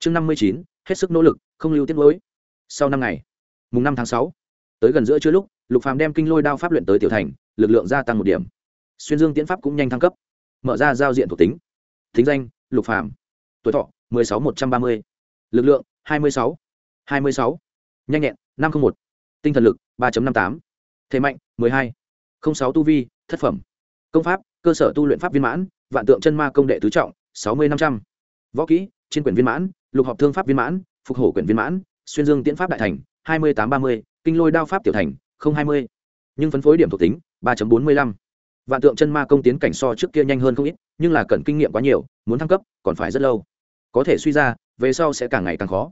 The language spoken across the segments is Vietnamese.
chương năm mươi chín, hết sức nỗ lực, không lưu tiết lối sau năm ngày, mùng năm tháng sáu, tới gần giữa trưa lúc, lục phàm đem kinh lôi đao pháp luyện tới tiểu thành, lực lượng gia tăng một điểm. Xuyên dương tiễn pháp cũng nhanh thăng cấp, mở ra giao diện thuộc tính. Thính danh, lục phàm. Tuổi thọ, mười sáu một trăm ba mươi. Lực lượng, hai mươi sáu. hai mươi sáu. Nhanh nhẹn, năm trăm một. Tinh thần lực, ba năm tám. Thế mạnh, mười hai. Sáu tu vi, thất phẩm. Công pháp, cơ sở tu luyện pháp viên mãn, vạn tượng chân ma công đệ tứ trọng, sáu mươi năm trăm. Võ kỹ trên quyển viên mãn lục hợp thương pháp viên mãn, phục hổ quyển viên mãn, xuyên dương tiễn pháp đại thành, hai mươi tám ba mươi, kinh lôi đao pháp tiểu thành, không hai mươi. Nhưng phân phối điểm thuộc tính, ba bốn mươi lăm. Vạn tượng chân ma công tiến cảnh so trước kia nhanh hơn không ít, nhưng là cần kinh nghiệm quá nhiều, muốn thăng cấp, còn phải rất lâu. Có thể suy ra, về sau sẽ càng ngày càng khó.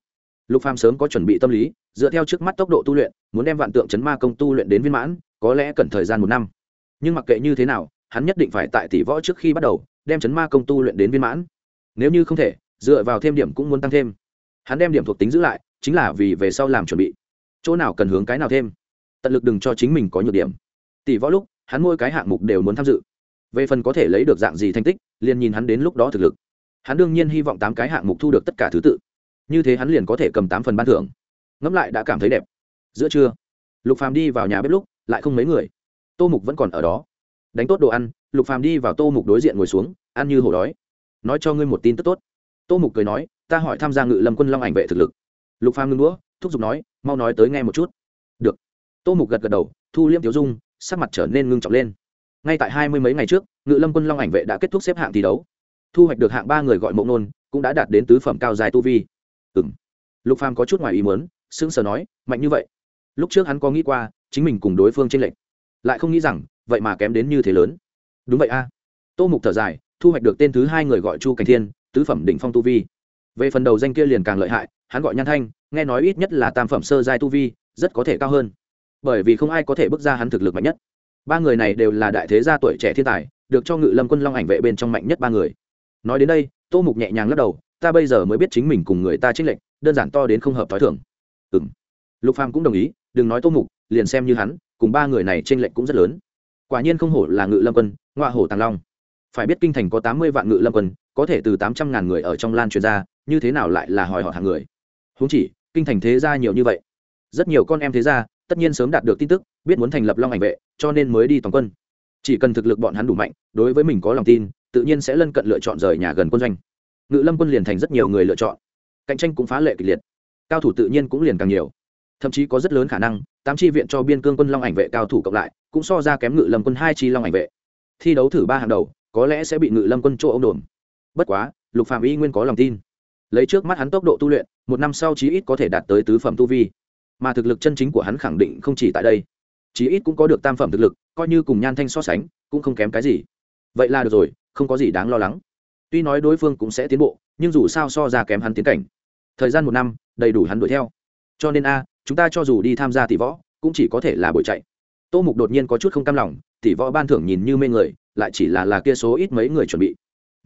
Lục phàm sớm có chuẩn bị tâm lý, dựa theo trước mắt tốc độ tu luyện, muốn đem vạn tượng chấn ma công tu luyện đến viên mãn, có lẽ cần thời gian một năm. Nhưng mặc kệ như thế nào, hắn nhất định phải tại tỷ võ trước khi bắt đầu, đem chấn ma công tu luyện đến viên mãn. Nếu như không thể dựa vào thêm điểm cũng muốn tăng thêm. Hắn đem điểm thuộc tính giữ lại, chính là vì về sau làm chuẩn bị. Chỗ nào cần hướng cái nào thêm. Tận lực đừng cho chính mình có nhược điểm. Tỷ võ lúc, hắn mỗi cái hạng mục đều muốn tham dự. Về phần có thể lấy được dạng gì thành tích, liền nhìn hắn đến lúc đó thực lực. Hắn đương nhiên hy vọng tám cái hạng mục thu được tất cả thứ tự. Như thế hắn liền có thể cầm tám phần ban thưởng. Ngẫm lại đã cảm thấy đẹp. Giữa trưa, lục phàm đi vào nhà bếp lúc, lại không mấy người. Tô mục vẫn còn ở đó. Đánh tốt đồ ăn, lục phàm đi vào tô mục đối diện ngồi xuống, ăn như hổ đói. Nói cho ngươi một tin tức tốt tô mục cười nói, ta hỏi tham gia ngự lâm quân long ảnh vệ thực lực. Lục phàm ngưng đũa, thúc giục nói, mau nói tới nghe một chút. Được. Tô mục gật gật đầu, thu liêm tiểu dung, sắc mặt trở nên ngưng trọng lên. Ngay tại hai mươi mấy ngày trước, ngự lâm quân long ảnh vệ đã kết thúc xếp hạng thi đấu. Thu hoạch được hạng ba người gọi mộng nôn, cũng đã đạt đến tứ phẩm cao dài tu vi. Ừ m lục phàm có chút ngoài ý muốn, sững sờ nói, mạnh như vậy. Lúc trước hắn có nghĩ qua, chính mình cùng đối phương tranh lệch. Lại không nghĩ rằng, vậy mà kém đến như thế lớn. Đúng vậy a. Tô mục thở dài, thu hoạch được tên thứ hai người gọi chu cảnh thiên tứ phẩm đỉnh phong tu vi. Về phần đầu danh kia liền càng lợi hại, hắn gọi nhan thanh, nghe nói ít nhất là tam phẩm sơ giai tu vi, rất có thể cao hơn. Bởi vì không ai có thể bước ra hắn thực lực mạnh nhất. Ba người này đều là đại thế gia tuổi trẻ thiên tài, được cho ngự lâm quân long ảnh vệ bên trong mạnh nhất ba người. Nói đến đây, tô mục nhẹ nhàng lắc đầu, ta bây giờ mới biết chính mình cùng người ta trích lệnh đơn giản to đến không hợp t h o i thưởng ừ m lục phàm cũng đồng ý, đừng nói tô mục, liền xem như hắn, cùng ba người này tranh lệnh cũng rất lớn. Quả nhiên không hổ là ngự lâm quân ngoại hổ tàng long. Phải biết kinh thành có tám mươi vạn ngự lâm quân có thể từ tám trăm ngàn người ở trong lan truyền ra, như thế nào lại là hỏi họ hàng người? Huống chỉ, kinh thành thế gia nhiều như vậy. Rất nhiều con em thế gia, tất nhiên sớm đạt được tin tức, biết muốn thành lập long ảnh vệ, cho nên mới đi toàn quân. Chỉ cần thực lực bọn hắn đủ mạnh, đối với mình có lòng tin, tự nhiên sẽ lân cận lựa chọn rời nhà gần quân doanh. Ngự lâm quân liền thành rất nhiều người lựa chọn. Cạnh tranh cũng phá lệ kịch liệt. Cao thủ tự nhiên cũng liền càng nhiều. Thậm chí có rất lớn khả năng, tám chi viện cho biên cương quân long ảnh vệ cao thủ cộng lại, cũng so ra kém ngự lâm quân hai chi long ảnh vệ. Thi đấu thử ba hàng đầu, có lẽ sẽ bị ngự lâm quân chỗ ông đồn bất quá, lục phạm y nguyên có lòng tin. Lấy trước mắt hắn tốc độ tu luyện, một năm sau chí ít có thể đạt tới tứ phẩm tu vi. Mà thực lực chân chính của hắn khẳng định không chỉ tại đây. Chí ít cũng có được tam phẩm thực lực, coi như cùng nhan thanh so sánh, cũng không kém cái gì. Vậy là được rồi, không có gì đáng lo lắng. Tuy nói đối phương cũng sẽ tiến bộ, nhưng dù sao so ra kém hắn tiến cảnh. Thời gian một năm, đầy đủ hắn đuổi theo. Cho nên a, chúng ta cho dù đi tham gia tỷ võ, cũng chỉ có thể là buổi chạy. Tô mục đột nhiên có chút không cam lòng, tỷ võ ban thưởng nhìn như mê người, lại chỉ là là kia số ít mấy người chuẩn bị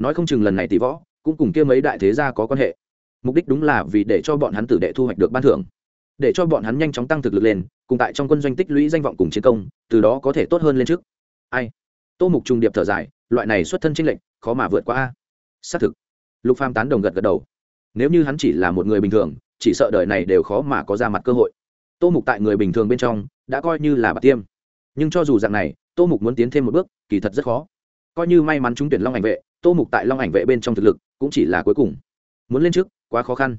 nói không chừng lần này tỷ võ, cũng cùng kia mấy đại thế gia có quan hệ. Mục đích đúng là vì để cho bọn hắn tử đệ thu hoạch được ban thưởng. Để cho bọn hắn nhanh chóng tăng thực lực lên, cùng tại trong quân doanh tích lũy danh vọng cùng chiến công, từ đó có thể tốt hơn lên trước. Ai? Tô mục trùng điệp thở dài, loại này xuất thân tranh lệnh khó mà vượt qua a. Xác thực. Lục phàm tán đồng gật gật đầu. Nếu như hắn chỉ là một người bình thường, chỉ sợ đời này đều khó mà có ra mặt cơ hội. Tô mục tại người bình thường bên trong, đã coi như là bạc tiêm. Nhưng cho dù dạng này, tô mục muốn tiến thêm một bước, kỳ thật rất khó. Coi như may mắn trúng tuyển long ảnh vệ tô mục tại long ảnh vệ bên trong thực lực cũng chỉ là cuối cùng. Muốn lên trước, quá khó khăn.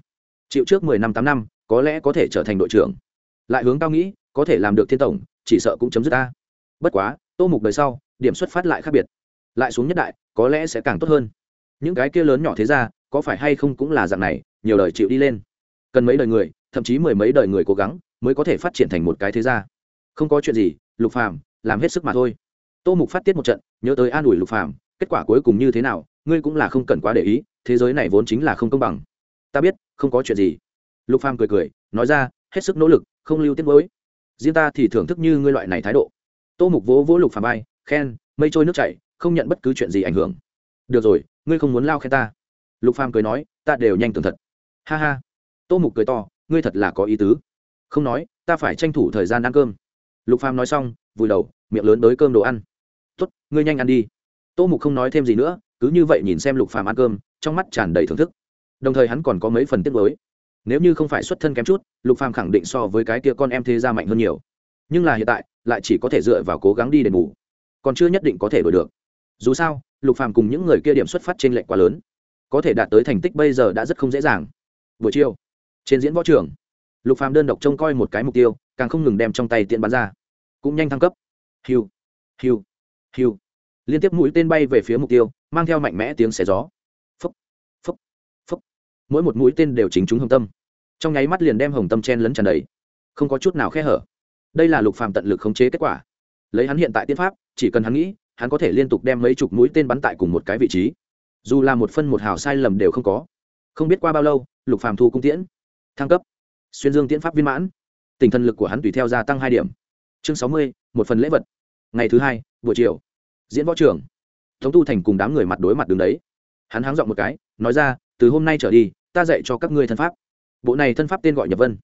Chịu trước mười năm tám năm, có lẽ có thể trở thành đội trưởng. Lại hướng cao nghĩ, có thể làm được thiên tổng, chỉ sợ cũng chấm dứt ta. Bất quá, tô mục đời sau, điểm xuất phát lại khác biệt. Lại xuống nhất đại, có lẽ sẽ càng tốt hơn. Những cái kia lớn nhỏ thế ra có phải hay không cũng là dạng này, nhiều đời chịu đi lên. Cần mấy đời người, thậm chí mười mấy đời người cố gắng, mới có thể phát triển thành một cái thế gia. Không có chuyện gì, lục phàm, làm hết sức mà thôi. Tô mục phát tiết một trận, nhớ tới an ủi lục phàm kết quả cuối cùng như thế nào, ngươi cũng là không cần quá để ý, thế giới này vốn chính là không công bằng. Ta biết, không có chuyện gì. Lục phàm cười cười, nói ra, hết sức nỗ lực, không lưu tiết mới riêng ta thì thưởng thức như ngươi loại này thái độ. Tô mục vỗ vỗ lục phàm bay khen, mây trôi nước chảy, không nhận bất cứ chuyện gì ảnh hưởng. Được rồi, ngươi không muốn lao khen ta. Lục phàm cười nói, ta đều nhanh tường thật. Ha ha. Tô mục cười to, ngươi thật là có ý tứ. Không nói, ta phải tranh thủ thời gian ăn cơm. Lục phàm nói xong, vùi đầu, miệng lớn đới cơm đồ ăn. Tốt, ngươi nhanh ăn đi tô mục không nói thêm gì nữa, cứ như vậy nhìn xem lục phàm ăn cơm, trong mắt tràn đầy thưởng thức. Đồng thời hắn còn có mấy phần tiết mới nếu như không phải xuất thân kém chút, lục phàm khẳng định so với cái kia con em thế ra mạnh hơn nhiều. Nhưng là hiện tại, lại chỉ có thể dựa vào cố gắng đi đền bù. Còn chưa nhất định có thể đổi được. Dù sao, lục phàm cùng những người kia điểm xuất phát trên lệnh quá lớn. Có thể đạt tới thành tích bây giờ đã rất không dễ dàng. Buổi chiều, trên diễn võ trường, lục phàm đơn độc trông coi một cái mục tiêu, càng không ngừng đem trong tay tiện bắn ra. Cũng nhanh thăng cấp. Hiu hiu hiu liên tiếp mũi tên bay về phía mục tiêu, mang theo mạnh mẽ tiếng xé gió. Phấp phấp phấp mỗi một mũi tên đều chính trúng hồng tâm. Trong nháy mắt liền đem hồng tâm chen lấn tràn đầy. Không có chút nào khe hở. Đây là lục phàm tận lực khống chế kết quả. Lấy hắn hiện tại tiên pháp, chỉ cần hắn nghĩ, hắn có thể liên tục đem mấy chục mũi tên bắn tại cùng một cái vị trí. Dù là một phân một hào sai lầm đều không có. Không biết qua bao lâu, lục phàm thu cung tiễn. Thăng cấp. Xuyên dương tiễn pháp viên mãn. Tình thần lực của hắn tùy theo gia tăng hai điểm. Chương sáu mươi, một phần lễ vật. Ngày thứ hai, buổi chiều diễn võ trường. Tống tu thành cùng đám người mặt đối mặt đứng đấy. Hắn háng dọn một cái, nói ra, từ hôm nay trở đi, ta dạy cho các ngươi thân pháp. Bộ này thân pháp tên gọi nhập vân.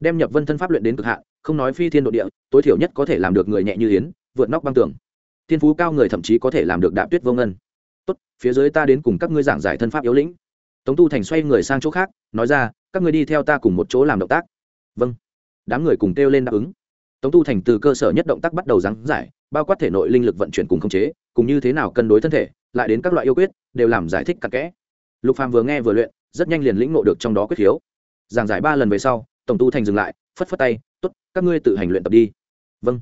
Đem nhập vân thân pháp luyện đến cực hạn, không nói phi thiên độ địa, tối thiểu nhất có thể làm được người nhẹ như yến, vượt nóc băng tường. Thiên phú cao người thậm chí có thể làm được đạp tuyết vô ngân. Tốt, phía dưới ta đến cùng các ngươi giảng giải thân pháp yếu lĩnh. Tống tu thành xoay người sang chỗ khác, nói ra, các ngươi đi theo ta cùng một chỗ làm động tác. Vâng. Đám người cùng kêu lên đáp ứng. Tống tu thành từ cơ sở nhất động tác bắt đầu giảng giải bao quát thể nội linh lực vận chuyển cùng khống chế, cùng như thế nào cân đối thân thể, lại đến các loại yêu quyết, đều làm giải thích cặn kẽ. Lục phàm vừa nghe vừa luyện, rất nhanh liền lĩnh ngộ được trong đó quyết khiếu. Giảng giải ba lần về sau, tổng tu thành dừng lại, phất phất tay, tốt, các ngươi tự hành luyện tập đi. Vâng.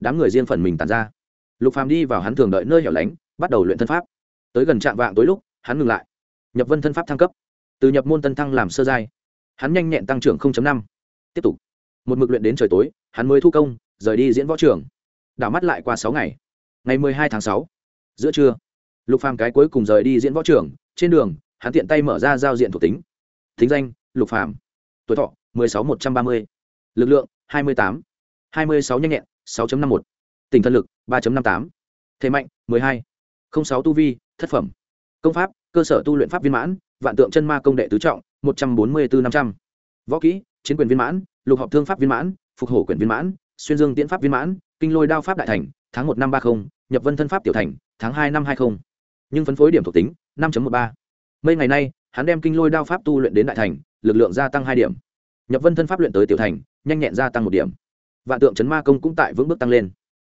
Đám người riêng phần mình tàn ra. Lục phàm đi vào hắn thường đợi nơi hẻo lánh, bắt đầu luyện thân pháp. Tới gần trạm vạng tối lúc, hắn ngừng lại. Nhập vân thân pháp thăng cấp. Từ nhập môn tân thăng làm sơ giai. Hắn nhanh nhẹn tăng trưởng năm. Tiếp tục. Một mực luyện đến trời tối, hắn mới thu công, rời đi diễn võ trường đảo mắt lại qua sáu ngày. Ngày mười hai tháng sáu, giữa trưa, lục phàm cái cuối cùng rời đi diễn võ trường, trên đường, hắn tiện tay mở ra giao diện thuộc tính. Thính danh, lục phàm. Tuổi thọ, mười sáu một trăm ba mươi. Lực lượng, hai mươi tám. hai mươi sáu nhanh nhẹn, sáu năm một. Tỉnh thân lực, ba năm tám. Thế mạnh, mười hai. Sáu tu vi, thất phẩm. Công pháp, cơ sở tu luyện pháp viên mãn, vạn tượng chân ma công đệ tứ trọng, một trăm bốn mươi bốn năm trăm. Võ kỹ, chiến quyền viên mãn, lục học thương pháp viên mãn, phục hổ quyền viên mãn, xuyên dương tiễn pháp viên mãn kinh lôi đao pháp đại thành, tháng một năm ba mươi nhập vân thân pháp tiểu thành, tháng hai năm hai mươi nhưng phân phối điểm thuộc tính, năm một ba. Mấy ngày nay, hắn đem kinh lôi đao pháp tu luyện đến đại thành, lực lượng gia tăng hai điểm. Nhập vân thân pháp luyện tới tiểu thành, nhanh nhẹn gia tăng một điểm. Vạn tượng chấn ma công cũng tại vững bước tăng lên.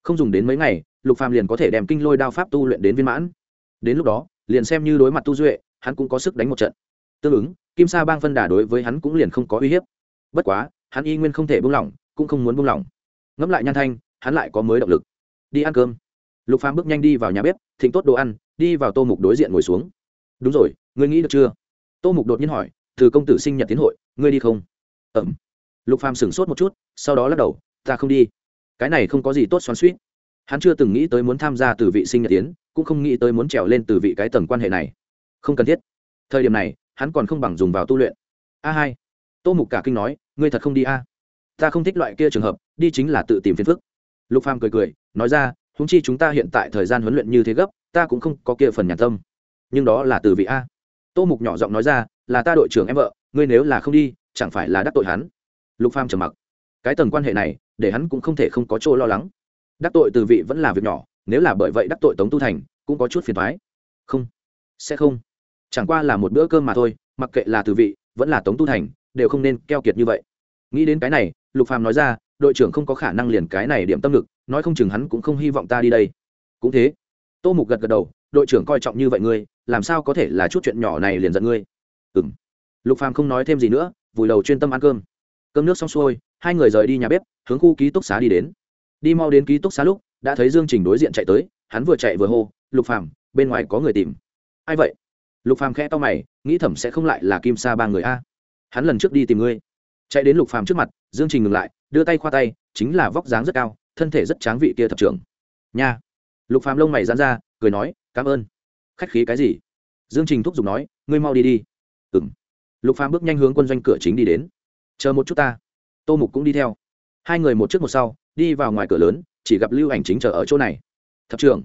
Không dùng đến mấy ngày, lục phàm liền có thể đem kinh lôi đao pháp tu luyện đến viên mãn. Đến lúc đó, liền xem như đối mặt tu duệ, hắn cũng có sức đánh một trận. Tương ứng, kim sa bang phân đà đối với hắn cũng liền không có uy hiếp. Bất quá, hắn y nguyên không thể buông lỏng, cũng không muốn buông lỏng. Ngẫm lại nhan thanh hắn lại có mới động lực. Đi ăn cơm. Lục phàm bước nhanh đi vào nhà bếp, thịnh tốt đồ ăn, đi vào tô mục đối diện ngồi xuống. Đúng rồi, ngươi nghĩ được chưa? Tô mục đột nhiên hỏi, từ công tử sinh nhật tiến hội, ngươi đi không? Ẩm lục phàm sửng sốt một chút, sau đó lắc đầu, ta không đi. Cái này không có gì tốt xoắn suýt hắn chưa từng nghĩ tới muốn tham gia từ vị sinh nhật tiến, cũng không nghĩ tới muốn trèo lên từ vị cái tầng quan hệ này. Không cần thiết. Thời điểm này, hắn còn không bằng dùng vào tu luyện. A hai. Tô mục cả kinh nói, ngươi thật không đi a? Ta không thích loại kia trường hợp, đi chính là tự tìm phiền phức lục phàm cười cười, nói ra húng chi chúng ta hiện tại thời gian huấn luyện như thế gấp, ta cũng không có kia phần nhàn tâm. Nhưng đó là từ vị a. Tô mục nhỏ giọng nói ra, là ta đội trưởng em vợ, ngươi nếu là không đi, chẳng phải là đắc tội hắn? Lục phàm trầm mặc. Cái tầng quan hệ này, để hắn cũng không thể không có chỗ lo lắng. Đắc tội từ vị vẫn là việc nhỏ, nếu là bởi vậy đắc tội tống tu thành, cũng có chút phiền thoái không, sẽ không. Chẳng qua là một bữa cơm mà thôi, mặc kệ là từ vị, vẫn là tống tu thành, đều không nên keo kiệt như vậy. Nghĩ đến cái này, lục phàm nói ra đội trưởng không có khả năng liền cái này điểm tâm lực, nói không chừng hắn cũng không hy vọng ta đi đây. Cũng thế, tô mục gật gật đầu, đội trưởng coi trọng như vậy ngươi, làm sao có thể là chút chuyện nhỏ này liền giận ngươi? Ừng lục phàm không nói thêm gì nữa, vùi đầu chuyên tâm ăn cơm. Cơm nước xong xuôi, hai người rời đi nhà bếp, hướng khu ký túc xá đi đến. Đi mau đến ký túc xá lúc, đã thấy dương trình đối diện chạy tới, hắn vừa chạy vừa hô, lục phàm, bên ngoài có người tìm. Ai vậy? Lục phàm khẽ to mày, nghĩ thẩm sẽ không lại là kim sa ba người a. Hắn lần trước đi tìm ngươi. Chạy đến lục phàm trước mặt, dương trình ngừng lại đưa tay khoa tay, chính là vóc dáng rất cao, thân thể rất tráng vị kia thập trưởng. Nha. Lục phàm lông mày dán ra, cười nói, cảm ơn. Khách khí cái gì? Dương trình thúc giục nói, ngươi mau đi đi. Ừng lục phàm bước nhanh hướng quân doanh cửa chính đi đến. Chờ một chút ta. Tô mục cũng đi theo. Hai người một trước một sau, đi vào ngoài cửa lớn, chỉ gặp lưu ảnh chính chờ ở chỗ này. Thập trưởng.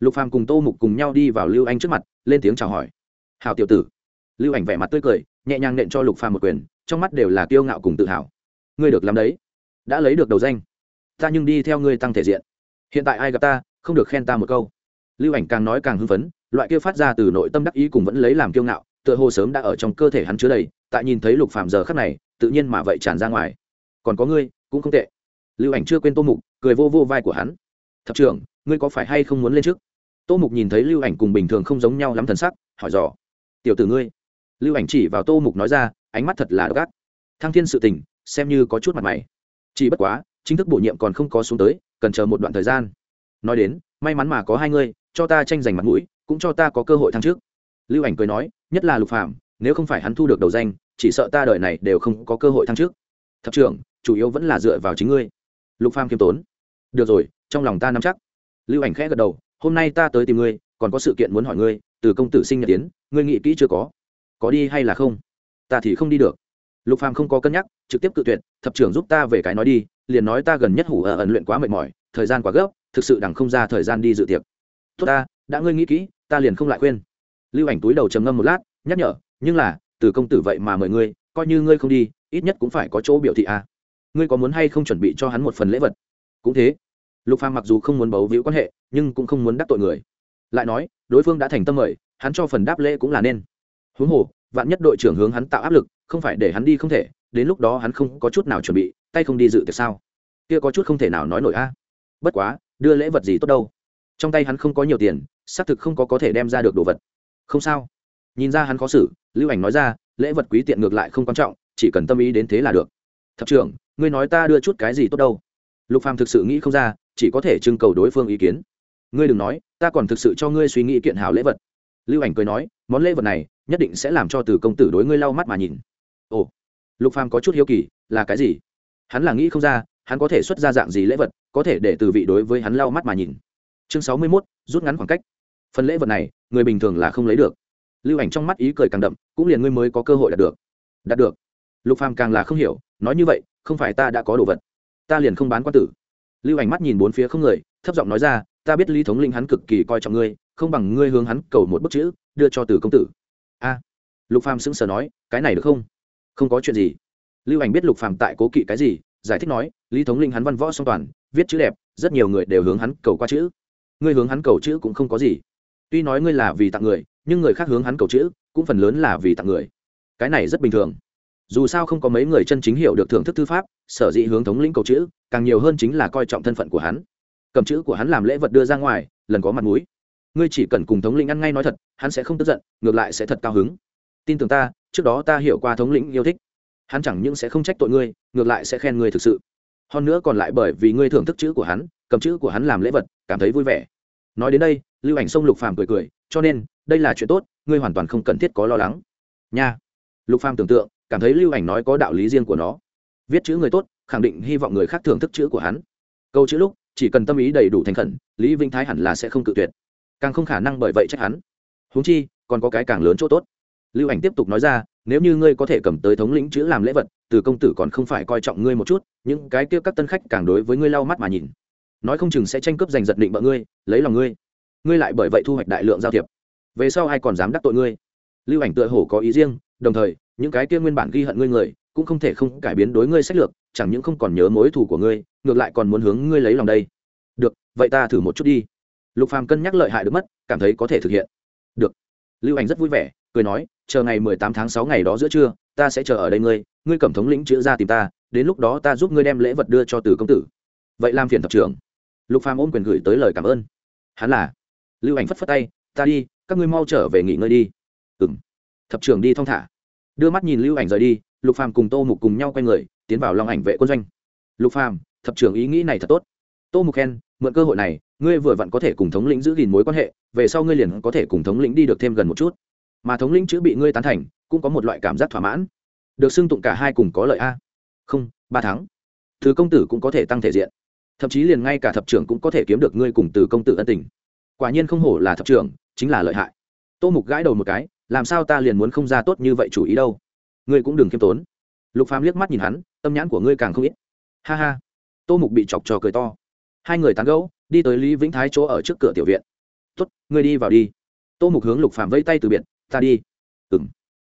Lục phàm cùng tô mục cùng nhau đi vào lưu anh trước mặt, lên tiếng chào hỏi. Hào tiểu tử. Lưu ảnh vẻ mặt tươi cười, nhẹ nhàng nện cho lục phàm một quyền, trong mắt đều là kiêu ngạo cùng tự hào. Ngươi được làm đấy đã lấy được đầu danh. Ta nhưng đi theo ngươi tăng thể diện. Hiện tại ai gặp ta, không được khen ta một câu. Lưu ảnh càng nói càng hưng phấn, loại kia phát ra từ nội tâm đắc ý cùng vẫn lấy làm kiêu ngạo, tựa hồ sớm đã ở trong cơ thể hắn chứa đầy, tại nhìn thấy lục phàm giờ khắc này, tự nhiên mà vậy tràn ra ngoài. Còn có ngươi, cũng không tệ. Lưu ảnh chưa quên tô mục, cười vô vô vai của hắn. Thập trưởng, ngươi có phải hay không muốn lên trước? Tô mục nhìn thấy lưu ảnh cùng bình thường không giống nhau lắm thần sắc, hỏi dò. Tiểu tử ngươi. Lưu ảnh chỉ vào tô mục nói ra, ánh mắt thật là gắt. Thăng thiên sự tình, xem như có chút mặt mày chỉ bất quá, chính thức bổ nhiệm còn không có xuống tới, cần chờ một đoạn thời gian. Nói đến, may mắn mà có hai ngươi cho ta tranh giành mặt mũi, cũng cho ta có cơ hội thăng trước lưu ảnh cười nói, nhất là lục phạm nếu không phải hắn thu được đầu danh, chỉ sợ ta đời này đều không có cơ hội thăng trước thập trưởng, chủ yếu vẫn là dựa vào chính ngươi. Lục pham kiêm tốn. Được rồi, trong lòng ta nắm chắc. Lưu ảnh khẽ gật đầu, hôm nay ta tới tìm ngươi, còn có sự kiện muốn hỏi ngươi, từ công tử sinh nhật tiến, ngươi nghĩ kỹ chưa có? Có đi hay là không? Ta thì không đi được lục phàm không có cân nhắc, trực tiếp cự tuyệt, thập trưởng giúp ta về cái nói đi, liền nói ta gần nhất hủ ở ẩn luyện quá mệt mỏi, thời gian quá gấp, thực sự đằng không ra thời gian đi dự tiệc. Tốt ta, đã ngươi nghĩ kỹ, ta liền không lại khuyên. Lưu ảnh túi đầu trầm ngâm một lát, nhắc nhở, nhưng là, từ công tử vậy mà mời ngươi, coi như ngươi không đi, ít nhất cũng phải có chỗ biểu thị a. À. ngươi có muốn hay không chuẩn bị cho hắn một phần lễ vật? Cũng thế. Lục phàm mặc dù không muốn bấu víu quan hệ, nhưng cũng không muốn đắc tội người. Lại nói, đối phương đã thành tâm mời, hắn cho phần đáp lễ cũng là nên. Huống hồ vạn nhất đội trưởng hướng hắn tạo áp lực, không phải để hắn đi không thể, đến lúc đó hắn không có chút nào chuẩn bị, tay không đi dự tiệc sao? Kia có chút không thể nào nói nổi a. Bất quá, đưa lễ vật gì tốt đâu? Trong tay hắn không có nhiều tiền, xác thực không có có thể đem ra được đồ vật. Không sao. Nhìn ra hắn khó xử, lưu ảnh nói ra, lễ vật quý tiện ngược lại không quan trọng, chỉ cần tâm ý đến thế là được. Thập trưởng, ngươi nói ta đưa chút cái gì tốt đâu? Lục phàm thực sự nghĩ không ra, chỉ có thể trưng cầu đối phương ý kiến. Ngươi đừng nói, ta còn thực sự cho ngươi suy nghĩ kiện hảo lễ vật. Lưu ảnh cười nói món lễ vật này nhất định sẽ làm cho từ công tử đối ngươi lau mắt mà nhìn. Ồ lục phàm có chút hiếu kỳ là cái gì? Hắn là nghĩ không ra hắn có thể xuất ra dạng gì lễ vật có thể để từ vị đối với hắn lau mắt mà nhìn. Chương sáu mươi 61, rút ngắn khoảng cách. Phần lễ vật này người bình thường là không lấy được. Lưu ảnh trong mắt ý cười càng đậm cũng liền ngươi mới có cơ hội đạt được. Đạt được. Lục phàm càng là không hiểu nói như vậy không phải ta đã có đồ vật. Ta liền không bán quan tử. Lưu ảnh mắt nhìn bốn phía không người thấp giọng nói ra ta biết lý thống linh hắn cực kỳ coi trọng ngươi không bằng ngươi hướng hắn cầu một bức chữ đưa cho từ công tử. A, lục phàm sững sờ nói, cái này được không? Không có chuyện gì. Lưu ảnh biết lục phàm tại cố kỵ cái gì, giải thích nói, lý thống linh hắn văn võ song toàn, viết chữ đẹp, rất nhiều người đều hướng hắn cầu qua chữ. Ngươi hướng hắn cầu chữ cũng không có gì. Tuy nói ngươi là vì tặng người, nhưng người khác hướng hắn cầu chữ, cũng phần lớn là vì tặng người. Cái này rất bình thường. Dù sao không có mấy người chân chính hiểu được thưởng thức thư pháp, sở dĩ hướng thống lĩnh cầu chữ, càng nhiều hơn chính là coi trọng thân phận của hắn. Cầm chữ của hắn làm lễ vật đưa ra ngoài, lần có mặt mũi ngươi chỉ cần cùng thống lĩnh ăn ngay nói thật, hắn sẽ không tức giận, ngược lại sẽ thật cao hứng. Tin tưởng ta, trước đó ta hiểu qua thống lĩnh yêu thích. Hắn chẳng những sẽ không trách tội ngươi, ngược lại sẽ khen ngươi thực sự. Hơn nữa còn lại bởi vì ngươi thưởng thức chữ của hắn, cầm chữ của hắn làm lễ vật, cảm thấy vui vẻ. Nói đến đây, lưu ảnh sông lục phàm cười cười, cho nên, đây là chuyện tốt, ngươi hoàn toàn không cần thiết có lo lắng. Nha. Lục phàm tưởng tượng, cảm thấy lưu ảnh nói có đạo lý riêng của nó. Viết chữ người tốt, khẳng định hy vọng người khác thưởng thức chữ của hắn. Câu chữ lúc, chỉ cần tâm ý đầy đủ thành khẩn, lý vinh thái hẳn là sẽ không cự tuyệt càng không khả năng bởi vậy trách hắn. Huống chi, còn có cái càng lớn chỗ tốt. Lưu ảnh tiếp tục nói ra, nếu như ngươi có thể cầm tới thống lĩnh chữ làm lễ vật, từ công tử còn không phải coi trọng ngươi một chút, những cái kia các tân khách càng đối với ngươi lau mắt mà nhìn. Nói không chừng sẽ tranh cướp giành giật định bợ ngươi, lấy lòng ngươi. Ngươi lại bởi vậy thu hoạch đại lượng giao thiệp. Về sau ai còn dám đắc tội ngươi? Lưu ảnh tựa hồ có ý riêng, đồng thời, những cái kia nguyên bản ghi hận ngươi người, cũng không thể không cải biến đối ngươi sách lược, chẳng những không còn nhớ mối thù của ngươi, ngược lại còn muốn hướng ngươi lấy lòng đây. Được, vậy ta thử một chút đi lục phàm cân nhắc lợi hại được mất, cảm thấy có thể thực hiện. Được. Lưu ảnh rất vui vẻ, cười nói, chờ ngày mười tám tháng sáu ngày đó giữa trưa, ta sẽ chờ ở đây ngươi ngươi cầm thống lĩnh chữ ra tìm ta, đến lúc đó ta giúp ngươi đem lễ vật đưa cho từ công tử. Vậy làm phiền thập trưởng. Lục phàm ôm quyền gửi tới lời cảm ơn. Hắn là. Lưu ảnh phất phất tay, ta đi, các ngươi mau trở về nghỉ ngơi đi. Ừm. Thập trưởng đi thong thả. Đưa mắt nhìn lưu ảnh rời đi, lục phàm cùng tô mục cùng nhau quay người, tiến vào long ảnh vệ quân doanh. Lục phàm, thập trưởng ý nghĩ này thật tốt. Tô mục khen, mượn cơ hội này ngươi vừa vặn có thể cùng thống lĩnh giữ gìn mối quan hệ, về sau ngươi liền có thể cùng thống lĩnh đi được thêm gần một chút. Mà thống lĩnh chữ bị ngươi tán thành, cũng có một loại cảm giác thỏa mãn. Được xưng tụng cả hai cùng có lợi a. Không, ba tháng. Thứ công tử cũng có thể tăng thể diện. Thậm chí liền ngay cả thập trưởng cũng có thể kiếm được ngươi cùng từ công tử ân tình. Quả nhiên không hổ là thập trưởng, chính là lợi hại. Tô mục gãi đầu một cái, làm sao ta liền muốn không ra tốt như vậy chủ ý đâu? Ngươi cũng đừng khiêm tốn. Lục phàm liếc mắt nhìn hắn, tâm nhãn của ngươi càng không ít. Ha ha. Tô mục bị chọc trò cười to. Hai người tán gẫu đi tới lý vĩnh thái chỗ ở trước cửa tiểu viện. Tốt, ngươi đi vào đi. Tô mục hướng lục phàm vẫy tay từ biệt, ta đi. Ừm.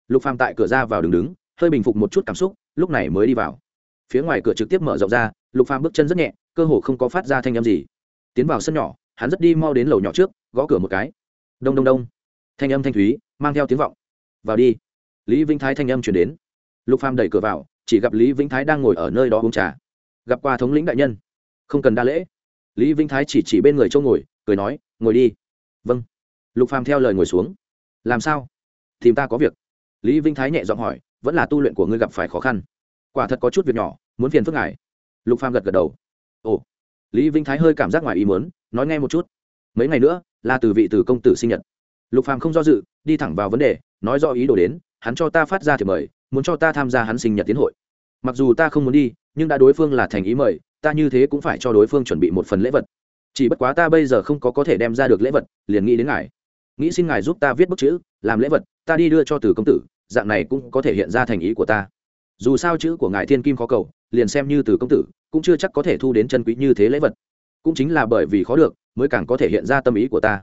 Lục phàm tại cửa ra vào đứng đứng, hơi bình phục một chút cảm xúc, lúc này mới đi vào. Phía ngoài cửa trực tiếp mở rộng ra, lục phàm bước chân rất nhẹ, cơ hồ không có phát ra thanh âm gì. Tiến vào sân nhỏ, hắn rất đi mau đến lầu nhỏ trước, gõ cửa một cái. Đông đông đông. Thanh âm thanh thúy, mang theo tiếng vọng. Vào đi. Lý vĩnh thái thanh âm chuyển đến. Lục phàm đẩy cửa vào, chỉ gặp lý vĩnh thái đang ngồi ở nơi đó uống trà. Gặp qua thống lĩnh đại nhân. Không cần đa lễ lý vĩnh thái chỉ chỉ bên người châu ngồi, cười nói, ngồi đi. Vâng. Lục phàm theo lời ngồi xuống. Làm sao? Tìm ta có việc. Lý vĩnh thái nhẹ giọng hỏi, vẫn là tu luyện của ngươi gặp phải khó khăn. Quả thật có chút việc nhỏ, muốn phiền phức ngài. Lục phàm gật gật đầu. Ồ. Lý vĩnh thái hơi cảm giác ngoài ý muốn, nói nghe một chút. Mấy ngày nữa, là từ vị từ công tử sinh nhật. Lục phàm không do dự, đi thẳng vào vấn đề, nói rõ ý đồ đến, hắn cho ta phát ra thì mời, muốn cho ta tham gia hắn sinh nhật tiến hội. Mặc dù ta không muốn đi, nhưng đã đối phương là thành ý mời ta như thế cũng phải cho đối phương chuẩn bị một phần lễ vật. Chỉ bất quá ta bây giờ không có có thể đem ra được lễ vật, liền nghĩ đến ngài. Nghĩ xin ngài giúp ta viết bức chữ, làm lễ vật, ta đi đưa cho từ công tử, dạng này cũng có thể hiện ra thành ý của ta. Dù sao chữ của ngài thiên kim khó cầu, liền xem như từ công tử, cũng chưa chắc có thể thu đến chân quý như thế lễ vật. Cũng chính là bởi vì khó được, mới càng có thể hiện ra tâm ý của ta.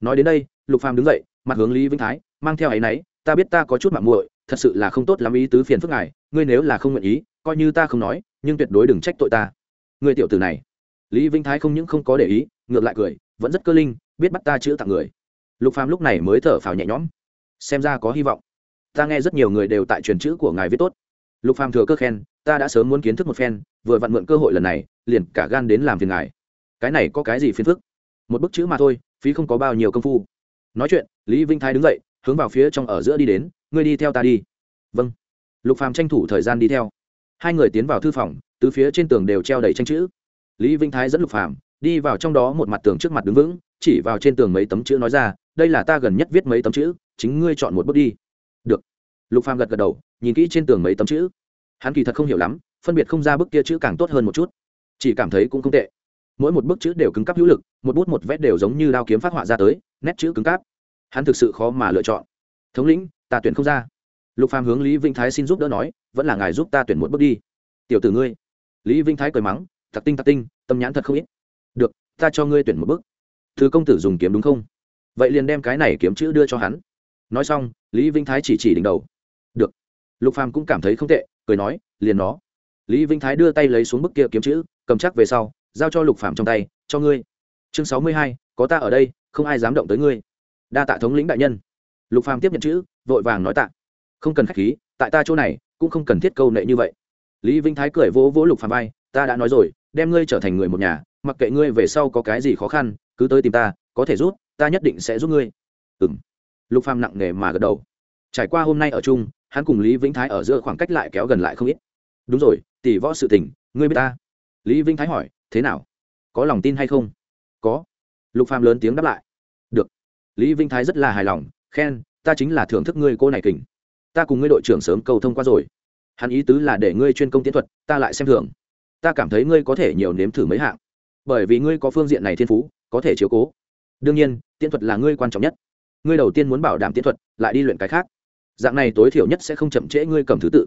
Nói đến đây, lục phàm đứng dậy, mặt hướng lý vĩnh thái, mang theo ấy nấy, ta biết ta có chút mạng muội, thật sự là không tốt lắm ý tứ phiền phức ngài, ngươi nếu là không nguyện ý, coi như ta không nói, nhưng tuyệt đối đừng trách tội ta người tiểu tử này. Lý vĩnh thái không những không có để ý, ngược lại cười, vẫn rất cơ linh, biết bắt ta chữ tặng người. Lục phàm lúc này mới thở phào nhẹ nhõm. Xem ra có hy vọng. Ta nghe rất nhiều người đều tại truyền chữ của ngài viết tốt. Lục phàm thừa cơ khen, ta đã sớm muốn kiến thức một phen, vừa vặn mượn cơ hội lần này, liền cả gan đến làm phiền ngài. Cái này có cái gì phiền phức? Một bức chữ mà thôi, phí không có bao nhiêu công phu. Nói chuyện, lý vinh thái đứng dậy, hướng vào phía trong ở giữa đi đến, ngươi đi theo ta đi. Vâng. Lục phàm tranh thủ thời gian đi theo hai người tiến vào thư phòng từ phía trên tường đều treo đầy tranh chữ. Lý vinh thái dẫn lục phàm đi vào trong đó một mặt tường trước mặt đứng vững, chỉ vào trên tường mấy tấm chữ nói ra, đây là ta gần nhất viết mấy tấm chữ, chính ngươi chọn một bước đi. Được. Lục phàm gật gật đầu, nhìn kỹ trên tường mấy tấm chữ. Hắn kỳ thật không hiểu lắm, phân biệt không ra bức kia chữ càng tốt hơn một chút, chỉ cảm thấy cũng không tệ. Mỗi một bức chữ đều cứng cáp hữu lực, một bút một vét đều giống như đao kiếm phát họa ra tới, nét chữ cứng cáp. Hắn thực sự khó mà lựa chọn. Thống lĩnh, ta tuyển không ra lục phàm hướng lý vinh thái xin giúp đỡ nói, vẫn là ngài giúp ta tuyển một bước đi. Tiểu tử ngươi. Lý vinh thái cười mắng tặc tinh tặc tinh, tâm nhãn thật không ít. Được, ta cho ngươi tuyển một bước. Thứ công tử dùng kiếm đúng không? Vậy liền đem cái này kiếm chữ đưa cho hắn. Nói xong, lý vinh thái chỉ chỉ đỉnh đầu. Được. Lục phàm cũng cảm thấy không tệ, cười nói, liền nó. Lý vinh thái đưa tay lấy xuống bức kia kiếm chữ, cầm chắc về sau, giao cho lục phàm trong tay, cho ngươi. Chương sáu mươi hai, có ta ở đây, không ai dám động tới ngươi. Đa tạ thống lĩnh đại nhân. Lục phàm tiếp nhận chữ, vội vàng nói tạ không cần khách khí, tại ta chỗ này, cũng không cần thiết câu nệ như vậy. Lý vinh thái cười vỗ vỗ lục phàm vai, ta đã nói rồi, đem ngươi trở thành người một nhà, mặc kệ ngươi về sau có cái gì khó khăn, cứ tới tìm ta, có thể rút ta nhất định sẽ giúp ngươi. Ừm. Lục phàm nặng nề mà gật đầu. Trải qua hôm nay ở chung, hắn cùng lý vĩnh thái ở giữa khoảng cách lại kéo gần lại không ít. Đúng rồi, tỷ võ sự tình, ngươi biết ta. Lý vĩnh thái hỏi, thế nào? Có lòng tin hay không? Có. Lục phàm lớn tiếng đáp lại. Được. Lý vĩnh thái rất là hài lòng, khen, ta chính là thưởng thức ngươi cô này kình ta cùng ngươi đội trưởng sớm cầu thông qua rồi. Hắn ý tứ là để ngươi chuyên công tiến thuật, ta lại xem thường. ta cảm thấy ngươi có thể nhiều nếm thử mấy hạng. Bởi vì ngươi có phương diện này thiên phú, có thể chiếu cố. Đương nhiên, tiến thuật là ngươi quan trọng nhất. Ngươi đầu tiên muốn bảo đảm tiến thuật, lại đi luyện cái khác. Dạng này tối thiểu nhất sẽ không chậm trễ ngươi cầm thứ tự.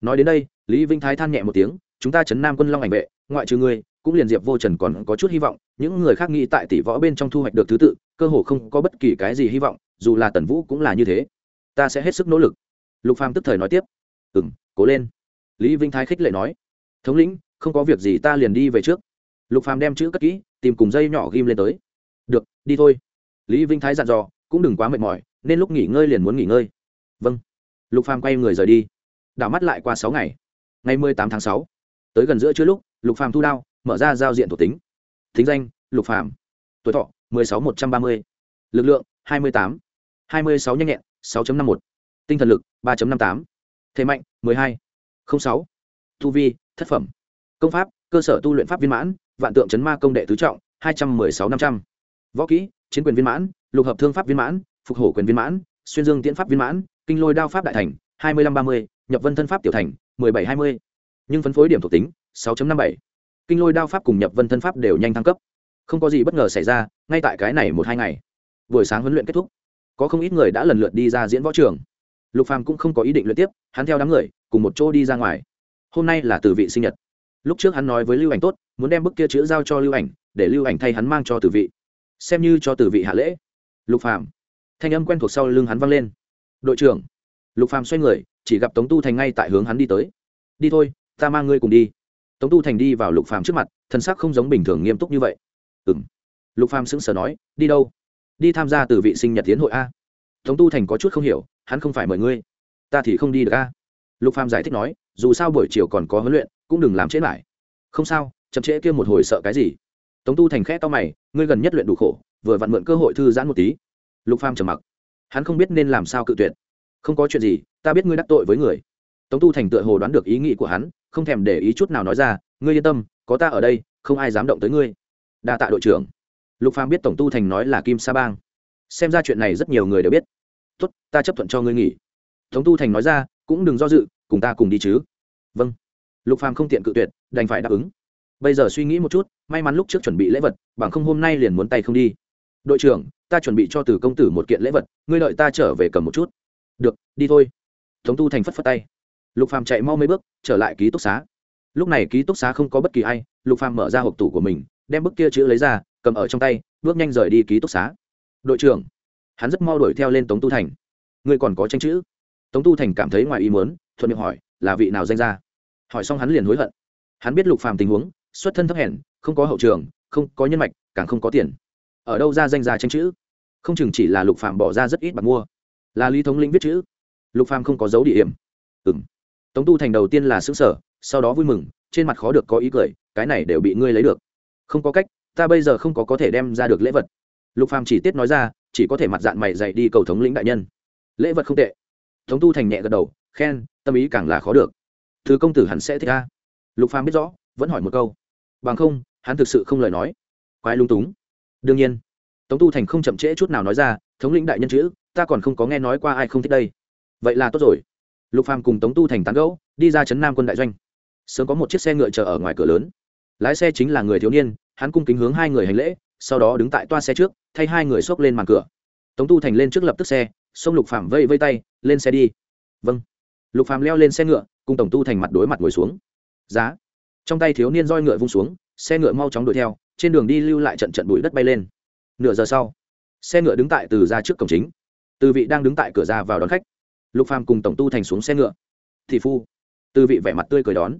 Nói đến đây, lý vinh thái than nhẹ một tiếng, chúng ta chấn nam quân long ảnh vệ, ngoại trừ ngươi, cũng liền diệp vô trần còn có chút hy vọng, những người khác nghĩ tại tỷ võ bên trong thu hoạch được thứ tự, cơ hồ không có bất kỳ cái gì hy vọng, dù là tần vũ cũng là như thế. Ta sẽ hết sức nỗ lực lục phàm tức thời nói tiếp. Ừng cố lên. Lý vinh thái khích lệ nói. Thống lĩnh, không có việc gì ta liền đi về trước. Lục phàm đem chữ cất kỹ, tìm cùng dây nhỏ ghim lên tới. Được, đi thôi. Lý vinh thái dặn dò, cũng đừng quá mệt mỏi, nên lúc nghỉ ngơi liền muốn nghỉ ngơi. Vâng. Lục phàm quay người rời đi. Đảo mắt lại qua sáu ngày. Ngày mười tám tháng sáu, tới gần giữa trưa lúc, lục phàm thu đao, mở ra giao diện thuộc tính. Thính danh, lục phàm. Tuổi thọ, mười sáu một trăm ba mươi. Lực lượng, hai mươi tám. Hai mươi sáu nhanh nhẹn, sáu năm một. Tinh thần lực ba năm tám. Thế mạnh, mười hai. Sáu. Thu vi, thất phẩm. Công pháp, cơ sở tu luyện pháp viên mãn, vạn tượng chấn ma công đệ tứ trọng, hai trăm mười sáu năm trăm. Võ kỹ, chiến quyền viên mãn, lục hợp thương pháp viên mãn, phục hổ quyền viên mãn, xuyên dương tiễn pháp viên mãn, kinh lôi đao pháp đại thành, hai mươi năm ba mươi, nhập vân thân pháp tiểu thành, mười bảy hai mươi. Nhưng phân phối điểm thuộc tính, sáu năm bảy. Kinh lôi đao pháp cùng nhập vân thân pháp đều nhanh thăng cấp. Không có gì bất ngờ xảy ra, ngay tại cái này một hai ngày. Buổi sáng huấn luyện kết thúc. Có không ít người đã lần lượt đi ra diễn võ trường lục phàm cũng không có ý định luyện tiếp, hắn theo đám người, cùng một chỗ đi ra ngoài. Hôm nay là từ vị sinh nhật. Lúc trước hắn nói với lưu ảnh tốt, muốn đem bức kia chữ giao cho lưu ảnh, để lưu ảnh thay hắn mang cho từ vị. Xem như cho từ vị hạ lễ. Lục phàm. Thanh âm quen thuộc sau lưng hắn vang lên. Đội trưởng. Lục phàm xoay người, chỉ gặp tống tu thành ngay tại hướng hắn đi tới. Đi thôi, ta mang ngươi cùng đi. Tống tu thành đi vào lục phàm trước mặt, thân xác không giống bình thường nghiêm túc như vậy. Ừm. Lục phàm sững sờ nói, đi đâu? Đi tham gia từ vị sinh nhật tiến hội a. Tống tu thành có chút không hiểu hắn không phải mời ngươi. Ta thì không đi được a. Lục phàm giải thích nói, dù sao buổi chiều còn có huấn luyện, cũng đừng làm trễ lại. Không sao, chậm trễ kia một hồi sợ cái gì? Tống tu thành khẽ to mày, ngươi gần nhất luyện đủ khổ, vừa vặn mượn cơ hội thư giãn một tí. Lục phàm trầm mặc. Hắn không biết nên làm sao cự tuyệt. Không có chuyện gì, ta biết ngươi đắc tội với người. Tống tu thành tựa hồ đoán được ý nghĩ của hắn, không thèm để ý chút nào nói ra, ngươi yên tâm, có ta ở đây, không ai dám động tới ngươi. Đa tạ đội trưởng. Lục phàm biết tổng tu thành nói là kim sa bang. Xem ra chuyện này rất nhiều người đều biết tốt, ta chấp thuận cho ngươi nghỉ. Tống tu thành nói ra, cũng đừng do dự, cùng ta cùng đi chứ. Vâng. Lục phàm không tiện cự tuyệt, đành phải đáp ứng. Bây giờ suy nghĩ một chút, may mắn lúc trước chuẩn bị lễ vật, bằng không hôm nay liền muốn tay không đi. Đội trưởng, ta chuẩn bị cho từ công tử một kiện lễ vật, ngươi đợi ta trở về cầm một chút. Được, đi thôi. Tống tu thành phất phất tay. Lục phàm chạy mau mấy bước, trở lại ký túc xá. Lúc này ký túc xá không có bất kỳ ai, lục phàm mở ra hộp tủ của mình, đem bức kia chữ lấy ra, cầm ở trong tay, bước nhanh rời đi ký túc xá. Đội trưởng hắn rất mau đuổi theo lên tống tu thành ngươi còn có tranh chữ tống tu thành cảm thấy ngoài ý muốn thuận miệng hỏi là vị nào danh ra hỏi xong hắn liền hối hận hắn biết lục phàm tình huống xuất thân thấp hèn không có hậu trường không có nhân mạch càng không có tiền ở đâu ra danh gia tranh chữ không chừng chỉ là lục phàm bỏ ra rất ít bạc mua là lý thống lĩnh viết chữ lục phàm không có dấu địa điểm ừm tống tu thành đầu tiên là xứng sở sau đó vui mừng trên mặt khó được có ý cười cái này đều bị ngươi lấy được không có cách ta bây giờ không có có thể đem ra được lễ vật lục phàm chỉ tiết nói ra chỉ có thể mặt dạng mày dạy đi cầu thống lĩnh đại nhân. Lễ vật không tệ. Thống tu thành nhẹ gật đầu, khen, tâm ý càng là khó được. Thứ công tử hẳn sẽ thích a. Lục phàm biết rõ, vẫn hỏi một câu. Bằng không, hắn thực sự không lời nói. Quái lung túng. Đương nhiên. Tống tu thành không chậm trễ chút nào nói ra, thống lĩnh đại nhân chữ, ta còn không có nghe nói qua ai không thích đây. Vậy là tốt rồi. Lục phàm cùng tống tu thành tán gẫu, đi ra chấn nam quân đại doanh. Sớm có một chiếc xe ngựa chờ ở ngoài cửa lớn. Lái xe chính là người thiếu niên hắn cung kính hướng hai người hành lễ, sau đó đứng tại toa xe trước, thay hai người xốc lên màn cửa. Tống tu thành lên trước lập tức xe, xông lục Phạm vây vây tay, lên xe đi. Vâng. Lục Phạm leo lên xe ngựa, cùng tổng tu thành mặt đối mặt ngồi xuống. Giá. Trong tay thiếu niên roi ngựa vung xuống, xe ngựa mau chóng đuổi theo, trên đường đi lưu lại trận trận bụi đất bay lên. Nửa giờ sau, xe ngựa đứng tại từ ra trước cổng chính. Từ vị đang đứng tại cửa ra vào đón khách. Lục phàm cùng tổng tu thành xuống xe ngựa. Thị phu. Từ vị vẻ mặt tươi cười đón.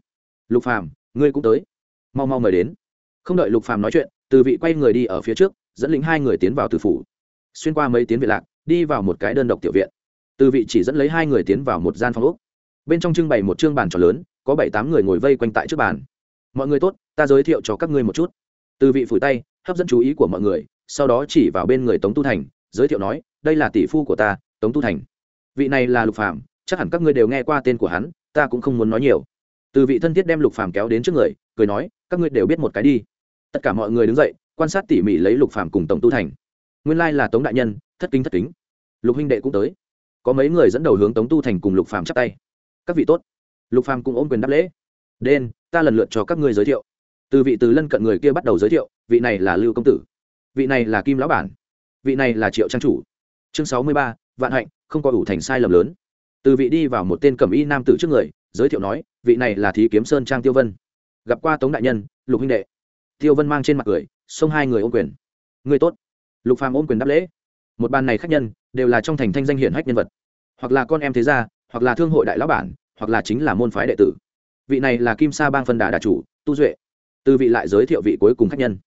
Lục phàm, ngươi cũng tới. Mau mau mời đến không đợi lục phàm nói chuyện, từ vị quay người đi ở phía trước, dẫn lĩnh hai người tiến vào từ phủ. Xuyên qua mấy tiến viện lạc, đi vào một cái đơn độc tiểu viện. Từ vị chỉ dẫn lấy hai người tiến vào một gian phòng úc bên trong trưng bày một chương bàn tròn lớn, có bảy tám người ngồi vây quanh tại trước bàn. Mọi người tốt, ta giới thiệu cho các ngươi một chút. Từ vị phủi tay, hấp dẫn chú ý của mọi người, sau đó chỉ vào bên người tống tu thành, giới thiệu nói, đây là tỷ phu của ta, tống tu thành. Vị này là lục phạm chắc hẳn các ngươi đều nghe qua tên của hắn, ta cũng không muốn nói nhiều. Từ vị thân thiết đem lục phàm kéo đến trước người, cười nói, các ngươi đều biết một cái đi tất cả mọi người đứng dậy, quan sát tỉ mỉ lấy lục phàm cùng tổng tu thành. Nguyên lai là tống đại nhân, thất kính thất kính. Lục huynh đệ cũng tới. Có mấy người dẫn đầu hướng tống tu thành cùng lục phàm chắp tay. Các vị tốt. Lục phàm cũng ôm quyền đáp lễ. Đen, ta lần lượt cho các ngươi giới thiệu. Từ vị từ lân cận người kia bắt đầu giới thiệu, vị này là lưu công tử. Vị này là kim lão bản. Vị này là triệu trang chủ. Chương sáu mươi ba, vạn hạnh, không có ủ thành sai lầm lớn. Từ vị đi vào một tên cẩm y nam tử trước người, giới thiệu nói, vị này là thí kiếm sơn trang tiêu vân. Gặp qua tống đại nhân, lục huynh đệ tiêu vân mang trên mặt cười, xông hai người ôm quyền. Người tốt. Lục phàm ôm quyền đáp lễ. Một bàn này khách nhân, đều là trong thành thanh danh hiển hách nhân vật. Hoặc là con em thế gia, hoặc là thương hội đại lão bản, hoặc là chính là môn phái đệ tử. Vị này là kim sa bang phân đà đà chủ, tu duệ. Từ vị lại giới thiệu vị cuối cùng khách nhân.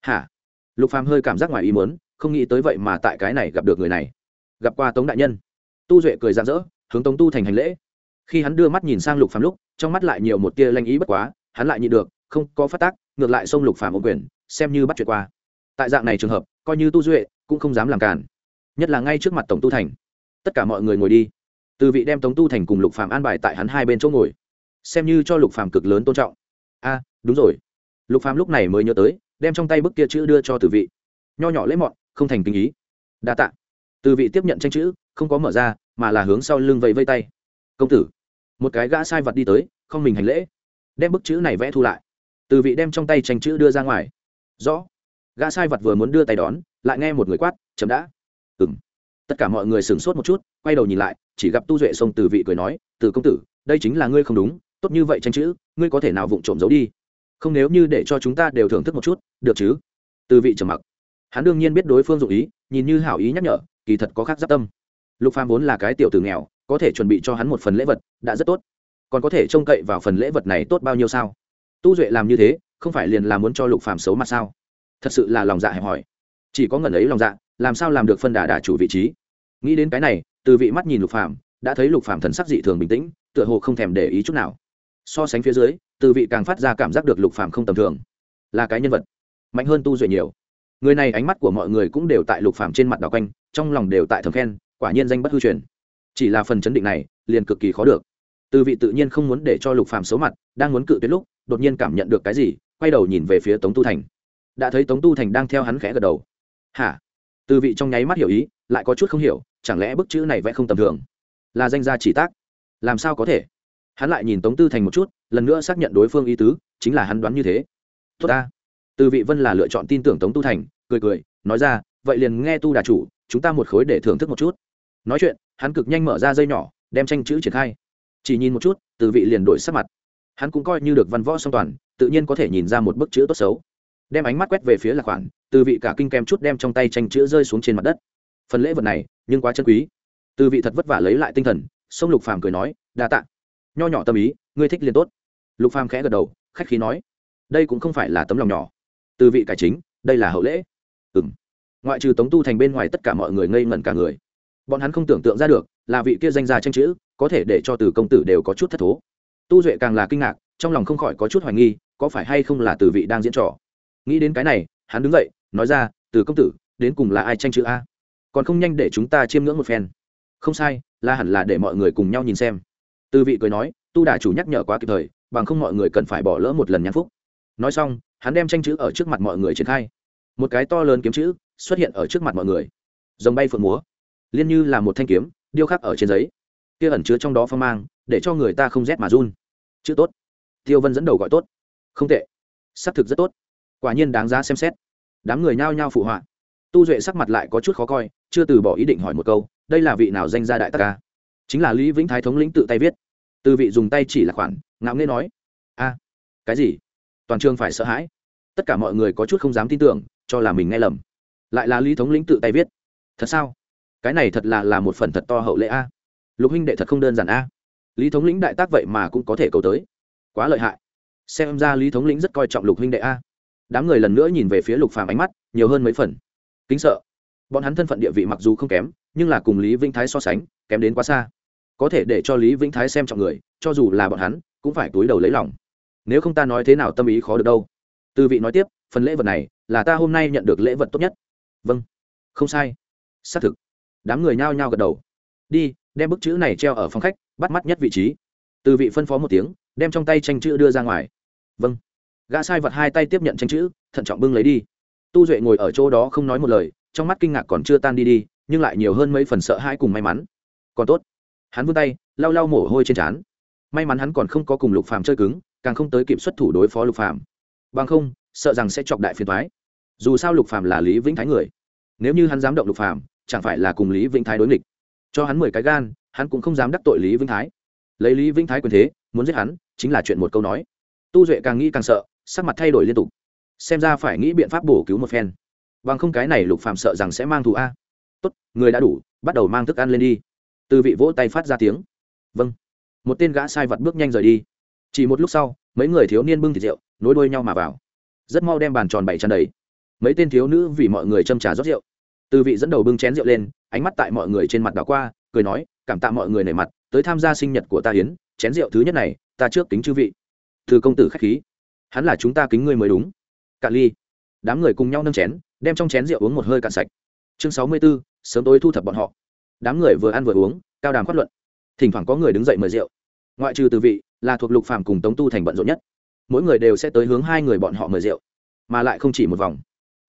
Hả? Lục phàm hơi cảm giác ngoài ý muốn, không nghĩ tới vậy mà tại cái này gặp được người này. Gặp qua tống đại nhân. Tu duệ cười rạng rỡ, hướng tống tu thành hành lễ. Khi hắn đưa mắt nhìn sang lục phàm lúc, trong mắt lại nhiều một tia lanh ý bất quá, hắn lại nhịn được không có phát tác, ngược lại xông lục phàm ôm quyền, xem như bắt chuyện qua. Tại dạng này trường hợp, coi như tu duệ cũng không dám làm cản nhất là ngay trước mặt tổng tu thành. Tất cả mọi người ngồi đi. Từ vị đem tống tu thành cùng lục phàm an bài tại hắn hai bên chỗ ngồi. Xem như cho lục phàm cực lớn tôn trọng. A, đúng rồi. Lục phàm lúc này mới nhớ tới, đem trong tay bức kia chữ đưa cho từ vị. Nho nhỏ lễ mọn, không thành kinh ý. Đa tạ. Từ vị tiếp nhận tranh chữ, không có mở ra, mà là hướng sau lưng vẫy vây tay. Công tử. Một cái gã sai vật đi tới, không mình hành lễ. Đem bức chữ này vẽ thu lại từ vị đem trong tay tranh chữ đưa ra ngoài. Rõ. Gã sai vật vừa muốn đưa tay đón, lại nghe một người quát chậm đã. Ừng tất cả mọi người sửng sốt một chút, quay đầu nhìn lại, chỉ gặp tu duệ xông từ vị cười nói, từ công tử, đây chính là ngươi không đúng, tốt như vậy tranh chữ, ngươi có thể nào vụng trộm giấu đi? Không nếu như để cho chúng ta đều thưởng thức một chút, được chứ? Từ vị trầm mặc. Hắn đương nhiên biết đối phương dụng ý, nhìn như hảo ý nhắc nhở, kỳ thật có khác giáp tâm. Lục phàm vốn là cái tiểu tử nghèo, có thể chuẩn bị cho hắn một phần lễ vật, đã rất tốt. Còn có thể trông cậy vào phần lễ vật này tốt bao nhiêu sao? Tu duệ làm như thế, không phải liền là muốn cho lục phàm xấu mặt sao? Thật sự là lòng dạ hẹp hòi. Chỉ có ngần ấy lòng dạ làm sao làm được phân đà đà chủ vị trí? Nghĩ đến cái này, từ vị mắt nhìn lục phàm, đã thấy lục phàm thần sắc dị thường bình tĩnh, tựa hồ không thèm để ý chút nào. So sánh phía dưới, từ vị càng phát ra cảm giác được lục phàm không tầm thường. Là cái nhân vật. Mạnh hơn tu duệ nhiều. Người này ánh mắt của mọi người cũng đều tại lục phàm trên mặt đảo quanh, trong lòng đều tại thầm khen, quả nhiên danh bất hư truyền. Chỉ là phần chấn định này, liền cực kỳ khó được. Từ vị tự nhiên không muốn để cho lục phàm xấu mặt, đang muốn cự tuyệt lúc đột nhiên cảm nhận được cái gì, quay đầu nhìn về phía tống tu thành. Đã thấy tống tu thành đang theo hắn khẽ gật đầu. Hả? Từ vị trong nháy mắt hiểu ý, lại có chút không hiểu, chẳng lẽ bức chữ này vẽ không tầm thường? Là danh gia chỉ tác. Làm sao có thể? Hắn lại nhìn tống tư thành một chút, lần nữa xác nhận đối phương ý tứ, chính là hắn đoán như thế. Tốt ta. Từ vị vân là lựa chọn tin tưởng tống tu thành, cười cười, nói ra, vậy liền nghe tu đà chủ, chúng ta một khối để thưởng thức một chút. Nói chuyện, hắn cực nhanh mở ra dây nhỏ, đem tranh chữ triển khai. Chỉ nhìn một chút, từ vị liền đổi sắc mặt hắn cũng coi như được văn võ song toàn, tự nhiên có thể nhìn ra một bức chữ tốt xấu. Đem ánh mắt quét về phía lạc khoản từ vị cả kinh kem chút đem trong tay tranh chữ rơi xuống trên mặt đất. Phần lễ vật này, nhưng quá chân quý. Từ vị thật vất vả lấy lại tinh thần, sông lục phàm cười nói, đa tạ. Nho nhỏ tâm ý, ngươi thích liền tốt. Lục phàm khẽ gật đầu, khách khí nói, đây cũng không phải là tấm lòng nhỏ. Từ vị cải chính, đây là hậu lễ. Ừ m ngoại trừ tống tu thành bên ngoài tất cả mọi người ngây ngẩn cả người. Bọn hắn không tưởng tượng ra được là vị kia danh gia tranh chữ có thể để cho từ công tử đều có chút thất thố tu duệ càng là kinh ngạc, trong lòng không khỏi có chút hoài nghi, có phải hay không là từ vị đang diễn trò? Nghĩ đến cái này, hắn đứng dậy, nói ra, từ công tử, đến cùng là ai tranh chữ a? Còn không nhanh để chúng ta chiêm ngưỡng một phen. Không sai, là hẳn là để mọi người cùng nhau nhìn xem. Từ vị cười nói, tu đà chủ nhắc nhở quá kịp thời, bằng không mọi người cần phải bỏ lỡ một lần nhãn phúc. Nói xong, hắn đem tranh chữ ở trước mặt mọi người triển khai. Một cái to lớn kiếm chữ xuất hiện ở trước mặt mọi người. Dòng bay phượng múa, liên như là một thanh kiếm, điêu khắc ở trên giấy. Kia ẩn chứa trong đó phong mang, để cho người ta không rét mà run chữ tốt. Tiêu vân dẫn đầu gọi tốt. Không tệ. Xác thực rất tốt. Quả nhiên đáng giá xem xét. Đám người nhao nhao phụ họa. Tu duệ sắc mặt lại có chút khó coi, chưa từ bỏ ý định hỏi một câu, đây là vị nào danh gia đại tắc ca? Chính là lý vĩnh thái thống lĩnh tự tay viết. Từ vị dùng tay chỉ là khoản, ngạo nghê nói. A, cái gì? Toàn trường phải sợ hãi. Tất cả mọi người có chút không dám tin tưởng, cho là mình nghe lầm. Lại là lý thống lĩnh tự tay viết. Thật sao? Cái này thật là là một phần thật to hậu lệ a. Lục huynh đệ thật không đơn giản a lý thống lĩnh đại tác vậy mà cũng có thể cầu tới. Quá lợi hại. Xem ra lý thống lĩnh rất coi trọng lục huynh đệ a. Đám người lần nữa nhìn về phía lục phàm ánh mắt, nhiều hơn mấy phần. Kính sợ. Bọn hắn thân phận địa vị mặc dù không kém, nhưng là cùng lý vĩnh thái so sánh, kém đến quá xa. Có thể để cho lý vĩnh thái xem trọng người, cho dù là bọn hắn, cũng phải túi đầu lấy lòng. Nếu không ta nói thế nào tâm ý khó được đâu. Từ vị nói tiếp, phần lễ vật này, là ta hôm nay nhận được lễ vật tốt nhất. Vâng. Không sai. Xác thực. Đám người nhao nhao gật đầu. Đi đem bức chữ này treo ở phòng khách, bắt mắt nhất vị trí. Từ vị phân phó một tiếng, đem trong tay tranh chữ đưa ra ngoài. Vâng. Gã sai vật hai tay tiếp nhận tranh chữ, thận trọng bưng lấy đi. Tu duệ ngồi ở chỗ đó không nói một lời, trong mắt kinh ngạc còn chưa tan đi đi, nhưng lại nhiều hơn mấy phần sợ hãi cùng may mắn. Còn tốt. Hắn vươn tay, lau lau mồ hôi trên trán. May mắn hắn còn không có cùng lục phàm chơi cứng, càng không tới kịp xuất thủ đối phó lục phàm. Bằng không, sợ rằng sẽ chọc đại phiền thoái dù sao lục phàm là lý vĩnh thái người. Nếu như hắn dám động lục phàm, chẳng phải là cùng lý vĩnh thái đối nghịch cho hắn mười cái gan, hắn cũng không dám đắc tội lý vĩnh thái. Lấy lý vĩnh thái quyền thế, muốn giết hắn, chính là chuyện một câu nói. Tu duệ càng nghĩ càng sợ, sắc mặt thay đổi liên tục. Xem ra phải nghĩ biện pháp bổ cứu một phen. Bằng không cái này lục Phạm sợ rằng sẽ mang thù a. Tốt, người đã đủ, bắt đầu mang thức ăn lên đi. Từ vị vỗ tay phát ra tiếng. Vâng. Một tên gã sai vật bước nhanh rời đi. Chỉ một lúc sau, mấy người thiếu niên bưng thịt rượu, nối đuôi nhau mà vào. Rất mau đem bàn tròn bảy tràn đầy. Mấy tên thiếu nữ vì mọi người châm trà rót rượu. Từ vị dẫn đầu bưng chén rượu lên ánh mắt tại mọi người trên mặt đảo qua cười nói cảm tạ mọi người nể mặt tới tham gia sinh nhật của ta hiến chén rượu thứ nhất này ta trước kính chư vị. Thư công tử khách khí. Hắn là chúng ta kính ngươi mới đúng. Cạn ly. Đám người cùng nhau nâng chén đem trong chén rượu uống một hơi cạn sạch. Chương sáu mươi 64, sớm tối thu thập bọn họ. Đám người vừa ăn vừa uống cao đàm phát luận. Thỉnh thoảng có người đứng dậy mời rượu. Ngoại trừ từ vị là thuộc lục phàm cùng tống tu thành bận rộn nhất. Mỗi người đều sẽ tới hướng hai người bọn họ mời rượu mà lại không chỉ một vòng.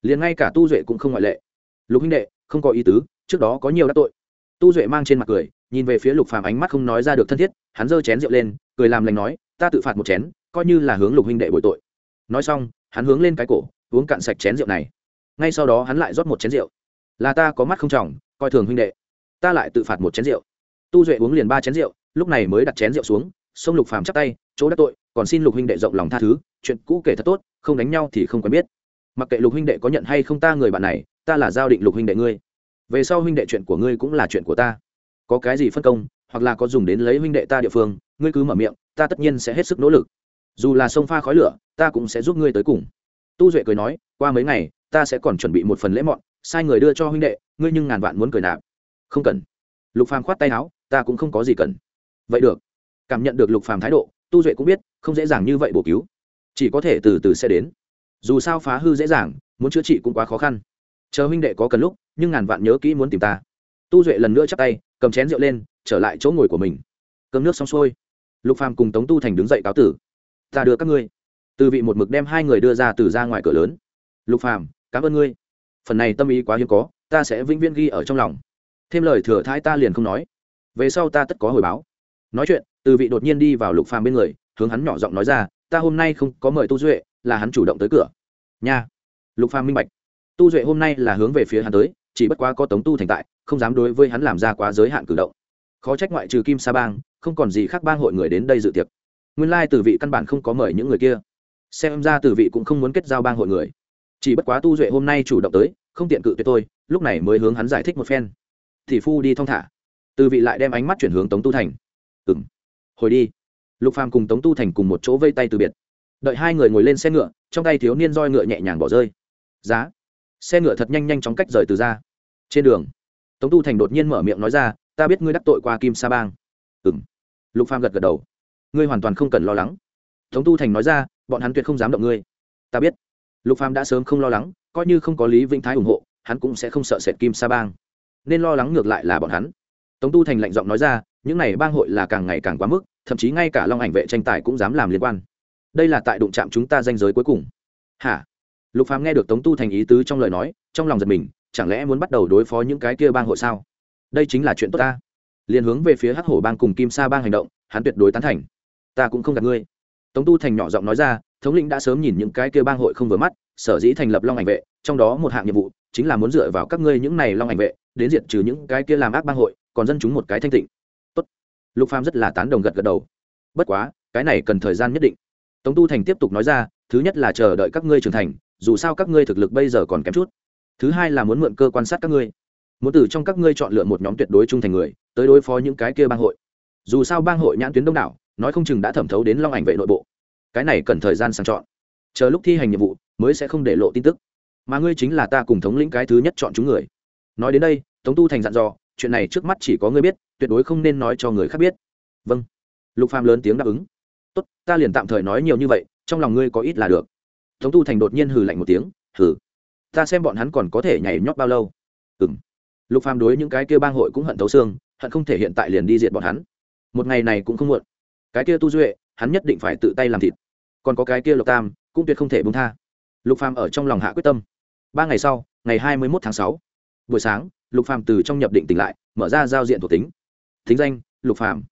Liền ngay cả tu duệ cũng không ngoại lệ. Lục huynh đệ không có ý tứ trước đó có nhiều đắc tội. Tu duệ mang trên mặt cười, nhìn về phía lục phàm ánh mắt không nói ra được thân thiết, hắn giơ chén rượu lên, cười làm lành nói, ta tự phạt một chén, coi như là hướng lục huynh đệ bồi tội. Nói xong, hắn hướng lên cái cổ, uống cạn sạch chén rượu này. Ngay sau đó hắn lại rót một chén rượu. Là ta có mắt không trọng, coi thường huynh đệ. Ta lại tự phạt một chén rượu. Tu duệ uống liền ba chén rượu, lúc này mới đặt chén rượu xuống, xông lục phàm chắp tay, chỗ đắc tội, còn xin lục huynh đệ rộng lòng tha thứ, chuyện cũ kể thật tốt, không đánh nhau thì không quen biết. Mặc kệ lục huynh đệ có nhận hay không ta người bạn này, ta là giao định lục huynh đệ ngươi về sau huynh đệ chuyện của ngươi cũng là chuyện của ta. Có cái gì phân công, hoặc là có dùng đến lấy huynh đệ ta địa phương, ngươi cứ mở miệng, ta tất nhiên sẽ hết sức nỗ lực. Dù là sông pha khói lửa, ta cũng sẽ giúp ngươi tới cùng. Tu duệ cười nói, qua mấy ngày, ta sẽ còn chuẩn bị một phần lễ mọn, sai người đưa cho huynh đệ, ngươi nhưng ngàn vạn muốn cười nạp. Không cần. Lục phàm khoát tay áo, ta cũng không có gì cần. Vậy được. Cảm nhận được lục phàm thái độ, tu duệ cũng biết, không dễ dàng như vậy bổ cứu. Chỉ có thể từ từ sẽ đến. Dù sao phá hư dễ dàng, muốn chữa trị cũng quá khó khăn chờ huynh đệ có cần lúc, nhưng ngàn vạn nhớ kỹ muốn tìm ta. Tu duệ lần nữa chắp tay, cầm chén rượu lên, trở lại chỗ ngồi của mình. Cơm nước xong xuôi. Lục phàm cùng tống tu thành đứng dậy cáo tử. Ta đưa các ngươi. Từ vị một mực đem hai người đưa ra từ ra ngoài cửa lớn. Lục phàm, cảm ơn ngươi. Phần này tâm ý quá hiếm có, ta sẽ vĩnh viễn ghi ở trong lòng. Thêm lời thừa thái ta liền không nói. Về sau ta tất có hồi báo. Nói chuyện, từ vị đột nhiên đi vào lục phàm bên người, hướng hắn nhỏ giọng nói ra, ta hôm nay không có mời tu duệ, là hắn chủ động tới cửa. Nha. Lục phàm minh bạch tu duệ hôm nay là hướng về phía hắn tới, chỉ bất quá có tống tu thành tại, không dám đối với hắn làm ra quá giới hạn cử động. Khó trách ngoại trừ kim sa bang, không còn gì khác bang hội người đến đây dự tiệc. Nguyên lai từ vị căn bản không có mời những người kia. Xem ra từ vị cũng không muốn kết giao bang hội người. Chỉ bất quá tu duệ hôm nay chủ động tới, không tiện cự tuyệt tôi, lúc này mới hướng hắn giải thích một phen. Thì phu đi thong thả. Từ vị lại đem ánh mắt chuyển hướng tống tu thành. Ừng hồi đi. Lục phàm cùng tống tu thành cùng một chỗ vây tay từ biệt. Đợi hai người ngồi lên xe ngựa, trong tay thiếu niên roi ngựa nhẹ nhàng bỏ rơi. Giá xe ngựa thật nhanh nhanh chóng cách rời từ ra. Trên đường, tống tu thành đột nhiên mở miệng nói ra, ta biết ngươi đắc tội qua kim sa bang. Ừ m lục phàm gật gật đầu. Ngươi hoàn toàn không cần lo lắng. Tống tu thành nói ra, bọn hắn tuyệt không dám động ngươi. Ta biết. Lục phàm đã sớm không lo lắng, coi như không có lý vĩnh thái ủng hộ, hắn cũng sẽ không sợ sệt kim sa bang. Nên lo lắng ngược lại là bọn hắn. Tống tu thành lạnh giọng nói ra, những này bang hội là càng ngày càng quá mức, thậm chí ngay cả long ảnh vệ tranh tài cũng dám làm liên quan. Đây là tại đụng chạm chúng ta danh giới cuối cùng. Hả? Lục phàm nghe được tống tu thành ý tứ trong lời nói, trong lòng giật mình, chẳng lẽ muốn bắt đầu đối phó những cái kia bang hội sao? Đây chính là chuyện tốt ta. Liền hướng về phía hắc hổ bang cùng kim sa bang hành động, hắn tuyệt đối tán thành. Ta cũng không gạt ngươi. Tống tu thành nhỏ giọng nói ra, thống lĩnh đã sớm nhìn những cái kia bang hội không vừa mắt, sở dĩ thành lập long ảnh vệ, trong đó một hạng nhiệm vụ chính là muốn dựa vào các ngươi những này long ảnh vệ, đến diệt trừ những cái kia làm ác bang hội, còn dân chúng một cái thanh tịnh. Tốt. Lục phàm rất là tán đồng gật gật đầu. Bất quá, cái này cần thời gian nhất định. Tống tu thành tiếp tục nói ra, thứ nhất là chờ đợi các ngươi trưởng thành dù sao các ngươi thực lực bây giờ còn kém chút. Thứ hai là muốn mượn cơ quan sát các ngươi. Muốn từ trong các ngươi chọn lựa một nhóm tuyệt đối trung thành người, tới đối phó những cái kia bang hội. Dù sao bang hội nhãn tuyến đông đảo, nói không chừng đã thẩm thấu đến long ảnh vệ nội bộ. Cái này cần thời gian sang chọn. Chờ lúc thi hành nhiệm vụ, mới sẽ không để lộ tin tức. Mà ngươi chính là ta cùng thống lĩnh cái thứ nhất chọn chúng người. Nói đến đây, tống tu thành dặn dò, chuyện này trước mắt chỉ có ngươi biết, tuyệt đối không nên nói cho người khác biết. Vâng. Lục phàm lớn tiếng đáp ứng. Tốt, ta liền tạm thời nói nhiều như vậy, trong lòng ngươi có ít là được tống tu thành đột nhiên hừ lạnh một tiếng, hừ, ta xem bọn hắn còn có thể nhảy nhót bao lâu. Ừng lục phàm đối những cái kia bang hội cũng hận thấu xương, hận không thể hiện tại liền đi diệt bọn hắn. Một ngày này cũng không muộn. Cái kia tu duệ, hắn nhất định phải tự tay làm thịt. Còn có cái kia lục tam, cũng tuyệt không thể buông tha. Lục phàm ở trong lòng hạ quyết tâm. Ba ngày sau, ngày hai mươi một tháng sáu, buổi sáng, lục phàm từ trong nhập định tỉnh lại, mở ra giao diện thuộc tính. Thính danh, lục phàm.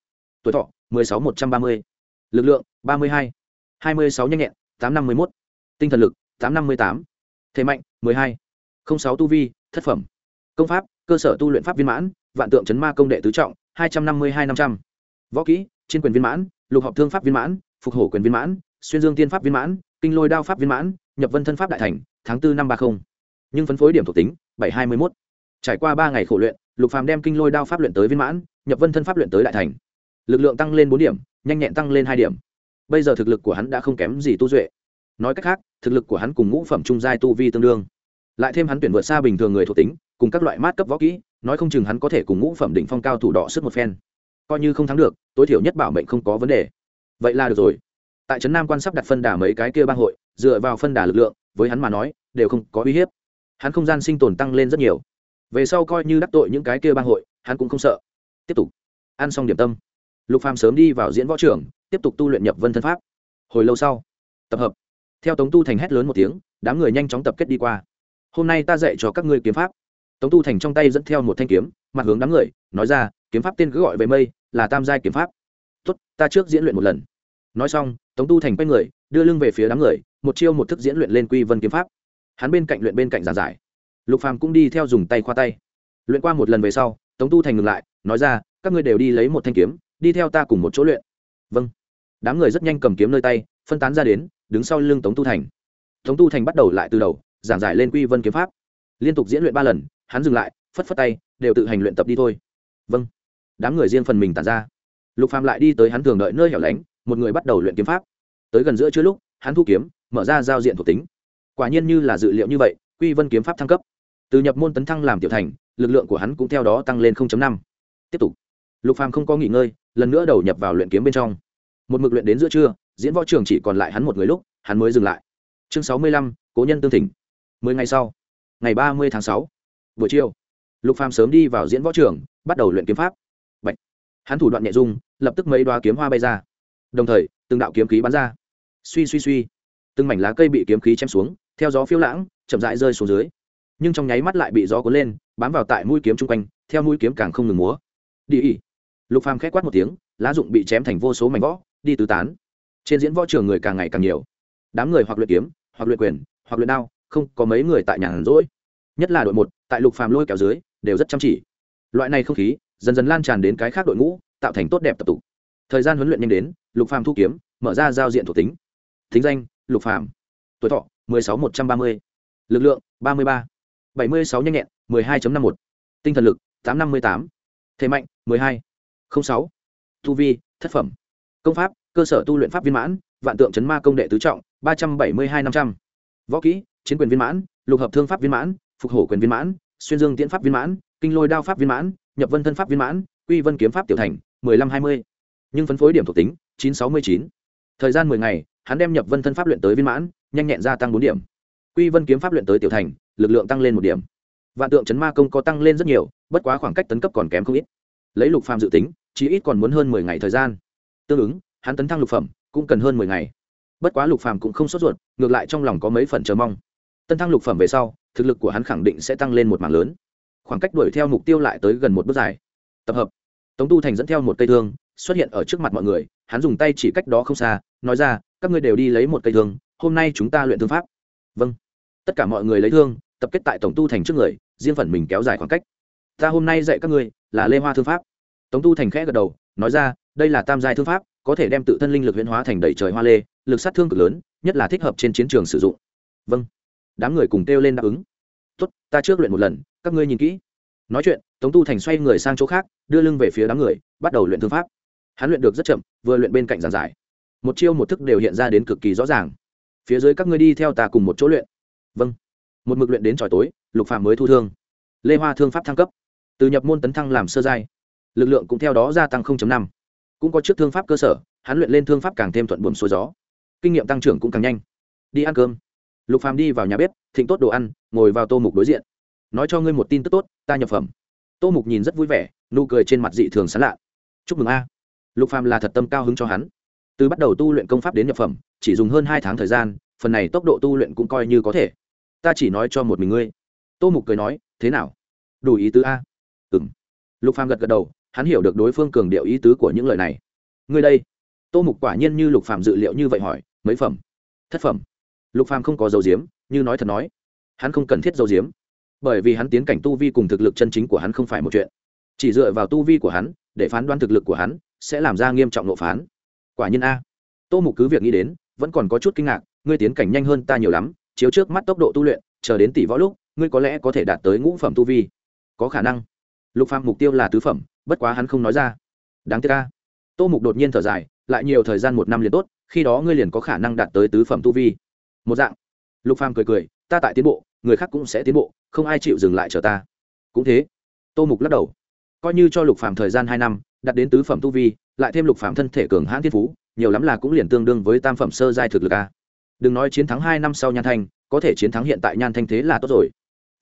Tuổi thọ, mười sáu một trăm ba mươi. Lực lượng, ba mươi hai. Hai mươi sáu nhanh nhẹn, tám năm mươi một tinh thần lực, tám năm mươi tám. Thế mạnh, mười hai. Không sáu tu vi, thất phẩm. Công pháp, cơ sở tu luyện pháp viên mãn, vạn tượng chấn ma công đệ tứ trọng, hai trăm năm mươi hai năm trăm. Võ kỹ trên quyền viên mãn, lục học thương pháp viên mãn, phục hổ quyền viên mãn, xuyên dương tiên pháp viên mãn, kinh lôi đao pháp viên mãn, nhập vân thân pháp đại thành, tháng bốn năm ba mươi nhưng phân phối điểm thuộc tính, bảy hai mươi một trải qua ba ngày khổ luyện, lục phàm đem kinh lôi đao pháp luyện tới viên mãn, nhập vân thân pháp luyện tới đại thành. Lực lượng tăng lên bốn điểm, nhanh nhẹn tăng lên hai điểm. Bây giờ thực lực của hắn đã không kém gì tu duệ. Nói cách khác thực lực của hắn cùng ngũ phẩm trung giai tu vi tương đương. Lại thêm hắn tuyển vượt xa bình thường người thuộc tính, cùng các loại mát cấp võ kỹ, nói không chừng hắn có thể cùng ngũ phẩm đỉnh phong cao thủ đỏ sức một phen. Coi như không thắng được, tối thiểu nhất bảo mệnh không có vấn đề. Vậy là được rồi. Tại trấn nam quan sắp đặt phân đà mấy cái kia bang hội, dựa vào phân đà lực lượng, với hắn mà nói, đều không có uy hiếp. Hắn không gian sinh tồn tăng lên rất nhiều. Về sau coi như đắc tội những cái kia bang hội, hắn cũng không sợ. Tiếp tục. Ăn xong điểm tâm. Lục phàm sớm đi vào diễn võ trưởng, tiếp tục tu luyện nhập vân thân pháp. Hồi lâu sau. Tập hợp theo tống tu thành hét lớn một tiếng, đám người nhanh chóng tập kết đi qua. Hôm nay ta dạy cho các ngươi kiếm pháp. Tống tu thành trong tay dẫn theo một thanh kiếm, mặt hướng đám người, nói ra, kiếm pháp tên cứ gọi về mây, là tam giai kiếm pháp. Tốt, ta trước diễn luyện một lần. Nói xong, tống tu thành quay người, đưa lưng về phía đám người, một chiêu một thức diễn luyện lên quy vân kiếm pháp. Hắn bên cạnh luyện bên cạnh giàn giải. Lục phàm cũng đi theo dùng tay khoa tay. Luyện qua một lần về sau, tống tu thành ngừng lại, nói ra, các ngươi đều đi lấy một thanh kiếm, đi theo ta cùng một chỗ luyện. Vâng. Đám người rất nhanh cầm kiếm nơi tay, phân tán ra đến đứng sau lưng tống tu thành. Tống tu thành bắt đầu lại từ đầu, giảng giải lên quy vân kiếm pháp. Liên tục diễn luyện ba lần, hắn dừng lại, phất phất tay, đều tự hành luyện tập đi thôi. Vâng. Đám người riêng phần mình tản ra. Lục phàm lại đi tới hắn thường đợi nơi hẻo lánh, một người bắt đầu luyện kiếm pháp. Tới gần giữa chưa lúc, hắn thu kiếm, mở ra giao diện thuộc tính. Quả nhiên như là dự liệu như vậy, quy vân kiếm pháp thăng cấp. Từ nhập môn tấn thăng làm tiểu thành, lực lượng của hắn cũng theo đó tăng lên 0.5. tiếp tục. Lục phàm không có nghỉ ngơi, lần nữa đầu nhập vào luyện kiếm bên trong. Một mực luyện đến giữa trưa diễn võ trường chỉ còn lại hắn một người lúc, hắn mới dừng lại. Chương sáu mươi lăm, cố nhân tương thỉnh. Mười ngày sau, ngày ba mươi tháng sáu, buổi chiều, lục phàm sớm đi vào diễn võ trường, bắt đầu luyện kiếm pháp. Bạch. hắn thủ đoạn nhẹ dung, lập tức mấy đoá kiếm hoa bay ra. Đồng thời, từng đạo kiếm khí bắn ra. Suy suy suy. Từng mảnh lá cây bị kiếm khí chém xuống, theo gió phiêu lãng, chậm rãi rơi xuống dưới. Nhưng trong nháy mắt lại bị gió cuốn lên, bám vào tại mũi kiếm chung quanh, theo mũi kiếm càng không ngừng múa. Đi ỉ. Lục phàm khét quát một tiếng, lá dụng bị chém thành vô số mảnh võ đi tứ tán trên diễn võ trường người càng ngày càng nhiều đám người hoặc luyện kiếm, hoặc luyện quyền, hoặc luyện đao, không có mấy người tại nhà hàn rỗi nhất là đội một, tại lục phàm lôi kéo dưới, đều rất chăm chỉ loại này không khí, dần dần lan tràn đến cái khác đội ngũ, tạo thành tốt đẹp tập tục thời gian huấn luyện nhanh đến, lục phàm thu kiếm, mở ra giao diện thuộc tính thính danh, lục phàm tuổi thọ 16-130. lực lượng 33. 76 nhanh nhẹn 12.51. tinh thần lực 858. thể mạnh 12. 06. tu vi, thất phẩm công pháp cơ sở tu luyện pháp viên mãn, vạn tượng chấn ma công đệ tứ trọng 372 500. võ kỹ, chiến quyền viên mãn, lục hợp thương pháp viên mãn, phục hổ quyền viên mãn, xuyên dương tiễn pháp viên mãn, kinh lôi đao pháp viên mãn, nhập vân thân pháp viên mãn, quy vân kiếm pháp tiểu thành 15-20. nhưng phân phối điểm thuộc tính 969. thời gian 10 ngày, hắn đem nhập vân thân pháp luyện tới viên mãn, nhanh nhẹn gia tăng bốn điểm quy vân kiếm pháp luyện tới tiểu thành, lực lượng tăng lên một điểm vạn tượng chấn ma công có tăng lên rất nhiều, bất quá khoảng cách tấn cấp còn kém không ít lấy lục phàm dự tính chỉ ít còn muốn hơn 10 ngày thời gian tương ứng hắn tấn thăng lục phẩm, cũng cần hơn 10 ngày. Bất quá lục phàm cũng không sốt ruột, ngược lại trong lòng có mấy phần chờ mong. Tân thăng lục phẩm về sau, thực lực của hắn khẳng định sẽ tăng lên một mảng lớn. Khoảng cách đuổi theo mục tiêu lại tới gần một bước dài. Tập hợp. Tống tu thành dẫn theo một cây thương, xuất hiện ở trước mặt mọi người, hắn dùng tay chỉ cách đó không xa, nói ra, các ngươi đều đi lấy một cây thương, hôm nay chúng ta luyện thương pháp. Vâng. Tất cả mọi người lấy thương, tập kết tại tổng tu thành trước người, riêng phần mình kéo dài khoảng cách. Ta hôm nay dạy các ngươi là lê hoa thương pháp. Tống tu thành khẽ gật đầu, nói ra, đây là tam giai thương pháp có thể đem tự thân linh lực huyễn hóa thành đầy trời hoa lê, lực sát thương cực lớn, nhất là thích hợp trên chiến trường sử dụng. Vâng. Đám người cùng kêu lên đáp ứng. Tốt, ta trước luyện một lần, các ngươi nhìn kỹ. Nói chuyện, tống tu thành xoay người sang chỗ khác, đưa lưng về phía đám người, bắt đầu luyện thương pháp. Hắn luyện được rất chậm, vừa luyện bên cạnh giàn giải. Một chiêu một thức đều hiện ra đến cực kỳ rõ ràng. Phía dưới các ngươi đi theo ta cùng một chỗ luyện. Vâng. Một mực luyện đến tròi tối, lục phạm mới thu thương. Lê hoa thương pháp thăng cấp. Từ nhập môn tấn thăng làm sơ giai, lực lượng cũng theo đó gia tăng năm cũng có trước thương pháp cơ sở, hắn luyện lên thương pháp càng thêm thuận buồm xuôi gió. Kinh nghiệm tăng trưởng cũng càng nhanh. Đi ăn cơm. Lục phàm đi vào nhà bếp, thịnh tốt đồ ăn, ngồi vào tô mục đối diện. Nói cho ngươi một tin tức tốt, ta nhập phẩm. Tô mục nhìn rất vui vẻ, nụ cười trên mặt dị thường sán lạ. Chúc mừng a. Lục phàm là thật tâm cao hứng cho hắn. Từ bắt đầu tu luyện công pháp đến nhập phẩm, chỉ dùng hơn hai tháng thời gian, phần này tốc độ tu luyện cũng coi như có thể. Ta chỉ nói cho một mình ngươi. Tô mục cười nói, thế nào? Đủ ý tứ a? Ừ m lục phàm gật gật đầu hắn hiểu được đối phương cường điệu ý tứ của những lời này. Người đây. Tô mục quả nhiên như lục phàm dự liệu như vậy hỏi, mấy phẩm? Thất phẩm. Lục phàm không có dấu diếm, như nói thật nói, hắn không cần thiết dấu diếm, bởi vì hắn tiến cảnh tu vi cùng thực lực chân chính của hắn không phải một chuyện. Chỉ dựa vào tu vi của hắn, để phán đoán thực lực của hắn, sẽ làm ra nghiêm trọng nộ phán. Quả nhiên a. Tô mục cứ việc nghĩ đến, vẫn còn có chút kinh ngạc, ngươi tiến cảnh nhanh hơn ta nhiều lắm, chiếu trước mắt tốc độ tu luyện, chờ đến tỷ võ lúc, ngươi có lẽ có thể đạt tới ngũ phẩm tu vi. Có khả năng. Lục phàm mục tiêu là tứ phẩm bất quá hắn không nói ra. Đáng tiếc ca tô mục đột nhiên thở dài, lại nhiều thời gian một năm liền tốt, khi đó ngươi liền có khả năng đạt tới tứ phẩm tu vi. Một dạng. Lục phàm cười cười, ta tại tiến bộ, người khác cũng sẽ tiến bộ, không ai chịu dừng lại chờ ta. Cũng thế. Tô mục lắc đầu. Coi như cho lục phàm thời gian hai năm, đạt đến tứ phẩm tu vi, lại thêm lục phàm thân thể cường hãn thiên phú, nhiều lắm là cũng liền tương đương với tam phẩm sơ giai thực lực a. Đừng nói chiến thắng hai năm sau nhan thanh, có thể chiến thắng hiện tại nhan thanh thế là tốt rồi.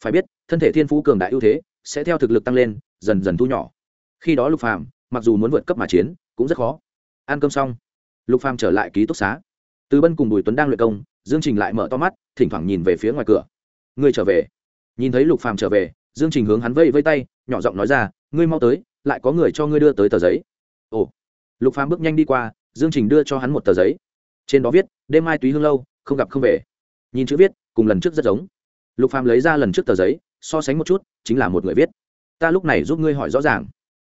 Phải biết, thân thể thiên phú cường đại ưu thế, sẽ theo thực lực tăng lên, dần dần thu nhỏ khi đó lục phàm, mặc dù muốn vượt cấp mà chiến, cũng rất khó. Ăn cơm xong, lục phàm trở lại ký túc xá. Từ bân cùng bùi tuấn đang luyện công, dương trình lại mở to mắt, thỉnh thoảng nhìn về phía ngoài cửa. Ngươi trở về. Nhìn thấy lục phàm trở về, dương trình hướng hắn vây vây tay, nhỏ giọng nói ra, ngươi mau tới, lại có người cho ngươi đưa tới tờ giấy. Ồ. Lục phàm bước nhanh đi qua, dương trình đưa cho hắn một tờ giấy. Trên đó viết, đêm mai túy hương lâu, không gặp không về. Nhìn chữ viết, cùng lần trước rất giống. Lục phàm lấy ra lần trước tờ giấy, so sánh một chút, chính là một người viết. Ta lúc này giúp ngươi hỏi rõ ràng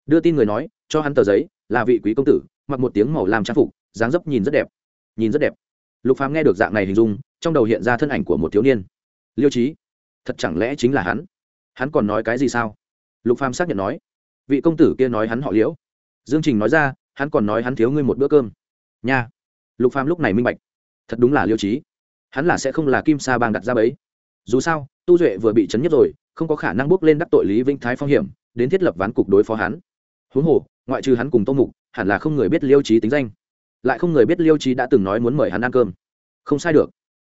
đưa tin người nói, cho hắn tờ giấy, là vị quý công tử, mặc một tiếng màu làm trang phục, dáng dấp nhìn rất đẹp. Nhìn rất đẹp. Lục phàm nghe được dạng này hình dung, trong đầu hiện ra thân ảnh của một thiếu niên. Liêu trí thật chẳng lẽ chính là hắn? Hắn còn nói cái gì sao? Lục phàm xác nhận nói. Vị công tử kia nói hắn họ liễu. Dương trình nói ra, hắn còn nói hắn thiếu ngươi một bữa cơm. Nha. Lục phàm lúc này minh bạch. Thật đúng là liêu trí hắn là sẽ không là kim sa bang đặt ra bấy dù sao, tu duệ vừa bị chấn nhất rồi, không có khả năng bước lên đắc tội lý vĩnh thái phong hiểm, đến thiết lập ván cục đối phó hắn huống hồ, ngoại trừ hắn cùng tô mục, hẳn là không người biết liêu trí tính danh. Lại không người biết liêu trí đã từng nói muốn mời hắn ăn cơm. Không sai được.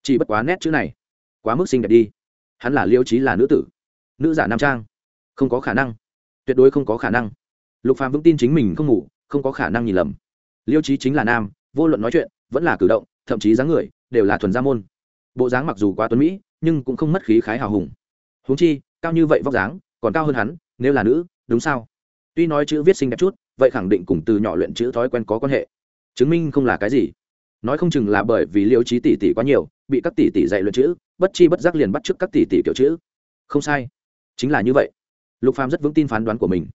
Chỉ bất quá nét chữ này, quá mức xinh đẹp đi. Hắn là liêu trí là nữ tử, nữ giả nam trang. Không có khả năng. Tuyệt đối không có khả năng. Lục phàm vững tin chính mình không ngủ, không có khả năng nhìn lầm. Liêu trí chính là nam, vô luận nói chuyện, vẫn là cử động, thậm chí dáng người, đều là thuần gia môn. Bộ dáng mặc dù quá tuấn mỹ, nhưng cũng không mất khí khái hào hùng. Huống chi, cao như vậy vóc dáng, còn cao hơn hắn, nếu là nữ, đúng sao? Tuy nói chữ viết xinh đẹp chút, vậy khẳng định cùng từ nhỏ luyện chữ thói quen có quan hệ. Chứng minh không là cái gì. Nói không chừng là bởi vì liêu trí tỷ tỷ quá nhiều, bị các tỷ tỷ dạy luyện chữ, bất chi bất giác liền bắt chước các tỷ tỷ kiểu chữ. Không sai. Chính là như vậy. Lục phàm rất vững tin phán đoán của mình.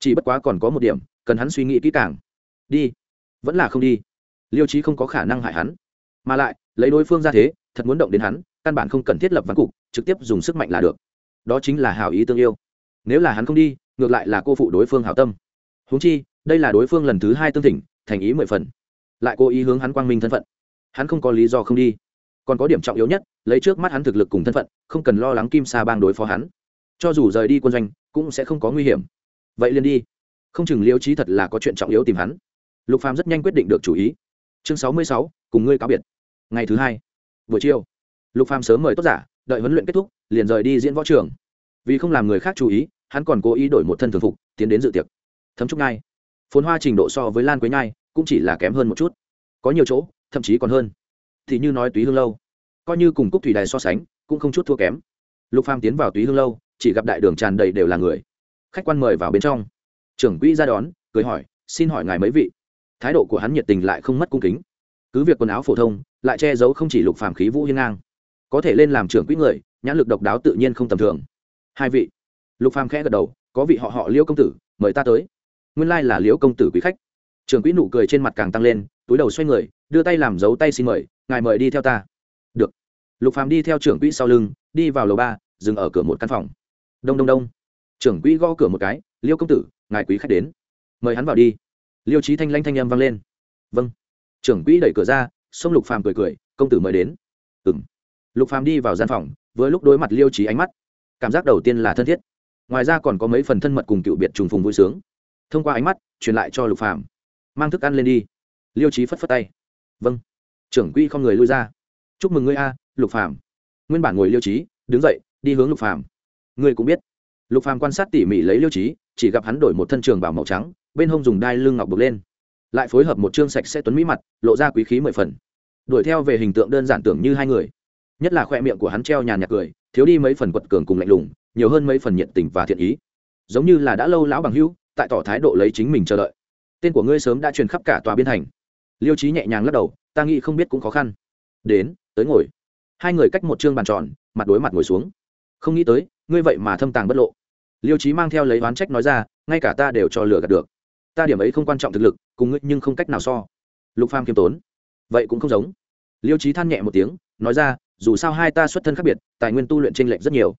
Chỉ bất quá còn có một điểm, cần hắn suy nghĩ kỹ càng. Đi. Vẫn là không đi. Liêu trí không có khả năng hại hắn. Mà lại, lấy đối phương ra thế, thật muốn động đến hắn, căn bản không cần thiết lập ván cục, trực tiếp dùng sức mạnh là được. Đó chính là hảo ý tương yêu. Nếu là hắn không đi ngược lại là cô phụ đối phương hảo tâm. Húng chi, đây là đối phương lần thứ hai tương thỉnh, thành ý mười phần. Lại cố ý hướng hắn quang minh thân phận. Hắn không có lý do không đi. Còn có điểm trọng yếu nhất, lấy trước mắt hắn thực lực cùng thân phận, không cần lo lắng kim sa bang đối phó hắn. Cho dù rời đi quân doanh, cũng sẽ không có nguy hiểm. Vậy liền đi. Không chừng liêu trí thật là có chuyện trọng yếu tìm hắn. Lục phàm rất nhanh quyết định được chủ ý. Chương sáu mươi sáu, cùng ngươi cáo biệt. Ngày thứ hai, buổi chiều. Lục phàm sớm mời tốt giả, đợi huấn luyện kết thúc, liền rời đi diễn võ trường. Vì không làm người khác chú ý hắn còn cố ý đổi một thân thường phục, tiến đến dự tiệc. Thấm trúc ngai phồn hoa trình độ so với lan quế nhai, cũng chỉ là kém hơn một chút. Có nhiều chỗ, thậm chí còn hơn. Thì như nói túy hương lâu. Coi như cùng cúc thủy đài so sánh, cũng không chút thua kém. Lục phàm tiến vào túy hương lâu, chỉ gặp đại đường tràn đầy đều là người. Khách quan mời vào bên trong. Trưởng quỹ ra đón, cười hỏi, xin hỏi ngài mấy vị? Thái độ của hắn nhiệt tình lại không mất cung kính. Cứ việc quần áo phổ thông, lại che giấu không chỉ lục phàm khí vũ hiên ngang. Có thể lên làm trưởng quỹ người, nhãn lực độc đáo tự nhiên không tầm thường. Hai vị lục phàm khẽ gật đầu, có vị họ họ liêu công tử, mời ta tới. Nguyên lai là liễu công tử quý khách. Trường quỹ nụ cười trên mặt càng tăng lên, túi đầu xoay người, đưa tay làm dấu tay xin mời, ngài mời đi theo ta. Được. Lục phàm đi theo trưởng quỹ sau lưng, đi vào lầu ba, dừng ở cửa một căn phòng. Đông đông đông. Trưởng quỹ gõ cửa một cái, liêu công tử, ngài quý khách đến. Mời hắn vào đi. Liêu trí thanh lanh thanh âm vang lên. Vâng. Trưởng quỹ đẩy cửa ra xông lục phàm cười cười, công tử mời đến. Ừng lục phàm đi vào gian phòng với lúc đối mặt liêu trí ánh mắt, cảm giác đầu tiên là thân thiết ngoài ra còn có mấy phần thân mật cùng cựu biệt trùng phùng vui sướng. Thông qua ánh mắt, truyền lại cho lục phàm. Mang thức ăn lên đi. Liêu trí phất phất tay. Vâng. Trưởng quỹ không người lui ra. Chúc mừng ngươi a, lục phàm. Nguyên bản ngồi liêu trí đứng dậy, đi hướng lục phàm. Ngươi cũng biết. Lục phàm quan sát tỉ mỉ lấy liêu trí chỉ gặp hắn đổi một thân trường bảo màu trắng, bên hông dùng đai lưng ngọc bực lên. Lại phối hợp một chương sạch sẽ tuấn mỹ mặt, lộ ra quý khí mười phần. Đuổi theo về hình tượng đơn giản tưởng như hai người. Nhất là khoe miệng của hắn treo nhàn nhạt cười, thiếu đi mấy phần quật cường cùng lạnh lùng nhiều hơn mấy phần nhiệt tình và thiện ý. Giống như là đã lâu lão bằng hữu, tại tỏ thái độ lấy chính mình chờ đợi. Tên của ngươi sớm đã truyền khắp cả tòa biên thành. Liêu trí nhẹ nhàng lắc đầu, ta nghĩ không biết cũng khó khăn. Đến, tới ngồi. Hai người cách một chương bàn tròn, mặt đối mặt ngồi xuống. Không nghĩ tới, ngươi vậy mà thâm tàng bất lộ. Liêu trí mang theo lấy oán trách nói ra, ngay cả ta đều cho lừa gạt được. Ta điểm ấy không quan trọng thực lực, cùng ngươi nhưng không cách nào so. Lục phàm kiêm tốn. Vậy cũng không giống. Liêu trí than nhẹ một tiếng, nói ra, dù sao hai ta xuất thân khác biệt, tài nguyên tu luyện tranh lệch rất nhiều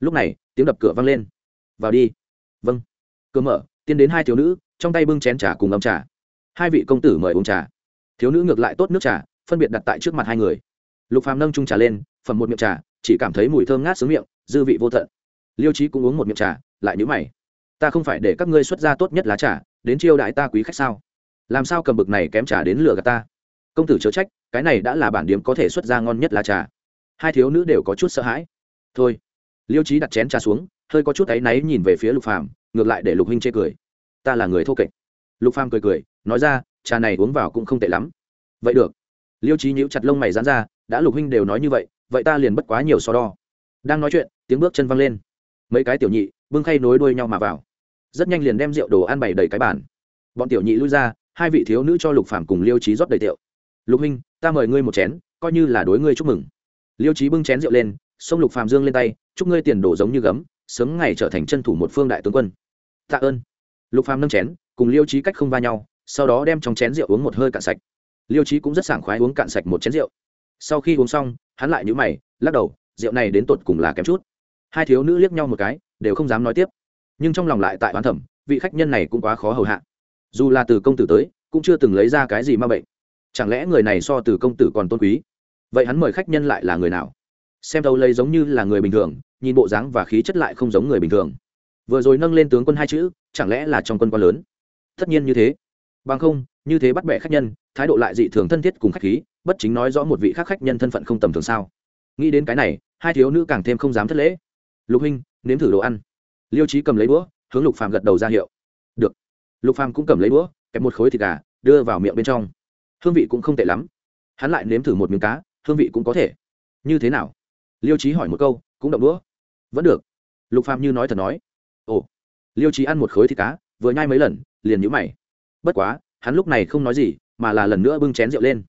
lúc này, tiếng đập cửa vang lên. Vào đi. Vâng. Cửa mở, tiến đến hai thiếu nữ, trong tay bưng chén trà cùng ấm trà. Hai vị công tử mời uống trà. Thiếu nữ ngược lại tốt nước trà, phân biệt đặt tại trước mặt hai người. Lục phàm nâng trung trà lên, phẩm một miệng trà, chỉ cảm thấy mùi thơm ngát xuống miệng, dư vị vô tận. Liêu trí cũng uống một miệng trà, lại nhíu mày. Ta không phải để các ngươi xuất ra tốt nhất lá trà, đến chiêu đại ta quý khách sao? Làm sao cầm bực này kém trà đến lừa gạt ta? Công tử chớ trách, cái này đã là bản điểm có thể xuất ra ngon nhất lá trà. Hai thiếu nữ đều có chút sợ hãi. Thôi liêu trí đặt chén trà xuống, hơi có chút áy náy nhìn về phía lục phàm, ngược lại để lục huynh chê cười. Ta là người thô kệch. Lục phàm cười cười, nói ra, trà này uống vào cũng không tệ lắm. Vậy được. Liêu trí nhíu chặt lông mày dán ra, đã lục huynh đều nói như vậy vậy ta liền bất quá nhiều so đo. Đang nói chuyện, tiếng bước chân văng lên. Mấy cái tiểu nhị, bưng khay nối đuôi nhau mà vào. Rất nhanh liền đem rượu đồ ăn bày đầy cái bàn. Bọn tiểu nhị lui ra, hai vị thiếu nữ cho lục phàm cùng liêu trí rót đầy rượu. Lục huynh ta mời ngươi một chén, coi như là đối ngươi chúc mừng. Liêu trí bưng chén rượu lên, xông lục phàm dương lên tay chúc ngươi tiền đồ giống như gấm, sớm ngày trở thành chân thủ một phương đại tướng quân. Tạ ơn. Lục phàm nâng chén, cùng liêu trí cách không va nhau, sau đó đem trong chén rượu uống một hơi cạn sạch. Liêu trí cũng rất sảng khoái uống cạn sạch một chén rượu. Sau khi uống xong, hắn lại nhíu mày, lắc đầu, rượu này đến tột cùng là kém chút. Hai thiếu nữ liếc nhau một cái, đều không dám nói tiếp. Nhưng trong lòng lại tại oán thẩm vị khách nhân này cũng quá khó hầu hạ. Dù là từ công tử tới, cũng chưa từng lấy ra cái gì ma bệnh. Chẳng lẽ người này so từ công tử còn tôn quý? Vậy hắn mời khách nhân lại là người nào? Xem đâu lấy giống như là người bình thường nhìn bộ dáng và khí chất lại không giống người bình thường. Vừa rồi nâng lên tướng quân hai chữ, chẳng lẽ là trong quân quan lớn? Tất nhiên như thế. Bằng không, như thế bắt bẻ khách nhân, thái độ lại dị thường thân thiết cùng khách khí, bất chính nói rõ một vị khác khách nhân thân phận không tầm thường sao. Nghĩ đến cái này, hai thiếu nữ càng thêm không dám thất lễ. Lục huynh, nếm thử đồ ăn. Liêu trí cầm lấy đũa, hướng lục phàm gật đầu ra hiệu. Được. Lục phàm cũng cầm lấy đũa, kẹp một khối thịt gà, đưa vào miệng bên trong. Hương vị cũng không tệ lắm. Hắn lại nếm thử một miếng cá, hương vị cũng có thể. Như thế nào? Liêu trí hỏi một câu, cũng động đũa vẫn được. Lục phàm như nói thật nói. Ồ, liêu trí ăn một khối thịt cá, vừa nhai mấy lần, liền nhũ mày. Bất quá, hắn lúc này không nói gì, mà là lần nữa bưng chén rượu lên.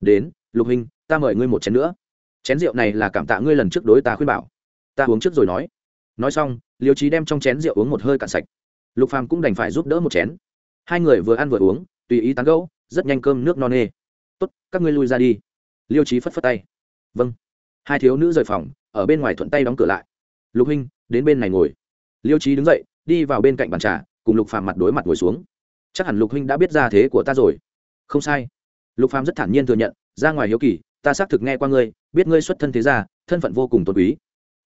Đến, lục huynh ta mời ngươi một chén nữa. Chén rượu này là cảm tạ ngươi lần trước đối ta khuyên bảo. Ta uống trước rồi nói. Nói xong, liêu trí đem trong chén rượu uống một hơi cạn sạch. Lục phàm cũng đành phải giúp đỡ một chén. Hai người vừa ăn vừa uống, tùy ý tán gẫu, rất nhanh cơm nước no nê. Tốt, các ngươi lui ra đi. Liêu trí phất phất tay. Vâng. Hai thiếu nữ rời phòng, ở bên ngoài thuận tay đóng cửa lại lục huynh, đến bên này ngồi. Liêu trí đứng dậy, đi vào bên cạnh bàn trà, cùng lục phàm mặt đối mặt ngồi xuống. Chắc hẳn lục huynh đã biết ra thế của ta rồi. Không sai. Lục phàm rất thản nhiên thừa nhận, ra ngoài hiếu kỳ, ta xác thực nghe qua ngươi, biết ngươi xuất thân thế gia, thân phận vô cùng tôn quý.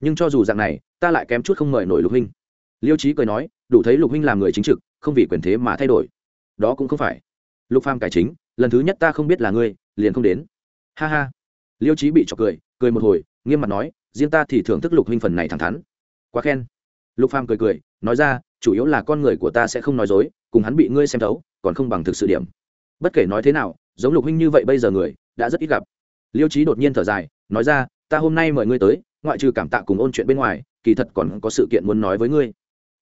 Nhưng cho dù dạng này, ta lại kém chút không mời nổi lục huynh. Liêu trí cười nói, đủ thấy lục huynh làm người chính trực, không vì quyền thế mà thay đổi. Đó cũng không phải. Lục phàm cải chính, lần thứ nhất ta không biết là ngươi, liền không đến. Ha ha. Liêu trí bị trọc cười cười một hồi, nghiêm mặt nói riêng ta thì thưởng thức lục huynh phần này thẳng thắn. Quá khen. Lục phàm cười cười, nói ra, chủ yếu là con người của ta sẽ không nói dối, cùng hắn bị ngươi xem thấu, còn không bằng thực sự điểm. Bất kể nói thế nào, giống lục huynh như vậy bây giờ người, đã rất ít gặp. Liêu trí đột nhiên thở dài, nói ra, ta hôm nay mời ngươi tới, ngoại trừ cảm tạ cùng ôn chuyện bên ngoài, kỳ thật còn có sự kiện muốn nói với ngươi.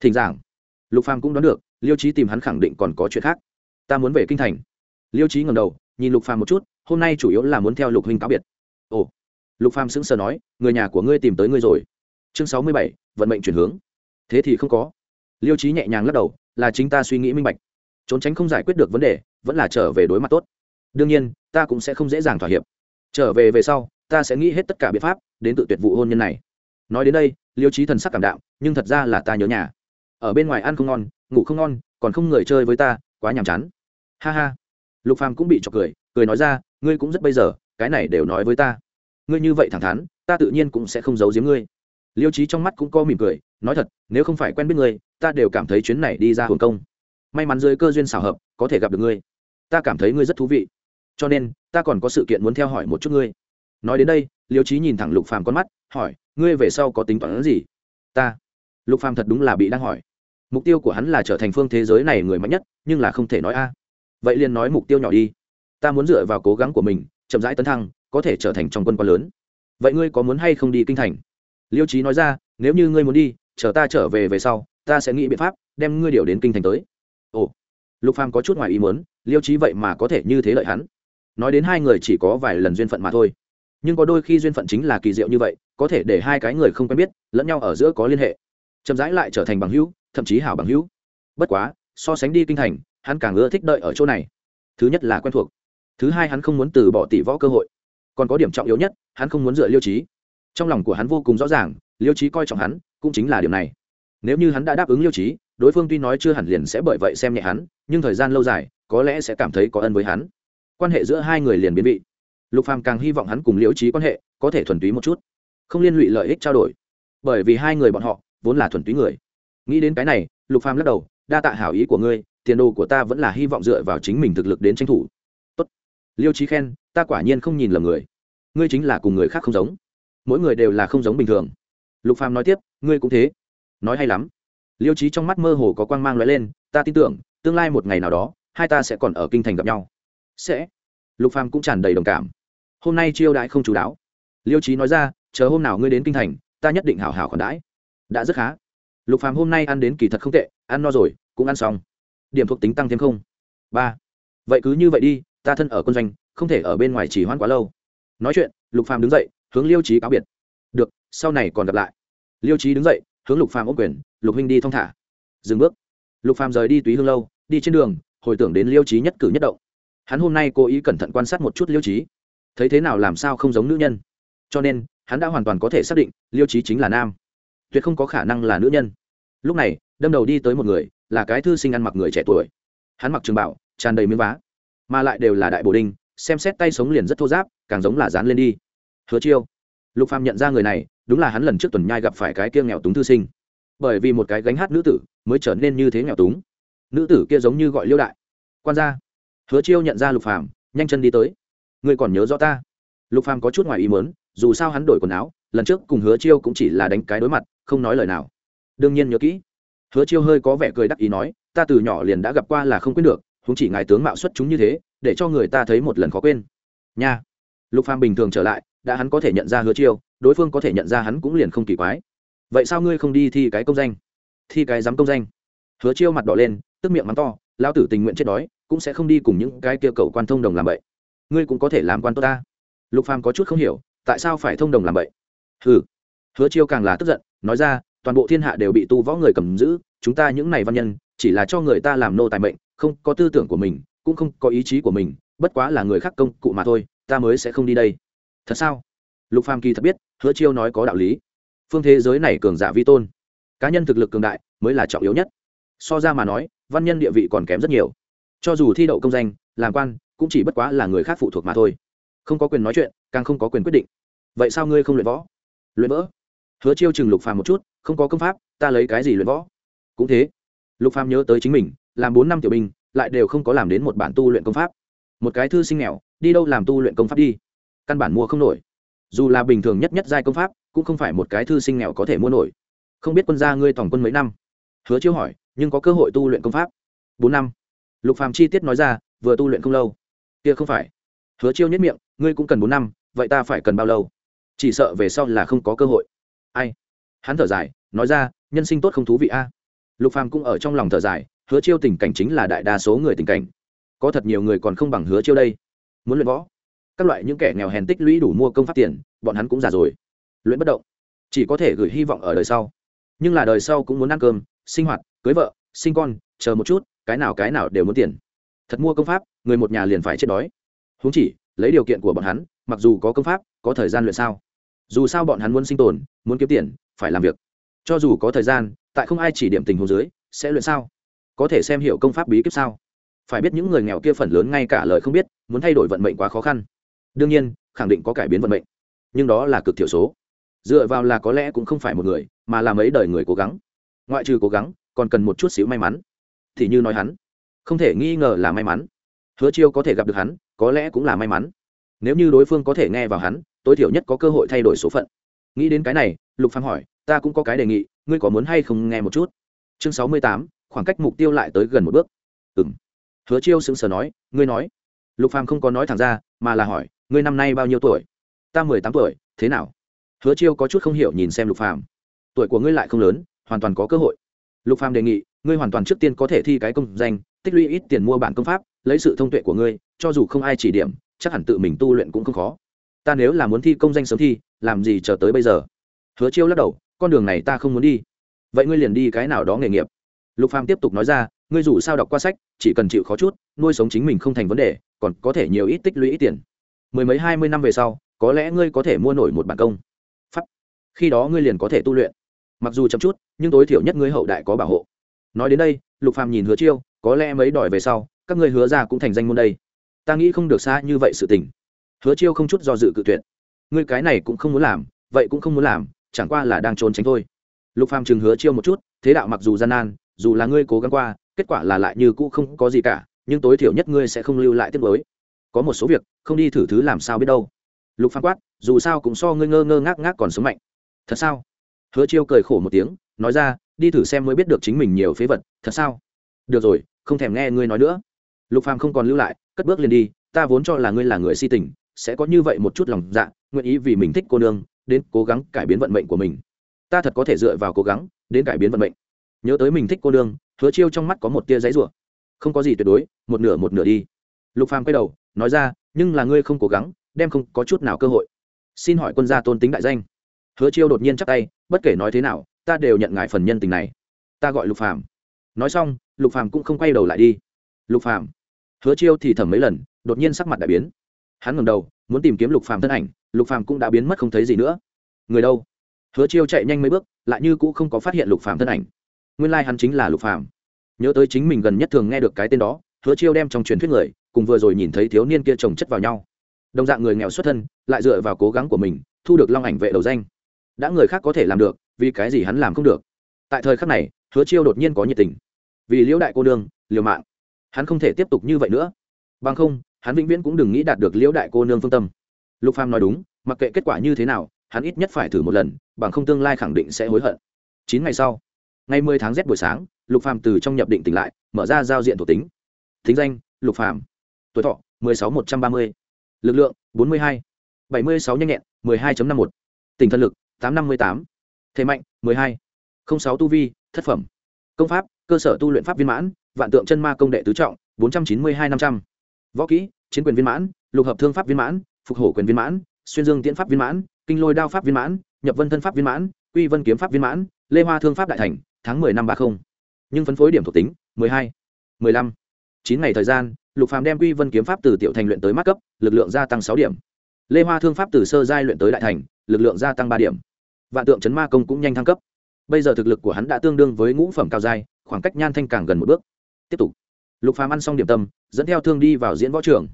Thỉnh giảng. Lục phàm cũng đoán được, liêu trí tìm hắn khẳng định còn có chuyện khác. Ta muốn về kinh thành. Liêu trí ngầm đầu, nhìn lục phàm một chút, hôm nay chủ yếu là muốn theo lục huynh cáo biệt. Ồ lục phàm sững sờ nói, người nhà của ngươi tìm tới ngươi rồi. Chương sáu mươi bảy, vận mệnh chuyển hướng. Thế thì không có. Liêu trí nhẹ nhàng lắc đầu, là chính ta suy nghĩ minh bạch. Trốn tránh không giải quyết được vấn đề, vẫn là trở về đối mặt tốt. Đương nhiên, ta cũng sẽ không dễ dàng thỏa hiệp. Trở về về sau, ta sẽ nghĩ hết tất cả biện pháp, đến tự tuyệt vụ hôn nhân này. Nói đến đây, liêu trí thần sắc cảm đạo nhưng thật ra là ta nhớ nhà. Ở bên ngoài ăn không ngon, ngủ không ngon, còn không người chơi với ta, quá nhàm chán. Ha ha. Lục phàm cũng bị chọc cười cười nói ra, ngươi cũng rất bây giờ, cái này đều nói với ta ngươi như vậy thẳng thắn, ta tự nhiên cũng sẽ không giấu giếm ngươi. Liêu trí trong mắt cũng có mỉm cười, nói thật, nếu không phải quen biết ngươi, ta đều cảm thấy chuyến này đi ra hồn công. May mắn dưới cơ duyên xảo hợp, có thể gặp được ngươi. Ta cảm thấy ngươi rất thú vị. Cho nên, ta còn có sự kiện muốn theo hỏi một chút ngươi. Nói đến đây, liêu trí nhìn thẳng lục phàm con mắt, hỏi, ngươi về sau có tính toán gì? Ta. Lục phàm thật đúng là bị đang hỏi. Mục tiêu của hắn là trở thành phương thế giới này người mạnh nhất, nhưng là không thể nói a. Vậy liền nói mục tiêu nhỏ đi. Ta muốn dựa vào cố gắng của mình, chậm rãi tấn thăng có thể trở thành trong quân quan lớn. Vậy ngươi có muốn hay không đi kinh thành? Liêu trí nói ra, nếu như ngươi muốn đi, chờ ta trở về về sau, ta sẽ nghĩ biện pháp đem ngươi điều đến kinh thành tới. Ồ, lục phàm có chút ngoài ý muốn, liêu trí vậy mà có thể như thế lợi hắn. Nói đến hai người chỉ có vài lần duyên phận mà thôi. Nhưng có đôi khi duyên phận chính là kỳ diệu như vậy, có thể để hai cái người không quen biết, lẫn nhau ở giữa có liên hệ. Chậm rãi lại trở thành bằng hữu, thậm chí hảo bằng hữu. Bất quá, so sánh đi kinh thành, hắn càng ưa thích đợi ở chỗ này. Thứ nhất là quen thuộc. Thứ hai hắn không muốn từ bỏ tỷ võ cơ hội còn có điểm trọng yếu nhất, hắn không muốn dựa liêu trí trong lòng của hắn vô cùng rõ ràng, liêu trí coi trọng hắn, cũng chính là điểm này. Nếu như hắn đã đáp ứng liêu trí đối phương tuy nói chưa hẳn liền sẽ bởi vậy xem nhẹ hắn, nhưng thời gian lâu dài, có lẽ sẽ cảm thấy có ân với hắn. Quan hệ giữa hai người liền biến vị. Lục phàm càng hy vọng hắn cùng liêu trí quan hệ có thể thuần túy một chút, không liên lụy lợi ích trao đổi. Bởi vì hai người bọn họ vốn là thuần túy người. Nghĩ đến cái này, lục phàm lắc đầu, đa tạ hảo ý của ngươi, tiền đồ của ta vẫn là hy vọng dựa vào chính mình thực lực đến tranh thủ liêu trí khen, ta quả nhiên không nhìn lầm người. Ngươi chính là cùng người khác không giống. Mỗi người đều là không giống bình thường. Lục phàm nói tiếp, ngươi cũng thế. Nói hay lắm. Liêu trí trong mắt mơ hồ có quang mang lóe lên, ta tin tưởng, tương lai một ngày nào đó, hai ta sẽ còn ở kinh thành gặp nhau. Sẽ. Lục phàm cũng tràn đầy đồng cảm. Hôm nay chiêu đãi không chú đáo. Liêu trí nói ra, chờ hôm nào ngươi đến kinh thành, ta nhất định hảo hảo khoản đãi. Đã rất khá. Lục phàm hôm nay ăn đến kỳ thật không tệ, ăn no rồi, cũng ăn xong. Điểm thuộc tính tăng thêm không. Ba. Vậy cứ như vậy đi ta thân ở quân doanh, không thể ở bên ngoài chỉ hoãn quá lâu. Nói chuyện, lục phàm đứng dậy, hướng liêu trí cáo biệt. Được, sau này còn gặp lại. Liêu trí đứng dậy, hướng lục phàm ôm quyền, lục huynh đi thong thả. Dừng bước. Lục phàm rời đi túy hương lâu, đi trên đường, hồi tưởng đến liêu trí nhất cử nhất động. Hắn hôm nay cố ý cẩn thận quan sát một chút liêu trí thấy thế nào làm sao không giống nữ nhân. Cho nên, hắn đã hoàn toàn có thể xác định liêu trí chính là nam. Tuyệt không có khả năng là nữ nhân. Lúc này, đâm đầu đi tới một người, là cái thư sinh ăn mặc người trẻ tuổi. Hắn mặc trường bảo, tràn đầy miếng vá mà lại đều là đại bổ đinh, xem xét tay sống liền rất thô giáp, càng giống là dán lên đi. Hứa chiêu. Lục phàm nhận ra người này, đúng là hắn lần trước tuần nhai gặp phải cái kia nghèo túng thư sinh. Bởi vì một cái gánh hát nữ tử, mới trở nên như thế nghèo túng. Nữ tử kia giống như gọi liêu đại. Quan gia. Hứa chiêu nhận ra lục phàm, nhanh chân đi tới. Ngươi còn nhớ rõ ta? Lục phàm có chút ngoài ý muốn, dù sao hắn đổi quần áo, lần trước cùng hứa chiêu cũng chỉ là đánh cái đối mặt, không nói lời nào. Đương nhiên nhớ kỹ. Hứa chiêu hơi có vẻ cười đắc ý nói, ta từ nhỏ liền đã gặp qua là không quên được chúng chỉ ngài tướng mạo xuất chúng như thế, để cho người ta thấy một lần khó quên. Nha. Lục phàm bình thường trở lại, đã hắn có thể nhận ra hứa chiêu, đối phương có thể nhận ra hắn cũng liền không kỳ quái. Vậy sao ngươi không đi thi cái công danh? Thi cái dám công danh. Hứa chiêu mặt đỏ lên, tức miệng mắng to, lão tử tình nguyện chết đói, cũng sẽ không đi cùng những cái kia cầu quan thông đồng làm vậy ngươi cũng có thể làm quan tốt ta. Lục phàm có chút không hiểu, tại sao phải thông đồng làm vậy hừ. Hứa chiêu càng là tức giận, nói ra, toàn bộ thiên hạ đều bị tu võ người cầm giữ, chúng ta những này văn nhân, chỉ là cho người ta làm nô tài mệnh không có tư tưởng của mình, cũng không có ý chí của mình, bất quá là người khác công cụ mà thôi, ta mới sẽ không đi đây. Thật sao? Lục phàm kỳ thật biết, hứa chiêu nói có đạo lý. Phương thế giới này cường giả vi tôn, cá nhân thực lực cường đại mới là trọng yếu nhất. So ra mà nói, văn nhân địa vị còn kém rất nhiều. Cho dù thi đậu công danh, làm quan, cũng chỉ bất quá là người khác phụ thuộc mà thôi. Không có quyền nói chuyện, càng không có quyền quyết định. Vậy sao ngươi không luyện võ? Luyện võ hứa chiêu chừng lục phàm một chút, không có công pháp, ta lấy cái gì luyện võ? Cũng thế. Lục phàm nhớ tới chính mình làm bốn năm tiểu binh, lại đều không có làm đến một bản tu luyện công pháp. Một cái thư sinh nghèo, đi đâu làm tu luyện công pháp đi? Căn bản mua không nổi. Dù là bình thường nhất nhất giai công pháp, cũng không phải một cái thư sinh nghèo có thể mua nổi. Không biết quân gia ngươi tổng quân mấy năm? Hứa chiêu hỏi, nhưng có cơ hội tu luyện công pháp? Bốn năm. Lục phàm chi tiết nói ra, vừa tu luyện không lâu. Kia không phải. Hứa chiêu nhất miệng, ngươi cũng cần bốn năm, vậy ta phải cần bao lâu? Chỉ sợ về sau là không có cơ hội. Ai? Hắn thở dài, nói ra, nhân sinh tốt không thú vị a. Lục phàm cũng ở trong lòng thở dài hứa chiêu tình cảnh chính là đại đa số người tình cảnh. Có thật nhiều người còn không bằng hứa chiêu đây. Muốn luyện võ. Các loại những kẻ nghèo hèn tích lũy đủ mua công pháp tiền, bọn hắn cũng già rồi. Luyện bất động. Chỉ có thể gửi hy vọng ở đời sau. Nhưng là đời sau cũng muốn ăn cơm, sinh hoạt, cưới vợ, sinh con, chờ một chút, cái nào cái nào đều muốn tiền. Thật mua công pháp, người một nhà liền phải chết đói. Húng chỉ, lấy điều kiện của bọn hắn, mặc dù có công pháp, có thời gian luyện sao. Dù sao bọn hắn muốn sinh tồn, muốn kiếm tiền, phải làm việc. Cho dù có thời gian, tại không ai chỉ điểm tình hồ dưới, sẽ luyện sao? Có thể xem hiểu công pháp bí kíp sao? Phải biết những người nghèo kia phần lớn ngay cả lời không biết muốn thay đổi vận mệnh quá khó khăn. Đương nhiên khẳng định có cải biến vận mệnh. Nhưng đó là cực thiểu số. Dựa vào là có lẽ cũng không phải một người mà là mấy đời người cố gắng. Ngoại trừ cố gắng còn cần một chút xíu may mắn. Thì như nói hắn không thể nghi ngờ là may mắn. Hứa chiêu có thể gặp được hắn có lẽ cũng là may mắn. Nếu như đối phương có thể nghe vào hắn tối thiểu nhất có cơ hội thay đổi số phận. Nghĩ đến cái này lục phàm hỏi ta cũng có cái đề nghị ngươi có muốn hay không nghe một chút? Chương sáu mươi tám, khoảng cách mục tiêu lại tới gần một bước. Ừm. Hứa chiêu sững sờ nói, ngươi nói. Lục phàm không có nói thẳng ra, mà là hỏi, ngươi năm nay bao nhiêu tuổi? Ta mười tám tuổi, thế nào? Hứa chiêu có chút không hiểu nhìn xem lục phàm. Tuổi của ngươi lại không lớn, hoàn toàn có cơ hội. Lục phàm đề nghị, ngươi hoàn toàn trước tiên có thể thi cái công danh, tích lũy ít tiền mua bản công pháp, lấy sự thông tuệ của ngươi, cho dù không ai chỉ điểm, chắc hẳn tự mình tu luyện cũng không khó. Ta nếu là muốn thi công danh sớm thi, làm gì chờ tới bây giờ? Hứa chiêu lắc đầu, con đường này ta không muốn đi. Vậy ngươi liền đi cái nào đó nghề nghiệp lục phàm tiếp tục nói ra, ngươi dù sao đọc qua sách, chỉ cần chịu khó chút, nuôi sống chính mình không thành vấn đề, còn có thể nhiều ít tích lũy ít tiền. Mười mấy hai mươi năm về sau, có lẽ ngươi có thể mua nổi một bản công. Pháp. Khi đó ngươi liền có thể tu luyện. Mặc dù chậm chút, nhưng tối thiểu nhất ngươi hậu đại có bảo hộ. Nói đến đây, lục phàm nhìn hứa chiêu, có lẽ mấy đòi về sau, các ngươi hứa ra cũng thành danh môn đây. Ta nghĩ không được xa như vậy sự tình. Hứa chiêu không chút do dự cự tuyệt. Ngươi cái này cũng không muốn làm, vậy cũng không muốn làm, chẳng qua là đang trốn tránh thôi. Lục phàm chừng hứa chiêu một chút, thế đạo mặc dù gian nan dù là ngươi cố gắng qua, kết quả là lại như cũ không có gì cả, nhưng tối thiểu nhất ngươi sẽ không lưu lại tiếp với có một số việc, không đi thử thứ làm sao biết đâu. Lục phán quát, dù sao cũng so ngươi ngơ ngơ ngác ngác còn sống mạnh. Thật sao? Hứa chiêu cười khổ một tiếng, nói ra, đi thử xem mới biết được chính mình nhiều phế vật, thật sao? Được rồi, không thèm nghe ngươi nói nữa. Lục phàm không còn lưu lại, cất bước liền đi, ta vốn cho là ngươi là người si tình, sẽ có như vậy một chút lòng dạ nguyện ý vì mình thích cô nương, đến cố gắng cải biến vận mệnh của mình. Ta thật có thể dựa vào cố gắng, đến cải biến vận mệnh nhớ tới mình thích cô nương, hứa chiêu trong mắt có một tia giấy rủa. Không có gì tuyệt đối, một nửa một nửa đi. Lục phàm quay đầu, nói ra, nhưng là ngươi không cố gắng, đem không có chút nào cơ hội. Xin hỏi quân gia tôn tính đại danh. Hứa chiêu đột nhiên chắc tay, bất kể nói thế nào, ta đều nhận ngài phần nhân tình này. Ta gọi lục phàm. Nói xong, lục phàm cũng không quay đầu lại đi. Lục phàm. Hứa chiêu thì thầm mấy lần, đột nhiên sắc mặt đại biến. Hắn ngẩng đầu, muốn tìm kiếm lục phàm thân ảnh, lục phàm cũng đã biến mất không thấy gì nữa. Người đâu? Hứa chiêu chạy nhanh mấy bước, lại như cũng không có phát hiện lục phàm thân ảnh nguyên lai like hắn chính là lục phàm. Nhớ tới chính mình gần nhất thường nghe được cái tên đó, hứa chiêu đem trong truyền thuyết người, cùng vừa rồi nhìn thấy thiếu niên kia chồng chất vào nhau. Đồng dạng người nghèo xuất thân, lại dựa vào cố gắng của mình, thu được long ảnh vệ đầu danh. Đã người khác có thể làm được, vì cái gì hắn làm không được? Tại thời khắc này, hứa chiêu đột nhiên có nhiệt tình. Vì liễu đại cô nương, liều mạng. Hắn không thể tiếp tục như vậy nữa. Bằng không, hắn vĩnh viễn cũng đừng nghĩ đạt được liễu đại cô nương phương tâm. Lục phàm nói đúng, mặc kệ kết quả như thế nào, hắn ít nhất phải thử một lần, bằng không tương lai khẳng định sẽ hối hận. Chín ngày sau ngày mười tháng rét buổi sáng, lục phàm từ trong nhập định tỉnh lại, mở ra giao diện thuộc tính. Thính danh, lục phàm. Tuổi thọ, mười sáu một trăm ba mươi. Lực lượng, bốn mươi hai. Bảy mươi sáu nhanh nhẹn, mười hai năm một. Tỉnh thân lực, tám năm mươi tám. Thế mạnh, mười hai. Không sáu tu vi, thất phẩm. Công pháp, cơ sở tu luyện pháp viên mãn, vạn tượng chân ma công đệ tứ trọng, bốn trăm chín mươi hai năm trăm. Võ kỹ, chiến quyền viên mãn, lục hợp thương pháp viên mãn, phục hổ quyền viên mãn, xuyên dương tiễn pháp viên mãn, kinh lôi đao pháp viên mãn, nhập vân thân pháp viên mãn, quy vân kiếm pháp viên mãn, lê hoa thương pháp đại thành tháng mười năm ba không. Nhưng phân phối điểm thuộc tính, mười hai, mười lăm. Chín ngày thời gian, lục phàm đem quy vân kiếm pháp từ tiểu thành luyện tới mắt cấp, lực lượng gia tăng sáu điểm. Lê hoa thương pháp từ sơ giai luyện tới đại thành, lực lượng gia tăng ba điểm. Vạn tượng chấn ma công cũng nhanh thăng cấp. Bây giờ thực lực của hắn đã tương đương với ngũ phẩm cao giai, khoảng cách nhan thanh càng gần một bước. Tiếp tục. Lục phàm ăn xong điểm tâm, dẫn theo thương đi vào diễn võ trường.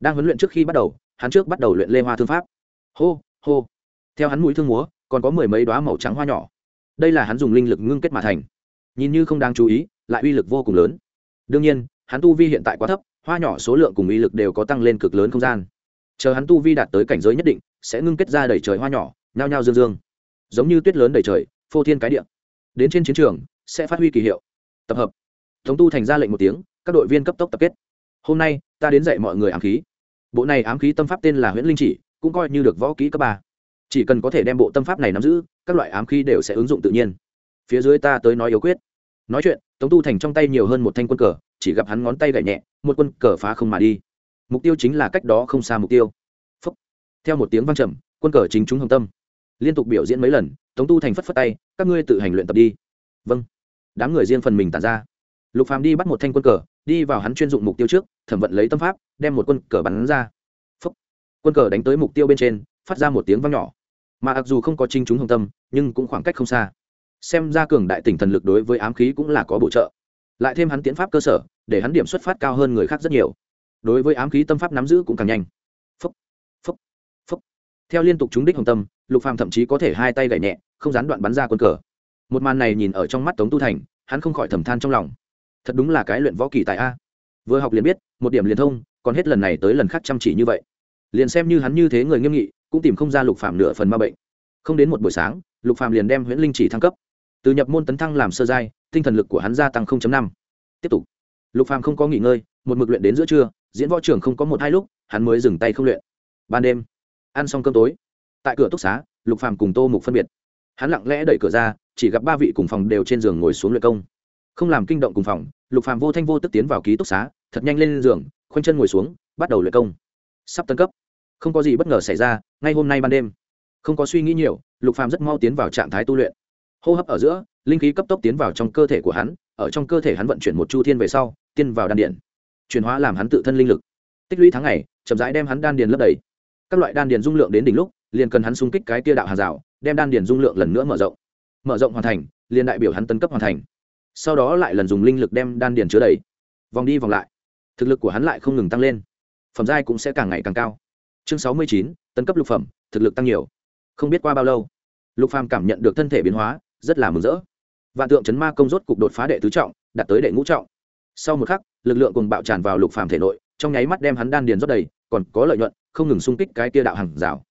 Đang huấn luyện trước khi bắt đầu, hắn trước bắt đầu luyện lê hoa thương pháp. Hô hô. Theo hắn mũi thương múa, còn có mười mấy đoá màu trắng hoa nhỏ đây là hắn dùng linh lực ngưng kết mà thành. Nhìn như không đáng chú ý, lại uy lực vô cùng lớn. Đương nhiên, hắn tu vi hiện tại quá thấp, hoa nhỏ số lượng cùng uy lực đều có tăng lên cực lớn không gian. Chờ hắn tu vi đạt tới cảnh giới nhất định, sẽ ngưng kết ra đầy trời hoa nhỏ, nhao nhao dương dương. Giống như tuyết lớn đầy trời, phô thiên cái địa. Đến trên chiến trường, sẽ phát huy kỳ hiệu. Tập hợp. Thống tu thành ra lệnh một tiếng, các đội viên cấp tốc tập kết. Hôm nay, ta đến dạy mọi người ám khí. Bộ này ám khí tâm pháp tên là huyễn linh chỉ, cũng coi như được võ kỹ cấp ba chỉ cần có thể đem bộ tâm pháp này nắm giữ, các loại ám khí đều sẽ ứng dụng tự nhiên. Phía dưới ta tới nói yếu quyết. Nói chuyện, tống tu thành trong tay nhiều hơn một thanh quân cờ, chỉ gặp hắn ngón tay gậy nhẹ, một quân cờ phá không mà đi. Mục tiêu chính là cách đó không xa mục tiêu. Phúc. theo một tiếng vang trầm, quân cờ chính chúng hồng tâm. Liên tục biểu diễn mấy lần, tống tu thành phất phất tay, các ngươi tự hành luyện tập đi. Vâng. Đám người riêng phần mình tàn ra. Lục phàm đi bắt một thanh quân cờ, đi vào hắn chuyên dụng mục tiêu trước, thẩm vận lấy tâm pháp, đem một quân cờ bắn ra. Phúc. quân cờ đánh tới mục tiêu bên trên, phát ra một tiếng vang nhỏ mà mặc dù không có trinh chúng hồng tâm nhưng cũng khoảng cách không xa. Xem ra cường đại tỉnh thần lực đối với ám khí cũng là có bổ trợ. Lại thêm hắn tiến pháp cơ sở để hắn điểm xuất phát cao hơn người khác rất nhiều. Đối với ám khí tâm pháp nắm giữ cũng càng nhanh. Phúc, phúc, phúc. theo liên tục trúng đích hồng tâm lục phàm thậm chí có thể hai tay gảy nhẹ không gián đoạn bắn ra quân cờ. Một màn này nhìn ở trong mắt tống tu thành hắn không khỏi thầm than trong lòng. Thật đúng là cái luyện võ kỳ tại a. Vừa học liền biết một điểm liền thông còn hết lần này tới lần khác chăm chỉ như vậy. Liền xem như hắn như thế người nghiêm nghị cũng tìm không ra lục phàm nửa phần ma bệnh. Không đến một buổi sáng, lục phàm liền đem huyễn linh chỉ thăng cấp. Từ nhập môn tấn thăng làm sơ giai, tinh thần lực của hắn gia tăng 0.5. tiếp tục. Lục phàm không có nghỉ ngơi, một mực luyện đến giữa trưa, diễn võ trưởng không có một hai lúc, hắn mới dừng tay không luyện. Ban đêm, ăn xong cơm tối, tại cửa túc xá, lục phàm cùng tô mục phân biệt. Hắn lặng lẽ đẩy cửa ra, chỉ gặp ba vị cùng phòng đều trên giường ngồi xuống luyện công. Không làm kinh động cùng phòng, lục phàm vô thanh vô tức tiến vào ký túc xá, thật nhanh lên giường, khoanh chân ngồi xuống, bắt đầu luyện công. Sắp tân cấp không có gì bất ngờ xảy ra, ngay hôm nay ban đêm. Không có suy nghĩ nhiều, lục phàm rất mau tiến vào trạng thái tu luyện. Hô hấp ở giữa, linh khí cấp tốc tiến vào trong cơ thể của hắn, ở trong cơ thể hắn vận chuyển một chu thiên về sau, tiên vào đan điển chuyển hóa làm hắn tự thân linh lực. Tích lũy tháng ngày, chậm rãi đem hắn đan điền lấp đầy. Các loại đan điền dung lượng đến đỉnh lúc, liền cần hắn xung kích cái tia đạo hàng rào, đem đan điền dung lượng lần nữa mở rộng. Mở rộng hoàn thành, liền đại biểu hắn tấn cấp hoàn thành. Sau đó lại lần dùng linh lực đem đan điền chứa đầy. Vòng đi vòng lại. Thực lực của hắn lại không ngừng tăng lên. Phẩm giai cũng sẽ càng ngày càng cao chương sáu mươi chín, tấn cấp lục phẩm, thực lực tăng nhiều. Không biết qua bao lâu, lục phàm cảm nhận được thân thể biến hóa, rất là mừng rỡ. Vạn tượng chấn ma công rốt cục đột phá đệ tứ trọng, đạt tới đệ ngũ trọng. Sau một khắc, lực lượng cùng bạo tràn vào lục phàm thể nội, trong nháy mắt đem hắn đan điền rót đầy, còn có lợi nhuận, không ngừng xung kích cái kia đạo hàng rào.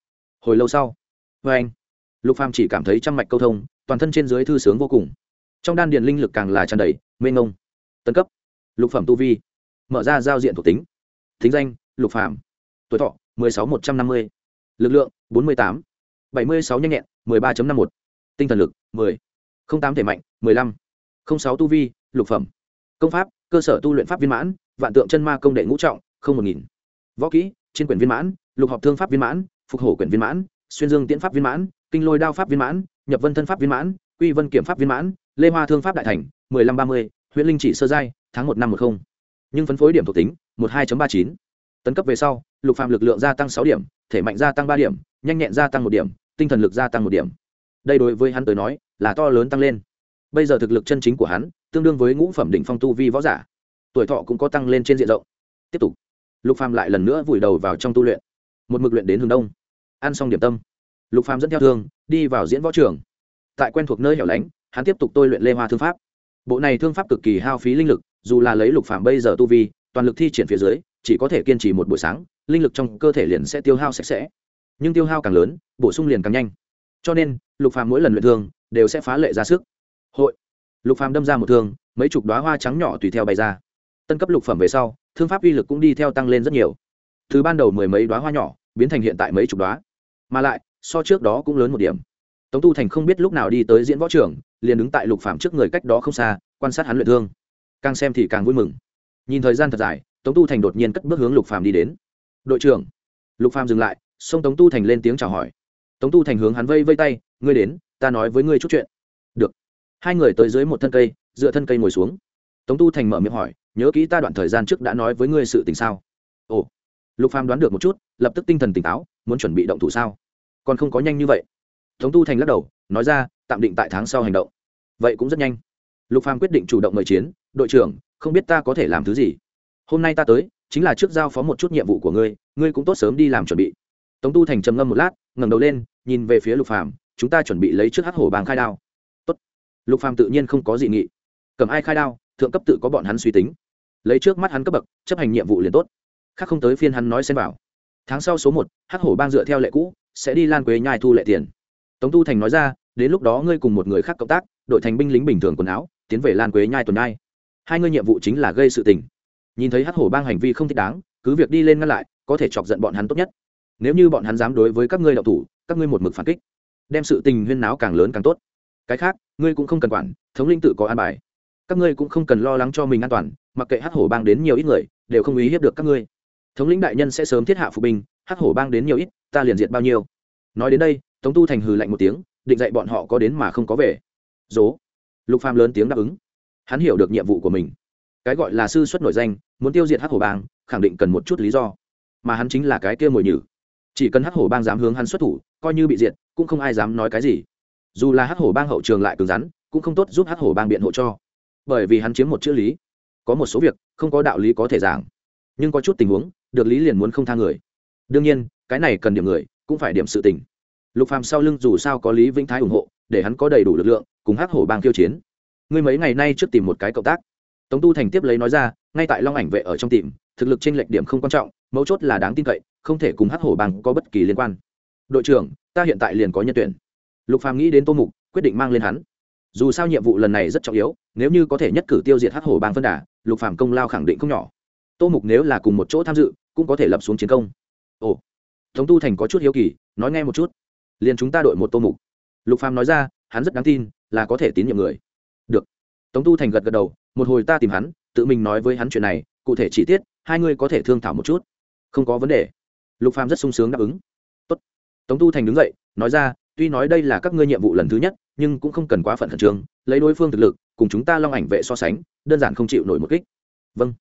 Hồi lâu sau vê anh, lục phàm chỉ cảm thấy trăm mạch câu thông, toàn thân trên dưới thư sướng vô cùng. Trong đan điền linh lực càng là tràn đầy, mênh ngông tân cấp, lục phẩm tu vi, mở ra giao diện thuộc tính. Thính danh, lục phàm. Tuổi thọ sáu một trăm năm mươi. Lực lượng, bốn mươi tám. bảy mươi sáu nhanh nhẹn, mười ba năm một. Tinh thần lực, mười. không tám thể mạnh, mười lăm. không sáu tu vi, lục phẩm. Công pháp, cơ sở tu luyện pháp viên mãn, vạn tượng chân ma công đệ ngũ trọng, không một nghìn. Võ kỹ trên quyển viên mãn, lục học thương pháp viên mãn, phục hổ quyển viên mãn, xuyên dương tiễn pháp viên mãn, kinh lôi đao pháp viên mãn, nhập vân thân pháp viên mãn, quy vân kiểm pháp viên mãn, lê hoa thương pháp đại thành, mười lăm ba mươi huyện linh chỉ sơ giai, tháng một năm một không. Nhưng phân phối điểm thuộc tính, một hai ba chín tấn cấp về sau, lục phạm lực lượng gia tăng sáu điểm, thể mạnh gia tăng ba điểm, nhanh nhẹn gia tăng một điểm, tinh thần lực gia tăng một điểm. Đây đối với hắn tới nói, là to lớn tăng lên. Bây giờ thực lực chân chính của hắn, tương đương với ngũ phẩm đỉnh phong tu vi võ giả. Tuổi thọ cũng có tăng lên trên diện rộng. Tiếp tục, lục phàm lại lần nữa vùi đầu vào trong tu luyện. Một mực luyện đến hướng đông. Ăn xong điểm tâm, lục phàm dẫn theo thương, đi vào diễn võ trường. Tại quen thuộc nơi hẻo lánh, hắn tiếp tục tôi luyện lê hoa thương pháp. Bộ này thương pháp cực kỳ hao phí linh lực, dù là lấy lục phạm bây giờ tu vi, toàn lực thi triển phía dưới chỉ có thể kiên trì một buổi sáng linh lực trong cơ thể liền sẽ tiêu hao sạch sẽ. Nhưng tiêu hao càng lớn bổ sung liền càng nhanh. Cho nên lục phàm mỗi lần luyện thương đều sẽ phá lệ ra sức. Hội. Lục phàm đâm ra một thương mấy chục đóa hoa trắng nhỏ tùy theo bay ra. Tân cấp lục phẩm về sau thương pháp uy lực cũng đi theo tăng lên rất nhiều. Từ ban đầu mười mấy đóa hoa nhỏ biến thành hiện tại mấy chục đóa, mà lại so trước đó cũng lớn một điểm. Tống tu thành không biết lúc nào đi tới diễn võ trưởng liền đứng tại lục phàm trước người cách đó không xa quan sát hắn luyện thương. Càng xem thì càng vui mừng. Nhìn thời gian thật dài tống tu thành đột nhiên cất bước hướng lục phàm đi đến. Đội trưởng. Lục phàm dừng lại xông tống tu thành lên tiếng chào hỏi. Tống tu thành hướng hắn vây vây tay, ngươi đến, ta nói với ngươi chút chuyện. Được. Hai người tới dưới một thân cây, dựa thân cây ngồi xuống. Tống tu thành mở miệng hỏi, nhớ kỹ ta đoạn thời gian trước đã nói với ngươi sự tình sao? Ồ. Lục phàm đoán được một chút, lập tức tinh thần tỉnh táo, muốn chuẩn bị động thủ sao? Còn không có nhanh như vậy. Tống tu thành lắc đầu, nói ra, tạm định tại tháng sau hành động. Vậy cũng rất nhanh. Lục phàm quyết định chủ động mời chiến, đội trưởng, không biết ta có thể làm thứ gì? Hôm nay ta tới, chính là trước giao phó một chút nhiệm vụ của ngươi ngươi cũng tốt sớm đi làm chuẩn bị. Tống tu thành trầm ngâm một lát, ngẩng đầu lên, nhìn về phía lục phàm, chúng ta chuẩn bị lấy trước hát hổ bàng khai đao. Tốt. lục phàm tự nhiên không có dị nghị. Cầm ai khai đao, thượng cấp tự có bọn hắn suy tính. Lấy trước mắt hắn cấp bậc, chấp hành nhiệm vụ liền tốt. Khác không tới phiên hắn nói xem bảo. Tháng sau số một hát hổ bang dựa theo lệ cũ, sẽ đi lan quế nhai thu lệ tiền. Tống tu thành nói ra, đến lúc đó ngươi cùng một người khác cộng tác, đội thành binh lính bình thường quần áo, tiến về lan quế nhai tuần nhai. Hai ngươi nhiệm vụ chính là gây sự tình nhìn thấy Hắc hổ bang hành vi không thích đáng, cứ việc đi lên ngăn lại, có thể chọc giận bọn hắn tốt nhất. Nếu như bọn hắn dám đối với các ngươi đạo thủ, các ngươi một mực phản kích, đem sự tình huyên náo càng lớn càng tốt. Cái khác, ngươi cũng không cần quản, thống linh tự có an bài. Các ngươi cũng không cần lo lắng cho mình an toàn, mặc kệ Hắc hổ bang đến nhiều ít người, đều không ý hiếp được các ngươi. Thống lĩnh đại nhân sẽ sớm thiết hạ phục binh, Hắc hổ bang đến nhiều ít, ta liền diệt bao nhiêu. Nói đến đây, tống tu thành hừ lạnh một tiếng, định dạy bọn họ có đến mà không có về. Dố. Lục phàm lớn tiếng đáp ứng. Hắn hiểu được nhiệm vụ của mình cái gọi là sư xuất nổi danh, muốn tiêu diệt hắc hổ bang, khẳng định cần một chút lý do. Mà hắn chính là cái kia mồi nhử. Chỉ cần hắc hổ bang dám hướng hắn xuất thủ, coi như bị diệt, cũng không ai dám nói cái gì. Dù là hắc hổ bang hậu trường lại cứng rắn, cũng không tốt giúp hắc hổ bang biện hộ cho. Bởi vì hắn chiếm một chữ lý. Có một số việc, không có đạo lý có thể giảng. Nhưng có chút tình huống, được lý liền muốn không tha người. Đương nhiên, cái này cần điểm người, cũng phải điểm sự tình. Lục phàm sau lưng dù sao có lý vĩnh thái ủng hộ, để hắn có đầy đủ lực lượng, cùng hắc hổ bang tiêu chiến. Ngươi mấy ngày nay trước tìm một cái cộng tác tống tu thành tiếp lấy nói ra, ngay tại long ảnh vệ ở trong tìm, thực lực trên lệch điểm không quan trọng, mấu chốt là đáng tin cậy, không thể cùng hắc hổ bang có bất kỳ liên quan. Đội trưởng, ta hiện tại liền có nhân tuyển. Lục phàm nghĩ đến tô mục, quyết định mang lên hắn. Dù sao nhiệm vụ lần này rất trọng yếu, nếu như có thể nhất cử tiêu diệt hắc hổ bang phân đà, lục phàm công lao khẳng định không nhỏ. Tô mục nếu là cùng một chỗ tham dự, cũng có thể lập xuống chiến công. Ồ, tống tu thành có chút hiếu kỳ, nói nghe một chút. Liền chúng ta đội một tô mục. Lục phàm nói ra, hắn rất đáng tin, là có thể tín nhiệm người. Được. Tống tu thành gật gật đầu một hồi ta tìm hắn, tự mình nói với hắn chuyện này, cụ thể chi tiết, hai người có thể thương thảo một chút. Không có vấn đề. Lục phàm rất sung sướng đáp ứng. Tốt. tống tu thành đứng dậy, nói ra, tuy nói đây là các ngươi nhiệm vụ lần thứ nhất, nhưng cũng không cần quá phận khẩn trương, lấy đối phương thực lực, cùng chúng ta long ảnh vệ so sánh, đơn giản không chịu nổi một kích. Vâng.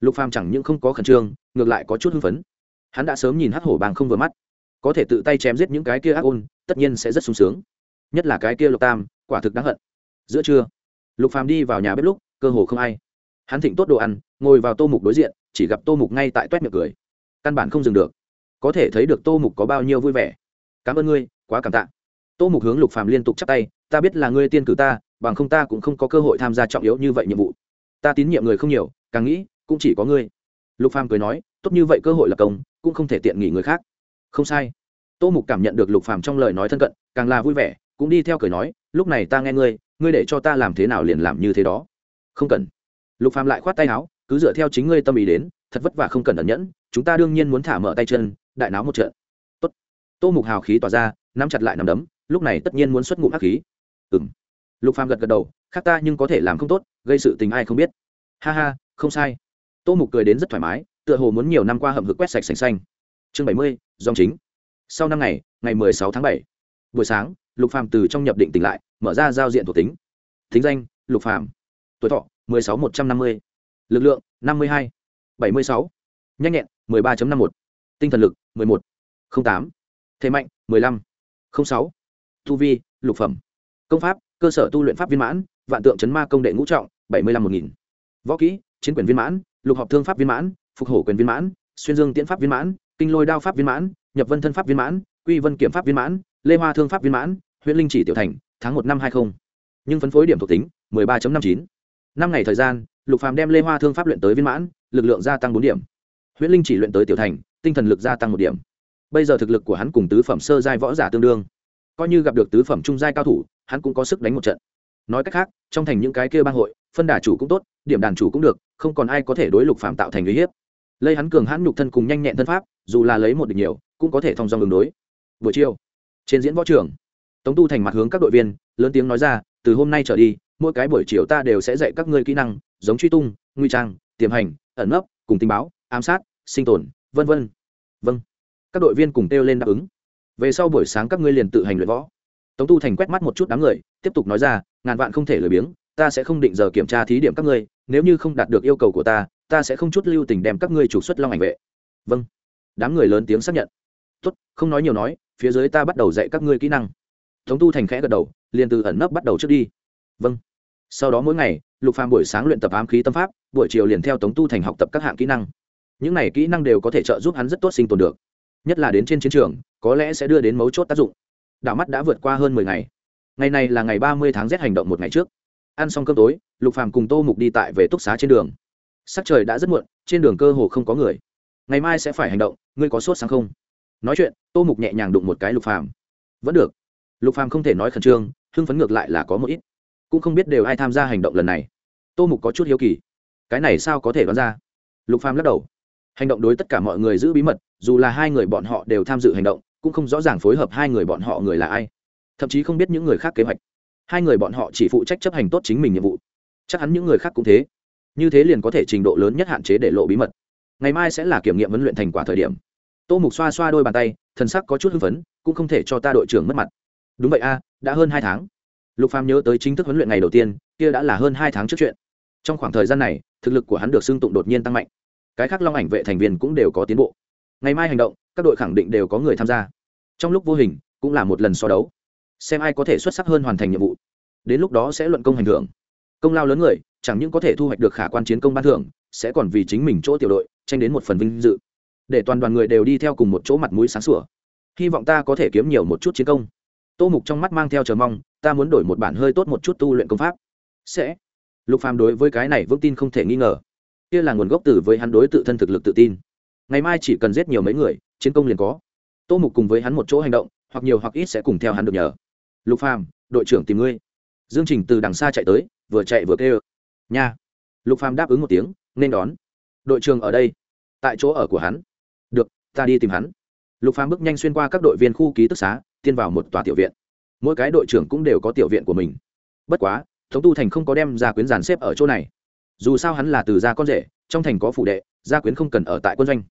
Lục phàm chẳng những không có khẩn trương, ngược lại có chút hưng phấn. Hắn đã sớm nhìn hắc hổ bàng không vừa mắt. Có thể tự tay chém giết những cái kia ác ôn, tất nhiên sẽ rất sung sướng. Nhất là cái kia lục tam, quả thực đáng hận. Giữa trưa, lục phàm đi vào nhà bếp lúc cơ hồ không ai. Hắn thịnh tốt đồ ăn, ngồi vào tô mục đối diện, chỉ gặp tô mục ngay tại toét miệng cười. Căn bản không dừng được. Có thể thấy được tô mục có bao nhiêu vui vẻ. Cảm ơn ngươi, quá cảm tạ. Tô mục hướng lục phàm liên tục chắp tay, ta biết là ngươi tiên cử ta, bằng không ta cũng không có cơ hội tham gia trọng yếu như vậy nhiệm vụ. Ta tín nhiệm người không nhiều, càng nghĩ, cũng chỉ có ngươi. Lục phàm cười nói, tốt như vậy cơ hội là công, cũng không thể tiện nghỉ người khác. Không sai. Tô mục cảm nhận được lục phàm trong lời nói thân cận, càng là vui vẻ, cũng đi theo cười nói, lúc này ta nghe ngươi ngươi để cho ta làm thế nào liền làm như thế đó không cần. Lục phàm lại khoát tay áo, cứ dựa theo chính ngươi tâm ý đến, thật vất vả không cần ẩn nhẫn, chúng ta đương nhiên muốn thả mở tay chân, đại náo một trận. Tốt. tô mục hào khí tỏa ra, nắm chặt lại nằm đấm, lúc này tất nhiên muốn xuất ngụm hắc khí. Ừng lục phàm gật gật đầu, khác ta nhưng có thể làm không tốt, gây sự tình ai không biết. Ha ha, không sai. Tô mục cười đến rất thoải mái, tựa hồ muốn nhiều năm qua hầm hực quét sạch sành xanh. Chương bảy mươi, dòng chính. Sau năm ngày ngày mười sáu tháng bảy. Buổi sáng, lục phàm từ trong nhập định tỉnh lại, mở ra giao diện thuộc tính. Thính danh, lục phàm tuổi thọ 16-150. lực lượng 52. 76. nhanh nhẹn 13.51. tinh thần lực 11. 08. thế mạnh 15. 06. tu vi, lục phẩm công pháp, cơ sở tu luyện pháp viên mãn, vạn tượng chấn ma công đệ ngũ trọng 75-1000. võ kỹ, chiến quyền viên mãn, lục hợp thương pháp viên mãn, phục hổ quyền viên mãn, xuyên dương tiễn pháp viên mãn, kinh lôi đao pháp viên mãn, nhập vân thân pháp viên mãn, quy vân kiểm pháp viên mãn, lê hoa thương pháp viên mãn huyện linh chỉ tiểu thành, tháng một năm hai không nhưng phân phối điểm thuộc tính 13.59 năm ngày thời gian, lục phàm đem lê hoa thương pháp luyện tới viên mãn, lực lượng gia tăng bốn điểm. Huyễn linh chỉ luyện tới tiểu thành, tinh thần lực gia tăng một điểm. Bây giờ thực lực của hắn cùng tứ phẩm sơ giai võ giả tương đương. Coi như gặp được tứ phẩm trung giai cao thủ, hắn cũng có sức đánh một trận. Nói cách khác, trong thành những cái kia bang hội, phân đà chủ cũng tốt, điểm đàn chủ cũng được, không còn ai có thể đối lục phạm tạo thành uy hiếp. Lây hắn cường hãn nhục thân cùng nhanh nhẹn thân pháp, dù là lấy một địch nhiều, cũng có thể thông dong đường đối. Buổi chiều, trên diễn võ trường, tống tu thành mặt hướng các đội viên, lớn tiếng nói ra, từ hôm nay trở đi mỗi cái buổi chiều ta đều sẽ dạy các ngươi kỹ năng, giống truy tung, nguy trang, tiềm hành, ẩn nấp, cùng tình báo, ám sát, sinh tồn, vân vân. Vâng. Các đội viên cùng kêu lên đáp ứng. Về sau buổi sáng các ngươi liền tự hành luyện võ. Tống tu thành quét mắt một chút đám người, tiếp tục nói ra, ngàn vạn không thể lười biếng, ta sẽ không định giờ kiểm tra thí điểm các ngươi, nếu như không đạt được yêu cầu của ta ta sẽ không chút lưu tình đem các ngươi trục xuất long ảnh vệ. Vâng. Đám người lớn tiếng xác nhận. Tốt, không nói nhiều nói, phía dưới ta bắt đầu dạy các ngươi kỹ năng. Tống tu thành khẽ gật đầu, liền từ ẩn nấp bắt đầu trước đi. Vâng sau đó mỗi ngày, lục phàm buổi sáng luyện tập ám khí tâm pháp, buổi chiều liền theo tống tu thành học tập các hạng kỹ năng. Những này kỹ năng đều có thể trợ giúp hắn rất tốt sinh tồn được. Nhất là đến trên chiến trường, có lẽ sẽ đưa đến mấu chốt tác dụng. Đảo mắt đã vượt qua hơn mười ngày. Ngày này là ngày ba mươi tháng rét hành động một ngày trước. Ăn xong cơm tối, lục phàm cùng tô mục đi tại về túc xá trên đường. Sắc trời đã rất muộn, trên đường cơ hồ không có người. Ngày mai sẽ phải hành động, ngươi có sốt sáng không? Nói chuyện, tô mục nhẹ nhàng đụng một cái lục phàm. Vẫn được. Lục phàm không thể nói khẩn trương, hưng phấn ngược lại là có một ít cũng không biết đều ai tham gia hành động lần này. Tô mục có chút hiếu kỳ. Cái này sao có thể đoán ra? Lục phàm lắc đầu. Hành động đối tất cả mọi người giữ bí mật, dù là hai người bọn họ đều tham dự hành động, cũng không rõ ràng phối hợp hai người bọn họ người là ai. Thậm chí không biết những người khác kế hoạch. Hai người bọn họ chỉ phụ trách chấp hành tốt chính mình nhiệm vụ. Chắc hẳn những người khác cũng thế. Như thế liền có thể trình độ lớn nhất hạn chế để lộ bí mật. Ngày mai sẽ là kiểm nghiệm huấn luyện thành quả thời điểm. Tô mục xoa xoa đôi bàn tay, thần sắc có chút hưng phấn, cũng không thể cho ta đội trưởng mất mặt. Đúng vậy a, đã hơn hai tháng lục phàm nhớ tới chính thức huấn luyện ngày đầu tiên, kia đã là hơn hai tháng trước chuyện. Trong khoảng thời gian này, thực lực của hắn được xưng tụng đột nhiên tăng mạnh. Cái khác long ảnh vệ thành viên cũng đều có tiến bộ. Ngày mai hành động, các đội khẳng định đều có người tham gia. Trong lúc vô hình, cũng là một lần so đấu. Xem ai có thể xuất sắc hơn hoàn thành nhiệm vụ. Đến lúc đó sẽ luận công hành thưởng. Công lao lớn người, chẳng những có thể thu hoạch được khả quan chiến công ban thưởng, sẽ còn vì chính mình chỗ tiểu đội, tranh đến một phần vinh dự. Để toàn đoàn người đều đi theo cùng một chỗ mặt mũi sáng sủa. Hy vọng ta có thể kiếm nhiều một chút chiến công. Tô mục trong mắt mang theo chờ mong ta muốn đổi một bản hơi tốt một chút tu luyện công pháp. Sẽ. Lục phàm đối với cái này vững tin không thể nghi ngờ. Kia là nguồn gốc từ với hắn đối tự thân thực lực tự tin. Ngày mai chỉ cần giết nhiều mấy người, chiến công liền có. Tô mục cùng với hắn một chỗ hành động, hoặc nhiều hoặc ít sẽ cùng theo hắn được nhờ. Lục phàm, đội trưởng tìm ngươi. Dương trình từ đằng xa chạy tới, vừa chạy vừa kêu. Nha. Lục phàm đáp ứng một tiếng, nên đón. Đội trưởng ở đây. Tại chỗ ở của hắn. Được, ta đi tìm hắn. Lục phàm bước nhanh xuyên qua các đội viên khu ký túc xá tiên vào một tòa tiểu viện mỗi cái đội trưởng cũng đều có tiểu viện của mình. Bất quá thống tu thành không có đem gia quyến giàn xếp ở chỗ này. Dù sao hắn là từ gia con rể, trong thành có phủ đệ, gia quyến không cần ở tại quân doanh.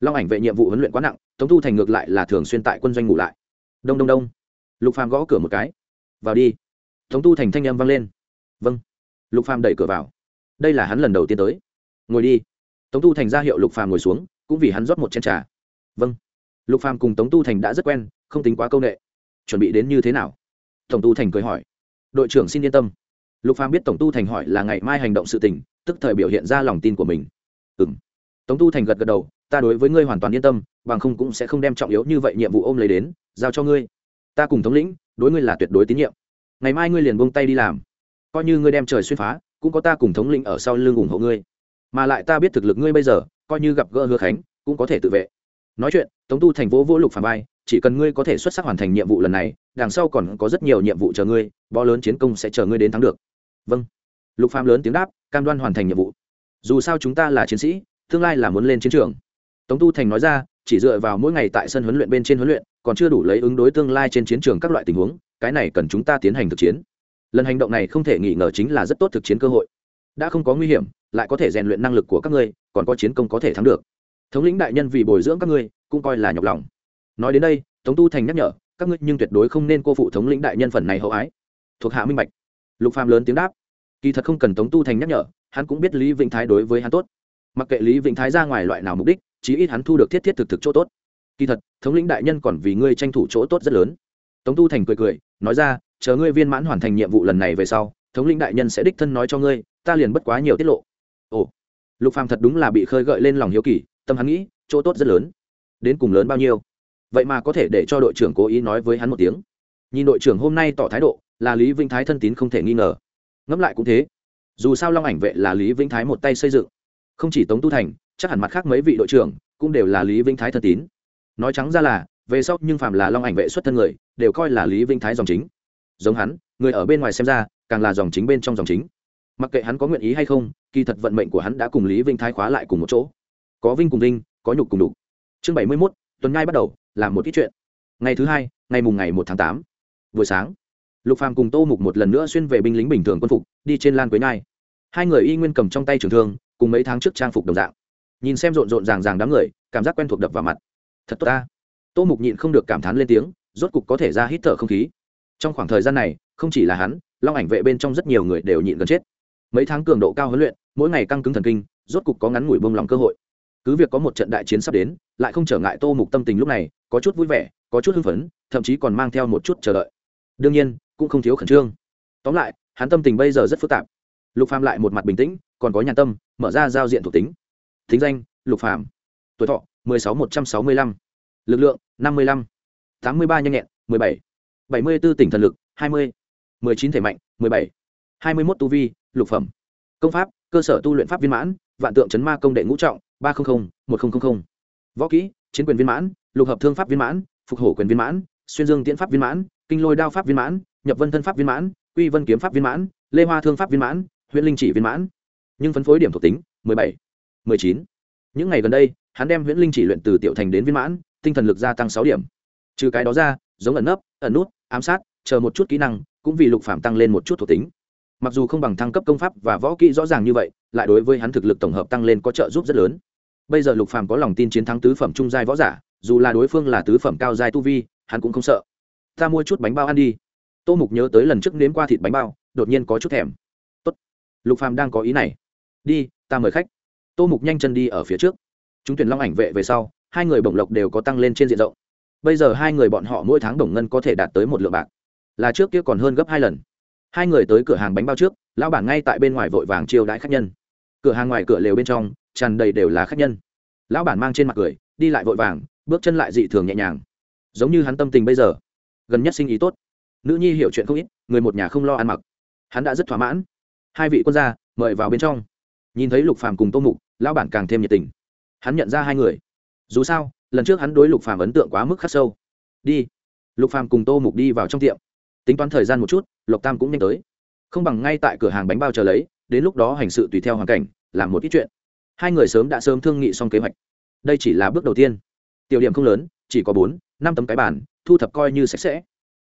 Long ảnh vệ nhiệm vụ huấn luyện quá nặng, tống tu thành ngược lại là thường xuyên tại quân doanh ngủ lại. Đông đông đông. Lục phàm gõ cửa một cái. Vào đi. Tống tu thành thanh âm vang lên. Vâng. Lục phàm đẩy cửa vào. Đây là hắn lần đầu tiên tới. Ngồi đi. Tống tu thành ra hiệu lục phàm ngồi xuống, cũng vì hắn rót một chén trà. Vâng. Lục phàm cùng tống tu thành đã rất quen, không tính quá công nghệ chuẩn bị đến như thế nào? Tổng tu thành cười hỏi. Đội trưởng xin yên tâm. Lục phàm biết tổng tu thành hỏi là ngày mai hành động sự tình, tức thời biểu hiện ra lòng tin của mình. Ừ m tổng tu thành gật gật đầu, ta đối với ngươi hoàn toàn yên tâm, bằng không cũng sẽ không đem trọng yếu như vậy nhiệm vụ ôm lấy đến, giao cho ngươi. Ta cùng thống lĩnh, đối ngươi là tuyệt đối tín nhiệm. Ngày mai ngươi liền buông tay đi làm. Coi như ngươi đem trời xuyên phá, cũng có ta cùng thống lĩnh ở sau lưng ủng hộ ngươi. Mà lại ta biết thực lực ngươi bây giờ, coi như gặp gỡ hứa khánh, cũng có thể tự vệ. Nói chuyện tống tu thành vỗ vỗ lục phàm vai chỉ cần ngươi có thể xuất sắc hoàn thành nhiệm vụ lần này, đằng sau còn có rất nhiều nhiệm vụ chờ ngươi bó lớn chiến công sẽ chờ ngươi đến thắng được. Vâng. Lục phàm lớn tiếng đáp, cam đoan hoàn thành nhiệm vụ. Dù sao chúng ta là chiến sĩ, tương lai là muốn lên chiến trường. Tống tu thành nói ra, chỉ dựa vào mỗi ngày tại sân huấn luyện bên trên huấn luyện, còn chưa đủ lấy ứng đối tương lai trên chiến trường các loại tình huống, cái này cần chúng ta tiến hành thực chiến. Lần hành động này không thể nghi ngờ chính là rất tốt thực chiến cơ hội. Đã không có nguy hiểm, lại có thể rèn luyện năng lực của các ngươi, còn có chiến công có thể thắng được. Thống lĩnh đại nhân vì bồi dưỡng các ngươi, cũng coi là nhọc lòng nói đến đây, tống tu thành nhắc nhở, các ngươi nhưng tuyệt đối không nên cô phụ thống lĩnh đại nhân phần này hậu ái. Thuộc hạ minh bạch. Lục phàm lớn tiếng đáp. Kỳ thật không cần tống tu thành nhắc nhở, hắn cũng biết lý vĩnh thái đối với hắn tốt. Mặc kệ lý vĩnh thái ra ngoài loại nào mục đích, chí ít hắn thu được thiết thiết thực thực chỗ tốt. Kỳ thật, thống lĩnh đại nhân còn vì ngươi tranh thủ chỗ tốt rất lớn. Tống tu thành cười cười, nói ra, chờ ngươi viên mãn hoàn thành nhiệm vụ lần này về sau, thống lĩnh đại nhân sẽ đích thân nói cho ngươi, ta liền bất quá nhiều tiết lộ. Ồ. Lục phàm thật đúng là bị khơi gợi lên lòng hiếu kỳ, tâm hắn nghĩ, chỗ tốt rất lớn. Đến cùng lớn bao nhiêu? Vậy mà có thể để cho đội trưởng cố ý nói với hắn một tiếng. Nhìn đội trưởng hôm nay tỏ thái độ, là lý vĩnh thái thân tín không thể nghi ngờ. Ngẫm lại cũng thế. Dù sao long ảnh vệ là lý vĩnh thái một tay xây dựng. Không chỉ tống tu thành, chắc hẳn mặt khác mấy vị đội trưởng cũng đều là lý vĩnh thái thân tín. Nói trắng ra là, về sau nhưng phàm là long ảnh vệ xuất thân người, đều coi là lý vĩnh thái dòng chính. Giống hắn, người ở bên ngoài xem ra, càng là dòng chính bên trong dòng chính. Mặc kệ hắn có nguyện ý hay không, kỳ thật vận mệnh của hắn đã cùng lý vĩnh thái khóa lại cùng một chỗ. Có vinh cùng vinh, có nhục cùng đục chương bảy mươi mốt, tuần ngai bắt đầu làm một ít chuyện. Ngày thứ hai, ngày mùng ngày một tháng tám, buổi sáng, lục phàm cùng tô mục một lần nữa xuyên về binh lính bình thường quân phục, đi trên lan quế nhai. Hai người y nguyên cầm trong tay trường thương, cùng mấy tháng trước trang phục đồng dạng. Nhìn xem rộn rộn ràng ràng đám người, cảm giác quen thuộc đập vào mặt. Thật tốt ta. Tô mục nhịn không được cảm thán lên tiếng, rốt cục có thể ra hít thở không khí. Trong khoảng thời gian này, không chỉ là hắn, long ảnh vệ bên trong rất nhiều người đều nhịn gần chết. Mấy tháng cường độ cao huấn luyện, mỗi ngày căng cứng thần kinh, rốt cục có ngắn ngủi bông lòng cơ hội. Cứ việc có một trận đại chiến sắp đến, lại không trở ngại tô mục tâm tình lúc này có chút vui vẻ, có chút hưng phấn, thậm chí còn mang theo một chút chờ đợi đương nhiên, cũng không thiếu khẩn trương tóm lại, hắn tâm tình bây giờ rất phức tạp lục phàm lại một mặt bình tĩnh, còn có nhàn tâm, mở ra giao diện thuộc tính thính danh, lục phàm tuổi thọ 16-165. lực lượng 55. 83 nhanh nhẹn 17. 74 tỉnh thần lực 20. 19 thể mạnh 17. 21 tu vi, lục phẩm công pháp, cơ sở tu luyện pháp viên mãn, vạn tượng chấn ma công đệ ngũ trọng, ba trăm linh một nghìn võ kỹ, chiến quyền viên mãn lục hợp thương pháp viên mãn, phục hổ quyền viên mãn, xuyên dương tiễn pháp viên mãn, kinh lôi đao pháp viên mãn, nhập vân thân pháp viên mãn, quy vân kiếm pháp viên mãn, lê hoa thương pháp viên mãn, huyện linh chỉ viên mãn. Nhưng phân phối điểm thuộc tính, mười bảy, mười chín. Những ngày gần đây, hắn đem huyễn linh chỉ luyện từ tiểu thành đến viên mãn, tinh thần lực gia tăng sáu điểm. Trừ cái đó ra, giống ẩn nấp, ẩn nút, ám sát, chờ một chút kỹ năng, cũng vì lục phạm tăng lên một chút thuộc tính. Mặc dù không bằng thăng cấp công pháp và võ kỹ rõ ràng như vậy, lại đối với hắn thực lực tổng hợp tăng lên có trợ giúp rất lớn. Bây giờ lục phàm có lòng tin chiến thắng tứ phẩm trung giai võ giả dù là đối phương là tứ phẩm cao giai tu vi, hắn cũng không sợ. Ta mua chút bánh bao ăn đi. Tô mục nhớ tới lần trước nếm qua thịt bánh bao, đột nhiên có chút thèm. Tốt. lục phàm đang có ý này. Đi, ta mời khách. Tô mục nhanh chân đi ở phía trước. Chúng tuyển long ảnh vệ về sau, hai người bổng lộc đều có tăng lên trên diện rộng. Bây giờ hai người bọn họ mỗi tháng đồng ngân có thể đạt tới một lượng bạc. Là trước kia còn hơn gấp hai lần. Hai người tới cửa hàng bánh bao trước, lão bản ngay tại bên ngoài vội vàng chiêu đãi khách nhân. Cửa hàng ngoài cửa lều bên trong, tràn đầy đều là khách nhân. Lão bản mang trên mặt cười, đi lại vội vàng bước chân lại dị thường nhẹ nhàng. Giống như hắn tâm tình bây giờ. Gần nhất sinh ý tốt. Nữ nhi hiểu chuyện không ít, người một nhà không lo ăn mặc. Hắn đã rất thỏa mãn. Hai vị quân gia, mời vào bên trong. Nhìn thấy lục phàm cùng tô mục, lão bản càng thêm nhiệt tình. Hắn nhận ra hai người. Dù sao, lần trước hắn đối lục phàm ấn tượng quá mức khắc sâu. Đi. Lục phàm cùng tô mục đi vào trong tiệm. Tính toán thời gian một chút, lộc tam cũng nhanh tới. Không bằng ngay tại cửa hàng bánh bao chờ lấy, đến lúc đó hành sự tùy theo hoàn cảnh, làm một ít chuyện. Hai người sớm đã sớm thương nghị xong kế hoạch. Đây chỉ là bước đầu tiên tiểu điểm không lớn, chỉ có bốn, năm tấm cái bàn, thu thập coi như sạch sẽ.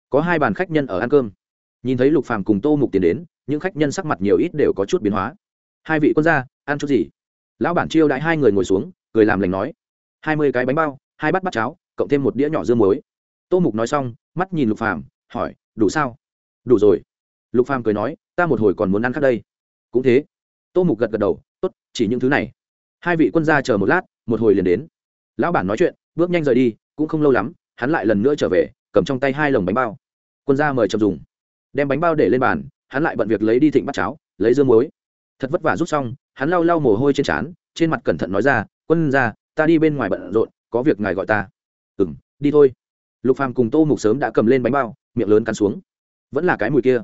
Có hai bàn khách nhân ở ăn cơm. Nhìn thấy lục phàm cùng tô mục tiền đến, những khách nhân sắc mặt nhiều ít đều có chút biến hóa. Hai vị quân gia, ăn chút gì? Lão bản chiêu đãi hai người ngồi xuống, cười làm lành nói. Hai mươi cái bánh bao, hai bát bát cháo, cộng thêm một đĩa nhỏ dưa muối. Tô mục nói xong, mắt nhìn lục phàm, hỏi, đủ sao? Đủ rồi. Lục phàm cười nói, ta một hồi còn muốn ăn khác đây. Cũng thế. Tô mục gật gật đầu, tốt, chỉ những thứ này. Hai vị quân gia chờ một lát, một hồi liền đến. Lão bản nói chuyện bước nhanh rời đi, cũng không lâu lắm, hắn lại lần nữa trở về, cầm trong tay hai lồng bánh bao. Quân gia mời chậm dùng. Đem bánh bao để lên bàn, hắn lại bận việc lấy đi thịnh bắt cháo, lấy dương muối. Thật vất vả rút xong, hắn lau lau mồ hôi trên trán, trên mặt cẩn thận nói ra, quân gia, ta đi bên ngoài bận rộn, có việc ngài gọi ta. Ừ m đi thôi. Lục phàm cùng tô mục sớm đã cầm lên bánh bao, miệng lớn cắn xuống. Vẫn là cái mùi kia.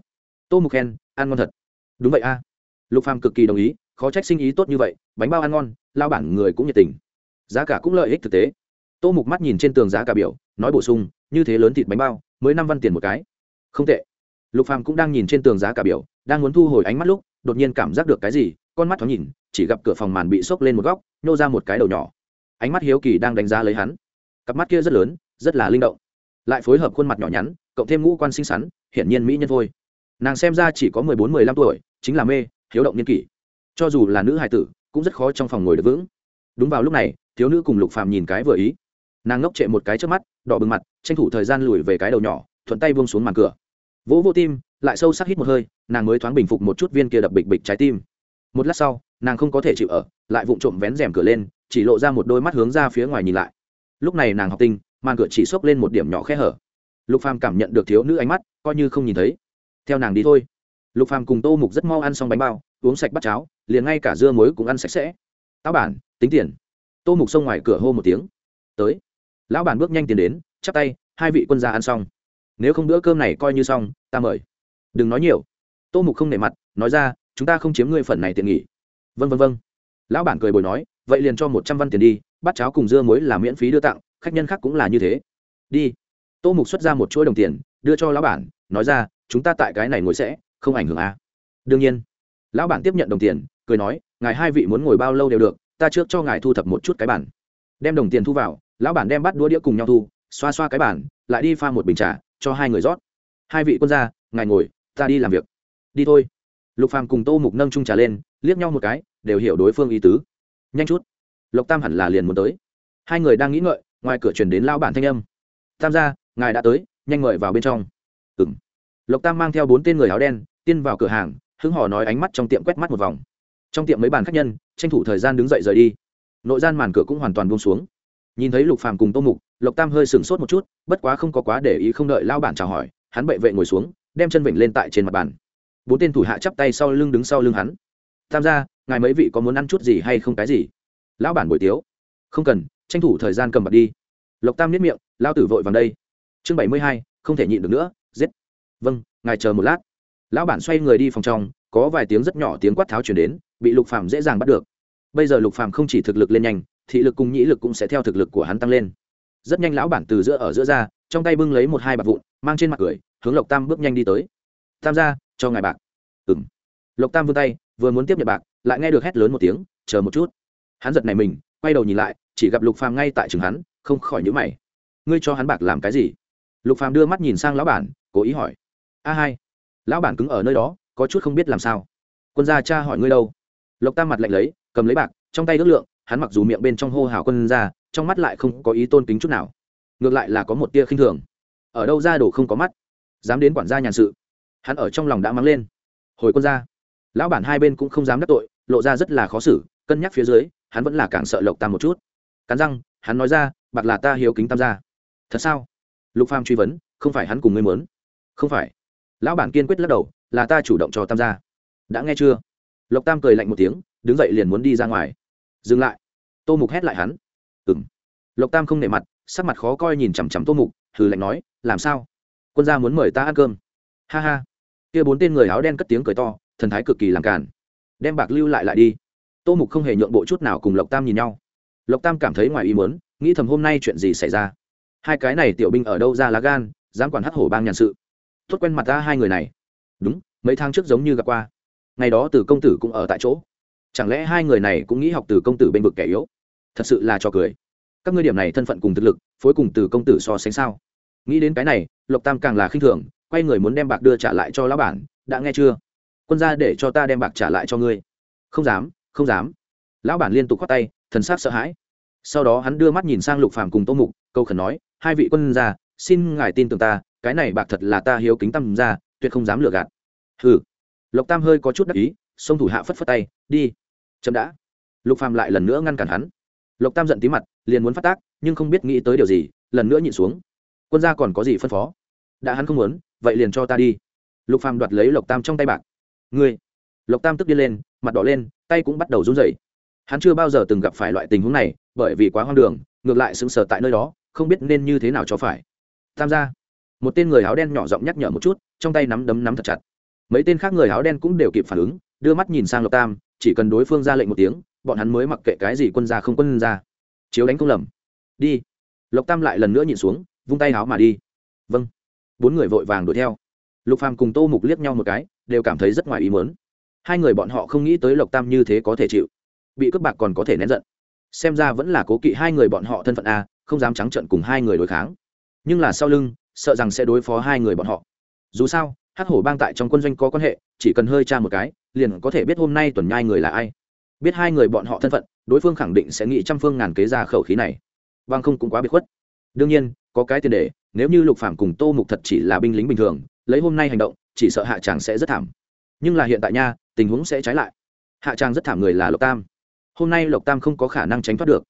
Tô mục khen, ăn ngon thật. Đúng vậy a. Lục phàm cực kỳ đồng ý, khó trách sinh ý tốt như vậy, bánh bao ăn ngon, lao bản người cũng nhiệt tình. Giá cả cũng lợi ích thực tế tô mục mắt nhìn trên tường giá cả biểu, nói bổ sung, như thế lớn thịt bánh bao, mới năm văn tiền một cái. Không tệ. Lục phàm cũng đang nhìn trên tường giá cả biểu, đang muốn thu hồi ánh mắt lúc, đột nhiên cảm giác được cái gì, con mắt thoáng nhìn, chỉ gặp cửa phòng màn bị sốc lên một góc, nhô ra một cái đầu nhỏ. Ánh mắt hiếu kỳ đang đánh giá lấy hắn. Cặp mắt kia rất lớn, rất là linh động. Lại phối hợp khuôn mặt nhỏ nhắn, cộng thêm ngũ quan xinh xắn, hiển nhiên mỹ nhân thôi. Nàng xem ra chỉ có mười bốn, mười lăm tuổi, chính là mê, hiếu động niên kỷ. Cho dù là nữ hài tử, cũng rất khó trong phòng ngồi được vững. Đúng vào lúc này, thiếu nữ cùng lục phàm nhìn cái vừa ý nàng ngốc trệ một cái trước mắt, đỏ bừng mặt, tranh thủ thời gian lùi về cái đầu nhỏ, thuận tay buông xuống màn cửa. Vỗ vô tim, lại sâu sắc hít một hơi, nàng mới thoáng bình phục một chút viên kia đập bịch bịch trái tim. Một lát sau, nàng không có thể chịu ở, lại vụng trộm vén rèm cửa lên, chỉ lộ ra một đôi mắt hướng ra phía ngoài nhìn lại. Lúc này nàng học tinh, màn cửa chỉ xốc lên một điểm nhỏ khe hở. Lục phàm cảm nhận được thiếu nữ ánh mắt, coi như không nhìn thấy. Theo nàng đi thôi. Lục phàm cùng tô mục rất mau ăn xong bánh bao, uống sạch bát cháo, liền ngay cả dưa muối cũng ăn sạch sẽ. Táo bản, tính tiền. Tô mục xông ngoài cửa hô một tiếng. Tới lão bản bước nhanh tiến đến, chắp tay, hai vị quân gia ăn xong. Nếu không bữa cơm này coi như xong, ta mời. Đừng nói nhiều. Tô mục không nể mặt, nói ra, chúng ta không chiếm ngươi phần này tiện nghỉ vân vân vân lão bản cười bồi nói, vậy liền cho một trăm văn tiền đi, bát cháo cùng dưa muối là miễn phí đưa tặng, khách nhân khác cũng là như thế. Đi. Tô mục xuất ra một chuỗi đồng tiền, đưa cho lão bản, nói ra, chúng ta tại cái này ngồi sẽ, không ảnh hưởng à. đương nhiên. Lão bản tiếp nhận đồng tiền, cười nói, ngài hai vị muốn ngồi bao lâu đều được, ta trước cho ngài thu thập một chút cái bản. Đem đồng tiền thu vào lão bản đem bắt đũa đĩa cùng nhau thu, xoa xoa cái bản lại đi pha một bình trà, cho hai người rót. Hai vị quân gia, ngài ngồi, ta đi làm việc. Đi thôi. Lục phàm cùng tô mục nâng trung trà lên, liếc nhau một cái, đều hiểu đối phương ý tứ. Nhanh chút. Lộc tam hẳn là liền muốn tới. Hai người đang nghĩ ngợi, ngoài cửa chuyển đến lao bản thanh âm. Tam gia, ngài đã tới, nhanh mời vào bên trong. Ừng lộc tam mang theo bốn tên người áo đen tiên vào cửa hàng, hứng hò nói ánh mắt trong tiệm quét mắt một vòng. Trong tiệm mấy bàn khách nhân, tranh thủ thời gian đứng dậy rời đi. Nội gian màn cửa cũng hoàn toàn buông xuống nhìn thấy lục phàm cùng tô mục, lộc tam hơi sừng sốt một chút, bất quá không có quá để ý không đợi lao bản chào hỏi, hắn bệ vệ ngồi xuống, đem chân vịnh lên tại trên mặt bàn. Bốn tên thủ hạ chắp tay sau lưng đứng sau lưng hắn. Tam gia, ngài mấy vị có muốn ăn chút gì hay không cái gì? Lão bản buổi tiếu. Không cần, tranh thủ thời gian cầm bạc đi. Lộc tam niết miệng lao tử vội vàng đây. Chương bảy mươi hai, không thể nhịn được nữa, giết. Vâng ngài chờ một lát. Lão bản xoay người đi phòng trong, có vài tiếng rất nhỏ tiếng quát tháo chuyển đến, bị lục phàm dễ dàng bắt được. Bây giờ lục phàm không chỉ thực lực lên nhanh thị lực cùng nhĩ lực cũng sẽ theo thực lực của hắn tăng lên. Rất nhanh lão bản từ giữa ở giữa ra, trong tay bưng lấy một hai bạc vụn, mang trên mặt cười, hướng lộc tam bước nhanh đi tới. Tam gia, cho ngài bạc. Ừng lộc tam vươn tay, vừa muốn tiếp nhận bạc, lại nghe được hét lớn một tiếng, chờ một chút. Hắn giật này mình, quay đầu nhìn lại, chỉ gặp lục phàm ngay tại trường hắn, không khỏi nhíu mày. Ngươi cho hắn bạc làm cái gì? Lục phàm đưa mắt nhìn sang lão bản, cố ý hỏi. A hai. Lão bản cứng ở nơi đó, có chút không biết làm sao. Quân gia cha hỏi ngươi đâu? Lộc tam mặt lạnh lấy, cầm lấy bạc, trong tay ước lượng hắn mặc dù miệng bên trong hô hào quân gia trong mắt lại không có ý tôn kính chút nào. Ngược lại là có một tia khinh thường. Ở đâu ra đồ không có mắt? Dám đến quản gia nhàn sự. Hắn ở trong lòng đã mắng lên. Hồi quân gia lão bản hai bên cũng không dám đắc tội, lộ ra rất là khó xử, cân nhắc phía dưới, hắn vẫn là càng sợ lộc tam một chút. Cắn răng, hắn nói ra, bạc là ta hiếu kính tam gia. Thật sao? Lục pham truy vấn, không phải hắn cùng ngươi mớn không phải. Lão bản kiên quyết lắc đầu, là ta chủ động cho tam gia. Đã nghe chưa? Lộc tam cười lạnh một tiếng, đứng dậy liền muốn đi ra ngoài dừng lại. Tô mục hét lại hắn. Ừng lộc tam không nể mặt, sắc mặt khó coi nhìn chằm chằm tô mục, hừ lạnh nói, làm sao? Quân gia muốn mời ta ăn cơm. Ha ha. Kia bốn tên người áo đen cất tiếng cười to, thần thái cực kỳ làm cản đem bạc lưu lại lại đi. Tô mục không hề nhượng bộ chút nào cùng lộc tam nhìn nhau. Lộc tam cảm thấy ngoài ý muốn, nghĩ thầm hôm nay chuyện gì xảy ra. Hai cái này tiểu binh ở đâu ra lá gan, dám quản hắt hổ bang nhàn sự. Tốt quen mặt ta hai người này. Đúng, mấy tháng trước giống như gặp qua. Ngày đó từ công tử cũng ở tại chỗ chẳng lẽ hai người này cũng nghĩ học từ công tử bên vực kẻ yếu? Thật sự là cho cười. Các ngươi điểm này thân phận cùng thực lực, phối cùng từ công tử so sánh sao? Nghĩ đến cái này, lộc tam càng là khinh thường, quay người muốn đem bạc đưa trả lại cho lão bản, đã nghe chưa? Quân ra để cho ta đem bạc trả lại cho ngươi. Không dám không dám. Lão bản liên tục khoát tay, thần sát sợ hãi. Sau đó hắn đưa mắt nhìn sang lục phàm cùng tô mục, câu khẩn nói, hai vị quân gia, xin ngài tin tưởng ta, cái này bạc thật là ta hiếu kính tâm ra, tuyệt không dám lừa gạt. Hừ. Lộc tam hơi có chút đắc ý xông thủ hạ phất phất tay, đi chậm đã. Lục phàm lại lần nữa ngăn cản hắn. Lộc tam giận tí mặt, liền muốn phát tác, nhưng không biết nghĩ tới điều gì, lần nữa nhịn xuống. Quân gia còn có gì phân phó? Đã hắn không muốn, vậy liền cho ta đi. Lục phàm đoạt lấy lộc tam trong tay bạc. Ngươi. Lộc tam tức điên lên, mặt đỏ lên, tay cũng bắt đầu run rẩy. Hắn chưa bao giờ từng gặp phải loại tình huống này, bởi vì quá hoang đường, ngược lại sững sờ tại nơi đó, không biết nên như thế nào cho phải. Tam gia. Một tên người áo đen nhỏ giọng nhắc nhở một chút, trong tay nắm đấm nắm thật chặt. Mấy tên khác người áo đen cũng đều kịp phản ứng, đưa mắt nhìn sang lộc tam chỉ cần đối phương ra lệnh một tiếng, bọn hắn mới mặc kệ cái gì quân gia không quân gia chiếu đánh không lầm. Đi. Lộc tam lại lần nữa nhìn xuống, vung tay háo mà đi. Vâng. Bốn người vội vàng đuổi theo. Lục phàm cùng tô mục liếc nhau một cái, đều cảm thấy rất ngoài ý mớn hai người bọn họ không nghĩ tới lộc tam như thế có thể chịu. Bị cướp bạc còn có thể nén giận. Xem ra vẫn là cố kỵ hai người bọn họ thân phận a, không dám trắng trận cùng hai người đối kháng. Nhưng là sau lưng, sợ rằng sẽ đối phó hai người bọn họ. Dù sao, hắc hổ bang tại trong quân doanh có quan hệ, chỉ cần hơi tra một cái liền có thể biết hôm nay tuần nhai người là ai. Biết hai người bọn họ thân phận, đối phương khẳng định sẽ nghĩ trăm phương ngàn kế ra khẩu khí này. Băng không cũng quá bị khuất. Đương nhiên, có cái tiền đề, nếu như lục phạm cùng tô mục thật chỉ là binh lính bình thường, lấy hôm nay hành động, chỉ sợ hạ tràng sẽ rất thảm. Nhưng là hiện tại nha, tình huống sẽ trái lại. Hạ tràng rất thảm người là lộc tam. Hôm nay lộc tam không có khả năng tránh thoát được.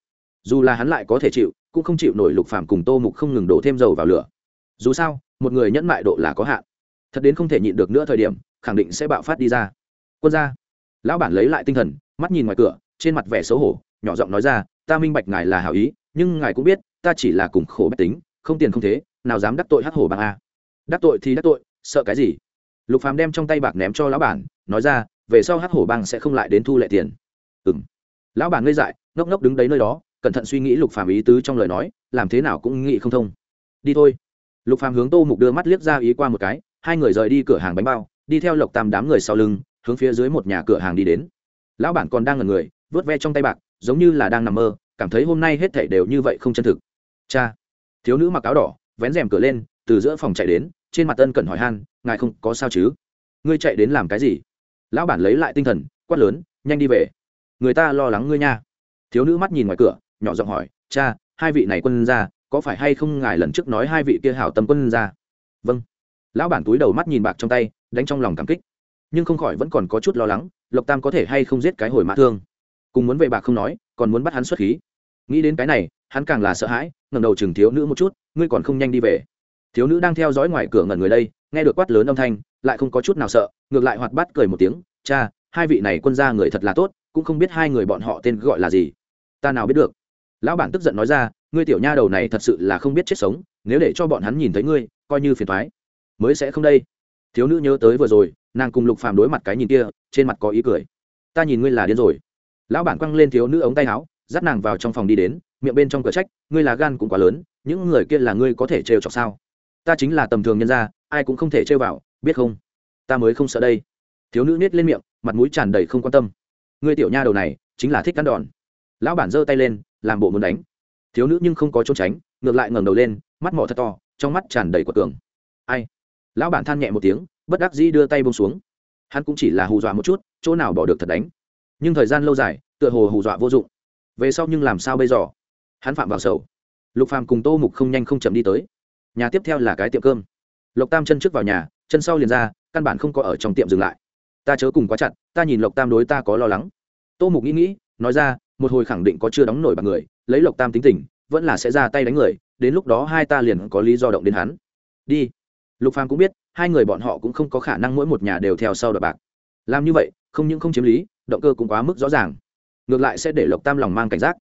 Dù là hắn lại có thể chịu, cũng không chịu nổi lục phạm cùng tô mục không ngừng đổ thêm dầu vào lửa. Dù sao, một người nhẫn mại độ là có hạn. Thật đến không thể nhịn được nữa thời điểm, khẳng định sẽ bạo phát đi ra quân ra. Lão bản lấy lại tinh thần, mắt nhìn ngoài cửa, trên mặt vẻ xấu hổ, nhỏ giọng nói ra, ta minh bạch ngài là hảo ý, nhưng ngài cũng biết, ta chỉ là cùng khổ bách tính, không tiền không thế, nào dám đắc tội hắc hổ bằng a. Đắc tội thì đắc tội, sợ cái gì? Lục phàm đem trong tay bạc ném cho lão bản, nói ra, về sau hắc hổ bang sẽ không lại đến thu lệ tiền. Ừm. Lão bản ngây dại, ngốc ngốc đứng đấy nơi đó, cẩn thận suy nghĩ lục phàm ý tứ trong lời nói, làm thế nào cũng nghĩ không thông. Đi thôi. Lục phàm hướng tô mục đưa mắt liếc ra ý qua một cái, hai người rời đi cửa hàng bánh bao, đi theo lộc tam đám người sau lưng hướng phía dưới một nhà cửa hàng đi đến. Lão bản còn đang ngẩn người, vớt ve trong tay bạc, giống như là đang nằm mơ, cảm thấy hôm nay hết thảy đều như vậy không chân thực. Cha, thiếu nữ mặc áo đỏ, vén rèm cửa lên, từ giữa phòng chạy đến, trên mặt ân cần hỏi han, ngài không có sao chứ? Ngươi chạy đến làm cái gì? Lão bản lấy lại tinh thần, quát lớn, nhanh đi về. Người ta lo lắng ngươi nha. Thiếu nữ mắt nhìn ngoài cửa, nhỏ giọng hỏi, cha, hai vị này quân ra có phải hay không ngài lần trước nói hai vị kia hảo tâm quân ra vâng. Lão bản túi đầu mắt nhìn bạc trong tay, đánh trong lòng cảm kích nhưng không khỏi vẫn còn có chút lo lắng, lộc tam có thể hay không giết cái hồi mã thương. Cùng muốn về bạc không nói, còn muốn bắt hắn xuất khí. Nghĩ đến cái này, hắn càng là sợ hãi, ngẩng đầu chừng thiếu nữ một chút, ngươi còn không nhanh đi về. Thiếu nữ đang theo dõi ngoài cửa ngẩn người đây, nghe được quát lớn âm thanh, lại không có chút nào sợ, ngược lại hoạt bát cười một tiếng, cha, hai vị này quân gia người thật là tốt, cũng không biết hai người bọn họ tên gọi là gì. Ta nào biết được? Lão bản tức giận nói ra, ngươi tiểu nha đầu này thật sự là không biết chết sống, nếu để cho bọn hắn nhìn thấy ngươi, coi như phiền thoái. Mới sẽ không đây. Thiếu nữ nhớ tới vừa rồi nàng cùng lục phàm đối mặt cái nhìn kia, trên mặt có ý cười. Ta nhìn ngươi là điên rồi. Lão bản quăng lên thiếu nữ ống tay áo, dắt nàng vào trong phòng đi đến, miệng bên trong cửa trách, ngươi là gan cũng quá lớn, những người kia là ngươi có thể trêu chọc sao? Ta chính là tầm thường nhân gia, ai cũng không thể trêu vào, biết không? Ta mới không sợ đây. Thiếu nữ nết lên miệng, mặt mũi tràn đầy không quan tâm. Ngươi tiểu nha đầu này, chính là thích cắn đòn. Lão bản giơ tay lên, làm bộ muốn đánh. Thiếu nữ nhưng không có trốn tránh, ngược lại ngẩng đầu lên, mắt mỏ thật to, trong mắt tràn đầy của tường ai? Lão bản than nhẹ một tiếng bất đắc dĩ đưa tay bông xuống. Hắn cũng chỉ là hù dọa một chút, chỗ nào bỏ được thật đánh. Nhưng thời gian lâu dài, tựa hồ hù dọa vô dụng. Về sau nhưng làm sao bây giờ? Hắn phạm vào sầu. Lục phàm cùng tô mục không nhanh không chậm đi tới. Nhà tiếp theo là cái tiệm cơm. Lộc tam chân trước vào nhà, chân sau liền ra, căn bản không có ở trong tiệm dừng lại. Ta chớ cùng quá chặt, ta nhìn lộc tam đối ta có lo lắng. Tô mục nghĩ nghĩ, nói ra, một hồi khẳng định có chưa đóng nổi bằng người, lấy lộc tam tính tình, vẫn là sẽ ra tay đánh người, đến lúc đó hai ta liền có lý do động đến hắn. Đi lục phàm cũng biết, hai người bọn họ cũng không có khả năng mỗi một nhà đều theo sau đợt bạc. Làm như vậy, không những không chiếm lý, động cơ cũng quá mức rõ ràng. Ngược lại sẽ để lộc tam lòng mang cảnh giác.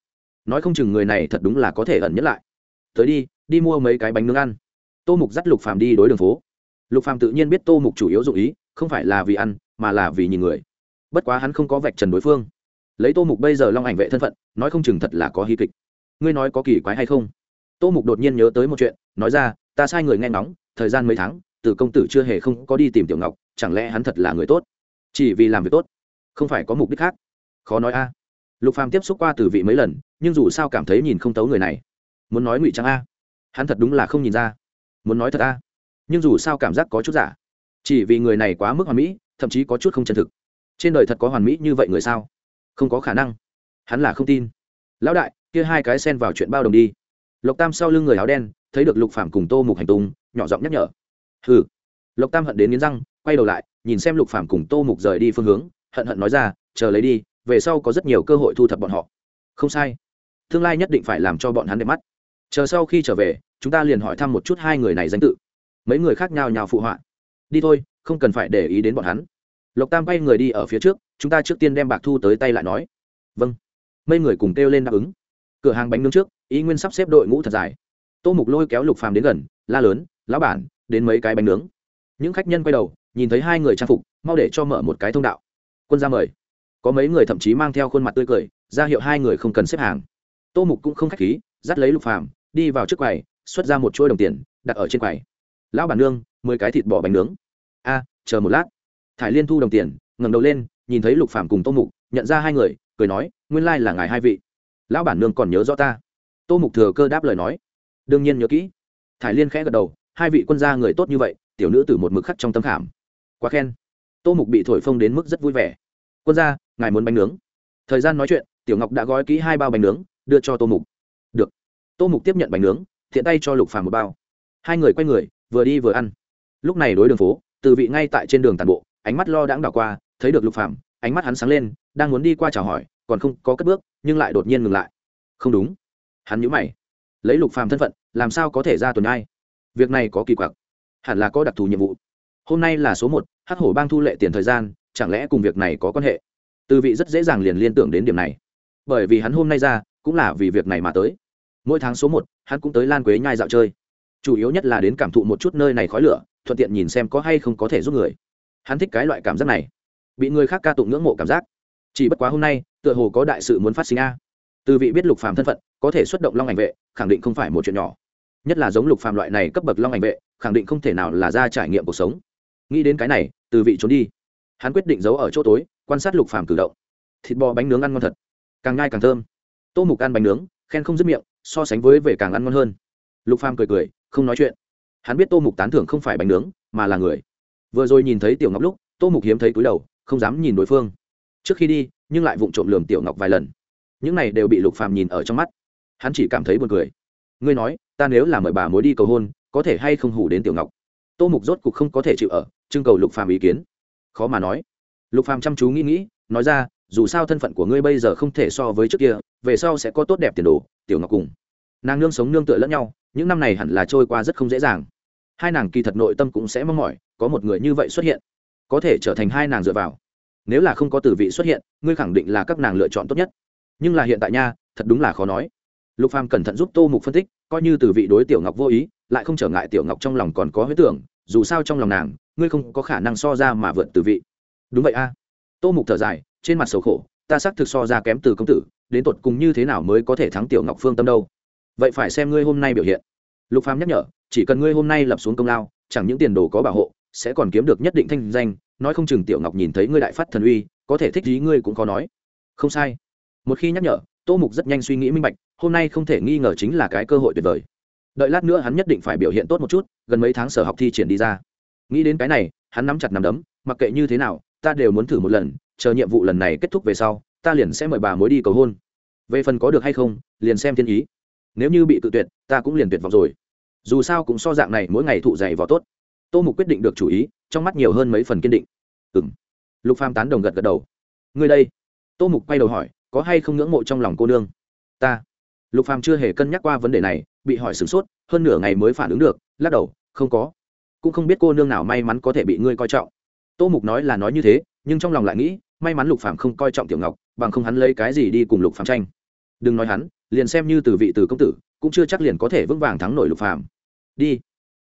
Nói không chừng người này thật đúng là có thể ẩn nhất lại. Tới đi đi mua mấy cái bánh nướng ăn. Tô mục dắt lục phàm đi đối đường phố. Lục phàm tự nhiên biết tô mục chủ yếu dụng ý, không phải là vì ăn, mà là vì nhìn người. Bất quá hắn không có vạch trần đối phương. Lấy tô mục bây giờ long ảnh vệ thân phận, nói không chừng thật là có hy kịch. Ngươi nói có kỳ quái hay không? Tô mục đột nhiên nhớ tới một chuyện, nói ra, ta sai người nghe ngóng thời gian mấy tháng từ công tử chưa hề không có đi tìm tiểu ngọc, chẳng lẽ hắn thật là người tốt? Chỉ vì làm việc tốt, không phải có mục đích khác? Khó nói a. Lục phàm tiếp xúc qua từ vị mấy lần, nhưng dù sao cảm thấy nhìn không tấu người này. Muốn nói ngụy trang a? Hắn thật đúng là không nhìn ra. Muốn nói thật a? Nhưng dù sao cảm giác có chút giả. Chỉ vì người này quá mức hoàn mỹ, thậm chí có chút không chân thực. Trên đời thật có hoàn mỹ như vậy người sao? Không có khả năng. Hắn là không tin. Lão đại, kia hai cái sen vào chuyện bao đồng đi. Lộc tam sau lưng người áo đen, thấy được lục phạm cùng tô mục hành tung nhỏ giọng nhắc nhở. Hừ. Lộc tam hận đến nghiến răng, quay đầu lại, nhìn xem lục phạm cùng tô mục rời đi phương hướng, hận hận nói ra, chờ lấy đi, về sau có rất nhiều cơ hội thu thập bọn họ. Không sai. Tương lai nhất định phải làm cho bọn hắn đẹp mắt. Chờ sau khi trở về, chúng ta liền hỏi thăm một chút hai người này danh tự. Mấy người khác nhau nhào phụ họa. Đi thôi, không cần phải để ý đến bọn hắn. Lộc tam bay người đi ở phía trước, chúng ta trước tiên đem bạc thu tới tay lại nói. Vâng. Mấy người cùng kêu lên đáp ứng. Cửa hàng bánh nướng trước, ý nguyên sắp xếp đội ngũ thật dài. Tô mục lôi kéo lục phàm đến gần la lớn, lão bản, đến mấy cái bánh nướng. Những khách nhân quay đầu, nhìn thấy hai người trang phục, mau để cho mở một cái thông đạo. Quân ra mời. Có mấy người thậm chí mang theo khuôn mặt tươi cười, ra hiệu hai người không cần xếp hàng. Tô mục cũng không khách khí, dắt lấy lục phàm, đi vào trước quầy, xuất ra một chuỗi đồng tiền, đặt ở trên quầy. Lão bản nương, mười cái thịt bò bánh nướng. A, chờ một lát. Thải liên thu đồng tiền, ngẩng đầu lên, nhìn thấy lục phàm cùng tô mục, nhận ra hai người, cười nói, nguyên lai là ngài hai vị. Lão bản nương còn nhớ rõ ta. Tô mục thừa cơ đáp lời nói. Đương nhiên nhớ kỹ thải liên khẽ gật đầu, hai vị quân gia người tốt như vậy, tiểu nữ từ một mực khắc trong tâm khảm. Quá khen. Tô mục bị thổi phông đến mức rất vui vẻ. Quân gia, ngài muốn bánh nướng? Thời gian nói chuyện, tiểu ngọc đã gói kỹ hai bao bánh nướng, đưa cho tô mục. Được. Tô mục tiếp nhận bánh nướng, thiện tay cho lục phàm một bao. Hai người quay người, vừa đi vừa ăn. Lúc này đối đường phố, từ vị ngay tại trên đường tàn bộ, ánh mắt lo đãng đảo qua, thấy được lục phàm, ánh mắt hắn sáng lên, đang muốn đi qua chào hỏi, còn không có cất bước, nhưng lại đột nhiên ngừng lại. Không đúng. Hắn nhíu mày, lấy lục phàm thân phận làm sao có thể ra tuần ai? Việc này có kỳ quặc. Hẳn là có đặc thù nhiệm vụ. Hôm nay là số một, hắc hổ bang thu lệ tiền thời gian, chẳng lẽ cùng việc này có quan hệ? Từ vị rất dễ dàng liền liên tưởng đến điểm này. Bởi vì hắn hôm nay ra, cũng là vì việc này mà tới. Mỗi tháng số một, hắn cũng tới lan quế nhai dạo chơi. Chủ yếu nhất là đến cảm thụ một chút nơi này khói lửa, thuận tiện nhìn xem có hay không có thể giúp người. Hắn thích cái loại cảm giác này. Bị người khác ca tụng ngưỡng mộ cảm giác. Chỉ bất quá hôm nay, tựa hồ có đại sự muốn phát sinh a. Từ vị biết lục phàm thân phận, có thể xuất động long ảnh vệ, khẳng định không phải một chuyện nhỏ nhất là giống lục phàm loại này cấp bậc long ảnh vệ, khẳng định không thể nào là ra trải nghiệm cuộc sống. Nghĩ đến cái này, từ vị trốn đi. Hắn quyết định giấu ở chỗ tối, quan sát lục phàm cử động. Thịt bò bánh nướng ăn ngon thật. Càng ngai càng thơm. Tô mục ăn bánh nướng, khen không dứt miệng, so sánh với về càng ăn ngon hơn. Lục phàm cười cười, không nói chuyện. Hắn biết tô mục tán thưởng không phải bánh nướng, mà là người. Vừa rồi nhìn thấy tiểu ngọc lúc, tô mục hiếm thấy cúi đầu, không dám nhìn đối phương. Trước khi đi, nhưng lại vụng trộm lườm tiểu ngọc vài lần. Những này đều bị lục phàm nhìn ở trong mắt. Hắn chỉ cảm thấy buồn cười. Ngươi nói ta nếu là mời bà mối đi cầu hôn, có thể hay không hủ đến tiểu ngọc? Tô mục rốt cục không có thể chịu ở, trưng cầu lục phàm ý kiến. Khó mà nói. Lục phàm chăm chú nghĩ nghĩ, nói ra, dù sao thân phận của ngươi bây giờ không thể so với trước kia, về sau sẽ có tốt đẹp tiền đồ, tiểu ngọc cùng. Nàng nương sống nương tựa lẫn nhau, những năm này hẳn là trôi qua rất không dễ dàng. Hai nàng kỳ thật nội tâm cũng sẽ mong mỏi, có một người như vậy xuất hiện, có thể trở thành hai nàng dựa vào. Nếu là không có tử vị xuất hiện, ngươi khẳng định là các nàng lựa chọn tốt nhất. Nhưng là hiện tại nha, thật đúng là khó nói lục phàm cẩn thận giúp tô mục phân tích, coi như từ vị đối tiểu ngọc vô ý, lại không trở ngại tiểu ngọc trong lòng còn có huyết tưởng, dù sao trong lòng nàng, ngươi không có khả năng so ra mà vượt từ vị. Đúng vậy a. Tô mục thở dài, trên mặt sầu khổ, ta xác thực so ra kém từ công tử, đến tột cùng như thế nào mới có thể thắng tiểu ngọc phương tâm đâu? Vậy phải xem ngươi hôm nay biểu hiện. Lục phàm nhắc nhở, chỉ cần ngươi hôm nay lập xuống công lao, chẳng những tiền đồ có bảo hộ, sẽ còn kiếm được nhất định thanh danh, nói không chừng tiểu ngọc nhìn thấy ngươi đại phát thần uy, có thể thích ý ngươi cũng khó nói. Không sai. Một khi nhắc nhở, tô mục rất nhanh suy nghĩ minh bạch hôm nay không thể nghi ngờ chính là cái cơ hội tuyệt vời. Đợi lát nữa hắn nhất định phải biểu hiện tốt một chút, gần mấy tháng sở học thi triển đi ra. Nghĩ đến cái này, hắn nắm chặt nắm đấm, mặc kệ như thế nào, ta đều muốn thử một lần, chờ nhiệm vụ lần này kết thúc về sau, ta liền sẽ mời bà mối đi cầu hôn. Về phần có được hay không, liền xem thiên ý. Nếu như bị tự tuyệt, ta cũng liền tuyệt vọng rồi. Dù sao cũng so dạng này, mỗi ngày thụ dày vào tốt. Tô mục quyết định được chủ ý, trong mắt nhiều hơn mấy phần kiên định. Ừ m lục pham tán đồng gật gật đầu. Ngươi đây. Tô mục quay đầu hỏi, có hay không ngưỡng mộ trong lòng cô nương? Ta lục phàm chưa hề cân nhắc qua vấn đề này, bị hỏi sửng sốt, hơn nửa ngày mới phản ứng được, lắc đầu, không có. Cũng không biết cô nương nào may mắn có thể bị ngươi coi trọng. Tô mục nói là nói như thế, nhưng trong lòng lại nghĩ, may mắn lục phàm không coi trọng tiểu ngọc, bằng không hắn lấy cái gì đi cùng lục phàm tranh. Đừng nói hắn, liền xem như từ vị từ công tử, cũng chưa chắc liền có thể vững vàng thắng nổi lục phàm. Đi.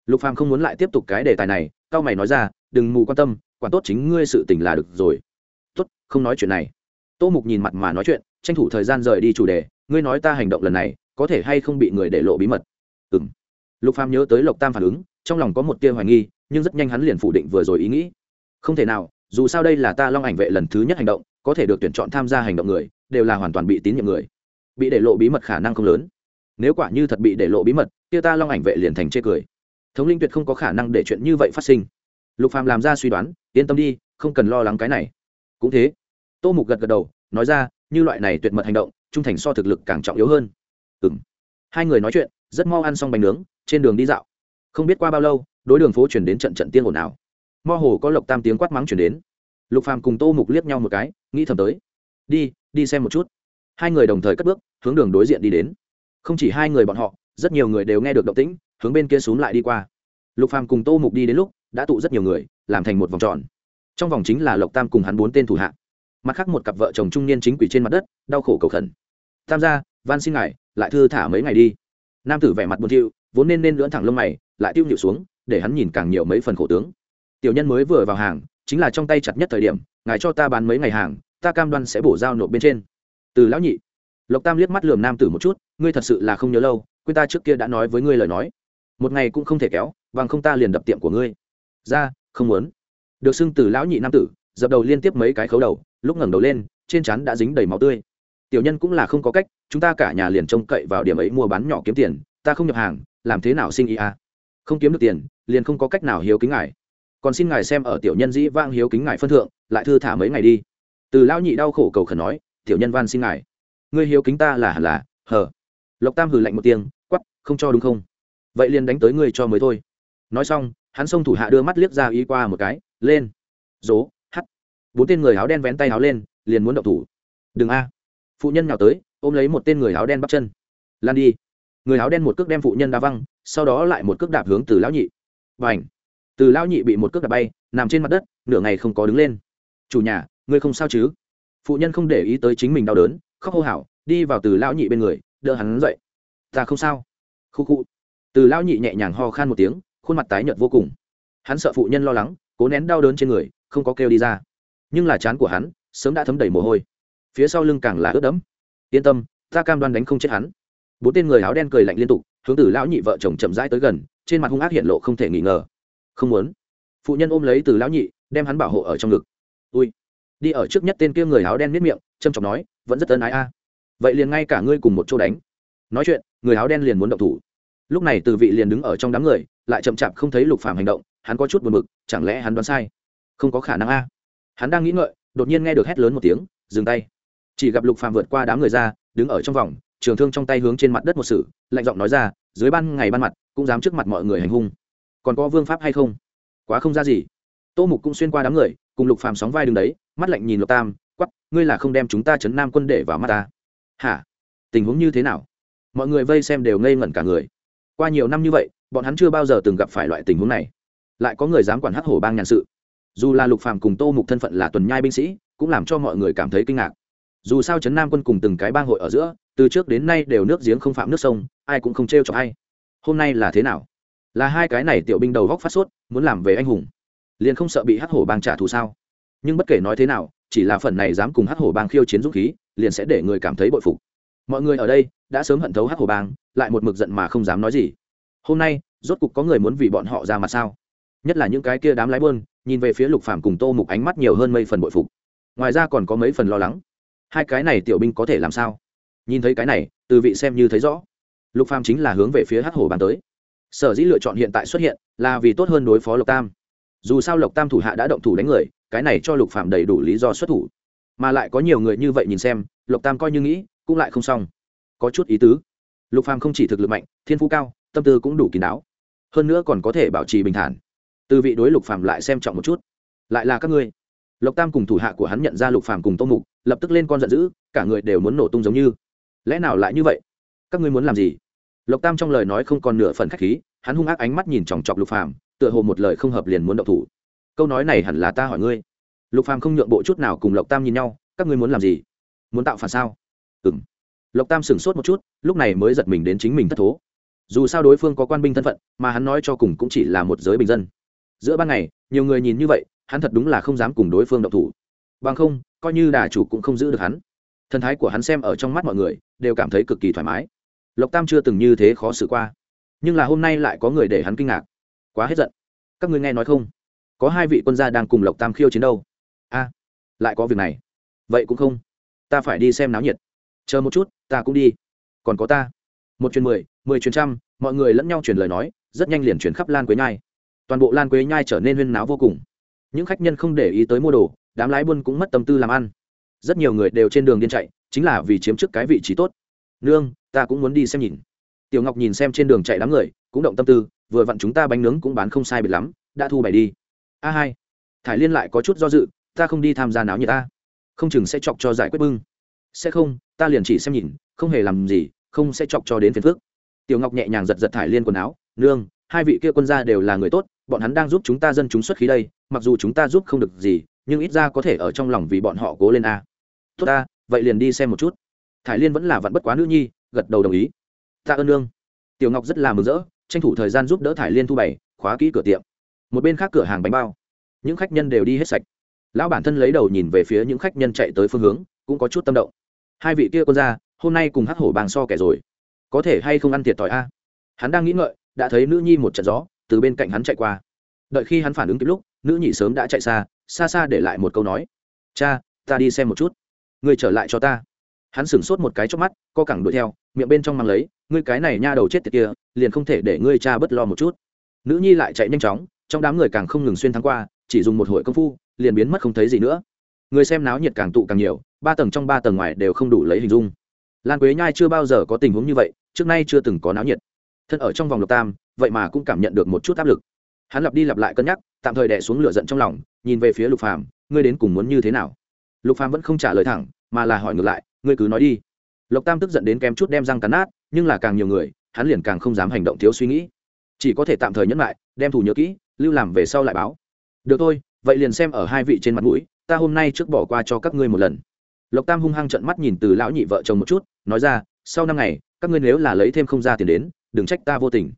Lục phàm không muốn lại tiếp tục cái đề tài này cao mày nói ra, đừng mù quan tâm, quản tốt chính ngươi sự tình là được rồi. Tốt, không nói chuyện này. Tô mục nhìn mặt mà nói chuyện, tranh thủ thời gian rời đi chủ đề ngươi nói ta hành động lần này, có thể hay không bị người để lộ bí mật? Ừ m lục phàm nhớ tới lộc tam phản ứng, trong lòng có một tia hoài nghi, nhưng rất nhanh hắn liền phủ định vừa rồi ý nghĩ. Không thể nào, dù sao đây là ta long ảnh vệ lần thứ nhất hành động, có thể được tuyển chọn tham gia hành động người, đều là hoàn toàn bị tín nhiệm người. Bị để lộ bí mật khả năng không lớn. Nếu quả như thật bị để lộ bí mật, kia ta long ảnh vệ liền thành chê cười. Thống linh tuyệt không có khả năng để chuyện như vậy phát sinh. Lục phàm làm ra suy đoán, yên tâm đi, không cần lo lắng cái này. Cũng thế. Tô mục gật gật đầu, nói ra, như loại này tuyệt mật hành động trung thành so thực lực càng trọng yếu hơn. Ừ m hai người nói chuyện, rất mau ăn xong bánh nướng, trên đường đi dạo. Không biết qua bao lâu, đối đường phố chuyển đến trận trận tiên ồn ào. Mo hồ có lộc tam tiếng quát mắng chuyển đến. Lục phàm cùng tô mục liếc nhau một cái, nghĩ thầm tới. Đi đi xem một chút. Hai người đồng thời cất bước, hướng đường đối diện đi đến. Không chỉ hai người bọn họ, rất nhiều người đều nghe được động tĩnh, hướng bên kia x u ố n g lại đi qua. Lục phàm cùng tô mục đi đến lúc, đã tụ rất nhiều người, làm thành một vòng tròn. Trong vòng chính là lộc tam cùng hắn bốn tên thủ hạ. Mặt khác một cặp vợ chồng trung niên chính quỷ trên mặt đất, đau khổ cầu khẩn tham gia van xin ngài, lại thư thả mấy ngày đi. Nam tử vẻ mặt buồn thiu, vốn nên nên lưỡn thẳng lông mày, lại tiêu nhịu xuống, để hắn nhìn càng nhiều mấy phần khổ tướng. Tiểu nhân mới vừa vào hàng, chính là trong tay chặt nhất thời điểm, ngài cho ta bán mấy ngày hàng, ta cam đoan sẽ bổ giao nộp bên trên. Từ lão nhị, lộc tam liếc mắt lườm nam tử một chút, ngươi thật sự là không nhớ lâu, quên ta trước kia đã nói với ngươi lời nói. Một ngày cũng không thể kéo, bằng không ta liền đập tiệm của ngươi. Ra, không muốn. Được xưng từ lão nhị nam tử, dập đầu liên tiếp mấy cái khấu đầu, lúc ngẩng đầu lên, trên chắn đã dính đầy máu tươi tiểu nhân cũng là không có cách, chúng ta cả nhà liền trông cậy vào điểm ấy mua bán nhỏ kiếm tiền, ta không nhập hàng, làm thế nào sinh ý à? không kiếm được tiền, liền không có cách nào hiếu kính ngài. Còn xin ngài xem ở tiểu nhân dĩ vang hiếu kính ngài phân thượng, lại thư thả mấy ngày đi. Từ lão nhị đau khổ cầu khẩn nói, tiểu nhân van xin ngài. Ngươi hiếu kính ta là hẳn là, hờ. Lộc tam hừ lạnh một tiếng quắp không cho đúng không? Vậy liền đánh tới ngươi cho mới thôi. Nói xong, hắn xông thủ hạ đưa mắt liếc ra ý qua một cái, lên. Dố bốn tên người áo đen vén tay áo lên, liền muốn động thủ. Đừng a phụ nhân nào tới, ôm lấy một tên người áo đen bắt chân. Lan đi. Người áo đen một cước đem phụ nhân đá văng, sau đó lại một cước đạp hướng từ lão nhị. Và ảnh từ lão nhị bị một cước đạp bay, nằm trên mặt đất, nửa ngày không có đứng lên. Chủ nhà, ngươi không sao chứ? Phụ nhân không để ý tới chính mình đau đớn, khóc hô hào, đi vào từ lão nhị bên người, đỡ hắn dậy. Ta không sao. Khu khu. Từ lão nhị nhẹ nhàng ho khan một tiếng, khuôn mặt tái nhợt vô cùng. Hắn sợ phụ nhân lo lắng, cố nén đau đớn trên người, không có kêu đi ra. Nhưng là chán của hắn, sớm đã thấm đầy mồ hôi phía sau lưng càng là ướt đẫm. Yên tâm, ta cam đoan đánh không chết hắn. Bốn tên người áo đen cười lạnh liên tục, hướng từ lão nhị vợ chồng chậm rãi tới gần, trên mặt hung ác hiện lộ không thể nghi ngờ. Không muốn. Phụ nhân ôm lấy từ lão nhị, đem hắn bảo hộ ở trong ngực. Ui. Đi ở trước nhất tên kia người áo đen miết miệng trâm trọng nói, vẫn rất ân ái a. Vậy liền ngay cả ngươi cùng một chỗ đánh. Nói chuyện, người áo đen liền muốn động thủ. Lúc này từ vị liền đứng ở trong đám người, lại chậm chạp không thấy lục phàm hành động, hắn có chút buồn bực, chẳng lẽ hắn đoán sai? Không có khả năng a. Hắn đang nghĩ ngợi, đột nhiên nghe được hét lớn một tiếng, dừng tay chỉ gặp lục phàm vượt qua đám người ra, đứng ở trong vòng, trường thương trong tay hướng trên mặt đất một sự, lạnh giọng nói ra, dưới ban ngày ban mặt, cũng dám trước mặt mọi người hành hung. Còn có vương pháp hay không? Quá không ra gì. Tô mục cũng xuyên qua đám người, cùng lục phàm sóng vai đứng đấy, mắt lạnh nhìn lục tam quắp ngươi là không đem chúng ta chấn nam quân để vào mắt ta. Hả? Tình huống như thế nào? Mọi người vây xem đều ngây ngẩn cả người. Qua nhiều năm như vậy, bọn hắn chưa bao giờ từng gặp phải loại tình huống này. Lại có người dám quản hắc hổ bang nhàn sự. Dù là lục phàm cùng tô mục thân phận là tuần nhai binh sĩ, cũng làm cho mọi người cảm thấy kinh ngạc dù sao trấn nam quân cùng từng cái bang hội ở giữa, từ trước đến nay đều nước giếng không phạm nước sông, ai cũng không t r e o cho ai. Hôm nay là thế nào? Là hai cái này tiểu binh đầu góc phát sốt, muốn làm về anh hùng. Liền không sợ bị hắc hổ bang trả thù sao? Nhưng bất kể nói thế nào, chỉ là phần này dám cùng hắc hổ bang khiêu chiến dũng khí, liền sẽ để người cảm thấy bội phục. Mọi người ở đây đã sớm hận thấu hắc hổ bang, lại một mực giận mà không dám nói gì. Hôm nay, rốt cục có người muốn vì bọn họ ra mặt sao? Nhất là những cái kia đám lái bơn nhìn về phía lục phàm cùng tô mục ánh mắt nhiều hơn mây phần bội phục. Ngoài ra còn có mấy phần lo lắng hai cái này tiểu binh có thể làm sao? Nhìn thấy cái này, từ vị xem như thấy rõ. Lục phàm chính là hướng về phía hắc hổ bàn tới. Sở dĩ lựa chọn hiện tại xuất hiện, là vì tốt hơn đối phó lộc tam. Dù sao lộc tam thủ hạ đã động thủ đánh người, cái này cho lục phàm đầy đủ lý do xuất thủ. Mà lại có nhiều người như vậy nhìn xem, lộc tam coi như nghĩ, cũng lại không xong. Có chút ý tứ. Lục phàm không chỉ thực lực mạnh, thiên phú cao, tâm tư cũng đủ kín đáo. Hơn nữa còn có thể bảo trì bình thản. Từ vị đối lục phàm lại xem trọng một chút. Lại là các ngươi lộc tam cùng thủ hạ của hắn nhận ra lục phàm cùng tô mục, lập tức lên con giận dữ, cả người đều muốn nổ tung giống như. Lẽ nào lại như vậy? Các ngươi muốn làm gì? Lộc tam trong lời nói không còn nửa phần khách khí, hắn hung ác ánh mắt nhìn chòng chọc lục phàm, tựa hồ một lời không hợp liền muốn động thủ. Câu nói này hẳn là ta hỏi ngươi. Lục phàm không nhượng bộ chút nào cùng lộc tam nhìn nhau, các ngươi muốn làm gì? Muốn tạo phản sao? Ừm. Lộc tam sửng sốt một chút, lúc này mới giật mình đến chính mình thất thố. Dù sao đối phương có quan binh thân phận, mà hắn nói cho cùng cũng chỉ là một giới bình dân. Giữa ban ngày, nhiều người nhìn như vậy hắn thật đúng là không dám cùng đối phương động thủ. Bằng không, coi như đà chủ cũng không giữ được hắn. Thần thái của hắn xem ở trong mắt mọi người, đều cảm thấy cực kỳ thoải mái. Lộc tam chưa từng như thế khó xử qua. Nhưng là hôm nay lại có người để hắn kinh ngạc. Quá hết giận. Các ngươi nghe nói không? Có hai vị quân gia đang cùng lộc tam khiêu chiến đâu. A, lại có việc này. Vậy cũng không. Ta phải đi xem náo nhiệt. Chờ một chút, ta cũng đi. Còn có ta. Một chuyến mười mười chuyến trăm, mọi người lẫn nhau truyền lời nói, rất nhanh liền chuyển khắp lan quế nhai. Toàn bộ lan quế nhai trở nên huyên náo vô cùng những khách nhân không để ý tới mua đồ, đám lái buôn cũng mất tâm tư làm ăn. Rất nhiều người đều trên đường điên chạy, chính là vì chiếm trước cái vị trí tốt. Nương, ta cũng muốn đi xem nhìn. Tiểu ngọc nhìn xem trên đường chạy đám người, cũng động tâm tư, vừa vặn chúng ta bánh nướng cũng bán không sai biệt lắm, đã thu bày đi. A hai. Thải liên lại có chút do dự, ta không đi tham gia náo nhiệt ta. Không chừng sẽ chọc cho giải quyết bưng. Sẽ không, ta liền chỉ xem nhìn, không hề làm gì, không sẽ chọc cho đến phiền phước tiểu ngọc nhẹ nhàng giật giật thải liên quần áo, nương, hai vị kia quân gia đều là người tốt, bọn hắn đang giúp chúng ta dân chúng xuất khí đây mặc dù chúng ta giúp không được gì, nhưng ít ra có thể ở trong lòng vì bọn họ cố lên a. Tốt ta, vậy liền đi xem một chút. Thải liên vẫn là vặn bất quá nữ nhi, gật đầu đồng ý. Tạ ơn nương. Tiểu ngọc rất là mừng rỡ, tranh thủ thời gian giúp đỡ thải liên thu bày, khóa kỹ cửa tiệm. Một bên khác cửa hàng bánh bao. Những khách nhân đều đi hết sạch. Lão bản thân lấy đầu nhìn về phía những khách nhân chạy tới phương hướng, cũng có chút tâm động. Hai vị kia quân ra, hôm nay cùng hắc hổ bàng so kẻ rồi. Có thể hay không ăn thiệt thòi a? Hắn đang nghĩ ngợi, đã thấy nữ nhi một trận gió, từ bên cạnh hắn chạy qua. Đợi khi hắn phản ứng kịp lúc nữ nhị sớm đã chạy xa xa xa để lại một câu nói. Cha, ta đi xem một chút. Ngươi trở lại cho ta. Hắn sửng sốt một cái chốc mắt, co cẳng đuổi theo, miệng bên trong mang lấy, ngươi cái này nha đầu chết tiệt kia, liền không thể để ngươi cha bất lo một chút. Nữ nhi lại chạy nhanh chóng, trong đám người càng không ngừng xuyên thắng qua, chỉ dùng một hội công phu, liền biến mất không thấy gì nữa. Người xem náo nhiệt càng tụ càng nhiều, ba tầng trong ba tầng ngoài đều không đủ lấy hình dung. Lan quế nhai chưa bao giờ có tình huống như vậy, trước nay chưa từng có náo nhiệt. Thân ở trong vòng lục tam, vậy mà cũng cảm nhận được một chút áp lực hắn lặp đi lặp lại cân nhắc, tạm thời đẻ xuống lửa giận trong lòng, nhìn về phía lục phàm, ngươi đến cùng muốn như thế nào? Lục phàm vẫn không trả lời thẳng, mà là hỏi ngược lại, ngươi cứ nói đi. Lộc tam tức giận đến kém chút đem răng cắn nát, nhưng là càng nhiều người, hắn liền càng không dám hành động thiếu suy nghĩ. Chỉ có thể tạm thời nhẫn lại, đem thủ nhớ kỹ, lưu làm về sau lại báo. Được thôi, vậy liền xem ở hai vị trên mặt mũi, ta hôm nay trước bỏ qua cho các ngươi một lần. Lộc tam hung hăng trận mắt nhìn từ lão nhị vợ chồng một chút, nói ra, sau năm ngày, các ngươi nếu là lấy thêm không ra tiền đến, đừng trách ta vô tình.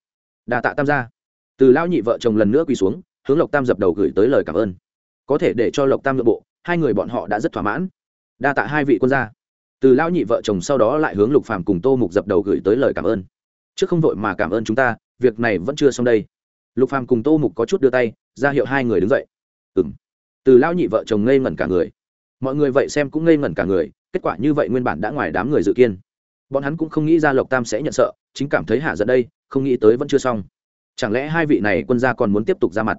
Đà tạ tam gia từ lão nhị vợ chồng lần nữa quỳ xuống, hướng lộc tam dập đầu gửi tới lời cảm ơn. Có thể để cho lộc tam nội bộ, hai người bọn họ đã rất thỏa mãn. Đa tạ hai vị quân gia. Từ lão nhị vợ chồng sau đó lại hướng lục phàm cùng tô mục dập đầu gửi tới lời cảm ơn. Trước không vội mà cảm ơn chúng ta, việc này vẫn chưa xong đây. Lục phàm cùng tô mục có chút đưa tay, ra hiệu hai người đứng dậy. Ừm. Từ lão nhị vợ chồng ngây ngẩn cả người. Mọi người vậy xem cũng ngây ngẩn cả người, kết quả như vậy nguyên bản đã ngoài đám người dự kiên bọn hắn cũng không nghĩ ra lộc tam sẽ nhận sợ, chính cảm thấy hạ giận đây, không nghĩ tới vẫn chưa xong chẳng lẽ hai vị này quân gia còn muốn tiếp tục ra mặt?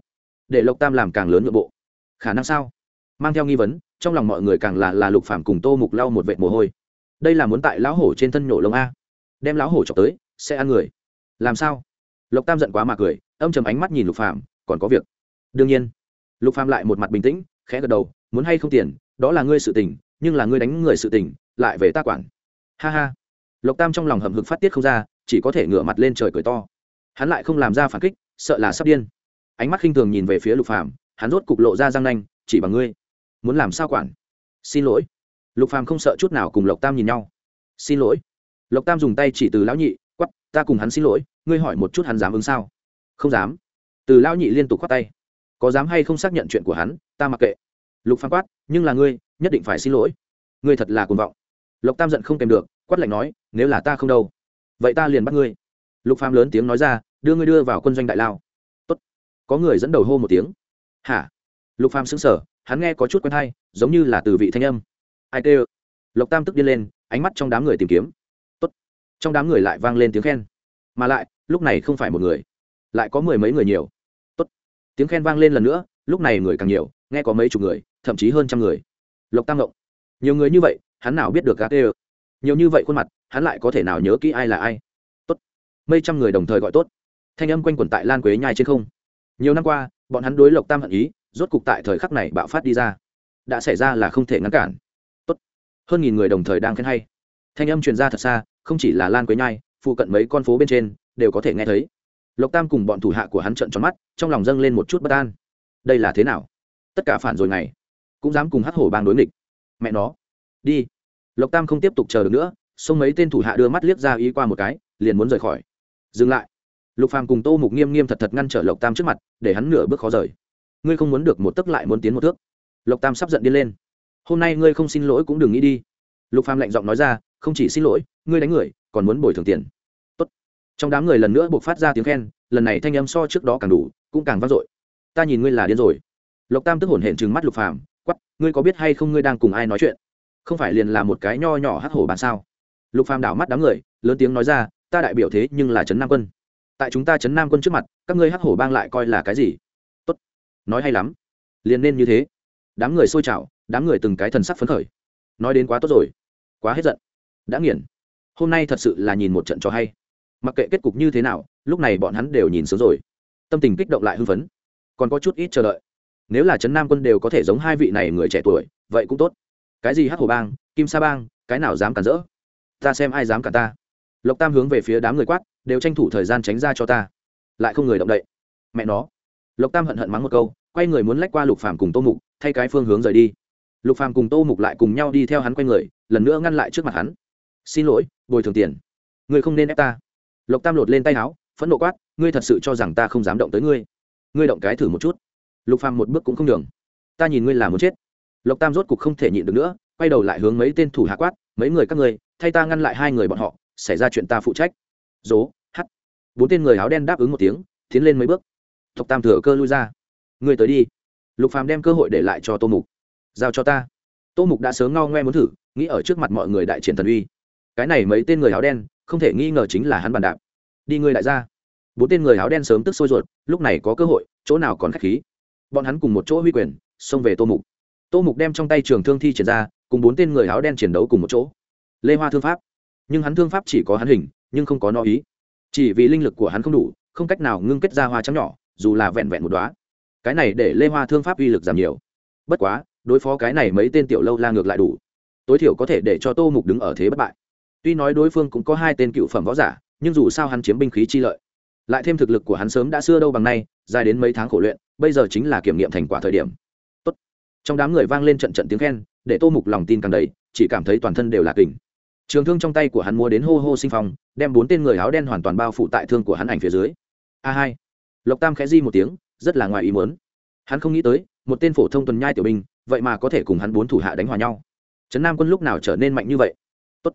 Để lộc tam làm càng lớn nội bộ. Khả năng sao? Mang theo nghi vấn, trong lòng mọi người càng là là lục phạm cùng tô mục lau một vệt mồ hôi. Đây là muốn tại lão hổ trên thân nhổ lông a. Đem lão hổ chọc tới, sẽ ăn người. Làm sao? Lộc tam giận quá mà cười, âm chầm ánh mắt nhìn lục phạm còn có việc. Đương nhiên. Lục phạm lại một mặt bình tĩnh, khẽ gật đầu, muốn hay không tiền, đó là ngươi sự tình, nhưng là ngươi đánh người sự tình, lại về ta quản. Ha ha. Lộc tam trong lòng hầm hực phát tiết không ra, chỉ có thể ngửa mặt lên trời cười to hắn lại không làm ra phản kích, sợ là sắp điên. Ánh mắt khinh thường nhìn về phía lục phàm, hắn rốt cục lộ ra răng nanh, chỉ bằng ngươi. Muốn làm sao quản? Xin lỗi. Lục phàm không sợ chút nào cùng lộc tam nhìn nhau. Xin lỗi. Lộc tam dùng tay chỉ từ lão nhị quắp ta cùng hắn xin lỗi, ngươi hỏi một chút hắn dám ứng sao? Không dám. Từ lão nhị liên tục quát tay. Có dám hay không xác nhận chuyện của hắn, ta mặc kệ. Lục phàm quát, nhưng là ngươi, nhất định phải xin lỗi. Ngươi thật là cuồng vọng. Lộc tam giận không kèm được, quát lạnh nói, nếu là ta không đâu, vậy ta liền bắt ngươi. Lục phàm lớn tiếng nói ra đưa ngươi đưa vào quân doanh đại lao. Tốt. có người dẫn đầu hô một tiếng. Hả? Lục phàm sững sờ, hắn nghe có chút quen hay, giống như là từ vị thanh âm. Ai tê lộc tam tức điên lên, ánh mắt trong đám người tìm kiếm. Tốt. trong đám người lại vang lên tiếng khen. Mà lại, lúc này không phải một người, lại có mười mấy người nhiều. Tốt. tiếng khen vang lên lần nữa, lúc này người càng nhiều, nghe có mấy chục người, thậm chí hơn trăm người. Lộc tam ngộng. Nhiều người như vậy, hắn nào biết được gã tê nhiều như vậy khuôn mặt, hắn lại có thể nào nhớ kỹ ai là ai? Tốt. Mấy trăm người đồng thời gọi tốt thanh âm quanh quẩn tại lan quế nhai trên không. Nhiều năm qua bọn hắn đối lộc tam hận ý rốt cục tại thời khắc này bạo phát đi ra. Đã xảy ra là không thể ngăn cản. Tốt. Hơn nghìn người đồng thời đang khen hay. Thanh âm truyền ra thật xa không chỉ là lan quế nhai phụ cận mấy con phố bên trên đều có thể nghe thấy. Lộc tam cùng bọn thủ hạ của hắn trợn tròn mắt trong lòng dâng lên một chút bất an. Đây là thế nào? Tất cả phản rồi này, cũng dám cùng hắc hổ bang đối nghịch. Mẹ nó. Đi. Lộc tam không tiếp tục chờ được nữa xông mấy tên thủ hạ đưa mắt liếc ra ý qua một cái liền muốn rời khỏi. Dừng lại lục phàm cùng tô mục nghiêm nghiêm thật thật ngăn trở lộc tam trước mặt, để hắn nửa bước khó rời. Ngươi không muốn được một tấc lại muốn tiến một thước. Lộc tam sắp giận đi lên. Hôm nay ngươi không xin lỗi cũng đừng nghĩ đi. Lục phàm lạnh giọng nói ra, không chỉ xin lỗi, ngươi đánh người, còn muốn bồi thường tiền. Tốt. trong đám người lần nữa buộc phát ra tiếng khen, lần này thanh âm so trước đó càng đủ, cũng càng vang dội. Ta nhìn ngươi là điên rồi. Lộc tam tức hổn hển trừng mắt lục phàm quắp ngươi có biết hay không ngươi đang cùng ai nói chuyện? Không phải liền là một cái nho nhỏ hắt hổ bàn sao? Lục phàm đảo mắt đám người, lớn tiếng nói ra, ta đại biểu thế nhưng là trấn nam quân tại chúng ta chấn nam quân trước mặt, các ngươi hắc hổ bang lại coi là cái gì? Tốt. Nói hay lắm. Liền nên như thế. Đám người xôi chảo đám người từng cái thần sắc phấn khởi. Nói đến quá tốt rồi. Quá hết giận. Đã nghiền. Hôm nay thật sự là nhìn một trận cho hay. Mặc kệ kết cục như thế nào, lúc này bọn hắn đều nhìn sướng rồi. Tâm tình kích động lại hưng phấn. Còn có chút ít chờ đợi. Nếu là trấn nam quân đều có thể giống hai vị này người trẻ tuổi, vậy cũng tốt. Cái gì hắc hồ bang, kim sa bang, cái nào dám cản rỡ? Ta xem ai dám cản ta lộc tam hướng về phía đám người quát, đều tranh thủ thời gian tránh ra cho ta. Lại không người động đậy. Mẹ nó. Lộc tam hận hận mắng một câu, quay người muốn lách qua lục phàm cùng tô mục, thay cái phương hướng rời đi. Lục phàm cùng tô mục lại cùng nhau đi theo hắn quay người, lần nữa ngăn lại trước mặt hắn. Xin lỗi, bồi thường tiền. Ngươi không nên ép ta. Lộc tam lột lên tay áo, phẫn nộ quát, ngươi thật sự cho rằng ta không dám động tới ngươi. Ngươi động cái thử một chút. Lục phàm một bước cũng không đường ta nhìn ngươi là muốn chết. Lộc tam rốt cục không thể nhịn được nữa, quay đầu lại hướng mấy tên thủ hạ quát, mấy người các ngươi, thay ta ngăn lại hai người bọn họ xảy ra chuyện ta phụ trách. Dố, hắt. Bốn tên người áo đen đáp ứng một tiếng, tiến lên mấy bước. Tộc tam thừa cơ lui ra. Người tới đi. Lục phàm đem cơ hội để lại cho tô mục. Giao cho ta. Tô mục đã sớm ngao ngoe muốn thử, nghĩ ở trước mặt mọi người đại triển thần uy. Cái này mấy tên người áo đen, không thể nghi ngờ chính là hắn bàn đạp. Đi người đại gia. Bốn tên người áo đen sớm tức sôi ruột, lúc này có cơ hội, chỗ nào còn khách khí. Bọn hắn cùng một chỗ huy quyền, xông về tô mục. Tô mục đem trong tay trường thương thi triển ra, cùng bốn tên người áo đen chiến đấu cùng một chỗ. Lê hoa thương pháp nhưng hắn thương pháp chỉ có hắn hình, nhưng không có no ý. Chỉ vì linh lực của hắn không đủ, không cách nào ngưng kết ra hoa trắng nhỏ, dù là vẹn vẹn một đoá cái này để lê hoa thương pháp uy lực giảm nhiều. Bất quá, đối phó cái này mấy tên tiểu lâu la ngược lại đủ. Tối thiểu có thể để cho tô mục đứng ở thế bất bại. Tuy nói đối phương cũng có hai tên cựu phẩm võ giả, nhưng dù sao hắn chiếm binh khí chi lợi. Lại thêm thực lực của hắn sớm đã xưa đâu bằng nay, dài đến mấy tháng khổ luyện, bây giờ chính là kiểm nghiệm thành quả thời điểm. Tốt. trong đám người vang lên trận trận tiếng khen, để tô mục lòng tin càng đầy, chỉ cảm thấy toàn thân đều là kình trường thương trong tay của hắn mua đến hô hô sinh phong, đem bốn tên người áo đen hoàn toàn bao phủ tại thương của hắn ảnh phía dưới. A hai. Lộc tam khẽ di một tiếng, rất là ngoài ý muốn. Hắn không nghĩ tới, một tên phổ thông tuần nhai tiểu binh, vậy mà có thể cùng hắn bốn thủ hạ đánh hòa nhau. Trấn nam quân lúc nào trở nên mạnh như vậy? Tốt.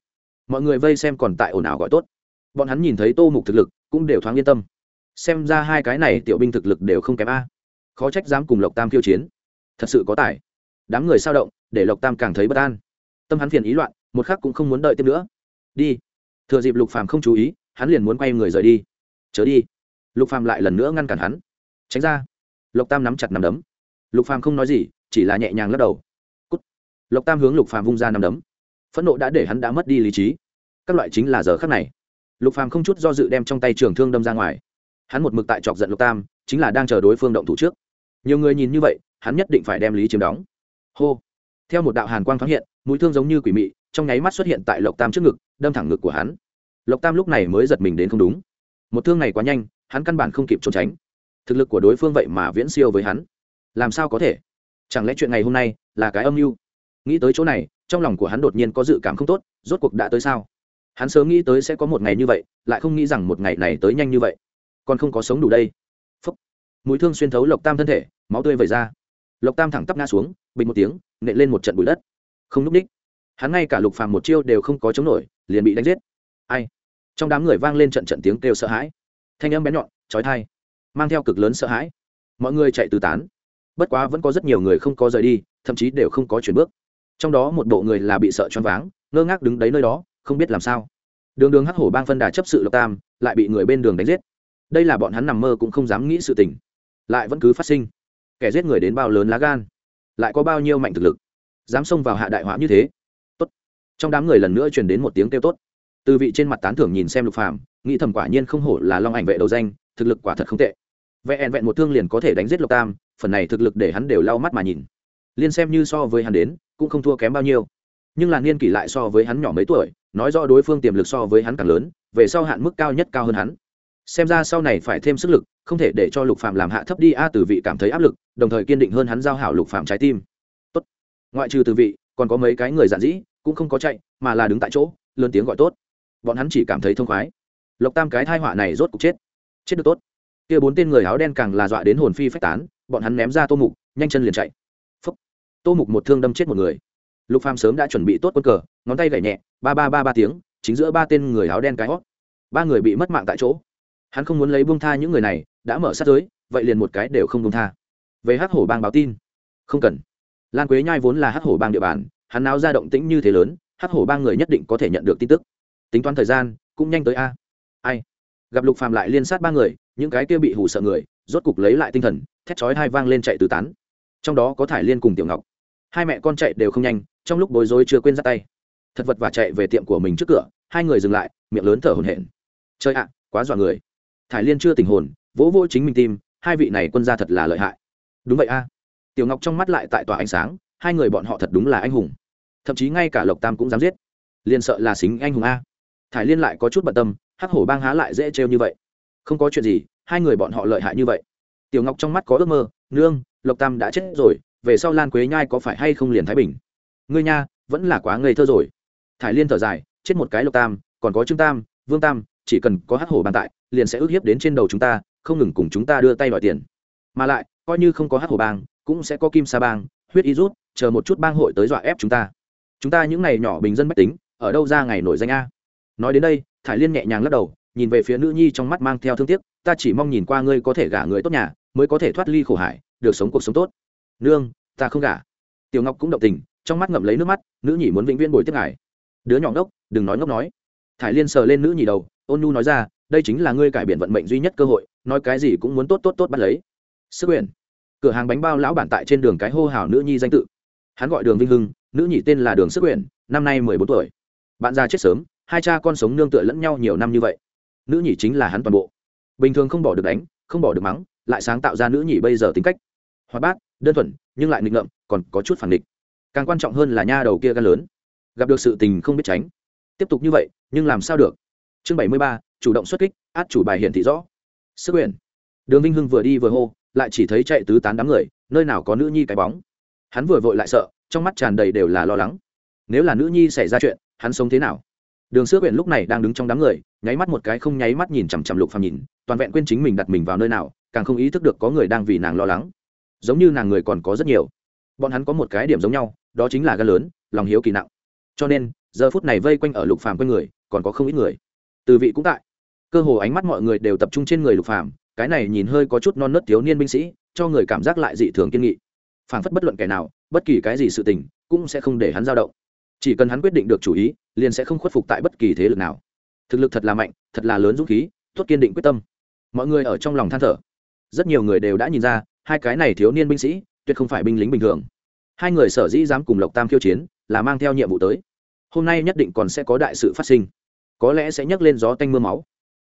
Mọi người vây xem còn tại ồn ào gọi tốt. Bọn hắn nhìn thấy tô mục thực lực, cũng đều thoáng yên tâm. Xem ra hai cái này tiểu binh thực lực đều không kém a. Khó trách dám cùng lộc tam khiêu chiến. Thật sự có tài. Đám người sao động, để lộc tam càng thấy bất an. Tâm hắn phiền ý loạn một khắc cũng không muốn đợi tiếp nữa. Đi. Thừa dịp lục phàm không chú ý, hắn liền muốn quay người rời đi. Chớ đi. Lục phàm lại lần nữa ngăn cản hắn. Tránh ra. Lộc tam nắm chặt nắm đấm. Lục phàm không nói gì, chỉ là nhẹ nhàng lắc đầu. Cút. lộc tam hướng lục phàm vung ra nắm đấm. Phẫn nộ đã để hắn đã mất đi lý trí. Các loại chính là giờ khắc này. Lục phàm không chút do dự đem trong tay trường thương đâm ra ngoài. Hắn một mực tại chọc giận lục tam, chính là đang chờ đối phương động thủ trước. Nhiều người nhìn như vậy, hắn nhất định phải đem lý chiếm đóng. Hô. Theo một đạo hàn quang thoáng hiện, mũi thương giống như quỷ mị trong nháy mắt xuất hiện tại lộc tam trước ngực, đâm thẳng ngực của hắn. Lộc tam lúc này mới giật mình đến không đúng. Một thương này quá nhanh, hắn căn bản không kịp trốn tránh. Thực lực của đối phương vậy mà viễn siêu với hắn. Làm sao có thể? Chẳng lẽ chuyện ngày hôm nay là cái âm mưu? Nghĩ tới chỗ này, trong lòng của hắn đột nhiên có dự cảm không tốt, rốt cuộc đã tới sao? Hắn sớm nghĩ tới sẽ có một ngày như vậy, lại không nghĩ rằng một ngày này tới nhanh như vậy. Còn không có sống đủ đây. Phúc. mũi thương xuyên thấu lộc tam thân thể, máu tươi vẩy ra. Lộc tam thẳng tắp ngã xuống, bình một tiếng, nện lên một trận bụi đất. Không núp ních hắn ngay cả lục phàm một chiêu đều không có chống nổi, liền bị đánh giết. Ai? Trong đám người vang lên trận trận tiếng kêu sợ hãi. Thanh âm bén nhọn trói thai mang theo cực lớn sợ hãi. Mọi người chạy tứ tán. Bất quá vẫn có rất nhiều người không có rời đi, thậm chí đều không có chuyển bước. Trong đó một bộ người là bị sợ choáng váng, ngơ ngác đứng đấy nơi đó, không biết làm sao. Đường đường hắc hổ bang phân đà chấp sự lộc tam, lại bị người bên đường đánh giết. Đây là bọn hắn nằm mơ cũng không dám nghĩ sự tình. Lại vẫn cứ phát sinh. Kẻ giết người đến bao lớn lá gan? Lại có bao nhiêu mạnh thực lực? Dám xông vào hạ đại họa như thế? Trong đám người lần nữa truyền đến một tiếng kêu tốt. Từ vị trên mặt tán thưởng nhìn xem lục phàm, nghĩ thầm quả nhiên không hổ là long ảnh vệ đầu danh, thực lực quả thật không tệ. Vẹn vẹn một thương liền có thể đánh giết lục tam, phần này thực lực để hắn đều lau mắt mà nhìn. Liên xem như so với hắn đến, cũng không thua kém bao nhiêu. Nhưng là niên kỷ lại so với hắn nhỏ mấy tuổi, nói rõ đối phương tiềm lực so với hắn càng lớn, về sau hạn mức cao nhất cao hơn hắn. Xem ra sau này phải thêm sức lực, không thể để cho lục phạm làm hạ thấp đi, a, từ vị cảm thấy áp lực, đồng thời kiên định hơn hắn giao hảo lục phạm trái tim. Tốt. Ngoại trừ từ vị, còn có mấy cái người giản dĩ cũng không có chạy, mà là đứng tại chỗ, lớn tiếng gọi tốt. Bọn hắn chỉ cảm thấy thông khoái. Lộc tam cái thai họa này rốt cục chết. Chết được tốt. Kia bốn tên người áo đen càng là dọa đến hồn phi phách tán, bọn hắn ném ra tô mục, nhanh chân liền chạy. Phúc. tô mục một thương đâm chết một người. Lục phàm sớm đã chuẩn bị tốt quân cờ, ngón tay gảy nhẹ, ba ba ba ba tiếng, chính giữa ba tên người áo đen cái hót. Ba người bị mất mạng tại chỗ. Hắn không muốn lấy buông tha những người này, đã mở sát giới, vậy liền một cái đều không buông tha. Về hắc hổ bang báo tin. Không cần. Lan quế nhai vốn là hắc hổ bang địa bàn hắn náo ra động tĩnh như thế lớn, hắc hổ ba người nhất định có thể nhận được tin tức. Tính toán thời gian, cũng nhanh tới a. Ai? Gặp lục phàm lại liên sát ba người, những cái kia bị hù sợ người, rốt cục lấy lại tinh thần, thét chói hai vang lên chạy từ tán. Trong đó có thải liên cùng tiểu ngọc. Hai mẹ con chạy đều không nhanh, trong lúc bối rối chưa quên ra tay. Thật vật và chạy về tiệm của mình trước cửa, hai người dừng lại, miệng lớn thở hổn hển. Chơi ạ, quá dọa người. Thải liên chưa tình hồn, vỗ vỗ chính mình tim, hai vị này quân gia thật là lợi hại. Đúng vậy a. Tiểu ngọc trong mắt lại tại tòa ánh sáng, hai người bọn họ thật đúng là anh hùng thậm chí ngay cả lộc tam cũng dám giết. Liền sợ là xính anh hùng a. Thải liên lại có chút bận tâm, hắc hổ bang há lại dễ trêu như vậy. Không có chuyện gì, hai người bọn họ lợi hại như vậy. Tiểu ngọc trong mắt có ước mơ, nương, lộc tam đã chết rồi, về sau lan quế nhai có phải hay không liền thái bình? Ngươi nha, vẫn là quá ngây thơ rồi. Thải liên thở dài, chết một cái lộc tam, còn có trương tam, vương tam, chỉ cần có hắc hổ bàn tại, liền sẽ ước hiếp đến trên đầu chúng ta, không ngừng cùng chúng ta đưa tay đòi tiền. Mà lại, coi như không có hắc hổ bang, cũng sẽ có kim sa bang, huyết y rút, chờ một chút bang hội tới dọa ép chúng ta chúng ta những ngày nhỏ bình dân bách tính, ở đâu ra ngày nổi danh a? Nói đến đây, thải liên nhẹ nhàng lắc đầu, nhìn về phía nữ nhi trong mắt mang theo thương tiếc, ta chỉ mong nhìn qua ngươi có thể gả người tốt nhà, mới có thể thoát ly khổ hải, được sống cuộc sống tốt. Nương, ta không gả. Tiểu ngọc cũng động tình, trong mắt ngậm lấy nước mắt, nữ nhị muốn vĩnh viễn bồi tiếp ngài. Đứa nhỏ ngốc, đừng nói ngốc nói. Thải liên sờ lên nữ nhị đầu, ôn nhu nói ra, đây chính là ngươi cải biện vận mệnh duy nhất cơ hội, nói cái gì cũng muốn tốt tốt tốt bắt lấy. Sức quyền. Cửa hàng bánh bao lão bản tại trên đường cái hô hào nữ nhi danh tự. Hắn gọi đường vinh hưng nữ nhị tên là đường sức quyển, năm nay mười bốn tuổi. Bạn già chết sớm, hai cha con sống nương tựa lẫn nhau nhiều năm như vậy. Nữ nhị chính là hắn toàn bộ. Bình thường không bỏ được đánh, không bỏ được mắng, lại sáng tạo ra nữ nhị bây giờ tính cách. Hoạt bát, đơn thuần, nhưng lại nghịch ngợm, còn có chút phản địch càng quan trọng hơn là nha đầu kia gan lớn. Gặp được sự tình không biết tránh. Tiếp tục như vậy, nhưng làm sao được? Chương bảy mươi ba, chủ động xuất kích, át chủ bài hiển thị rõ. Sức quyền đường vinh hưng vừa đi vừa hô, lại chỉ thấy chạy tứ tán đám người, nơi nào có nữ nhi cái bóng. Hắn vừa vội lại sợ trong mắt tràn đầy đều là lo lắng. Nếu là nữ nhi xảy ra chuyện, hắn sống thế nào? Đường sước huyện lúc này đang đứng trong đám người, nháy mắt một cái không nháy mắt nhìn chằm chằm lục phàm nhìn, toàn vẹn quên chính mình đặt mình vào nơi nào, càng không ý thức được có người đang vì nàng lo lắng. Giống như nàng người còn có rất nhiều. Bọn hắn có một cái điểm giống nhau, đó chính là gan lớn, lòng hiếu kỳ nặng. Cho nên, giờ phút này vây quanh ở lục phàm quanh người, còn có không ít người. Từ vị cũng tại. Cơ hồ ánh mắt mọi người đều tập trung trên người lục phàm, cái này nhìn hơi có chút non nớt thiếu niên binh sĩ, cho người cảm giác lại dị thường kiên nghị. Phản phất bất luận kẻ nào, bất kỳ cái gì sự tình, cũng sẽ không để hắn dao động. Chỉ cần hắn quyết định được chủ ý, liền sẽ không khuất phục tại bất kỳ thế lực nào. Thực lực thật là mạnh, thật là lớn dũng khí, tốt kiên định quyết tâm. Mọi người ở trong lòng than thở. Rất nhiều người đều đã nhìn ra, hai cái này thiếu niên binh sĩ, tuyệt không phải binh lính bình thường. Hai người sở dĩ dám cùng lộc tam khiêu chiến, là mang theo nhiệm vụ tới. Hôm nay nhất định còn sẽ có đại sự phát sinh. Có lẽ sẽ nhấc lên gió tanh m ư a máu.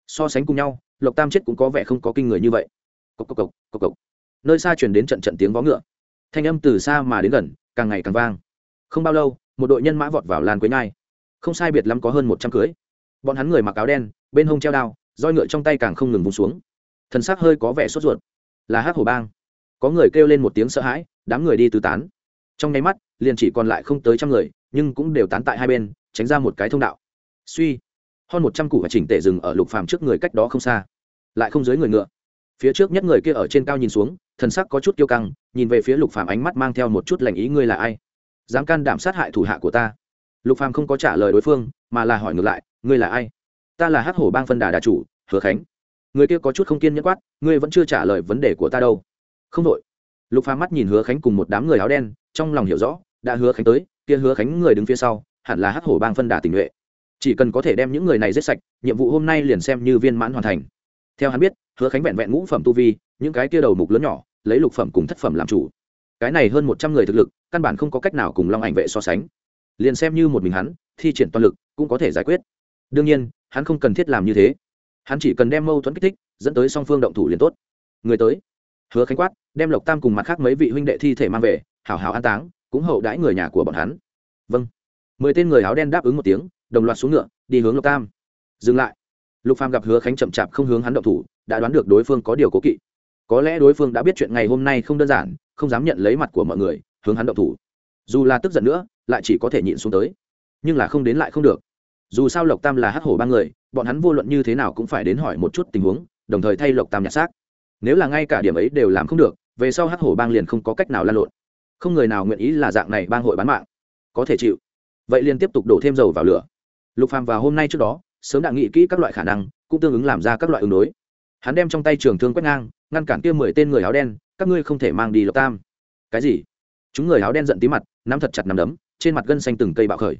So sánh cùng nhau, lộc tam chết cũng có vẻ không có kinh người như vậy. Cộc cộc cộc cộc cộc. Nơi xa chuyển đến trận trận tiếng vó ngựa thanh âm từ xa mà đến gần, càng ngày càng vang. Không bao lâu, một đội nhân mã vọt vào làn quế nhai. Không sai biệt lắm có hơn một trăm cưới. Bọn hắn người mặc áo đen, bên hông treo đao, roi ngựa trong tay càng không ngừng vùng xuống. Thần xác hơi có vẻ sốt ruột. Là hát hồ bang. Có người kêu lên một tiếng sợ hãi, đám người đi tứ tán. Trong nháy mắt, liền chỉ còn lại không tới trăm người, nhưng cũng đều tán tại hai bên, tránh ra một cái thông đạo. Suy. Hơn một trăm củ và chỉnh tệ rừng ở lục phàm trước người cách đó không xa. Lại không dưới người ngựa phía trước nhất người kia ở trên cao nhìn xuống, thần sắc có chút kiêu căng, nhìn về phía lục phàm ánh mắt mang theo một chút lành ý, ngươi là ai? Dám can đảm sát hại thủ hạ của ta? Lục phàm không có trả lời đối phương, mà là hỏi ngược lại, ngươi là ai? Ta là hắc hổ bang phân đà đà chủ, hứa khánh. Người kia có chút không kiên nhẫn quát, ngươi vẫn chưa trả lời vấn đề của ta đâu. Không đội. Lục phàm mắt nhìn hứa khánh cùng một đám người áo đen, trong lòng hiểu rõ, đã hứa khánh tới, kia hứa khánh người đứng phía sau, hẳn là hắc hổ bang phân đà tình nhuệ. Chỉ cần có thể đem những người này giết sạch, nhiệm vụ hôm nay liền xem như viên mãn hoàn thành theo hắn biết, hứa khánh vẹn vẹn ngũ phẩm tu vi, những cái kia đầu mục lớn nhỏ, lấy lục phẩm cùng thất phẩm làm chủ. Cái này hơn một trăm người thực lực, căn bản không có cách nào cùng long ảnh vệ so sánh. Liền xem như một mình hắn, thi triển toàn lực cũng có thể giải quyết. Đương nhiên, hắn không cần thiết làm như thế. Hắn chỉ cần đem mâu thuẫn kích thích, dẫn tới song phương động thủ liền tốt. Người tới. Hứa khánh quát, đem lộc tam cùng mặt khác mấy vị huynh đệ thi thể mang về, hảo hảo an táng, cũng hậu đãi người nhà của bọn hắn. Vâng. Mười tên người áo đen đáp ứng một tiếng, đồng loạt xuống ngựa, đi hướng lộc tam. Dừng lại lục phàm gặp hứa khánh chậm chạp không hướng hắn động thủ, đã đoán được đối phương có điều cố kỵ. Có lẽ đối phương đã biết chuyện ngày hôm nay không đơn giản, không dám nhận lấy mặt của mọi người, hướng hắn động thủ. Dù là tức giận nữa, lại chỉ có thể nhịn xuống tới. Nhưng là không đến lại không được. Dù sao lộc tam là hắc hổ ba người, bọn hắn vô luận như thế nào cũng phải đến hỏi một chút tình huống, đồng thời thay lộc tam nhặt xác. Nếu là ngay cả điểm ấy đều làm không được, về sau hắc hổ bang liền không có cách nào lan lộn. Không người nào nguyện ý là dạng này bang hội bán mạng. Có thể chịu. Vậy liền tiếp tục đổ thêm dầu vào lửa. Lục phàm vào hôm nay trước đó sớm đã nghĩ kỹ các loại khả năng, cũng tương ứng làm ra các loại ứng đối. Hắn đem trong tay trường thương quét ngang, ngăn cản kia mười tên người áo đen, các ngươi không thể mang đi lộc tam. Cái gì? Chúng người áo đen giận tí mặt, nắm thật chặt nắm đấm, trên mặt gân xanh từng cây bạo khởi.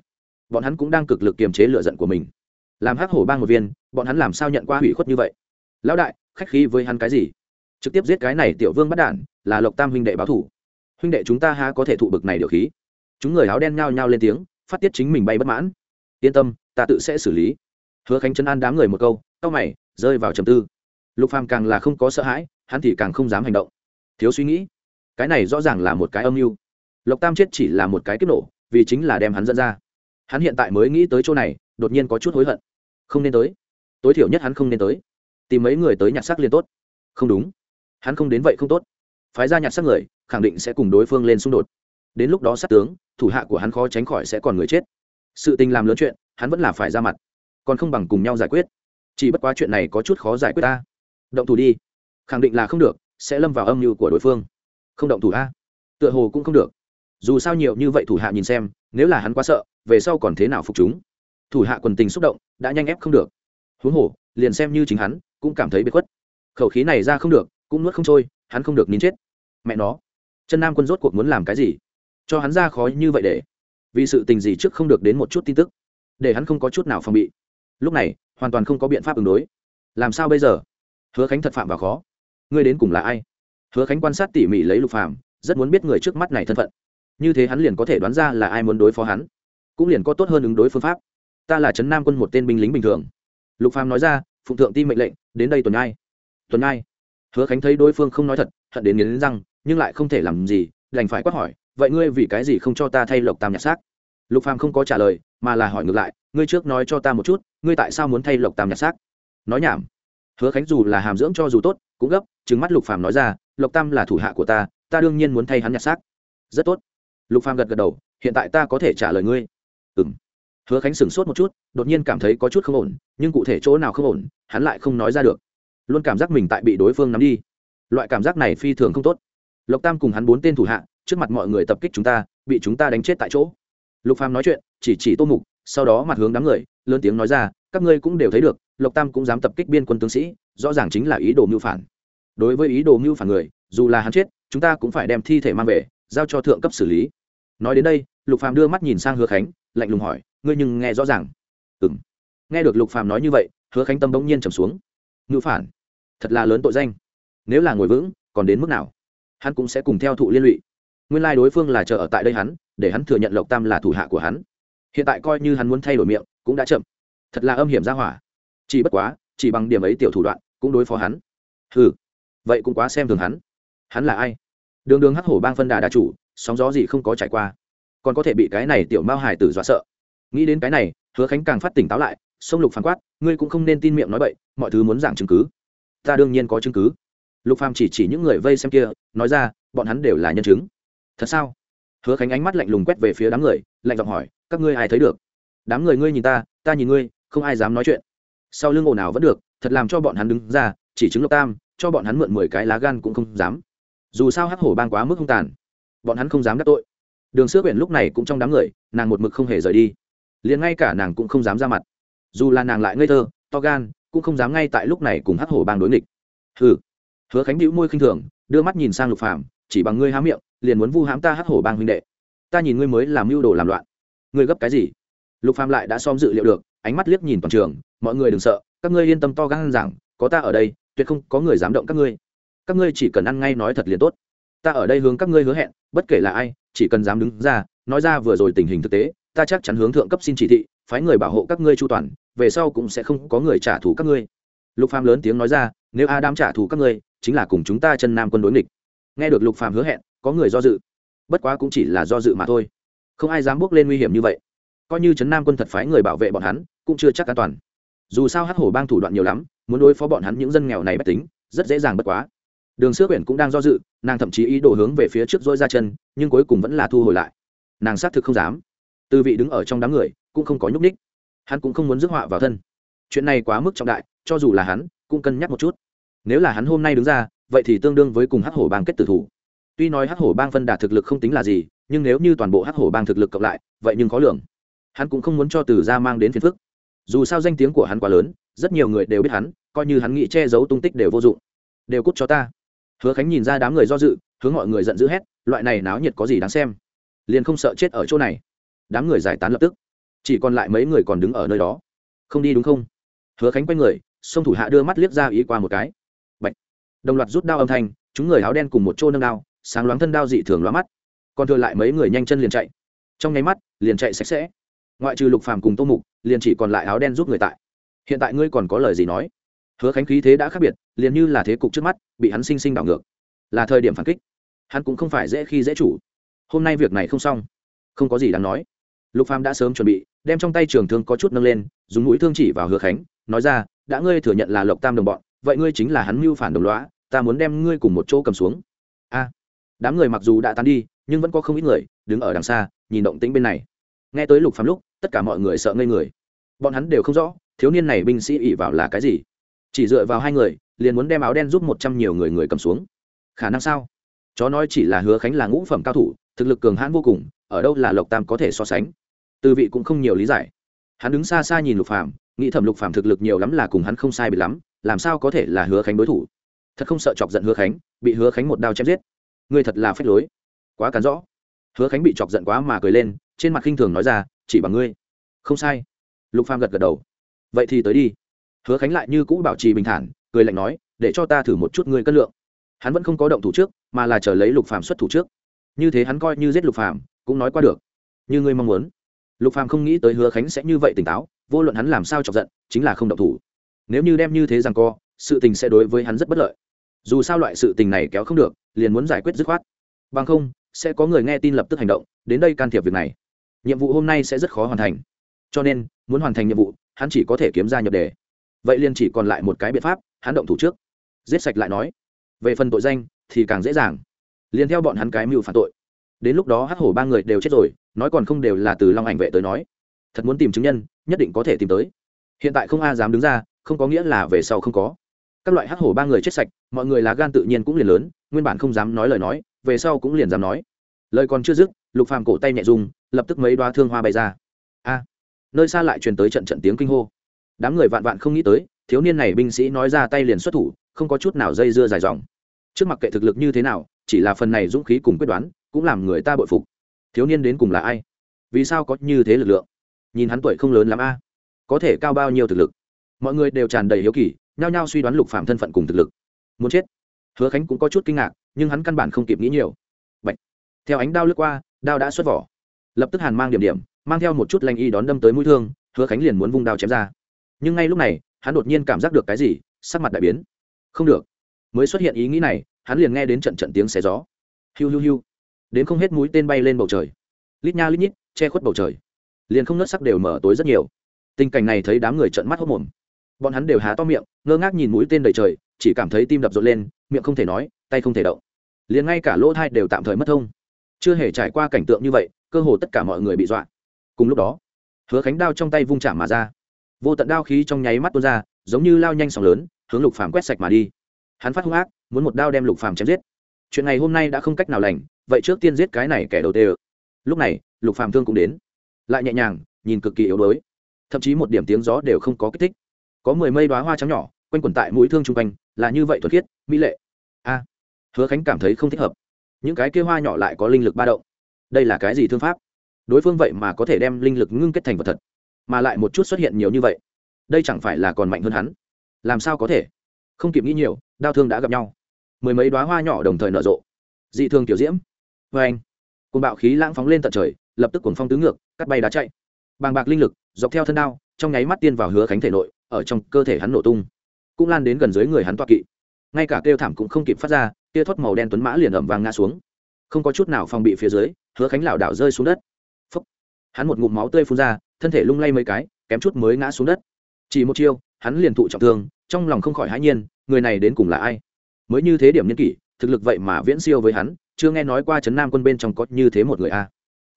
Bọn hắn cũng đang cực lực kiềm chế lựa giận của mình. Làm hắc hổ bang một viên, bọn hắn làm sao nhận qua hủy khuất như vậy? Lão đại, khách khí với hắn cái gì? Trực tiếp giết cái này tiểu vương bắt đản là lộc tam huynh đệ báo thủ. Huynh đệ chúng ta há có thể thụ bực này điều khí? Chúng người áo đen nhao nhao lên tiếng, phát tiết chính mình bay bất mãn. Yên tâm, ta tự sẽ xử lý hứa khánh chân an đám người một câu tao mày, rơi vào trầm tư. Lục phàm càng là không có sợ hãi, hắn thì càng không dám hành động. Thiếu suy nghĩ. Cái này rõ ràng là một cái âm mưu. Lộc tam chết chỉ là một cái kiếp nổ, vì chính là đem hắn dẫn ra. Hắn hiện tại mới nghĩ tới chỗ này, đột nhiên có chút hối hận. Không nên tới. Tối thiểu nhất hắn không nên tới. Tìm mấy người tới nhặt xác liền tốt. Không đúng. Hắn không đến vậy không tốt. Phái ra nhặt xác người, khẳng định sẽ cùng đối phương lên xung đột. Đến lúc đó sát tướng, thủ hạ của hắn khó tránh khỏi sẽ còn người chết. Sự tình làm lớn chuyện, hắn vẫn là phải ra mặt còn không bằng cùng nhau giải quyết. Chỉ bất quá chuyện này có chút khó giải quyết ta. Động thủ đi. Khẳng định là không được, sẽ lâm vào âm mưu của đối phương. Không động thủ a. Tựa hồ cũng không được. Dù sao nhiều như vậy thủ hạ nhìn xem, nếu là hắn quá sợ, về sau còn thế nào phục chúng? Thủ hạ quần tình xúc động, đã nhanh ép không được. Huống hồ, liền xem như chính hắn, cũng cảm thấy bị khuất. Khẩu khí này ra không được, cũng nuốt không trôi, hắn không được nín chết. Mẹ nó. Chân nam quân rốt cuộc muốn làm cái gì? Cho hắn ra khó như vậy để. Vì sự tình gì trước không được đến một chút tin tức? Để hắn không có chút nào phòng bị lúc này, hoàn toàn không có biện pháp ứng đối. Làm sao bây giờ? Hứa khánh thật phạm vào khó. Ngươi đến cùng là ai? Hứa khánh quan sát tỉ mỉ lấy lục phạm rất muốn biết người trước mắt này thân phận. Như thế hắn liền có thể đoán ra là ai muốn đối phó hắn, cũng liền có tốt hơn ứng đối phương pháp. Ta là trấn nam quân một tên binh lính bình thường. Lục phàm nói ra, phụng thượng ti mệnh lệnh, đến đây tuần ai? Tuần ai? Hứa khánh thấy đối phương không nói thật, hận đến nghiến răng, nhưng lại không thể làm gì, đành phải quát hỏi, vậy ngươi vì cái gì không cho ta thay lộc tam nhặt xác? Lục phàm không có trả lời, mà là hỏi ngược lại ngươi trước nói cho ta một chút, ngươi tại sao muốn thay lộc tam nhặt xác? Nói nhảm. Hứa khánh dù là hàm dưỡng cho dù tốt, cũng gấp, trừng mắt lục phàm nói ra, lộc tam là thủ hạ của ta ta đương nhiên muốn thay hắn nhặt xác. Rất tốt. Lục phàm gật gật đầu, hiện tại ta có thể trả lời ngươi. Ừm. Hứa khánh sửng sốt một chút, đột nhiên cảm thấy có chút không ổn, nhưng cụ thể chỗ nào không ổn, hắn lại không nói ra được. Luôn cảm giác mình tại bị đối phương nắm đi. Loại cảm giác này phi thường không tốt. Lộc tam cùng hắn bốn tên thủ hạ, trước mặt mọi người tập kích chúng ta, bị chúng ta đánh chết tại chỗ. Lục phàm nói chuyện, chỉ chỉ tô mục sau đó mặt hướng đám người, lớn tiếng nói ra, các ngươi cũng đều thấy được, lộc tam cũng dám tập kích biên quân tướng sĩ, rõ ràng chính là ý đồ mưu phản. Đối với ý đồ mưu phản người, dù là hắn chết, chúng ta cũng phải đem thi thể mang về, giao cho thượng cấp xử lý. Nói đến đây, lục phàm đưa mắt nhìn sang hứa khánh, lạnh lùng hỏi, ngươi nhưng nghe rõ ràng. Ừ m nghe được lục phàm nói như vậy, hứa khánh tâm bỗng nhiên trầm xuống. Ngữ phản? Thật là lớn tội danh. Nếu là ngồi vững, còn đến mức nào? Hắn cũng sẽ cùng theo thụ liên lụy. Nguyên lai đối phương là chờ ở tại đây hắn, để hắn thừa nhận lộc tam là thủ hạ của hắn hiện tại coi như hắn muốn thay đổi miệng, cũng đã chậm. Thật là âm hiểm ra hỏa. Chỉ bất quá, chỉ bằng điểm ấy tiểu thủ đoạn, cũng đối phó hắn. Ừ vậy cũng quá xem thường hắn. Hắn là ai? Đường đường hắc hổ bang phân đà đà chủ, sóng gió gì không có trải qua. Còn có thể bị cái này tiểu mao hải tử dọa sợ. Nghĩ đến cái này, hứa khánh càng phát tỉnh táo lại, sông lục phán quát, ngươi cũng không nên tin miệng nói bậy, mọi thứ muốn giảng chứng cứ. Ta đương nhiên có chứng cứ. Lục phàm chỉ chỉ những người vây xem kia, nói ra, bọn hắn đều là nhân chứng. Thật sao? Hứa khánh ánh mắt lạnh lùng quét về phía đám người, lạnh giọng hỏi, các ngươi ai thấy được? Đám người ngươi nhìn ta ta nhìn ngươi, không ai dám nói chuyện. Sau lưng ồn nào vẫn được, thật làm cho bọn hắn đứng ra, chỉ chứng lộc tam, cho bọn hắn mượn mười cái lá gan cũng không dám. Dù sao hắc hổ bang quá mức hung tàn, bọn hắn không dám đắc tội. Đường sữa quyển lúc này cũng trong đám người, nàng một mực không hề rời đi. Liền ngay cả nàng cũng không dám ra mặt. Dù là nàng lại ngây thơ, to gan, cũng không dám ngay tại lúc này cùng hắc hổ bang đối nghịch. Hừ. Hứa khánh bĩu môi khinh thường, đưa mắt nhìn sang lục phàm, chỉ bằng ngươi há miệng liền muốn vu hãm ta hắc hổ bang huynh đệ. Ta nhìn ngươi mới làm mưu đồ làm loạn. Ngươi gấp cái gì? Lục phàm lại đã xóm dự liệu được, ánh mắt liếc nhìn toàn trường, mọi người đừng sợ, các ngươi yên tâm to gan rằng, có ta ở đây, tuyệt không có người dám động các ngươi. Các ngươi chỉ cần ăn ngay nói thật liền tốt. Ta ở đây hướng các ngươi hứa hẹn, bất kể là ai, chỉ cần dám đứng ra, nói ra vừa rồi tình hình thực tế, ta chắc chắn hướng thượng cấp xin chỉ thị, phái người bảo hộ các ngươi chu toàn, về sau cũng sẽ không có người trả thù các ngươi. Lục phàm lớn tiếng nói ra, nếu adam trả thù các ngươi, chính là cùng chúng ta chân nam quân đối nghịch nghe được lục phàm hứa hẹn, có người do dự. Bất quá cũng chỉ là do dự mà thôi. Không ai dám bước lên nguy hiểm như vậy. Coi như trấn nam quân thật phái người bảo vệ bọn hắn, cũng chưa chắc an toàn. Dù sao hắc hổ bang thủ đoạn nhiều lắm, muốn đối phó bọn hắn những dân nghèo này bất tính, rất dễ dàng bất quá. Đường sước quyển cũng đang do dự, nàng thậm chí ý đồ hướng về phía trước dỗi ra chân, nhưng cuối cùng vẫn là thu hồi lại. Nàng xác thực không dám. Tư vị đứng ở trong đám người, cũng không có nhúc ních hắn cũng không muốn rước họa vào thân. Chuyện này quá mức trọng đại, cho dù là hắn, cũng cân nhắc một chút. Nếu là hắn hôm nay đứng ra vậy thì tương đương với cùng hắc hổ bang kết tử thủ. Tuy nói hắc hổ bang phân đạt thực lực không tính là gì, nhưng nếu như toàn bộ hắc hổ bang thực lực cộng lại, vậy nhưng khó lường. Hắn cũng không muốn cho từ ra mang đến phiền phức. Dù sao danh tiếng của hắn quá lớn, rất nhiều người đều biết hắn, coi như hắn nghĩ che giấu tung tích đều vô dụng. Đều cút cho ta. Hứa khánh nhìn ra đám người do dự, hướng mọi người giận dữ hét, loại này náo nhiệt có gì đáng xem? Liền không sợ chết ở chỗ này. Đám người giải tán lập tức. Chỉ còn lại mấy người còn đứng ở nơi đó. Không đi đúng không? Hứa khánh quay người sông thủ hạ đưa mắt liếc ra ý qua một cái đồng loạt rút đao âm thanh, chúng người áo đen cùng một chỗ nâng đao, sáng loáng thân đao dị thường loa mắt. Còn thừa lại mấy người nhanh chân liền chạy. Trong nháy mắt, liền chạy sạch sẽ. Ngoại trừ lục phàm cùng tô mục, liền chỉ còn lại áo đen giúp người tại. Hiện tại ngươi còn có lời gì nói? Hứa khánh khí thế đã khác biệt, liền như là thế cục trước mắt, bị hắn sinh sinh đảo ngược. Là thời điểm phản kích. Hắn cũng không phải dễ khi dễ chủ. Hôm nay việc này không xong. Không có gì đáng nói. Lục phàm đã sớm chuẩn bị, đem trong tay trường thương có chút nâng lên, dùng mũi thương chỉ vào hứa khánh, nói ra, đã ngươi thừa nhận là lộc tam đồng bọn, vậy ngươi chính là hắn mưu phản đồng lõa ta muốn đem ngươi cùng một chỗ cầm xuống. A, đám người mặc dù đã tan đi, nhưng vẫn có không ít người đứng ở đằng xa, nhìn động tĩnh bên này. Nghe tới lục phàm lúc, tất cả mọi người sợ ngây người. Bọn hắn đều không rõ, thiếu niên này binh sĩ ỉ vào là cái gì. Chỉ dựa vào hai người, liền muốn đem áo đen giúp một trăm nhiều người người cầm xuống. Khả năng sao? Chó nói chỉ là hứa khánh là ngũ phẩm cao thủ, thực lực cường hãn vô cùng, ở đâu là lộc tam có thể so sánh? Tư vị cũng không nhiều lý giải. Hắn đứng xa xa nhìn lục phàm, nghĩ thẩm lục phàm thực lực nhiều lắm là cùng hắn không sai bị lắm, làm sao có thể là hứa khánh đối thủ? Thật không sợ chọc giận hứa khánh, bị hứa khánh một đao chém giết. Ngươi thật là phép lối. Quá cắn rõ. Hứa khánh bị chọc giận quá mà cười lên, trên mặt khinh thường nói ra, chỉ bằng ngươi. Không sai. Lục phàm gật gật đầu. Vậy thì tới đi. Hứa khánh lại như cũ bảo trì bình thản, cười lạnh nói, để cho ta thử một chút ngươi cân lượng. Hắn vẫn không có động thủ trước, mà là chờ lấy lục phàm xuất thủ trước. Như thế hắn coi như giết lục phàm, cũng nói qua được. Như ngươi mong muốn. Lục phàm không nghĩ tới hứa khánh sẽ như vậy tỉnh táo, vô luận hắn làm sao chọc giận, chính là không động thủ. Nếu như đem như thế rằng co, sự tình sẽ đối với hắn rất bất lợi dù sao loại sự tình này kéo không được, liền muốn giải quyết dứt khoát. Bằng không, sẽ có người nghe tin lập tức hành động, đến đây can thiệp việc này. Nhiệm vụ hôm nay sẽ rất khó hoàn thành. Cho nên, muốn hoàn thành nhiệm vụ, hắn chỉ có thể kiếm ra nhập đề. Vậy liền chỉ còn lại một cái biện pháp, hắn động thủ trước. Giết sạch lại nói. Về phần tội danh, thì càng dễ dàng. Liền theo bọn hắn cái mưu phản tội. Đến lúc đó hắc hổ ba người đều chết rồi, nói còn không đều là từ long ảnh vệ tới nói. Thật muốn tìm chứng nhân, nhất định có thể tìm tới. Hiện tại không a dám đứng ra, không có nghĩa là về sau không có các loại hắc hổ ba người chết sạch, mọi người lá gan tự nhiên cũng liền lớn, nguyên bản không dám nói lời nói, về sau cũng liền dám nói. Lời còn chưa dứt, lục phàm cổ tay nhẹ dùng lập tức mấy đoá thương hoa bay ra. A! Nơi xa lại truyền tới trận trận tiếng kinh hô. Đám người vạn vạn không nghĩ tới, thiếu niên này binh sĩ nói ra tay liền xuất thủ, không có chút nào dây dưa dài dòng. Trước mặt kệ thực lực như thế nào, chỉ là phần này dũng khí cùng quyết đoán, cũng làm người ta bội phục. Thiếu niên đến cùng là ai? Vì sao có như thế lực lượng? Nhìn hắn tuổi không lớn lắm a. Có thể cao bao nhiêu thực lực? Mọi người đều tràn đầy hiếu kỳ nhao nhao suy đoán lục phạm thân phận cùng thực lực. Muốn chết? Hứa khánh cũng có chút kinh ngạc, nhưng hắn căn bản không kịp nghĩ nhiều. Bạch. theo ánh đao lướt qua, đao đã xuất vỏ. Lập tức hàn mang điểm điểm, mang theo một chút lanh y đón đâm tới mũi thương, hứa khánh liền muốn vung đao chém ra. Nhưng ngay lúc này, hắn đột nhiên cảm giác được cái gì, sắc mặt đại biến. Không được. Mới xuất hiện ý nghĩ này, hắn liền nghe đến trận trận tiếng xé gió. Hiu hiu hiu. Đến không hết mũi tên bay lên bầu trời. Lít nha lít nhít, che khuất bầu trời. Liền không nớt sắc đều mở tối rất nhiều. Tình cảnh này thấy đám người trợn mắt hốc mồm. Bọn hắn đều há to miệng ngơ ngác nhìn mũi tên đầy trời, chỉ cảm thấy tim đập rộn lên, miệng không thể nói, tay không thể động. Liền ngay cả lỗ thai đều tạm thời mất thông. Chưa hề trải qua cảnh tượng như vậy, cơ hồ tất cả mọi người bị dọa. Cùng lúc đó, hứa khánh đao trong tay vung chạm mà ra. Vô tận đao khí trong nháy mắt tuôn ra, giống như lao nhanh sóng lớn, hướng lục phàm quét sạch mà đi. Hắn phát hung ác, muốn một đao đem lục phàm chém giết. Chuyện này hôm nay đã không cách nào lành, vậy trước tiên giết cái này kẻ đầu tê. lúc này, lục phàm thương cũng đến. Lại nhẹ nhàng, nhìn cực kỳ yếu đuối. Thậm chí một điểm tiếng gió đều không có kích thích. Có mười mây đoá hoa trắng nhỏ quanh quẩn tại mũi thương chung quanh, là như vậy thuật khiết, mỹ lệ. A, hứa khánh cảm thấy không thích hợp. Những cái kia hoa nhỏ lại có linh lực ba động. Đây là cái gì thương pháp? Đối phương vậy mà có thể đem linh lực ngưng kết thành vật thật, mà lại một chút xuất hiện nhiều như vậy. Đây chẳng phải là còn mạnh hơn hắn? Làm sao có thể? Không kịp nghĩ nhiều đau thương đã gặp nhau. Mười mấy đoá hoa nhỏ đồng thời nở rộ. Dị thương kiểu diễm. Vê anh côn bạo khí lãng phóng lên tận trời, lập tức cuồng phong tứ ngược, cắt bay đá chạy. Bàng bạc linh lực, dọc theo thân đao, trong nháy mắt tiên vào hứa khánh thể nội, ở trong cơ thể hắn nổ tung cũng lan đến gần dưới người hắn toa kỵ. Ngay cả kêu thảm cũng không kịp phát ra, tia thoát màu đen tuấn mã liền ẩm vàng ngã xuống. Không có chút nào phòng bị phía dưới, hứa khánh lảo đảo rơi xuống đất. Phúc. hắn một ngụm máu tươi phun ra, thân thể lung lay mấy cái, kém chút mới ngã xuống đất. Chỉ một chiêu, hắn liền thụ trọng thương, trong lòng không khỏi hãi nhiên, người này đến cùng là ai? Mới như thế điểm nhân kỷ, thực lực vậy mà viễn siêu với hắn, chưa nghe nói qua trấn nam quân bên trong có như thế một người a.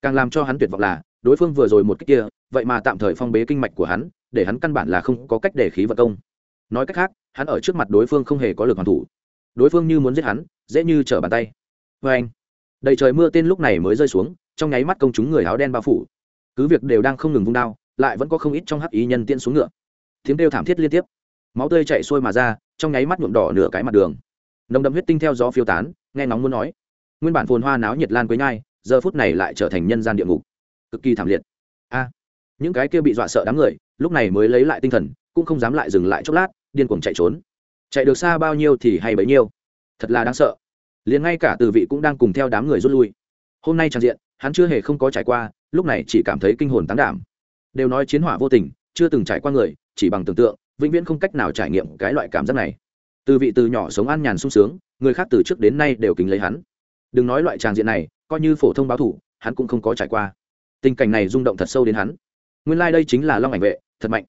Càng làm cho hắn tuyệt vọng là, đối phương vừa rồi một cách kia, vậy mà tạm thời phong bế kinh mạch của hắn, để hắn căn bản là không có cách để khí vật công nói cách khác, hắn ở trước mặt đối phương không hề có lực hoàn thủ. Đối phương như muốn giết hắn, dễ như trở bàn tay. Vê anh, đầy trời mưa tên lúc này mới rơi xuống, trong nháy mắt công chúng người áo đen bao phủ. Cứ việc đều đang không ngừng vung đao, lại vẫn có không ít trong hắc ý nhân tiên xuống ngựa. Tiếng kêu thảm thiết liên tiếp. Máu tươi chạy xuôi mà ra, trong nháy mắt nhuộm đỏ nửa cái mặt đường. Nồng đậm huyết tinh theo gió phiêu tán, nghe nóng muốn nói. Nguyên bản phồn hoa náo nhiệt lan quấy nhai, giờ phút này lại trở thành nhân gian địa ngục. Cực kỳ thảm liệt. A, những cái kia bị dọa sợ đám người, lúc này mới lấy lại tinh thần, cũng không dám lại dừng lại chốc lát điên cuồng chạy trốn. Chạy được xa bao nhiêu thì hay bấy nhiêu. Thật là đáng sợ. Liền ngay cả từ vị cũng đang cùng theo đám người rút lui. Hôm nay trang diện, hắn chưa hề không có trải qua, lúc này chỉ cảm thấy kinh hồn tán đảm. Đều nói chiến hỏa vô tình, chưa từng trải qua người, chỉ bằng tưởng tượng, vĩnh viễn không cách nào trải nghiệm cái loại cảm giác này. Từ vị từ nhỏ sống an nhàn sung sướng, người khác từ trước đến nay đều kính lấy hắn. Đừng nói loại tràng diện này, coi như phổ thông báo thủ, hắn cũng không có trải qua. Tình cảnh này rung động thật sâu đến hắn. Nguyên lai、like、đây chính là long ảnh vệ, thật mạnh,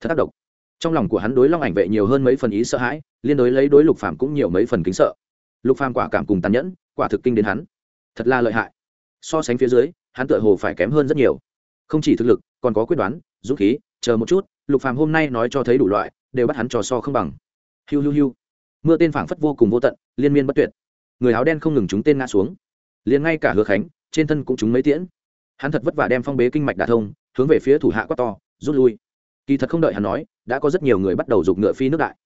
thật tác động trong lòng của hắn đối long ảnh vệ nhiều hơn mấy phần ý sợ hãi, liên đối lấy đối lục phàm cũng nhiều mấy phần kính sợ. Lục phàm quả cảm cùng tàn nhẫn, quả thực kinh đến hắn. Thật là lợi hại. So sánh phía dưới, hắn tựa hồ phải kém hơn rất nhiều. Không chỉ thực lực, còn có quyết đoán, dũng khí, chờ một chút, lục phàm hôm nay nói cho thấy đủ loại, đều bắt hắn trò so không bằng. Hiu hiu hiu. Mưa tên phảng phất vô cùng vô tận, liên miên bất tuyệt. Người áo đen không ngừng chúng tên ngã xuống. Liền ngay cả hứa khánh, trên thân cũng chúng mấy tiễn. Hắn thật vất vả đem phong bế kinh mạch đả thông, hướng về phía thủ hạ quát to, rút lui kỳ thật không đợi hắn nói, đã có rất nhiều người bắt đầu giục ngựa phi nước đại.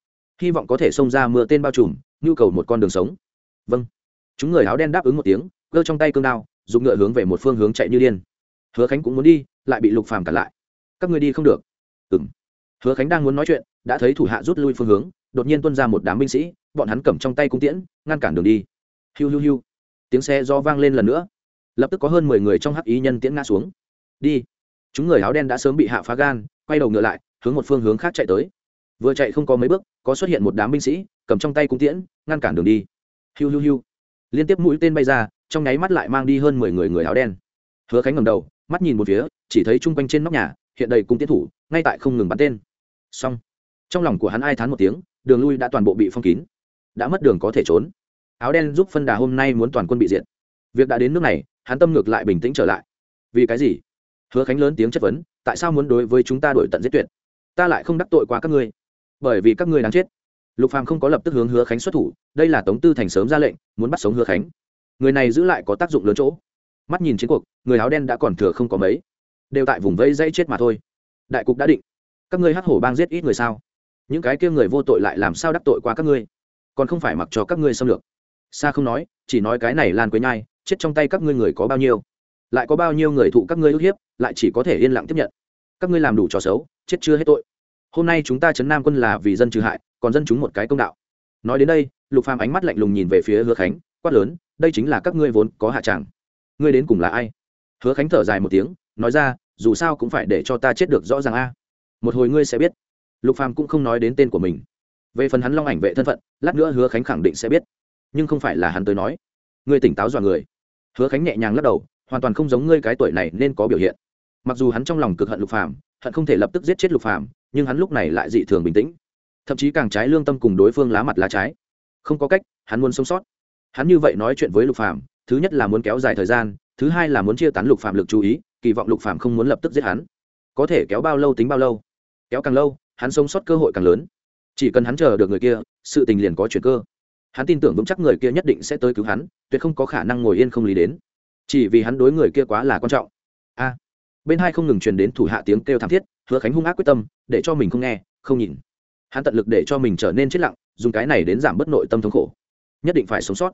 Hy vọng có thể xông ra mưa tên bao trùm, nhu cầu một con đường sống. Vâng. Chúng người áo đen đáp ứng một tiếng cơ trong tay cương đao dùng ngựa hướng về một phương hướng chạy như điên. Hứa khánh cũng muốn đi, lại bị lục phàm cản lại. Các người đi không được. Ừng hứa khánh đang muốn nói chuyện, đã thấy thủ hạ rút lui phương hướng, đột nhiên tuân ra một đám binh sĩ, bọn hắn cầm trong tay cung tiễn, ngăn cản đường đi. Hiu hiu hiu. Tiếng xe do vang lên lần nữa. Lập tức có hơn mười người trong hắc ý nhân tiễn ngã xuống. Đi. Chúng người áo đen đã sớm bị hạ phá gan quay đầu ngựa lại, hướng một phương hướng khác chạy tới. Vừa chạy không có mấy bước, có xuất hiện một đám binh sĩ, cầm trong tay cung tiễn, ngăn cản đường đi. Hiu hiu hiu. Liên tiếp mũi tên bay ra, trong nháy mắt lại mang đi hơn mười người người áo đen. Hứa khánh ngầm đầu, mắt nhìn một phía, chỉ thấy chung quanh trên nóc nhà, hiện đầy cung tiến thủ, ngay tại không ngừng bắn tên. Xong. Trong lòng của hắn ai thán một tiếng, đường lui đã toàn bộ bị phong kín. Đã mất đường có thể trốn. Áo đen giúp phân đà hôm nay muốn toàn quân bị diệt. Việc đã đến nước này, hắn tâm ngược lại bình tĩnh trở lại. Vì cái gì? Hứa khánh lớn tiếng chất vấn tại sao muốn đối với chúng ta đổi tận giết tuyệt? Ta lại không đắc tội qua các ngươi. Bởi vì các ngươi đáng chết. Lục phàm không có lập tức hướng hứa khánh xuất thủ, đây là tống tư thành sớm ra lệnh, muốn bắt sống hứa khánh. Người này giữ lại có tác dụng lớn chỗ. Mắt nhìn chiến cuộc, người áo đen đã còn thừa không có mấy. Đều tại vùng vây dây chết mà thôi. Đại cục đã định. Các ngươi hắc hổ bang giết ít người sao? Những cái kia người vô tội lại làm sao đắc tội qua các ngươi? Còn không phải mặc cho các ngươi xâm lược. Xa không nói, chỉ nói cái này lan quế nhai, chết trong tay các ngươi người có bao nhiêu? Lại có bao nhiêu người thụ các ngươi ức hiếp, lại chỉ có thể yên lặng tiếp nhận. Các ngươi làm đủ trò xấu, chết chưa hết tội. Hôm nay chúng ta chấn nam quân là vì dân trừ hại, còn dân chúng một cái công đạo. Nói đến đây, lục phàm ánh mắt lạnh lùng nhìn về phía hứa khánh, quát lớn, đây chính là các ngươi vốn có hạ tràng. Ngươi đến cùng là ai? Hứa khánh thở dài một tiếng, nói ra, dù sao cũng phải để cho ta chết được rõ ràng a. Một hồi ngươi sẽ biết. Lục phàm cũng không nói đến tên của mình. Về phần hắn long ảnh vệ thân phận, lát nữa hứa khánh khẳng định sẽ biết. Nhưng không phải là hắn tới nói. Ngươi tỉnh táo dọa người. Hứa khánh nhẹ nhàng lắc đầu hoàn toàn không giống ngươi cái tuổi này nên có biểu hiện. Mặc dù hắn trong lòng cực hận lục phàm, hận không thể lập tức giết chết lục phàm, nhưng hắn lúc này lại dị thường bình tĩnh. Thậm chí càng trái lương tâm cùng đối phương lá mặt lá trái. Không có cách, hắn muốn sống sót. Hắn như vậy nói chuyện với lục phàm, thứ nhất là muốn kéo dài thời gian, thứ hai là muốn chia tán lục phàm lực chú ý, kỳ vọng lục phàm không muốn lập tức giết hắn. Có thể kéo bao lâu tính bao lâu. Kéo càng lâu, hắn sống sót cơ hội càng lớn. Chỉ cần hắn chờ được người kia, sự tình liền có chuyện cơ. Hắn tin tưởng vững chắc người kia nhất định sẽ tới cứu hắn, tuyệt không có khả năng ngồi yên không lý đến chỉ vì hắn đối người kia quá là quan trọng. A. Bên hai không ngừng truyền đến thủ hạ tiếng kêu thảm thiết, hứa khánh hung ác quyết tâm, để cho mình không nghe, không nhìn. Hắn tận lực để cho mình trở nên chết lặng, dùng cái này đến giảm bớt nội tâm thống khổ. Nhất định phải sống sót.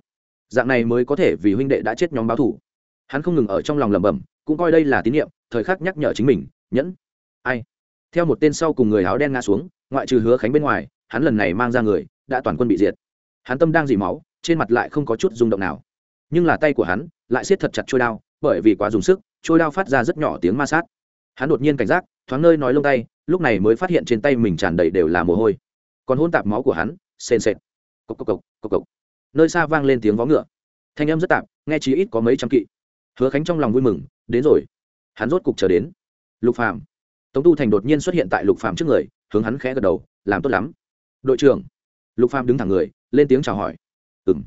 Dạng này mới có thể vì huynh đệ đã chết nhóm báo thủ hắn không ngừng ở trong lòng lẩm bẩm, cũng coi đây là tín nhiệm, thời khắc nhắc nhở chính mình, nhẫn. Ai? Theo một tên sau cùng người áo đen ngã xuống, ngoại trừ hứa khánh bên ngoài, hắn lần này mang ra người, đã toàn quân bị diệt. Hắn tâm đang dỉ máu, trên mặt lại không có chút rung động nào. Nhưng là tay của hắn lại siết thật chặt trôi đao, bởi vì quá dùng sức, trôi đao phát ra rất nhỏ tiếng ma sát. Hắn đột nhiên cảnh giác, thoáng nơi nói lông tay, lúc này mới phát hiện trên tay mình tràn đầy đều là mồ hôi. Còn hôn tạp máu của hắn, sền sệt. Cộc cộc cộc cộc cộc. Nơi xa vang lên tiếng vó ngựa. Thanh âm rất tạp, nghe chí ít có mấy trăm kỵ. Hứa khánh trong lòng vui mừng, đến rồi. Hắn rốt cục chờ đến. Lục phàm. Tống tu thành đột nhiên xuất hiện tại lục phàm trước người, hướng hắn khẽ gật đầu, làm tốt lắm. Đội trưởng. Lục phàm đứng thẳng người, lên tiếng chào hỏi. Ừm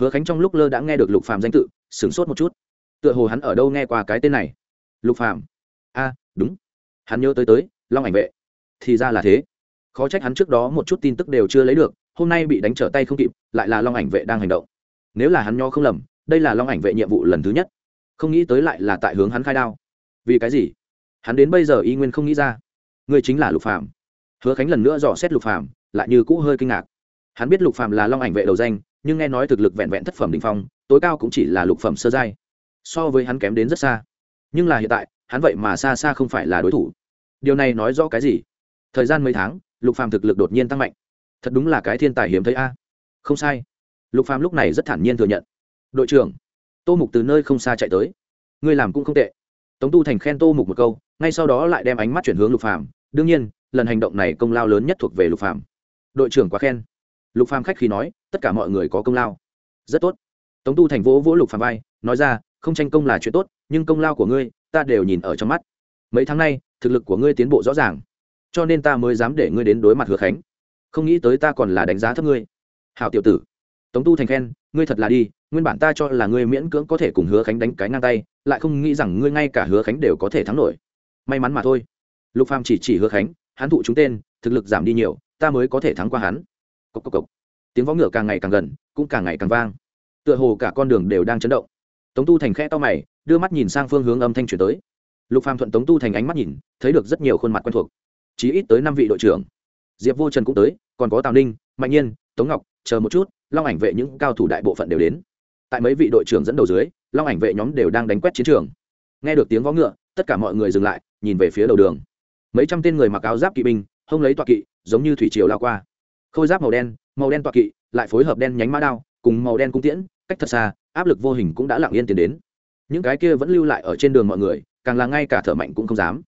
hứa khánh trong lúc lơ đã nghe được lục phàm danh tự, sửng sốt một chút. Tựa hồ hắn ở đâu nghe qua cái tên này. Lục phàm. A, đúng. Hắn nhớ tới tới, long ảnh vệ. Thì ra là thế. Khó trách hắn trước đó một chút tin tức đều chưa lấy được, hôm nay bị đánh trở tay không kịp, lại là long ảnh vệ đang hành động. Nếu là hắn nho không lầm, đây là long ảnh vệ nhiệm vụ lần thứ nhất. Không nghĩ tới lại là tại hướng hắn khai đao. Vì cái gì? Hắn đến bây giờ y nguyên không nghĩ ra. Ngươi chính là lục phạm hứa khánh lần nữa dò xét lục phạm lại như cũ hơi kinh ngạc. Hắn biết lục phạm là long ảnh vệ đầu danh nhưng nghe nói thực lực vẹn vẹn thất phẩm định phong, tối cao cũng chỉ là lục phẩm sơ giai. So với hắn kém đến rất xa. Nhưng là hiện tại, hắn vậy mà xa xa không phải là đối thủ. Điều này nói rõ cái gì? Thời gian mấy tháng, lục phàm thực lực đột nhiên tăng mạnh. Thật đúng là cái thiên tài hiếm thấy a. Không sai. Lục phàm lúc này rất thản nhiên thừa nhận. Đội trưởng, tô mục từ nơi không xa chạy tới. Ngươi làm cũng không tệ. Tống tu thành khen tô mục một câu, ngay sau đó lại đem ánh mắt chuyển hướng lục phàm. Đương nhiên, lần hành động này công lao lớn nhất thuộc về lục phàm. Đội trưởng quá khen lục phàm khách khi nói, tất cả mọi người có công lao. Rất tốt. Tống tu thành vỗ vỗ lục phàm vai, nói ra, không tranh công là chuyện tốt, nhưng công lao của ngươi, ta đều nhìn ở trong mắt. Mấy tháng nay, thực lực của ngươi tiến bộ rõ ràng, cho nên ta mới dám để ngươi đến đối mặt hứa khánh. Không nghĩ tới ta còn là đánh giá thấp ngươi. Hảo tiểu tử. Tống tu thành khen, ngươi thật là đi, nguyên bản ta cho là ngươi miễn cưỡng có thể cùng hứa khánh đánh cái ngang tay, lại không nghĩ rằng ngươi ngay cả hứa khánh đều có thể thắng nổi. May mắn mà thôi. Lục phàm chỉ chỉ hứa khánh, hắn thụ chúng tên, thực lực giảm đi nhiều, ta mới có thể thắng qua hắn cốc cốc cốc. tiếng võ ngựa càng ngày càng gần, cũng càng ngày càng vang. Tựa hồ cả con đường đều đang chấn động. Tống tu thành khẽ to mày, đưa mắt nhìn sang phương hướng âm thanh chuyển tới. Lục phàm thuận tống tu thành ánh mắt nhìn, thấy được rất nhiều khuôn mặt quen thuộc. Chí ít tới năm vị đội trưởng. Diệp vô trần cũng tới, còn có tào ninh, mạnh nhiên, tống ngọc, chờ một chút, long ảnh vệ những cao thủ đại bộ phận đều đến. Tại mấy vị đội trưởng dẫn đầu dưới, long ảnh vệ nhóm đều đang đánh quét chiến trường. Nghe được tiếng vó ngựa, tất cả mọi người dừng lại, nhìn về phía đầu đường. Mấy trăm tên người mặc áo giáp kỵ binh, hông lấy tọa kỵ, giống như thủy triều lao qua khôi giáp màu đen màu đen tọa kỵ, lại phối hợp đen nhánh mã đao, cùng màu đen cung tiễn, cách thật xa, áp lực vô hình cũng đã lặng yên tiến đến. Những cái kia vẫn lưu lại ở trên đường mọi người, càng là ngay cả thở mạnh cũng không dám.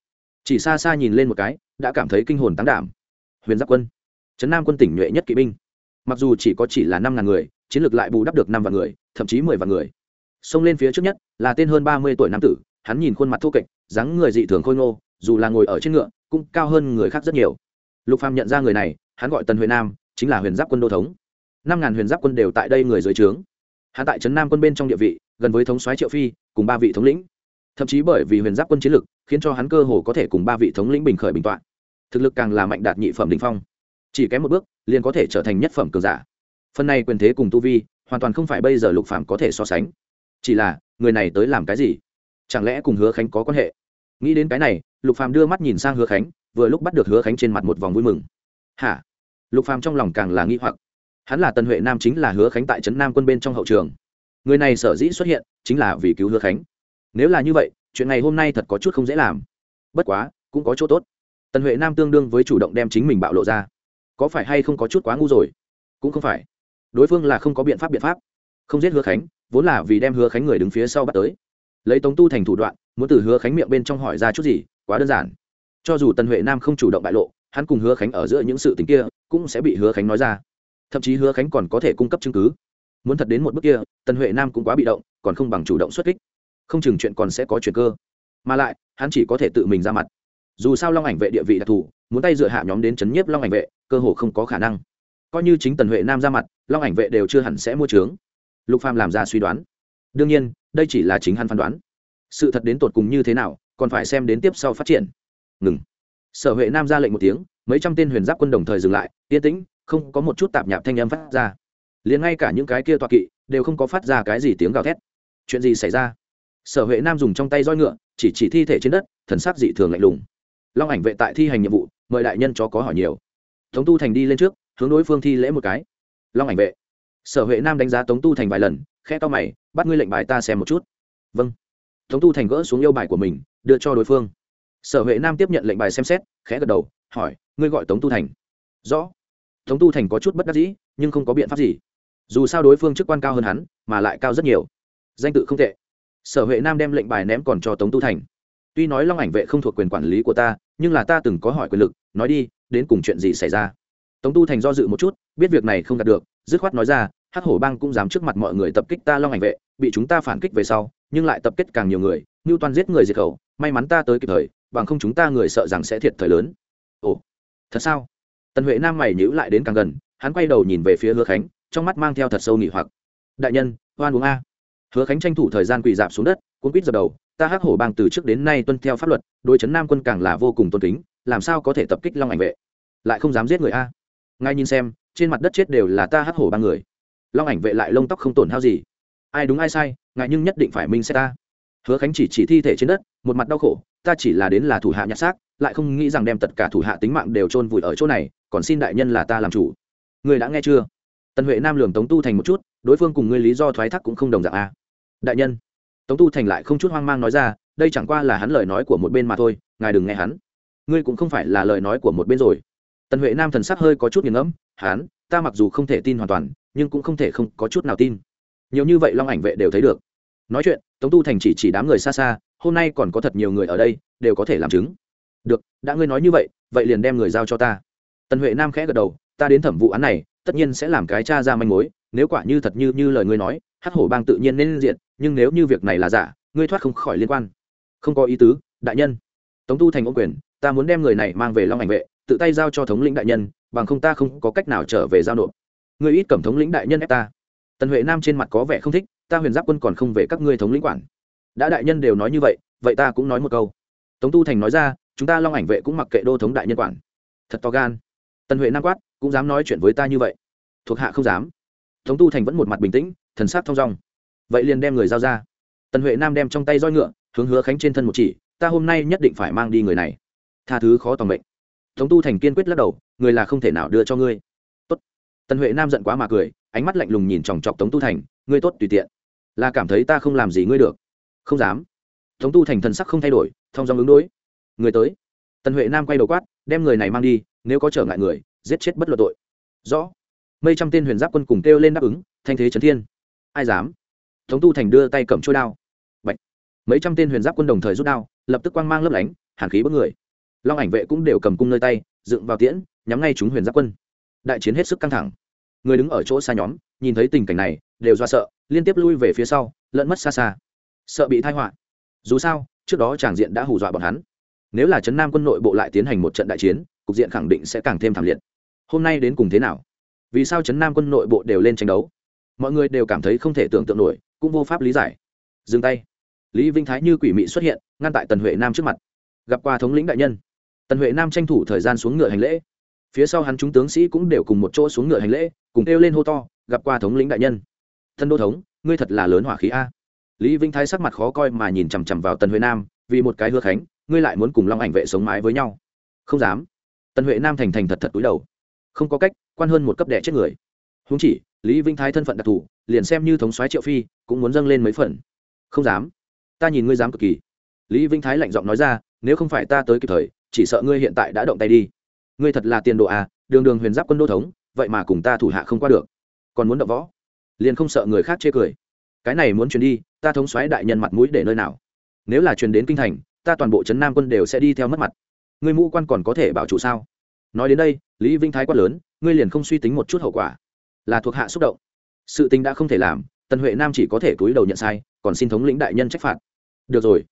Chỉ xa xa nhìn lên một cái, đã cảm thấy kinh hồn tán đảm. Huyền giáp quân. Trấn nam quân tỉnh nhuệ nhất kỵ binh. Mặc dù chỉ có chỉ là năm ngàn người, chiến lược lại bù đắp được năm vạn người, thậm chí mười vạn người. Xông lên phía trước nhất, là tên hơn ba mươi tuổi nam tử, hắn nhìn khuôn mặt thô kệch, dáng người dị thường khôi ngô, dù là ngồi ở trên ngựa, cũng cao hơn người khác rất nhiều. Lục phàm nhận ra người này hắn gọi tần huệ nam, chính là huyền giáp quân đô thống. Năm ngàn huyền giáp quân đều tại đây người dưới trướng. Hắn tại trấn nam quân bên trong địa vị, gần với thống soái triệu phi, cùng ba vị thống lĩnh. Thậm chí bởi vì huyền giáp quân chiến lực, khiến cho hắn cơ hồ có thể cùng ba vị thống lĩnh bình khởi bình tọa thực lực càng là mạnh đạt nhị phẩm đình phong. Chỉ kém một bước, liền có thể trở thành nhất phẩm cường giả. Phần này quyền thế cùng tu vi, hoàn toàn không phải bây giờ lục phạm có thể so sánh. Chỉ là, người này tới làm cái gì? Chẳng lẽ cùng hứa khánh có quan hệ? Nghĩ đến cái này, lục phàm đưa mắt nhìn sang hứa khánh, vừa lúc bắt được hứa khánh trên mặt một vòng vui mừng. Hả? Lục phàm trong lòng càng là nghi hoặc. Hắn là tân huệ nam chính là hứa khánh tại trấn nam quân bên trong hậu trường. Người này sở dĩ xuất hiện, chính là vì cứu hứa khánh. Nếu là như vậy, chuyện này hôm nay thật có chút không dễ làm. Bất quá, cũng có chỗ tốt. Tần huệ nam tương đương với chủ động đem chính mình bạo lộ ra. Có phải hay không có chút quá ngu rồi? Cũng không phải. Đối phương là không có biện pháp biện pháp. Không giết hứa khánh, vốn là vì đem hứa khánh người đứng phía sau bắt tới. Lấy tống tu thành thủ đoạn, muốn từ hứa khánh miệng bên trong hỏi ra chút gì, quá đơn giản. Cho dù tần huệ nam không chủ động bại lộ hắn cùng hứa khánh ở giữa những sự tình kia cũng sẽ bị hứa khánh nói ra. Thậm chí hứa khánh còn có thể cung cấp chứng cứ. Muốn thật đến một bước kia, tần huệ nam cũng quá bị động, còn không bằng chủ động xuất kích. Không chừng chuyện còn sẽ có chuyện cơ. Mà lại, hắn chỉ có thể tự mình ra mặt. Dù sao long ảnh vệ địa vị đặc thù, muốn tay dựa hạ nhóm đến chấn nhiếp long ảnh vệ, cơ hồ không có khả năng. Coi như chính tần huệ nam ra mặt, long ảnh vệ đều chưa hẳn sẽ mua trướng. Lục phàm làm ra suy đoán. Đương nhiên, đây chỉ là chính hắn phán đoán. Sự thật đến tột cùng như thế nào, còn phải xem đến tiếp sau phát triển. Ngừng sở huệ nam ra lệnh một tiếng, mấy trăm tên huyền giáp quân đồng thời dừng lại, yên tĩnh, không có một chút tạp nhạp thanh âm phát ra. Liền ngay cả những cái kia toạc kỵ đều không có phát ra cái gì tiếng gào thét. Chuyện gì xảy ra? Sở huệ nam dùng trong tay roi ngựa, chỉ chỉ thi thể trên đất, thần sắc dị thường lạnh lùng. Long ảnh vệ tại thi hành nhiệm vụ, mời đại nhân cho có hỏi nhiều. Tống tu thành đi lên trước, hướng đối phương thi lễ một cái. Long ảnh vệ. Sở huệ nam đánh giá tống tu thành vài lần khe to mày, bắt ngươi lệnh bài ta xem một chút. Vâng. Tống tu thành gỡ xuống yêu bài của mình, đưa cho đối phương sở huệ nam tiếp nhận lệnh bài xem xét, khẽ gật đầu, hỏi, ngươi gọi tống tu thành? Rõ. Tống tu thành có chút bất đắc dĩ, nhưng không có biện pháp gì. Dù sao đối phương chức quan cao hơn hắn, mà lại cao rất nhiều. Danh tự không tệ. Sở huệ nam đem lệnh bài ném còn cho tống tu thành. Tuy nói long ảnh vệ không thuộc quyền quản lý của ta, nhưng là ta từng có hỏi quyền lực, nói đi, đến cùng chuyện gì xảy ra? Tống tu thành do dự một chút, biết việc này không đạt được, dứt khoát nói ra, hắc hổ bang cũng dám trước mặt mọi người tập kích ta long ảnh vệ, bị chúng ta phản kích về sau, nhưng lại tập kết càng nhiều người ngưu toàn giết người diệt khẩu, may mắn ta tới kịp thời bằng không chúng ta người sợ rằng sẽ thiệt thời lớn. Ồ, thật sao? Tần huệ nam mày nhữ lại đến càng gần, hắn quay đầu nhìn về phía hứa khánh, trong mắt mang theo thật sâu nghỉ hoặc. Đại nhân, oan uống a. Hứa khánh tranh thủ thời gian quỳ dạp xuống đất, cuốn quýt dập đầu, ta hắc hổ bang từ trước đến nay tuân theo pháp luật, đối chấn nam quân càng là vô cùng tôn kính, làm sao có thể tập kích long ảnh vệ? Lại không dám giết người a. Ngay nhìn xem, trên mặt đất chết đều là ta hắc hổ bang người. Long ảnh vệ lại lông tóc không tổn hao gì. Ai đúng ai sai, ngại nhưng nhất định phải minh xét ta. Hứa khánh chỉ chỉ thi thể trên đất, một mặt đau khổ ta chỉ là đến là thủ hạ nhặt xác, lại không nghĩ rằng đem tất cả thủ hạ tính mạng đều chôn vùi ở chỗ này, còn xin đại nhân là ta làm chủ. Người đã nghe chưa? Tần huệ nam lường tống tu thành một chút, đối phương cùng ngươi lý do thoái thác cũng không đồng dạng a đại nhân, tống tu thành lại không chút hoang mang nói ra, đây chẳng qua là hắn lời nói của một bên mà thôi, ngài đừng nghe hắn. Ngươi cũng không phải là lời nói của một bên rồi. Tần huệ nam thần sắc hơi có chút nghiền ngẫm, hắn, ta mặc dù không thể tin hoàn toàn, nhưng cũng không thể không có chút nào tin. Nhiều như vậy long ảnh vệ đều thấy được nói chuyện, tống tu thành chỉ chỉ đám người xa xa, hôm nay còn có thật nhiều người ở đây, đều có thể làm chứng. Được, đã ngươi nói như vậy vậy liền đem người giao cho ta. Tần huệ nam khẽ gật đầu, ta đến thẩm vụ án này, tất nhiên sẽ làm cái cha ra manh mối, nếu quả như thật như như lời ngươi nói, hắc hổ bang tự nhiên nên diện nhưng nếu như việc này là giả, ngươi thoát không khỏi liên quan. Không có ý tứ, đại nhân. Tống tu thành ô quyền, ta muốn đem người này mang về long ảnh vệ, tự tay giao cho thống lĩnh đại nhân, bằng không ta không có cách nào trở về giao nộp. Ngươi ít cầm thống lĩnh đại nhân ép ta. Tần huệ nam trên mặt có vẻ không thích ta huyền giáp quân còn không về các ngươi thống lĩnh quản. Đã đại nhân đều nói như vậy vậy ta cũng nói một câu. Tống tu thành nói ra, chúng ta long ảnh vệ cũng mặc kệ đô thống đại nhân quản. Thật to gan. Tần huệ nam quát, cũng dám nói chuyện với ta như vậy. Thuộc hạ không dám. Tống tu thành vẫn một mặt bình tĩnh, thần sắc thong dong. Vậy liền đem người giao ra. Tần huệ nam đem trong tay roi ngựa, hướng hứa khánh trên thân một chỉ, ta hôm nay nhất định phải mang đi người này. Tha thứ khó tòng mệnh. Tống tu thành kiên quyết lắc đầu, người là không thể nào đưa cho ngươi. Tốt. Tần huệ nam giận quá mà cười, ánh mắt lạnh lùng nhìn chòng chọc tống tu thành, ngươi tốt tùy tiện là cảm thấy ta không làm gì ngươi được. Không dám. Tống tu thành thần sắc không thay đổi, thong dong ứng đối. Người tới. Tần huệ nam quay đầu quát, đem người này mang đi, nếu có trở ngại người, giết chết bất luận tội. Rõ. Mây trăm tên huyền giáp quân cùng kêu lên đáp ứng, thanh thế trấn thiên. Ai dám? Tống tu thành đưa tay cầm trôi đao. Bạch. mấy trăm tên huyền giáp quân đồng thời rút đao, lập tức quang mang lấp lánh, hàn khí bất người. Long ảnh vệ cũng đều cầm cung nơi tay, dựng vào tiễn, nhắm ngay chúng huyền giáp quân. Đại chiến hết sức căng thẳng. Người đứng ở chỗ xa nhóm, nhìn thấy tình cảnh này đều do sợ, liên tiếp lui về phía sau, lẫn mất xa xa. Sợ bị thai họa. Dù sao, trước đó tràng diện đã hù dọa bọn hắn. Nếu là trấn nam quân nội bộ lại tiến hành một trận đại chiến, cục diện khẳng định sẽ càng thêm thảm liệt. Hôm nay đến cùng thế nào? Vì sao trấn nam quân nội bộ đều lên tranh đấu? Mọi người đều cảm thấy không thể tưởng tượng nổi, cũng vô pháp lý giải. Dừng tay. Lý vinh thái như quỷ mị xuất hiện, ngăn tại tần huệ nam trước mặt. Gặp qua thống lĩnh đại nhân. Tần huệ nam tranh thủ thời gian xuống ngựa hành lễ. Phía sau hắn chúng tướng sĩ cũng đều cùng một chỗ xuống ngựa hành lễ, cùng kêu lên hô to, gặp qua thống lĩnh đại nhân thân đô thống, ngươi thật là lớn hỏa khí a. Lý vĩnh thái sắc mặt khó coi mà nhìn chằm chằm vào tần huệ nam, vì một cái hứa khánh, ngươi lại muốn cùng long ảnh vệ sống mái với nhau. Không dám. Tần huệ nam thành thành thật thật túi đầu. Không có cách, quan hơn một cấp đẻ chết người. Húng chỉ, lý vĩnh thái thân phận đặc thù, liền xem như thống soái triệu phi, cũng muốn dâng lên mấy phần. Không dám. Ta nhìn ngươi dám cực kỳ. Lý vĩnh thái lạnh giọng nói ra, nếu không phải ta tới kịp thời, chỉ sợ ngươi hiện tại đã động tay đi. Ngươi thật là tiền độ à đường đường huyền giáp quân đô thống, vậy mà cùng ta thủ hạ không qua được. Còn muốn động võ? Liền không sợ người khác chê cười. Cái này muốn truyền đi, ta thống xoáy đại nhân mặt mũi để nơi nào? Nếu là truyền đến kinh thành, ta toàn bộ trấn nam quân đều sẽ đi theo mất mặt. Ngươi mũ quan còn có thể bảo chủ sao? Nói đến đây, lý vinh thái quát lớn, ngươi liền không suy tính một chút hậu quả. Là thuộc hạ xúc động. Sự tình đã không thể làm, tần huệ nam chỉ có thể cúi đầu nhận sai, còn xin thống lĩnh đại nhân trách phạt. Được rồi.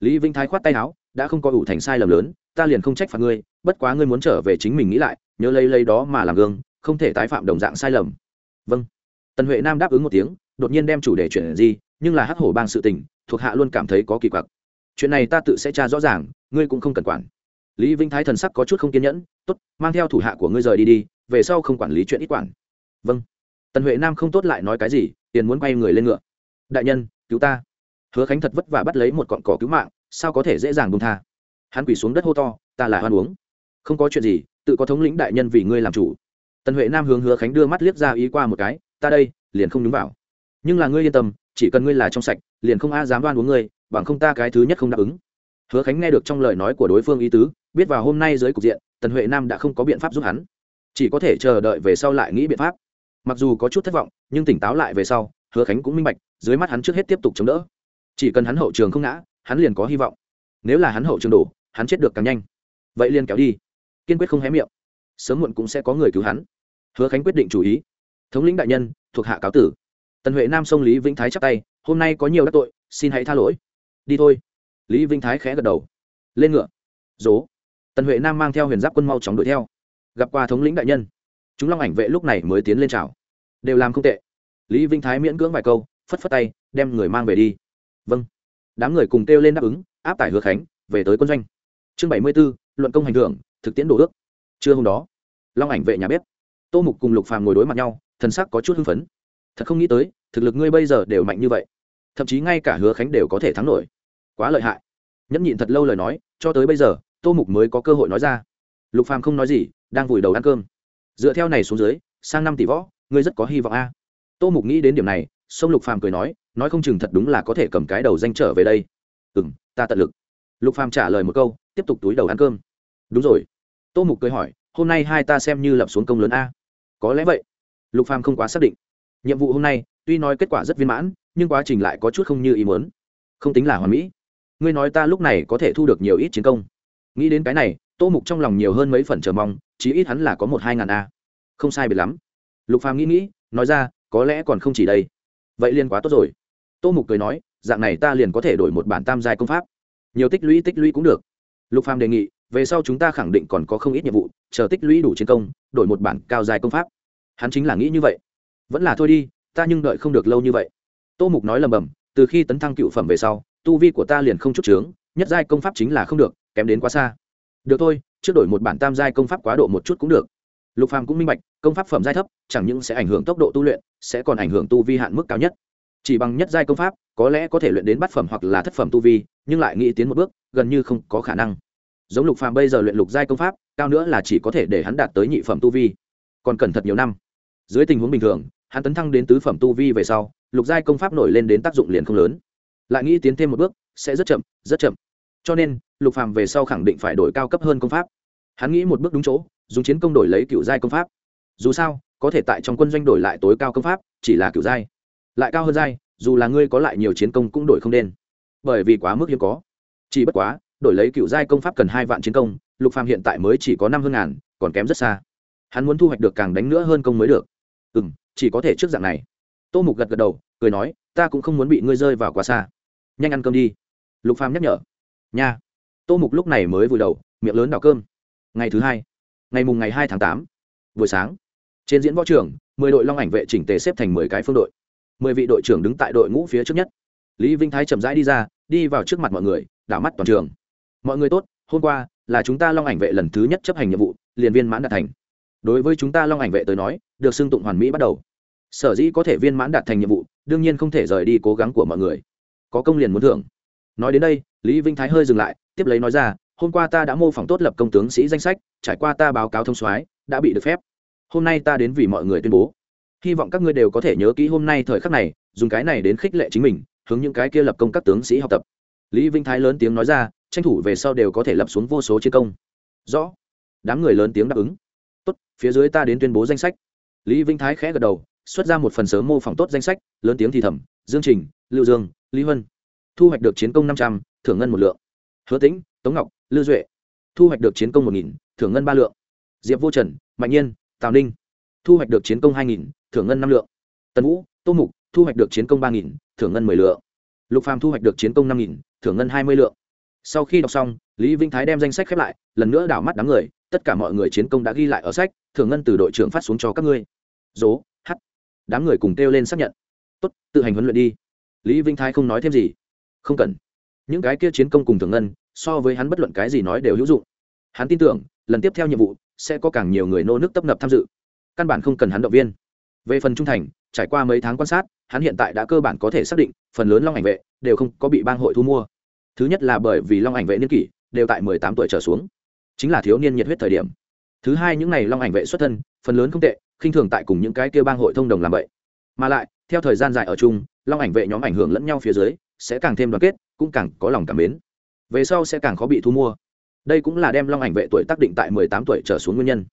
Lý vinh thái khoát tay áo, đã không có ủ thành sai lầm lớn, ta liền không trách phạt ngươi, bất quá ngươi muốn trở về chính mình nghĩ lại, nhớ lấy lấy đó mà làm gương, không thể tái phạm đồng dạng sai lầm. Vâng tần huệ nam đáp ứng một tiếng, đột nhiên đem chủ đề chuyển gì nhưng là hắc hổ bang sự tình, thuộc hạ luôn cảm thấy có kỳ quặc. Chuyện này ta tự sẽ tra rõ ràng, ngươi cũng không cần quản. Lý vĩnh thái thần sắc có chút không kiên nhẫn, tốt, mang theo thủ hạ của ngươi rời đi đi, về sau không quản lý chuyện ít quản. Vâng. Tần huệ nam không tốt lại nói cái gì, tiền muốn quay người lên ngựa. Đại nhân, cứu ta. Hứa khánh thật vất vả bắt lấy một cọn cỏ cứu mạng, sao có thể dễ dàng buông tha? Hắn quỳ xuống đất hô to, ta là hoan uống. Không có chuyện gì, tự có thống lĩnh đại nhân vì ngươi làm chủ. Tần huệ nam hướng hứa khánh đưa mắt liếc ra ý qua một cái ta đây, liền không đúng vào. Nhưng là ngươi yên tâm, chỉ cần ngươi là trong sạch, liền không a dám đoan uống ngươi, bằng không ta cái thứ nhất không đáp ứng. Hứa khánh nghe được trong lời nói của đối phương ý tứ, biết vào hôm nay dưới cục diện, tần huệ nam đã không có biện pháp giúp hắn. Chỉ có thể chờ đợi về sau lại nghĩ biện pháp. Mặc dù có chút thất vọng, nhưng tỉnh táo lại về sau, hứa khánh cũng minh bạch, dưới mắt hắn trước hết tiếp tục chống đỡ. Chỉ cần hắn hậu trường không ngã, hắn liền có hy vọng. Nếu là hắn hậu trường đổ, hắn chết được càng nhanh. Vậy liền kéo đi. Kiên quyết không hé miệng. Sớm muộn cũng sẽ có người cứu hắn. Hứa khánh quyết định chủ ý thống lĩnh đại nhân, thuộc hạ cáo tử. Tần huệ nam sông lý vĩnh thái chắp tay, hôm nay có nhiều đắc tội, xin hãy tha lỗi. Đi thôi. Lý vĩnh thái khẽ gật đầu. Lên ngựa. Dố tần huệ nam mang theo huyền giáp quân mau chóng đuổi theo. Gặp qua thống lĩnh đại nhân, chúng long ảnh vệ lúc này mới tiến lên chào. Đều làm không tệ. Lý vĩnh thái miễn cưỡng vài câu, phất phất tay, đem người mang về đi. Vâng. Đám người cùng kêu lên đáp ứng, áp tải hứa khánh, về tới quân doanh. Chương bảy mươi b ố luận công hành thưởng, thực tiễn đồ ước. Trưa hôm đó, long ảnh vệ nhà bếp, tô mục cùng lục phàm ngồi đối mặt nhau thần sắc có chút hưng phấn. Thật không nghĩ tới, thực lực ngươi bây giờ đều mạnh như vậy. Thậm chí ngay cả hứa khánh đều có thể thắng nổi. Quá lợi hại. Nhẫn nhịn thật lâu lời nói, cho tới bây giờ, tô mục mới có cơ hội nói ra. Lục phàm không nói gì, đang vùi đầu ăn cơm. Dựa theo này xuống dưới, sang năm tỷ võ, ngươi rất có hy vọng a. Tô mục nghĩ đến điểm này, sông lục phàm cười nói nói không chừng thật đúng là có thể cầm cái đầu danh trở về đây. Ừ m ta tận lực. Lục phàm trả lời một câu, tiếp tục túi đầu ăn cơm. Đúng rồi. Tô mục cười hỏi, hôm nay hai ta xem như lập xuống công lớn a. Có lẽ vậy lục phàm không quá xác định. Nhiệm vụ hôm nay, tuy nói kết quả rất viên mãn, nhưng quá trình lại có chút không như ý muốn. Không tính là hoàn mỹ. Ngươi nói ta lúc này có thể thu được nhiều ít chiến công. Nghĩ đến cái này, tô mục trong lòng nhiều hơn mấy phần chờ mong, chí ít hắn là có một hai ngàn a. Không sai biệt lắm. Lục phàm nghĩ nghĩ, nói ra, có lẽ còn không chỉ đây. Vậy liền quá tốt rồi. Tô mục cười nói, dạng này ta liền có thể đổi một bản tam giai công pháp. Nhiều tích lũy tích lũy cũng được. Lục phàm đề nghị, về sau chúng ta khẳng định còn có không ít nhiệm vụ, chờ tích lũy đủ chiến công, đổi một bản cao dài công pháp hắn chính là nghĩ như vậy. Vẫn là thôi đi, ta nhưng đợi không được lâu như vậy. Tô mục nói lầm bầm, từ khi tấn thăng cựu phẩm về sau, tu vi của ta liền không chút trướng nhất giai công pháp chính là không được, kém đến quá xa. Được thôi, trước đổi một bản tam giai công pháp quá độ một chút cũng được. Lục phàm cũng minh bạch, công pháp phẩm giai thấp, chẳng những sẽ ảnh hưởng tốc độ tu luyện, sẽ còn ảnh hưởng tu vi hạn mức cao nhất. Chỉ bằng nhất giai công pháp, có lẽ có thể luyện đến bát phẩm hoặc là thất phẩm tu vi, nhưng lại nghĩ tiến một bước, gần như không có khả năng. Giống lục phàm bây giờ luyện lục giai công pháp, cao nữa là chỉ có thể để hắn đạt tới nhị phẩm tu vi. Còn cần thật nhiều năm dưới tình huống bình thường, hắn tấn thăng đến tứ phẩm tu vi về sau, lục giai công pháp nổi lên đến tác dụng liền không lớn. Lại nghĩ tiến thêm một bước, sẽ rất chậm rất chậm. Cho nên, lục phàm về sau khẳng định phải đổi cao cấp hơn công pháp. Hắn nghĩ một bước đúng chỗ, dùng chiến công đổi lấy cựu giai công pháp. Dù sao, có thể tại trong quân doanh đổi lại tối cao công pháp, chỉ là cựu giai. Lại cao hơn giai, dù là ngươi có lại nhiều chiến công cũng đổi không đen bởi vì quá mức hiếm có. Chỉ bất quá, đổi lấy cựu giai công pháp cần hai vạn chiến công, lục phàm hiện tại mới chỉ có năm hơn ngàn, còn kém rất xa. Hắn muốn thu hoạch được càng đánh nữa hơn công mới được ừ m chỉ có thể trước dạng này. Tô mục gật gật đầu, cười nói, ta cũng không muốn bị ngươi rơi vào quá xa. Nhanh ăn cơm đi. Lục phàm nhắc nhở. Nha. Tô mục lúc này mới vùi đầu, miệng lớn đào cơm. Ngày thứ hai, ngày mùng ngày hai tháng tám, buổi sáng, trên diễn võ trường, mười đội long ảnh vệ chỉnh tề xếp thành mười cái phương đội. Mười vị đội trưởng đứng tại đội ngũ phía trước nhất. Lý vinh thái chậm rãi đi ra, đi vào trước mặt mọi người, đảo mắt toàn trường. Mọi người tốt, hôm qua là chúng ta long ảnh vệ lần thứ nhất chấp hành nhiệm vụ, liền viên mãn đạt thành. Đối với chúng ta long ảnh vệ tới nói được xưng tụng hoàn mỹ bắt đầu. Sở dĩ có thể viên mãn đạt thành nhiệm vụ, đương nhiên không thể rời đi cố gắng của mọi người. Có công liền muốn thưởng. Nói đến đây, lý vinh thái hơi dừng lại, tiếp lấy nói ra, hôm qua ta đã mô phỏng tốt lập công tướng sĩ danh sách, trải qua ta báo cáo thông soái, đã bị được phép. Hôm nay ta đến vì mọi người tuyên bố. Hy vọng các ngươi đều có thể nhớ kỹ hôm nay thời khắc này, dùng cái này đến khích lệ chính mình, hướng những cái kia lập công các tướng sĩ học tập. Lý vinh thái lớn tiếng nói ra, tranh thủ về sau đều có thể lập xuống vô số chiến công. Rõ. Đám người lớn tiếng đáp ứng. Tốt, phía dưới ta đến tuyên bố danh sách lý vĩnh thái khẽ gật đầu, xuất ra một phần sớm mô phỏng tốt danh sách, lớn tiếng thì thầm, dương trình, lưu dương, lý huân. Thu hoạch được chiến công năm trăm, thưởng ngân một lượng. Hứa tĩnh, tống ngọc, lưu duệ. Thu hoạch được chiến công một nghìn, thưởng ngân ba lượng. Diệp vô trần, mạnh nhiên, tào ninh. Thu hoạch được chiến công hai nghìn, thưởng ngân năm lượng. Tần vũ, tô mục, thu hoạch được chiến công ba nghìn, thưởng ngân mười lượng. Lục phàm thu hoạch được chiến công năm nghìn, thưởng ngân hai mươi lượng. Sau khi đọc xong, lý vĩnh thái đem danh sách khép lại, lần nữa đảo mắt đám người tất cả mọi người chiến công đã ghi lại ở sách, thưởng ngân từ đội trưởng phát xuống cho các ngươi. Dố, h. Đám người cùng kêu lên xác nhận. Tốt, tự hành huấn luyện đi. Lý vinh thái không nói thêm gì. Không cần. Những cái kia chiến công cùng thưởng ngân, so với hắn bất luận cái gì nói đều hữu dụng. Hắn tin tưởng, lần tiếp theo nhiệm vụ sẽ có càng nhiều người nô nước tấp nập tham dự. Căn bản không cần hắn động viên. Về phần trung thành, trải qua mấy tháng quan sát, hắn hiện tại đã cơ bản có thể xác định, phần lớn long ảnh vệ đều không có bị bang hội thu mua. Thứ nhất là bởi vì long ảnh vệ niên kỷ đều tại mười tám tuổi trở xuống chính là thiếu niên nhiệt huyết thời điểm. Thứ hai, những n à y long ảnh vệ xuất thân, phần lớn không tệ, khinh thường tại cùng những cái kia bang hội thông đồng làm vậy. Mà lại, theo thời gian dài ở chung, long ảnh vệ nhóm ảnh hưởng lẫn nhau phía dưới, sẽ càng thêm đoàn kết, cũng càng có lòng cảm mến. Về sau sẽ càng khó bị thu mua. Đây cũng là đem long ảnh vệ tuổi tác định tại mười tám tuổi trở xuống nguyên nhân.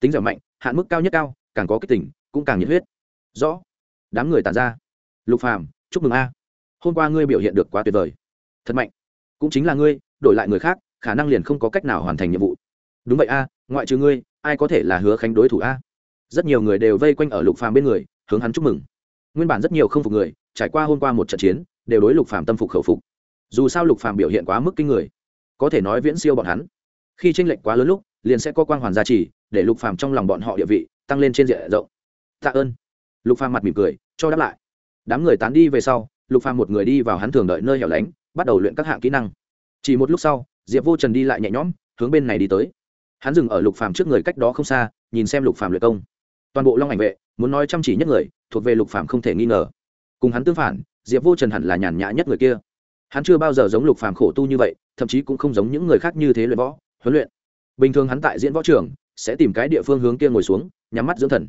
Tính dẻo mạnh, hạn mức cao nhất cao, càng có kích tỉnh cũng càng nhiệt huyết. Rõ. Đám người tàn ra. Lục phàm, chúc mừng a. Hôm qua ngươi biểu hiện được quá tuyệt vời. Thật mạnh. Cũng chính là ngươi, đổi lại người khác khả năng liền không có cách nào hoàn thành nhiệm vụ. Đúng vậy a, ngoại trừ ngươi, ai có thể là hứa khánh đối thủ a? Rất nhiều người đều vây quanh ở lục phàm bên người, hướng hắn chúc mừng. Nguyên bản rất nhiều không phục người, trải qua hôm qua một trận chiến, đều đối lục phàm tâm phục khẩu phục. Dù sao lục phàm biểu hiện quá mức kinh người, có thể nói viễn siêu bọn hắn. Khi tranh lệch quá lớn lúc, liền sẽ có quang hoàn gia trì, để lục phàm trong lòng bọn họ địa vị tăng lên trên diện rộng. Tạ ơn. Lục phàm mặt mỉm cười, cho đáp lại. Đám người tán đi về sau, lục phàm một người đi vào hắn thường đợi nơi hẻo lánh, bắt đầu luyện các hạng kỹ năng. Chỉ một lúc sau diệp vô trần đi lại nhẹ nhõm hướng bên này đi tới hắn dừng ở lục phàm trước người cách đó không xa nhìn xem lục phàm luyện công toàn bộ long ảnh vệ muốn nói chăm chỉ nhất người thuộc về lục phàm không thể nghi ngờ cùng hắn tương phản diệp vô trần hẳn là nhàn nhã nhất người kia hắn chưa bao giờ giống lục phàm khổ tu như vậy thậm chí cũng không giống những người khác như thế luyện võ huấn luyện bình thường hắn tại diễn võ trường sẽ tìm cái địa phương hướng kia ngồi xuống nhắm mắt dưỡng thần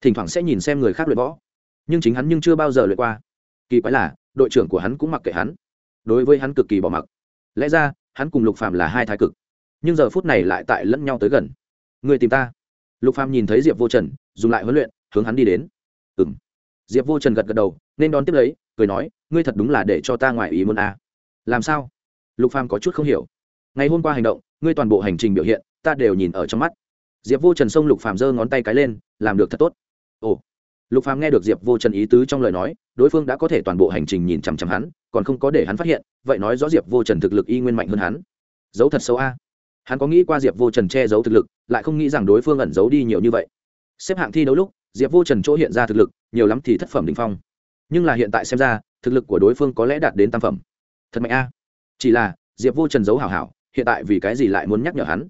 thỉnh thoảng sẽ nhìn xem người khác luyện võ nhưng chính hắn nhưng chưa bao giờ luyện qua kỳ quái là đội trưởng của hắn cũng mặc kệ hắn đối với hắn cực kỳ bỏ mặc lẽ ra hắn cùng lục phàm là hai thái cực. Nhưng giờ phút này lại tại lẫn nhau tới gần. Người tìm ta. Lục phàm nhìn thấy diệp vô trần, dùng lại huấn luyện, hướng hắn đi đến. Ừng diệp vô trần gật gật đầu, nên đón tiếp lấy, cười nói, ngươi thật đúng là để cho ta ngoài ý muốn à. làm sao? Lục phàm có chút không hiểu. Ngày hôm qua hành động, ngươi toàn bộ hành trình biểu hiện, ta đều nhìn ở trong mắt. Diệp vô trần xông lục phàm giơ ngón tay cái lên, làm được thật tốt. Ồ lục phàm nghe được diệp vô trần ý tứ trong lời nói, đối phương đã có thể toàn bộ hành trình nhìn chằm chằm hắn, còn không có để hắn phát hiện, vậy nói rõ diệp vô trần thực lực y nguyên mạnh hơn hắn. Giấu thật xấu a. Hắn có nghĩ qua diệp vô trần che giấu thực lực, lại không nghĩ rằng đối phương ẩn giấu đi nhiều như vậy. Xếp hạng thi đấu lúc, diệp vô trần chỗ hiện ra thực lực, nhiều lắm thì thất phẩm đình phong. Nhưng là hiện tại xem ra, thực lực của đối phương có lẽ đạt đến tam phẩm. Thật mạnh a. Chỉ là, diệp vô trần giấu hảo hảo, hiện tại vì cái gì lại muốn nhắc nhở hắn?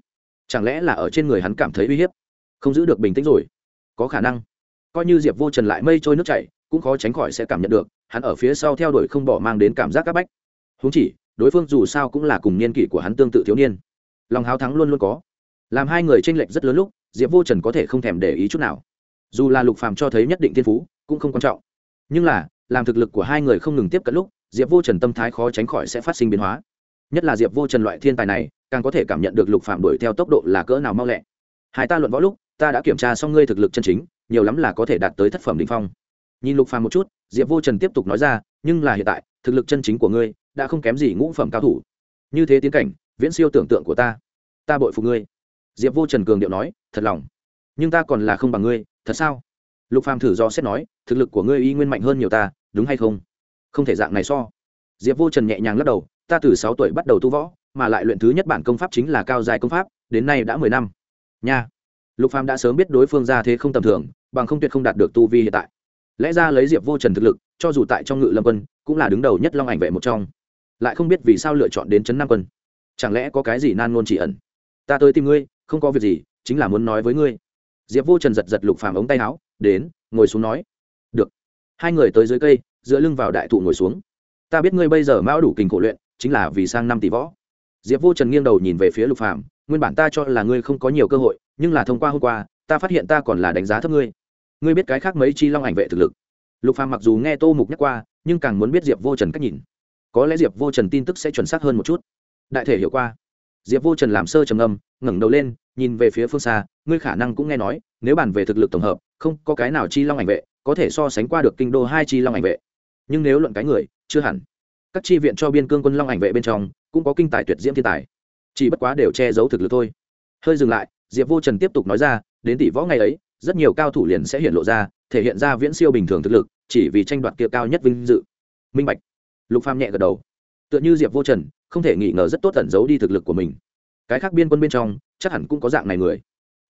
Chẳng lẽ là ở trên người hắn cảm thấy uy hiếp? Không giữ được bình tĩnh rồi. Có khả năng coi như diệp vô trần lại mây trôi nước chảy, cũng khó tránh khỏi sẽ cảm nhận được, hắn ở phía sau theo đuổi không bỏ mang đến cảm giác c áp bách. Húng chỉ, đối phương dù sao cũng là cùng niên kỷ của hắn tương tự thiếu niên. Lòng háo thắng luôn luôn có. Làm hai người tranh lệch rất lớn lúc, diệp vô trần có thể không thèm để ý chút nào. Dù là lục phàm cho thấy nhất định thiên phú, cũng không quan trọng. Nhưng là, làm thực lực của hai người không ngừng tiếp cận lúc, diệp vô trần tâm thái khó tránh khỏi sẽ phát sinh biến hóa. Nhất là diệp vô trần loại thiên tài này, càng có thể cảm nhận được lục phàm đuổi theo tốc độ là cỡ nào mau lẹ. Hai ta luận võ lúc ta đã kiểm tra xong ngươi thực lực chân chính, nhiều lắm là có thể đạt tới thất phẩm đỉnh phong. Nhìn lục phàm một chút, diệp vô trần tiếp tục nói ra, nhưng là hiện tại, thực lực chân chính của ngươi đã không kém gì ngũ phẩm cao thủ. Như thế tiến cảnh, viễn siêu tưởng tượng của ta. Ta bội phục ngươi. Diệp vô trần cường điệu nói, thật lòng. Nhưng ta còn là không bằng ngươi, thật sao? Lục phàm thử do xét nói, thực lực của ngươi y nguyên mạnh hơn nhiều ta, đúng hay không? Không thể dạng này so. Diệp vô trần nhẹ nhàng lắc đầu, ta từ sáu tuổi bắt đầu tu võ, mà lại luyện thứ nhất bản công pháp chính là cao dài công pháp, đến nay đã mười năm. Nha lục phàm đã sớm biết đối phương ra thế không tầm thường, bằng không tuyệt không đạt được tu vi hiện tại. Lẽ ra lấy diệp vô trần thực lực, cho dù tại trong ngự lâm quân, cũng là đứng đầu nhất long ảnh vệ một trong. Lại không biết vì sao lựa chọn đến trấn nam quân. Chẳng lẽ có cái gì nan ngôn chỉ ẩn? Ta tới tìm ngươi, không có việc gì, chính là muốn nói với ngươi. Diệp vô trần giật giật lục phàm ống tay áo, đến, ngồi xuống nói. Được. Hai người tới dưới cây, dựa lưng vào đại thụ ngồi xuống. Ta biết ngươi bây giờ mão đủ kình khổ luyện, chính là vì sang năm tỷ võ. Diệp vô trần nghiêng đầu nhìn về phía lục phàm, nguyên bản ta cho là ngươi không có nhiều cơ hội nhưng là thông qua hôm qua, ta phát hiện ta còn là đánh giá thấp ngươi. Ngươi biết cái khác mấy chi long ảnh vệ thực lực. Lục phàm mặc dù nghe tô mục nhắc qua, nhưng càng muốn biết diệp vô trần cách nhìn. Có lẽ diệp vô trần tin tức sẽ chuẩn xác hơn một chút. Đại thể hiểu qua. Diệp vô trần làm sơ trầm âm ngẩng đầu lên, nhìn về phía phương xa, ngươi khả năng cũng nghe nói, nếu bàn về thực lực tổng hợp, không có cái nào chi long ảnh vệ có thể so sánh qua được kinh đô hai chi long ảnh vệ. Nhưng nếu luận cái người, chưa hẳn. Các chi viện cho biên cương quân long ảnh vệ bên trong, cũng có kinh tài tuyệt diễm thiên tài. Chỉ bất quá đều che giấu thực lực thôi. Hơi dừng lại diệp vô trần tiếp tục nói ra, đến tỷ võ ngày ấy, rất nhiều cao thủ liền sẽ hiện lộ ra, thể hiện ra viễn siêu bình thường thực lực, chỉ vì tranh đoạt kia cao nhất vinh dự. Minh bạch. Lục phàm nhẹ gật đầu. Tựa như diệp vô trần, không thể nghi ngờ rất tốt tẩn giấu đi thực lực của mình. Cái khác biên quân bên trong, chắc hẳn cũng có dạng này người.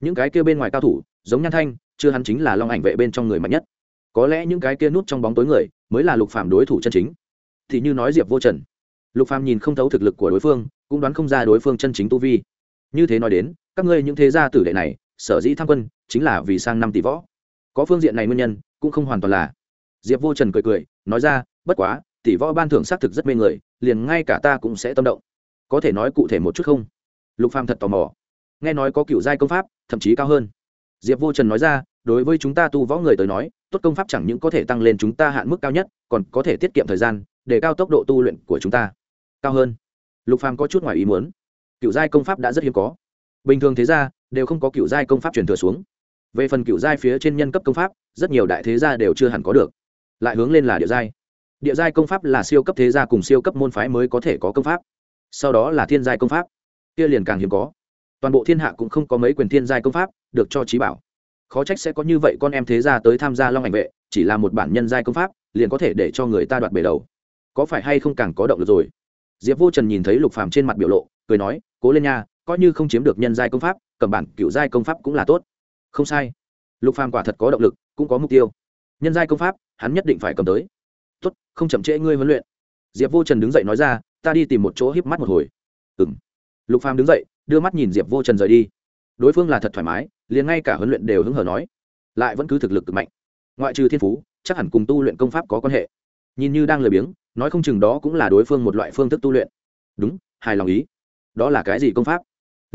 Những cái kia bên ngoài cao thủ, giống nhan thanh, chưa hắn chính là long ảnh vệ bên trong người mạnh nhất. Có lẽ những cái kia nút trong bóng tối người, mới là lục phàm đối thủ chân chính. Thì như nói diệp vô trần, lục phàm nhìn không thấu thực lực của đối phương, cũng đoán không ra đối phương chân chính tu vi. Như thế nói đến các ngươi những thế gia tử đệ này, sở dĩ tham quân, chính là vì sang năm tỷ võ. Có phương diện này nguyên nhân, cũng không hoàn toàn là. Diệp vô trần cười cười, nói ra, bất quá, tỷ võ ban thưởng xác thực rất mê người, liền ngay cả ta cũng sẽ tâm động. Có thể nói cụ thể một chút không? Lục phàm thật tò mò. Nghe nói có cựu giai công pháp, thậm chí cao hơn. Diệp vô trần nói ra, đối với chúng ta tu võ người tới nói, tốt công pháp chẳng những có thể tăng lên chúng ta hạn mức cao nhất, còn có thể tiết kiệm thời gian, để cao tốc độ tu luyện của chúng ta cao hơn. Lục phàm có chút ngoài ý muốn. Cựu giai công pháp đã rất hiếm có bình thường thế gia đều không có cựu giai công pháp truyền thừa xuống. Về phần cựu giai phía trên nhân cấp công pháp, rất nhiều đại thế gia đều chưa hẳn có được. Lại hướng lên là địa giai. Địa giai công pháp là siêu cấp thế gia cùng siêu cấp môn phái mới có thể có công pháp. Sau đó là thiên giai công pháp. Kia liền càng hiếm có. Toàn bộ thiên hạ cũng không có mấy quyền thiên giai công pháp được cho trí bảo. Khó trách sẽ có như vậy con em thế gia tới tham gia long ảnh vệ, chỉ là một bản nhân giai công pháp, liền có thể để cho người ta đoạt bể đầu. Có phải hay không càng có động lực rồi? Diệp vô trần nhìn thấy lục phàm trên mặt biểu lộ, cười nói, cố lên nha coi như không chiếm được nhân giai công pháp, cầm bản cựu giai công pháp cũng là tốt. Không sai. Lục phàm quả thật có động lực, cũng có mục tiêu. Nhân giai công pháp, hắn nhất định phải cầm tới. Tốt, không chậm trễ ngươi huấn luyện. Diệp vô trần đứng dậy nói ra, ta đi tìm một chỗ híp mắt một hồi. Ừng lục phàm đứng dậy, đưa mắt nhìn diệp vô trần rời đi. Đối phương là thật thoải mái, liền ngay cả huấn luyện đều hứng hở nói. Lại vẫn cứ thực lực cực mạnh. Ngoại trừ thiên phú, chắc hẳn cùng tu luyện công pháp có quan hệ. Nhìn như đang lười biếng, nói không chừng đó cũng là đối phương một loại phương thức tu luyện. Đúng, hài lòng ý. Đó là cái gì công pháp?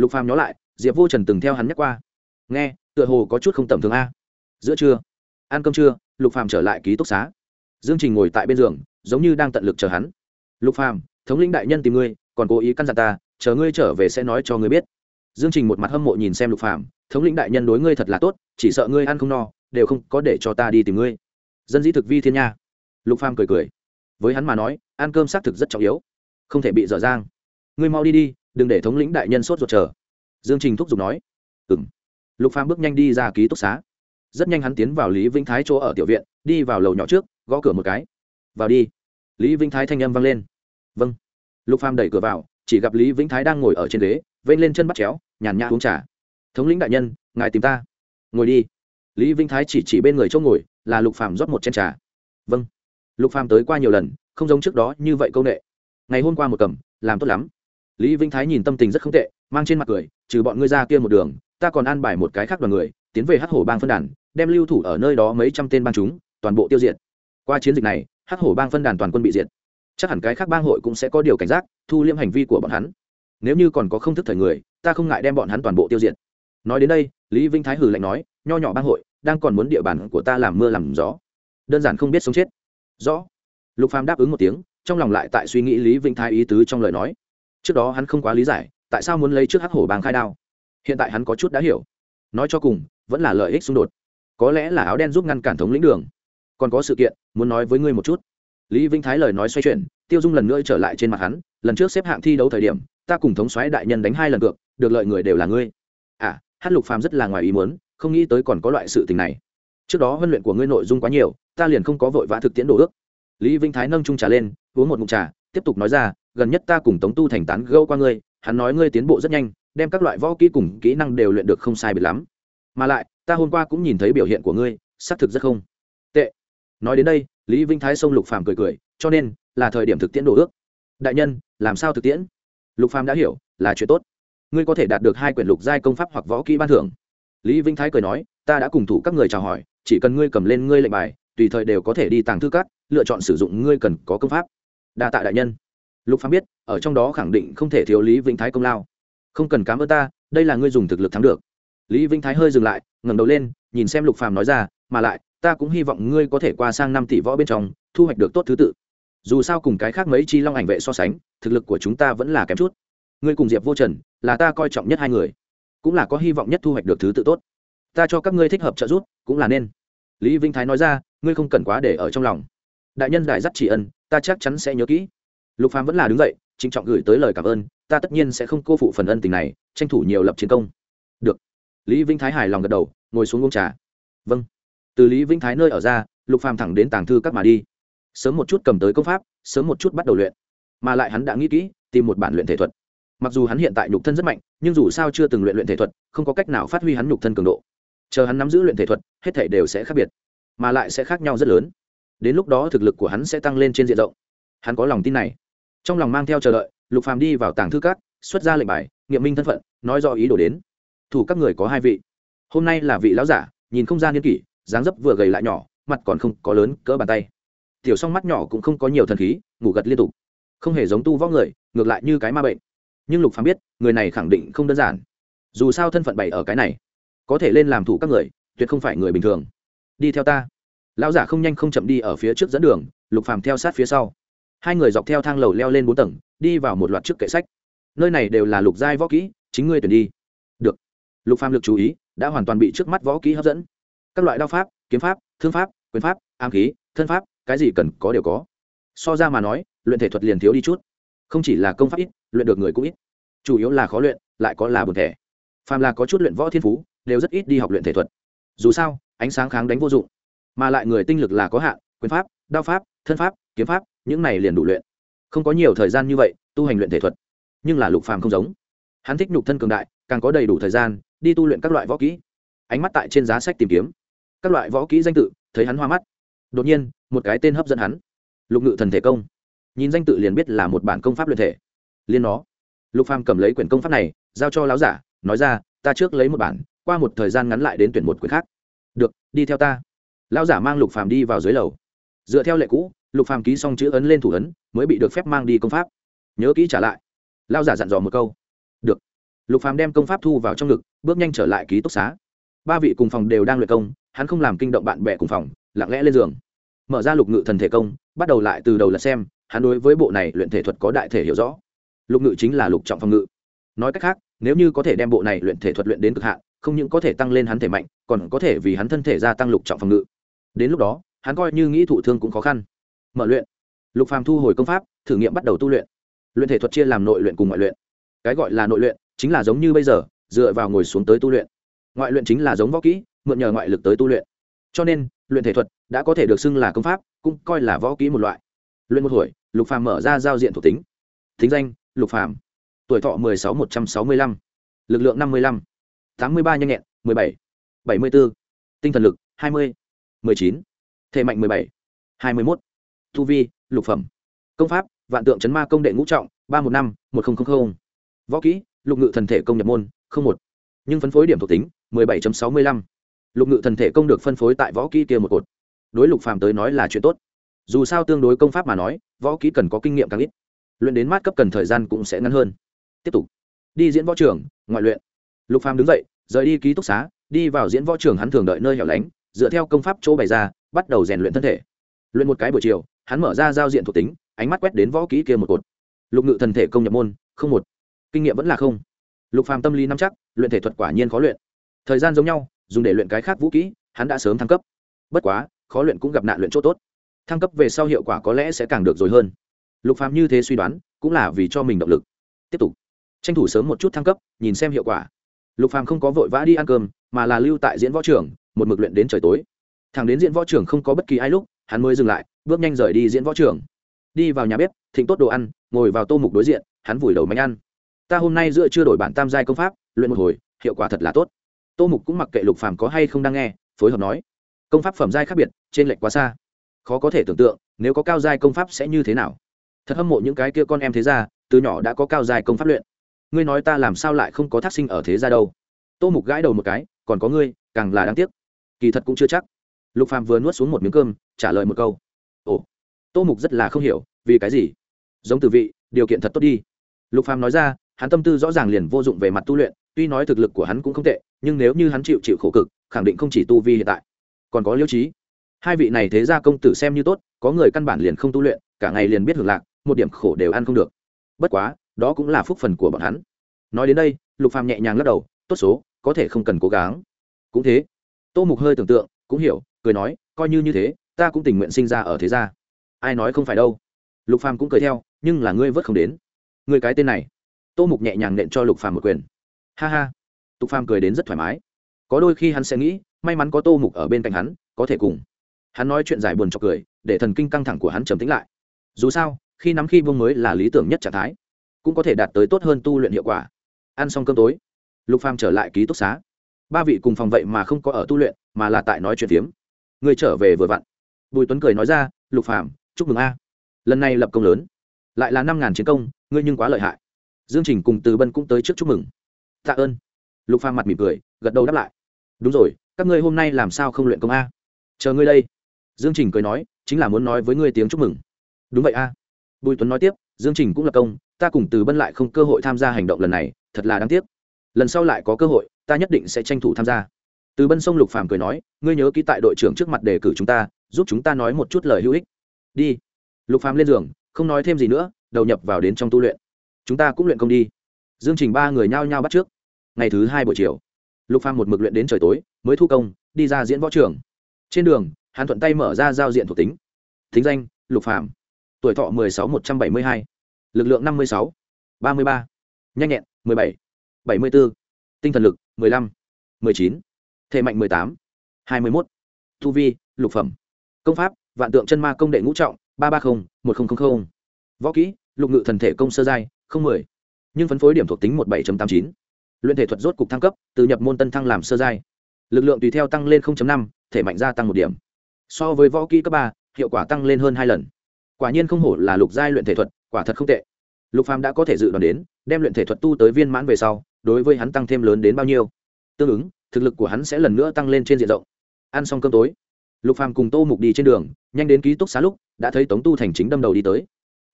Lục phàm nhó lại, diệp vô trần từng theo hắn nhắc qua. Nghe, tựa hồ có chút không tầm thường a. Giữa trưa, ăn cơm trưa, lục phàm trở lại ký túc xá. Dương trình ngồi tại bên giường, giống như đang tận lực chờ hắn. Lục phàm, thống lĩnh đại nhân tìm ngươi, còn cố ý căn dặn ta, chờ ngươi trở về sẽ nói cho ngươi biết. Dương trình một mặt hâm mộ nhìn xem lục phàm, thống lĩnh đại nhân đối ngươi thật là tốt, chỉ sợ ngươi ăn không no, đều không có để cho ta đi tìm ngươi. Dân dĩ thực vi thiên nha. Lục phàm cười cười. Với hắn mà nói, ăn cơm xác thực rất trọng yếu, không thể bị dở dang. Ngươi mau đi đi đừng để thống lĩnh đại nhân sốt ruột chờ. Dương trình thúc giục nói. Ừng lục phàm bước nhanh đi ra ký túc xá. Rất nhanh hắn tiến vào lý vĩnh thái chỗ ở tiểu viện, đi vào lầu nhỏ trước, gõ cửa một cái. Vào đi. Lý vĩnh thái thanh âm vang lên. Vâng. Lục phàm đẩy cửa vào, chỉ gặp lý vĩnh thái đang ngồi ở trên ghế, vênh lên chân bắt chéo, nhàn nhã uống trà. Thống lĩnh đại nhân, ngài tìm ta. Ngồi đi. Lý vĩnh thái chỉ chỉ bên người chỗ ngồi, là lục phàm rót một chén trà. Vâng. Lục phàm tới qua nhiều lần, không giống trước đó như vậy công nghệ ngày hôm qua một cầm, làm tốt lắm lý vĩnh thái nhìn tâm tình rất không tệ, mang trên mặt cười, trừ bọn ngươi ra kia một đường, ta còn an bài một cái khác đoàn người, tiến về hắc hổ bang phân đàn, đem lưu thủ ở nơi đó mấy trăm tên bang chúng, toàn bộ tiêu diệt. Qua chiến dịch này, hắc hổ bang phân đàn toàn quân bị diệt. Chắc hẳn cái khác bang hội cũng sẽ có điều cảnh giác, thu liêm hành vi của bọn hắn. Nếu như còn có không thức thời người, ta không ngại đem bọn hắn toàn bộ tiêu diệt. Nói đến đây, lý vĩnh thái hử lạnh nói, nho nhỏ bang hội, đang còn muốn địa bàn của ta làm mưa làm gió. Đơn giản không biết sống chết. Rõ. Lục phàm đáp ứng một tiếng, trong lòng lại tại suy nghĩ lý vĩnh thái ý tứ trong lời nói trước đó hắn không quá lý giải, tại sao muốn lấy trước hắc hổ bang khai đao. Hiện tại hắn có chút đã hiểu. Nói cho cùng, vẫn là lợi ích xung đột. Có lẽ là áo đen giúp ngăn cản thống lĩnh đường. Còn có sự kiện, muốn nói với ngươi một chút. Lý vĩnh thái lời nói xoay chuyển, tiêu dung lần nữa trở lại trên mặt hắn, lần trước xếp hạng thi đấu thời điểm, ta cùng thống xoáy đại nhân đánh hai lần cược, được lợi người đều là ngươi. À hát lục phàm rất là ngoài ý muốn, không nghĩ tới còn có loại sự tình này. Trước đó huấn luyện của ngươi nội dung quá nhiều, ta liền không có vội vã thực tiễn đồ ước. Lý vĩnh thái nâng trung trà lên, uống một ngụm trà, tiếp tục nói ra gần nhất ta cùng tống tu thành tán gâu qua ngươi, hắn nói ngươi tiến bộ rất nhanh, đem các loại võ kỹ cùng kỹ năng đều luyện được không sai biệt lắm. Mà lại, ta hôm qua cũng nhìn thấy biểu hiện của ngươi, xác thực rất không tệ. Nói đến đây, lý vinh thái sông lục phàm cười cười, cho nên là thời điểm thực tiễn đồ ước. Đại nhân, làm sao thực tiễn? Lục phàm đã hiểu, là chuyện tốt. Ngươi có thể đạt được hai quyển lục giai công pháp hoặc võ kỹ ban thưởng. Lý vinh thái cười nói, ta đã cùng thủ các người chào hỏi, chỉ cần ngươi cầm lên ngươi lệnh bài, tùy thời đều có thể đi tàng thư cát lựa chọn sử dụng ngươi cần có công pháp. Đa tạ đại nhân lục phàm biết, ở trong đó khẳng định không thể thiếu lý vĩnh thái công lao. Không cần cám ơn ta, đây là ngươi dùng thực lực thắng được. Lý vĩnh thái hơi dừng lại, ngẩng đầu lên, nhìn xem lục phàm nói ra, mà lại, ta cũng hy vọng ngươi có thể qua sang năm tỷ võ bên trong, thu hoạch được tốt thứ tự. Dù sao cùng cái khác mấy chi long ảnh vệ so sánh, thực lực của chúng ta vẫn là kém chút. Ngươi cùng diệp vô trần, là ta coi trọng nhất hai người. Cũng là có hy vọng nhất thu hoạch được thứ tự tốt. Ta cho các ngươi thích hợp trợ giúp, cũng là nên. Lý vĩnh thái nói ra, ngươi không cần quá để ở trong lòng. Đại nhân đại dắt chỉ ân, ta chắc chắn sẽ nhớ kỹ lục phàm vẫn là đứng dậy, trịnh trọng gửi tới lời cảm ơn, ta tất nhiên sẽ không cô phụ phần ân tình này, tranh thủ nhiều lập chiến công. Được. Lý vĩnh thái hài lòng gật đầu, ngồi xuống uống trà. Vâng. Từ lý vĩnh thái nơi ở ra, lục phàm thẳng đến tàng thư các mà đi. Sớm một chút cầm tới công pháp, sớm một chút bắt đầu luyện. Mà lại hắn đã nghĩ kỹ, tìm một bản luyện thể thuật. Mặc dù hắn hiện tại nhục thân rất mạnh, nhưng dù sao chưa từng luyện luyện thể thuật, không có cách nào phát huy hắn nhục thân cường độ. Chờ hắn nắm giữ luyện thể thuật, hết thể đều sẽ khác biệt, mà lại sẽ khác nhau rất lớn. Đến lúc đó thực lực của hắn sẽ tăng lên trên diện rộng hắn có lòng tin này. Trong lòng mang theo chờ đợi, lục phàm đi vào tàng thư cát xuất ra lệnh bài, nghiệm minh thân phận, nói rõ ý đồ đến. Thủ các người có hai vị. Hôm nay là vị lão giả, nhìn không gian niên kỷ, dáng dấp vừa gầy lại nhỏ, mặt còn không có lớn, cỡ bàn tay. Tiểu song mắt nhỏ cũng không có nhiều thần khí, ngủ gật liên tục. Không hề giống tu võ người, ngược lại như cái ma bệnh. Nhưng lục phàm biết, người này khẳng định không đơn giản. Dù sao thân phận bày ở cái này, có thể lên làm thủ các người, tuyệt không phải người bình thường. Đi theo ta. Lão giả không nhanh không chậm đi ở phía trước dẫn đường, lục phàm theo sát phía sau hai người dọc theo thang lầu leo lên bốn tầng, đi vào một loạt trước kệ sách. Nơi này đều là lục giai võ kỹ, chính ngươi tuyển đi. Được. Lục phàm lực chú ý, đã hoàn toàn bị trước mắt võ kỹ hấp dẫn. Các loại đao pháp, kiếm pháp, thương pháp, quyền pháp am khí, thân pháp, cái gì cần có đều có. So ra mà nói, luyện thể thuật liền thiếu đi chút. Không chỉ là công pháp ít, luyện được người cũng ít. Chủ yếu là khó luyện, lại có là buồn thể. Phàm là có chút luyện võ thiên phú, đều rất ít đi học luyện thể thuật. Dù sao, ánh sáng kháng đánh vô dụng. Mà lại người tinh lực là có hạn, quyền pháp, đao pháp, thân pháp kiếm pháp, những này liền đủ luyện. Không có nhiều thời gian như vậy, tu hành luyện thể thuật. Nhưng là lục phàm không giống. Hắn thích nhục thân cường đại, càng có đầy đủ thời gian, đi tu luyện các loại võ kỹ. Ánh mắt tại trên giá sách tìm kiếm. Các loại võ kỹ danh tự, thấy hắn hoa mắt. Đột nhiên, một cái tên hấp dẫn hắn. Lục ngự thần thể công. Nhìn danh tự liền biết là một bản công pháp luyện thể. Liên nó. Lục phàm cầm lấy quyển công pháp này, giao cho lão giả, nói ra, ta trước lấy một bản, qua một thời gian ngắn lại đến tuyển một quyển khác. Được, đi theo ta. Lão giả mang lục phàm đi vào dưới lầu. Dựa theo lệ cũ lục phàm ký xong chữ ấn lên thủ ấn, mới bị được phép mang đi công pháp. Nhớ kỹ trả lại. Lão giả dặn dò một câu. Được. Lục phàm đem công pháp thu vào trong ngực, bước nhanh trở lại ký túc xá. Ba vị cùng phòng đều đang luyện công, hắn không làm kinh động bạn bè cùng phòng, lặng lẽ lên giường. Mở ra lục ngự thần thể công, bắt đầu lại từ đầu là xem, hắn đối với bộ này luyện thể thuật có đại thể hiểu rõ. Lục ngự chính là lục trọng phòng ngự. Nói cách khác, nếu như có thể đem bộ này luyện thể thuật luyện đến cực hạn, không những có thể tăng lên hắn thể mạnh, còn có thể vì hắn thân thể gia tăng lục trọng phòng ngự. Đến lúc đó, hắn coi như nghĩ thụ thương cũng khó khăn mở luyện. Lục phàm thu hồi công pháp, thử nghiệm bắt đầu tu luyện. Luyện thể thuật chia làm nội luyện cùng ngoại luyện. Cái gọi là nội luyện chính là giống như bây giờ, dựa vào ngồi xuống tới tu luyện. Ngoại luyện chính là giống võ kỹ, mượn nhờ ngoại lực tới tu luyện. Cho nên, luyện thể thuật đã có thể được xưng là công pháp, cũng coi là võ kỹ một loại. Luyện một hồi, lục phàm mở ra giao diện thuộc tính. Thính danh, lục phàm. Tuổi thọ mười sáu, một trăm sáu mươi lăm. Lực lượng năm mươi lăm. tám mươi ba nhanh nhẹn, mười bảy. bảy mươi bốn tinh thần lực, hai mươi. mười chín. Thể mạnh mười bảy. hai mươi mốt thu vi, lục phẩm. Công pháp, vạn tượng chấn ma công đệ ngũ trọng, ba một năm, một nghìn võ kỹ, lục ngự thần thể công nhập môn, không một. Nhưng phân phối điểm thuộc tính, mười bảy sáu mươi lăm. Lục ngự thần thể công được phân phối tại võ kỹ kia một cột. Đối lục phàm tới nói là chuyện tốt. Dù sao tương đối công pháp mà nói, võ kỹ cần có kinh nghiệm càng ít. Luyện đến mát cấp cần thời gian cũng sẽ ngắn hơn. Tiếp tục. Đi diễn võ trường, ngoại luyện. Lục phàm đứng dậy, rời đi ký túc xá, đi vào diễn võ trường hắn thường đợi nơi hẻo lánh, dựa theo công pháp chỗ bày ra, bắt đầu rèn luyện thân thể. Luyện một cái buổi chiều hắn mở ra giao diện thuộc tính, ánh mắt quét đến võ kỹ kia một cột. Lục ngự thần thể công nhập môn, không một. Kinh nghiệm vẫn là không. Lục phàm tâm lý nắm chắc, luyện thể thuật quả nhiên khó luyện. Thời gian giống nhau, dùng để luyện cái khác vũ kỹ, hắn đã sớm thăng cấp. Bất quá, khó luyện cũng gặp nạn luyện chỗ tốt. Thăng cấp về sau hiệu quả có lẽ sẽ càng được rồi hơn. Lục phàm như thế suy đoán, cũng là vì cho mình động lực. Tiếp tục. Tranh thủ sớm một chút thăng cấp, nhìn xem hiệu quả. Lục phàm không có vội vã đi ăn cơm, mà là lưu tại diễn võ trường, một mực luyện đến trời tối. Thằng đến diễn võ trường không có bất kỳ ai lúc, hắn mới dừng lại bước nhanh rời đi diễn võ trường. Đi vào nhà bếp, thịnh tốt đồ ăn, ngồi vào tô mục đối diện, hắn vùi đầu mánh ăn. Ta hôm nay giữa chưa đổi bản tam giai công pháp, luyện một hồi, hiệu quả thật là tốt. Tô mục cũng mặc kệ lục phàm có hay không đang nghe, phối hợp nói. Công pháp phẩm giai khác biệt, trên lệch quá xa. Khó có thể tưởng tượng, nếu có cao giai công pháp sẽ như thế nào. Thật hâm mộ những cái kia con em thế gia, từ nhỏ đã có cao giai công pháp luyện. Ngươi nói ta làm sao lại không có thác sinh ở thế gia đâu? Tô mục gãi đầu một cái, còn có ngươi, càng là đáng tiếc. Kỳ thật cũng chưa chắc. Lục phàm vừa nuốt xuống một miếng cơm, trả lời một câu tô mục rất là không hiểu, vì cái gì? Giống từ vị, điều kiện thật tốt đi. Lục phàm nói ra, hắn tâm tư rõ ràng liền vô dụng về mặt tu luyện, tuy nói thực lực của hắn cũng không tệ, nhưng nếu như hắn chịu chịu khổ cực, khẳng định không chỉ tu vi hiện tại, còn có liêu trí. Hai vị này thế ra công tử xem như tốt, có người căn bản liền không tu luyện, cả ngày liền biết hưởng lạc, một điểm khổ đều ăn không được. Bất quá, đó cũng là phúc phần của bọn hắn. Nói đến đây, lục phàm nhẹ nhàng lắc đầu, tốt số, có thể không cần cố gắng. Cũng thế, tô mục hơi tưởng tượng, cũng hiểu, cười nói, coi như như thế, ta cũng tình nguyện sinh ra ở thế gia ai nói không phải đâu. Lục phàm cũng cười theo, nhưng là ngươi vớt không đến. Ngươi cái tên này. Tô mục nhẹ nhàng nện cho lục phàm một quyền. Ha ha. Tục phàm cười đến rất thoải mái. Có đôi khi hắn sẽ nghĩ, may mắn có tô mục ở bên cạnh hắn, có thể cùng. Hắn nói chuyện giải buồn cho cười, để thần kinh căng thẳng của hắn trầm tĩnh lại. Dù sao, khi nắm khi vương mới là lý tưởng nhất trạng thái. Cũng có thể đạt tới tốt hơn tu luyện hiệu quả. Ăn xong cơm tối, lục phàm trở lại ký túc xá. Ba vị cùng phòng vậy mà không có ở tu luyện, mà là tại nói chuyện tiếm. người trở về vừa vặn. Bùi tuấn cười nói ra, lục phàm chúc mừng a. Lần này lập công lớn. Lại là năm ngàn chiến công, ngươi nhưng quá lợi hại. Dương trình cùng từ bân cũng tới trước chúc mừng. Tạ ơn. Lục phàm mặt mỉm cười, gật đầu đáp lại. Đúng rồi, các ngươi hôm nay làm sao không luyện công a? Chờ ngươi đây. Dương trình cười nói, chính là muốn nói với ngươi tiếng chúc mừng. Đúng vậy a. Bùi tuấn nói tiếp, dương trình cũng lập công, ta cùng từ bân lại không cơ hội tham gia hành động lần này, thật là đáng tiếc. Lần sau lại có cơ hội, ta nhất định sẽ tranh thủ tham gia. Từ bân sông lục phàm cười nói, ngươi nhớ ký tại đội trưởng trước mặt đề cử chúng ta, giúp chúng ta nói một chút lời hữu ích đi. Lục phàm lên giường không nói thêm gì nữa đầu nhập vào đến trong tu luyện. Chúng ta cũng luyện công đi. Dương trình ba người nhao nhao bắt trước. Ngày thứ hai buổi chiều lục phàm một mực luyện đến trời tối mới thu công đi ra diễn võ trường. Trên đường hắn thuận tay mở ra giao diện thuộc tính. Thính danh lục phàm. Tuổi thọ 16 172, lực lượng 56, 33, nhanh nhẹn 17, 74, tinh thần lực 15, 19, thể mạnh 18, 21, tu vi lục phẩm. Công pháp vạn tượng chân ma công đệ ngũ trọng 330, 1000, võ kỹ lục ngự thần thể công sơ giai không mười. Nhưng phân phối điểm thuộc tính một bảy tám chín. Luyện thể thuật rốt cục thăng cấp từ nhập môn tân thăng làm sơ giai. Lực lượng tùy theo tăng lên năm thể mạnh gia tăng một điểm. So với võ kỹ cấp ba hiệu quả tăng lên hơn hai lần. Quả nhiên không hổ là lục giai luyện thể thuật quả thật không tệ. Lục phàm đã có thể dự đoán đến đem luyện thể thuật tu tới viên mãn về sau đối với hắn tăng thêm lớn đến bao nhiêu. Tương ứng thực lực của hắn sẽ lần nữa tăng lên trên diện rộng. Ăn xong cơm tối lục phàm cùng tô mục đi trên đường, nhanh đến ký túc xá lúc, đã thấy tống tu thành chính đâm đầu đi tới.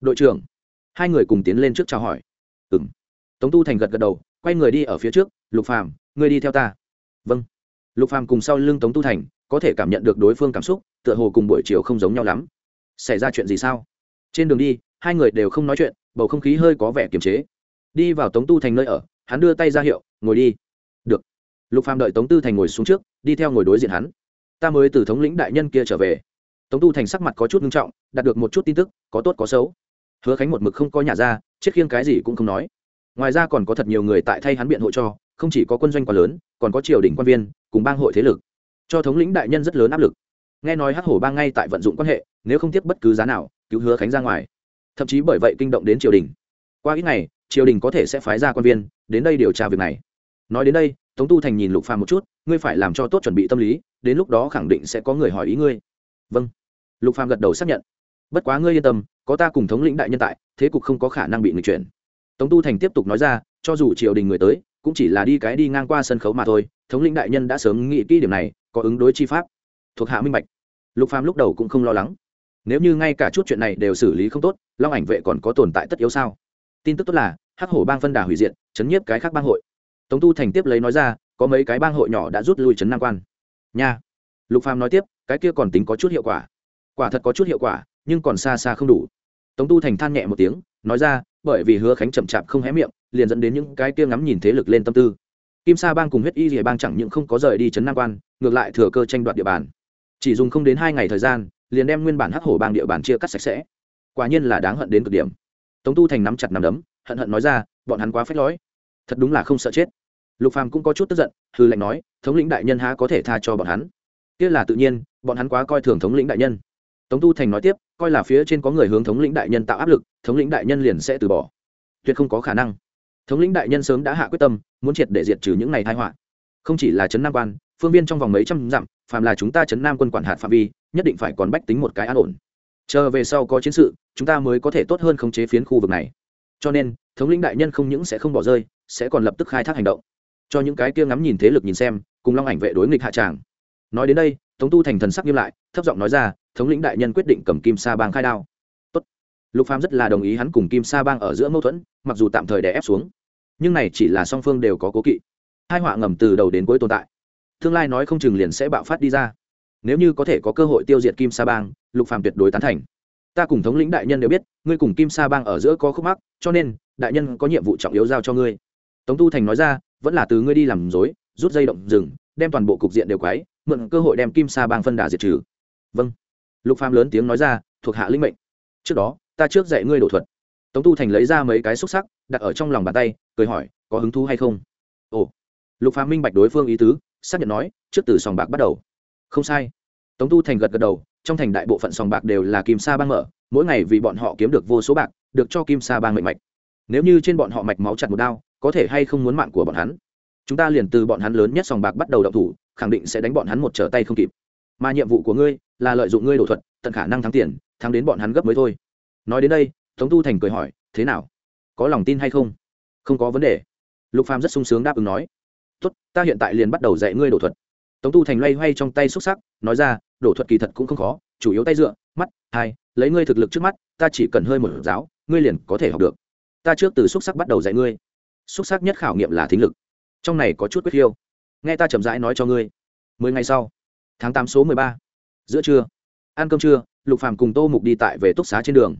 Đội trưởng. Hai người cùng tiến lên trước chào hỏi. Ừ m tống tu thành gật gật đầu, quay người đi ở phía trước, lục phàm, ngươi đi theo ta. Vâng. Lục phàm cùng sau lưng tống tu thành, có thể cảm nhận được đối phương cảm xúc, tựa hồ cùng buổi chiều không giống nhau lắm. Xảy ra chuyện gì sao? Trên đường đi, hai người đều không nói chuyện, bầu không khí hơi có vẻ kiềm chế. Đi vào tống tu thành nơi ở, hắn đưa tay ra hiệu, ngồi đi. Được. Lục phàm đợi tống tư thành ngồi xuống trước, đi theo ngồi đối diện hắn ta mới từ thống lĩnh đại nhân kia trở về. Tống tu thành sắc mặt có chút nghiêm trọng, đạt được một chút tin tức, có tốt có xấu. Hứa khánh một mực không có nhà ra, chết khiêng cái gì cũng không nói. Ngoài ra còn có thật nhiều người tại thay hắn biện hộ cho, không chỉ có quân doanh quá lớn, còn có triều đình quan viên, cùng bang hội thế lực. Cho thống lĩnh đại nhân rất lớn áp lực. Nghe nói hắc hổ bang ngay tại vận dụng quan hệ, nếu không tiếp bất cứ giá nào, cứu hứa khánh ra ngoài. Thậm chí bởi vậy kinh động đến triều đình. Qua ít ngày, triều đình có thể sẽ phái ra quan viên, đến đây điều tra việc này. Nói đến đây tống tu thành nhìn lục phàm một chút, ngươi phải làm cho tốt chuẩn bị tâm lý, đến lúc đó khẳng định sẽ có người hỏi ý ngươi. Vâng. Lục phàm gật đầu xác nhận. Bất quá ngươi yên tâm, có ta cùng thống lĩnh đại nhân tại, thế cục không có khả năng bị người chuyển. Tống tu thành tiếp tục nói ra, cho dù triều đình người tới, cũng chỉ là đi cái đi ngang qua sân khấu mà thôi, thống lĩnh đại nhân đã sớm nghĩ kỹ điểm này, có ứng đối chi pháp. Thuộc hạ minh bạch. Lục phàm lúc đầu cũng không lo lắng. Nếu như ngay cả chút chuyện này đều xử lý không tốt, long ảnh vệ còn có tồn tại tất yếu sao? Tin tức tốt là, hắc hổ bang phân đà hủy diệt, chấn nhiếp cái khác bang hội tống tu thành tiếp lấy nói ra, có mấy cái bang hội nhỏ đã rút lui chấn nam quan. Nha. Lục phàm nói tiếp, cái kia còn tính có chút hiệu quả. Quả thật có chút hiệu quả, nhưng còn xa xa không đủ. Tống tu thành than nhẹ một tiếng, nói ra, bởi vì hứa khánh chậm chạp không hé miệng, liền dẫn đến những cái kia ngắm nhìn thế lực lên tâm tư. Kim sa bang cùng huyết y rìa bang chẳng những không có rời đi chấn nam quan, ngược lại thừa cơ tranh đoạt địa bàn. Chỉ dùng không đến hai ngày thời gian, liền đem nguyên bản hắc hổ bang địa bàn chia cắt sạch sẽ. Quả nhiên là đáng hận đến cực điểm. Tống tu thành nắm chặt nắm đấm, hận hận nói ra, bọn hắn quá phế lói thật đúng là không sợ chết. Lục phàm cũng có chút tức giận hư lệnh nói, thống lĩnh đại nhân há có thể tha cho bọn hắn? Kia là tự nhiên, bọn hắn quá coi thường thống lĩnh đại nhân. Tống tu thành nói tiếp, coi là phía trên có người hướng thống lĩnh đại nhân tạo áp lực, thống lĩnh đại nhân liền sẽ từ bỏ. Tuyệt không có khả năng. Thống lĩnh đại nhân sớm đã hạ quyết tâm, muốn triệt để diệt trừ những này tai họa. Không chỉ là trấn nam quan, phương viên trong vòng mấy trăm dặm, phàm là chúng ta trấn nam quân quản hạt phạm vi, nhất định phải còn bách tính một cái an ổn. Chờ về sau có chiến sự, chúng ta mới có thể tốt hơn khống chế phiến khu vực này cho nên, thống lĩnh đại nhân không những sẽ không bỏ rơi, sẽ còn lập tức khai thác hành động. Cho những cái kia ngắm nhìn thế lực nhìn xem, cùng long ảnh vệ đối nghịch hạ tràng. Nói đến đây, tống tu thành thần sắc nghiêm lại, thấp giọng nói ra, thống lĩnh đại nhân quyết định cầm kim sa bang khai đao. Tốt. lục phàm rất là đồng ý hắn cùng kim sa bang ở giữa mâu thuẫn, mặc dù tạm thời đè ép xuống. Nhưng này chỉ là song phương đều có cố kỵ. Hai họa ngầm từ đầu đến cuối tồn tại. Tương lai nói không chừng liền sẽ bạo phát đi ra. Nếu như có thể có cơ hội tiêu diệt kim sa bang, lục phàm tuyệt đối tán thành ta cùng thống lĩnh đại nhân đều biết, ngươi cùng kim sa bang ở giữa có khúc mắc, cho nên, đại nhân có nhiệm vụ trọng yếu giao cho ngươi. Tống tu thành nói ra, vẫn là từ ngươi đi làm dối rút dây động rừng, đem toàn bộ cục diện đều quái mượn cơ hội đem kim sa bang phân đà diệt trừ. Vâng. Lục phàm lớn tiếng nói ra, thuộc hạ linh mệnh. Trước đó, ta trước dạy ngươi đổ thuật. Tống tu thành lấy ra mấy cái xúc sắc, đặt ở trong lòng bàn tay, cười hỏi, có hứng thú hay không? Ồ. Lục phàm minh bạch đối phương ý tứ, xác nhận nói, trước từ sòng bạc bắt đầu. Không sai. Tống tu thành gật gật đầu trong thành đại bộ phận sòng bạc đều là kim sa bang mở, mỗi ngày vì bọn họ kiếm được vô số bạc, được cho kim sa bang mệnh mạch. Nếu như trên bọn họ mạch máu chặt một đao, có thể hay không muốn mạng của bọn hắn? Chúng ta liền từ bọn hắn lớn nhất sòng bạc bắt đầu động thủ, khẳng định sẽ đánh bọn hắn một trở tay không kịp. Mà nhiệm vụ của ngươi là lợi dụng ngươi đổ thuật, tận khả năng thắng tiền, thắng đến bọn hắn gấp mới thôi. Nói đến đây, tống tu thành cười hỏi, thế nào? Có lòng tin hay không? Không có vấn đề. Lục phàm rất sung sướng đáp ứng nói, tốt, ta hiện tại liền bắt đầu dạy ngươi đổ thuật tống tu thành loay hoay trong tay xúc sắc, nói ra, đổ thuật kỳ thật cũng không khó, chủ yếu tay dựa, mắt, hai, lấy ngươi thực lực trước mắt, ta chỉ cần hơi một giáo, ngươi liền có thể học được. Ta trước từ xúc sắc bắt đầu dạy ngươi. Xúc sắc nhất khảo nghiệm là thính lực. Trong này có chút quyết khiêu. Nghe ta chậm rãi nói cho ngươi. Mười ngày sau, tháng tám số mười ba, giữa trưa, ăn cơm trưa, lục phàm cùng tô mục đi tại về túc xá trên đường.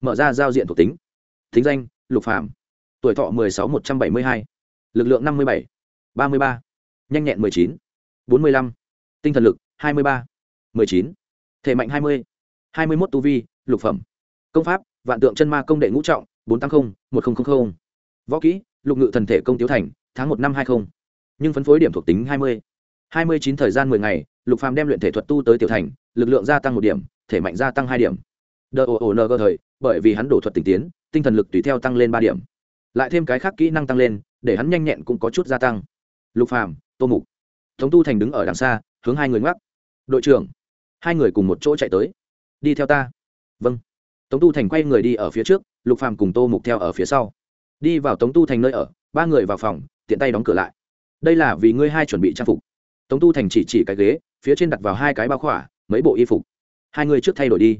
Mở ra giao diện thuộc tính. Thính danh, lục phàm. Tuổi thọ mười sáu một trăm bảy mươi hai. Lực lượng năm mươi bảy, ba mươi ba. Nhanh nhẹn mười chín bốn mươi lăm, tinh thần lực hai mươi ba, mười chín, thể mạnh hai mươi hai mươi mốt tu vi, lục phẩm. Công pháp, vạn tượng chân ma công đệ ngũ trọng, bốn trăm tám mươi một nghìn võ kỹ, lục ngự thần thể công tiếu thành, tháng một năm hai mươi nhưng phân phối điểm thuộc tính hai mươi. hai mươi chín thời gian mười ngày, lục phàm đem luyện thể thuật tu tới tiểu thành, lực lượng gia tăng một điểm, thể mạnh gia tăng hai điểm. Đờ ồ ồ nờ thời, bởi vì hắn đổ thuật tình tiến, tinh thần lực tùy theo tăng lên ba điểm. Lại thêm cái khác kỹ năng tăng lên, để hắn nhanh nhẹn cũng có chút gia tăng. Lục phàm, tô mục tống tu thành đứng ở đằng xa, hướng hai người ngoắc. Đội trưởng, hai người cùng một chỗ chạy tới. Đi theo ta. Vâng. Tống tu thành quay người đi ở phía trước, lục phàm cùng tô mục theo ở phía sau. Đi vào tống tu thành nơi ở, ba người vào phòng, tiện tay đóng cửa lại. Đây là vì ngươi hai chuẩn bị trang phục. Tống tu thành chỉ chỉ cái ghế, phía trên đặt vào hai cái bao khỏa, mấy bộ y phục. Hai người trước thay đổi đi.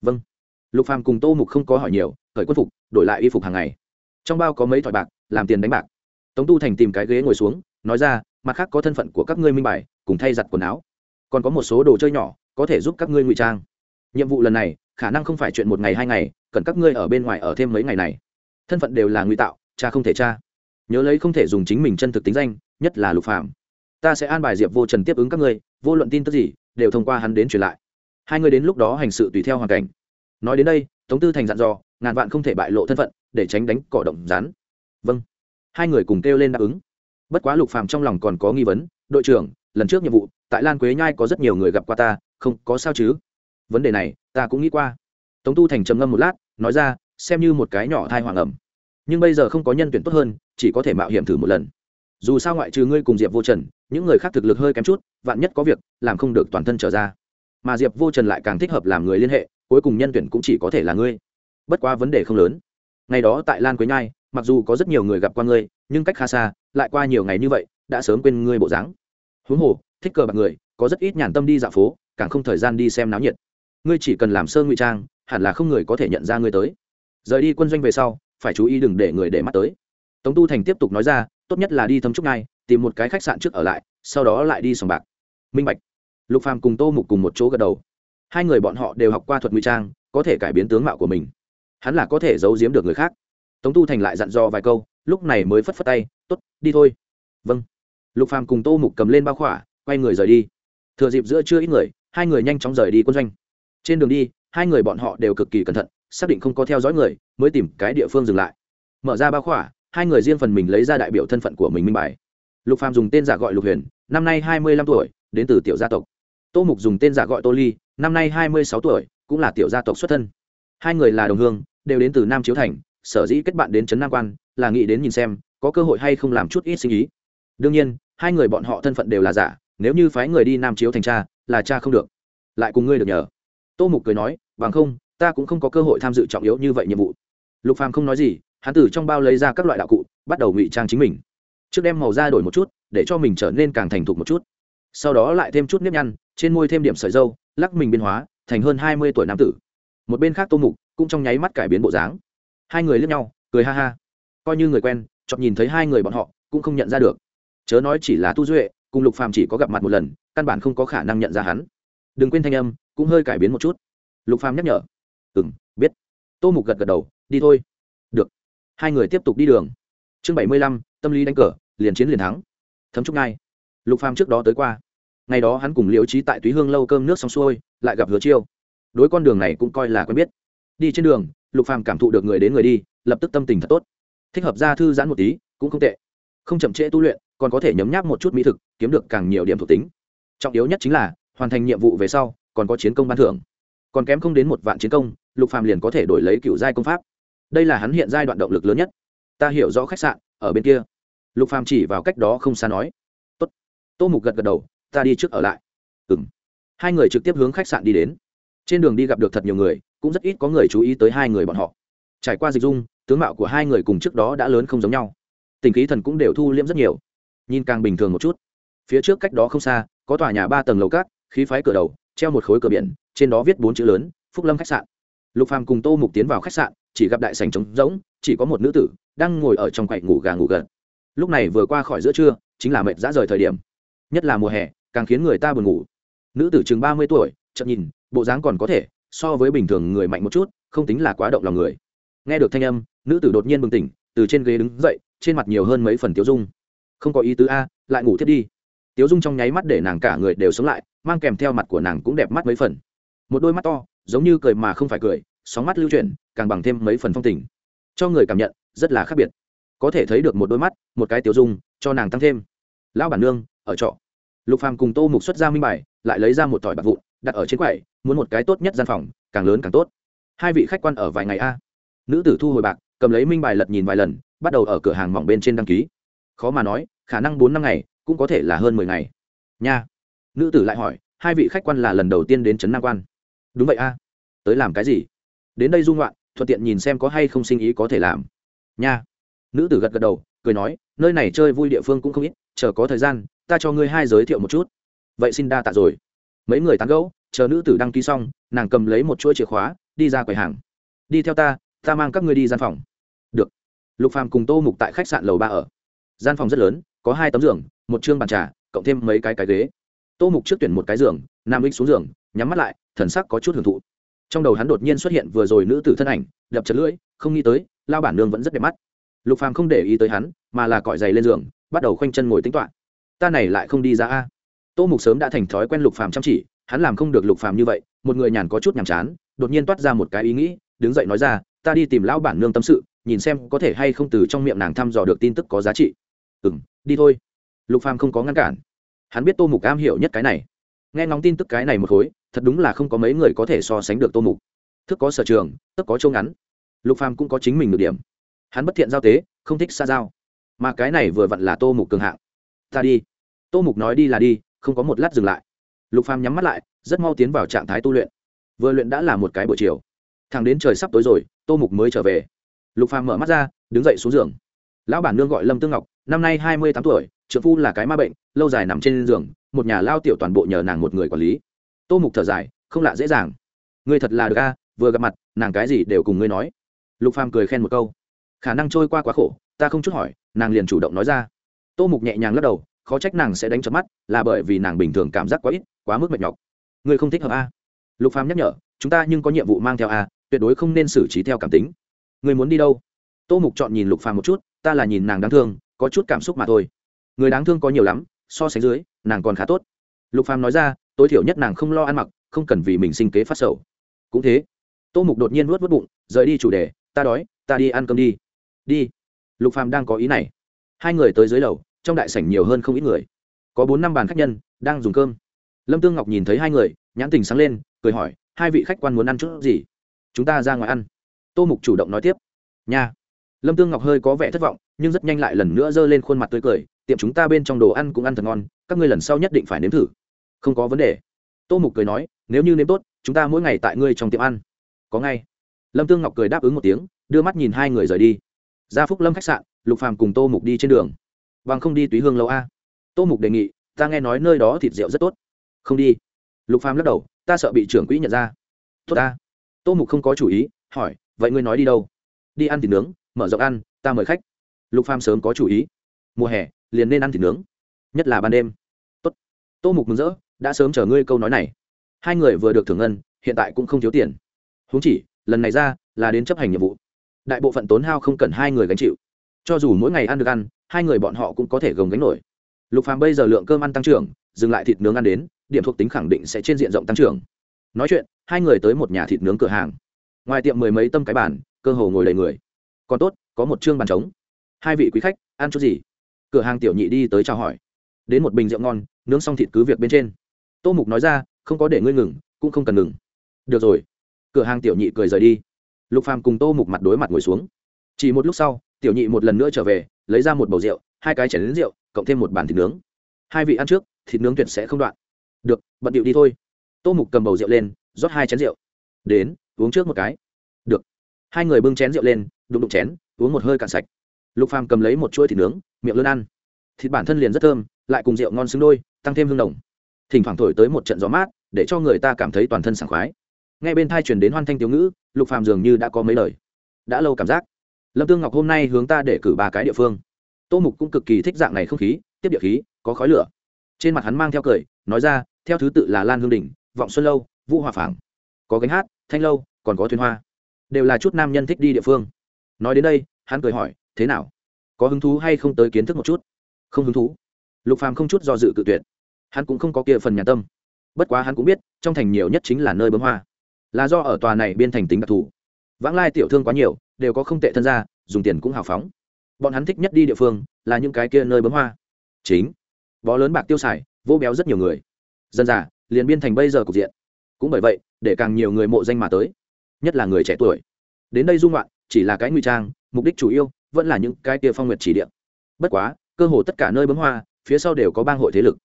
Vâng. Lục phàm cùng tô mục không có hỏi nhiều khởi quân phục, đổi lại y phục hàng ngày. Trong bao có mấy thỏi bạc, làm tiền đánh bạc. Tống tu thành tìm cái ghế ngồi xuống, nói ra mặt khác có thân phận của các ngươi minh bài, cùng thay giặt quần áo. Còn có một số đồ chơi nhỏ, có thể giúp các ngươi ngụy trang. Nhiệm vụ lần này, khả năng không phải chuyện một ngày hai ngày, cần các ngươi ở bên ngoài ở thêm mấy ngày này. Thân phận đều là ngụy tạo, cha không thể cha. Nhớ lấy không thể dùng chính mình chân thực tính danh, nhất là lục phạm ta sẽ an bài diệp vô trần tiếp ứng các ngươi, vô luận tin tức gì, đều thông qua hắn đến truyền lại. Hai người đến lúc đó hành sự tùy theo hoàn cảnh. Nói đến đây, tống tư thành dặn dò, ngàn vạn không thể bại lộ thân phận, để tránh đánh cỏ động rán vâng. Hai người cùng kêu lên đáp ứng bất quá lục phàm trong lòng còn có nghi vấn, đội trưởng, lần trước nhiệm vụ, tại lan quế nhai có rất nhiều người gặp qua ta, không, có sao chứ? Vấn đề này, ta cũng nghĩ qua. Tống tu thành trầm ngâm một lát, nói ra, xem như một cái nhỏ thai hoàng ẩm, nhưng bây giờ không có nhân tuyển tốt hơn, chỉ có thể mạo hiểm thử một lần. Dù sao ngoại trừ ngươi cùng diệp vô trần, những người khác thực lực hơi kém chút, vạn nhất có việc, làm không được toàn thân trở ra. Mà diệp vô trần lại càng thích hợp làm người liên hệ, cuối cùng nhân tuyển cũng chỉ có thể là ngươi. Bất quá vấn đề không lớn. Ngày đó tại lan quế nhai, mặc dù có rất nhiều người gặp qua ngươi, nhưng cách khá xa lại qua nhiều ngày như vậy, đã sớm quên ngươi bộ dáng. Huống hồ, thích cờ bạc người, có rất ít nhàn tâm đi dạo phố, càng không thời gian đi xem náo nhiệt. Ngươi chỉ cần làm sơ ngụy trang, hẳn là không người có thể nhận ra ngươi tới. Rời đi quân doanh về sau, phải chú ý đừng để người để mắt tới. Tống tu thành tiếp tục nói ra, tốt nhất là đi thấm trúc ngay, tìm một cái khách sạn trước ở lại, sau đó lại đi sòng bạc. Minh bạch, lục phàm cùng tô mục cùng một chỗ gật đầu. Hai người bọn họ đều học qua thuật ngụy trang, có thể cải biến tướng mạo của mình. Hắn là có thể giấu giếm được người khác. Tống tu thành lại dặn dò vài câu, lúc này mới phất phất tay t ố t đi thôi. Vâng. Lục phàm cùng tô mục cầm lên bao khỏa, quay người rời đi. Thừa dịp giữa chưa ít người, hai người nhanh chóng rời đi quân doanh. Trên đường đi, hai người bọn họ đều cực kỳ cẩn thận, xác định không có theo dõi người, mới tìm cái địa phương dừng lại. Mở ra bao khỏa, hai người riêng phần mình lấy ra đại biểu thân phận của mình minh bài. Lục phàm dùng tên giả gọi lục huyền, năm nay hai mươi lăm tuổi, đến từ tiểu gia tộc. Tô mục dùng tên giả gọi tô ly, năm nay hai mươi sáu tuổi, cũng là tiểu gia tộc xuất thân. Hai người là đồng hương, đều đến từ nam chiếu thành, sở dĩ kết bạn đến trấn nam quan, là nghĩ đến nhìn xem có cơ hội hay không làm chút ít sinh ý. Đương nhiên, hai người bọn họ thân phận đều là giả, nếu như phái người đi nam chiếu thành cha, là cha không được. Lại cùng ngươi được nhờ. Tô mục cười nói, bằng không, ta cũng không có cơ hội tham dự trọng yếu như vậy nhiệm vụ. Lục phàm không nói gì, hắn từ trong bao lấy ra các loại đạo cụ, bắt đầu ngụy trang chính mình. Trước đem màu da đổi một chút, để cho mình trở nên càng thành thục một chút. Sau đó lại thêm chút nếp nhăn, trên môi thêm điểm sợi dâu, lắc mình biến hóa, thành hơn hai mươi tuổi nam tử. Một bên khác tô mục cũng trong nháy mắt cải biến bộ dáng. Hai người liếc nhau, cười ha ha. Coi như người quen chọn nhìn thấy hai người bọn họ, cũng không nhận ra được. Chớ nói chỉ là tu duệ, cùng lục phàm chỉ có gặp mặt một lần, căn bản không có khả năng nhận ra hắn. Đừng quên thanh âm, cũng hơi cải biến một chút. Lục phàm nhắc nhở. Ừ m biết. Tô mục gật gật đầu, đi thôi. Được. Hai người tiếp tục đi đường. Chương bảy mươi lăm, tâm lý đánh cờ, liền chiến liền thắng. Thấm chúc ngay. Lục phàm trước đó tới qua. Ngày đó hắn cùng liễu trí tại túy hương lâu cơm nước xong xuôi, lại gặp hứa chiêu. Đối con đường này cũng coi là quen biết. Đi trên đường, lục phàm cảm thụ được người đến người đi, lập tức tâm tình thật tốt thích hợp ra thư giãn một tí, cũng không tệ. Không chậm trễ tu luyện, còn có thể nhấm nháp một chút mỹ thực, kiếm được càng nhiều điểm thuộc tính. Trọng yếu nhất chính là, hoàn thành nhiệm vụ về sau, còn có chiến công ban thưởng. Còn kém không đến một vạn chiến công, lục phàm liền có thể đổi lấy cựu giai công pháp. Đây là hắn hiện giai đoạn động lực lớn nhất. Ta hiểu rõ khách sạn, ở bên kia. Lục phàm chỉ vào cách đó không xa nói. Tốt. Tô mục gật gật đầu, ta đi trước ở lại. Ừm. Hai người trực tiếp hướng khách sạn đi đến. Trên đường đi gặp được thật nhiều người, cũng rất ít có người chú ý tới hai người bọn họ. Trải qua dịch dung tướng mạo của hai người cùng trước đó đã lớn không giống nhau. Tình khí thần cũng đều thu liễm rất nhiều. Nhìn càng bình thường một chút. Phía trước cách đó không xa, có tòa nhà ba tầng lầu cát, khí phái cửa đầu, treo một khối cửa biển, trên đó viết bốn chữ lớn, phúc lâm khách sạn. Lục phàm cùng tô mục tiến vào khách sạn, chỉ gặp đại sành trống rỗng, chỉ có một nữ tử đang ngồi ở trong quậy ngủ gà ngủ gật. Lúc này vừa qua khỏi giữa trưa, chính là mệt dã rời thời điểm. Nhất là mùa hè, càng khiến người ta buồn ngủ. Nữ tử chừng ba mươi tuổi chậm nhìn, bộ dáng còn có thể, so với bình thường người mạnh một chút, không tính là quá động lòng người. Nghe được thanh âm nữ tử đột nhiên bừng tỉnh, từ trên ghế đứng dậy, trên mặt nhiều hơn mấy phần tiếu dung. Không có ý tứ a, lại ngủ thiết đi. Tiếu dung trong nháy mắt để nàng cả người đều sống lại, mang kèm theo mặt của nàng cũng đẹp mắt mấy phần. Một đôi mắt to, giống như cười mà không phải cười, sóng mắt lưu chuyển, càng bằng thêm mấy phần phong tình. Cho người cảm nhận, rất là khác biệt. Có thể thấy được một đôi mắt, một cái tiểu dung, cho nàng tăng thêm. Lão bản nương, ở trọ. Lục phàm cùng tô mục xuất ra minh bài, lại lấy ra một tỏi bạc vụn, đặt ở trên quầy, muốn một cái tốt nhất gian phòng, càng lớn càng tốt. Hai vị khách quan ở vài ngày a. Nữ tử thu hồi bạc cầm lấy minh bài lật nhìn vài lần, bắt đầu ở cửa hàng mỏng bên trên đăng ký. Khó mà nói, khả năng bốn năm ngày, cũng có thể là hơn mười ngày. Nha. Nữ tử lại hỏi, hai vị khách quan là lần đầu tiên đến trấn nam quan. Đúng vậy a. Tới làm cái gì? Đến đây dung loạn thuận tiện nhìn xem có hay không sinh ý có thể làm. Nha. Nữ tử gật gật đầu, cười nói, nơi này chơi vui địa phương cũng không ít, chờ có thời gian, ta cho ngươi hai giới thiệu một chút. Vậy xin đa tạ rồi. Mấy người tán gẫu, chờ nữ tử đăng ký xong, nàng cầm lấy một chuỗi chìa khóa, đi ra quầy hàng. Đi theo ta ta mang các ngươi đi gian phòng lục phàm cùng tô mục tại khách sạn lầu ba ở. Gian phòng rất lớn, có hai tấm giường, một chương bàn trà, cộng thêm mấy cái cái ghế. Tô mục trước tuyển một cái giường nam ích xuống giường, nhắm mắt lại, thần sắc có chút hưởng thụ. Trong đầu hắn đột nhiên xuất hiện vừa rồi nữ tử thân ảnh, đập chật lưỡi, không nghĩ tới, lao bản nương vẫn rất đẹp mắt. Lục phàm không để ý tới hắn, mà là cọi giày lên giường, bắt đầu khoanh chân ngồi tính toán. Ta này lại không đi ra a. Tô mục sớm đã thành thói quen lục phàm chăm chỉ, hắn làm không được lục phàm như vậy, một người nhàn có chút nhàm chán, đột nhiên toát ra một cái ý nghĩ, đứng dậy nói ra, ta đi tìm lão bản nương tâm sự nhìn xem có thể hay không từ trong miệng nàng thăm dò được tin tức có giá trị. Ừ đi thôi. Lục phàm không có ngăn cản. Hắn biết tô mục am hiểu nhất cái này. Nghe ngóng tin tức cái này một khối thật đúng là không có mấy người có thể so sánh được tô mục. Thức có sở trường tức có châu ngắn. Lục phàm cũng có chính mình được điểm. Hắn bất thiện giao tế, không thích xa giao. Mà cái này vừa vặn là tô mục cường hạng. Ta đi. Tô mục nói đi là đi, không có một lát dừng lại. Lục phàm nhắm mắt lại, rất mau tiến vào trạng thái tu luyện. Vừa luyện đã là một cái buổi chiều. Thằng đến trời sắp tối rồi, tô mục mới trở về lục phàm mở mắt ra, đứng dậy xuống giường. Lão bản nương gọi lâm tương ngọc, năm nay hai mươi tám tuổi trợ phu là cái ma bệnh, lâu dài nằm trên giường, một nhà lao tiểu toàn bộ nhờ nàng một người quản lý. Tô mục thở dài, không lạ dễ dàng. Ngươi thật là được a, vừa gặp mặt, nàng cái gì đều cùng ngươi nói. Lục phàm cười khen một câu. Khả năng trôi qua quá khổ, ta không chút hỏi, nàng liền chủ động nói ra. Tô mục nhẹ nhàng lắc đầu, khó trách nàng sẽ đánh chớp mắt, là bởi vì nàng bình thường cảm giác quá ít, quá mức mệt nhọc. Ngươi không thích hợp a. Lục phàm nhắc nhở, chúng ta nhưng có nhiệm vụ mang theo a, tuyệt đối không nên xử trí theo cảm tính ngươi muốn đi đâu? Tô mục chọn nhìn lục phàm một chút, ta là nhìn nàng đáng thương, có chút cảm xúc mà thôi. Người đáng thương có nhiều lắm, so sánh dưới, nàng còn khá tốt. Lục phàm nói ra, tối thiểu nhất nàng không lo ăn mặc, không cần vì mình sinh kế phát sầu. Cũng thế. Tô mục đột nhiên nuốt vớt bụng, rời đi chủ đề, ta đói, ta đi ăn cơm đi. Đi. Lục phàm đang có ý này. Hai người tới dưới lầu, trong đại sảnh nhiều hơn không ít người. Có bốn năm bàn khách nhân, đang dùng cơm. Lâm tương ngọc nhìn thấy hai người, nhãn tình sáng lên, cười hỏi, hai vị khách quan muốn ăn chút gì? Chúng ta ra ngoài ăn tô mục chủ động nói tiếp. Nha. Lâm tương ngọc hơi có vẻ thất vọng, nhưng rất nhanh lại lần nữa giơ lên khuôn mặt tươi cười, tiệm chúng ta bên trong đồ ăn cũng ăn thật ngon, các ngươi lần sau nhất định phải nếm thử. Không có vấn đề. Tô mục cười nói, nếu như nếm tốt, chúng ta mỗi ngày tại ngươi trong tiệm ăn. Có ngay. Lâm tương ngọc cười đáp ứng một tiếng, đưa mắt nhìn hai người rời đi. Ra phúc lâm khách sạn, lục phàm cùng tô mục đi trên đường. Bằng không đi túy hương lâu a. Tô mục đề nghị, ta nghe nói nơi đó thịt rượu rất tốt. Không đi. Lục phàm lắc đầu, ta sợ bị trưởng quỹ nhận ra. Tốt ta. Tô mục không có chủ ý, hỏi vậy ngươi nói đi đâu? Đi ăn thịt nướng, mở rộng ăn, ta mời khách. Lục phàm sớm có chủ ý. Mùa hè, liền nên ăn thịt nướng. Nhất là ban đêm. Tốt. Tô mục mừng rỡ, đã sớm chờ ngươi câu nói này. Hai người vừa được thưởng ngân, hiện tại cũng không thiếu tiền. Huống chỉ, lần này ra là đến chấp hành nhiệm vụ. Đại bộ phận tốn hao không cần hai người gánh chịu. Cho dù mỗi ngày ăn được ăn, hai người bọn họ cũng có thể gồng gánh nổi. Lục phàm bây giờ lượng cơm ăn tăng trưởng, dừng lại thịt nướng ăn đến, điểm thuộc tính khẳng định sẽ trên diện rộng tăng trưởng. Nói chuyện, hai người tới một nhà thịt nướng cửa hàng ngoài tiệm mười mấy tâm cái bàn, cơ hồ ngồi đầy người. Còn tốt, có một chương bàn trống. Hai vị quý khách, ăn chút gì? Cửa hàng tiểu nhị đi tới chào hỏi. Đến một bình rượu ngon, nướng xong thịt cứ việc bên trên. Tô mục nói ra, không có để ngươi ngừng, cũng không cần ngừng. Được rồi. Cửa hàng tiểu nhị cười rời đi. Lục phàm cùng tô mục mặt đối mặt ngồi xuống. Chỉ một lúc sau, tiểu nhị một lần nữa trở về, lấy ra một bầu rượu, hai cái chén đến rượu, cộng thêm một bàn thịt nướng. Hai vị ăn trước, thịt nướng tuyệt sẽ không đoạn. Được, bận điệu đi thôi. Tô mục cầm bầu rượu lên, rót hai chén rượu. Đến uống trước một cái. Được. Hai người bưng chén rượu lên, đụng đụng chén, uống một hơi cạn sạch. Lục phàm cầm lấy một chuỗi thịt nướng, miệng lớn ăn. Thịt bản thân liền rất thơm, lại cùng rượu ngon xứng đôi, tăng thêm hương đồng thỉnh thoảng thổi tới một trận gió mát, để cho người ta cảm thấy toàn thân sảng khoái. Ngay bên thai truyền đến hoan thanh tiểu ngữ, lục phàm dường như đã có mấy lời. Đã lâu cảm giác. Lâm tương ngọc hôm nay hướng ta để cử ba cái địa phương. Tô mục cũng cực kỳ thích dạng này không khí, tiếp địa khí, có khói lửa. Trên mặt hắn mang theo cười, nói ra, theo thứ tự là lan hương đình vọng xuân lâu, vũ hòa phảng. Có gánh hát thanh lâu, còn có thuyền hoa. Đều là chút nam nhân thích đi địa phương. Nói đến đây, hắn cười hỏi, thế nào? Có hứng thú hay không tới kiến thức một chút? Không hứng thú. Lục phàm không chút do dự cự tuyệt. Hắn cũng không có kia phần nhà tâm. Bất quá hắn cũng biết, trong thành nhiều nhất chính là nơi bấm hoa. Là do ở tòa này biên thành tính đặc thù. Vãng lai tiểu thương quá nhiều, đều có không tệ thân gia, dùng tiền cũng hào phóng. Bọn hắn thích nhất đi địa phương, là những cái kia nơi bấm hoa. Chính. Bó lớn bạc tiêu xài vô béo rất nhiều người. Dân già, liền biên thành bây giờ cục diện. Cũng bởi vậy để càng nhiều người mộ danh mà tới, nhất là người trẻ tuổi. Đến đây dung loạn chỉ là cái nguy trang, mục đích chủ yếu vẫn là những cái kia phong nguyệt chỉ điện bất quá, cơ hồ tất cả nơi bấm hoa, phía sau đều có bang hội thế lực.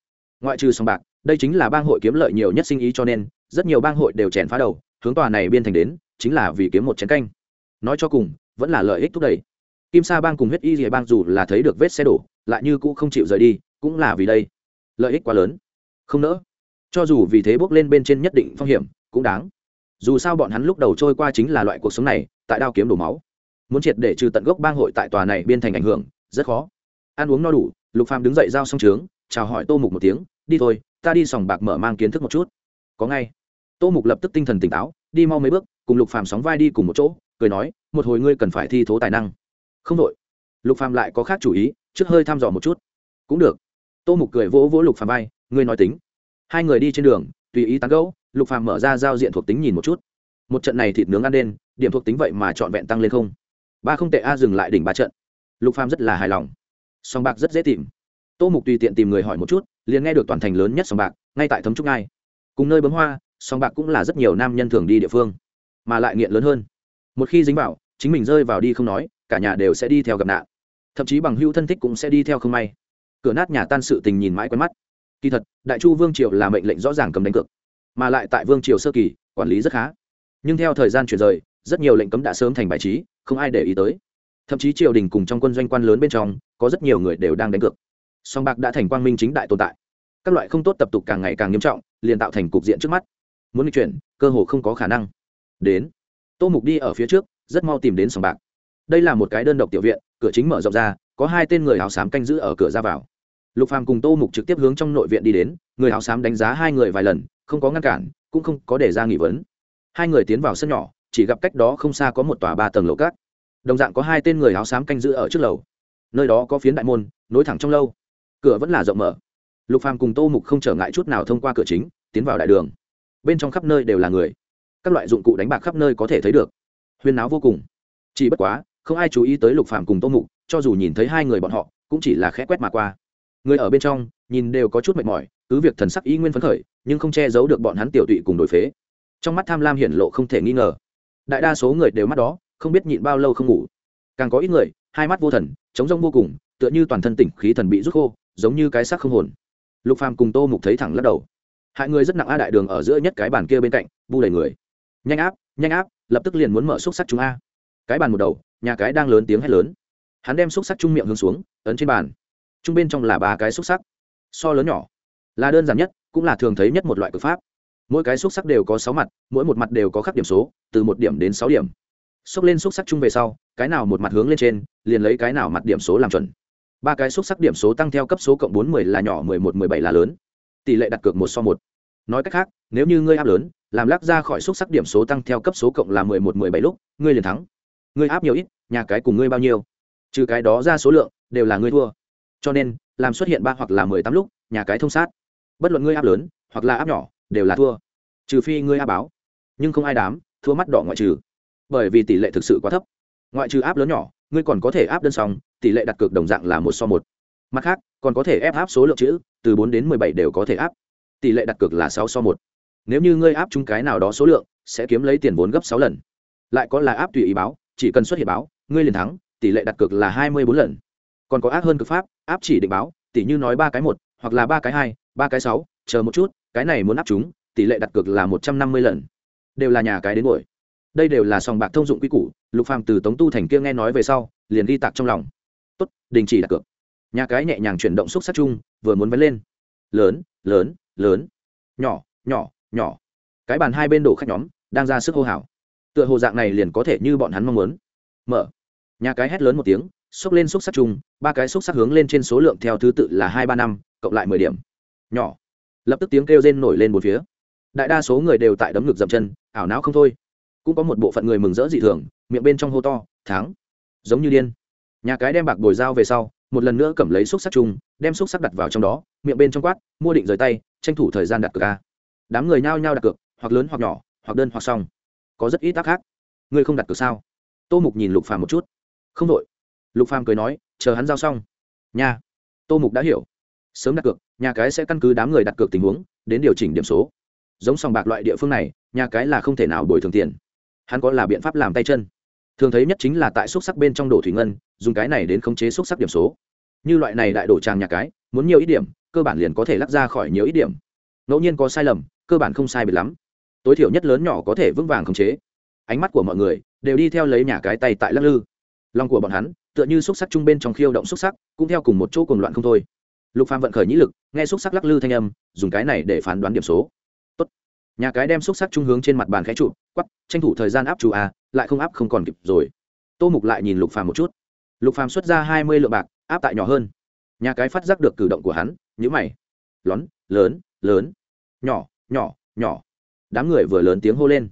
Ngoại trừ sòng bạc, đây chính là bang hội kiếm lợi nhiều nhất sinh ý cho nên, rất nhiều bang hội đều chèn phá đầu, hướng tòa này biên thành đến, chính là vì kiếm một chén canh. Nói cho cùng, vẫn là lợi ích thúc đẩy. Kim sa bang cùng huyết y rìa bang dù là thấy được vết xe đổ, lại như cũ không chịu rời đi, cũng là vì đây. Lợi ích quá lớn. Không nỡ. Cho dù vì thế bước lên bên trên nhất định phong hiểm cũng đáng. Dù sao bọn hắn lúc đầu trôi qua chính là loại cuộc sống này, tại đao kiếm đổ máu. Muốn triệt để trừ tận gốc bang hội tại tòa này biên thành ảnh hưởng, rất khó. Ăn uống no đủ, lục phàm đứng dậy giao xong trướng, chào hỏi tô mục một tiếng, đi thôi, ta đi sòng bạc mở mang kiến thức một chút. Có ngay. Tô mục lập tức tinh thần tỉnh táo, đi mau mấy bước, cùng lục phàm sóng vai đi cùng một chỗ, cười nói, một hồi ngươi cần phải thi thố tài năng. Không đội. Lục phàm lại có khác chủ ý, trước hơi thăm dò một chút. Cũng được. Tô mục cười vỗ vỗ lục phàm vai, ngươi nói tính. Hai người đi trên đường, tùy ý tán gẫu lục phàm mở ra giao diện thuộc tính nhìn một chút. Một trận này thịt nướng ăn đen, điểm thuộc tính vậy mà trọn vẹn tăng lên không? Ba không tệ a dừng lại đỉnh ba trận. Lục phàm rất là hài lòng. Song bạc rất dễ tìm. Tô mục tùy tiện tìm người hỏi một chút, liền nghe được toàn thành lớn nhất song bạc, ngay tại thấm trúc ngai. Cùng nơi bấm hoa, song bạc cũng là rất nhiều nam nhân thường đi địa phương, mà lại nghiện lớn hơn. Một khi dính vào, chính mình rơi vào đi không nói, cả nhà đều sẽ đi theo gặp nạn. Thậm chí bằng hữu thân thích cũng sẽ đi theo không may. Cửa nát nhà tan sự tình nhìn mãi quen mắt. Kỳ thật, đại chu vương triều là mệnh lệnh rõ ràng cầm đánh cược mà lại tại vương triều sơ kỳ, quản lý rất khá. Nhưng theo thời gian chuyển rời, rất nhiều lệnh cấm đã sớm thành bài trí, không ai để ý tới. Thậm chí triều đình cùng trong quân doanh quan lớn bên trong, có rất nhiều người đều đang đánh cược. Song bạc đã thành quang minh chính đại tồn tại. Các loại không tốt tập tục càng ngày càng nghiêm trọng, liền tạo thành cục diện trước mắt. Muốn chuyển, cơ hồ không có khả năng. Đến. Tô mục đi ở phía trước, rất mau tìm đến sòng bạc. Đây là một cái đơn độc tiểu viện, cửa chính mở rộng ra, có hai tên người áo xám canh giữ ở cửa ra vào. Lục phàm cùng tô mục trực tiếp hướng trong nội viện đi đến, người áo xám đánh giá hai người vài lần không có ngăn cản, cũng không có để ra nghỉ vấn. Hai người tiến vào sân nhỏ, chỉ gặp cách đó không xa có một tòa ba tầng lầu cát. Đồng dạng có hai tên người áo xám canh giữ ở trước lầu. Nơi đó có phiến đại môn, nối thẳng trong lâu. Cửa vẫn là rộng mở. Lục phàm cùng tô mục không trở ngại chút nào thông qua cửa chính, tiến vào đại đường. Bên trong khắp nơi đều là người. Các loại dụng cụ đánh bạc khắp nơi có thể thấy được. Huyên náo vô cùng. Chỉ bất quá, không ai chú ý tới lục phàm cùng tô mục, cho dù nhìn thấy hai người bọn họ, cũng chỉ là khẽ quét mà qua. Người ở bên trong, nhìn đều có chút mệt mỏi, cứ việc thần sắc y nguyên phấn khởi nhưng không che giấu được bọn hắn tiểu tụy cùng đổi phế. Trong mắt tham lam hiển lộ không thể nghi ngờ. Đại đa số người đều mắt đó, không biết nhịn bao lâu không ngủ. Càng có ít người, hai mắt vô thần chống rông vô cùng, tựa như toàn thân tỉnh khí thần bị rút khô, giống như cái xác không hồn. Lục phàm cùng tô mục thấy thẳng lắc đầu. Hại người rất nặng a đại đường ở giữa nhất cái bàn kia bên cạnh, bu đầy người. Nhanh áp nhanh áp, lập tức liền muốn mở xúc sắc chúng a. Cái bàn một đầu, nhà cái đang lớn tiếng hét lớn. Hắn đem xúc sắc chung miệng hướng xuống, ấn trên bàn. Chung bên trong là ba cái xúc sắc. So lớn nhỏ. Là đơn giản nhất cũng là thường thấy nhất một loại cực pháp. Mỗi cái xúc sắc đều có sáu mặt, mỗi một mặt đều có khắc điểm số, từ một điểm đến sáu điểm. Xúc lên xúc sắc chung về sau, cái nào một mặt hướng lên trên, liền lấy cái nào mặt điểm số làm chuẩn. Ba cái xúc sắc điểm số tăng theo cấp số cộng bốn mươi là nhỏ mười một mười bảy là lớn. Tỷ lệ đặt cược một so một. Nói cách khác, nếu như ngươi áp lớn, làm lắc ra khỏi xúc sắc điểm số tăng theo cấp số cộng là mười một mười bảy lúc, ngươi liền thắng. Ngươi áp nhiều ít, nhà cái cùng ngươi bao nhiêu. Trừ cái đó ra số lượng, đều là ngươi thua. Cho nên, làm xuất hiện ba hoặc là mười tám lúc, nhà cái thông sát bất luận ngươi áp lớn hoặc là áp nhỏ, đều là thua. Trừ phi ngươi áp báo. Nhưng không ai đám, thua mắt đỏ ngoại trừ. Bởi vì tỷ lệ thực sự quá thấp. Ngoại trừ áp lớn nhỏ, ngươi còn có thể áp đơn xong tỷ lệ đặt cược đồng dạng là một so một. Mặt khác, còn có thể ép áp số lượng chữ, từ bốn đến mười bảy đều có thể áp. Tỷ lệ đặt cược là sáu so một. Nếu như ngươi áp chung cái nào đó số lượng, sẽ kiếm lấy tiền vốn gấp sáu lần. Lại có là áp tùy ý báo, chỉ cần xuất hiện báo, ngươi liền thắng, tỷ lệ đặt cược là hai mươi bốn lần. Còn có ác hơn cực pháp, áp chỉ định báo tỷ như nói ba cái một hoặc là ba cái hai ba cái sáu, chờ một chút, cái này muốn áp chúng, tỷ lệ đặt cược là một trăm năm mươi lần. Đều là nhà cái đến buổi đây đều là sòng bạc thông dụng quy củ, lục phàm từ tống tu thành kia nghe nói về sau, liền ghi tạc trong lòng. Tốt, đình chỉ đặt cược. Nhà cái nhẹ nhàng chuyển động xúc sắc chung, vừa muốn vén lên. Lớn lớn lớn. Nhỏ nhỏ nhỏ. Cái bàn hai bên đổ khách nhóm, đang ra sức hô hào. Tựa hồ dạng này liền có thể như bọn hắn mong muốn. Mở. Nhà cái hét lớn một tiếng xúc lên xúc sắc chung, ba cái xúc sắc hướng lên trên số lượng theo thứ tự là hai ba năm, cộng lại mười điểm nhỏ. Lập tức tiếng kêu rên nổi lên một phía. Đại đa số người đều tại đấm ngực dậm chân, ảo não không thôi. Cũng có một bộ phận người mừng rỡ dị thường, miệng bên trong hô to tháng giống như điên. Nhà cái đem bạc bồi dao về sau, một lần nữa cầm lấy xúc sắc chung, đem xúc sắc đặt vào trong đó, miệng bên trong quát, mua định rời tay, tranh thủ thời gian đặt cược ca đám người nhao nhao đặt cược, hoặc lớn hoặc nhỏ, hoặc đơn hoặc xong có rất ít tác khác. Ngươi không đặt cược sao? Tô mục nhìn lục phàm một chút. Không đội. Lục phàm cười nói, chờ hắn giao xong. Nha. Tô mục đã hiểu sớm đặt cược, nhà cái sẽ căn cứ đám người đặt cược tình huống, đến điều chỉnh điểm số. Giống sòng bạc loại địa phương này, nhà cái là không thể nào bồi thường tiền. Hắn có là biện pháp làm tay chân. Thường thấy nhất chính là tại xúc sắc bên trong đổ thủy ngân, dùng cái này đến khống chế xúc sắc điểm số. Như loại này đại đổ tràng nhà cái, muốn nhiều ít điểm, cơ bản liền có thể lắc ra khỏi nhiều ít điểm. Ngẫu nhiên có sai lầm, cơ bản không sai biệt lắm. Tối thiểu nhất lớn nhỏ có thể vững vàng khống chế. Ánh mắt của mọi người đều đi theo lấy nhà cái tay tại lắc lư. Lòng của bọn hắn tựa như xúc sắc trung bên trong khiêu động xúc sắc, cũng theo cùng một chỗ cùng loạn không thôi lục phàm vận khởi nhĩ lực, nghe xúc sắc lắc lư thanh âm, dùng cái này để phán đoán điểm số. Tốt. nhà cái đem xúc sắc trung hướng trên mặt bàn khẽ trụ quắp tranh thủ thời gian áp chủ à lại không áp không còn kịp rồi. Tô mục lại nhìn lục phàm một chút. Lục phàm xuất ra hai mươi lượng bạc, áp tại nhỏ hơn. Nhà cái phát giác được cử động của hắn nhữ mày. Lón, lớn lớn. Nhỏ nhỏ nhỏ. Đám người vừa lớn tiếng hô lên.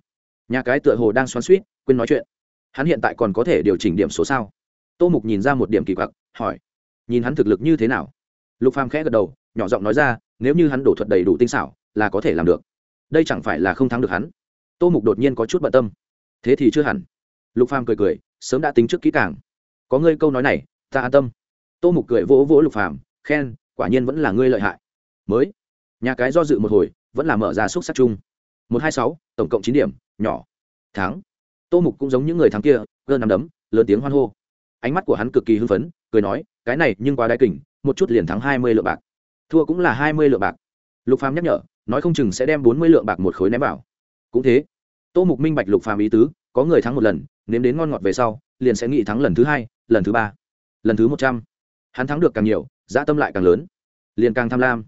Nhà cái tựa hồ đang xoắn suýt quên nói chuyện. Hắn hiện tại còn có thể điều chỉnh điểm số sao? Tô mục nhìn ra một điểm kỳ quặc, hỏi. Nhìn hắn thực lực như thế nào? Lục phàm khẽ gật đầu, nhỏ giọng nói ra, nếu như hắn đổ thuật đầy đủ tinh xảo, là có thể làm được. Đây chẳng phải là không thắng được hắn? Tô mục đột nhiên có chút bận tâm. Thế thì chưa hẳn. Lục phàm cười cười, sớm đã tính trước kỹ càng. Có ngươi câu nói này, ta an tâm. Tô mục cười vỗ vỗ lục phàm, khen, quả nhiên vẫn là ngươi lợi hại. Mới. Nhà cái do dự một hồi, vẫn là mở ra xúc sắc chung. Một hai sáu, tổng cộng chín điểm, nhỏ. Thắng. Tô mục cũng giống những người thắng kia gơn nằm đấm, lớn tiếng hoan hô. Ánh mắt của hắn cực kỳ hưng phấn, cười nói, cái này nhưng quá đai kỉnh một chút liền thắng hai mươi lượng bạc. Thua cũng là hai mươi lượng bạc. Lục phàm nhắc nhở, nói không chừng sẽ đem bốn mươi lượng bạc một khối ném vào. Cũng thế, tô mục minh bạch lục phàm ý tứ, có người thắng một lần, nếm đến ngon ngọt về sau, liền sẽ nghĩ thắng lần thứ hai, lần thứ ba, lần thứ một trăm. Hắn thắng được càng nhiều dạ tâm lại càng lớn. Liền càng tham lam,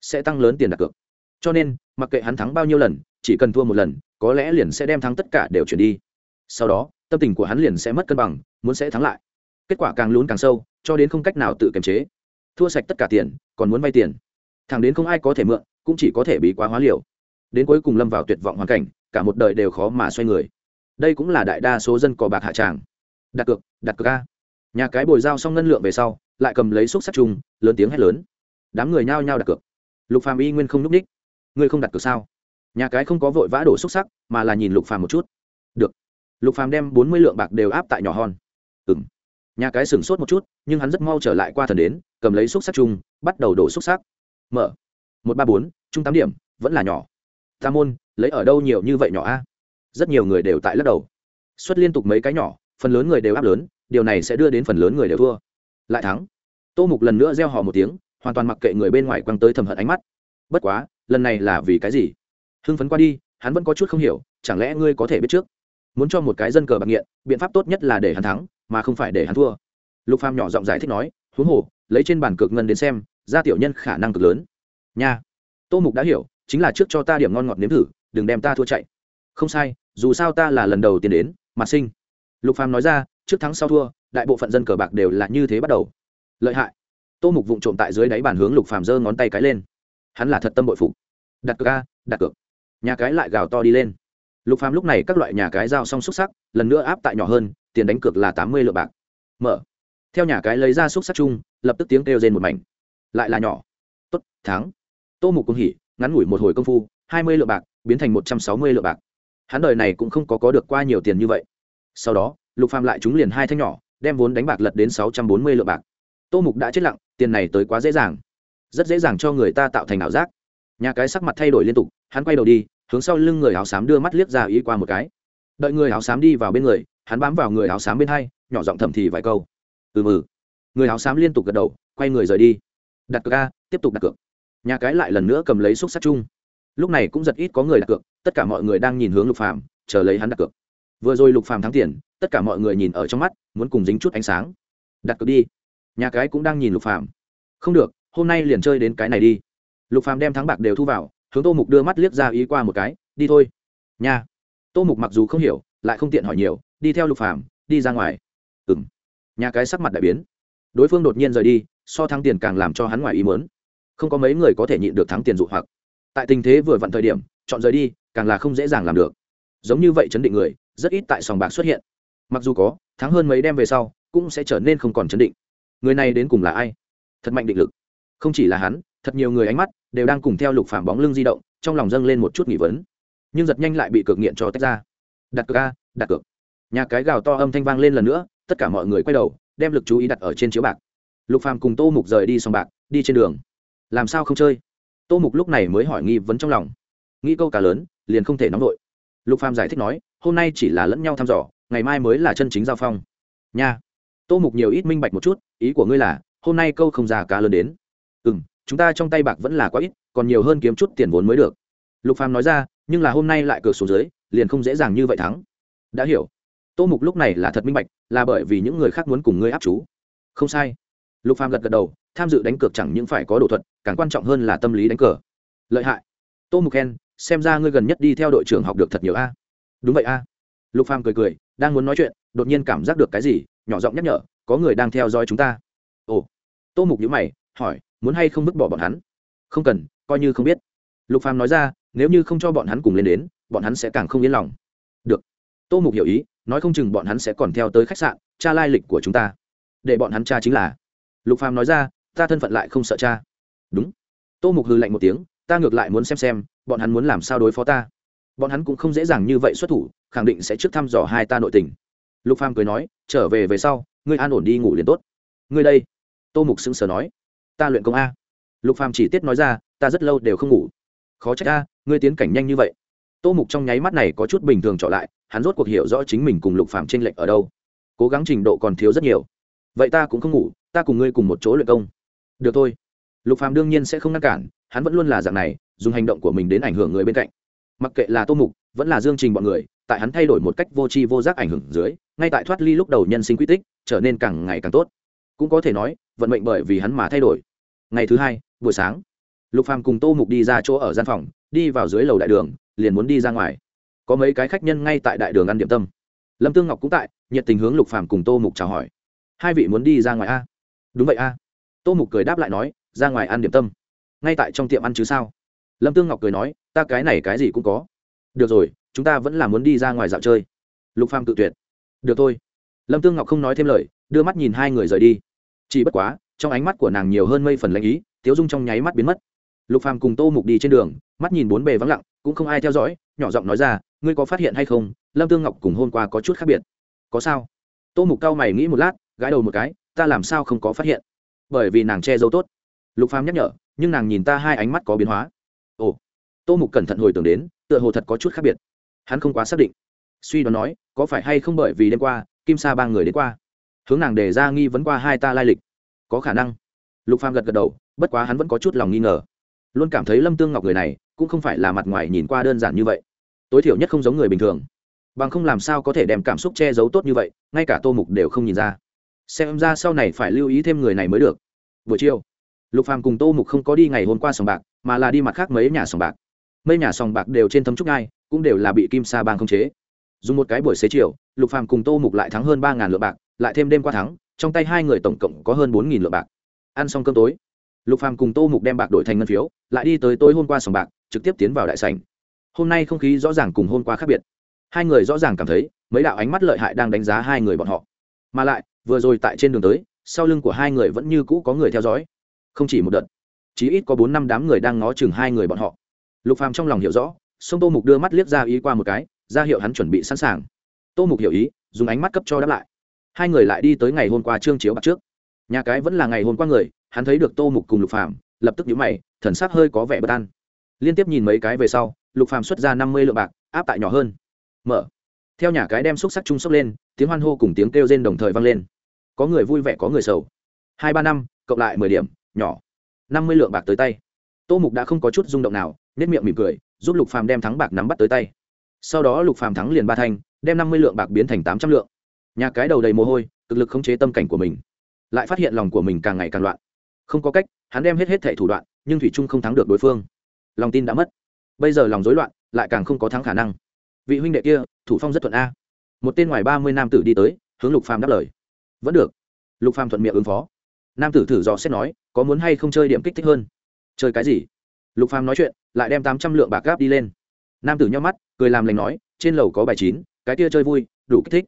sẽ tăng lớn tiền đặt cược. Cho nên, mặc kệ hắn thắng bao nhiêu lần, chỉ cần thua một lần, có lẽ liền sẽ đem thắng tất cả đều chuyển đi. Sau đó, tâm tình của hắn liền sẽ mất cân bằng, muốn sẽ thắng lại. Kết quả càng lún càng sâu, cho đến không cách nào tự kiềm chế thua sạch tất cả tiền, còn muốn vay tiền. Thằng đến không ai có thể mượn, cũng chỉ có thể bị quá hóa liều. Đến cuối cùng lâm vào tuyệt vọng hoàn cảnh, cả một đời đều khó mà xoay người. Đây cũng là đại đa số dân cò bạc hạ tràng. Đặt cược đặt cược a. Nhà cái bồi dao xong ngân lượng về sau, lại cầm lấy xúc sắc chung, lớn tiếng hét lớn. Đám người nhao nhao đặt cược. Lục phàm y nguyên không núp ních. Ngươi không đặt cược sao? Nhà cái không có vội vã đổ xúc sắc mà là nhìn lục phàm một chút. Được. Lục phàm đem bốn mươi lượng bạc đều áp tại nhỏ hòn ừng nhà cái sửng sốt một chút, nhưng hắn rất mau trở lại qua thần đến cầm lấy xúc sắc chung, bắt đầu đổ xúc sắc. Mở. Một, ba, bốn, chung tám điểm, vẫn là nhỏ. Tam môn, lấy ở đâu nhiều như vậy nhỏ a? Rất nhiều người đều tại lắc đầu. Xuất liên tục mấy cái nhỏ, phần lớn người đều áp lớn, điều này sẽ đưa đến phần lớn người đều thua. Lại thắng. Tô mục lần nữa gieo họ một tiếng, hoàn toàn mặc kệ người bên ngoài quăng tới thầm hận ánh mắt. Bất quá, lần này là vì cái gì? Hưng phấn qua đi, hắn vẫn có chút không hiểu, chẳng lẽ ngươi có thể biết trước? Muốn cho một cái dân cờ bạc nghiện, biện pháp tốt nhất là để hắn thắng, mà không phải để hắn thua. Lục phàm nhỏ giọng giải thích nói huống hồ, lấy trên bàn cược ngân đến xem, ra tiểu nhân khả năng cực lớn. Nha. Tô mục đã hiểu, chính là trước cho ta điểm ngon ngọt nếm thử, đừng đem ta thua chạy. Không sai, dù sao ta là lần đầu tiên đến mặt sinh. Lục phàm nói ra, trước thắng sau thua, đại bộ phận dân cờ bạc đều là như thế bắt đầu. Lợi hại. Tô mục vụng trộm tại dưới đáy bàn hướng lục phàm giơ ngón tay cái lên. Hắn là thật tâm bội phục. Đặt cược a, đặt cược. Nhà cái lại gào to đi lên. Lục phàm lúc này các loại nhà cái giao xong xuất sắc, lần nữa áp tại nhỏ hơn, tiền đánh cược là tám mươi lượng bạc. Mở theo nhà cái lấy ra xúc sắc chung, lập tức tiếng kêu rên một mảnh. Lại là nhỏ. Tốt, thắng. Tô mục cũng hỉ, ngắn ngủi một hồi công phu, hai mươi lượng bạc, biến thành một trăm sáu mươi lượng bạc. Hắn đời này cũng không có có được qua nhiều tiền như vậy. Sau đó, lục phàm lại trúng liền hai thanh nhỏ, đem vốn đánh bạc lật đến sáu trăm bốn mươi lượng bạc. Tô mục đã chết lặng, tiền này tới quá dễ dàng. Rất dễ dàng cho người ta tạo thành ảo giác. Nhà cái sắc mặt thay đổi liên tục, hắn quay đầu đi, hướng sau lưng người áo xám đưa mắt liếc ra ý qua một cái. Đợi người áo xám đi vào bên người, hắn bám vào người áo xám bên hai, nhỏ giọng thầm thì vài câu ừ mừ người áo xám liên tục gật đầu, quay người rời đi. Đặt cược a, tiếp tục đặt cược. Nhà cái lại lần nữa cầm lấy xúc sắc chung. Lúc này cũng giật ít có người đặt cược, tất cả mọi người đang nhìn hướng lục phàm, chờ lấy hắn đặt cược. Vừa rồi lục phàm thắng tiền, tất cả mọi người nhìn ở trong mắt, muốn cùng dính chút ánh sáng. Đặt cược đi. Nhà cái cũng đang nhìn lục phàm. Không được, hôm nay liền chơi đến cái này đi. Lục phàm đem thắng bạc đều thu vào, hướng tô mục đưa mắt liếc ra ý qua một cái, đi thôi. Nha. Tô mục mặc dù không hiểu, lại không tiện hỏi nhiều, đi theo lục phàm, đi ra ngoài. Ừng nhà cái sắc mặt đại biến. Đối phương đột nhiên rời đi, so thắng tiền càng làm cho hắn ngoài ý mớn không có mấy người có thể nhịn được thắng tiền dụ hoặc. Tại tình thế vừa vặn thời điểm, chọn rời đi, càng là không dễ dàng làm được. Giống như vậy chấn định người, rất ít tại sòng bạc xuất hiện. Mặc dù có, thắng hơn mấy đêm về sau, cũng sẽ trở nên không còn chấn định. Người này đến cùng là ai? Thật mạnh định lực. Không chỉ là hắn, thật nhiều người ánh mắt đều đang cùng theo lục phàm bóng lưng di động, trong lòng dâng lên một chút nghỉ vấn. Nhưng giật nhanh lại bị cực nghiện cho tách ra. Đặt cược a, đặt cược. Nhà cái gào to âm thanh vang lên lần nữa tất cả mọi người quay đầu, đem lực chú ý đặt ở trên chiếu bạc. Lục phàm cùng tô mục rời đi sòng bạc, đi trên đường. Làm sao không chơi? Tô mục lúc này mới hỏi nghi vấn trong lòng. Nghĩ câu cả lớn, liền không thể nóng vội. Lục phàm giải thích nói, hôm nay chỉ là lẫn nhau thăm dò, ngày mai mới là chân chính giao phong. Nha. Tô mục nhiều ít minh bạch một chút, ý của ngươi là, hôm nay câu không già cá lớn đến. Ừ m chúng ta trong tay bạc vẫn là quá ít, còn nhiều hơn kiếm chút tiền vốn mới được. Lục phàm nói ra, nhưng là hôm nay lại cược xuống dưới, liền không dễ dàng như vậy thắng. Đã hiểu tô mục lúc này là thật minh bạch, là bởi vì những người khác muốn cùng ngươi áp chú. Không sai. Lục phàm gật gật đầu, tham dự đánh cược chẳng những phải có đồ thuật, càng quan trọng hơn là tâm lý đánh cờ. Lợi hại. Tô mục khen, xem ra ngươi gần nhất đi theo đội trưởng học được thật nhiều a. Đúng vậy a. Lục phàm cười cười, đang muốn nói chuyện, đột nhiên cảm giác được cái gì, nhỏ giọng nhắc nhở, có người đang theo dõi chúng ta. Ồ. Tô mục nhữ mày, hỏi, muốn hay không vứt bỏ bọn hắn? Không cần, coi như không biết. Lục phàm nói ra, nếu như không cho bọn hắn cùng lên đến, bọn hắn sẽ càng không yên lòng. Được. Tô mục hiểu ý nói không chừng bọn hắn sẽ còn theo tới khách sạn tra lai lịch của chúng ta. Để bọn hắn tra chính là. Lục phàm nói ra, ta thân phận lại không sợ cha. Đúng. Tô mục hư lạnh một tiếng, ta ngược lại muốn xem xem, bọn hắn muốn làm sao đối phó ta. Bọn hắn cũng không dễ dàng như vậy xuất thủ, khẳng định sẽ trước thăm dò hai ta nội tình. Lục phàm cười nói, trở về về sau, ngươi an ổn đi ngủ liền tốt. Ngươi đây. Tô mục sững sờ nói, ta luyện công a. Lục phàm chỉ tiết nói ra, ta rất lâu đều không ngủ. Khó trách a, ngươi tiến cảnh nhanh như vậy. Tô mục trong nháy mắt này có chút bình thường trở lại hắn rốt cuộc hiểu rõ chính mình cùng lục phàm trên lệnh ở đâu. Cố gắng trình độ còn thiếu rất nhiều. Vậy ta cũng không ngủ, ta cùng ngươi cùng một chỗ luyện công. Được thôi. Lục phàm đương nhiên sẽ không ngăn cản, hắn vẫn luôn là dạng này, dùng hành động của mình đến ảnh hưởng người bên cạnh. Mặc kệ là tô mục, vẫn là dương trình bọn người, tại hắn thay đổi một cách vô tri vô giác ảnh hưởng dưới, ngay tại thoát ly lúc đầu nhân sinh quy tích, trở nên càng ngày càng tốt. Cũng có thể nói, vận mệnh bởi vì hắn mà thay đổi. Ngày thứ hai, buổi sáng, lục phàm cùng tô mục đi ra chỗ ở gian phòng, đi vào dưới lầu đại đường, liền muốn đi ra ngoài có mấy cái khách nhân ngay tại đại đường ăn điểm tâm. Lâm tương ngọc cũng tại, nhiệt tình hướng lục phàm cùng tô mục chào hỏi. Hai vị muốn đi ra ngoài a? Đúng vậy a. Tô mục cười đáp lại nói, ra ngoài ăn điểm tâm. Ngay tại trong tiệm ăn chứ sao? Lâm tương ngọc cười nói, ta cái này cái gì cũng có. Được rồi, chúng ta vẫn là muốn đi ra ngoài dạo chơi. Lục phàm tự tuyệt. Được thôi. Lâm tương ngọc không nói thêm lời, đưa mắt nhìn hai người rời đi. Chỉ bất quá, trong ánh mắt của nàng nhiều hơn mây phần lãnh ý, tiếu dung trong nháy mắt biến mất. Lục phàm cùng tô mục đi trên đường, mắt nhìn bốn bề vắng lặng, cũng không ai theo dõi, nhỏ giọng nói ra ngươi có phát hiện hay không? Lâm tương ngọc cùng hôm qua có chút khác biệt. Có sao? Tô mục cao mày nghĩ một lát, gãi đầu một cái, ta làm sao không có phát hiện? Bởi vì nàng che giấu tốt. Lục phàm nhắc nhở, nhưng nàng nhìn ta hai ánh mắt có biến hóa. Ồ. Tô mục cẩn thận hồi tưởng đến, tựa hồ thật có chút khác biệt. Hắn không quá xác định. Suy đoán nói, có phải hay không bởi vì đêm qua, kim sa ba người đến qua? Hướng nàng đề ra nghi vấn qua hai ta lai lịch. Có khả năng. Lục phàm gật gật đầu, bất quá hắn vẫn có chút lòng nghi ngờ. Luôn cảm thấy lâm tương ngọc người này, cũng không phải là mặt ngoài nhìn qua đơn giản như vậy tối thiểu nhất không giống người bình thường. Bằng không làm sao có thể đem cảm xúc che giấu tốt như vậy, ngay cả tô mục đều không nhìn ra. Xem ra sau này phải lưu ý thêm người này mới được. Buổi chiều, lục phàm cùng tô mục không có đi ngày hôm qua sòng bạc, mà là đi mặt khác mấy nhà sòng bạc. Mấy nhà sòng bạc đều trên thấm trúc ngai, cũng đều là bị kim sa bang khống chế. Dùng một cái buổi xế chiều, lục phàm cùng tô mục lại thắng hơn ba ngàn lượng bạc, lại thêm đêm qua thắng, trong tay hai người tổng cộng có hơn bốn nghìn lượng bạc. Ăn xong cơm tối, lục phàm cùng tô mục đem bạc đổi thành ngân phiếu, lại đi tới tối hôm qua sòng bạc, trực tiếp tiến vào đại sảnh hôm nay không khí rõ ràng cùng hôm qua khác biệt. Hai người rõ ràng cảm thấy, mấy đạo ánh mắt lợi hại đang đánh giá hai người bọn họ. Mà lại, vừa rồi tại trên đường tới, sau lưng của hai người vẫn như cũ có người theo dõi. Không chỉ một đợt, chí ít có bốn năm đám người đang ngó chừng hai người bọn họ. Lục phàm trong lòng hiểu rõ, sông tô mục đưa mắt liếc ra ý qua một cái, ra hiệu hắn chuẩn bị sẵn sàng. Tô mục hiểu ý, dùng ánh mắt cấp cho đáp lại. Hai người lại đi tới ngày hôm qua trương chiếu bạc trước. Nhà cái vẫn là ngày hôm qua người, hắn thấy được tô mục cùng lục phàm, lập tức nhíu mày, thần sắc hơi có vẻ bất an. Liên tiếp nhìn mấy cái về sau lục phàm xuất ra năm mươi lượng bạc, áp tại nhỏ hơn. Mở. Theo nhà cái đem xúc sắc trung sốc lên, tiếng hoan hô cùng tiếng kêu rên đồng thời vang lên. Có người vui vẻ, có người sầu. Hai ba năm, cộng lại mười điểm, nhỏ. Năm mươi lượng bạc tới tay. Tô mục đã không có chút rung động nào nết miệng mỉm cười, giúp lục phàm đem thắng bạc nắm bắt tới tay. Sau đó lục phàm thắng liền ba thanh, đem năm mươi lượng bạc biến thành tám trăm lượng. Nhà cái đầu đầy mồ hôi, cực lực khống chế tâm cảnh của mình. Lại phát hiện lòng của mình càng ngày càng loạn. Không có cách, hắn đem hết hết thể thủ đoạn, nhưng thủy trung không thắng được đối phương. Lòng tin đã mất bây giờ lòng rối loạn, lại càng không có thắng khả năng. Vị huynh đệ kia, thủ phong rất thuận a. Một tên ngoài ba mươi nam tử đi tới, hướng lục phàm đáp lời. Vẫn được. Lục phàm thuận miệng ứng phó. Nam tử thử dò xét nói, có muốn hay không chơi điểm kích thích hơn? Chơi cái gì? Lục phàm nói chuyện, lại đem tám trăm lượng bạc gáp đi lên. Nam tử nhau mắt, cười làm lành nói, trên lầu có bài chín, cái kia chơi vui, đủ kích thích.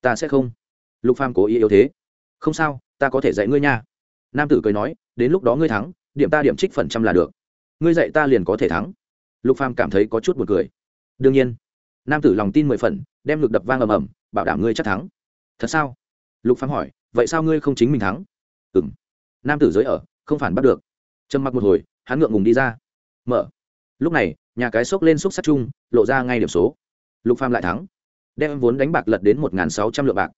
Ta sẽ không. Lục phàm cố ý yếu thế. Không sao, ta có thể dạy ngươi nha. Nam tử cười nói, đến lúc đó ngươi thắng, điểm ta điểm trích phần trăm là được. Ngươi dạy ta liền có thể thắng lục phàm cảm thấy có chút buồn cười. Đương nhiên, nam tử lòng tin mười phần, đem ngực đập vang ầm ầm, bảo đảm ngươi chắc thắng. Thật sao? Lục phàm hỏi, vậy sao ngươi không chính mình thắng? Ừm. Nam tử giới ở, không phản bắt được. Trầm mặc một hồi, hắn ngượng ngùng đi ra. Mở. Lúc này, nhà cái xốc lên xúc sắc chung, lộ ra ngay điểm số. Lục phàm lại thắng. Đem vốn đánh bạc lật đến một sáu trăm lượng bạc.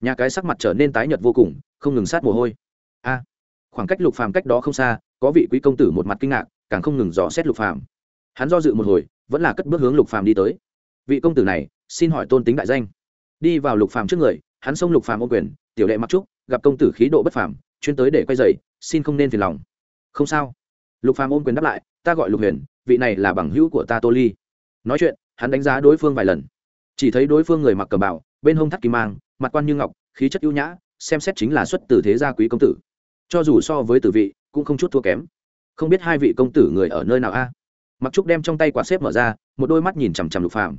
Nhà cái sắc mặt trở nên tái nhợt vô cùng, không ngừng sát mồ hôi. A. Khoảng cách lục phàm cách đó không xa, có vị quý công tử một mặt kinh ngạc, càng không ngừng dò xét lục phàm hắn do dự một hồi, vẫn là cất bước hướng lục phàm đi tới. Vị công tử này, xin hỏi tôn tính đại danh. Đi vào lục phàm trước người, hắn xông lục phàm ô quyền, tiểu đệ mặc trúc, gặp công tử khí độ bất phàm, chuyên tới để quay dậy xin không nên phiền lòng. Không sao. Lục phàm ôm quyền đáp lại, ta gọi lục huyền, vị này là bằng hữu của ta tô ly. Nói chuyện, hắn đánh giá đối phương vài lần. Chỉ thấy đối phương người mặc cờ bảo bên hông thắt kim mang, mặt quan như ngọc, khí chất ưu nhã, xem xét chính là xuất từ thế gia quý công tử. Cho dù so với tử vị, cũng không chút thua kém. Không biết hai vị công tử người ở nơi nào a? Mặc trúc đem trong tay quả xếp mở ra, một đôi mắt nhìn chằm chằm lục phàm.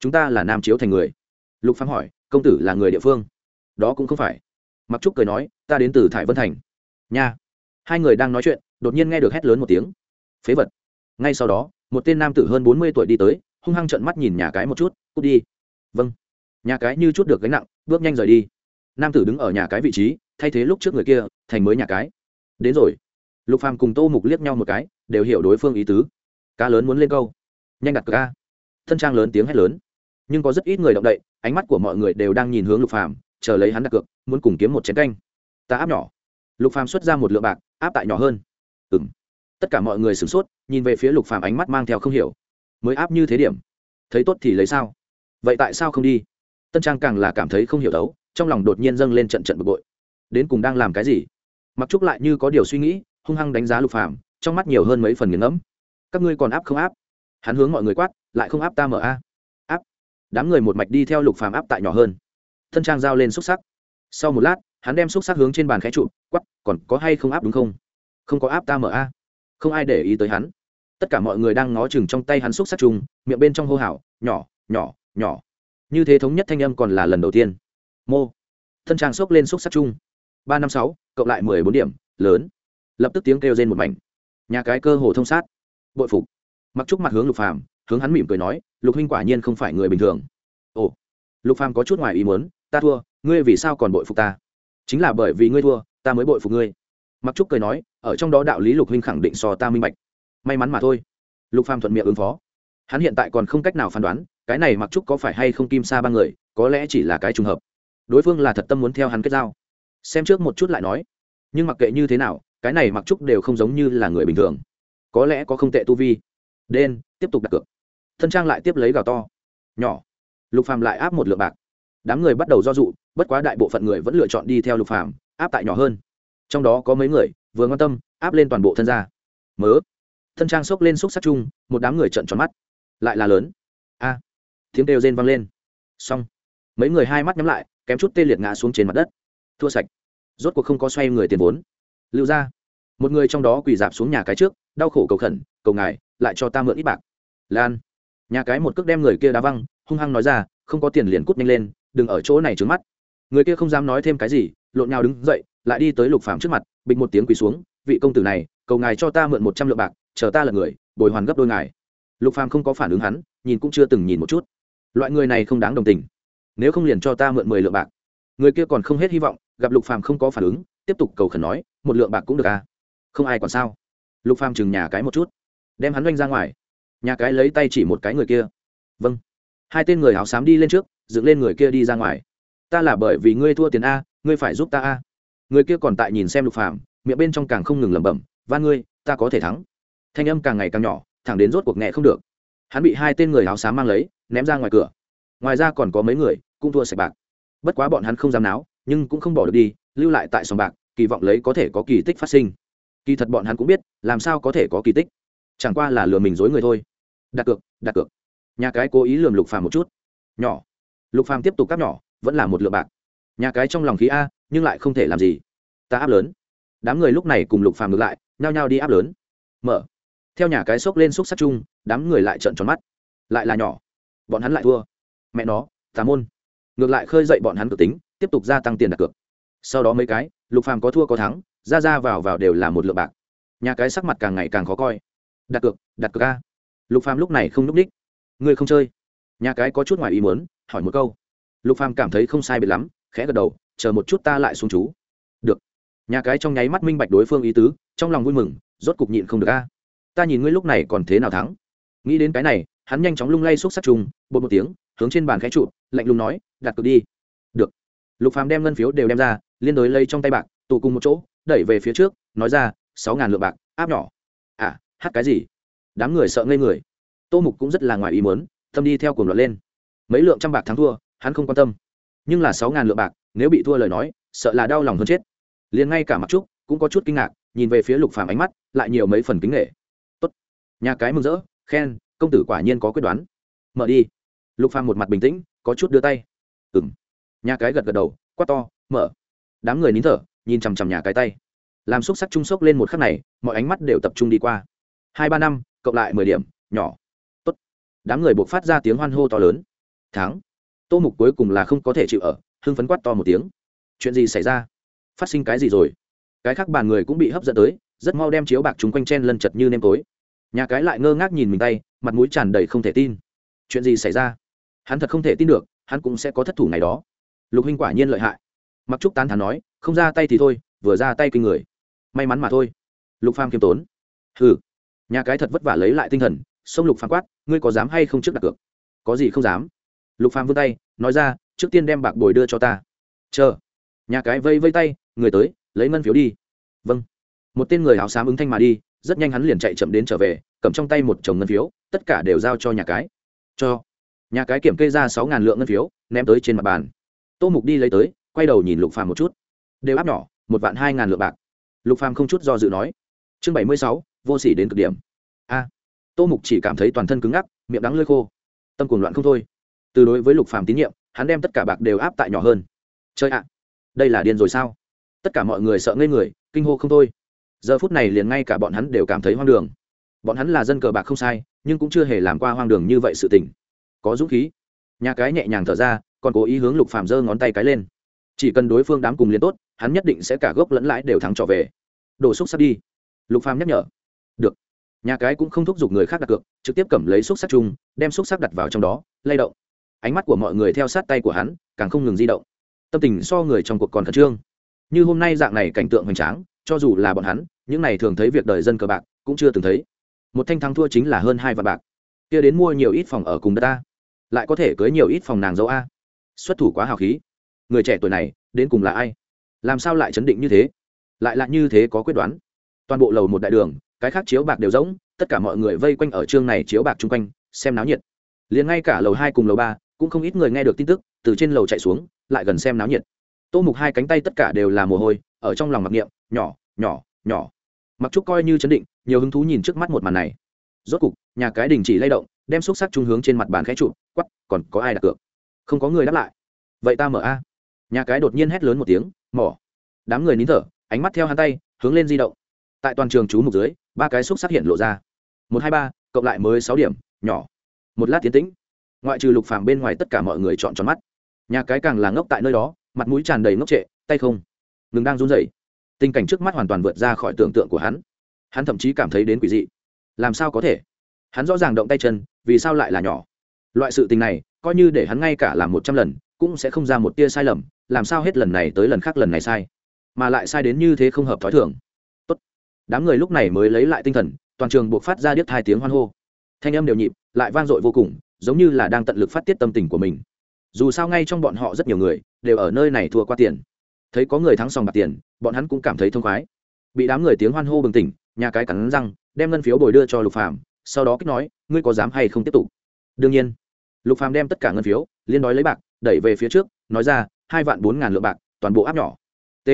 Chúng ta là nam chiếu thành người. Lục phàm hỏi, công tử là người địa phương? Đó cũng không phải. Mặc trúc cười nói, ta đến từ thải vân thành. Nha. Hai người đang nói chuyện, đột nhiên nghe được hét lớn một tiếng. Phế vật. Ngay sau đó, một tên nam tử hơn bốn mươi tuổi đi tới, hung hăng trợn mắt nhìn nhà cái một chút, cút đi. Vâng. Nhà cái như chút được gánh nặng, bước nhanh rời đi. Nam tử đứng ở nhà cái vị trí, thay thế lúc trước người kia, thành mới nhà cái. Đến rồi. Lục phàm cùng tô mục liếc nhau một cái, đều hiểu đối phương ý tứ cá lớn muốn lên câu. Nhanh đặt ca thân trang lớn tiếng hét lớn. Nhưng có rất ít người động đậy, ánh mắt của mọi người đều đang nhìn hướng lục phàm, chờ lấy hắn đặt cược, muốn cùng kiếm một chén canh. Ta áp nhỏ. Lục phàm xuất ra một lượng bạc, áp tại nhỏ hơn. Ừm. Tất cả mọi người sửng sốt, nhìn về phía lục phàm ánh mắt mang theo không hiểu. Mới áp như thế điểm. Thấy tốt thì lấy sao? Vậy tại sao không đi? Tân trang càng là cảm thấy không hiểu đấu, trong lòng đột nhiên dâng lên trận trận bực bội. Đến cùng đang làm cái gì? Mặc trúc lại như có điều suy nghĩ, hung hăng đánh giá lục phàm, trong mắt nhiều hơn mấy phần nghiền ngẫm các ngươi còn áp không áp? Hắn hướng mọi người quát, lại không áp ta mở a. Áp. Đám người một mạch đi theo lục phàm áp tại nhỏ hơn. Thân trang giao lên xúc sắc. Sau một lát, hắn đem xúc sắc hướng trên bàn khẽ trụ quắp còn có hay không áp đúng không? Không có áp ta mở a. Không ai để ý tới hắn. Tất cả mọi người đang ngó chừng trong tay hắn xúc sắc chung miệng bên trong hô hào, nhỏ nhỏ nhỏ. Như thế thống nhất thanh âm còn là lần đầu tiên. Mô. Thân trang xốc lên xúc sắc chung ba năm sáu, cộng lại mười bốn điểm, lớn. Lập tức tiếng kêu trên một mảnh. Nhà cái cơ hồ thông sát bội phục. Mặc trúc mặt hướng lục phàm, hướng hắn mỉm cười nói, lục huynh quả nhiên không phải người bình thường. Ồ, lục phàm có chút ngoài ý muốn, ta thua, ngươi vì sao còn bội phục ta? Chính là bởi vì ngươi thua, ta mới bội phục ngươi. Mặc trúc cười nói, ở trong đó đạo lý lục huynh khẳng định so ta minh bạch. May mắn mà thôi. Lục phàm thuận miệng ứng phó. Hắn hiện tại còn không cách nào phán đoán, cái này mặc trúc có phải hay không kim sa ba người, có lẽ chỉ là cái trùng hợp. Đối phương là thật tâm muốn theo hắn kết giao. Xem trước một chút lại nói. Nhưng mặc kệ như thế nào, cái này mặc trúc đều không giống như là người bình thường có lẽ có không tệ tu vi. Đen, tiếp tục đặt cược. Thân trang lại tiếp lấy gào to. Nhỏ. Lục phàm lại áp một lượng bạc. Đám người bắt đầu do dụ bất quá đại bộ phận người vẫn lựa chọn đi theo lục phàm, áp tại nhỏ hơn. Trong đó có mấy người, vừa quan tâm, áp lên toàn bộ thân ra mớ. Thân trang xốc lên xúc sắc chung, một đám người trợn tròn mắt. Lại là lớn. A. Tiếng kêu rên vang lên. Xong. Mấy người hai mắt nhắm lại, kém chút tê liệt ngã xuống trên mặt đất. Thua sạch. Rốt cuộc không có xoay người tiền vốn. Lưu ra một người trong đó quỳ dạp xuống nhà cái trước, đau khổ cầu khẩn, cầu ngài, lại cho ta mượn ít bạc. Lan. Nhà cái một cước đem người kia đá văng, hung hăng nói ra, không có tiền liền cút nhanh lên, đừng ở chỗ này trướng mắt. Người kia không dám nói thêm cái gì, lộn nhào đứng dậy, lại đi tới lục phàm trước mặt, bịch một tiếng quỳ xuống, vị công tử này, cầu ngài cho ta mượn một trăm lượng bạc, chờ ta là người, bồi hoàn gấp đôi ngài. Lục phàm không có phản ứng hắn, nhìn cũng chưa từng nhìn một chút. Loại người này không đáng đồng tình. Nếu không liền cho ta mượn mười lượng bạc. Người kia còn không hết hy vọng, gặp lục phàm không có phản ứng, tiếp tục cầu khẩn nói, một lượng bạc cũng được à? Không ai còn sao? Lục phàm chừng nhà cái một chút, đem hắn doanh ra ngoài. Nhà cái lấy tay chỉ một cái người kia. Vâng. Hai tên người áo xám đi lên trước, dựng lên người kia đi ra ngoài. Ta là bởi vì ngươi thua tiền a, ngươi phải giúp ta a. Người kia còn tại nhìn xem lục phàm, miệng bên trong càng không ngừng lẩm bẩm, van ngươi, ta có thể thắng. Thanh âm càng ngày càng nhỏ, thẳng đến rốt cuộc nghe không được. Hắn bị hai tên người áo xám mang lấy, ném ra ngoài cửa. Ngoài ra còn có mấy người, cũng thua sạch bạc. Bất quá bọn hắn không dám náo, nhưng cũng không bỏ được đi, lưu lại tại sòng bạc, kỳ vọng lấy có thể có kỳ tích phát sinh kỳ thật bọn hắn cũng biết, làm sao có thể có kỳ tích. Chẳng qua là lừa mình dối người thôi. Đặt cược đặt cược. Nhà cái cố ý lườm lục phàm một chút. Nhỏ. Lục phàm tiếp tục cắp nhỏ, vẫn là một lượng bạc. Nhà cái trong lòng khí a, nhưng lại không thể làm gì. Ta áp lớn. Đám người lúc này cùng lục phàm ngược lại, nhao nhao đi áp lớn. Mở. Theo nhà cái xốc lên xúc sắc chung, đám người lại trợn tròn mắt. Lại là nhỏ. Bọn hắn lại thua. Mẹ nó, tà môn. Ngược lại khơi dậy bọn hắn cực tính, tiếp tục gia tăng tiền đặt cược sau đó mấy cái, lục phàm có thua có thắng, ra ra vào vào đều là một lượng bạc. Nhà cái sắc mặt càng ngày càng khó coi. Đặt cược đặt cược a. Lục phàm lúc này không núp đích. Ngươi không chơi. Nhà cái có chút ngoài ý muốn, hỏi một câu. Lục phàm cảm thấy không sai biệt lắm, khẽ gật đầu, chờ một chút ta lại xuống chú. Được. Nhà cái trong nháy mắt minh bạch đối phương ý tứ, trong lòng vui mừng, rốt cục nhịn không được a. Ta nhìn ngươi lúc này còn thế nào thắng? Nghĩ đến cái này, hắn nhanh chóng lung lay xúc sắc trùng, bột một tiếng, hướng trên bàn khẽ trụ, lạnh lùng nói, đặt cược đi. Được. Lục phàm đem ngân phiếu đều đem ra liên đối lây trong tay bạc, tụ cùng một chỗ, đẩy về phía trước, nói ra, sáu ngàn lượng bạc, áp nhỏ. À hát cái gì? Đám người sợ ngây người. Tô mục cũng rất là ngoài ý muốn, tâm đi theo cuồng loạn lên. Mấy lượng trăm bạc thắng thua, hắn không quan tâm. Nhưng là sáu ngàn lượng bạc, nếu bị thua lời nói, sợ là đau lòng hơn chết. Liền ngay cả mặc trúc cũng có chút kinh ngạc, nhìn về phía lục phàm ánh mắt, lại nhiều mấy phần kính nghệ. Tốt. Nhà cái mừng rỡ, khen, công tử quả nhiên có quyết đoán. Mở đi. Lục phàm một mặt bình tĩnh, có chút đưa tay. Ừng nhà cái gật gật đầu, quát to, mở đám người nín thở, nhìn chằm chằm nhà cái tay. Làm xúc sắc trung sốc lên một khắc này, mọi ánh mắt đều tập trung đi qua. Hai ba năm, cộng lại mười điểm, nhỏ. Tốt. Đám người buộc phát ra tiếng hoan hô to lớn. Thắng. Tô mục cuối cùng là không có thể chịu ở, hưng phấn quát to một tiếng. Chuyện gì xảy ra? Phát sinh cái gì rồi? Cái khác bàn người cũng bị hấp dẫn tới, rất mau đem chiếu bạc chúng quanh chen lân chật như nêm tối. Nhà cái lại ngơ ngác nhìn mình tay, mặt mũi tràn đầy không thể tin. Chuyện gì xảy ra? Hắn thật không thể tin được, hắn cũng sẽ có thất thủ này đó. Lục huynh quả nhiên lợi hại mặc trúc tán thán nói, không ra tay thì thôi, vừa ra tay kinh người. May mắn mà thôi. Lục phàm kiêm tốn. Hừ, nhà cái thật vất vả lấy lại tinh thần, sông lục phàm quát, ngươi có dám hay không trước đặt cược? Có gì không dám. Lục phàm vươn tay, nói ra, trước tiên đem bạc bồi đưa cho ta. Chờ. Nhà cái vây vây tay, người tới, lấy ngân phiếu đi. Vâng. Một tên người áo xám ứng thanh mà đi, rất nhanh hắn liền chạy chậm đến trở về, cầm trong tay một chồng ngân phiếu, tất cả đều giao cho nhà cái. Cho. Nhà cái kiểm kê ra sáu ngàn lượng ngân phiếu, ném tới trên mặt bàn. Tô mục đi lấy tới quay đầu nhìn lục phàm một chút. Đều áp nhỏ, một vạn hai ngàn lượng bạc. Lục phàm không chút do dự nói. Chương bảy mươi sáu, vô sỉ đến cực điểm. A. Tô mục chỉ cảm thấy toàn thân cứng ngắc, miệng đắng lơi khô. Tâm cuồng loạn không thôi. Từ đối với lục phàm tín nhiệm, hắn đem tất cả bạc đều áp tại nhỏ hơn. Chơi ạ. Đây là điên rồi sao? Tất cả mọi người sợ ngây người, kinh hô không thôi. Giờ phút này liền ngay cả bọn hắn đều cảm thấy hoang đường. Bọn hắn là dân cờ bạc không sai, nhưng cũng chưa hề làm qua hoang đường như vậy sự tình. Có dũng khí. Nhà cái nhẹ nhàng thở ra, còn cố ý hướng lục phàm giơ ngón tay cái lên chỉ cần đối phương đám cùng liền tốt, hắn nhất định sẽ cả gốc lẫn lãi đều thắng trở về. Đổ xúc sắc đi. Lục phàm nhắc nhở. Được. Nhà cái cũng không thúc giục người khác đặt cược, trực tiếp cầm lấy xúc sắc chung, đem xúc sắc đặt vào trong đó, lay động. Ánh mắt của mọi người theo sát tay của hắn, càng không ngừng di động. Tâm tình so người trong cuộc còn khẩn trương. Như hôm nay dạng này cảnh tượng hoành tráng, cho dù là bọn hắn, những này thường thấy việc đời dân cờ bạc cũng chưa từng thấy. Một thanh thắng thua chính là hơn hai vạn bạc. Kia đến mua nhiều ít phòng ở cùng đất ta lại có thể cưới nhiều ít phòng nàng dâu a. Xuất thủ quá hào khí người trẻ tuổi này đến cùng là ai? Làm sao lại chấn định như thế? Lại là như thế có quyết đoán. Toàn bộ lầu một đại đường, cái khác chiếu bạc đều rỗng, tất cả mọi người vây quanh ở chương này chiếu bạc chung quanh, xem náo nhiệt. Liền ngay cả lầu hai cùng lầu ba cũng không ít người nghe được tin tức, từ trên lầu chạy xuống, lại gần xem náo nhiệt. Tô mục hai cánh tay tất cả đều là mồ hôi, ở trong lòng mặc niệm, nhỏ nhỏ nhỏ. Mặc trúc coi như chấn định, nhiều hứng thú nhìn trước mắt một màn này. Rốt cục, nhà cái đình chỉ lay động, đem xúc sắc trung hướng trên mặt bàn khẽ trụ quắp còn có ai đặt cược? Không có người đáp lại. Vậy ta mở a nhà cái đột nhiên hét lớn một tiếng, mỏ! Đám người nín thở, ánh mắt theo hắn tay, hướng lên di động. Tại toàn trường chú mục dưới, ba cái xúc xác hiện lộ ra. Một, hai, ba, cộng lại mới sáu điểm, nhỏ. Một lát tiến tĩnh. Ngoại trừ lục phàm bên ngoài tất cả mọi người chọn tròn mắt. Nhà cái càng là ngốc tại nơi đó, mặt mũi tràn đầy ngốc trệ, tay không. Ngừng đang run rẩy. Tình cảnh trước mắt hoàn toàn vượt ra khỏi tưởng tượng của hắn. Hắn thậm chí cảm thấy đến quỷ dị. Làm sao có thể? Hắn rõ ràng động tay chân, vì sao lại là nhỏ? Loại sự tình này, coi như để hắn ngay cả làm một trăm lần cũng sẽ không ra một tia sai lầm, làm sao hết lần này tới lần khác lần này sai? Mà lại sai đến như thế không hợp thói thường. Tốt. đám người lúc này mới lấy lại tinh thần, toàn trường buộc phát ra điếc hai tiếng hoan hô. Thanh âm đều nhịp, lại vang dội vô cùng, giống như là đang tận lực phát tiết tâm tình của mình. Dù sao ngay trong bọn họ rất nhiều người, đều ở nơi này thua qua tiền. Thấy có người thắng sòng bạc tiền, bọn hắn cũng cảm thấy thông khoái. Bị đám người tiếng hoan hô bừng tỉnh, nhà cái cắn răng, đem ngân phiếu bồi đưa cho lục phàm, sau đó kích nói, ngươi có dám hay không tiếp tục? Đương nhiên. Lục phàm đem tất cả ngân phiếu liên đói lấy bạc, đẩy về phía trước, nói ra, hai vạn bốn ngàn lượng bạc, toàn bộ áp nhỏ. T.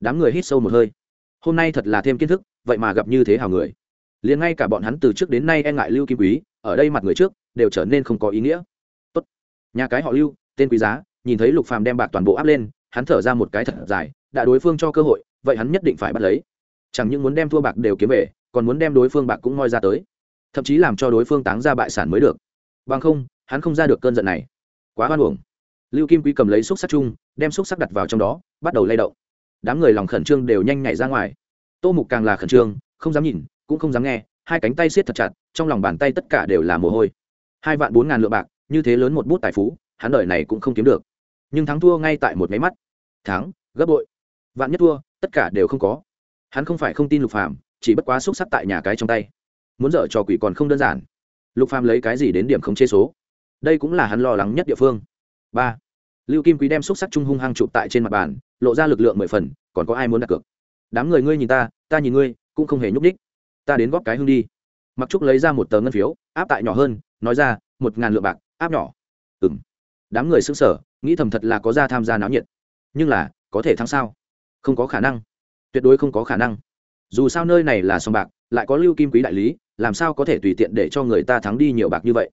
Đám người hít sâu một hơi. Hôm nay thật là thêm kiến thức, vậy mà gặp như thế hào người. Liền ngay cả bọn hắn từ trước đến nay e ngại lưu kim quý, ở đây mặt người trước, đều trở nên không có ý nghĩa. Tốt. Nhà cái họ lưu, tên quý giá, nhìn thấy lục phàm đem bạc toàn bộ áp lên, hắn thở ra một cái thật dài, đã đối phương cho cơ hội, vậy hắn nhất định phải bắt lấy. Chẳng những muốn đem thua bạc đều kiếm về, còn muốn đem đối phương bạc cũng moi ra tới. Thậm chí làm cho đối phương táng ra bại sản mới được. Bằng không, hắn không ra được cơn giận này quá hoan uổng. Lưu kim quý cầm lấy xúc sắc chung, đem xúc sắc đặt vào trong đó, bắt đầu lay động. Đám người lòng khẩn trương đều nhanh nhảy ra ngoài. Tô mục càng là khẩn trương, không dám nhìn, cũng không dám nghe, hai cánh tay siết thật chặt, trong lòng bàn tay tất cả đều là mồ hôi. Hai vạn bốn ngàn lượng bạc, như thế lớn một bút tài phú, hắn đợi này cũng không kiếm được. Nhưng thắng thua ngay tại một máy mắt. Thắng, gấp bội. Vạn nhất thua, tất cả đều không có. Hắn không phải không tin lục phàm, chỉ bất quá xúc sắc tại nhà cái trong tay. Muốn dở trò quỷ còn không đơn giản. Lục phàm lấy cái gì đến điểm không chế số? Đây cũng là hắn lo lắng nhất địa phương. Ba, lưu kim quý đem xúc sắc trung hung hăng chụp tại trên mặt bàn, lộ ra lực lượng mười phần, còn có ai muốn đặt cược? Đám người ngươi nhìn ta ta nhìn ngươi, cũng không hề nhúc ních ta đến góp cái hương đi. Mặc trúc lấy ra một tờ ngân phiếu, áp tại nhỏ hơn, nói ra, một ngàn lượng bạc, áp nhỏ. Ừng đám người xứng sở nghĩ thầm thật là có ra tham gia náo nhiệt. Nhưng là, có thể thắng sao? Không có khả năng. Tuyệt đối không có khả năng. Dù sao nơi này là sòng bạc, lại có lưu kim quý đại lý, làm sao có thể tùy tiện để cho người ta thắng đi nhiều bạc như vậy?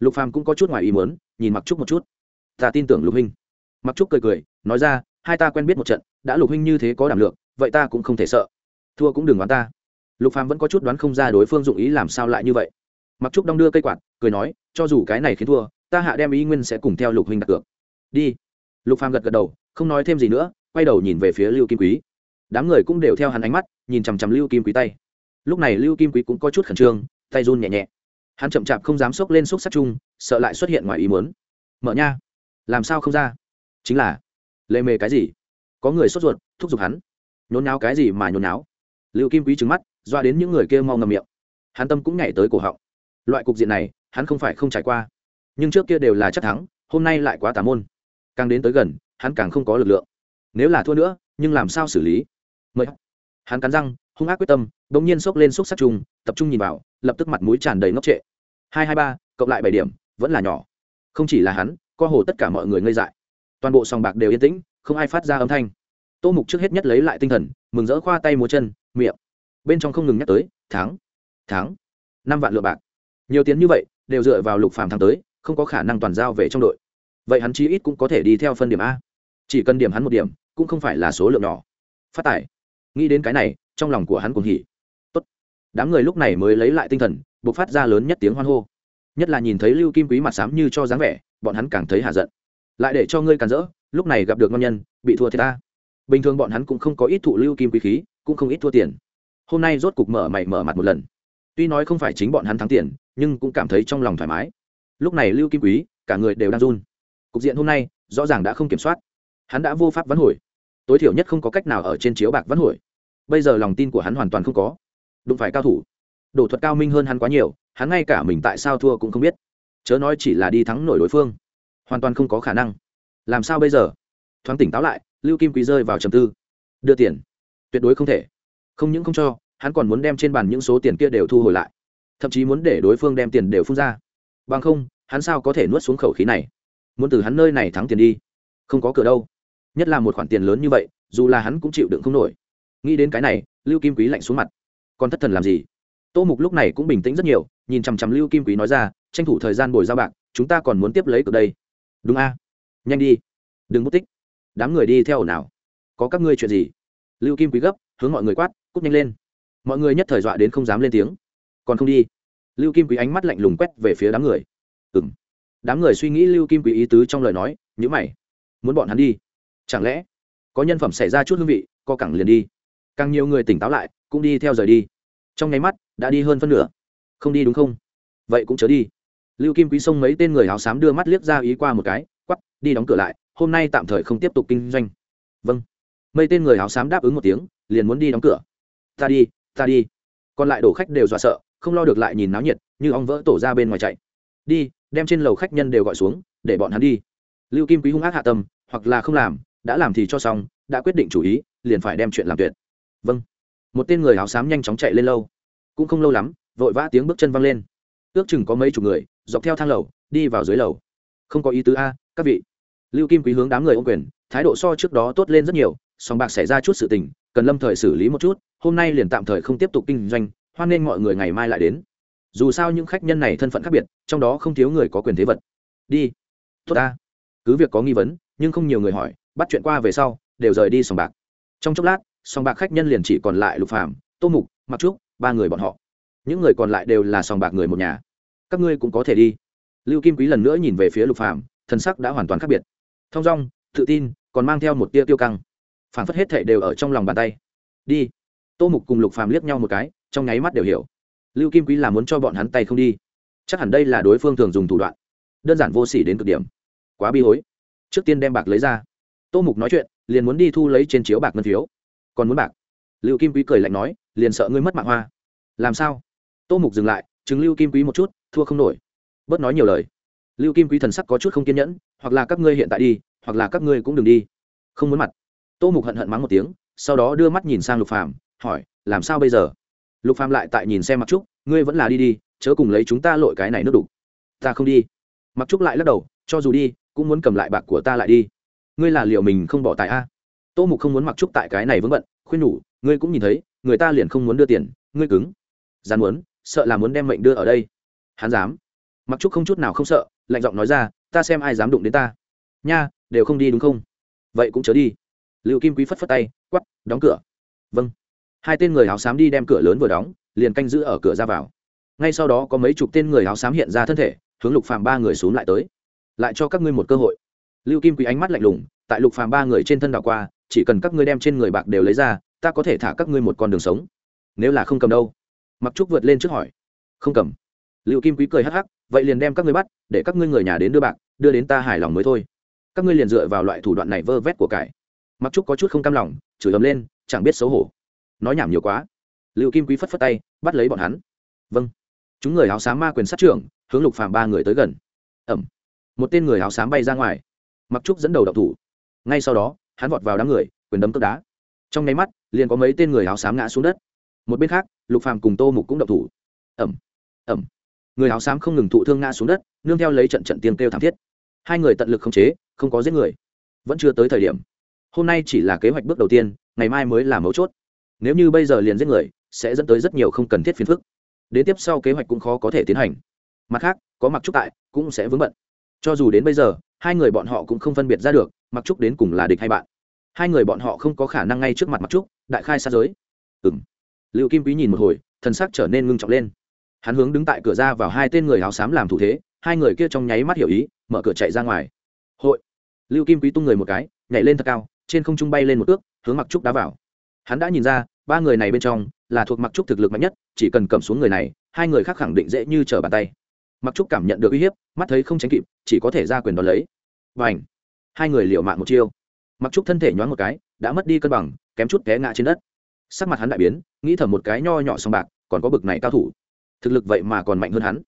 Lục phàm cũng có chút ngoài ý muốn, nhìn mặc trúc một chút. Ta tin tưởng lục huynh. Mặc trúc cười cười, nói ra, hai ta quen biết một trận, đã lục huynh như thế có đảm lượng, vậy ta cũng không thể sợ. Thua cũng đừng đoán ta. Lục phàm vẫn có chút đoán không ra đối phương dụng ý làm sao lại như vậy. Mặc trúc đong đưa cây quạt, cười nói, cho dù cái này khiến thua, ta hạ đem ý nguyên sẽ cùng theo lục huynh đặt cược. Đi. Lục phàm gật gật đầu, không nói thêm gì nữa, quay đầu nhìn về phía lưu kim quý. Đám người cũng đều theo hắn ánh mắt, nhìn chằm chằm lưu kim quý tay. Lúc này lưu kim quý cũng có chút khẩn trương, tay run nhẹ nhẹ hắn chậm chạp không dám xốc lên xúc sắc chung, sợ lại xuất hiện ngoài ý muốn. Mở nha, làm sao không ra? Chính là, lệ mề cái gì? Có người sốt ruột, thúc giục hắn. Nhốn náo cái gì mà nhốn náo liệu kim quý trứng mắt, doa đến những người kia mau ngầm miệng. Hắn tâm cũng nhảy tới cổ họng. Loại cục diện này, hắn không phải không trải qua. Nhưng trước kia đều là chắc thắng, hôm nay lại quá tà môn. Càng đến tới gần, hắn càng không có lực lượng. Nếu là thua nữa, nhưng làm sao xử lý? Mời. Hắn cắn răng, hung ác quyết tâm đ ỗ n g nhiên xốc lên xúc sắc chung, tập trung nhìn vào, lập tức mặt mũi tràn đầy ngốc trệ hai hai ba, cộng lại bảy điểm, vẫn là nhỏ. Không chỉ là hắn, co hồ tất cả mọi người ngây dại. Toàn bộ sòng bạc đều yên tĩnh, không ai phát ra âm thanh. Tô mục trước hết nhất lấy lại tinh thần, mừng rỡ khoa tay múa chân, miệng. Bên trong không ngừng nhắc tới tháng tháng năm vạn lựa bạc. Nhiều tiền như vậy, đều dựa vào lục phàm tháng tới, không có khả năng toàn giao về trong đội. Vậy hắn chí ít cũng có thể đi theo phân điểm a. Chỉ cần điểm hắn một điểm, cũng không phải là số lượng nhỏ. Phát tải nghĩ đến cái này, trong lòng của hắn cũng hỉ. Tốt. Đám người lúc này mới lấy lại tinh thần buộc phát ra lớn nhất tiếng hoan hô. Nhất là nhìn thấy lưu kim quý mặt xám như cho dáng vẻ, bọn hắn càng thấy hạ giận. Lại để cho ngươi càn rỡ, lúc này gặp được ngon nhân, bị thua thì ta. Bình thường bọn hắn cũng không có ít thụ lưu kim quý khí, cũng không ít thua tiền. Hôm nay rốt cục mở mày mở mặt một lần. Tuy nói không phải chính bọn hắn thắng tiền, nhưng cũng cảm thấy trong lòng thoải mái. Lúc này lưu kim quý, cả người đều đang run. Cục diện hôm nay, rõ ràng đã không kiểm soát. Hắn đã vô pháp vắn hồi. Tối thiểu nhất không có cách nào ở trên chiếu bạc vắn hồi. Bây giờ lòng tin của hắn hoàn toàn không có. Đụng phải cao thủ đổ thuật cao minh hơn hắn quá nhiều, hắn ngay cả mình tại sao thua cũng không biết. Chớ nói chỉ là đi thắng nổi đối phương, hoàn toàn không có khả năng. Làm sao bây giờ? Thoáng tỉnh táo lại, lưu kim quý rơi vào trầm tư. Đưa tiền. Tuyệt đối không thể. Không những không cho, hắn còn muốn đem trên bàn những số tiền kia đều thu hồi lại. Thậm chí muốn để đối phương đem tiền đều phun ra. Bằng không, hắn sao có thể nuốt xuống khẩu khí này? Muốn từ hắn nơi này thắng tiền đi. Không có cửa đâu. Nhất là một khoản tiền lớn như vậy, dù là hắn cũng chịu đựng không nổi. Nghĩ đến cái này, lưu kim quý lạnh xuống mặt. Còn thất thần làm gì? Tô mục lúc này cũng bình tĩnh rất nhiều nhìn chằm chằm lưu kim quý nói ra tranh thủ thời gian bồi giao bạc chúng ta còn muốn tiếp lấy từ đây. Đúng a. Nhanh đi. Đừng mất tích. Đám người đi theo nào, có các ngươi chuyện gì? Lưu kim quý gấp hướng mọi người quát cút nhanh lên. Mọi người nhất thời dọa đến không dám lên tiếng. Còn không đi. Lưu kim quý ánh mắt lạnh lùng quét về phía đám người. Ừ m đám người suy nghĩ lưu kim quý ý tứ trong lời nói nhữ mày. Muốn bọn hắn đi? Chẳng lẽ có nhân phẩm xảy ra chút hương vị co cẳng liền đi. Càng nhiều người tỉnh táo lại cũng đi theo rời đi. Trong nháy mắt đã đi hơn phân nửa. Không đi đúng không? Vậy cũng chớ đi. Lưu kim quý sông mấy tên người áo xám đưa mắt liếc ra ý qua một cái quắp đi đóng cửa lại, hôm nay tạm thời không tiếp tục kinh doanh. Vâng. Mấy tên người áo xám đáp ứng một tiếng, liền muốn đi đóng cửa. Ta đi ta đi. Còn lại đổ khách đều dọa sợ, không lo được lại nhìn náo nhiệt, như ong vỡ tổ ra bên ngoài chạy. Đi, đem trên lầu khách nhân đều gọi xuống, để bọn hắn đi. Lưu kim quý hung ác hạ tâm, hoặc là không làm, đã làm thì cho xong, đã quyết định chủ ý, liền phải đem chuyện làm tuyệt. Vâng. Một tên người áo xám nhanh chóng chạy lên lâu cũng không lâu lắm, vội vã tiếng bước chân văng lên. Ước chừng có mấy chục người, dọc theo thang lầu, đi vào dưới lầu. Không có ý tứ a, các vị. Lưu kim quý hướng đám người ô quyền, thái độ so trước đó tốt lên rất nhiều, song bạc xảy ra chút sự tình, cần lâm thời xử lý một chút, hôm nay liền tạm thời không tiếp tục kinh doanh, hoan nghênh mọi người ngày mai lại đến. Dù sao những khách nhân này thân phận khác biệt, trong đó không thiếu người có quyền thế vật. Đi. Tốt ta cứ việc có nghi vấn, nhưng không nhiều người hỏi, bắt chuyện qua về sau, đều rời đi sòng bạc. Trong chốc lát, sòng bạc khách nhân liền chỉ còn lại lục phàm, tô mục mặc trúc ba người bọn họ. Những người còn lại đều là sòng bạc người một nhà. Các ngươi cũng có thể đi. Lưu kim quý lần nữa nhìn về phía lục phàm, thân sắc đã hoàn toàn khác biệt. Thong dong, tự tin, còn mang theo một tia tiêu căng. Phản phất hết thệ đều ở trong lòng bàn tay. Đi. Tô mục cùng lục phàm liếc nhau một cái, trong nháy mắt đều hiểu. Lưu kim quý là muốn cho bọn hắn tay không đi. Chắc hẳn đây là đối phương thường dùng thủ đoạn. Đơn giản vô s ỉ đến cực điểm. Quá bi hối. Trước tiên đem bạc lấy ra. Tô mục nói chuyện, liền muốn đi thu lấy trên chiếu bạc ngân phiếu. Còn muốn bạc. Lưu kim quý cười lạnh nói liền sợ ngươi mất mạng hoa. Làm sao? Tô mục dừng lại, chứng lưu kim quý một chút, thua không nổi. Bớt nói nhiều lời. Lưu kim quý thần sắc có chút không kiên nhẫn, hoặc là các ngươi hiện tại đi, hoặc là các ngươi cũng đừng đi. Không muốn mặt. Tô mục hận hận mắng một tiếng, sau đó đưa mắt nhìn sang lục phàm, hỏi, làm sao bây giờ? Lục phàm lại tại nhìn xem mặc trúc, ngươi vẫn là đi đi, chớ cùng lấy chúng ta lội cái này nước đủ ta không đi. Mặc trúc lại lắc đầu, cho dù đi, cũng muốn cầm lại bạc của ta lại đi. Ngươi là liệu mình không bỏ tài a? Tô mục không muốn mặc trúc tại cái này vững bận, khuyên nhủ, ngươi cũng nhìn thấy người ta liền không muốn đưa tiền, ngươi cứng. Dán muốn, sợ là muốn đem mệnh đưa ở đây. Hắn dám. Mặc trúc không chút nào không sợ, lạnh giọng nói ra, ta xem ai dám đụng đến ta. Nha, đều không đi đúng không? Vậy cũng chớ đi. Liệu kim quý phất phất tay quắp đóng cửa. Vâng. Hai tên người áo xám đi đem cửa lớn vừa đóng, liền canh giữ ở cửa ra vào. Ngay sau đó có mấy chục tên người áo xám hiện ra thân thể, hướng lục phàm ba người xuống lại tới. Lại cho các ngươi một cơ hội. Lưu kim quý ánh mắt lạnh lùng, tại lục phàm ba người trên thân đảo qua, chỉ cần các ngươi đem trên người bạc đều lấy ra ta có thể thả các ngươi một con đường sống. Nếu là không cầm đâu? Mặc trúc vượt lên trước hỏi. Không cầm. Lưu kim quý cười hắc hắc, vậy liền đem các ngươi bắt, để các ngươi người nhà đến đưa bạc, đưa đến ta hài lòng mới thôi. Các ngươi liền dựa vào loại thủ đoạn này vơ vét của cải. Mặc trúc có chút không cam lòng, chửi ấm lên, chẳng biết xấu hổ. Nói nhảm nhiều quá. Liệu kim quý phất phất tay, bắt lấy bọn hắn. Vâng. Chúng người áo xám ma quyền sát trưởng, hướng lục phàm ba người tới gần. Ẩm. Một tên người áo xám bay ra ngoài. Mặc trúc dẫn đầu đậu thủ. Ngay sau đó, hắn vọt vào đám người, quyền đấm tức đá. Trong nháy mắt liền có mấy tên người áo xám ngã xuống đất. Một bên khác, lục phàm cùng tô mục cũng động thủ. Ẩm ẩm. Người áo xám không ngừng thụ thương ngã xuống đất, nương theo lấy trận trận tiên kêu thảm thiết. Hai người tận lực khống chế, không có giết người. Vẫn chưa tới thời điểm. Hôm nay chỉ là kế hoạch bước đầu tiên, ngày mai mới là mấu chốt. Nếu như bây giờ liền giết người, sẽ dẫn tới rất nhiều không cần thiết phiền phức. Đến tiếp sau kế hoạch cũng khó có thể tiến hành. Mặt khác, có mặc trúc tại, cũng sẽ vướng bận. Cho dù đến bây giờ, hai người bọn họ cũng không phân biệt ra được mặc trúc đến cùng là địch hay bạn. Hai người bọn họ không có khả năng ngay trước mặt mặc trúc đại khai sát giới. Ừ m liệu kim quý nhìn một hồi, thần sắc trở nên ngưng trọng lên. Hắn hướng đứng tại cửa ra vào hai tên người áo xám làm thủ thế, hai người kia trong nháy mắt hiểu ý, mở cửa chạy ra ngoài. Hội. Lưu kim quý tung người một cái, nhảy lên thật cao, trên không trung bay lên một ước hướng mặc trúc đá vào. Hắn đã nhìn ra, ba người này bên trong là thuộc mặc trúc thực lực mạnh nhất, chỉ cần cầm xuống người này, hai người khác khẳng định dễ như trở bàn tay. Mặc trúc cảm nhận được uy hiếp, mắt thấy không tránh kịp, chỉ có thể ra quyền đón lấy. Và ảnh hai người liệu mạng một chiêu. Mặc trúc thân thể nhoáng một cái đã mất đi cân bằng, kém chút té ngã trên đất. Sắc mặt hắn đại biến, nghĩ thầm một cái nho nhỏ song bạc, còn có bực này cao thủ. Thực lực vậy mà còn mạnh hơn hắn.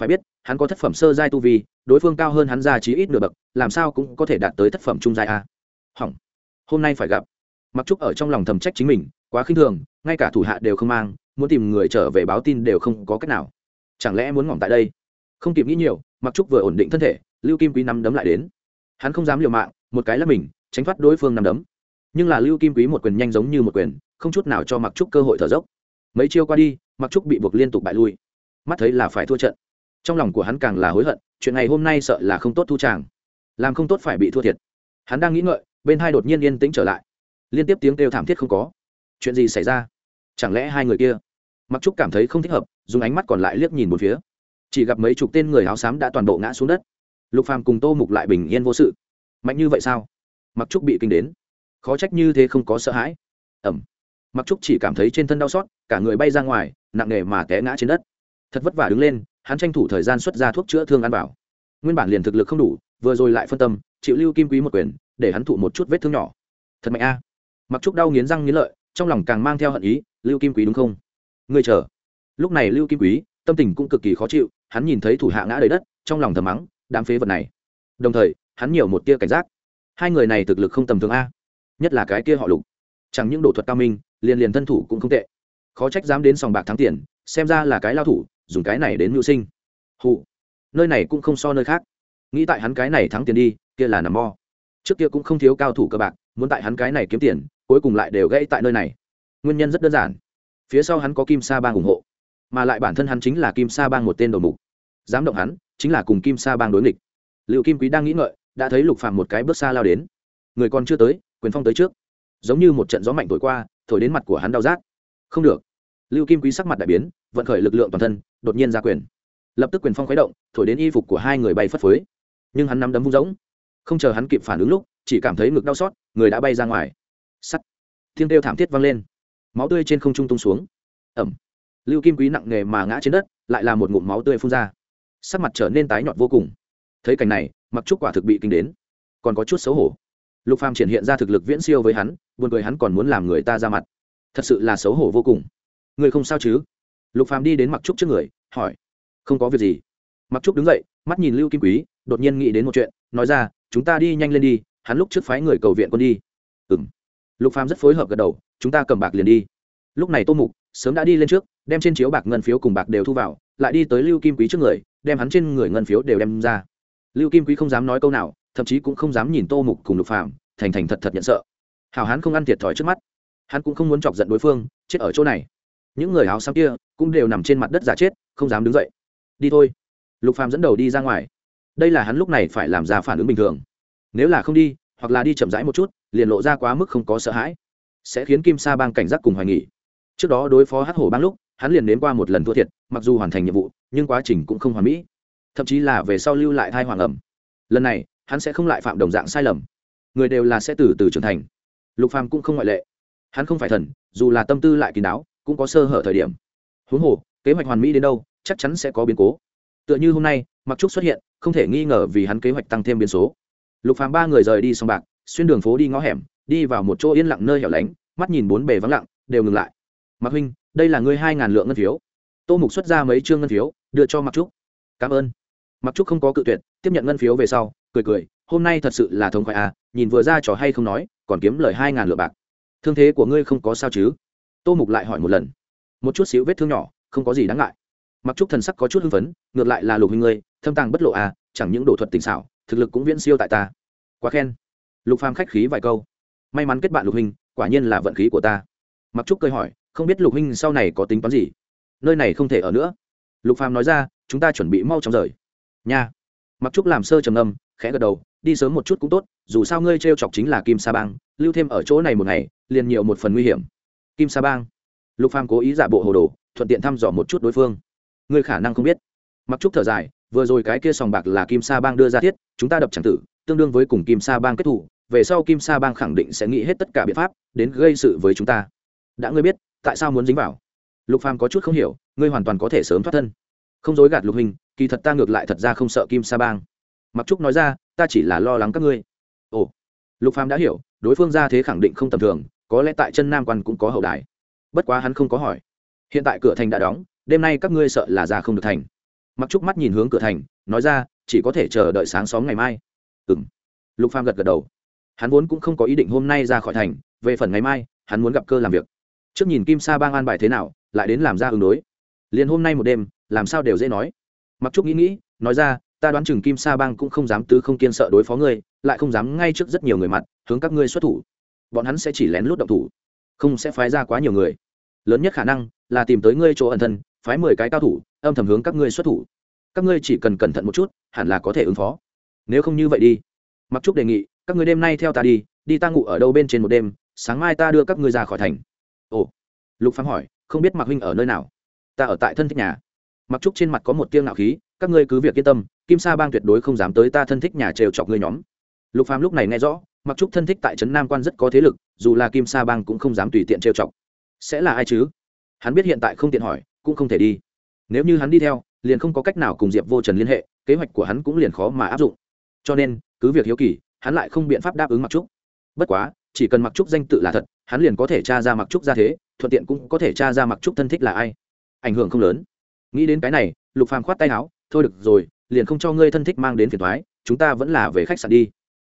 Phải biết, hắn có thất phẩm sơ giai tu vi, đối phương cao hơn hắn ra chí ít nửa bậc, làm sao cũng có thể đạt tới thất phẩm trung giai a. Hỏng. Hôm nay phải gặp. Mặc trúc ở trong lòng thầm trách chính mình, quá khinh thường, ngay cả thủ hạ đều không mang, muốn tìm người trở về báo tin đều không có cách nào. Chẳng lẽ muốn ngỏm tại đây? Không kịp nghĩ nhiều, mặc trúc vừa ổn định thân thể, lưu kim quý nắm đấm lại đến. Hắn không dám liều mạng, một cái là mình, tránh thoát đối phương nắm đấm nhưng là lưu kim quý một quyền nhanh giống như một quyền, không chút nào cho mặc trúc cơ hội thở dốc. Mấy chiêu qua đi mặc trúc bị buộc liên tục bại lui. Mắt thấy là phải thua trận. Trong lòng của hắn càng là hối hận, chuyện này hôm nay sợ là không tốt thu tràng. Làm không tốt phải bị thua thiệt. Hắn đang nghĩ ngợi, bên hai đột nhiên yên tĩnh trở lại. Liên tiếp tiếng kêu thảm thiết không có. Chuyện gì xảy ra? Chẳng lẽ hai người kia? Mặc trúc cảm thấy không thích hợp, dùng ánh mắt còn lại liếc nhìn một phía. Chỉ gặp mấy chục tên người áo xám đã toàn bộ ngã xuống đất. Lục phàm cùng tô mục lại bình yên vô sự. Mạnh như vậy sao? Mặc trúc bị kinh đến khó trách như thế không có sợ hãi. Ẩm mặc trúc chỉ cảm thấy trên thân đau xót, cả người bay ra ngoài, nặng nề mà té ngã trên đất. Thật vất vả đứng lên, hắn tranh thủ thời gian xuất ra thuốc chữa thương ăn bảo nguyên bản liền thực lực không đủ, vừa rồi lại phân tâm, chịu lưu kim quý một quyền, để hắn thụ một chút vết thương nhỏ. Thật mạnh a. Mặc trúc đau nghiến răng nghiến lợi, trong lòng càng mang theo hận ý, lưu kim quý đúng không? Ngươi chờ. Lúc này lưu kim quý, tâm tình cũng cực kỳ khó chịu, hắn nhìn thấy thủ hạ ngã đầy đất, trong lòng thầm mắng, đám phế vật này. Đồng thời, hắn nhiều một tia cảnh giác. Hai người này thực lực không tầm thường a nhất là cái kia họ lục. Chẳng những đồ thuật cao minh, liền liền thân thủ cũng không tệ. Khó trách dám đến sòng bạc thắng tiền, xem ra là cái lao thủ, dùng cái này đến mưu sinh. Hụ. Nơi này cũng không so nơi khác. Nghĩ tại hắn cái này thắng tiền đi, kia là nằm mo trước kia cũng không thiếu cao thủ cơ bạc, muốn tại hắn cái này kiếm tiền, cuối cùng lại đều gãy tại nơi này. Nguyên nhân rất đơn giản. Phía sau hắn có kim sa bang ủng hộ, mà lại bản thân hắn chính là kim sa bang một tên đầu mục. Dám động hắn, chính là cùng kim sa bang đối nghịch. Liệu kim quý đang nghĩ ngợi, đã thấy lục phạm một cái bước xa lao đến. Người còn chưa tới quyền phong tới trước. Giống như một trận gió mạnh thổi qua, thổi đến mặt của hắn đau rát. Không được. Lưu kim quý sắc mặt đại biến, vận khởi lực lượng toàn thân, đột nhiên ra quyền. Lập tức quyền phong khuấy động, thổi đến y phục của hai người bay phất phới. Nhưng hắn nắm đấm vung rỗng. Không chờ hắn kịp phản ứng lúc, chỉ cảm thấy ngực đau xót, người đã bay ra ngoài. Sắt. Thiên đêu thảm thiết văng lên. Máu tươi trên không trung tung xuống. Ẩm. Lưu kim quý nặng nề mà ngã trên đất, lại là một ngụm máu tươi phun ra. Sắc mặt trở nên tái nhọt vô cùng. Thấy cảnh này, mặc trúc quả thực bị kinh đến. Còn có chút xấu hổ lục phàm triển hiện ra thực lực viễn siêu với hắn, buồn cười hắn còn muốn làm người ta ra mặt. Thật sự là xấu hổ vô cùng. Người không sao chứ? Lục phàm đi đến mặc trúc trước người, hỏi. Không có việc gì. Mặc trúc đứng dậy, mắt nhìn lưu kim quý, đột nhiên nghĩ đến một chuyện, nói ra, chúng ta đi nhanh lên đi, hắn lúc trước phái người cầu viện quân đi. Ừm. Lục phàm rất phối hợp gật đầu, chúng ta cầm bạc liền đi. Lúc này tô mục sớm đã đi lên trước, đem trên chiếu bạc ngân phiếu cùng bạc đều thu vào, lại đi tới lưu kim quý trước người, đem hắn trên người ngân phiếu đều đem ra. Lưu kim quý không dám nói câu nào thậm chí cũng không dám nhìn tô mục cùng lục phàm, thành thành thật thật nhận sợ. Hào hán không ăn thiệt thòi trước mắt. Hắn cũng không muốn chọc giận đối phương, chết ở chỗ này. Những người áo xám kia cũng đều nằm trên mặt đất giả chết, không dám đứng dậy. Đi thôi. Lục phàm dẫn đầu đi ra ngoài. Đây là hắn lúc này phải làm ra phản ứng bình thường. Nếu là không đi, hoặc là đi chậm rãi một chút, liền lộ ra quá mức không có sợ hãi. Sẽ khiến kim sa bang cảnh giác cùng hoài nghỉ trước đó đối phó hát hổ bang lúc, hắn liền đến qua một lần thua thiệt, mặc dù hoàn thành nhiệm vụ, nhưng quá trình cũng không hoàn mỹ. Thậm chí là về sau lưu lại thai hoàng ẩm. Lần này hắn sẽ không lại phạm đồng dạng sai lầm. Người đều là sẽ từ từ trưởng thành. Lục phàm cũng không ngoại lệ. Hắn không phải thần, dù là tâm tư lại kín đáo, cũng có sơ hở thời điểm. Huống hồ, kế hoạch hoàn mỹ đến đâu, chắc chắn sẽ có biến cố. Tựa như hôm nay, mặc trúc xuất hiện, không thể nghi ngờ vì hắn kế hoạch tăng thêm biến số. Lục phàm ba người rời đi sông bạc, xuyên đường phố đi ngõ hẻm, đi vào một chỗ yên lặng nơi hẻo lánh, mắt nhìn bốn bề vắng lặng, đều ngừng lại. Mặc huynh, đây là ngươi hai ngàn lượng ngân phiếu. Tô mục xuất ra mấy chương ngân phiếu, đưa cho mặc trúc. Cảm ơn. Mặc trúc không có cự tuyệt, tiếp nhận ngân phiếu về sau cười cười, hôm nay thật sự là thống khoái à nhìn vừa ra trò hay không nói, còn kiếm lời hai ngàn lựa bạc. Thương thế của ngươi không có sao chứ? Tô mục lại hỏi một lần. Một chút xíu vết thương nhỏ, không có gì đáng ngại. Mặc trúc thần sắc có chút hưng phấn, ngược lại là lục huynh ngươi, thâm tàng bất lộ à chẳng những đổ thuật tình xảo, thực lực cũng viễn siêu tại ta. Quá khen. Lục phàm khách khí vài câu. May mắn kết bạn lục huynh, quả nhiên là vận khí của ta. Mặc trúc cười hỏi, không biết lục huynh sau này có tính toán gì? Nơi này không thể ở nữa. Lục phàm nói ra, chúng ta chuẩn bị mau chóng rời. Nha. Mặc trúc làm sơ trầm âm khẽ gật đầu, đi sớm một chút cũng tốt, dù sao ngươi t chọc chính là kim sa bang, lưu thêm ở chỗ này một ngày, liền nhiều một phần nguy hiểm. Kim sa bang. Lục phàm cố ý giả bộ hồ đồ, thuận tiện thăm dò một chút đối phương. Ngươi khả năng không biết. Mặc trúc thở dài, vừa rồi cái kia sòng bạc là kim sa bang đưa ra thiết, chúng ta đập chẳng tử, tương đương với cùng kim sa bang kết thủ, về sau kim sa bang khẳng định sẽ nghĩ hết tất cả biện pháp, đến gây sự với chúng ta. Đã ngươi biết, tại sao muốn dính vào? Lục phàm có chút không hiểu, ngươi hoàn toàn có thể sớm thoát thân. Không dối gạt lục hình, kỳ thật ta ngược lại thật ra không sợ kim sa bang mặc trúc nói ra, ta chỉ là lo lắng các ngươi. Ồ. Lục phàm đã hiểu, đối phương ra thế khẳng định không tầm thường, có lẽ tại chân nam quan cũng có hậu đài. Bất quá hắn không có hỏi. Hiện tại cửa thành đã đóng, đêm nay các ngươi sợ là ra không được thành. Mặc trúc mắt nhìn hướng cửa thành, nói ra, chỉ có thể chờ đợi sáng sớm ngày mai. Ừng lục phàm gật gật đầu. Hắn vốn cũng không có ý định hôm nay ra khỏi thành, về phần ngày mai, hắn muốn gặp cơ làm việc. Trước nhìn kim sa bang an bài thế nào, lại đến làm ra ứng đối. Liền hôm nay một đêm, làm sao đều dễ nói. Mặc trúc nghĩ nghĩ, nói ra ta đoán chừng kim sa bang cũng không dám tứ không kiên sợ đối phó ngươi, lại không dám ngay trước rất nhiều người mặt, hướng các ngươi xuất thủ. Bọn hắn sẽ chỉ lén lút động thủ, không sẽ phái ra quá nhiều người. Lớn nhất khả năng là tìm tới ngươi chỗ ẩn thân, phái mười cái cao thủ, âm thầm hướng các ngươi xuất thủ. Các ngươi chỉ cần cẩn thận một chút, hẳn là có thể ứng phó. Nếu không như vậy đi. Mặc trúc đề nghị, các ngươi đêm nay theo ta đi đi ta ngủ ở đâu bên trên một đêm, sáng mai ta đưa các ngươi ra khỏi thành. Ồ. Lục phám hỏi, không biết mặc huynh ở nơi nào? Ta ở tại thân thích nhà. Mặc trúc trên mặt có một tiêng ngạo khí, các ngươi cứ việc yên tâm kim sa bang tuyệt đối không dám tới ta thân thích nhà trêu chọc ngươi nhóm. Lục phàm lúc này nghe rõ, mặc trúc thân thích tại trấn nam quan rất có thế lực, dù là kim sa bang cũng không dám tùy tiện trêu chọc. Sẽ là ai chứ? Hắn biết hiện tại không tiện hỏi, cũng không thể đi. Nếu như hắn đi theo, liền không có cách nào cùng diệp vô trần liên hệ, kế hoạch của hắn cũng liền khó mà áp dụng. Cho nên, cứ việc hiếu kỳ, hắn lại không biện pháp đáp ứng mặc trúc. Bất quá, chỉ cần mặc trúc danh tự là thật, hắn liền có thể tra ra mặc trúc ra thế, thuận tiện cũng có thể tra ra mặc trúc thân thích là ai. Ảnh hưởng không lớn. Nghĩ đến cái này, lục phàm khoát tay áo, thôi được rồi liền không cho ngươi thân thích mang đến phiền thoái, chúng ta vẫn là về khách sạn đi.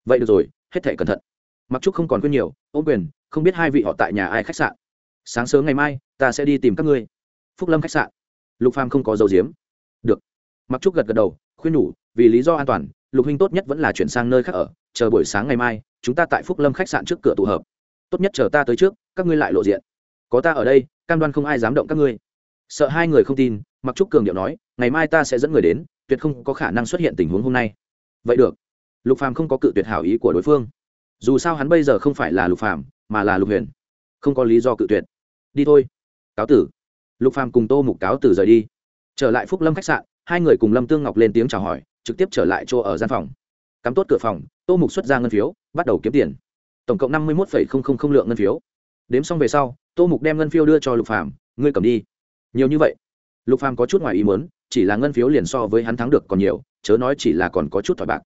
Vậy được rồi, hết thể cẩn thận. Mặc trúc không còn quên nhiều, ô quyền, không biết hai vị họ tại nhà ai khách sạn? Sáng sớm ngày mai, ta sẽ đi tìm các ngươi. Phúc lâm khách sạn. Lục phàm không có dấu diếm được. Mặc trúc gật gật đầu, khuyên nhủ, vì lý do an toàn, lục huynh tốt nhất vẫn là chuyển sang nơi khác ở, chờ buổi sáng ngày mai, chúng ta tại phúc lâm khách sạn trước cửa tụ hợp. Tốt nhất chờ ta tới trước, các ngươi lại lộ diện. Có ta ở đây, cam đoan không ai dám động các ngươi. Sợ hai người không tin, mặc trúc cường điệu nói, ngày mai ta sẽ dẫn người đến tuyệt không có khả năng xuất hiện tình huống hôm nay. Vậy được. Lục phàm không có cự tuyệt hảo ý của đối phương. Dù sao hắn bây giờ không phải là lục phàm, mà là lục huyền. Không có lý do cự tuyệt. Đi thôi. Cáo tử. Lục phàm cùng tô mục cáo tử rời đi. Trở lại phúc lâm khách sạn, hai người cùng lâm tương ngọc lên tiếng chào hỏi, trực tiếp trở lại chỗ ở gian phòng. Cắm tốt cửa phòng, tô mục xuất ra ngân phiếu, bắt đầu kiếm tiền. Tổng cộng năm mươi một lượng ngân phiếu. Đếm xong về sau, tô mục đem ngân phiếu đưa cho lục phàm. Ngươi cầm đi. Nhiều như vậy? Lục phàm có chút ngoài ý muốn chỉ là ngân phiếu liền so với hắn thắng được còn nhiều, chớ nói chỉ là còn có chút thỏi bạc.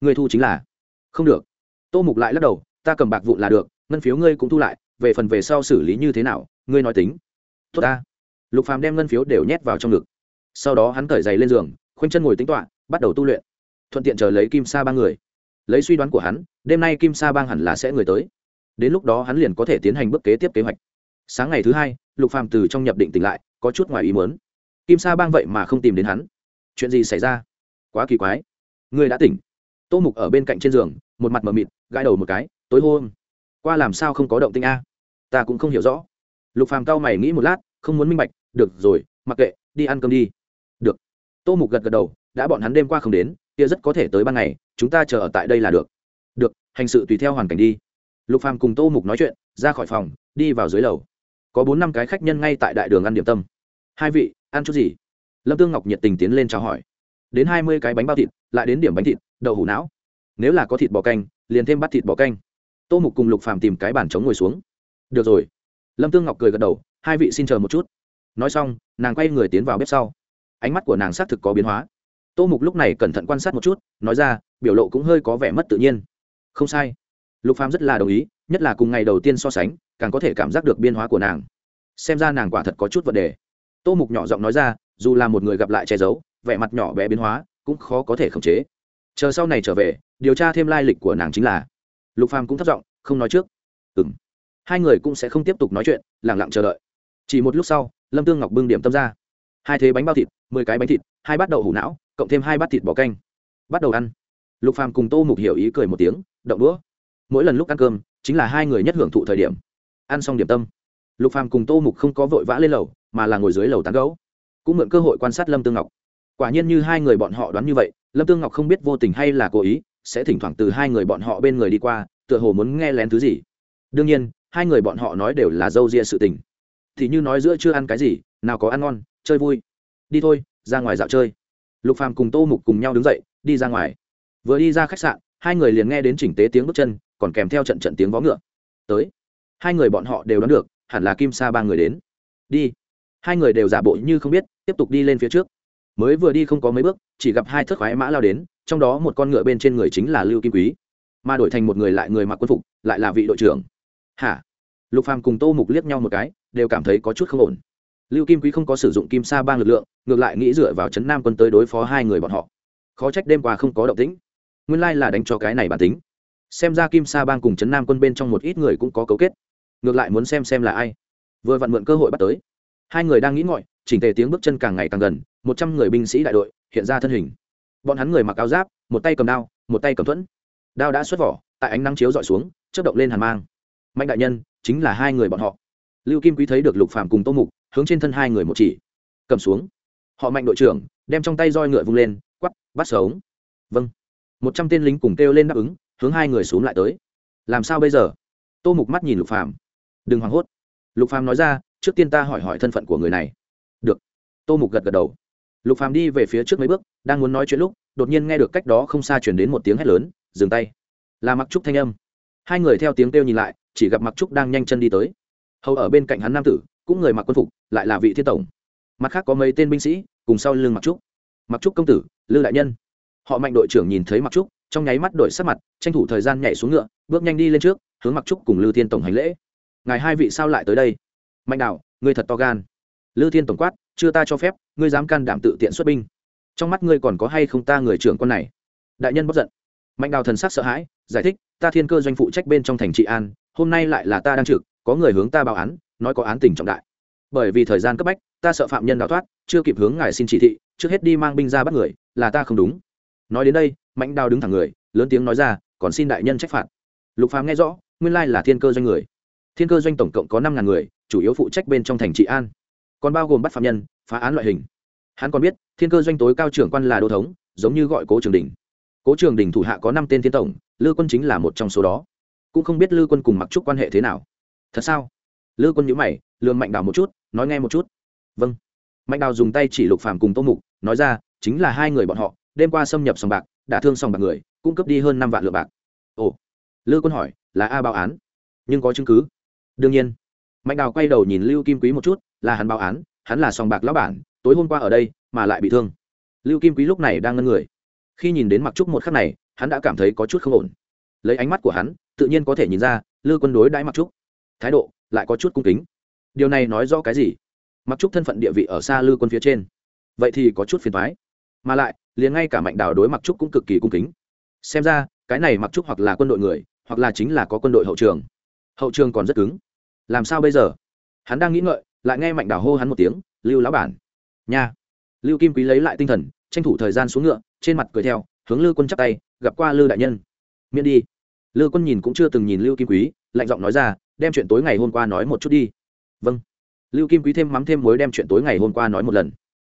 Người thu chính là, không được. Tô mục lại lắc đầu, ta cầm bạc vụn là được, ngân phiếu ngươi cũng thu lại, về phần về sau xử lý như thế nào, ngươi nói tính. Tốt ta. Lục phàm đem ngân phiếu đều nhét vào trong ngực. Sau đó hắn cởi giày lên giường, khoanh chân ngồi tính toạ bắt đầu tu luyện. Thuận tiện chờ lấy kim sa ba người. Lấy suy đoán của hắn, đêm nay kim sa bang hẳn là sẽ người tới. Đến lúc đó hắn liền có thể tiến hành bước kế tiếp kế hoạch. Sáng ngày thứ hai, lục phàm từ trong nhập định tỉnh lại, có chút ngoài ý muốn kim sa bang vậy mà không tìm đến hắn. Chuyện gì xảy ra? Quá kỳ quái. Ngươi đã tỉnh. Tô mục ở bên cạnh trên giường, một mặt mờ mịt, gãi đầu một cái, tối hôm, qua làm sao không có động tinh a? Ta cũng không hiểu rõ. Lục phàm cao mày nghĩ một lát, không muốn minh bạch, được rồi, mặc kệ, đi ăn cơm đi. Được. Tô mục gật gật đầu, đã bọn hắn đêm qua không đến, kia rất có thể tới ban ngày, chúng ta chờ ở tại đây là được. Được, hành sự tùy theo hoàn cảnh đi. Lục phàm cùng tô mục nói chuyện, ra khỏi phòng, đi vào dưới lầu. Có bốn năm cái khách nhân ngay tại đại đường ăn điểm tâm. Hai vị ăn chút gì? Lâm tương ngọc nhiệt tình tiến lên chào hỏi. Đến hai mươi cái bánh bao thịt, lại đến điểm bánh thịt, đậu hủ não. Nếu là có thịt bò canh, liền thêm bát thịt bò canh. Tô mục cùng lục phàm tìm cái bàn trống ngồi xuống. Được rồi. Lâm tương ngọc cười gật đầu, hai vị xin chờ một chút. Nói xong, nàng quay người tiến vào bếp sau. Ánh mắt của nàng xác thực có biến hóa. Tô mục lúc này cẩn thận quan sát một chút, nói ra, biểu lộ cũng hơi có vẻ mất tự nhiên. Không sai. Lục phàm rất là đồng ý, nhất là cùng ngày đầu tiên so sánh, càng có thể cảm giác được biên hóa của nàng. Xem ra nàng quả thật có chút vấn đề tô mục nhỏ giọng nói ra, dù là một người gặp lại che giấu, vẻ mặt nhỏ bé biến hóa, cũng khó có thể khống chế. Chờ sau này trở về, điều tra thêm lai lịch của nàng chính là, lục phàm cũng thất giọng, không nói trước. Ừm. Hai người cũng sẽ không tiếp tục nói chuyện lẳng lặng chờ đợi. Chỉ một lúc sau, lâm tương ngọc bưng điểm tâm ra. Hai thế bánh bao thịt, mười cái bánh thịt, hai bát đậu hủ não, cộng thêm hai bát thịt bò canh. Bắt đầu ăn. Lục phàm cùng tô mục hiểu ý cười một tiếng đậu đũa. Mỗi lần lúc ăn cơm, chính là hai người nhất hưởng thụ thời điểm. Ăn xong điểm tâm. Lục phàm cùng tô mục không có vội vã lên lầu mà là ngồi dưới lầu tán gấu cũng mượn cơ hội quan sát lâm tương ngọc. Quả nhiên như hai người bọn họ đoán như vậy, lâm tương ngọc không biết vô tình hay là cố ý, sẽ thỉnh thoảng từ hai người bọn họ bên người đi qua, tựa hồ muốn nghe lén thứ gì. Đương nhiên, hai người bọn họ nói đều là dâu ria sự tình. Thì như nói giữa chưa ăn cái gì, nào có ăn ngon, chơi vui. Đi thôi, ra ngoài dạo chơi. Lục phàm cùng tô mục cùng nhau đứng dậy, đi ra ngoài. Vừa đi ra khách sạn, hai người liền nghe đến chỉnh tế tiếng bước chân, còn kèm theo trận trận tiếng vó ngựa. Tới. Hai người bọn họ đều đoán được, hẳn là kim sa ba người đến. Đi hai người đều giả bộ như không biết, tiếp tục đi lên phía trước. Mới vừa đi không có mấy bước, chỉ gặp hai thất khoái mã lao đến, trong đó một con ngựa bên trên người chính là lưu kim quý. Mà đổi thành một người lại người mặc quân phục, lại là vị đội trưởng. Hả? Lục phàm cùng tô mục liếc nhau một cái, đều cảm thấy có chút không ổn. Lưu kim quý không có sử dụng kim sa bang lực lượng, ngược lại nghĩ dựa vào trấn nam quân tới đối phó hai người bọn họ. Khó trách đêm qua không có động tĩnh. Nguyên lai là đánh cho cái này bản tính. Xem ra kim sa bang cùng trấn nam quân bên trong một ít người cũng có cấu kết. Ngược lại muốn xem xem là ai. Vừa vặn mượn cơ hội bắt tới hai người đang nghĩ ngọi, chỉnh tề tiếng bước chân càng ngày càng gần, một trăm người binh sĩ đại đội hiện ra thân hình. Bọn hắn người mặc áo giáp, một tay cầm đao, một tay cầm thuẫn. Đao đã xuất vỏ, tại ánh nắng chiếu dọi xuống, chớp động lên hàn mang. Mạnh đại nhân, chính là hai người bọn họ. Lưu kim quý thấy được lục phàm cùng tô mục, hướng trên thân hai người một chỉ. Cầm xuống. Họ mạnh đội trưởng, đem trong tay roi ngựa vung lên, quắp, bắt sống. Vâng. Một trăm tên lính cùng kêu lên đáp ứng, hướng hai người xuống lại tới. Làm sao bây giờ? Tô mục mắt nhìn lục phàm. Đừng hoảng hốt. Lục phàm nói ra trước tiên ta hỏi hỏi thân phận của người này. Được. Tô mục gật gật đầu. Lục phàm đi về phía trước mấy bước, đang muốn nói chuyện lúc, đột nhiên nghe được cách đó không xa chuyển đến một tiếng hét lớn, dừng tay. Là mặc trúc thanh âm. Hai người theo tiếng kêu nhìn lại, chỉ gặp mặc trúc đang nhanh chân đi tới. Hầu ở bên cạnh hắn nam tử, cũng người mặc quân phục, lại là vị thiên tổng. Mặt khác có mấy tên binh sĩ, cùng sau lưng mặc trúc. Mặc trúc công tử, lư đại nhân. Họ mạnh đội trưởng nhìn thấy mặc trúc, trong nháy mắt đổi sắc mặt, tranh thủ thời gian nhảy xuống ngựa, bước nhanh đi lên trước, hướng mặc trúc cùng lư thiên tổng hành lễ. Ngài hai vị sao lại tới đây? Mạnh đạo ngươi thật to gan. Lư thiên tổng quát, chưa ta cho phép, ngươi dám can đảm tự tiện xuất binh. Trong mắt ngươi còn có hay không ta người trưởng con này? Đại nhân bất giận. Mạnh đào thần sắc sợ hãi, giải thích, ta thiên cơ doanh phụ trách bên trong thành trị an, hôm nay lại là ta đang trực, có người hướng ta báo án, nói có án tình trọng đại. Bởi vì thời gian cấp bách, ta sợ phạm nhân đào thoát, chưa kịp hướng ngài xin chỉ thị, trước hết đi mang binh ra bắt người, là ta không đúng. Nói đến đây, mạnh đào đứng thẳng người, lớn tiếng nói ra, còn xin đại nhân trách phạt. Lục phàm nghe rõ, nguyên lai là thiên cơ doanh người. Thiên cơ doanh tổng cộng có năm ngàn người chủ yếu phụ trách bên trong thành trị an. Còn bao gồm bắt phạm nhân, phá án loại hình. Hắn còn biết, thiên cơ doanh tối cao trưởng quan là đô thống, giống như gọi cố trường đình. Cố trường đình thủ hạ có năm tên thiên tổng, lư quân chính là một trong số đó. Cũng không biết lư quân cùng mặc trúc quan hệ thế nào. Thật sao? Lư quân nhữ mày lương mạnh đào một chút, nói nghe một chút. Vâng. Mạnh đào dùng tay chỉ lục phàm cùng tô mục, nói ra, chính là hai người bọn họ, đêm qua xâm nhập sòng bạc đả thương sòng bạc người, cung cấp đi hơn năm vạn lượng bạc. Ồ. Lư quân hỏi, là a báo án? Nhưng có chứng cứ. Đương nhiên mạnh đào quay đầu nhìn lưu kim quý một chút, là hắn báo án, hắn là sòng bạc lão bản, tối hôm qua ở đây, mà lại bị thương. Lưu kim quý lúc này đang ngân người. Khi nhìn đến mặc trúc một khắc này, hắn đã cảm thấy có chút không ổn. Lấy ánh mắt của hắn, tự nhiên có thể nhìn ra, lưu quân đối đãi mặc trúc. Thái độ lại có chút cung kính. Điều này nói rõ cái gì? Mặc trúc thân phận địa vị ở xa lưu quân phía trên. Vậy thì có chút phiền thoái mà lại, liền ngay cả mạnh đào đối mặc trúc cũng cực kỳ cung kính. Xem ra, cái này mặc trúc hoặc là quân đội người, hoặc là chính là có quân đội hậu trường. Hậu trường còn rất cứng làm sao bây giờ? Hắn đang nghĩ ngợi, lại nghe mạnh đào hô hắn một tiếng, lưu lão bản. Nha. Lưu kim quý lấy lại tinh thần, tranh thủ thời gian xuống ngựa, trên mặt cười theo, hướng lưu quân chắp tay, gặp qua lưu đại nhân. Miễn đi. Lưu quân nhìn cũng chưa từng nhìn lưu kim quý, lạnh giọng nói ra, đem chuyện tối ngày hôm qua nói một chút đi. Vâng. Lưu kim quý thêm mắm thêm mối đem chuyện tối ngày hôm qua nói một lần.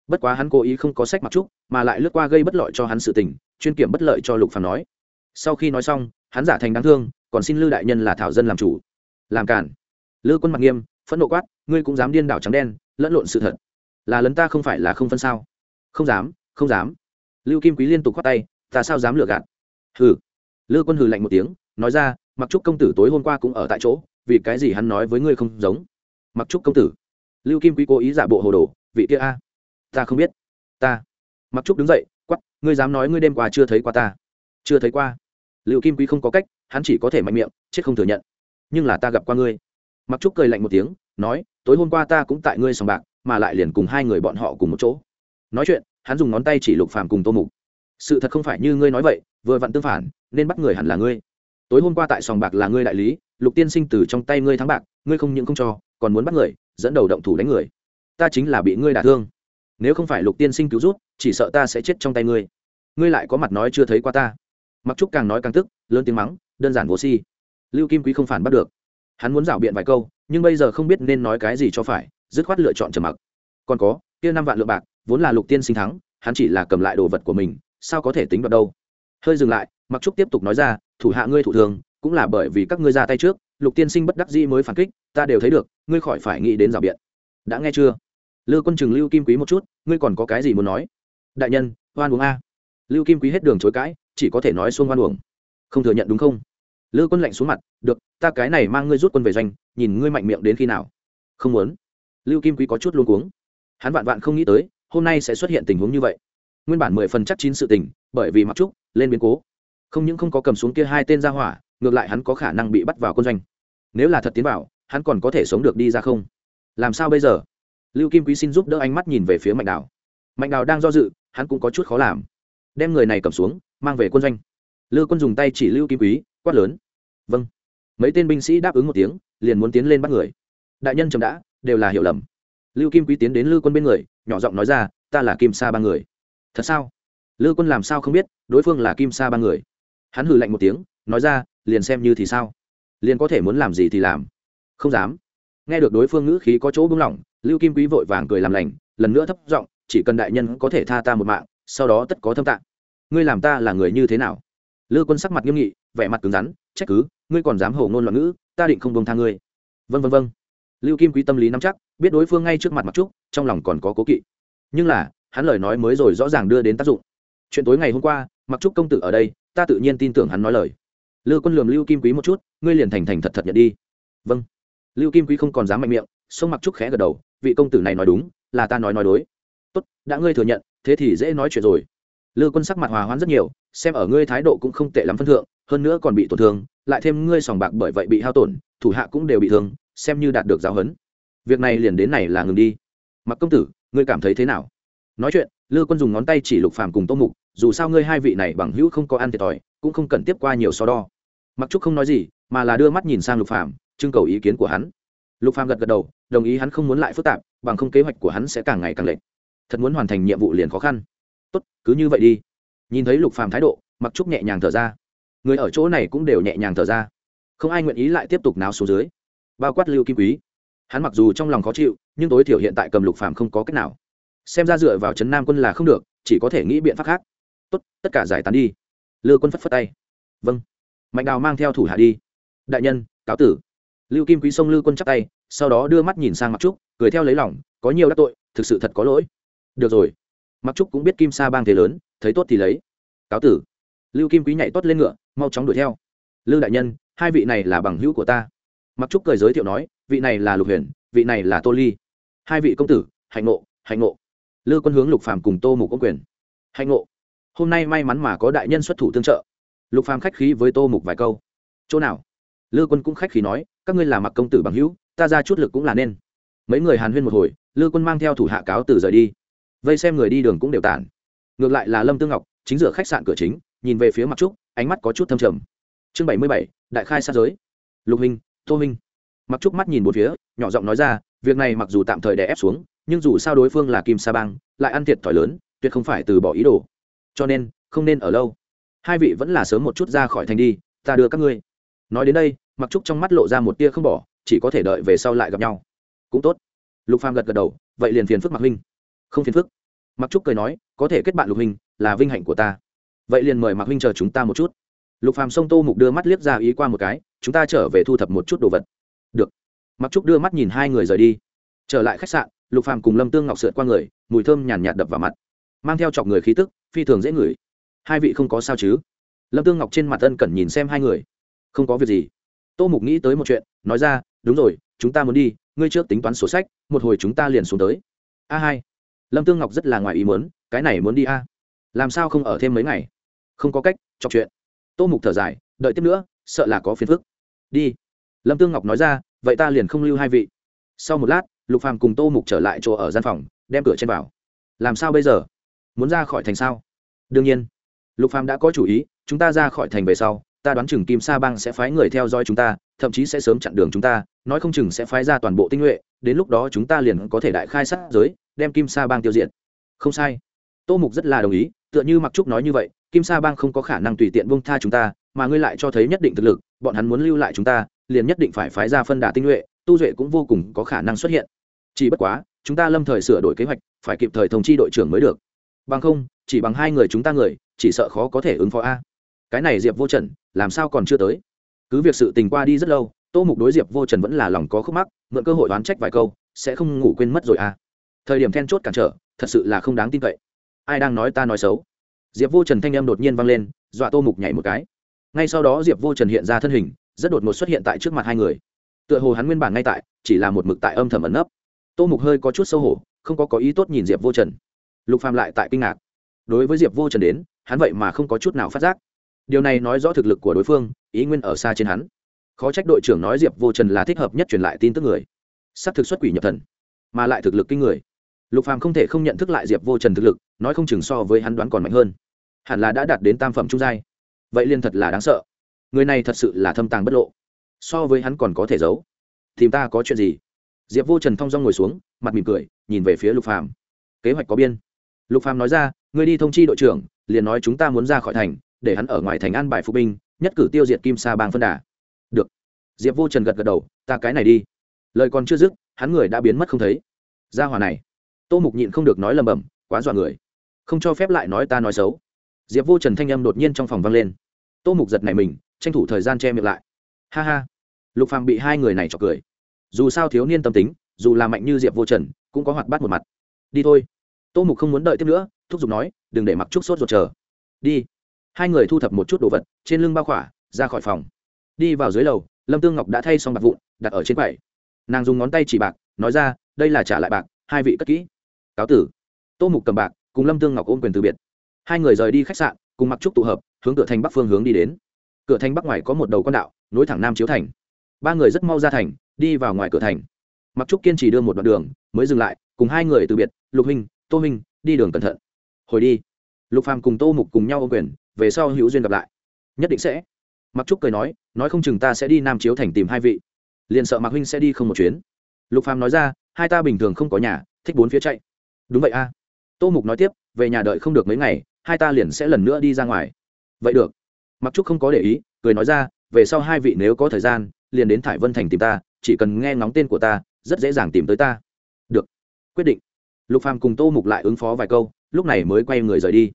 Bất quá hắn cố ý không có sách mặc trúc, mà lại lướt qua gây bất lợi cho hắn sự tình, chuyên kiểm bất lợi cho lục phàm nói. Sau khi nói xong, hắn giả thành đáng thương, còn xin lưu đại nhân là thảo dân làm chủ. Làm cản lưu quân mặt nghiêm, phẫn nộ quát, ngươi cũng dám điên đảo trắng đen, lẫn lộn sự thật. Là lấn ta không phải là không phân sao? Không dám không dám. Lưu kim quý liên tục khoát tay, ta sao dám lừa gạt? Hừ. Lưu quân hừ lạnh một tiếng, nói ra, mặc trúc công tử tối hôm qua cũng ở tại chỗ, vì cái gì hắn nói với ngươi không giống? Mặc trúc công tử. Lưu kim quý cố ý giả bộ hồ đồ, vị kia a, ta không biết. Ta. Mặc trúc đứng dậy quắp ngươi dám nói ngươi đêm qua chưa thấy qua ta? Chưa thấy qua. Lưu kim quý không có cách, hắn chỉ có thể mạnh miệng, chết không thừa nhận. Nhưng là ta gặp qua ngươi mặc trúc cười lạnh một tiếng, nói, tối hôm qua ta cũng tại ngươi sòng bạc, mà lại liền cùng hai người bọn họ cùng một chỗ. Nói chuyện, hắn dùng ngón tay chỉ lục phàm cùng tô mục. Sự thật không phải như ngươi nói vậy, vừa vặn tương phản, nên bắt người hẳn là ngươi. Tối hôm qua tại sòng bạc là ngươi đại lý, lục tiên sinh từ trong tay ngươi thắng bạc, ngươi không những không cho, còn muốn bắt người, dẫn đầu động thủ đánh người. Ta chính là bị ngươi đả thương. Nếu không phải lục tiên sinh cứu rút, chỉ sợ ta sẽ chết trong tay ngươi. Ngươi lại có mặt nói chưa thấy qua ta. Mặc trúc càng nói càng tức, lớn tiếng mắng, đơn giản vô si. Lưu kim quý không phản bắt được hắn muốn rảo biện vài câu, nhưng bây giờ không biết nên nói cái gì cho phải, dứt khoát lựa chọn trầm mặc. Còn có, kia năm vạn lượng bạc, vốn là lục tiên sinh thắng, hắn chỉ là cầm lại đồ vật của mình, sao có thể tính vào đâu? Hơi dừng lại, mặc trúc tiếp tục nói ra, thủ hạ ngươi thủ thường, cũng là bởi vì các ngươi ra tay trước, lục tiên sinh bất đắc dĩ mới phản kích, ta đều thấy được, ngươi khỏi phải nghĩ đến rào biện. Đã nghe chưa? Lưu quân chừng lưu kim quý một chút, ngươi còn có cái gì muốn nói? Đại nhân, oan uống a. Lưu kim quý hết đường chối cãi, chỉ có thể nói xuông oan uổng. Không thừa nhận đúng không? Lưu quân lạnh xuống mặt, được, ta cái này mang ngươi rút quân về doanh, nhìn ngươi mạnh miệng đến khi nào. Không muốn. Lưu kim quý có chút luôn cuống. Hắn vạn vạn không nghĩ tới, hôm nay sẽ xuất hiện tình huống như vậy. Nguyên bản mười phần chắc chín sự tình, bởi vì mặc trúc, lên biến cố. Không những không có cầm xuống kia hai tên ra hỏa, ngược lại hắn có khả năng bị bắt vào quân doanh. Nếu là thật tiến vào, hắn còn có thể sống được đi ra không? Làm sao bây giờ? Lưu kim quý xin giúp đỡ ánh mắt nhìn về phía mạnh đào. Mạnh đào đang do dự, hắn cũng có chút khó làm. Đem người này cầm xuống, mang về quân doanh. Lưu quân dùng tay chỉ lưu kim quý quát lớn. Vâng. Mấy tên binh sĩ đáp ứng một tiếng, liền muốn tiến lên bắt người. Đại nhân chậm đã, đều là hiểu lầm. Lưu kim quý tiến đến lưu quân bên người, nhỏ giọng nói ra, ta là kim sa ba người. Thật sao? Lưu quân làm sao không biết, đối phương là kim sa ba người. Hắn hừ lạnh một tiếng, nói ra, liền xem như thì sao? Liền có thể muốn làm gì thì làm. Không dám. Nghe được đối phương ngữ khí có chỗ bưng lỏng, lưu kim quý vội vàng cười làm lành, lần nữa thấp giọng, chỉ cần đại nhân có thể tha ta một mạng, sau đó tất có thâm tạng. Ngươi làm ta là người như thế nào? Lư quân sắc mặt nghiêm nghị vẻ mặt cứng rắn, trách cứ, ngươi còn dám hầu ngôn loạn ngữ, ta định không bông tha ngươi. Vân vân vân lưu kim quý tâm lý nắm chắc, biết đối phương ngay trước mặt mặc trúc, trong lòng còn có cố kỵ. Nhưng là, hắn lời nói mới rồi rõ ràng đưa đến tác dụng. Chuyện tối ngày hôm qua, mặc trúc công tử ở đây, ta tự nhiên tin tưởng hắn nói lời. Lưu quân lườm lưu kim quý một chút, ngươi liền thành thành thật thật nhận đi. Vâng. Lưu kim quý không còn dám mạnh miệng, sông mặc trúc khẽ gật đầu, vị công tử này nói đúng, là ta nói nói đối. Tốt, đã ngươi thừa nhận, thế thì dễ nói chuyện rồi lưu quân sắc mặt hòa hoãn rất nhiều, xem ở ngươi thái độ cũng không tệ lắm phân thượng, hơn nữa còn bị tổn thương, lại thêm ngươi sòng bạc bởi vậy bị hao tổn, thủ hạ cũng đều bị thương, xem như đạt được giáo huấn. Việc này liền đến này là ngừng đi. Mặc công tử, ngươi cảm thấy thế nào? Nói chuyện, lư quân dùng ngón tay chỉ lục phàm cùng tô mục, dù sao ngươi hai vị này bằng hữu không có ăn thiệt thòi, cũng không cần tiếp qua nhiều so đo. Mặc trúc không nói gì, mà là đưa mắt nhìn sang lục phàm, trưng cầu ý kiến của hắn. Lục phàm gật gật đầu, đồng ý hắn không muốn lại phức tạp, bằng không kế hoạch của hắn sẽ càng ngày càng lệch. Thật muốn hoàn thành nhiệm vụ liền khó khăn tốt, cứ như vậy đi. Nhìn thấy lục phàm thái độ, mặc trúc nhẹ nhàng thở ra. Người ở chỗ này cũng đều nhẹ nhàng thở ra. Không ai nguyện ý lại tiếp tục náo xuống dưới. Bao quát lưu kim quý. Hắn mặc dù trong lòng khó chịu, nhưng tối thiểu hiện tại cầm lục phàm không có cách nào. Xem ra dựa vào trấn nam quân là không được, chỉ có thể nghĩ biện pháp khác. Tốt, tất cả giải tán đi. Lư quân phất phất tay. Vâng. Mạnh đào mang theo thủ hạ đi. Đại nhân, cáo tử. Lưu kim quý sông lư quân chắc tay, sau đó đưa mắt nhìn sang mặc trúc, cười theo lấy lòng, có nhiều đắc tội, thực sự thật có lỗi. Được rồi mặc trúc cũng biết kim sa bang thế lớn, thấy tốt thì lấy. Cáo tử. Lưu kim quý nhảy tốt lên ngựa, mau chóng đuổi theo. Lưu đại nhân, hai vị này là bằng hữu của ta. Mặc trúc cười giới thiệu nói, vị này là lục huyền, vị này là tô ly. Hai vị công tử, hạnh ngộ hạnh ngộ. Lư quân hướng, lục phàm cùng tô mục công quyền. Hạnh ngộ. Hôm nay may mắn mà có đại nhân xuất thủ tương trợ. Lục phàm khách khí với tô mục vài câu. Chỗ nào? Lư quân cũng khách khí nói, các ngươi là mặc công tử bằng hữu, ta ra chút lực cũng là nên. Mấy người hàn huyên một hồi lư quân mang theo thủ hạ cáo từ rời đi vây xem người đi đường cũng đều tản. Ngược lại là lâm tương ngọc, chính giữa khách sạn cửa chính, nhìn về phía mặt trúc, ánh mắt có chút thâm trầm. Chương bảy mươi bảy, đại khai sát giới. Lục hình, tô hình. Mặc trúc mắt nhìn một phía, nhỏ giọng nói ra, việc này mặc dù tạm thời đè ép xuống, nhưng dù sao đối phương là kim sa bang, lại ăn thiệt thòi lớn, tuyệt không phải từ bỏ ý đồ. Cho nên, không nên ở lâu. Hai vị vẫn là sớm một chút ra khỏi thành đi, ta đưa các ngươi. Nói đến đây mặc trúc trong mắt lộ ra một tia không bỏ, chỉ có thể đợi về sau lại gặp nhau. Cũng tốt. Lục phàm gật gật đầu, vậy liền phiền phức mặc huynh không phiền phức. Mặc trúc cười nói, có thể kết bạn lục huynh là vinh hạnh của ta. Vậy liền mời mặc huynh chờ chúng ta một chút. Lục phàm sông tô mục đưa mắt liếc ra ý qua một cái, chúng ta trở về thu thập một chút đồ vật. Được. Mặc trúc đưa mắt nhìn hai người rời đi. Trở lại khách sạn, lục phàm cùng lâm tương ngọc sượt qua người, mùi thơm nhàn nhạt đập vào mặt. Mang theo chọc người khí tức, phi thường dễ ngửi. Hai vị không có sao chứ? Lâm tương ngọc trên mặt ân cần nhìn xem hai người. Không có việc gì. Tô mục nghĩ tới một chuyện, nói ra, đúng rồi, chúng ta muốn đi, ngươi trước tính toán sổ sách, một hồi chúng ta liền xuống tới. A hai lâm tương ngọc rất là ngoài ý muốn, cái này muốn đi a? Làm sao không ở thêm mấy ngày? Không có cách, chọc chuyện. Tô mục thở dài, đợi tiếp nữa, sợ là có phiền phức. Đi. Lâm tương ngọc nói ra, vậy ta liền không lưu hai vị. Sau một lát, lục phàm cùng tô mục trở lại chỗ ở gian phòng, đem cửa trên vào. Làm sao bây giờ? Muốn ra khỏi thành sao? Đương nhiên. Lục phàm đã có chủ ý, chúng ta ra khỏi thành về sau, ta đoán chừng kim sa bang sẽ phái người theo dõi chúng ta, thậm chí sẽ sớm chặn đường chúng ta, nói không chừng sẽ phái ra toàn bộ tinh nhuệ, đến lúc đó chúng ta liền có thể đại khai sát giới đem kim sa bang tiêu diệt. Không sai. Tô mục rất là đồng ý, tựa như mặc trúc nói như vậy, kim sa bang không có khả năng tùy tiện bông tha chúng ta, mà ngươi lại cho thấy nhất định thực lực, bọn hắn muốn lưu lại chúng ta, liền nhất định phải phái ra phân đà tinh nhuệ, tu duệ cũng vô cùng có khả năng xuất hiện. Chỉ bất quá, chúng ta lâm thời sửa đổi kế hoạch, phải kịp thời thông chi đội trưởng mới được. Bằng không, chỉ bằng hai người chúng ta người, chỉ sợ khó có thể ứng phó a. Cái này diệp vô trần, làm sao còn chưa tới? Cứ việc sự tình qua đi rất lâu, tô mục đối diệp vô trần vẫn là lòng có khúc mắc, mượn cơ hội đoán trách vài câu, sẽ không ngủ quên mất rồi à thời điểm then chốt cản trở, thật sự là không đáng tin cậy. Ai đang nói ta nói xấu? Diệp vô trần thanh âm đột nhiên vang lên, dọa tô mục nhảy một cái. Ngay sau đó diệp vô trần hiện ra thân hình, rất đột ngột xuất hiện tại trước mặt hai người. Tựa hồ hắn nguyên bản ngay tại, chỉ là một mực tại âm thầm ẩn nấp. Tô mục hơi có chút xấu hổ, không có có ý tốt nhìn diệp vô trần. Lục phàm lại tại kinh ngạc. Đối với diệp vô trần đến, hắn vậy mà không có chút nào phát giác. Điều này nói rõ thực lực của đối phương, ý nguyên ở xa trên hắn. Khó trách đội trưởng nói diệp vô trần là thích hợp nhất truyền lại tin tức người. Sắp thực xuất quỷ nhập thần, mà lại thực lực kinh người lục phàm không thể không nhận thức lại diệp vô trần thực lực, nói không chừng so với hắn đoán còn mạnh hơn. Hẳn là đã đạt đến tam phẩm trung giai. Vậy liền thật là đáng sợ. Người này thật sự là thâm tàng bất lộ. So với hắn còn có thể giấu. Thì ta có chuyện gì? Diệp vô trần thong dong ngồi xuống, mặt mỉm cười, nhìn về phía lục phàm. Kế hoạch có biên. Lục phàm nói ra người đi thông chi đội trưởng, liền nói chúng ta muốn ra khỏi thành, để hắn ở ngoài thành an bài phục binh, nhất cử tiêu diệt kim sa bang phân đà. Được. Diệp vô trần gật gật đầu, ta cái này đi. Lời còn chưa dứt, hắn người đã biến mất không thấy. Ra hòa này tô mục nhịn không được nói lầm bầm, quá dọa người. Không cho phép lại nói ta nói xấu. Diệp vô trần thanh âm đột nhiên trong phòng vang lên. Tô mục giật này mình, tranh thủ thời gian che miệng lại. Ha ha. Lục phàm bị hai người này chọc cười. Dù sao thiếu niên tâm tính, dù là mạnh như diệp vô trần, cũng có hoạt bát một mặt. Đi thôi. Tô mục không muốn đợi tiếp nữa, thúc giục nói, đừng để mặc trúc sốt ruột chờ. Đi. Hai người thu thập một chút đồ vật, trên lưng bao khỏa, ra khỏi phòng. Đi vào dưới lầu, lâm tương ngọc đã thay xong bạc vụn, đặt ở trên quầy. Nàng dùng ngón tay chỉ bạc, nói ra, đây là trả lại bạc, hai vị cất kỹ cáo tử. Tô mục cầm bạc, cùng lâm tương ngọc ôm quyền từ biệt. Hai người rời đi khách sạn, cùng mặc trúc tụ hợp, hướng cửa thành bắc phương hướng đi đến. Cửa thành bắc ngoài có một đầu con đạo, nối thẳng nam chiếu thành. Ba người rất mau ra thành, đi vào ngoài cửa thành. Mặc trúc kiên trì đưa một đoạn đường, mới dừng lại, cùng hai người từ biệt, lục huynh, tô huynh, đi đường cẩn thận. Hồi đi. Lục phàm cùng tô mục cùng nhau ô quyền, về sau hữu duyên gặp lại. Nhất định sẽ. Mặc trúc cười nói nói không chừng ta sẽ đi nam chiếu thành tìm hai vị. Liền sợ mạc huynh sẽ đi không một chuyến. Lục phàm nói ra, hai ta bình thường không có nhà, thích bốn phía chạy đúng vậy a. Tô mục nói tiếp, về nhà đợi không được mấy ngày, hai ta liền sẽ lần nữa đi ra ngoài. Vậy được. Mặc trúc không có để ý, cười nói ra, về sau hai vị nếu có thời gian, liền đến thải vân thành tìm ta, chỉ cần nghe ngóng tên của ta, rất dễ dàng tìm tới ta. Được. Quyết định. Lục phàm cùng tô mục lại ứng phó vài câu, lúc này mới quay người rời đi.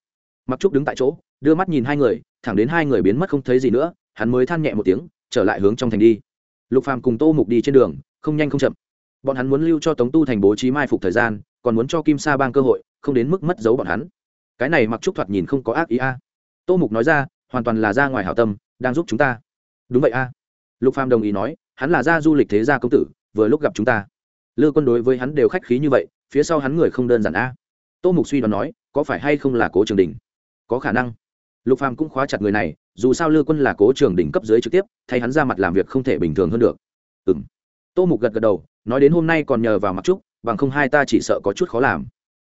Mặc trúc đứng tại chỗ, đưa mắt nhìn hai người, thẳng đến hai người biến mất không thấy gì nữa, hắn mới than nhẹ một tiếng, trở lại hướng trong thành đi. Lục phàm cùng tô mục đi trên đường, không nhanh không chậm. Bọn hắn muốn lưu cho tống tu thành bố trí mai phục thời gian còn muốn cho kim sa bang cơ hội, không đến mức mất dấu bọn hắn. Cái này mặc trúc thoạt nhìn không có ác ý a. Tô mục nói ra, hoàn toàn là ra ngoài hảo tâm, đang giúp chúng ta. Đúng vậy a. Lục phàm đồng ý nói, hắn là ra du lịch thế gia công tử, vừa lúc gặp chúng ta. Lư quân đối với hắn đều khách khí như vậy, phía sau hắn người không đơn giản a. Tô mục suy đoán nói, có phải hay không là cố trường đình có khả năng. Lục phàm cũng khóa chặt người này, dù sao lư quân là cố trường đỉnh cấp dưới trực tiếp, thay hắn ra mặt làm việc không thể bình thường hơn được. Ừ m tô mục gật gật đầu, nói đến hôm nay còn nhờ vào Mặc trúc bằng không hai ta chỉ sợ có chút khó làm.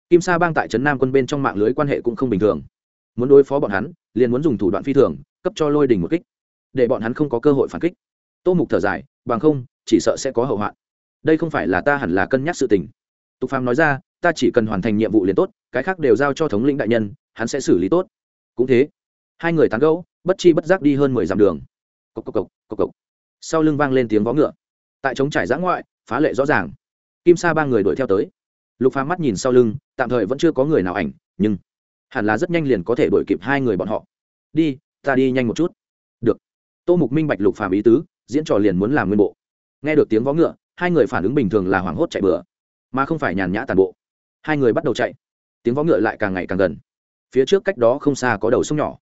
Kim sa bang tại trấn nam quân bên trong mạng lưới quan hệ cũng không bình thường. Muốn đối phó bọn hắn, liền muốn dùng thủ đoạn phi thường, cấp cho lôi đình một kích. Để bọn hắn không có cơ hội phản kích. Tô mục thở dài, bằng không, chỉ sợ sẽ có hậu hoạn. Đây không phải là ta hẳn là cân nhắc sự tình. Tục phàm nói ra, ta chỉ cần hoàn thành nhiệm vụ liền tốt, cái khác đều giao cho thống lĩnh đại nhân, hắn sẽ xử lý tốt. Cũng thế, hai người tán gẫu, bất chi bất giác đi hơn mười dặm đường. Cộc cộc cộc cộc cộc. Sau lưng vang lên tiếng vó ngựa. Tại trống trải giã ngoại, phá lệ rõ ràng kim sa ba người đuổi theo tới. Lục Phàm mắt nhìn sau lưng, tạm thời vẫn chưa có người nào ảnh, nhưng hẳn là rất nhanh liền có thể đuổi kịp hai người bọn họ. Đi, ta đi nhanh một chút. Được. Tô mục minh bạch lục phàm ý tứ, diễn trò liền muốn làm nguyên bộ. Nghe được tiếng vó ngựa, hai người phản ứng bình thường là hoảng hốt chạy bừa, mà không phải nhàn nhã tàn bộ. Hai người bắt đầu chạy. Tiếng vó ngựa lại càng ngày càng gần. Phía trước cách đó không xa có đầu sông nhỏ.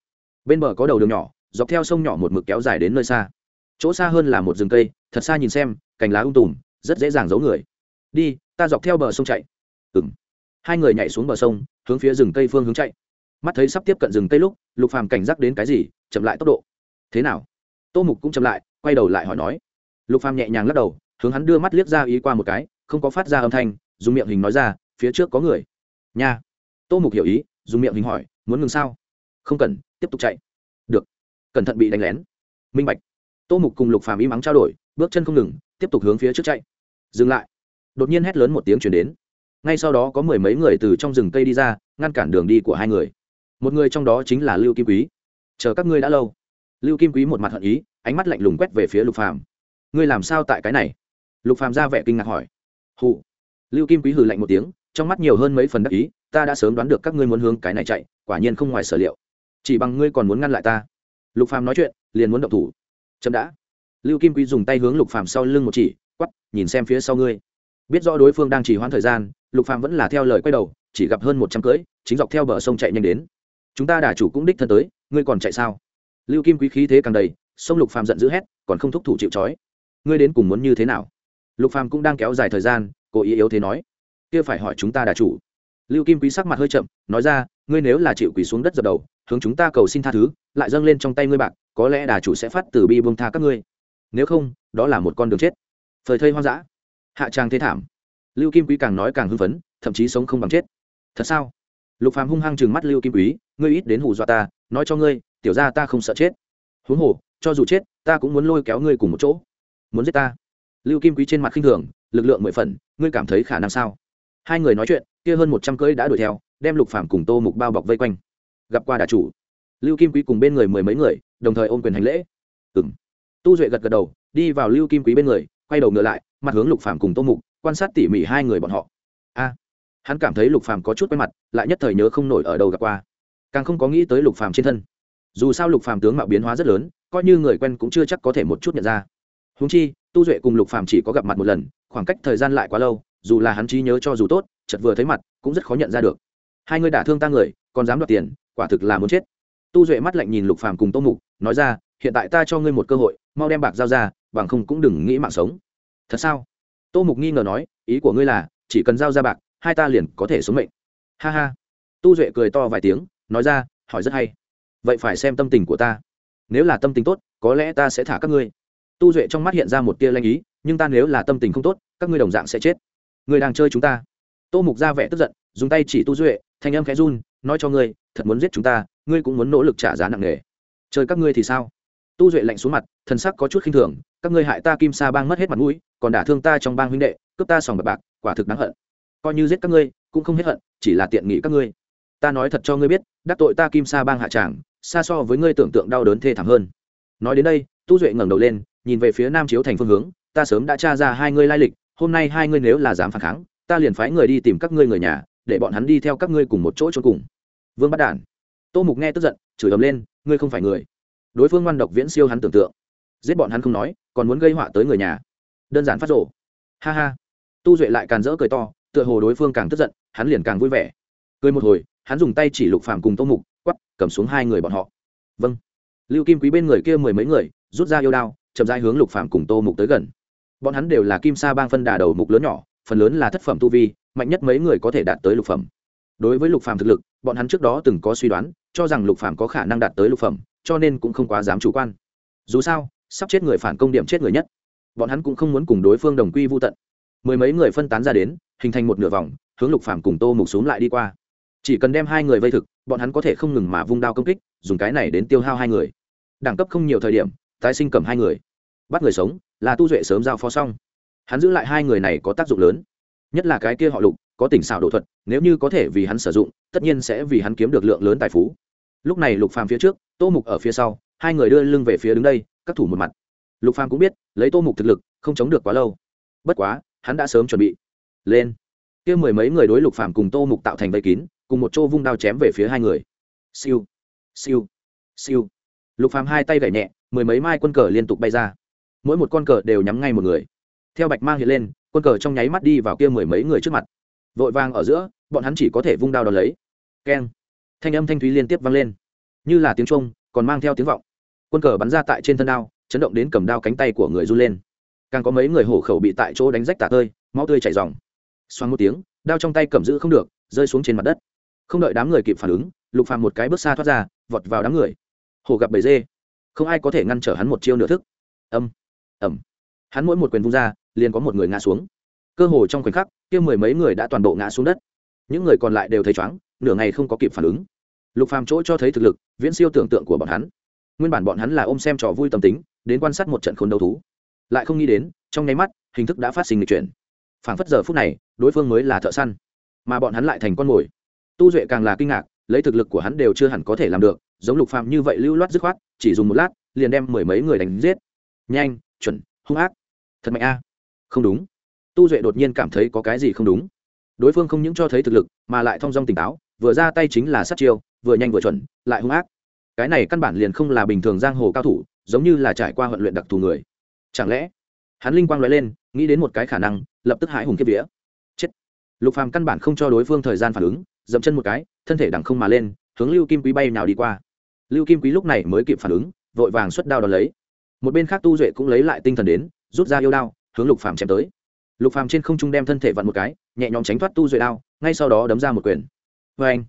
Bên bờ có đầu đường nhỏ, dọc theo sông nhỏ một mực kéo dài đến nơi xa. Chỗ xa hơn là một rừng cây, thật xa nhìn xem, cành lá ung um tùm, rất dễ dàng giấu người đi, ta dọc theo bờ sông chạy. Ừng hai người nhảy xuống bờ sông, hướng phía rừng cây phương hướng chạy. Mắt thấy sắp tiếp cận rừng cây lúc, lục phàm cảnh giác đến cái gì, chậm lại tốc độ. Thế nào? Tô mục cũng chậm lại, quay đầu lại hỏi nói. Lục phàm nhẹ nhàng lắc đầu, hướng hắn đưa mắt liếc ra ý qua một cái, không có phát ra âm thanh, dùng miệng hình nói ra, phía trước có người. Nha. Tô mục hiểu ý, dùng miệng hình hỏi, muốn ngừng sao? Không cần, tiếp tục chạy. Được. Cẩn thận bị đánh lén. Minh bạch. Tô mục cùng lục phàm im mắng trao đổi, bước chân không ngừng, tiếp tục hướng phía trước chạy. Dừng lại đột nhiên hét lớn một tiếng chuyển đến. Ngay sau đó có mười mấy người từ trong rừng cây đi ra, ngăn cản đường đi của hai người. Một người trong đó chính là lưu kim quý. Chờ các ngươi đã lâu. Lưu kim quý một mặt hận ý, ánh mắt lạnh lùng quét về phía lục phàm. Ngươi làm sao tại cái này? Lục phàm ra vẻ kinh ngạc hỏi. Hụ lưu kim quý hừ lạnh một tiếng, trong mắt nhiều hơn mấy phần đắc ý, ta đã sớm đoán được các ngươi muốn hướng cái này chạy, quả nhiên không ngoài sở liệu. Chỉ bằng ngươi còn muốn ngăn lại ta. Lục phàm nói chuyện, liền muốn động thủ. Chậm đã. Lưu kim quý dùng tay hướng lục phàm sau lưng một chỉ quắp nhìn xem phía sau ngươi biết rõ đối phương đang chỉ hoãn thời gian, lục phàm vẫn là theo lời quay đầu, chỉ gặp hơn một trăm cưỡi chính dọc theo bờ sông chạy nhanh đến. Chúng ta đả chủ cũng đích thân tới, ngươi còn chạy sao? Lưu kim quý khí thế càng đầy, sông lục phàm giận dữ hét, còn không thúc thủ chịu trói. Ngươi đến cùng muốn như thế nào? Lục phàm cũng đang kéo dài thời gian, cố ý yếu thế nói. Kia phải hỏi chúng ta đả chủ. Lưu kim quý sắc mặt hơi chậm, nói ra, ngươi nếu là chịu quỳ xuống đất dập đầu, hướng chúng ta cầu xin tha thứ, lại dâng lên trong tay ngươi bạc, có lẽ đà chủ sẽ phát từ bi buông tha các ngươi. Nếu không, đó là một con đường chết. Phời thây hoang dã hạ trang thế thảm. Lưu kim quý càng nói càng hưng phấn, thậm chí sống không bằng chết. Thật sao? Lục phàm hung hăng chừng mắt lưu kim quý, ngươi ít đến hù dọa ta, nói cho ngươi, tiểu ra ta không sợ chết. Huống hồ, cho dù chết, ta cũng muốn lôi kéo ngươi cùng một chỗ. Muốn giết ta. Lưu kim quý trên mặt khinh thường, lực lượng mười phần, ngươi cảm thấy khả năng sao? Hai người nói chuyện, kia hơn một trăm cưỡi đã đuổi theo, đem lục phàm cùng tô mục bao bọc vây quanh. Gặp qua đà chủ. Lưu kim quý cùng bên người mười mấy người, đồng thời ôm quyền hành lễ. Ừng tu duệ gật gật đầu, đi vào lưu kim quý bên người, quay đầu ngựa lại mặt hướng lục phàm cùng tô mục, quan sát tỉ mỉ hai người bọn họ. A, hắn cảm thấy lục phàm có chút quen mặt, lại nhất thời nhớ không nổi ở đâu gặp qua. Càng không có nghĩ tới lục phàm trên thân. Dù sao lục phàm tướng mạo biến hóa rất lớn, coi như người quen cũng chưa chắc có thể một chút nhận ra. Huống chi, tu duệ cùng lục phàm chỉ có gặp mặt một lần, khoảng cách thời gian lại quá lâu, dù là hắn trí nhớ cho dù tốt chật vừa thấy mặt, cũng rất khó nhận ra được. Hai người đả thương ta người, còn dám đoạt tiền, quả thực là muốn chết. Tu duệ mắt lạnh nhìn lục phàm cùng tô mục, nói ra, hiện tại ta cho ngươi một cơ hội, mau đem bạc giao ra, bằng không cũng đừng nghĩ mạng sống thật sao? Tô mục nghi ngờ nói, ý của ngươi là, chỉ cần giao ra bạc, hai ta liền có thể sống mệnh. Ha ha. Tu duệ cười to vài tiếng, nói ra, hỏi rất hay. Vậy phải xem tâm tình của ta. Nếu là tâm tình tốt, có lẽ ta sẽ thả các ngươi. Tu duệ trong mắt hiện ra một tia lanh ý, nhưng ta nếu là tâm tình không tốt, các ngươi đồng dạng sẽ chết. Ngươi đang chơi chúng ta. Tô mục ra vẻ tức giận, dùng tay chỉ tu duệ, thanh âm khẽ run, nói cho ngươi, thật muốn giết chúng ta, ngươi cũng muốn nỗ lực trả giá nặng nề. Chơi các ngươi thì sao? Tu duệ lạnh xuống mặt, thần sắc có chút khinh thường, các ngươi hại ta kim sa bang mất hết mặt mũi còn đả thương ta trong bang huynh đệ, cướp ta sòng bạc bạc, quả thực đáng hận. Coi như giết các ngươi, cũng không hết hận, chỉ là tiện nghị các ngươi. Ta nói thật cho ngươi biết, đắc tội ta kim sa bang hạ tràng, xa so với ngươi tưởng tượng đau đớn thê thảm hơn. Nói đến đây, tu duệ ngẩng đầu lên, nhìn về phía nam chiếu thành phương hướng, ta sớm đã tra ra hai ngươi lai lịch, hôm nay hai ngươi nếu là dám phản kháng, ta liền phái người đi tìm các ngươi người nhà, để bọn hắn đi theo các ngươi cùng một chỗ trốn cùng. Vương bắt đản. Tô mục nghe tức giận, chửi ấm lên, ngươi không phải người. Đối phương ngoan độc viễn siêu hắn tưởng tượng. Giết bọn hắn không nói, còn muốn gây họa tới người nhà đơn giản phát rổ ha ha. Tu duệ lại càn rỡ cười to, tựa hồ đối phương càng tức giận, hắn liền càng vui vẻ. Cười một hồi, hắn dùng tay chỉ lục phàm cùng tô mục, quắp, cầm xuống hai người bọn họ. Vâng. Lưu kim quý bên người kia mười mấy người, rút ra yêu đao, chậm rãi hướng lục phàm cùng tô mục tới gần. Bọn hắn đều là kim sa bang phân đà đầu mục lớn nhỏ, phần lớn là thất phẩm tu vi, mạnh nhất mấy người có thể đạt tới lục phẩm. Đối với lục phàm thực lực, bọn hắn trước đó từng có suy đoán, cho rằng lục phàm có khả năng đạt tới lục phẩm, cho nên cũng không quá dám chủ quan. Dù sao, sắp chết người phản công điểm chết người nhất bọn hắn cũng không muốn cùng đối phương đồng quy vô tận. Mười mấy người phân tán ra đến, hình thành một nửa vòng, hướng lục phàm cùng tô mục xuống lại đi qua. Chỉ cần đem hai người vây thực, bọn hắn có thể không ngừng mà vung đao công kích, dùng cái này đến tiêu hao hai người. Đẳng cấp không nhiều thời điểm, tái sinh cầm hai người. Bắt người sống, là tu duệ sớm giao phó xong. Hắn giữ lại hai người này có tác dụng lớn. Nhất là cái kia họ lục, có tỉnh xảo độ thuật, nếu như có thể vì hắn sử dụng, tất nhiên sẽ vì hắn kiếm được lượng lớn tài phú. Lúc này lục phàm phía trước, tô mục ở phía sau, hai người đưa lưng về phía đứng đây, các thủ một mặt lục phàm cũng biết, lấy tô mục thực lực, không chống được quá lâu. Bất quá, hắn đã sớm chuẩn bị. Lên. Kia mười mấy người đối lục phàm cùng tô mục tạo thành vây kín, cùng một chỗ vung đao chém về phía hai người. Siêu. Siêu. Siêu. Lục phàm hai tay gảy nhẹ, mười mấy mai quân cờ liên tục bay ra. Mỗi một con cờ đều nhắm ngay một người. Theo bạch mang hiện lên, quân cờ trong nháy mắt đi vào kia mười mấy người trước mặt. Vội vàng ở giữa, bọn hắn chỉ có thể vung đao đón lấy. Keng. Thanh âm thanh thúy liên tiếp vang lên. Như là tiếng trung còn mang theo tiếng vọng. Quân cờ bắn ra tại trên thân đao chấn động đến cầm đao cánh tay của người run lên. Càng có mấy người hổ khẩu bị tại chỗ đánh rách tả tơi, máu tươi chảy dòng xoắn một tiếng, đao trong tay cầm giữ không được, rơi xuống trên mặt đất. Không đợi đám người kịp phản ứng, lục phàm một cái bước xa thoát ra, vọt vào đám người. Hổ gặp bầy dê. Không ai có thể ngăn trở hắn một chiêu nửa thức. Âm ẩm hắn mỗi một quyền vung ra, liền có một người ngã xuống. Cơ hồ trong khoảnh khắc, kia mười mấy người đã toàn bộ ngã xuống đất. Những người còn lại đều thấy chóng nửa ngày không có kịp phản ứng. Lục phàm chỗ cho thấy thực lực, viễn siêu tưởng tượng của bọn hắn. Nguyên bản bọn hắn là ôm xem trò vui tâm tính đến quan sát một trận khốn đấu thú. Lại không nghĩ đến, trong nháy mắt, hình thức đã phát sinh lịch chuyển. Phảng phất giờ phút này, đối phương mới là thợ săn, mà bọn hắn lại thành con mồi. Tu duệ càng là kinh ngạc, lấy thực lực của hắn đều chưa hẳn có thể làm được, giống lục phàm như vậy lưu loát dứt khoát, chỉ dùng một lát, liền đem mười mấy người đánh giết. Nhanh, chuẩn, hung ác. Thật mạnh a. Không đúng. Tu duệ đột nhiên cảm thấy có cái gì không đúng. Đối phương không những cho thấy thực lực, mà lại thong dong tỉnh táo, vừa ra tay chính là sát chiêu, vừa nhanh vừa chuẩn, lại hung ác. Cái này căn bản liền không là bình thường giang hồ cao thủ giống như là trải qua huấn luyện đặc thù người. Chẳng lẽ, hắn linh quang nói lên, nghĩ đến một cái khả năng, lập tức hãi hùng kiếp vía. Chết. Lục phàm căn bản không cho đối phương thời gian phản ứng, dậm chân một cái, thân thể đằng không mà lên, hướng lưu kim quý bay nào đi qua. Lưu kim quý lúc này mới kịp phản ứng, vội vàng xuất đao đón lấy. Một bên khác tu duệ cũng lấy lại tinh thần đến, rút ra yêu đao, hướng lục phàm chém tới. Lục phàm trên không trung đem thân thể vặn một cái, nhẹ nhõm tránh thoát tu duệ đao, ngay sau đó đấm ra một quyền. Vê anh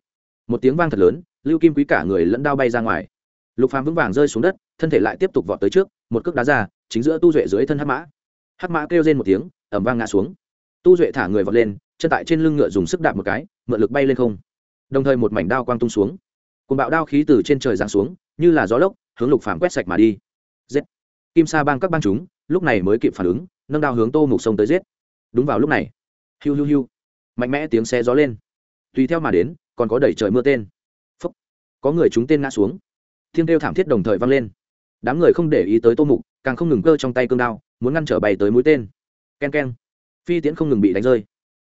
một tiếng vang thật lớn, lưu kim quý cả người lẫn đao bay ra ngoài. Lục phàm vững vàng rơi xuống đất thân thể lại tiếp tục vọt tới trước, một cước đá ra, chính giữa tu duệ dưới thân hắc mã. Hắc mã kêu lên một tiếng ẩm vang ngã xuống. Tu duệ thả người vọt lên, chân tại trên lưng ngựa dùng sức đạp một cái, mượn lực bay lên không. Đồng thời một mảnh đao quang tung xuống. Cùng bạo đao khí từ trên trời giáng xuống, như là gió lốc, hướng lục phàm quét sạch mà đi. Giết. Kim sa bang các bang chúng, lúc này mới kịp phản ứng, nâng đao hướng tô mục sông tới giết. Đúng vào lúc này, hiu hiu hiu, mạnh mẽ tiếng xe gió lên. Tùy theo mà đến, còn có đẩy trời mưa tên. Phúc. có người chúng tên ngã xuống. Thiên kêu thảm thiết đồng thời vang lên đám người không để ý tới tô mục, càng không ngừng cơ trong tay cương đao, muốn ngăn trở bay tới mũi tên. K e n k e n phi tiễn không ngừng bị đánh rơi,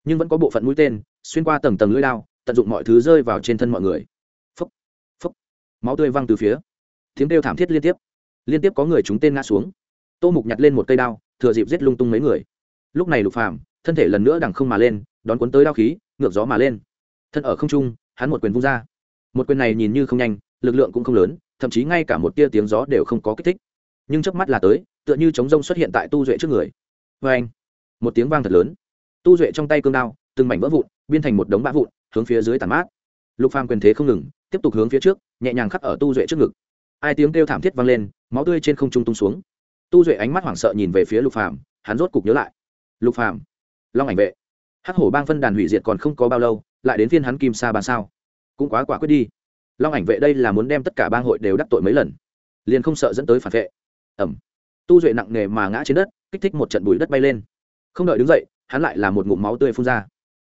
nhưng vẫn có bộ phận mũi tên xuyên qua tầng tầng lưỡi lao tận dụng mọi thứ rơi vào trên thân mọi người. Phấp phấp máu tươi văng từ phía. Tiếng kêu thảm thiết liên tiếp. Liên tiếp có người chúng tên ngã xuống. Tô mục nhặt lên một cây đao, thừa dịp giết lung tung mấy người. Lúc này lục phàm, thân thể lần nữa đằng không mà lên, đón cuốn tới đao khí, ngược gió mà lên. Thân ở không trung, hắn một quyền vung ra. Một quyền này nhìn như không nhanh, lực lượng cũng không lớn thậm chí ngay cả một tia tiếng gió đều không có kích thích. Nhưng chớp mắt là tới, tựa như trống rông xuất hiện tại tu duệ trước người. Vê anh, một tiếng vang thật lớn. Tu duệ trong tay cương đao, từng mảnh vỡ vụn, biên thành một đống bã vụn, hướng phía dưới tàn mát. Lục phàm quyền thế không ngừng, tiếp tục hướng phía trước, nhẹ nhàng khắc ở tu duệ trước ngực. Ai tiếng kêu thảm thiết vang lên, máu tươi trên không trung tung xuống. Tu duệ ánh mắt hoảng sợ nhìn về phía lục phàm, hắn rốt cục nhớ lại. Lục phàm, long ảnh vệ. Hắc hổ bang phân đàn hủy diệt còn không có bao lâu, lại đến phiên hắn kim sa bàn sao. Cũng quá quả quyết đi long ảnh vệ đây là muốn đem tất cả bang hội đều đắc tội mấy lần liền không sợ dẫn tới phản vệ ẩm tu duệ nặng nề mà ngã trên đất kích thích một trận bụi đất bay lên không đợi đứng dậy hắn lại là một ngụm máu tươi phun ra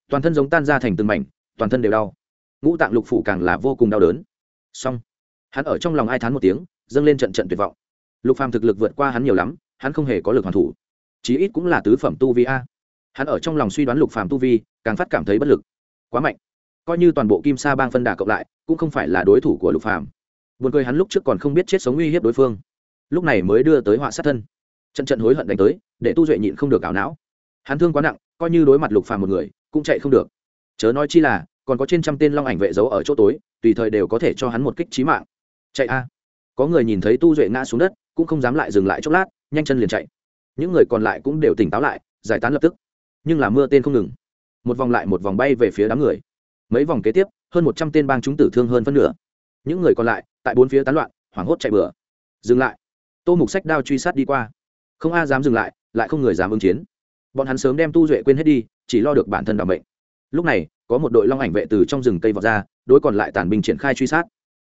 toàn thân giống tan ra thành từng mảnh toàn thân đều đau ngũ tạng lục phủ càng là vô cùng đau đớn xong hắn ở trong lòng ai thán một tiếng dâng lên trận trận tuyệt vọng lục phàm thực lực vượt qua hắn nhiều lắm hắn không hề có lực hoàn thủ chí ít cũng là tứ phẩm tu vi a hắn ở trong lòng suy đoán lục phàm tu vi càng phát cảm thấy bất lực quá mạnh coi như toàn bộ kim sa bang phân đà cộng lại, cũng không phải là đối thủ của lục phàm. Buồn cười hắn lúc trước còn không biết chết sống uy hiếp đối phương. Lúc này mới đưa tới họa sát thân. Trận trận hối hận đánh tới, để tu duệ nhịn không được ảo não. Hắn thương quá nặng, coi như đối mặt lục phàm một người, cũng chạy không được. Chớ nói chi là, còn có trên trăm tên long ảnh vệ giấu ở chỗ tối, tùy thời đều có thể cho hắn một kích trí mạng. Chạy a. Có người nhìn thấy tu duệ ngã xuống đất, cũng không dám lại dừng lại chốc lát, nhanh chân liền chạy. Những người còn lại cũng đều tỉnh táo lại, giải tán lập tức. Nhưng là mưa tên không ngừng. Một vòng lại một vòng bay về phía đám người mấy vòng kế tiếp, hơn một trăm tên bang chúng tử thương hơn phân nửa. Những người còn lại, tại bốn phía tán loạn, hoảng hốt chạy bừa. Dừng lại. Tô mục sách đao truy sát đi qua. Không a dám dừng lại lại không người dám ứng chiến. Bọn hắn sớm đem tu duệ quên hết đi, chỉ lo được bản thân đảm bệnh lúc này, có một đội long ảnh vệ từ trong rừng cây vọt ra, đối còn lại tàn binh triển khai truy sát.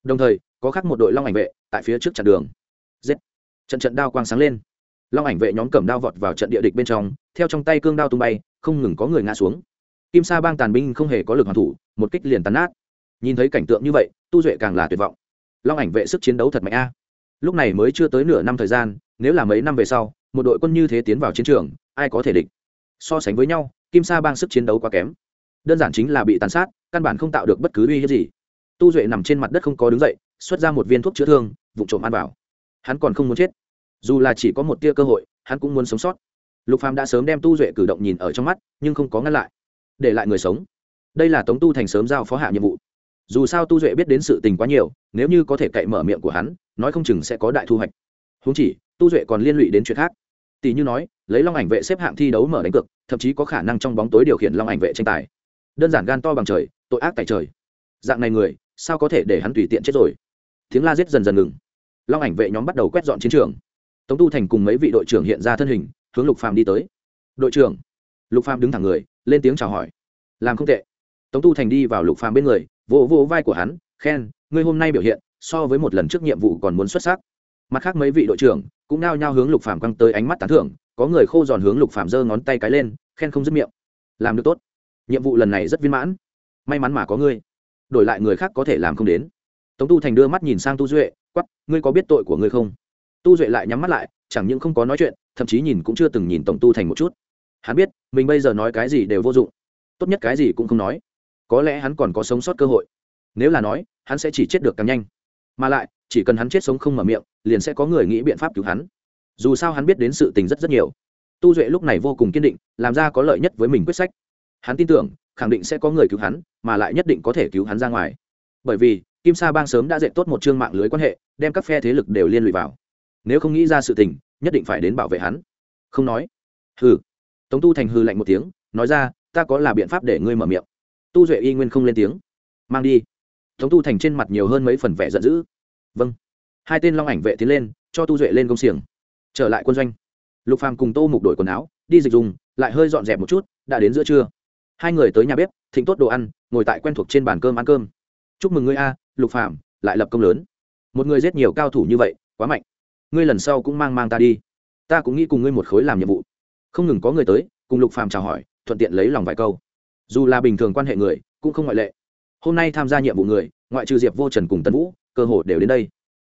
Đồng thời, có khác một đội long ảnh vệ tại phía trước chặn đường. Giết. Trận trận đao quang sáng lên. Long ảnh vệ nhóm cầm đao vọt vào trận địa địch bên trong, theo trong tay cương đao tung bay, không ngừng có người ngã xuống kim sa bang tàn binh không hề có lực hoàn thủ, một kích liền tàn nát. Nhìn thấy cảnh tượng như vậy, tu duệ càng là tuyệt vọng. Long ảnh vệ sức chiến đấu thật mạnh a. Lúc này mới chưa tới nửa năm thời gian, nếu là mấy năm về sau, một đội quân như thế tiến vào chiến trường, ai có thể địch? So sánh với nhau, kim sa bang sức chiến đấu quá kém. Đơn giản chính là bị tàn sát, căn bản không tạo được bất cứ uy hiếp gì. Tu duệ nằm trên mặt đất không có đứng dậy, xuất ra một viên thuốc chữa thương vụ trộm ăn vào. Hắn còn không muốn chết. Dù là chỉ có một tia cơ hội, hắn cũng muốn sống sót. Lục phàm đã sớm đem tu duệ cử động nhìn ở trong mắt, nhưng không có ngăn lại để lại người sống. Đây là tống tu thành sớm giao phó hạ nhiệm vụ. Dù sao tu duệ biết đến sự tình quá nhiều, nếu như có thể cậy mở miệng của hắn, nói không chừng sẽ có đại thu hoạch. Húng chỉ, tu duệ còn liên lụy đến chuyện khác. Tỷ như nói, lấy long ảnh vệ xếp hạng thi đấu mở đánh cực thậm chí có khả năng trong bóng tối điều khiển long ảnh vệ tranh tài. Đơn giản gan to bằng trời, tội ác tại trời. Dạng này người, sao có thể để hắn tùy tiện chết rồi? Tiếng la giết dần dần ngừng. Long ảnh vệ nhóm bắt đầu quét dọn chiến trường. Tống tu thành cùng mấy vị đội trưởng hiện ra thân hình, hướng lục phàm đi tới. Đội trưởng. Lục phàm đứng thẳng người lên tiếng chào hỏi. Làm không tệ. Tống tu thành đi vào lục phàm bên người, vỗ vỗ vai của hắn, khen, ngươi hôm nay biểu hiện so với một lần trước nhiệm vụ còn muốn xuất sắc. Mặt khác mấy vị đội trưởng cũng nao nhao hướng lục phàm quăng tới ánh mắt tán thưởng, có người khô giòn hướng lục phàm giơ ngón tay cái lên, khen không dứt miệng. Làm được tốt. Nhiệm vụ lần này rất viên mãn. May mắn mà có ngươi. Đổi lại người khác có thể làm không đến. Tống tu thành đưa mắt nhìn sang tu duệ quắp ngươi có biết tội của ngươi không? Tu duệ lại nhắm mắt lại, chẳng những không có nói chuyện, thậm chí nhìn cũng chưa từng nhìn tổng tu thành một chút hắn biết, mình bây giờ nói cái gì đều vô dụng. Tốt nhất cái gì cũng không nói. Có lẽ hắn còn có sống sót cơ hội. Nếu là nói, hắn sẽ chỉ chết được càng nhanh. Mà lại, chỉ cần hắn chết sống không mở miệng, liền sẽ có người nghĩ biện pháp cứu hắn. Dù sao hắn biết đến sự tình rất rất nhiều. Tu duệ lúc này vô cùng kiên định, làm ra có lợi nhất với mình quyết sách. Hắn tin tưởng, khẳng định sẽ có người cứu hắn, mà lại nhất định có thể cứu hắn ra ngoài. Bởi vì, kim sa bang sớm đã dạy tốt một chương mạng lưới quan hệ, đem các phe thế lực đều liên lụy vào. Nếu không nghĩ ra sự tình, nhất định phải đến bảo vệ hắn. Không nói. Hừ tống tu thành hư lạnh một tiếng, nói ra, ta có là biện pháp để ngươi mở miệng. Tu duệ y nguyên không lên tiếng. Mang đi. Tống tu thành trên mặt nhiều hơn mấy phần vẻ giận dữ. Vâng. Hai tên long ảnh vệ tiến lên, cho tu duệ lên công xiềng. Trở lại quân doanh. Lục phàm cùng tô mục đổi quần áo, đi dịch dùng, lại hơi dọn dẹp một chút, đã đến giữa trưa. Hai người tới nhà bếp, thịnh tốt đồ ăn, ngồi tại quen thuộc trên bàn cơm ăn cơm. Chúc mừng ngươi a, lục phàm, lại lập công lớn. Một người giết nhiều cao thủ như vậy, quá mạnh. Ngươi lần sau cũng mang mang ta đi. Ta cũng nghĩ cùng ngươi một khối làm nhiệm vụ không ngừng có người tới, cùng lục phàm chào hỏi, thuận tiện lấy lòng vài câu. Dù là bình thường quan hệ người, cũng không ngoại lệ. Hôm nay tham gia nhiệm vụ người, ngoại trừ diệp vô trần cùng tân vũ, cơ hội đều đến đây.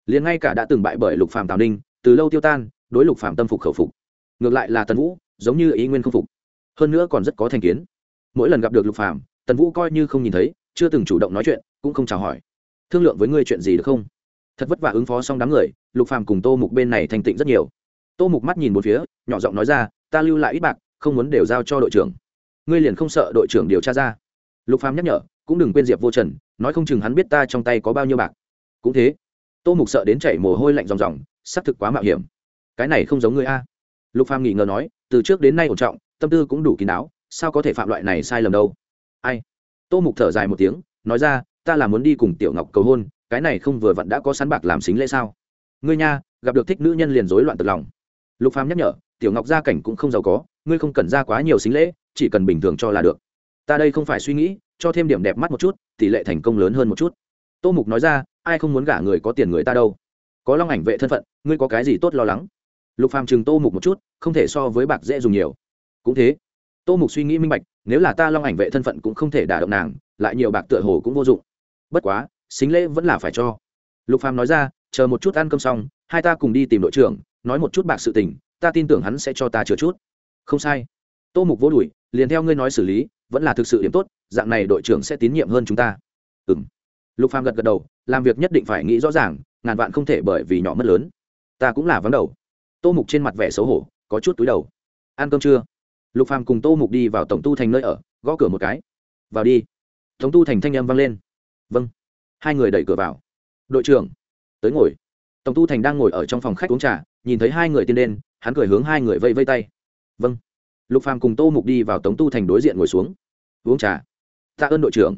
Liền ngay cả đã từng bại bởi lục phàm tào ninh, từ lâu tiêu tan, đối lục phàm tâm phục khẩu phục. Ngược lại là tân vũ, giống như ý nguyên không phục. Hơn nữa còn rất có thành kiến. Mỗi lần gặp được lục phàm, tần vũ coi như không nhìn thấy, chưa từng chủ động nói chuyện, cũng không chào hỏi. Thương lượng với ngươi chuyện gì được không? Thật vất vả ứng phó xong đám người, lục phàm cùng tô mục bên này thành tịnh rất nhiều. Tô mục mắt nhìn một phía, nhỏ giọng nói ra ta lưu lại ít bạc, không muốn đều giao cho đội trưởng. Ngươi liền không sợ đội trưởng điều tra ra. Lục phàm nhắc nhở, cũng đừng quên diệp vô trần, nói không chừng hắn biết ta trong tay có bao nhiêu bạc. Cũng thế, tô mục sợ đến chảy mồ hôi lạnh ròng ròng xác thực quá mạo hiểm. Cái này không giống ngươi a. Lục phàm nghỉ ngờ nói, từ trước đến nay ổn trọng, tâm tư cũng đủ kín đáo, sao có thể phạm loại này sai lầm đâu? Ai? Tô mục thở dài một tiếng, nói ra, ta là muốn đi cùng tiểu ngọc cầu hôn, cái này không vừa vặn đã có sắn bạc làm xính lễ sao? Ngươi nha, gặp được thích nữ nhân liền rối loạn tật lòng. Lục phàm nhắc nhở tiểu ngọc gia cảnh cũng không giàu có, ngươi không cần ra quá nhiều xính lễ, chỉ cần bình thường cho là được. Ta đây không phải suy nghĩ, cho thêm điểm đẹp mắt một chút, tỷ lệ thành công lớn hơn một chút. Tô mục nói ra, ai không muốn gả người có tiền người ta đâu. Có long ảnh vệ thân phận, ngươi có cái gì tốt lo lắng? Lục phàm chừng tô mục một chút, không thể so với bạc dễ dùng nhiều. Cũng thế. Tô mục suy nghĩ minh bạch, nếu là ta long ảnh vệ thân phận cũng không thể đả động nàng, lại nhiều bạc tựa hồ cũng vô dụng. Bất quá, xính lễ vẫn là phải cho. Lục phàm nói ra, chờ một chút ăn cơm xong, hai ta cùng đi tìm đội trưởng, nói một chút bạc sự tình ta tin tưởng hắn sẽ cho ta chữa chút. Không sai. Tô mục vô đùi, liền theo ngươi nói xử lý vẫn là thực sự điểm tốt dạng này đội trưởng sẽ tín nhiệm hơn chúng ta. Ừ m lục phàm gật gật đầu làm việc nhất định phải nghĩ rõ ràng ngàn vạn không thể bởi vì nhỏ mất lớn. Ta cũng là vắng đầu. Tô mục trên mặt vẻ xấu hổ có chút túi đầu. Ăn cơm chưa? Lục phàm cùng tô mục đi vào tổng tu thành nơi ở gõ cửa một cái. Vào đi. Tổng tu thành thanh âm vang lên. Vâng. Hai người đẩy cửa vào. Đội trưởng tới ngồi. Tổng tu thành đang ngồi ở trong phòng khách uống trà nhìn thấy hai người tiến lên hắn cười hướng hai người vây vây tay. Vâng. Lục phàm cùng tô mục đi vào tống tu thành đối diện ngồi xuống. Uống trà. Tạ ơn đội trưởng.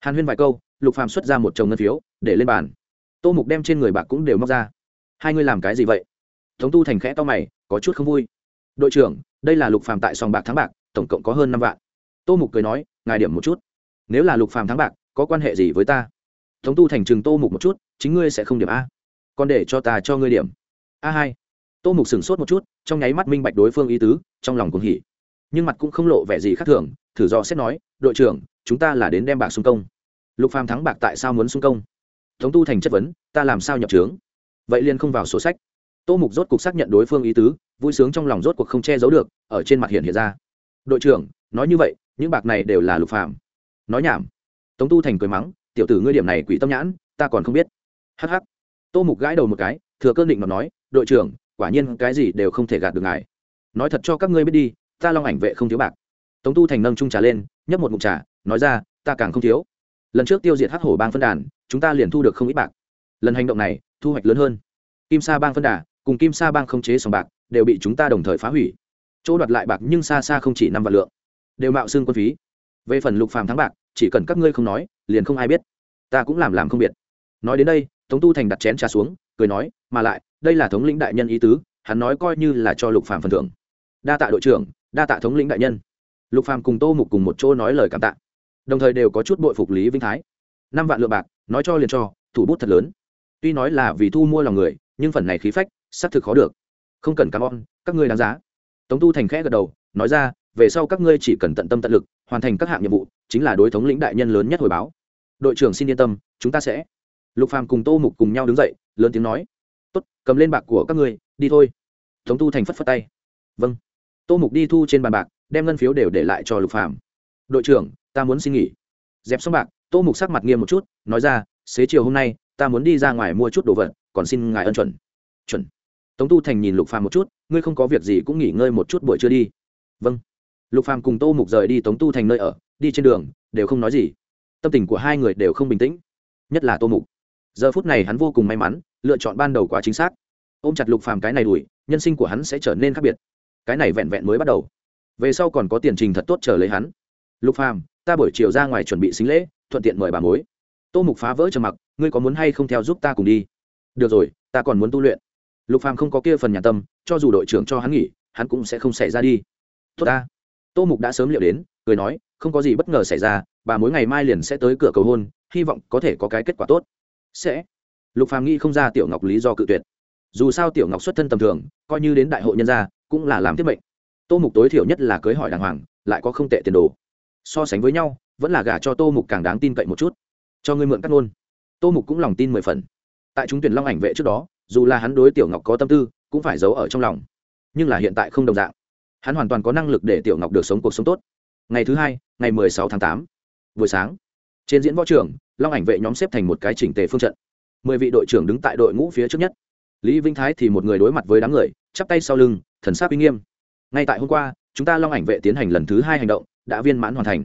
Hàn huyên vài câu, lục phàm xuất ra một chồng ngân phiếu, để lên bàn. Tô mục đem trên người bạc cũng đều móc ra. Hai người làm cái gì vậy? Tống tu thành khẽ to mày, có chút không vui. Đội trưởng, đây là lục phàm tại sòng bạc thắng bạc, tổng cộng có hơn năm vạn. Tô mục cười nói, ngài điểm một chút. Nếu là lục phàm thắng bạc, có quan hệ gì với ta? Tống tu thành chừng tô mục một chút, chính ngươi sẽ không điểm a. Còn để cho ta cho ngươi điểm. A hai tô mục sửng sốt một chút, trong nháy mắt minh bạch đối phương ý tứ, trong lòng cũng hỉ. Nhưng mặt cũng không lộ vẻ gì khác thường, thử do xét nói, đội trưởng, chúng ta là đến đem bạc xung công. Lục phàm thắng bạc tại sao muốn xung công? Tống tu thành chất vấn, ta làm sao nhập trướng? Vậy liền không vào sổ sách. Tô mục rốt cuộc xác nhận đối phương ý tứ, vui sướng trong lòng rốt cuộc không che giấu được, ở trên mặt hiện hiện ra. Đội trưởng, nói như vậy, những bạc này đều là lục phàm. Nói nhảm. Tống tu thành cười mắng, tiểu tử ngươi điểm này quỷ tâm nhãn, ta còn không biết. Hắc hắc. Tô mục gãi đầu một cái, thừa cơn định mà nói, đội trưởng quả nhiên cái gì đều không thể gạt được ngài. Nói thật cho các ngươi biết đi, ta long ảnh vệ không thiếu bạc. Tống tu thành nâng trung trà lên, nhấp một mụn trà, nói ra, ta càng không thiếu. Lần trước tiêu diệt hắc hổ bang phân đàn, chúng ta liền thu được không ít bạc. Lần hành động này, thu hoạch lớn hơn. Kim sa bang phân đà cùng kim sa bang không chế sòng bạc, đều bị chúng ta đồng thời phá hủy. Chỗ đoạt lại bạc nhưng xa xa không chỉ năm vạn lượng. Đều mạo xương quân phí. Về phần lục phàm thắng bạc, chỉ cần các ngươi không nói, liền không ai biết. Ta cũng làm làm không biết. Nói đến đây, tống tu thành đặt chén trà xuống, cười nói, mà lại đây là thống lĩnh đại nhân ý tứ, hắn nói coi như là cho lục phàm phần thưởng. Đa tạ đội trưởng, đa tạ thống lĩnh đại nhân. Lục phàm cùng tô mục cùng một chỗ nói lời cảm tạ. Đồng thời đều có chút bội phục lý vinh thái. Năm vạn lượng bạc, nói cho liền cho, thủ bút thật lớn. Tuy nói là vì thu mua lòng người, nhưng phần này khí phách, xác thực khó được. Không cần cảm ơn các ngươi đáng giá. Tống tu thành khẽ gật đầu, nói ra, về sau các ngươi chỉ cần tận tâm tận lực, hoàn thành các hạng nhiệm vụ, chính là đối thống lĩnh đại nhân lớn nhất hồi báo. Đội trưởng xin yên tâm, chúng ta sẽ. Lục phàm cùng tô mục cùng nhau đứng dậy, lớn tiếng nói tốt, cầm lên bạc của các ngươi, đi thôi. Tống tu thành phất phất tay. Vâng. Tô mục đi thu trên bàn bạc, đem ngân phiếu đều để lại cho lục phàm. Đội trưởng, ta muốn xin nghỉ. Dẹp xong bạc, tô mục sắc mặt nghiêm một chút, nói ra, xế chiều hôm nay, ta muốn đi ra ngoài mua chút đồ vật, còn xin ngài ân chuẩn. Chuẩn. Tống tu thành nhìn lục phàm một chút, ngươi không có việc gì cũng nghỉ ngơi một chút buổi trưa đi. Vâng. Lục phàm cùng tô mục rời đi tống tu thành nơi ở, đi trên đường, đều không nói gì. Tâm tình của hai người đều không bình tĩnh, nhất là tô mục giờ phút này hắn vô cùng may mắn, lựa chọn ban đầu quá chính xác. Ôm chặt lục phàm cái này đuổi, nhân sinh của hắn sẽ trở nên khác biệt. Cái này vẹn vẹn mới bắt đầu. Về sau còn có tiền trình thật tốt chờ lấy hắn. Lục phàm, ta buổi chiều ra ngoài chuẩn bị xính lễ, thuận tiện mời bà mối. Tô mục phá vỡ trầm mặc, ngươi có muốn hay không theo giúp ta cùng đi? Được rồi, ta còn muốn tu luyện. Lục phàm không có kia phần nhà tâm, cho dù đội trưởng cho hắn nghỉ, hắn cũng sẽ không xảy ra đi. Tốt ta. Tô mục đã sớm liệu đến, cười nói, không có gì bất ngờ xảy ra, bà mối ngày mai liền sẽ tới cửa cầu hôn, hy vọng có thể có cái kết quả tốt sẽ. Lục phàm nghĩ không ra tiểu ngọc lý do cự tuyệt. Dù sao tiểu ngọc xuất thân tầm thường, coi như đến đại hội nhân gia, cũng là làm tiếp mệnh. Tô mục tối thiểu nhất là cưới hỏi đàng hoàng, lại có không tệ tiền đồ. So sánh với nhau, vẫn là gả cho tô mục càng đáng tin cậy một chút. Cho ngươi mượn cắt ngôn tô mục cũng lòng tin mười phần. Tại chúng tuyển long ảnh vệ trước đó, dù là hắn đối tiểu ngọc có tâm tư, cũng phải giấu ở trong lòng. Nhưng là hiện tại không đồng dạng. Hắn hoàn toàn có năng lực để tiểu ngọc được sống cuộc sống tốt. Ngày thứ hai, ngày mười sáu tháng tám, buổi sáng, trên diễn võ trường long ảnh vệ nhóm xếp thành một cái chỉnh tề phương trận. Mười vị đội trưởng đứng tại đội ngũ phía trước nhất. Lý vĩnh thái thì một người đối mặt với đám người, chắp tay sau lưng, thần sắc uy nghiêm. Ngay tại hôm qua, chúng ta long ảnh vệ tiến hành lần thứ hai hành động, đã viên mãn hoàn thành.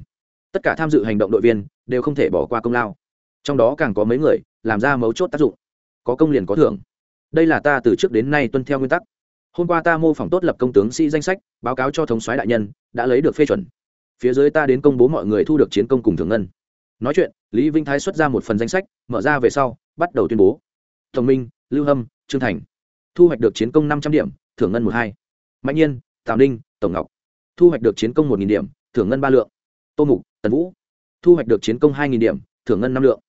Tất cả tham dự hành động đội viên đều không thể bỏ qua công lao. Trong đó càng có mấy người, làm ra mấu chốt tác dụng. Có công liền có thưởng. Đây là ta từ trước đến nay tuân theo nguyên tắc. Hôm qua ta mô phỏng tốt lập công tướng sĩ danh sách, báo cáo cho thống soái đại nhân, đã lấy được phê chuẩn. Phía dưới ta đến công bố mọi người thu được chiến công cùng thưởng ngân nói chuyện, lý vinh thái xuất ra một phần danh sách, mở ra về sau, bắt đầu tuyên bố. Thông minh, lưu hâm, trương thành. Thu hoạch được chiến công năm trăm điểm, thưởng ngân một hai. Mạnh nhiên, tào ninh, tổng ngọc. Thu hoạch được chiến công một điểm, thưởng ngân ba lượng. Tô mục, tần vũ. Thu hoạch được chiến công hai điểm, thưởng ngân năm lượng.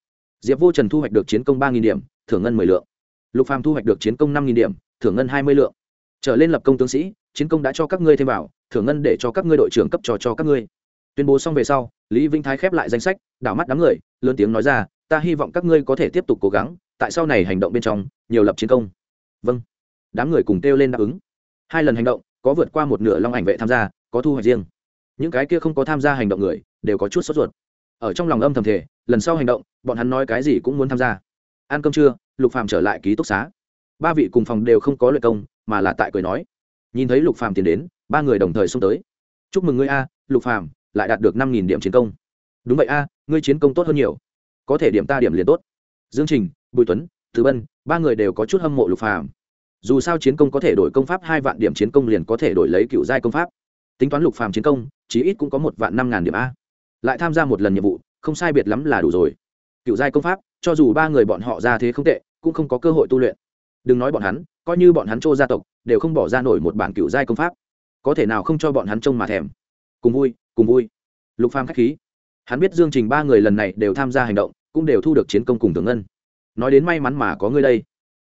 Diệp vô trần thu hoạch được chiến công ba điểm, thưởng ngân mười lượng. Lục phàm thu hoạch được chiến công năm điểm, thưởng ngân hai mươi lượng. Trở lên lập công tướng sĩ, chiến công đã cho các ngươi thêm vào, thưởng ngân để cho các ngươi đội trưởng cấp trò cho các ngươi. Tuyên bố xong về sau lý vĩnh thái khép lại danh sách, đảo mắt đám người, lớn tiếng nói ra, ta hy vọng các ngươi có thể tiếp tục cố gắng, tại sau này hành động bên trong, nhiều lập chiến công. Vâng. Đám người cùng kêu lên đáp ứng. Hai lần hành động, có vượt qua một nửa long ảnh vệ tham gia, có thu hoạch riêng. Những cái kia không có tham gia hành động người, đều có chút sốt ruột. Ở trong lòng âm thầm thể lần sau hành động, bọn hắn nói cái gì cũng muốn tham gia. Ăn cơm trưa, lục phàm trở lại ký túc xá. Ba vị cùng phòng đều không có luyện công, mà là tại cười nói. Nhìn thấy lục phàm tiến đến, ba người đồng thời xông tới. Chúc mừng ngươi a, lục phàm lại đạt được năm nghìn điểm chiến công. Đúng vậy a, ngươi chiến công tốt hơn nhiều. Có thể điểm ta điểm liền tốt. Dương trình, bùi tuấn, từ bân, ba người đều có chút hâm mộ lục phàm. Dù sao chiến công có thể đổi công pháp, hai vạn điểm chiến công liền có thể đổi lấy cựu giai công pháp. Tính toán lục phàm chiến công, chí ít cũng có một vạn năm ngàn điểm a. Lại tham gia một lần nhiệm vụ, không sai biệt lắm là đủ rồi. Cựu giai công pháp, cho dù ba người bọn họ ra thế không tệ, cũng không có cơ hội tu luyện. Đừng nói bọn hắn, coi như bọn hắn trô gia tộc, đều không bỏ ra nổi một bản cựu giai công pháp. Có thể nào không cho bọn hắn trông mà thèm. Cùng vui cùng vui. Lục phàm khách khí. Hắn biết dương trình ba người lần này đều tham gia hành động, cũng đều thu được chiến công cùng tưởng ngân. Nói đến may mắn mà có ngươi đây.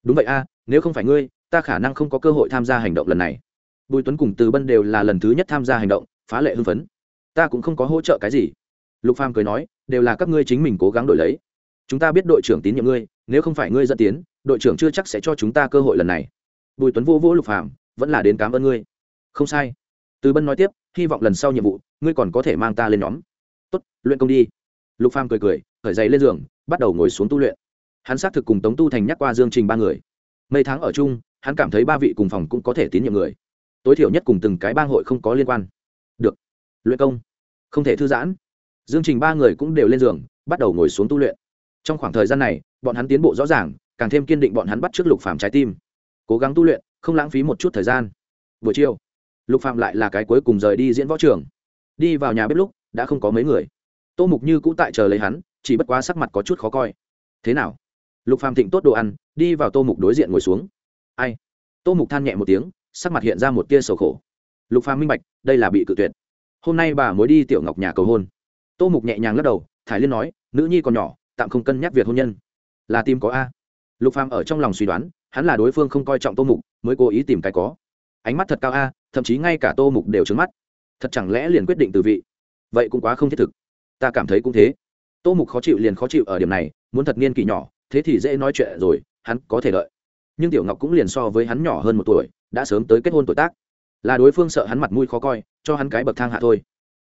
Đúng vậy a, nếu không phải ngươi, ta khả năng không có cơ hội tham gia hành động lần này. Bùi tuấn cùng từ bân đều là lần thứ nhất tham gia hành động, phá lệ hưng phấn. Ta cũng không có hỗ trợ cái gì. Lục phàm cười nói, đều là các ngươi chính mình cố gắng đổi lấy. Chúng ta biết đội trưởng tín nhiệm ngươi, nếu không phải ngươi dẫn tiến, đội trưởng chưa chắc sẽ cho chúng ta cơ hội lần này. Bùi tuấn vô vỗ lục phàm, vẫn là đến cảm ơn ngươi. Không sai. Từ bân nói tiếp hy vọng lần sau nhiệm vụ, ngươi còn có thể mang ta lên nhóm. Tốt, luyện công đi. Lục phàm cười cười khởi giày lên giường, bắt đầu ngồi xuống tu luyện. Hắn xác thực cùng tống tu thành nhắc qua dương trình ba người. Mấy tháng ở chung, hắn cảm thấy ba vị cùng phòng cũng có thể tín nhiệm người. Tối thiểu nhất cùng từng cái bang hội không có liên quan. Được. Luyện công. Không thể thư giãn. Dương trình ba người cũng đều lên giường, bắt đầu ngồi xuống tu luyện. Trong khoảng thời gian này, bọn hắn tiến bộ rõ ràng, càng thêm kiên định bọn hắn bắt trước lục phàm trái tim. Cố gắng tu luyện, không lãng phí một chút thời gian. Buổi chiều lục phạm lại là cái cuối cùng rời đi diễn võ trường. Đi vào nhà bếp lúc, đã không có mấy người. Tô mục như cũ tại chờ lấy hắn, chỉ bất quá sắc mặt có chút khó coi. Thế nào? Lục phạm thịnh tốt đồ ăn, đi vào tô mục đối diện ngồi xuống. Ai? Tô mục than nhẹ một tiếng, sắc mặt hiện ra một tia sầu khổ. Lục phàm minh bạch, đây là bị cự tuyệt. Hôm nay bà mới đi tiểu ngọc nhà cầu hôn. Tô mục nhẹ nhàng lắc đầu, thải liên nói, nữ nhi còn nhỏ, tạm không cân nhắc việc hôn nhân. Là tìm có a. Lục phàm ở trong lòng suy đoán, hắn là đối phương không coi trọng tô mục, mới cố ý tìm cái có. Ánh mắt thật cao a thậm chí ngay cả tô mục đều trứng mắt. Thật chẳng lẽ liền quyết định từ vị? Vậy cũng quá không thiết thực. Ta cảm thấy cũng thế. Tô mục khó chịu liền khó chịu ở điểm này, muốn thật niên kỷ nhỏ, thế thì dễ nói chuyện rồi, hắn có thể đợi. Nhưng tiểu ngọc cũng liền so với hắn nhỏ hơn một tuổi, đã sớm tới kết hôn tuổi tác. Là đối phương sợ hắn mặt mũi khó coi, cho hắn cái bậc thang hạ thôi.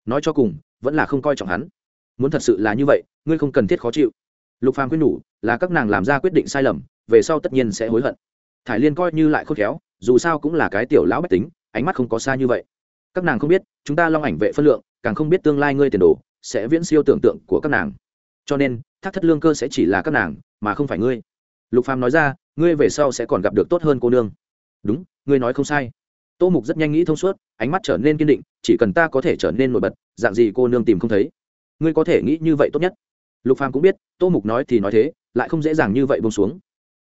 Nói cho cùng, vẫn là không coi trọng hắn. Muốn thật sự là như vậy, ngươi không cần thiết khó chịu. Lục phàm quyết nhủ, là các nàng làm ra quyết định sai lầm, về sau tất nhiên sẽ hối hận. Thải liên coi như lại khôn khéo, dù sao cũng là cái tiểu lão bách tính ánh mắt không có xa như vậy. Các nàng không biết, chúng ta long ảnh vệ phân lượng, càng không biết tương lai ngươi tiền đồ sẽ viễn siêu tưởng tượng của các nàng. Cho nên, thác thất lương cơ sẽ chỉ là các nàng, mà không phải ngươi. Lục phàm nói ra, ngươi về sau sẽ còn gặp được tốt hơn cô nương. Đúng, ngươi nói không sai. Tô mục rất nhanh nghĩ thông suốt, ánh mắt trở nên kiên định, chỉ cần ta có thể trở nên nổi bật, dạng gì cô nương tìm không thấy. Ngươi có thể nghĩ như vậy tốt nhất. Lục phàm cũng biết, tô mục nói thì nói thế, lại không dễ dàng như vậy bông xuống.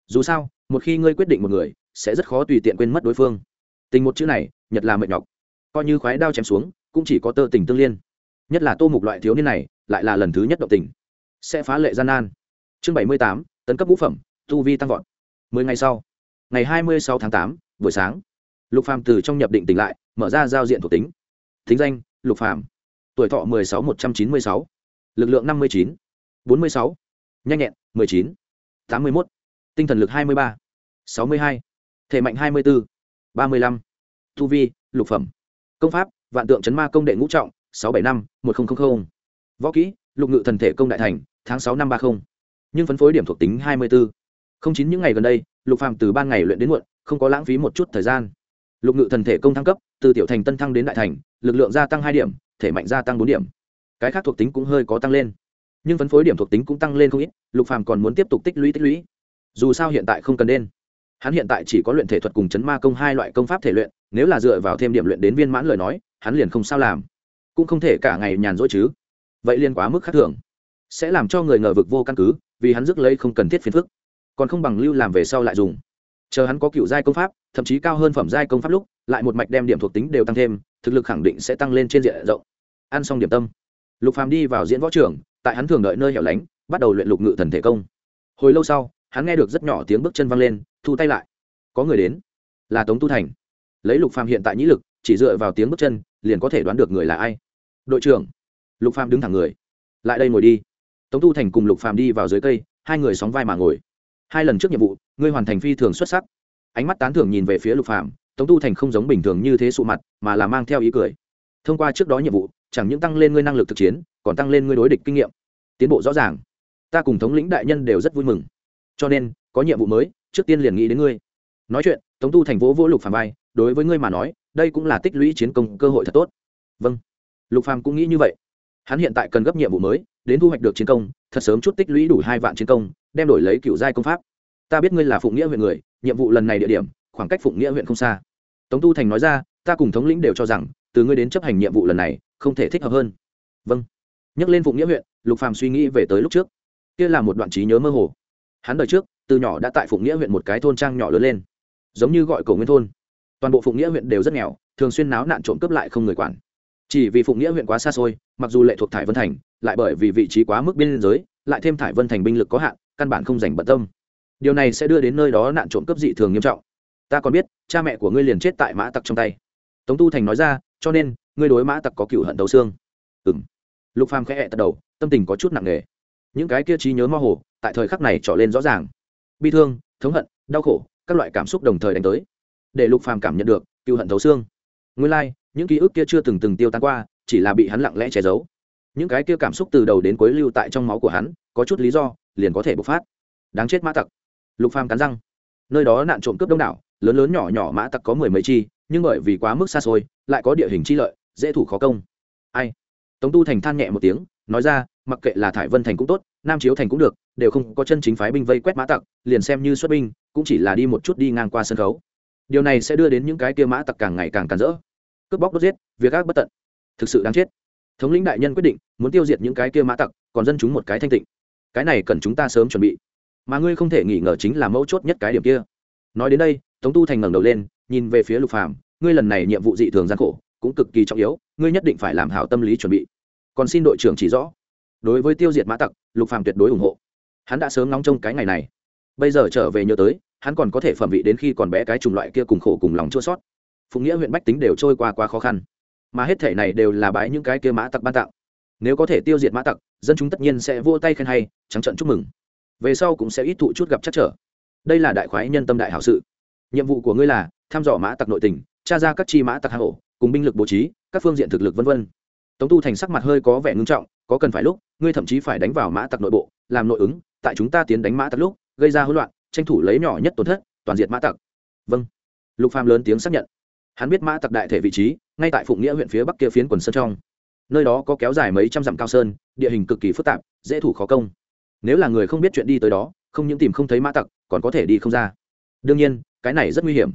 Dù sao, một khi ngươi quyết định một người, sẽ rất khó tùy tiện quên mất đối phương tình một chữ này, nhật là mệt nhọc. Coi như khoái đao chém xuống, cũng chỉ có tơ tình tương liên. Nhất là tô mục loại thiếu niên này, lại là lần thứ nhất động tình. Sẽ phá lệ gian nan. Chương bảy mươi tám, tấn cấp vũ phẩm, tu vi tăng vọt. Mười ngày sau, ngày hai mươi sáu tháng tám, buổi sáng, lục phàm từ trong nhập định tỉnh lại, mở ra giao diện thuộc tính. Thính danh, lục phàm. Tuổi thọ mười sáu một trăm chín mươi sáu. Lực lượng năm mươi chín. Bốn mươi sáu. Nhanh nhẹn, mười chín. Tám mươi mốt. Tinh thần lực hai mươi ba. Sáu mươi hai. Thể mạnh hai mươi bốn ba mươi lăm. Thu vi, lục phẩm. Công pháp, vạn tượng chấn ma công đệ ngũ trọng, sáu bảy năm, một nghìn võ kỹ, lục ngự thần thể công đại thành, tháng sáu năm ba mươi nhưng phân phối điểm thuộc tính hai mươi bốn không chín những ngày gần đây, lục phàm từ ban ngày luyện đến muộn, không có lãng phí một chút thời gian. Lục ngự thần thể công thăng cấp, từ tiểu thành tân thăng đến đại thành, lực lượng gia tăng hai điểm, thể mạnh gia tăng bốn điểm. Cái khác thuộc tính cũng hơi có tăng lên. Nhưng phân phối điểm thuộc tính cũng tăng lên không ít, lục phàm còn muốn tiếp tục tích lũy tích lũy. Dù sao hiện tại không cần đen hắn hiện tại chỉ có luyện thể thuật cùng chấn ma công hai loại công pháp thể luyện, nếu là dựa vào thêm điểm luyện đến viên mãn lời nói, hắn liền không sao làm. Cũng không thể cả ngày nhàn rỗi chứ. Vậy liên quá mức khác thường. Sẽ làm cho người ngờ vực vô căn cứ, vì hắn rước lấy không cần thiết phiền phức. Còn không bằng lưu làm về sau lại dùng. Chờ hắn có cựu giai công pháp, thậm chí cao hơn phẩm giai công pháp lúc, lại một mạch đem điểm thuộc tính đều tăng thêm, thực lực khẳng định sẽ tăng lên trên diện rộng. Ăn xong điểm tâm. Lục phàm đi vào diễn võ trường, tại hắn thường đợi nơi hẻo lánh, bắt đầu luyện lục ngự thần thể công. Hồi lâu sau, hắn nghe được rất nhỏ tiếng bước chân văng lên thu tay lại. Có người đến. Là tống tu thành. Lấy lục phàm hiện tại nhĩ lực, chỉ dựa vào tiếng bước chân, liền có thể đoán được người là ai. Đội trưởng. Lục phàm đứng thẳng người. Lại đây ngồi đi. Tống tu thành cùng lục phàm đi vào dưới cây, hai người sóng vai mà ngồi. Hai lần trước nhiệm vụ, ngươi hoàn thành phi thường xuất sắc. Ánh mắt tán thưởng nhìn về phía lục phàm, tống tu thành không giống bình thường như thế sụ mặt, mà là mang theo ý cười. Thông qua trước đó nhiệm vụ, chẳng những tăng lên ngươi năng lực thực chiến, còn tăng lên ngươi đối địch kinh nghiệm. Tiến bộ rõ ràng. Ta cùng thống lĩnh đại nhân đều rất vui mừng. Cho nên, có nhiệm vụ mới trước tiên liền nghĩ đến ngươi. Nói chuyện, tống tu thành vỗ vỗ lục phàm vai, đối với ngươi mà nói, đây cũng là tích lũy chiến công cơ hội thật tốt. Vâng. Lục phàm cũng nghĩ như vậy. Hắn hiện tại cần gấp nhiệm vụ mới, đến thu hoạch được chiến công, thật sớm chút tích lũy đủ hai vạn chiến công, đem đổi lấy cựu giai công pháp. Ta biết ngươi là phụng nghĩa huyện người, nhiệm vụ lần này địa điểm, khoảng cách phụng nghĩa huyện không xa. Tống tu thành nói ra, ta cùng thống lĩnh đều cho rằng, từ ngươi đến chấp hành nhiệm vụ lần này, không thể thích hợp hơn. Vâng. Nhắc lên phụng nghĩa huyện, lục phàm suy nghĩ về tới lúc trước. Kia là một đoạn trí nhớ mơ hồ. Hắn đời trước từ nhỏ đã tại phụng nghĩa huyện một cái thôn trang nhỏ lớn lên. Giống như gọi cổ nguyên thôn. Toàn bộ phụng nghĩa huyện đều rất nghèo, thường xuyên náo nạn trộm cướp lại không người quản. Chỉ vì phụng nghĩa huyện quá xa xôi, mặc dù lệ thuộc thải vân thành, lại bởi vì vị trí quá mức biên giới, lại thêm thải vân thành binh lực có hạn, căn bản không dành bận tâm. Điều này sẽ đưa đến nơi đó nạn trộm cướp dị thường nghiêm trọng. Ta còn biết, cha mẹ của ngươi liền chết tại mã tặc trong tay. Tống tu thành nói ra, cho nên, ngươi đối mã tặc có cựu hận đầu xương. Ừng lục phàm khẽ hẹ tật đầu, tâm tình có chút nặng nề. Những cái kia trí nhớ mơ hồ, tại thời khắc này trở lên rõ ràng bi thương thống hận đau khổ các loại cảm xúc đồng thời đánh tới. Để lục phàm cảm nhận được cựu hận thấu xương. Nguyên lai、like, những ký ức kia chưa từng từng tiêu tan qua chỉ là bị hắn lặng lẽ che giấu. Những cái kia cảm xúc từ đầu đến cuối lưu tại trong máu của hắn có chút lý do liền có thể bộc phát. Đáng chết mã tặc. Lục phàm cắn răng. Nơi đó nạn trộm cướp đông đảo lớn lớn nhỏ nhỏ mã tặc có mười mấy chi nhưng bởi vì quá mức xa xôi lại có địa hình chi lợi dễ thủ khó công. Ai? Tống tu thành than nhẹ một tiếng nói ra mặc kệ là thải vân thành cũng tốt nam chiếu thành cũng được đều không có chân chính phái binh vây quét mã tặc, liền xem như xuất binh, cũng chỉ là đi một chút đi ngang qua sân khấu. Điều này sẽ đưa đến những cái kia mã tặc càng ngày càng càn rỡ. Cướp bóc đốt giết, việc ác bất tận. Thực sự đáng chết. Thống lĩnh đại nhân quyết định, muốn tiêu diệt những cái kia mã tặc, còn dân chúng một cái thanh tịnh. Cái này cần chúng ta sớm chuẩn bị. Mà ngươi không thể nghĩ ngờ chính là mấu chốt nhất cái điểm kia. Nói đến đây, tống tu thành ngẩng đầu lên, nhìn về phía lục phàm, ngươi lần này nhiệm vụ dị thường gian khổ, cũng cực kỳ trọng yếu, ngươi nhất định phải làm hảo tâm lý chuẩn bị. Còn xin đội trưởng chỉ rõ, đối với tiêu diệt mã tặc, lục phàm tuyệt đối ủng hộ hắn đã sớm nóng trong cái ngày này. Bây giờ trở về nhớ tới, hắn còn có thể phẩm vị đến khi còn bé cái chủng loại kia cùng khổ cùng lòng chua sót. Phụng nghĩa huyện bách tính đều trôi qua quá khó khăn. Mà hết thể này đều là bái những cái kia mã tặc ban tặng. Nếu có thể tiêu diệt mã tặc, dân chúng tất nhiên sẽ vô tay khen hay, trắng trận chúc mừng. Về sau cũng sẽ ít thụ chút gặp chắc trở. Đây là đại khoái nhân tâm đại hảo sự. Nhiệm vụ của ngươi là thăm dò mã tặc nội tình, tra ra các chi mã tặc hạ hổ, cùng binh lực bố trí, các phương diện thực lực v v tống tu thành sắc mặt hơi có vẻ ngưng trọng, có cần phải lúc, ngươi thậm chí phải đánh vào mã tặc nội bộ, làm nội ứng tại chúng ta tiến đánh mã tặc lúc, gây ra hỗn loạn, tranh thủ lấy nhỏ nhất tổn thất, toàn diệt mã tặc. Vâng. Lục phàm lớn tiếng xác nhận. Hắn biết mã tặc đại thể vị trí, ngay tại phụng nghĩa huyện phía bắc kia phiến quần sơn trong. Nơi đó có kéo dài mấy trăm dặm cao sơn, địa hình cực kỳ phức tạp, dễ thủ khó công. Nếu là người không biết chuyện đi tới đó, không những tìm không thấy mã tặc, còn có thể đi không ra. Đương nhiên, cái này rất nguy hiểm.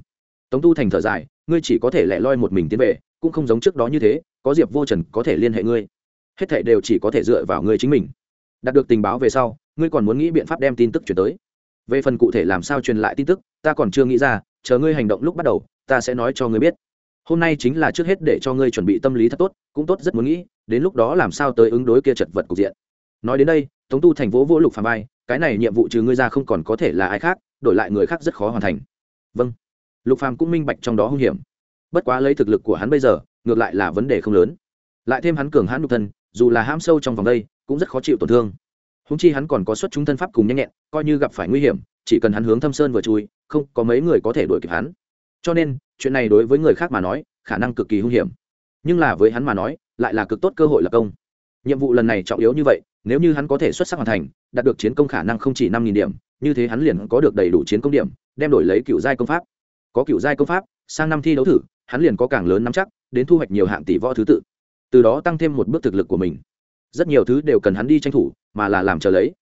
Tống tu thành thở dài, ngươi chỉ có thể lẻ loi một mình tiến về, cũng không giống trước đó như thế, có diệp vô trần có thể liên hệ ngươi. Hết thảy đều chỉ có thể dựa vào ngươi chính mình. Đạt được tình báo về sau ngươi còn muốn nghĩ biện pháp đem tin tức chuyển tới. Về phần cụ thể làm sao truyền lại tin tức, ta còn chưa nghĩ ra, chờ ngươi hành động lúc bắt đầu, ta sẽ nói cho ngươi biết. Hôm nay chính là trước hết để cho ngươi chuẩn bị tâm lý thật tốt, cũng tốt rất muốn nghĩ, đến lúc đó làm sao tới ứng đối kia chật vật cục diện. Nói đến đây, tống tu thành vỗ vỗ lục phàm vai, cái này nhiệm vụ trừ ngươi ra không còn có thể là ai khác, đổi lại người khác rất khó hoàn thành. Vâng. Lục phàm cũng minh bạch trong đó hung hiểm. Bất quá lấy thực lực của hắn bây giờ, ngược lại là vấn đề không lớn. Lại thêm hắn cường hãn nhục thân, dù là ham sâu trong vòng đây, cũng rất khó chịu tổn thương húng chi hắn còn có xuất chúng thân pháp cùng nhanh nhẹn, coi như gặp phải nguy hiểm, chỉ cần hắn hướng thâm sơn vừa chui, không, có mấy người có thể đuổi kịp hắn. Cho nên, chuyện này đối với người khác mà nói, khả năng cực kỳ hung hiểm. Nhưng là với hắn mà nói, lại là cực tốt cơ hội lập công. Nhiệm vụ lần này trọng yếu như vậy, nếu như hắn có thể xuất sắc hoàn thành, đạt được chiến công khả năng không chỉ năm nghìn điểm, như thế hắn liền có được đầy đủ chiến công điểm, đem đổi lấy cựu giai công pháp. Có cựu giai công pháp, sang năm thi đấu thử, hắn liền có càng lớn nắm chắc, đến thu hoạch nhiều hạng tỷ võ thứ tự. Từ đó tăng thêm một bước thực lực của mình. Rất nhiều thứ đều cần hắn đi tranh thủ mà là làm chờ lấy.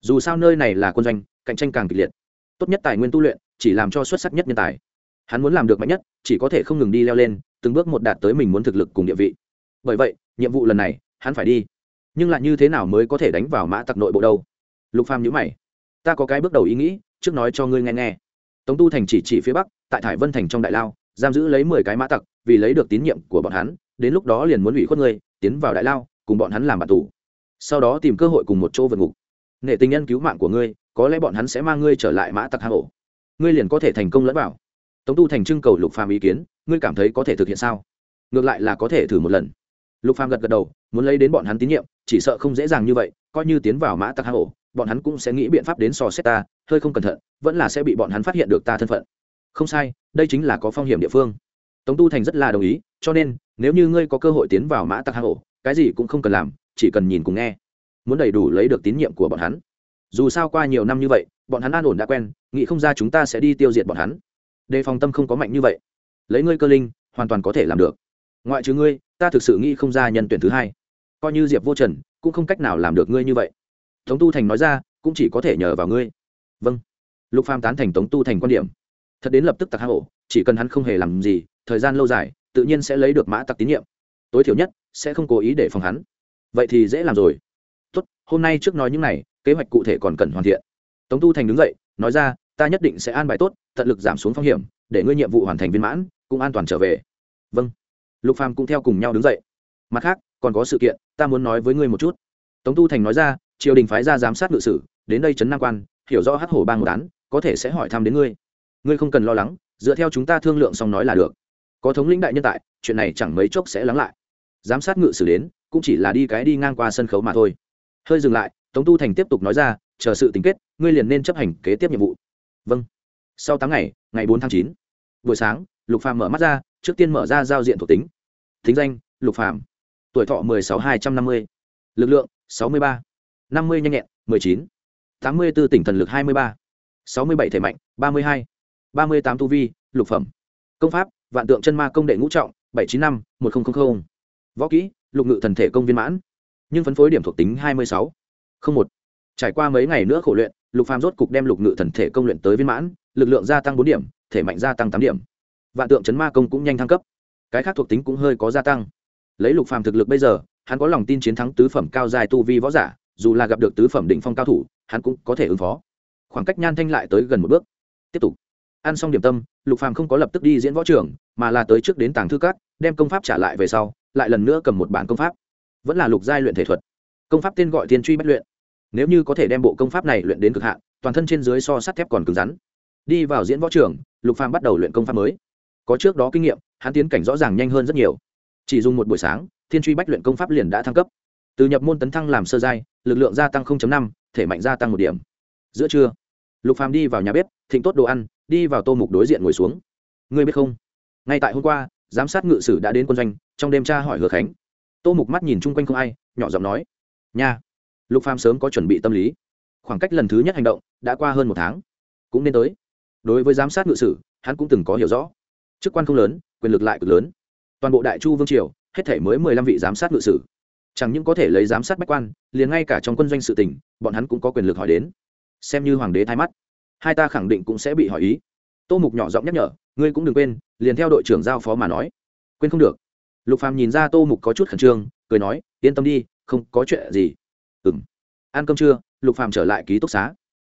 Dù sao nơi này là quân doanh, cạnh tranh càng kịch liệt. Tốt nhất tài nguyên tu luyện, chỉ làm cho xuất sắc nhất nhân tài. Hắn muốn làm được mạnh nhất, chỉ có thể không ngừng đi leo lên, từng bước một đạt tới mình muốn thực lực cùng địa vị. Bởi vậy, nhiệm vụ lần này, hắn phải đi. Nhưng lại như thế nào mới có thể đánh vào mã tặc nội bộ đâu? Lục phàm nhữ mày. Ta có cái bước đầu ý nghĩ, trước nói cho ngươi nghe nghe. Tống tu thành chỉ chỉ phía bắc, tại thải vân thành trong đại lao, giam giữ lấy mười cái mã tặc, vì lấy được tín nhiệm của bọn hắn, đến lúc đó liền muốn ủy khuất ngươi, tiến vào đại lao, cùng bọn hắn làm bạn tù sau đó tìm cơ hội cùng một chỗ vượt ngục. Nệ tình nhân cứu mạng của ngươi, có lẽ bọn hắn sẽ mang ngươi trở lại mã tặc hang ổ. Ngươi liền có thể thành công lẫn vào. Tống tu thành trưng cầu lục phàm ý kiến, ngươi cảm thấy có thể thực hiện sao? Ngược lại là có thể thử một lần. Lục phàm gật gật đầu, muốn lấy đến bọn hắn tín nhiệm, chỉ sợ không dễ dàng như vậy, coi như tiến vào mã tặc hang ổ, bọn hắn cũng sẽ nghĩ biện pháp đến sò xét ta, hơi không cẩn thận, vẫn là sẽ bị bọn hắn phát hiện được ta thân phận. Không sai, đây chính là có phong hiểm địa phương. Tống tu thành rất là đồng ý, cho nên, nếu như ngươi có cơ hội tiến vào mã tặc hang ổ, cái gì cũng không cần làm chỉ cần nhìn cùng nghe. Muốn đầy đủ lấy được tín nhiệm của bọn hắn. Dù sao qua nhiều năm như vậy, bọn hắn an ổn đã quen, nghĩ không ra chúng ta sẽ đi tiêu diệt bọn hắn. Đề phòng tâm không có mạnh như vậy. Lấy ngươi cơ linh, hoàn toàn có thể làm được. Ngoại trừ ngươi, ta thực sự nghĩ không ra nhân tuyển thứ hai. Coi như diệp vô trần, cũng không cách nào làm được ngươi như vậy. Tống tu thành nói ra, cũng chỉ có thể nhờ vào ngươi. Vâng. Lục phàm tán thành tống tu thành quan điểm. Thật đến lập tức tặc hang ổ, chỉ cần hắn không hề làm gì, thời gian lâu dài, tự nhiên sẽ lấy được mã tặc tín nhiệm. Tối thiểu nhất, sẽ không cố ý để phòng hắn vậy thì dễ làm rồi. Tốt, hôm nay trước nói những này, kế hoạch cụ thể còn cần hoàn thiện. Tống tu thành đứng dậy, nói ra, ta nhất định sẽ an bài tốt, tận lực giảm xuống phong hiểm, để ngươi nhiệm vụ hoàn thành viên mãn, cũng an toàn trở về. Vâng. Lục phàm cũng theo cùng nhau đứng dậy. Mặt khác, còn có sự kiện, ta muốn nói với ngươi một chút. Tống tu thành nói ra, triều đình phái ra giám sát ngự sử, đến đây trấn nam quan, hiểu rõ hắc hổ bang một án, có thể sẽ hỏi thăm đến ngươi. Ngươi không cần lo lắng, dựa theo chúng ta thương lượng xong nói là được. Có thống lĩnh đại nhân tại, chuyện này chẳng mấy chốc sẽ lắng lại. Giám sát ngự sử đến cũng chỉ là đi cái đi ngang qua sân khấu mà thôi. Hơi dừng lại, tống tu thành tiếp tục nói ra, chờ sự tính kết, ngươi liền nên chấp hành kế tiếp nhiệm vụ. Vâng. Sau tám ngày ngày bốn tháng chín, buổi sáng, lục phàm mở mắt ra, trước tiên mở ra giao diện thuộc tính. Thính danh, lục phàm. Tuổi thọ mười sáu hai trăm năm mươi. Lực lượng, sáu mươi ba. năm mươi nhanh nhẹn, mười chín. tám mươi b ố tỉnh thần lực, hai mươi ba. sáu mươi bảy thể mạnh, ba mươi hai. ba mươi tám tu vi, lục phẩm. Công pháp, vạn tượng chân ma công đệ ngũ trọng, bảy chín năm, một nghìn võ kỹ lục ngự thần thể công viên mãn, nhưng phân phối điểm thuộc tính hai mươi sáu. Không một. Trải qua mấy ngày nữa khổ luyện, lục phàm rốt cục đem lục ngự thần thể công luyện tới viên mãn, lực lượng gia tăng bốn điểm, thể mạnh gia tăng tám điểm. Vạn tượng chấn ma công cũng nhanh thăng cấp. Cái khác thuộc tính cũng hơi có gia tăng. Lấy lục phàm thực lực bây giờ, hắn có lòng tin chiến thắng tứ phẩm cao dài tu vi võ giả, dù là gặp được tứ phẩm đỉnh phong cao thủ, hắn cũng có thể ứng phó. Khoảng cách nhan thanh lại tới gần một bước. Tiếp tục. Ăn xong điểm tâm, lục phàm không có lập tức đi diễn võ trường, mà là tới trước đến tàng thư cát đem công pháp trả lại về sau lại lần nữa cầm một bản công pháp. Vẫn là lục giai luyện thể thuật. Công pháp tên gọi thiên truy bất luyện. Nếu như có thể đem bộ công pháp này luyện đến cực hạn toàn thân trên dưới so sắt thép còn cứng rắn. Đi vào diễn võ trường lục phàm bắt đầu luyện công pháp mới. Có trước đó kinh nghiệm hắn tiến cảnh rõ ràng nhanh hơn rất nhiều. Chỉ dùng một buổi sáng thiên truy bách luyện công pháp liền đã thăng cấp. Từ nhập môn tấn thăng làm sơ giai lực lượng gia tăng 0.5, thể mạnh gia tăng một điểm. Giữa trưa lục phàm đi vào nhà bếp thịnh tốt đồ ăn đi vào tô mục đối diện ngồi xuống. Ngươi biết không? Ngay tại hôm qua giám sát ngự sử đã đến quân doanh trong đêm tra hỏi hứa khánh. Tô mục mắt nhìn chung quanh không ai, nhỏ giọng nói, nha, lục phàm sớm có chuẩn bị tâm lý. Khoảng cách lần thứ nhất hành động đã qua hơn một tháng, cũng nên tới. Đối với giám sát ngự sử, hắn cũng từng có hiểu rõ. Chức quan không lớn, quyền lực lại cực lớn. Toàn bộ đại chu vương triều, hết thể mới mười lăm vị giám sát ngự sử. Chẳng những có thể lấy giám sát bách quan, liền ngay cả trong quân doanh sự tỉnh bọn hắn cũng có quyền lực hỏi đến. Xem như hoàng đế thay mắt, hai ta khẳng định cũng sẽ bị hỏi ý. Tô mục nhỏ giọng nhắc nhở, ngươi cũng đừng quên, liền theo đội trưởng giao phó mà nói. Quên không được lục phàm nhìn ra tô mục có chút khẩn trương, cười nói, yên tâm đi, không có chuyện gì. Ừng ăn cơm trưa. Lục phàm trở lại ký túc xá.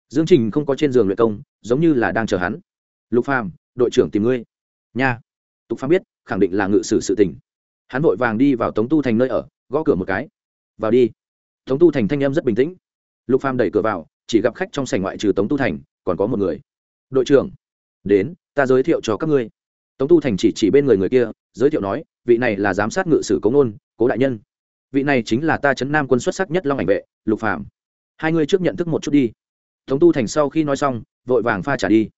Dương trình không có trên giường luyện công, giống như là đang chờ hắn. Lục phàm, đội trưởng tìm ngươi. Nha. Tục phàm biết, khẳng định là ngự sử sự tình. Hắn vội vàng đi vào tống tu thành nơi ở, gõ cửa một cái. Vào đi. Tống tu thành thanh em rất bình tĩnh. Lục phàm đẩy cửa vào, chỉ gặp khách trong sảnh ngoại trừ tống tu thành, còn có một người. Đội trưởng. Đến, ta giới thiệu cho các ngươi. Tống tu thành chỉ chỉ bên người người kia, giới thiệu nói vị này là giám sát ngự sử cống nôn cố đại nhân. Vị này chính là ta chấn nam quân xuất sắc nhất long ảnh vệ, lục phạm hai ngươi trước nhận thức một chút đi. Tống tu thành sau khi nói xong, vội vàng pha trả đi.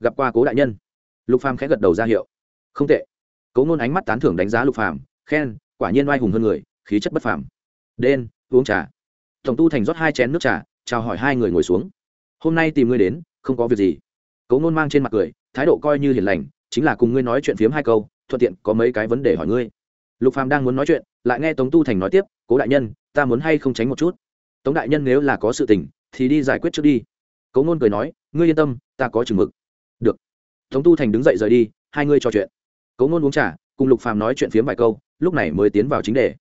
Gặp qua cố đại nhân. Lục phàm khẽ gật đầu ra hiệu. Không tệ. Cố ngôn ánh mắt tán thưởng đánh giá lục phàm, khen, quả nhiên oai hùng hơn người, khí chất bất phàm. Đen, uống trà. Tổng tu thành rót hai chén nước trà, chào hỏi hai người ngồi xuống. Hôm nay tìm ngươi đến, không có việc gì. Cố nôn mang trên mặt cười, thái độ coi như hiền lành, chính là cùng ngươi nói chuyện phiếm hai câu thuận tiện có mấy cái vấn đề hỏi ngươi. Lục phàm đang muốn nói chuyện, lại nghe tống tu thành nói tiếp, cố đại nhân, ta muốn hay không tránh một chút? Tống đại nhân nếu là có sự tình, thì đi giải quyết trước đi. Cố ngôn cười nói, ngươi yên tâm, ta có chừng mực. Được. Tống tu thành đứng dậy rời đi, hai ngươi trò chuyện. Cố ngôn uống trà, cùng lục phàm nói chuyện phiếm vài câu, lúc này mới tiến vào chính đề.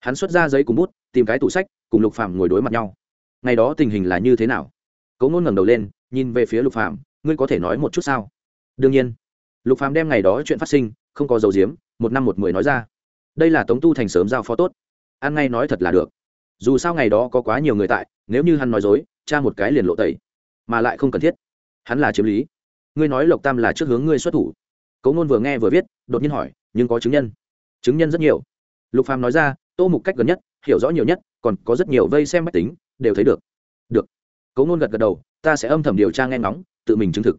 Hắn xuất ra giấy cùng bút, tìm cái tủ sách, cùng lục phàm ngồi đối mặt nhau. Ngày đó tình hình là như thế nào? Cố ngôn ngẩng đầu lên, nhìn về phía lục phàm, ngươi có thể nói một chút sao? Đương nhiên. Lục phàm đem ngày đó chuyện phát sinh không có dấu diếm, một năm một mười nói ra. Đây là tống tu thành sớm giao phó tốt. Ăn ngay nói thật là được. Dù sao ngày đó có quá nhiều người tại, nếu như hắn nói dối, cha một cái liền lộ tẩy. Mà lại không cần thiết. Hắn là chiếm lý. Ngươi nói lộc tam là trước hướng ngươi xuất thủ. Cấu ngôn vừa nghe vừa viết, đột nhiên hỏi, nhưng có chứng nhân? Chứng nhân rất nhiều. Lục phàm nói ra, tô mục cách gần nhất, hiểu rõ nhiều nhất, còn có rất nhiều vây xem máy tính, đều thấy được. Được. Cấu ngôn gật gật đầu, ta sẽ âm thầm điều tra nghe ngóng, tự mình chứng thực.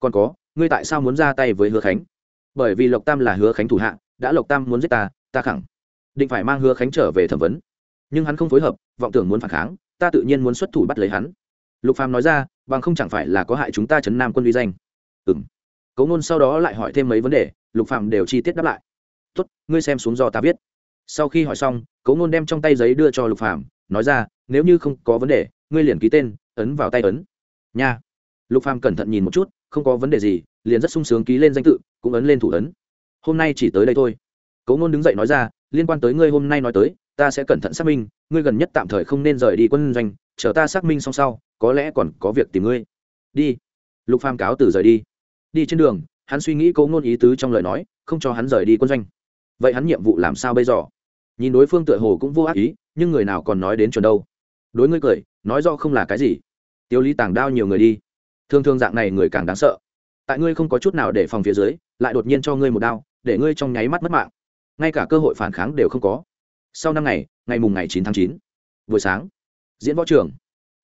Còn có, ngươi tại sao muốn ra tay với hứa khánh? Bởi vì lộc tam là hứa khánh thủ hạ, đã lộc tam muốn giết ta ta khẳng định phải mang hứa khánh trở về thẩm vấn. Nhưng hắn không phối hợp, vọng tưởng muốn phản kháng, ta tự nhiên muốn xuất thủ bắt lấy hắn. Lục phàm nói ra, bằng không chẳng phải là có hại chúng ta chấn nam quân uy danh. Ừ m cấu ngôn sau đó lại hỏi thêm mấy vấn đề, lục phàm đều chi tiết đáp lại. Tốt, ngươi xem xuống do ta viết. Sau khi hỏi xong cấu ngôn đem trong tay giấy đưa cho lục phàm, nói ra, nếu như không có vấn đề, ngươi liền ký tên, ấn vào tay ấn. Nha. Lục phàm cẩn thận nhìn một chút, không có vấn đề gì, liền rất sung sướng ký lên danh tự cũng ấn lên thủ ấn. Hôm nay chỉ tới đây thôi. Cấu ngôn đứng dậy nói ra, liên quan tới ngươi hôm nay nói tới, ta sẽ cẩn thận xác minh, ngươi gần nhất tạm thời không nên rời đi quân doanh, chờ ta xác minh xong sau, có lẽ còn có việc tìm ngươi. Đi. Lục phàm cáo từ rời đi. Đi trên đường, hắn suy nghĩ cấu ngôn ý tứ trong lời nói, không cho hắn rời đi quân doanh. Vậy hắn nhiệm vụ làm sao bây giờ? Nhìn đối phương tựa hồ cũng vô ác ý, nhưng người nào còn nói đến chuẩn đâu? Đối ngươi cười, nói do không là cái gì. Tiêu lý tàng đao nhiều người đi. Thường thường dạng này người càng đáng sợ tại ngươi không có chút nào để phòng phía dưới, lại đột nhiên cho ngươi một đao, để ngươi trong nháy mắt mất mạng. Ngay cả cơ hội phản kháng đều không có. Sau năm ngày ngày mùng ngày chín tháng chín, buổi sáng, diễn võ trường.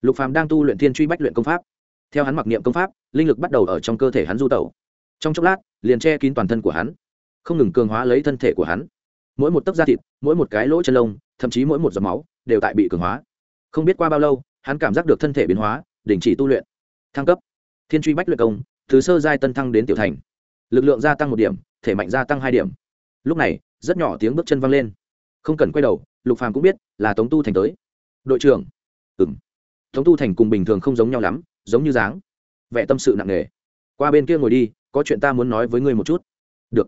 Lục phàm đang tu luyện thiên truy bách luyện công pháp. Theo hắn mặc niệm công pháp, linh lực bắt đầu ở trong cơ thể hắn du tẩu. Trong chốc lát, liền che kín toàn thân của hắn, không ngừng cường hóa lấy thân thể của hắn. Mỗi một tấc da thịt, mỗi một cái lỗ chân lông, thậm chí mỗi một giọt máu, đều tại bị cường hóa. Không biết qua bao lâu, hắn cảm giác được thân thể biến hóa, đình chỉ tu luyện. Thăng cấp. Thiên truy bách luyện công từ sơ giai tân thăng đến tiểu thành. Lực lượng gia tăng một điểm, thể mạnh gia tăng hai điểm. Lúc này, rất nhỏ tiếng bước chân văng lên. Không cần quay đầu, lục phàm cũng biết là tống tu thành tới. Đội trưởng. Ừng tống tu thành cùng bình thường không giống nhau lắm, giống như dáng. Vẻ tâm sự nặng nề. Qua bên kia ngồi đi, có chuyện ta muốn nói với ngươi một chút. Được.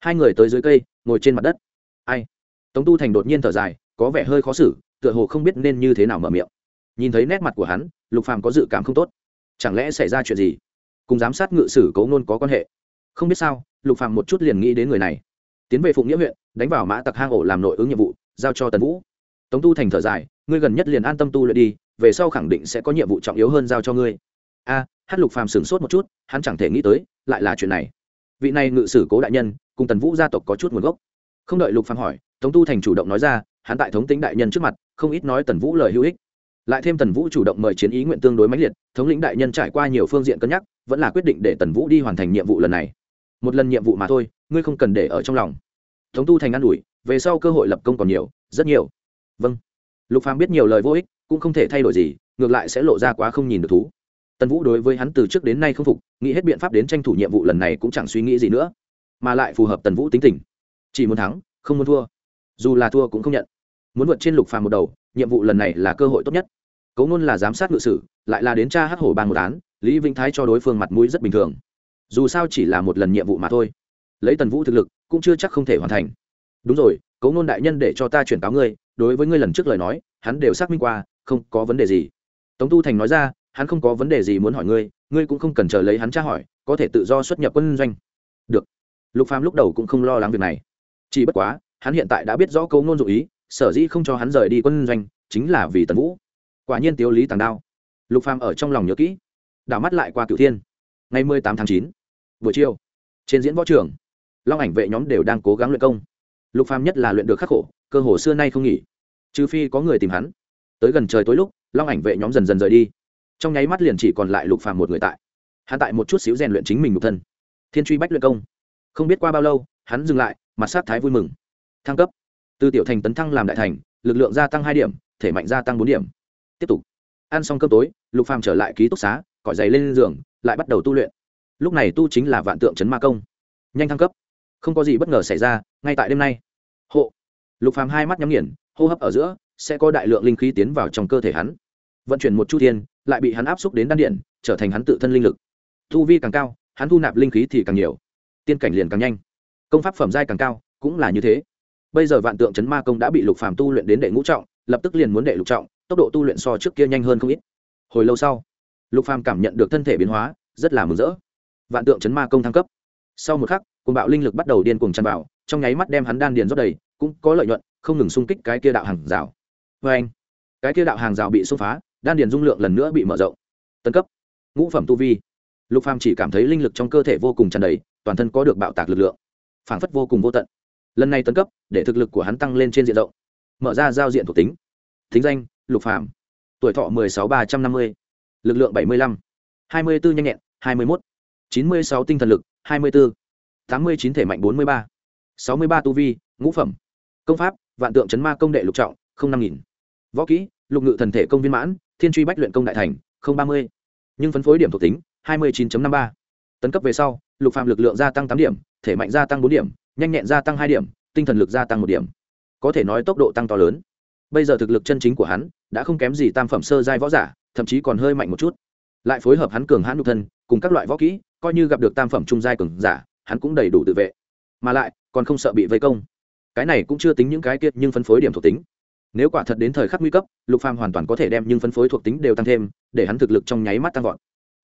Hai người tới dưới cây, ngồi trên mặt đất. Ai? Tống tu thành đột nhiên thở dài, có vẻ hơi khó xử, tựa hồ không biết nên như thế nào mở miệng. Nhìn thấy nét mặt của hắn, lục phàm có dự cảm không tốt. Chẳng lẽ xảy ra chuyện gì? Cùng giám sát ngự sử cấu nôn có quan hệ. Không biết sao, lục phàm một chút liền nghĩ đến người này. Tiến về phụng nghĩa huyện, đánh vào mã tặc hang ổ làm nội ứng nhiệm vụ, giao cho tần vũ. Tống tu thành thở dài, ngươi gần nhất liền an tâm tu luyện đi, về sau khẳng định sẽ có nhiệm vụ trọng yếu hơn giao cho ngươi. A, hát lục phàm sửng sốt một chút, hắn chẳng thể nghĩ tới, lại là chuyện này. Vị này ngự sử cố đại nhân, cùng tần vũ gia tộc có chút nguồn gốc. Không đợi lục phàm hỏi, tống tu thành chủ động nói ra, hắn tại thống tính đại nhân trước mặt, không ít nói tần vũ lời hữu ích lại thêm tần vũ chủ động mời chiến ý nguyện tương đối mãnh liệt, thống lĩnh đại nhân trải qua nhiều phương diện cân nhắc, vẫn là quyết định để tần vũ đi hoàn thành nhiệm vụ lần này. Một lần nhiệm vụ mà thôi, ngươi không cần để ở trong lòng. Thống tu thành an ủi, về sau cơ hội lập công còn nhiều, rất nhiều. Vâng. Lục phàm biết nhiều lời vô ích, cũng không thể thay đổi gì, ngược lại sẽ lộ ra quá không nhìn được thú. Tần vũ đối với hắn từ trước đến nay không phục, nghĩ hết biện pháp đến tranh thủ nhiệm vụ lần này cũng chẳng suy nghĩ gì nữa. Mà lại phù hợp tần vũ tính tình. Chỉ muốn thắng, không muốn thua. Dù là thua cũng không nhận. Muốn vượt trên lục phàm một đầu nhiệm vụ lần này là cơ hội tốt nhất. Cấu ngôn là giám sát ngự sử, lại là đến tra hắc hổ ban một án, lý vĩnh thái cho đối phương mặt mũi rất bình thường. Dù sao chỉ là một lần nhiệm vụ mà thôi. Lấy tần vũ thực lực, cũng chưa chắc không thể hoàn thành. Đúng rồi cấu ngôn đại nhân để cho ta chuyển cáo ngươi, đối với ngươi lần trước lời nói, hắn đều xác minh qua, không có vấn đề gì. Tống tu thành nói ra, hắn không có vấn đề gì muốn hỏi ngươi ngươi cũng không cần chờ lấy hắn tra hỏi, có thể tự do xuất nhập quân doanh. Được. Lục phàm lúc đầu cũng không lo lắng việc này. Chỉ bất quá, hắn hiện tại đã biết rõ cấu ngôn dụ ý sở dĩ không cho hắn rời đi quân doanh, chính là vì tần vũ. Quả nhiên tiếu lý tàng đao. Lục phàm ở trong lòng nhớ kỹ, đảo mắt lại qua cửu thiên. Ngày mười tám tháng chín, buổi chiều, trên diễn võ trường, long ảnh vệ nhóm đều đang cố gắng luyện công. Lục phàm nhất là luyện được khắc khổ, cơ hồ xưa nay không nghỉ. Trừ phi có người tìm hắn. Tới gần trời tối lúc, long ảnh vệ nhóm dần dần rời đi. Trong nháy mắt liền chỉ còn lại lục phàm một người tại. Hắn tại một chút xíu rèn luyện chính mình một thân. Thiên truy bách luyện công. Không biết qua bao lâu, hắn dừng lại, mặt sát thái vui mừng. Thăng cấp từ tiểu thành tấn thăng làm đại thành, lực lượng gia tăng hai điểm, thể mạnh gia tăng bốn điểm. Tiếp tục. Ăn xong cơm tối, lục phàm trở lại ký túc xá, cõi giày lên giường, lại bắt đầu tu luyện. Lúc này tu chính là vạn tượng chấn ma công. Nhanh thăng cấp. Không có gì bất ngờ xảy ra, ngay tại đêm nay. Hộ. Lục phàm hai mắt nhắm nghiền, hô hấp ở giữa, sẽ có đại lượng linh khí tiến vào trong cơ thể hắn. Vận chuyển một chu thiên, lại bị hắn áp xúc đến đan điện, trở thành hắn tự thân linh lực. Thu vi càng cao, hắn thu nạp linh khí thì càng nhiều. Tiên cảnh liền càng nhanh. Công pháp phẩm giai càng cao, cũng là như thế bây giờ vạn tượng chấn ma công đã bị lục phàm tu luyện đến đệ ngũ trọng, lập tức liền muốn đệ lục trọng, tốc độ tu luyện so trước kia nhanh hơn không ít. Hồi lâu sau, lục phàm cảm nhận được thân thể biến hóa, rất là mừng rỡ. Vạn tượng chấn ma công thăng cấp. Sau một khắc cùng bạo linh lực bắt đầu điên cuồng tràn vào, trong nháy mắt đem hắn đan điền rót đầy, cũng có lợi nhuận, không ngừng xung kích cái kia đạo hàng rào. Vê anh, cái kia đạo hàng rào bị xung phá, đan điền dung lượng lần nữa bị mở rộng. Tân cấp. Ngũ phẩm tu vi. Lục phàm chỉ cảm thấy linh lực trong cơ thể vô cùng tràn đầy, toàn thân có được bạo tạc lực lượng. Phảng phất vô cùng vô tận lần này tấn cấp, để thực lực của hắn tăng lên trên diện rộng. Mở ra giao diện thuộc tính. Thính danh, lục phạm tuổi thọ mười sáu ba trăm năm mươi. Lực lượng bảy mươi lăm. hai mươi bốn nhanh nhẹn, hai mươi mốt. chín mươi sáu tinh thần lực, hai mươi bốn tám mươi chín thể mạnh, bốn mươi ba. sáu mươi ba tu vi, ngũ phẩm. Công pháp, vạn tượng chấn ma công đệ lục trọng, không năm nghìn. Võ kỹ, lục ngự thần thể công viên mãn, thiên truy bách luyện công đại thành, không ba mươi. Nhưng phân phối điểm thuộc tính, hai mươi chín năm ba. Tấn cấp về sau, lục phạm lực lượng gia tăng tám điểm, thể mạnh gia tăng bốn điểm nhanh nhẹn gia tăng hai điểm, tinh thần lực gia tăng một điểm. Có thể nói tốc độ tăng to lớn. Bây giờ thực lực chân chính của hắn đã không kém gì tam phẩm sơ giai võ giả, thậm chí còn hơi mạnh một chút. Lại phối hợp hắn cường hãn nhục thân, cùng các loại võ kỹ, coi như gặp được tam phẩm trung giai cường giả, hắn cũng đầy đủ tự vệ. Mà lại, còn không sợ bị vây công. Cái này cũng chưa tính những cái kiệt nhưng phân phối điểm thuộc tính. Nếu quả thật đến thời khắc nguy cấp, lục phàm hoàn toàn có thể đem những phân phối thuộc tính đều tăng thêm, để hắn thực lực trong nháy mắt tăng vọt.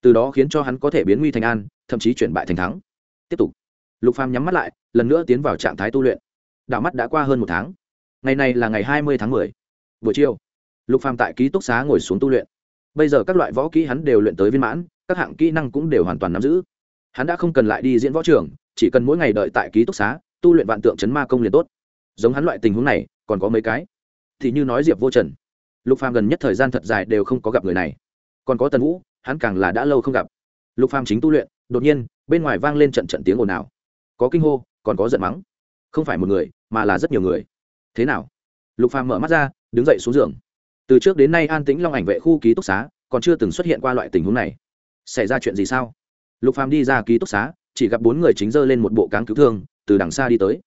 Từ đó khiến cho hắn có thể biến nguy thành an, thậm chí chuyển bại thành thắng. Tiếp tục lục phàm nhắm mắt lại, lần nữa tiến vào trạng thái tu luyện. Đạo mắt đã qua hơn một tháng. Ngày này là ngày hai mươi tháng 10. buổi chiều, lục phàm tại ký túc xá ngồi xuống tu luyện. Bây giờ các loại võ kỹ hắn đều luyện tới viên mãn, các hạng kỹ năng cũng đều hoàn toàn nắm giữ. Hắn đã không cần lại đi diễn võ trường, chỉ cần mỗi ngày đợi tại ký túc xá, tu luyện vạn tượng chấn ma công liền tốt. Giống hắn loại tình huống này, còn có mấy cái. Thì như nói diệp vô trần, lục phàm gần nhất thời gian thật dài đều không có gặp người này. Còn có tần vũ, hắn càng là đã lâu không gặp. Lục phàm chính tu luyện, đột nhiên, bên ngoài vang lên trận trận tiếng ồn ào có kinh hô, còn có giận mắng. Không phải một người, mà là rất nhiều người. Thế nào? Lục phàm mở mắt ra, đứng dậy xuống giường. Từ trước đến nay an tĩnh long ảnh vệ khu ký túc xá, còn chưa từng xuất hiện qua loại tình huống này. Xảy ra chuyện gì sao? Lục phàm đi ra ký túc xá, chỉ gặp bốn người chính dơ lên một bộ cáng cứu thương, từ đằng xa đi tới.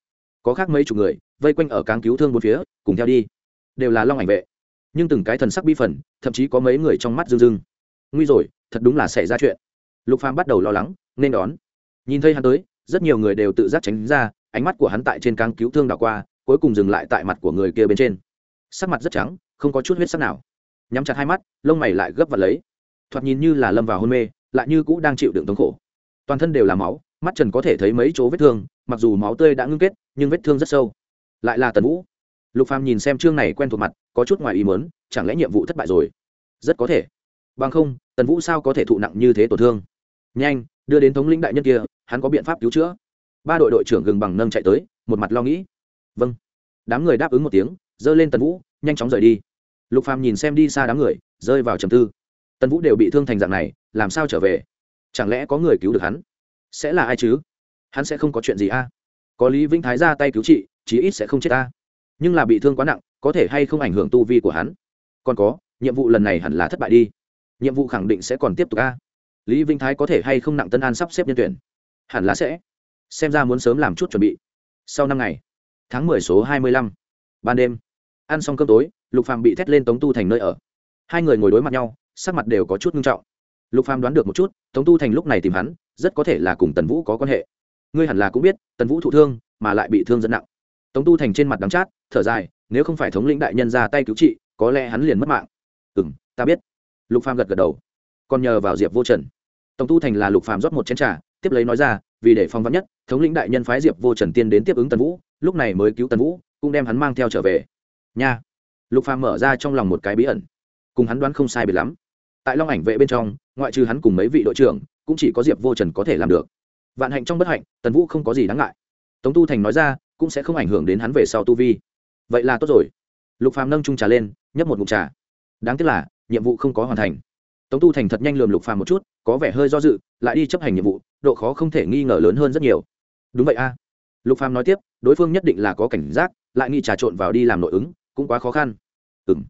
Có khác mấy chục người, vây quanh ở cáng cứu thương bốn phía, cùng theo đi. Đều là long ảnh vệ. Nhưng từng cái thần sắc bi phần thậm chí có mấy người trong mắt rưng rưng. Nguy rồi, thật đúng là xảy ra chuyện. Lục phàm bắt đầu lo lắng, nên đón. Nhìn thấy hắn tới rất nhiều người đều tự giác tránh ra, ánh mắt của hắn tại trên cáng cứu thương đảo qua, cuối cùng dừng lại tại mặt của người kia bên trên. Sắc mặt rất trắng, không có chút huyết sắc nào. Nhắm chặt hai mắt, lông mày lại gấp và lấy. Thoạt nhìn như là lâm vào hôn mê, lại như cũ đang chịu đựng thống khổ. Toàn thân đều là máu, mắt trần có thể thấy mấy chỗ vết thương, mặc dù máu tươi đã ngưng kết, nhưng vết thương rất sâu. Lại là tần vũ. Lục phàm nhìn xem chương này quen thuộc mặt, có chút ngoài ý mớn chẳng lẽ nhiệm vụ thất bại rồi? Rất có thể. Bằng không, tần vũ sao có thể thụ nặng như thế tổn thương? Nhanh đưa đến thống lĩnh đại nhân kia, hắn có biện pháp cứu chữa. Ba đội đội trưởng gừng bằng nâng chạy tới, một mặt lo nghĩ. Vâng. Đám người đáp ứng một tiếng dơ lên tần vũ, nhanh chóng rời đi. Lục phàm nhìn xem đi xa đám người, rơi vào trầm tư. Tần vũ đều bị thương thành dạng này, làm sao trở về? Chẳng lẽ có người cứu được hắn? Sẽ là ai chứ? Hắn sẽ không có chuyện gì a? Có lý vĩnh thái ra tay cứu trị, chí ít sẽ không chết ta nhưng là bị thương quá nặng, có thể hay không ảnh hưởng tu vi của hắn? Còn có, nhiệm vụ lần này hẳn là thất bại đi. Nhiệm vụ khẳng định sẽ còn tiếp tục a lý vĩnh thái có thể hay không nặng tân an sắp xếp nhân tuyển? Hẳn là sẽ. Xem ra muốn sớm làm chút chuẩn bị. Sau năm ngày, tháng mười số hai mươi lăm, ban đêm, ăn xong cơm tối, lục phàm bị thét lên tống tu thành nơi ở. Hai người ngồi đối mặt nhau, sắc mặt đều có chút nghiêm trọng. Lục phàm đoán được một chút, tống tu thành lúc này tìm hắn, rất có thể là cùng tần vũ có quan hệ. Ngươi hẳn là cũng biết, tần vũ thụ thương, mà lại bị thương rất nặng. Tống tu thành trên mặt đắng chát, thở dài, nếu không phải thống lĩnh đại nhân ra tay cứu trị, có lẽ hắn liền mất mạng. Ừ m ta biết. Lục phàm gật gật đầu còn nhờ vào diệp vô trần. Tổng tu thành là lục phàm rót một chén t r à tiếp lấy nói ra, vì để phong vắn nhất, thống lĩnh đại nhân phái diệp vô trần tiên đến tiếp ứng tần vũ, lúc này mới cứu tần vũ, cũng đem hắn mang theo trở về. Nha. Lục phàm mở ra trong lòng một cái bí ẩn. Cùng hắn đoán không sai biệt lắm. Tại long ảnh vệ bên trong, ngoại trừ hắn cùng mấy vị đội trưởng, cũng chỉ có diệp vô trần có thể làm được. Vạn hạnh trong bất hạnh, tần vũ không có gì đáng ngại. Tống tu thành nói ra, cũng sẽ không ảnh hưởng đến hắn về sau tu vi. Vậy là tốt rồi. Lục phàm nâng trung trà lên, nhấp một ngụm trà. Đáng tiếc là, nhiệm vụ không có hoàn thành tống tu thành thật nhanh lườm lục phàm một chút, có vẻ hơi do dự, lại đi chấp hành nhiệm vụ, độ khó không thể nghi ngờ lớn hơn rất nhiều. Đúng vậy a. Lục phàm nói tiếp, đối phương nhất định là có cảnh giác, lại nghi trà trộn vào đi làm nội ứng, cũng quá khó khăn. Ừ m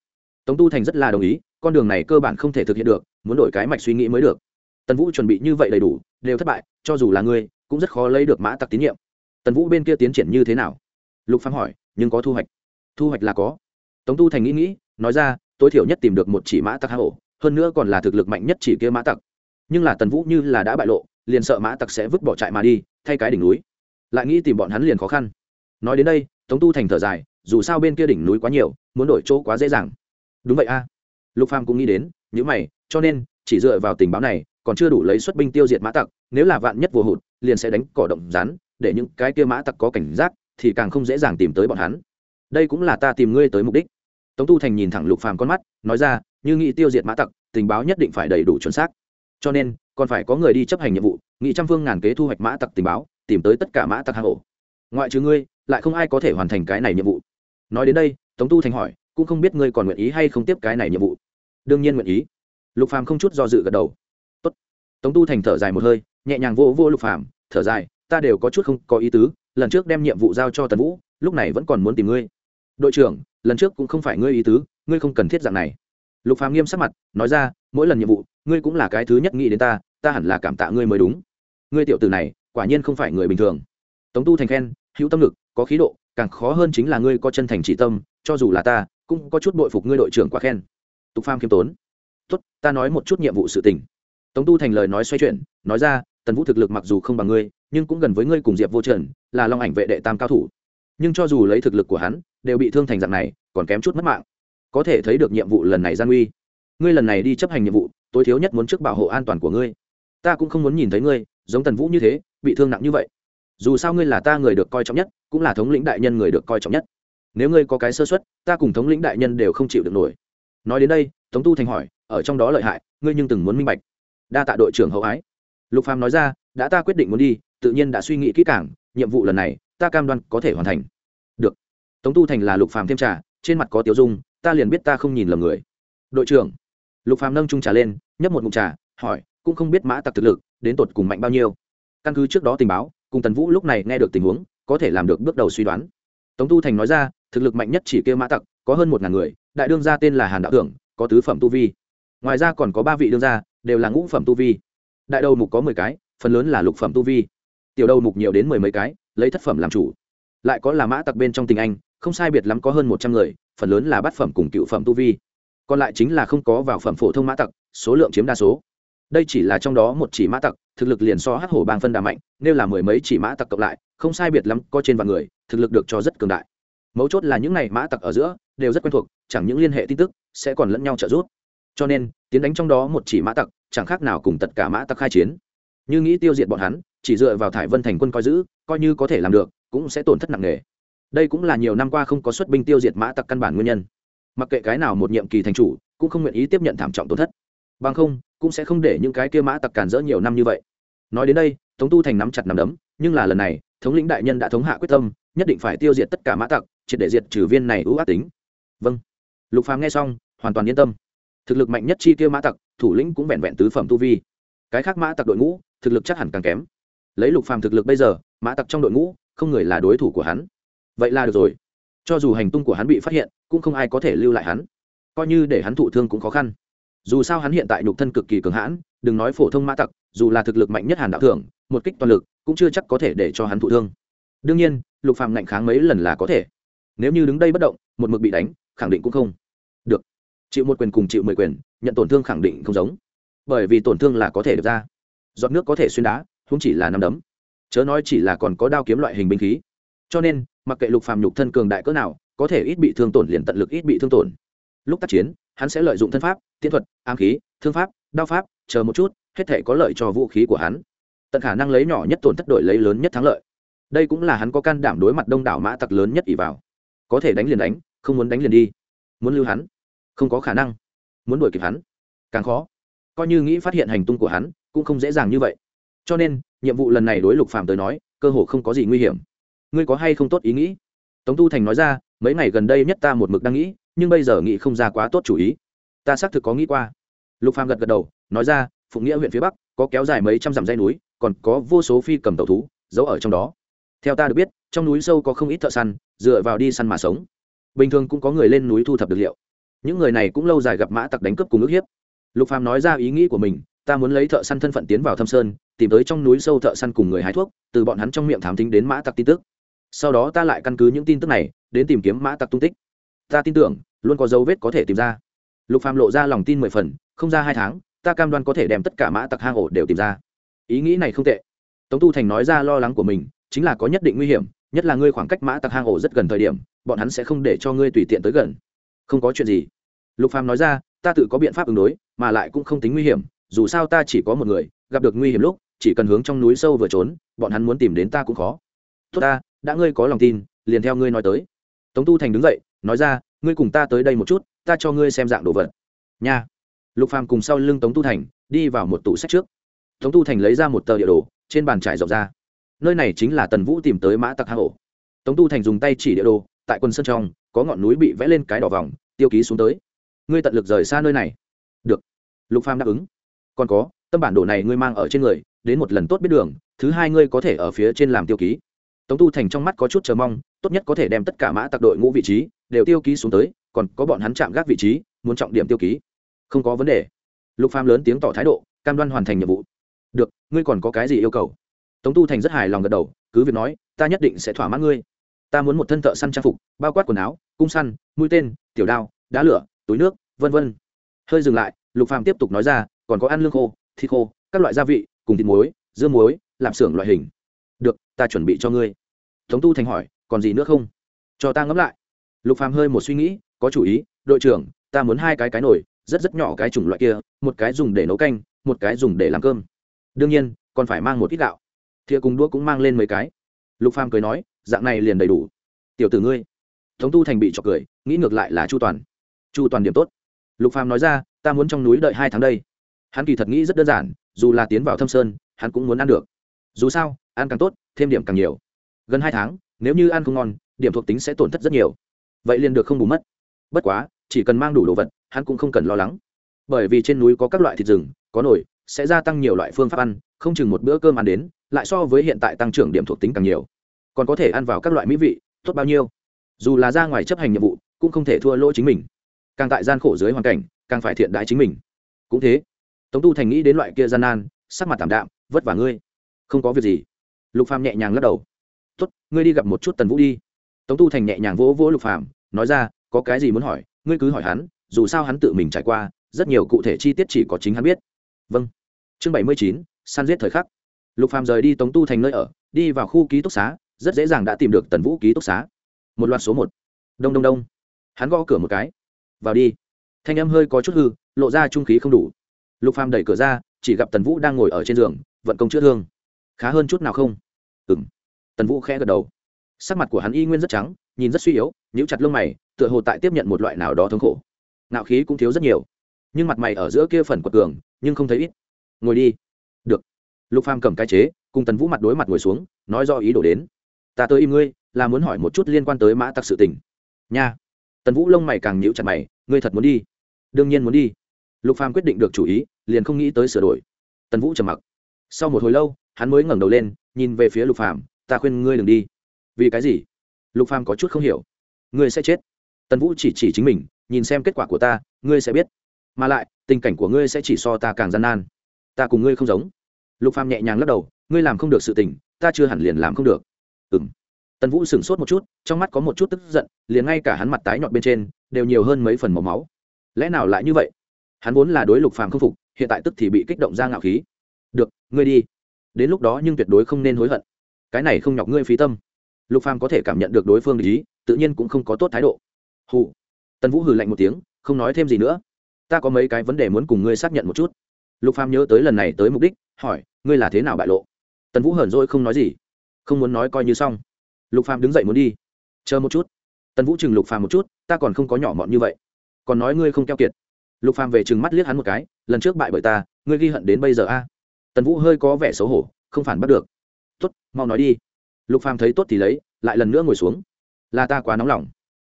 tống tu thành rất là đồng ý, con đường này cơ bản không thể thực hiện được, muốn đổi cái mạch suy nghĩ mới được. Tần vũ chuẩn bị như vậy đầy đủ, đều thất bại, cho dù là ngươi, cũng rất khó lấy được mã tặc tín nhiệm. Tần vũ bên kia tiến triển như thế nào? Lục phàm hỏi, nhưng có thu hoạch. Thu hoạch là có. Tống tu thành nghĩ nghĩ, nói ra, tối thiểu nhất tìm được một chỉ mã tặc hạ hổ hơn nữa còn là thực lực mạnh nhất chỉ kia mã tặc. Nhưng là tần vũ như là đã bại lộ, liền sợ mã tặc sẽ vứt bỏ trại mà đi, thay cái đỉnh núi. Lại nghĩ tìm bọn hắn liền khó khăn. Nói đến đây, tống tu thành thở dài, dù sao bên kia đỉnh núi quá nhiều, muốn đổi chỗ quá dễ dàng. Đúng vậy a. Lục phàm cũng nghĩ đến những mày, cho nên, chỉ dựa vào tình báo này, còn chưa đủ lấy xuất binh tiêu diệt mã tặc, nếu là vạn nhất vô hụt, liền sẽ đánh cỏ động rắn, để những cái kia mã tặc có cảnh giác, thì càng không dễ dàng tìm tới bọn hắn. Đây cũng là ta tìm ngươi tới mục đích. Tống tu thành nhìn thẳng lục phàm con mắt, nói ra như nghĩ tiêu diệt mã tặc, tình báo nhất định phải đầy đủ chuẩn xác. Cho nên, còn phải có người đi chấp hành nhiệm vụ nghị trăm phương ngàn kế thu hoạch mã tặc tình báo, tìm tới tất cả mã tặc hang ổ. Ngoại trừ ngươi, lại không ai có thể hoàn thành cái này nhiệm vụ. Nói đến đây, tống tu thành hỏi, cũng không biết ngươi còn nguyện ý hay không tiếp cái này nhiệm vụ. Đương nhiên nguyện ý. Lục phàm không chút do dự gật đầu. Tốt. tống tu thành thở dài một hơi, nhẹ nhàng vô vô lục phàm, thở dài, ta đều có chút không có ý tứ, lần trước đem nhiệm vụ giao cho tần vũ, lúc này vẫn còn muốn tìm ngươi. Đội trưởng, lần trước cũng không phải ngươi ý tứ, ngươi không cần thiết dạng này lục phàm nghiêm sắc mặt, nói ra, mỗi lần nhiệm vụ, ngươi cũng là cái thứ nhất nghĩ đến ta ta hẳn là cảm tạ ngươi mới đúng. Ngươi tiểu tử này, quả nhiên không phải người bình thường. Tống tu thành khen, hữu tâm lực, có khí độ, càng khó hơn chính là ngươi có chân thành chỉ tâm, cho dù là ta, cũng có chút bội phục ngươi đội trưởng quá khen. Tục pham khiêm tốn, tốt, ta nói một chút nhiệm vụ sự tình. Tống tu thành lời nói xoay chuyển, nói ra, tần vũ thực lực mặc dù không bằng ngươi, nhưng cũng gần với ngươi cùng diệp vô trần, là long ảnh vệ đệ tam cao thủ. Nhưng cho dù lấy thực lực của hắn, đều bị thương thành dạng này, còn kém chút mất mạng có thể thấy được nhiệm vụ lần này gian nguy ngươi lần này đi chấp hành nhiệm vụ, tối thiếu nhất muốn trước bảo hộ an toàn của ngươi. Ta cũng không muốn nhìn thấy ngươi, giống tần vũ như thế, bị thương nặng như vậy. Dù sao ngươi là ta người được coi trọng nhất, cũng là thống lĩnh đại nhân người được coi trọng nhất. Nếu ngươi có cái sơ xuất ta cùng thống lĩnh đại nhân đều không chịu được nổi. Nói đến đây, tống tu thành hỏi, ở trong đó lợi hại, ngươi nhưng từng muốn minh bạch. Đa tạ đội trưởng hậu ái. Lục phàm nói ra, đã ta quyết định muốn đi, tự nhiên đã suy nghĩ kỹ càng, nhiệm vụ lần này, ta cam đoan có thể hoàn thành. Được. Tống tu thành là lục phàm thêm trà, trên mặt có tiêu dung ta liền biết ta không nhìn lầm người. Đội trưởng. Lục phàm nâng trung trà lên, nhấp một ngụm trà, hỏi, cũng không biết mã tặc thực lực, đến tột cùng mạnh bao nhiêu. Căn cứ trước đó tình báo, cùng tần vũ lúc này nghe được tình huống, có thể làm được bước đầu suy đoán. Tống tu thành nói ra, thực lực mạnh nhất chỉ kêu mã tặc, có hơn một ngàn người, đại đương gia tên là hàn đạo tưởng có tứ phẩm tu vi. Ngoài ra còn có ba vị đương gia, đều là ngũ phẩm tu vi. Đại đầu mục có mười cái, phần lớn là lục phẩm tu vi. Tiểu đầu mục nhiều đến mười mấy cái, lấy thất phẩm làm chủ. Lại có là mã tặc bên trong tình anh không sai biệt lắm có hơn một trăm người, phần lớn là bát phẩm cùng cựu phẩm tu vi. Còn lại chính là không có vào phẩm phổ thông mã tặc, số lượng chiếm đa số. Đây chỉ là trong đó một chỉ mã tặc, thực lực liền so hắc hổ bang phân đà mạnh, nếu là mười mấy chỉ mã tặc cộng lại, không sai biệt lắm có trên vạn người, thực lực được cho rất cường đại. Mấu chốt là những này mã tặc ở giữa, đều rất quen thuộc, chẳng những liên hệ tin tức, sẽ còn lẫn nhau trợ giúp. Cho nên, tiến đánh trong đó một chỉ mã tặc, chẳng khác nào cùng tất cả mã tặc khai chiến. Như nghĩ tiêu diệt bọn hắn, chỉ dựa vào thải vân thành quân coi giữ, coi như có thể làm được, cũng sẽ tổn thất nặng nề đây cũng là nhiều năm qua không có xuất binh tiêu diệt mã tặc căn bản nguyên nhân. Mặc kệ cái nào một nhiệm kỳ thành chủ, cũng không nguyện ý tiếp nhận thảm trọng tổn thất. Bằng không, cũng sẽ không để những cái kia mã tặc cản rỡ nhiều năm như vậy. Nói đến đây, tống tu thành nắm chặt nắm đấm, nhưng là lần này, thống lĩnh đại nhân đã thống hạ quyết tâm, nhất định phải tiêu diệt tất cả mã tặc, triệt để diệt trừ viên này ưu ác tính. Vâng. Lục phàm nghe xong, hoàn toàn yên tâm. Thực lực mạnh nhất chi tiêu mã tặc, thủ lĩnh cũng vẹn vẹn tứ phẩm tu vi. Cái khác mã tặc đội ngũ, thực lực chắc hẳn càng kém. Lấy lục phàm thực lực bây giờ, mã tặc trong đội ngũ, không người là đối thủ của hắn vậy là được rồi. Cho dù hành tung của hắn bị phát hiện, cũng không ai có thể lưu lại hắn. Coi như để hắn thụ thương cũng khó khăn. Dù sao hắn hiện tại nhục thân cực kỳ cường hãn, đừng nói phổ thông mã tặc, dù là thực lực mạnh nhất hàn đạo thưởng một kích toàn lực cũng chưa chắc có thể để cho hắn thụ thương. Đương nhiên, lục phàm ngạnh kháng mấy lần là có thể. Nếu như đứng đây bất động, một mực bị đánh, khẳng định cũng không được. Chịu một quyền cùng chịu mười quyền, nhận tổn thương khẳng định không giống. Bởi vì tổn thương là có thể được ra. Giọt nước có thể xuyên đá không chỉ là năm đấm. Chớ nói chỉ là còn có đao kiếm loại hình binh khí. Cho nên mặc kệ lục phàm nhục thân cường đại cỡ nào, có thể ít bị thương tổn liền tận lực ít bị thương tổn. Lúc tác chiến, hắn sẽ lợi dụng thân pháp tiến thuật, ám khí, thương pháp, đao pháp, chờ một chút, hết thể có lợi cho vũ khí của hắn. Tận khả năng lấy nhỏ nhất tổn thất đổi lấy lớn nhất thắng lợi. Đây cũng là hắn có can đảm đối mặt đông đảo mã tặc lớn nhất ỷ vào. Có thể đánh liền đánh, không muốn đánh liền đi. Muốn lưu hắn? Không có khả năng. Muốn đuổi kịp hắn? Càng khó. Coi như nghĩ phát hiện hành tung của hắn, cũng không dễ dàng như vậy. Cho nên, nhiệm vụ lần này đối lục phàm tới nói, cơ hồ không có gì nguy hiểm ngươi có hay không tốt ý nghĩ? Tống tu thành nói ra, mấy ngày gần đây nhất ta một mực đang nghĩ, nhưng bây giờ nghĩ không ra quá tốt chủ ý. Ta xác thực có nghĩ qua. Lục phàm gật gật đầu, nói ra, phụng nghĩa huyện phía bắc, có kéo dài mấy trăm dặm dây núi, còn có vô số phi cầm tàu thú, giấu ở trong đó. Theo ta được biết, trong núi sâu có không ít thợ săn, dựa vào đi săn mà sống. Bình thường cũng có người lên núi thu thập được liệu. Những người này cũng lâu dài gặp mã tặc đánh cướp cùng ước hiếp. Lục phàm nói ra ý nghĩ của mình, ta muốn lấy thợ săn thân phận tiến vào thâm sơn, tìm tới trong núi sâu thợ săn cùng người hái thuốc, từ bọn hắn trong miệng thám thính đến mã tặc tin tức sau đó ta lại căn cứ những tin tức này đến tìm kiếm mã tặc tung tích. Ta tin tưởng, luôn có dấu vết có thể tìm ra. Lục phàm lộ ra lòng tin mười phần, không ra hai tháng, ta cam đoan có thể đem tất cả mã tặc hang ổ đều tìm ra. Ý nghĩ này không tệ. Tống tu thành nói ra lo lắng của mình, chính là có nhất định nguy hiểm, nhất là ngươi khoảng cách mã tặc hang ổ rất gần thời điểm, bọn hắn sẽ không để cho ngươi tùy tiện tới gần. Không có chuyện gì. Lục phàm nói ra, ta tự có biện pháp ứng đối, mà lại cũng không tính nguy hiểm, dù sao ta chỉ có một người, gặp được nguy hiểm lúc, chỉ cần hướng trong núi sâu vừa trốn, bọn hắn muốn tìm đến ta cũng khó. Tốt ta đã ngươi có lòng tin, liền theo ngươi nói tới. Tống tu thành đứng dậy, nói ra, ngươi cùng ta tới đây một chút, ta cho ngươi xem dạng đồ vật. Nha. Lục phàm cùng sau lưng tống tu thành, đi vào một tủ sách trước. Tống tu thành lấy ra một tờ địa đồ, trên bàn trải rộng ra. Nơi này chính là tần vũ tìm tới mã tặc hang ổ. Tống tu thành dùng tay chỉ địa đồ, tại quân sân trong, có ngọn núi bị vẽ lên cái đỏ vòng, tiêu ký xuống tới. Ngươi tận lực rời xa nơi này. Được. Lục phàm đáp ứng. Còn có, tâm bản đồ này ngươi mang ở trên người, đến một lần tốt biết đường, thứ hai ngươi có thể ở phía trên làm tiêu ký tống tu thành trong mắt có chút chờ mong, tốt nhất có thể đem tất cả mã tặc đội ngũ vị trí đều tiêu ký xuống tới, còn có bọn hắn chạm gác vị trí, muốn trọng điểm tiêu ký. Không có vấn đề. Lục phàm lớn tiếng tỏ thái độ, cam đoan hoàn thành nhiệm vụ. Được, ngươi còn có cái gì yêu cầu? Tống tu thành rất hài lòng gật đầu, cứ việc nói, ta nhất định sẽ thỏa mãn ngươi. Ta muốn một thân thợ săn trang phục, bao quát quần áo, cung săn, mũi tên, tiểu đao, đá lửa, túi nước, vân vân. Hơi dừng lại, lục phàm tiếp tục nói ra, còn có ăn lương khô, thịt khô, các loại gia vị, cùng thịt muối, dưa muối làm xưởng loại hình ta chuẩn bị cho ngươi. Tống tu thành hỏi, còn gì nữa không? Cho ta ngẫm lại. Lục phàm hơi một suy nghĩ, có chủ ý, đội trưởng, ta muốn hai cái cái nồi, rất rất nhỏ cái chủng loại kia, một cái dùng để nấu canh, một cái dùng để làm cơm. Đương nhiên, còn phải mang một ít gạo. Thìa cùng đũa cũng mang lên mấy cái. Lục phàm cười nói, dạng này liền đầy đủ. Tiểu tử ngươi. Tống tu thành bị chọc cười, nghĩ ngược lại là chu toàn. Chu toàn điểm tốt. Lục phàm nói ra, ta muốn trong núi đợi hai tháng đây. Hắn kỳ thật nghĩ rất đơn giản, dù là tiến vào thâm sơn, hắn cũng muốn ăn được. Dù sao ăn càng tốt, thêm điểm càng nhiều. Gần hai tháng, nếu như ăn không ngon, điểm thuộc tính sẽ tổn thất rất nhiều. Vậy liền được không bù mất. Bất quá, chỉ cần mang đủ đồ vật, hắn cũng không cần lo lắng. Bởi vì trên núi có các loại thịt rừng, có nổi sẽ gia tăng nhiều loại phương pháp ăn, không chừng một bữa cơm ăn đến, lại so với hiện tại tăng trưởng điểm thuộc tính càng nhiều. Còn có thể ăn vào các loại mỹ vị, tốt bao nhiêu. Dù là ra ngoài chấp hành nhiệm vụ, cũng không thể thua lỗ chính mình. Càng tại gian khổ dưới hoàn cảnh, càng phải thiện đại chính mình. Cũng thế. Tống tu thành nghĩ đến loại kia gian nan, sắc mặt tảm đạm, vất vả ngươi. Không có việc gì lục phàm nhẹ nhàng lắc đầu. Tốt, ngươi đi gặp một chút tần vũ đi. Tống tu thành nhẹ nhàng vỗ vỗ lục phàm, nói ra, có cái gì muốn hỏi, ngươi cứ hỏi hắn, dù sao hắn tự mình trải qua, rất nhiều cụ thể chi tiết chỉ có chính hắn biết. Vâng. Chương bảy mươi chín, săn giết thời khắc. Lục phàm rời đi tống tu thành nơi ở, đi vào khu ký túc xá, rất dễ dàng đã tìm được tần vũ ký túc xá. Một loạt số một. Đông đông đông. Hắn gõ cửa một cái. Vào đi. Thanh âm hơi có chút hư, lộ ra trung khí không đủ. Lục phàm đẩy cửa ra, chỉ gặp tần vũ đang ngồi ở trên giường, vận công chữa thương khá hơn chút nào không? Ừng tần vũ khẽ gật đầu. Sắc mặt của hắn y nguyên rất trắng, nhìn rất suy yếu, nhíu chặt lông mày, tựa hồ tại tiếp nhận một loại nào đó thống khổ. Nạo khí cũng thiếu rất nhiều. Nhưng mặt mày ở giữa kia phần quật cường, nhưng không thấy ít. Ngồi đi. Được. Lục phàm cầm cái chế, cùng tần vũ mặt đối mặt ngồi xuống, nói do ý đồ đến. Ta tới im ngươi, là muốn hỏi một chút liên quan tới mã tặc sự tình. Nha. Tần vũ lông mày càng nhíu chặt mày, ngươi thật muốn đi? Đương nhiên muốn đi. Lục phàm quyết định được chủ ý, liền không nghĩ tới sửa đổi. Tần vũ trầm mặc. Sau một hồi lâu hắn mới ngẩng đầu lên, nhìn về phía lục phàm, ta khuyên ngươi đừng đi. Vì cái gì? Lục phàm có chút không hiểu. Ngươi sẽ chết. Tần vũ chỉ chỉ chính mình, nhìn xem kết quả của ta, ngươi sẽ biết. Mà lại, tình cảnh của ngươi sẽ chỉ so ta càng gian nan. Ta cùng ngươi không giống. Lục phàm nhẹ nhàng lắc đầu, ngươi làm không được sự tình, ta chưa hẳn liền làm không được. Ừm. Tần vũ sửng sốt một chút, trong mắt có một chút tức giận, liền ngay cả hắn mặt tái nhợt bên trên, đều nhiều hơn mấy phần màu máu. Lẽ nào lại như vậy? Hắn vốn là đối lục phàm không phục, hiện tại tức thì bị kích động ra ngạo khí. Được, ngươi đi đến lúc đó nhưng tuyệt đối không nên hối hận. Cái này không nhọc ngươi phí tâm. Lục phàm có thể cảm nhận được đối phương ý, tự nhiên cũng không có tốt thái độ. Hù. Tần vũ hừ lạnh một tiếng, không nói thêm gì nữa. Ta có mấy cái vấn đề muốn cùng ngươi xác nhận một chút. Lục phàm nhớ tới lần này tới mục đích, hỏi, ngươi là thế nào bại lộ? Tần vũ hờn dỗi không nói gì. Không muốn nói coi như xong. Lục phàm đứng dậy muốn đi. Chờ một chút. Tần vũ chừng lục phàm một chút, ta còn không có nhỏ mọn như vậy. Còn nói ngươi không keo kiệt. Lục phàm về chừng mắt liếc hắn một cái, lần trước bại bởi ta, ngươi ghi hận đến bây giờ a? Tần vũ hơi có vẻ xấu hổ, không phản bắt được. Tốt, mau nói đi. Lục phàm thấy tốt thì lấy, lại lần nữa ngồi xuống. Là ta quá nóng lòng.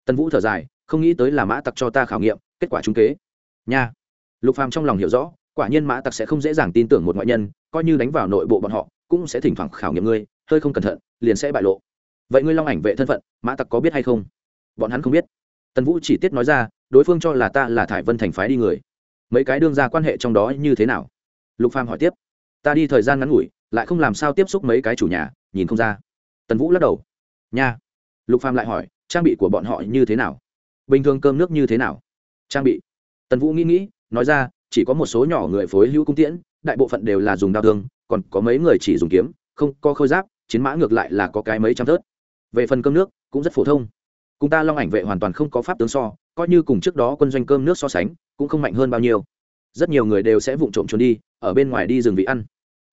Tần vũ thở dài, không nghĩ tới là mã tặc cho ta khảo nghiệm, kết quả trúng kế. Nha. Lục phàm trong lòng hiểu rõ, quả nhiên mã tặc sẽ không dễ dàng tin tưởng một ngoại nhân, coi như đánh vào nội bộ bọn họ, cũng sẽ thỉnh thoảng khảo nghiệm ngươi, hơi không cẩn thận, liền sẽ bại lộ. Vậy ngươi long ảnh vệ thân phận, mã tặc có biết hay không? Bọn hắn không biết. Tần vũ chỉ tiết nói ra, đối phương cho là ta là thải vân thành phái đi người. Mấy cái đương ra quan hệ trong đó như thế nào? Lục phàm hỏi tiếp ta đi thời gian ngắn ngủi, lại không làm sao tiếp xúc mấy cái chủ nhà, nhìn không ra. Tần vũ lắc đầu. Nha. Lục phàm lại hỏi, trang bị của bọn họ như thế nào? Bình thường cơm nước như thế nào? Trang bị. Tần vũ nghĩ nghĩ, nói ra, chỉ có một số nhỏ người phối hữu cung tiễn, đại bộ phận đều là dùng đao thương, còn có mấy người chỉ dùng kiếm, không có khôi giáp, chiến mã ngược lại là có cái mấy trăm thớt. Về phần cơm nước, cũng rất phổ thông. Cùng ta long ảnh vệ hoàn toàn không có pháp tướng so, coi như cùng trước đó quân doanh cơm nước so sánh, cũng không mạnh hơn bao nhiêu. Rất nhiều người đều sẽ vụng trộm trốn đi, ở bên ngoài đi rừng vị ăn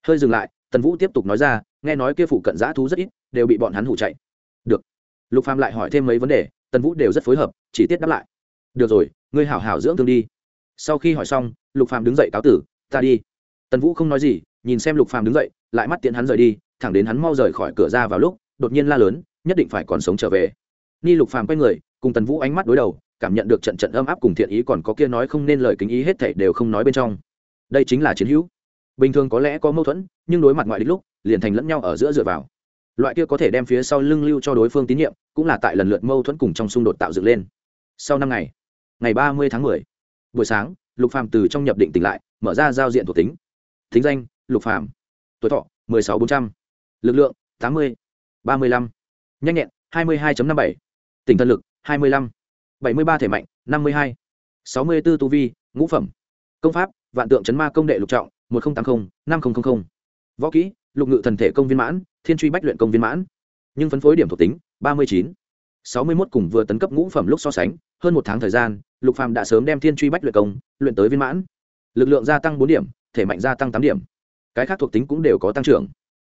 hơi dừng lại, tần vũ tiếp tục nói ra, nghe nói kia phụ cận giã thú rất ít, đều bị bọn hắn hủ chạy. Được. Lục phàm lại hỏi thêm mấy vấn đề, tần vũ đều rất phối hợp, chỉ tiết đáp lại. Được rồi, ngươi hảo hảo dưỡng thương đi. Sau khi hỏi xong, lục phàm đứng dậy cáo tử, ta đi. Tần vũ không nói gì, nhìn xem lục phàm đứng dậy, lại mắt tiện hắn rời đi, thẳng đến hắn mau rời khỏi cửa ra vào lúc, đột nhiên la lớn, nhất định phải còn sống trở về. Ni lục phàm quay người, cùng tần vũ ánh mắt đối đầu, cảm nhận được trận trận âm áp cùng thiện ý còn có kia nói không nên lời kính ý hết thảy đều không nói bên trong. Đây chính là chiến hữu bình thường có lẽ có mâu thuẫn, nhưng đối mặt ngoại địch lúc, liền thành lẫn nhau ở giữa dựa vào. Loại kia có thể đem phía sau lưng lưu cho đối phương tín nhiệm, cũng là tại lần lượt mâu thuẫn cùng trong xung đột tạo dựng lên. Sau năm ngày ngày ba mươi tháng mười, buổi sáng, lục phàm từ trong nhập định tỉnh lại, mở ra giao diện thuộc tính. Thính danh, lục phàm. Tuổi thọ, mười sáu bốn trăm. Lực lượng, tám mươi, ba mươi lăm. Nhanh nhẹn, hai mươi hai năm bảy. Tỉnh thần lực, hai mươi lăm. bảy mươi ba thể mạnh, năm mươi hai. sáu mươi b ố tu vi, ngũ phẩm. Công pháp, vạn tượng chấn ma công đệ lục trọng một nghìn tám mươi năm nghìn võ kỹ, lục ngự thần thể công viên mãn, thiên truy bách luyện công viên mãn. Nhưng phân phối điểm thuộc tính, ba mươi chín. sáu mươi mốt cùng vừa tấn cấp ngũ phẩm lúc so sánh, hơn một tháng thời gian, lục phàm đã sớm đem thiên truy bách luyện công, luyện tới viên mãn. Lực lượng gia tăng bốn điểm, thể mạnh gia tăng tám điểm. Cái khác thuộc tính cũng đều có tăng trưởng.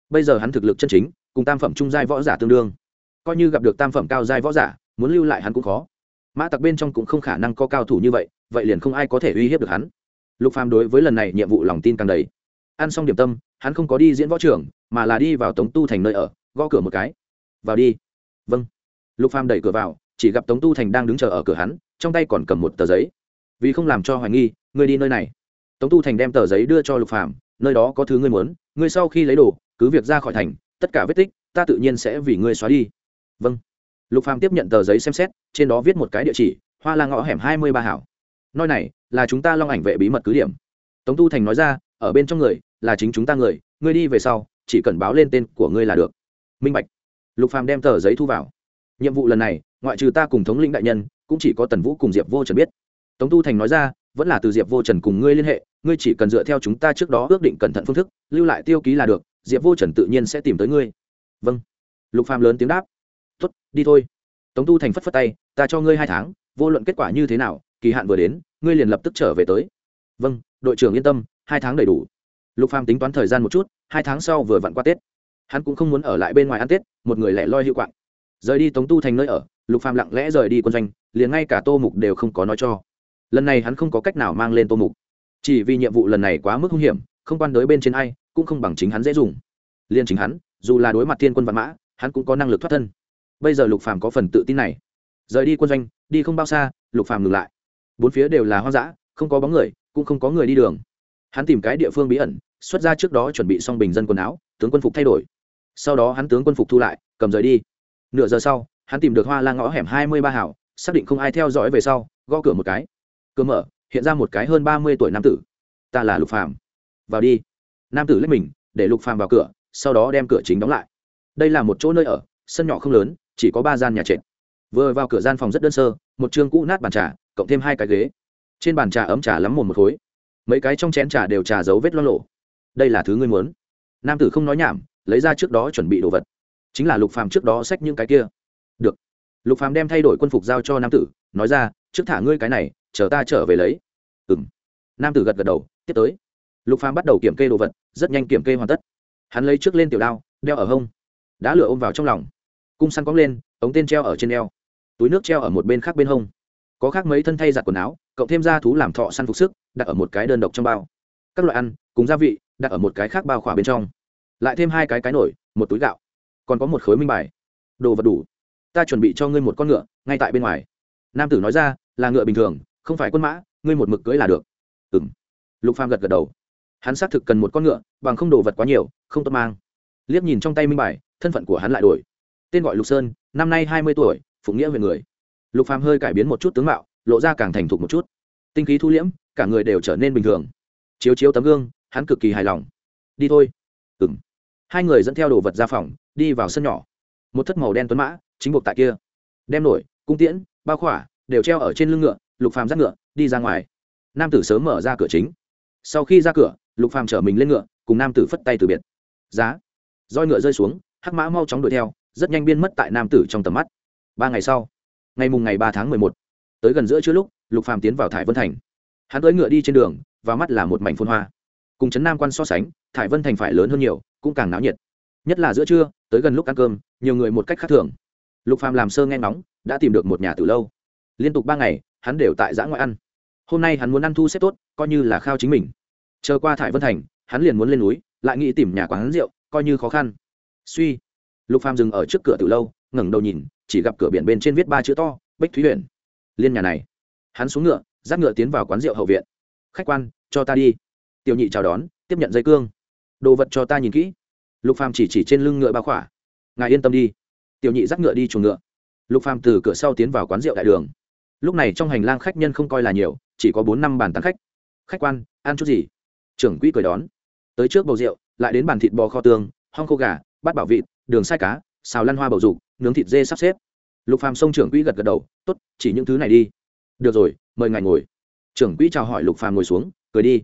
Bây giờ hắn thực lực chân chính, cùng tam phẩm trung giai võ giả tương đương. Coi như gặp được tam phẩm cao giai võ giả, muốn lưu lại hắn cũng khó. Mã tặc bên trong cũng không khả năng có cao thủ như vậy vậy liền không ai có thể uy hiếp được hắn lục phàm đối với lần này nhiệm vụ lòng tin càng đầy. Ăn xong điểm tâm, hắn không có đi diễn võ trưởng mà là đi vào tống tu thành nơi ở, gõ cửa một cái. Vào đi. Vâng. Lục phàm đẩy cửa vào, chỉ gặp tống tu thành đang đứng chờ ở cửa hắn, trong tay còn cầm một tờ giấy. Vì không làm cho hoài nghi, ngươi đi nơi này. Tống tu thành đem tờ giấy đưa cho lục phàm, nơi đó có thứ ngươi muốn, ngươi sau khi lấy đồ, cứ việc ra khỏi thành, tất cả vết tích, ta tự nhiên sẽ vì ngươi xóa đi. Vâng. Lục phàm tiếp nhận tờ giấy xem xét, trên đó viết một cái địa chỉ, hoa la ngõ hẻm hai mươi ba hảo nơi này, là chúng ta long ảnh vệ bí mật cứ điểm. Tống tu thành nói ra, ở bên trong người, là chính chúng ta người, ngươi đi về sau, chỉ cần báo lên tên của ngươi là được. Minh bạch. Lục phàm đem tờ giấy thu vào. Nhiệm vụ lần này, ngoại trừ ta cùng thống lĩnh đại nhân, cũng chỉ có tần vũ cùng diệp vô trần biết. Tống tu thành nói ra, vẫn là từ diệp vô trần cùng ngươi liên hệ, ngươi chỉ cần dựa theo chúng ta trước đó ước định cẩn thận phương thức, lưu lại tiêu ký là được, diệp vô trần tự nhiên sẽ tìm tới ngươi. Vâng. Lục phàm lớn tiếng đáp. Tuất đi thôi. Tống tu thành phất phất tay, ta cho ngươi hai tháng, vô luận kết quả như thế nào kỳ hạn vừa đến, ngươi liền lập tức trở về tới. Vâng đội trưởng yên tâm, hai tháng đầy đủ. Lục phàm tính toán thời gian một chút, hai tháng sau vừa vặn qua tết. Hắn cũng không muốn ở lại bên ngoài ăn tết, một người lẻ loi hiệu quạng. Rời đi tống tu thành nơi ở, lục phàm lặng lẽ rời đi quân doanh, liền ngay cả tô mục đều không có nói cho. Lần này hắn không có cách nào mang lên tô mục. Chỉ vì nhiệm vụ lần này quá mức hung hiểm, không quan đối bên trên ai, cũng không bằng chính hắn dễ dùng. Liên chính hắn, dù là đối mặt thiên quân văn mã, hắn cũng có năng lực thoát thân. Bây giờ lục phàm có phần tự tin này. Rời đi quân doanh, đi không bao xa, lục phàm ngừng lại bốn phía đều là hoang dã, không có bóng người, cũng không có người đi đường. Hắn tìm cái địa phương bí ẩn, xuất ra trước đó chuẩn bị xong bình dân quần áo, tướng quân phục thay đổi. Sau đó hắn tướng quân phục thu lại, cầm rời đi. Nửa giờ sau, hắn tìm được hoa la ngõ hẻm hai mươi ba hảo, xác định không ai theo dõi về sau, gõ cửa một cái. Cửa mở, hiện ra một cái hơn ba mươi tuổi nam tử. Ta là lục phàm. Vào đi. Nam tử lấy mình, để lục phàm vào cửa, sau đó đem cửa chính đóng lại. Đây là một chỗ nơi ở, sân nhỏ không lớn, chỉ có ba gian nhà trệt vừa vào cửa gian phòng rất đơn sơ, một chương cũ nát bàn trà, cộng thêm hai cái ghế. Trên bàn trà ấm trà lắm mồm một khối. Mấy cái trong chén trà đều trà dấu vết lo lộ đây là thứ ngươi muốn. Nam tử không nói nhảm, lấy ra trước đó chuẩn bị đồ vật. Chính là lục phàm trước đó xách những cái kia. Được. Lục phàm đem thay đổi quân phục giao cho nam tử, nói ra, trước thả ngươi cái này, chờ ta trở về lấy. Ừm. Nam tử gật gật đầu, tiếp tới. Lục phàm bắt đầu kiểm kê đồ vật, rất nhanh kiểm kê hoàn tất. Hắn lấy trước lên tiểu đao, đeo ở hông. Đã lửa ôm vào trong lòng. Cung săn cóng lên, ống tên treo ở trên eo túi nước treo ở một bên khác bên hông. Có khác mấy thân thay giặt quần áo, cộng thêm ra thú làm thọ săn phục sức, đặt ở một cái đơn độc trong bao. Các loại ăn, cùng gia vị, đặt ở một cái khác bao khỏa bên trong. Lại thêm hai cái cái nổi, một túi gạo. Còn có một khối minh bài. Đồ vật đủ. Ta chuẩn bị cho ngươi một con ngựa, ngay tại bên ngoài. Nam tử nói ra, là ngựa bình thường, không phải quân mã, ngươi một mực cưới là được. Ừ m lục phàm gật gật đầu. Hắn xác thực cần một con ngựa, bằng không đồ vật quá nhiều, không tốt mang. Liếc nhìn trong tay minh bài, thân phận của hắn lại đổi. Tên gọi lục sơn, năm nay hai mươi tuổi phụng nghĩa về người. Lục phàm hơi cải biến một chút tướng mạo, lộ ra càng thành thục một chút. Tinh khí thu liễm, cả người đều trở nên bình thường. Chiếu chiếu tấm gương, hắn cực kỳ hài lòng. Đi thôi. Ừ m hai người dẫn theo đồ vật ra phòng, đi vào sân nhỏ. Một thất màu đen tuấn mã, chính buộc tại kia. Đem nổi, cung tiễn, bao khỏa, đều treo ở trên lưng ngựa, lục phàm dắt ngựa, đi ra ngoài. Nam tử sớm mở ra cửa chính. Sau khi ra cửa, lục phàm chở mình lên ngựa, cùng nam tử phất tay từ biệt. Giá. Roi ngựa rơi xuống, hắc mã mau chóng đuổi theo, rất nhanh biên mất tại nam tử trong tầm mắt ba ngày sau, ngày mùng ngày ba tháng mười một, tới gần giữa trưa lúc, lục phàm tiến vào thải vân thành. Hắn tới ngựa đi trên đường, và mắt là một mảnh phun hoa. Cùng trấn nam quan so sánh, thải vân thành phải lớn hơn nhiều, cũng càng náo nhiệt. Nhất là giữa trưa, tới gần lúc ăn cơm, nhiều người một cách khác thường. Lục phàm làm sơ nghe ngóng, đã tìm được một nhà từ lâu. Liên tục ba ngày, hắn đều tại giã ngoại ăn. Hôm nay hắn muốn ăn thu xếp tốt, coi như là khao chính mình. Chờ qua thải vân thành, hắn liền muốn lên núi, lại nghĩ tìm nhà quán rượu, coi như khó khăn. Suy, lục phàm dừng ở trước cửa từ lâu ngẩng đầu nhìn, chỉ gặp cửa biển bên trên viết ba chữ to bích thúy huyện liên nhà này. Hắn xuống ngựa, dắt ngựa tiến vào quán rượu hậu viện. Khách quan, cho ta đi. Tiểu nhị chào đón, tiếp nhận dây cương. Đồ vật cho ta nhìn kỹ. Lục phàm chỉ chỉ trên lưng ngựa ba khỏa. Ngài yên tâm đi. Tiểu nhị dắt ngựa đi chuồng ngựa. Lục phàm từ cửa sau tiến vào quán rượu đại đường. Lúc này trong hành lang khách nhân không coi là nhiều, chỉ có bốn năm bàn tán khách. Khách quan, ăn chút gì? Trưởng quỹ cười đón. Tới trước bầu rượu, lại đến bàn thịt bò kho tương hong khô gà, bát bảo vịt, đường sai cá, xào lăn hoa bầu dục nướng thịt dê sắp xếp. Lục phàm xông trưởng quỹ gật gật đầu, tốt, chỉ những thứ này đi. Được rồi, mời ngài ngồi. Trưởng quỹ chào hỏi lục phàm ngồi xuống, cười đi.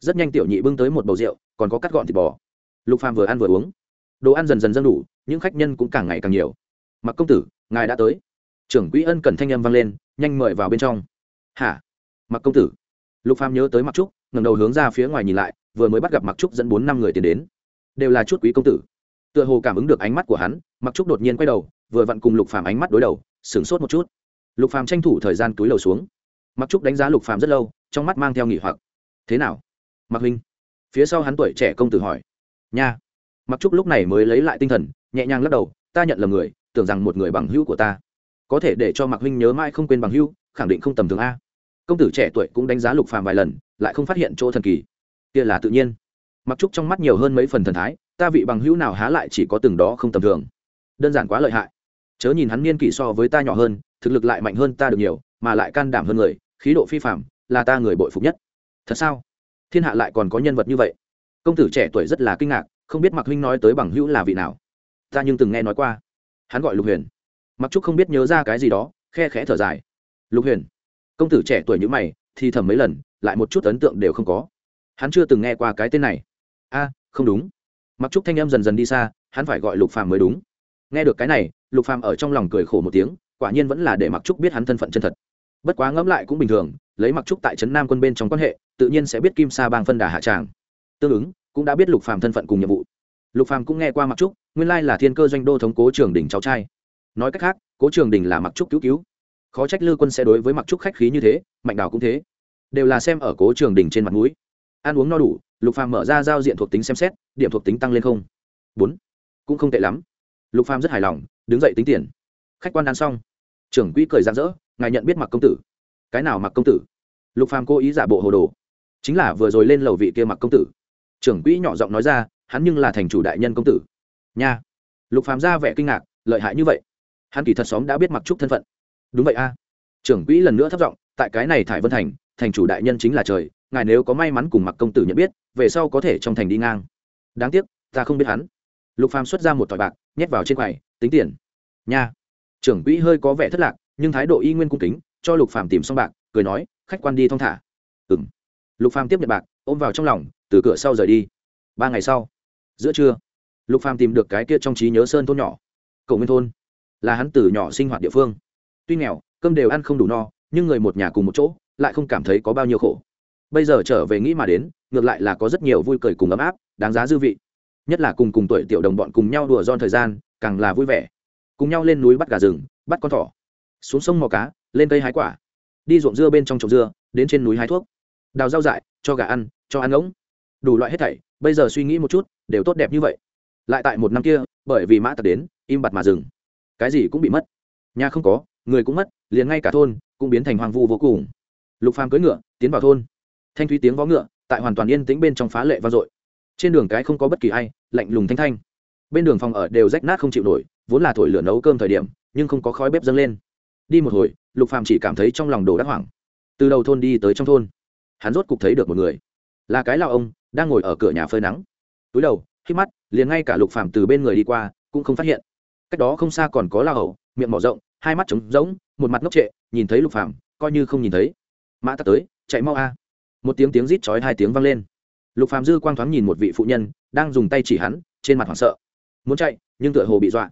Rất nhanh tiểu nhị bưng tới một bầu rượu, còn có cắt gọn thịt bò. Lục phàm vừa ăn vừa uống. Đồ ăn dần dần dâng đủ, những khách nhân cũng càng ngày càng nhiều. Mặc công tử, ngài đã tới. Trưởng quỹ ân cần thanh âm vang lên, nhanh mời vào bên trong. Hả? Mặc công tử? Lục phàm nhớ tới mặc trúc, ngẩng đầu hướng ra phía ngoài nhìn lại, vừa mới bắt gặp mặc trúc dẫn bốn năm người tiến đến. Đều là chút quý công tử. Tựa hồ cảm ứng được ánh mắt của hắn mặc trúc đột nhiên quay đầu, vừa vặn cùng lục phàm ánh mắt đối đầu, sửng sốt một chút. Lục phàm tranh thủ thời gian túi lầu xuống. Mặc trúc đánh giá lục phàm rất lâu, trong mắt mang theo nghỉ hoặc. Thế nào mặc huynh? Phía sau hắn tuổi trẻ công tử hỏi. Nha. Mặc trúc lúc này mới lấy lại tinh thần, nhẹ nhàng lắc đầu, ta nhận là người, tưởng rằng một người bằng hữu của ta. Có thể để cho mặc huynh nhớ mãi không quên bằng hữu, khẳng định không tầm thường a. Công tử trẻ tuổi cũng đánh giá lục phàm vài lần, lại không phát hiện chỗ thần kỳ. Kia là tự nhiên. Mặc trúc trong mắt nhiều hơn mấy phần thần thái, ta vị bằng hữu nào há lại chỉ có từng đó không tầm thường đơn giản quá lợi hại. Chớ nhìn hắn niên kỷ so với ta nhỏ hơn, thực lực lại mạnh hơn ta được nhiều, mà lại can đảm hơn người, khí độ phi phạm là ta người bội phục nhất. Thật sao? Thiên hạ lại còn có nhân vật như vậy. Công tử trẻ tuổi rất là kinh ngạc, không biết mặc huynh nói tới bằng hữu là vị nào. Ta nhưng từng nghe nói qua. Hắn gọi lục huyền. Mặc trúc không biết nhớ ra cái gì đó, khe khẽ thở dài. Lục huyền. Công tử trẻ tuổi như mày, thì thầm mấy lần, lại một chút ấn tượng đều không có. Hắn chưa từng nghe qua cái tên này. A, không đúng. Mặc trúc thanh em dần dần đi xa, hắn phải gọi lục phàm mới đúng nghe được cái này, lục phàm ở trong lòng cười khổ một tiếng, quả nhiên vẫn là để mặc trúc biết hắn thân phận chân thật. Bất quá ngẫm lại cũng bình thường, lấy mặc trúc tại trấn nam quân bên trong quan hệ, tự nhiên sẽ biết kim sa bang phân đà hạ tràng. Tương ứng, cũng đã biết lục phàm thân phận cùng nhiệm vụ. Lục phàm cũng nghe qua mặc trúc, nguyên lai là thiên cơ doanh đô thống cố trường đình cháu trai. Nói cách khác, cố trường đình là mặc trúc cứu cứu. Khó trách lư quân sẽ đối với mặc trúc khách khí như thế, mạnh đào cũng thế. Đều là xem ở cố trường đình trên mặt mũi. Ăn uống no đủ, lục phàm mở ra giao diện thuộc tính xem xét, điểm thuộc tính tăng lên không. Bốn. Cũng không tệ lắm lục phàm rất hài lòng, đứng dậy tính tiền. Khách quan ăn xong. Trưởng quỹ cười rạng rỡ, ngài nhận biết mặc công tử. Cái nào mặc công tử? Lục phàm cố ý giả bộ hồ đồ. Chính là vừa rồi lên lầu vị kia mặc công tử. Trưởng quỹ nhỏ giọng nói ra, hắn nhưng là thành chủ đại nhân công tử. Nha. Lục phàm ra vẻ kinh ngạc, lợi hại như vậy. Hắn kỳ thật xóm đã biết mặc trúc thân phận. Đúng vậy a. Trưởng quỹ lần nữa thấp giọng, tại cái này thải vân thành thành chủ đại nhân chính là trời, ngài nếu có may mắn cùng mặc công tử nhận biết, về sau có thể trong thành đi ngang. Đáng tiếc, ta không biết hắn lục phàm xuất ra một tỏi bạc, nhét vào trên quầy, tính tiền. Nha. Trưởng quỹ hơi có vẻ thất lạc, nhưng thái độ y nguyên cung kính, cho lục phàm tìm xong bạc, cười nói, khách quan đi thong thả. Ừm. Lục phàm tiếp nhận bạc, ôm vào trong lòng, từ cửa sau rời đi. Ba ngày sau, giữa trưa, lục phàm tìm được cái kia trong trí nhớ sơn thôn nhỏ cầu nguyên thôn. Là hắn từ nhỏ sinh hoạt địa phương. Tuy nghèo, cơm đều ăn không đủ no, nhưng người một nhà cùng một chỗ, lại không cảm thấy có bao nhiêu khổ. Bây giờ trở về nghĩ mà đến, ngược lại là có rất nhiều vui cười cùng ấm áp, đáng giá dư vị nhất là cùng cùng tuổi tiểu đồng bọn cùng nhau đùa giòn thời gian, càng là vui vẻ. Cùng nhau lên núi bắt gà rừng, bắt con thỏ. Xuống sông mò cá, lên cây hái quả. Đi ruộng dưa bên trong trồng dưa, đến trên núi hái thuốc. Đào rau dại, cho gà ăn, cho ăn ngỗng. Đủ loại hết thảy, bây giờ suy nghĩ một chút, đều tốt đẹp như vậy. Lại tại một năm kia, bởi vì mã tặc đến, im bặt mà dừng. Cái gì cũng bị mất. Nhà không có, người cũng mất, liền ngay cả thôn, cũng biến thành hoang vu vô cùng. Lục phàm cưỡi ngựa, tiến vào thôn. Thanh thúy tiếng vó ngựa, tại hoàn toàn yên tĩnh bên trong phá lệ vang dội trên đường cái không có bất kỳ ai lạnh lùng thanh thanh. Bên đường phòng ở đều rách nát không chịu nổi vốn là thổi lửa nấu cơm thời điểm nhưng không có khói bếp dâng lên. Đi một hồi lục phàm chỉ cảm thấy trong lòng đồ đắc hoảng. Từ đầu thôn đi tới trong thôn hắn rốt cục thấy được một người. Là cái lao ông đang ngồi ở cửa nhà phơi nắng. Túi đầu khi mắt liền ngay cả lục phàm từ bên người đi qua cũng không phát hiện. Cách đó không xa còn có lao hầu, miệng mỏ rộng hai mắt trống rỗng một mặt ngốc trệ nhìn thấy lục phàm coi như không nhìn thấy. Mã tắc tới chạy mau a. Một tiếng tiếng rít chói hai tiếng vang lên lục phàm dư quang thoáng nhìn một vị phụ nhân, đang dùng tay chỉ hắn, trên mặt hoảng sợ. Muốn chạy, nhưng tựa hồ bị dọa.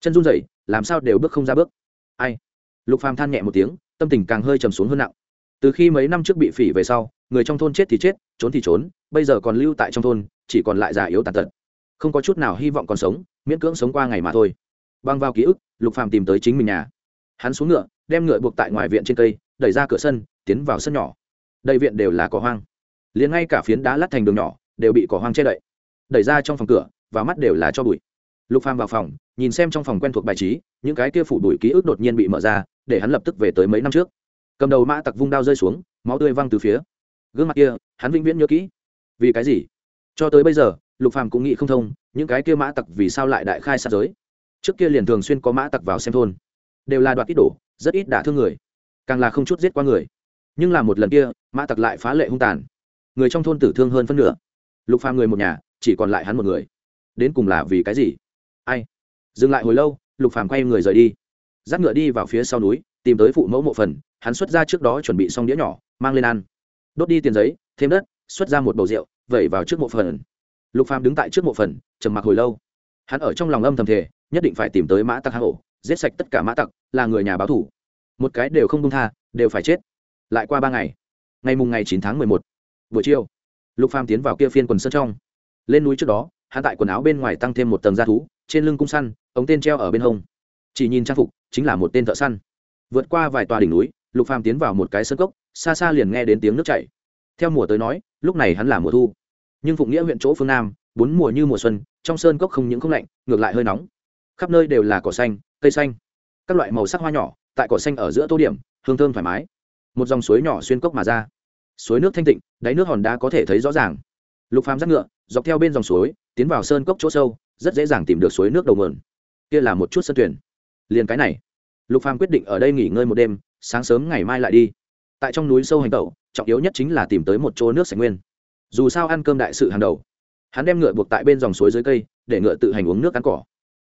Chân run rẩy, làm sao đều bước không ra bước. Ai? Lục phàm than nhẹ một tiếng, tâm tình càng hơi trầm xuống hơn nặng. Từ khi mấy năm trước bị phỉ về sau, người trong thôn chết thì chết, trốn thì trốn, bây giờ còn lưu tại trong thôn, chỉ còn lại già yếu tàn tật. Không có chút nào hy vọng còn sống, miễn cưỡng sống qua ngày mà thôi. Băng vào ký ức, lục phàm tìm tới chính mình nhà. Hắn xuống ngựa, đem ngựa buộc tại ngoài viện trên cây, đẩy ra cửa sân, tiến vào sân nhỏ. Đầy viện đều là cỏ hoang liền ngay cả phiến đá lát thành đường nhỏ đều bị cỏ hoang che đậy, đẩy ra trong phòng cửa và mắt đều là cho bụi. Lục phàm vào phòng, nhìn xem trong phòng quen thuộc bài trí, những cái kia phủ bụi ký ức đột nhiên bị mở ra, để hắn lập tức về tới mấy năm trước. Cầm đầu mã tặc vung đao rơi xuống, máu tươi văng từ phía gương mặt kia, hắn vĩnh viễn nhớ kỹ. Vì cái gì? Cho tới bây giờ, lục phàm cũng nghĩ không thông, những cái kia mã tặc vì sao lại đại khai sát giới? Trước kia liền thường xuyên có mã tặc vào xem thôn, đều là đoạt ít đổ rất ít đả thương người, càng là không chút giết qua người. Nhưng là một lần kia, mã tặc lại phá lệ hung tàn người trong thôn tử thương hơn phân nửa. Lục phàm người một nhà, chỉ còn lại hắn một người. Đến cùng là vì cái gì? Ai? Dừng lại hồi lâu, lục phàm quay người rời đi. Dắt ngựa đi vào phía sau núi, tìm tới phụ mẫu mộ phần, hắn xuất ra trước đó chuẩn bị xong đĩa nhỏ, mang lên ăn. Đốt đi tiền giấy, thêm đất, xuất ra một bầu rượu, vẩy vào trước mộ phần. Lục phàm đứng tại trước mộ phần, trầm mặc hồi lâu. Hắn ở trong lòng âm thầm thể nhất định phải tìm tới mã tặc hang ổ, giết sạch tất cả mã tặc, là người nhà báo thủ. Một cái đều không công tha, đều phải chết. Lại qua ba ngày. Ngày mùng ngày chín tháng mười một buổi chiều, lục phàm tiến vào kia phiên quần sơn trong. Lên núi trước đó, hắn tại quần áo bên ngoài tăng thêm một tầng da thú, trên lưng cung săn, ống tên treo ở bên hông. Chỉ nhìn trang phục, chính là một tên thợ săn. Vượt qua vài tòa đỉnh núi, lục phàm tiến vào một cái sân cốc, xa xa liền nghe đến tiếng nước chảy. Theo mùa tới nói, lúc này hắn là mùa thu. Nhưng phụng nghĩa huyện chỗ phương nam, bốn mùa như mùa xuân, trong sơn cốc không những không lạnh, ngược lại hơi nóng. Khắp nơi đều là cỏ xanh, cây xanh. Các loại màu sắc hoa nhỏ, tại cỏ xanh ở giữa tô điểm, hương thơm thoải mái. Một dòng suối nhỏ xuyên cốc mà ra suối nước thanh tịnh, đáy nước hòn đá có thể thấy rõ ràng. Lục phàm dắt ngựa, dọc theo bên dòng suối, tiến vào sơn cốc chỗ sâu, rất dễ dàng tìm được suối nước đầu nguồn. Kia là một chút sân tuyển liền cái này. Lục phàm quyết định ở đây nghỉ ngơi một đêm, sáng sớm ngày mai lại đi. Tại trong núi sâu hành tẩu, trọng yếu nhất chính là tìm tới một chỗ nước sạch nguyên. Dù sao ăn cơm đại sự hàng đầu. Hắn đem ngựa buộc tại bên dòng suối dưới cây, để ngựa tự hành uống nước ăn cỏ.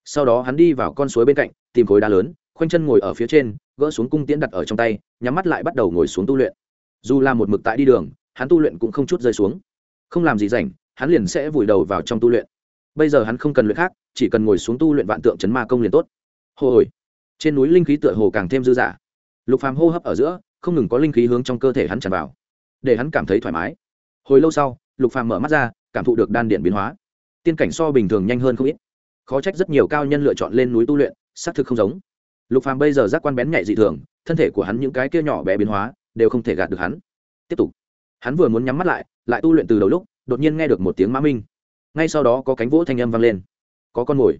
Sau đó hắn đi vào con suối bên cạnh, tìm khối đá lớn, khoanh chân ngồi ở phía trên, gỡ xuống cung tiễn đặt ở trong tay, nhắm mắt lại bắt đầu ngồi xuống tu luyện dù là một mực tại đi đường, hắn tu luyện cũng không chút rơi xuống. Không làm gì rảnh, hắn liền sẽ vùi đầu vào trong tu luyện. Bây giờ hắn không cần luyện khác, chỉ cần ngồi xuống tu luyện vạn tượng chấn ma công liền tốt. Hồi trên núi linh khí tựa hồ càng thêm dư dả. Lục phàm hô hấp ở giữa, không ngừng có linh khí hướng trong cơ thể hắn tràn vào, để hắn cảm thấy thoải mái. Hồi lâu sau, lục phàm mở mắt ra, cảm thụ được đan điện biến hóa. Tiên cảnh so bình thường nhanh hơn không ít. Khó trách rất nhiều cao nhân lựa chọn lên núi tu luyện, xác thực không giống. Lục phàm bây giờ giác quan bén nhạy dị thường, thân thể của hắn những cái kia nhỏ bé biến hóa đều không thể gạt được hắn. Tiếp tục, hắn vừa muốn nhắm mắt lại lại tu luyện từ đầu lúc, đột nhiên nghe được một tiếng mã minh. Ngay sau đó có cánh vỗ thanh âm vang lên. Có con mồi.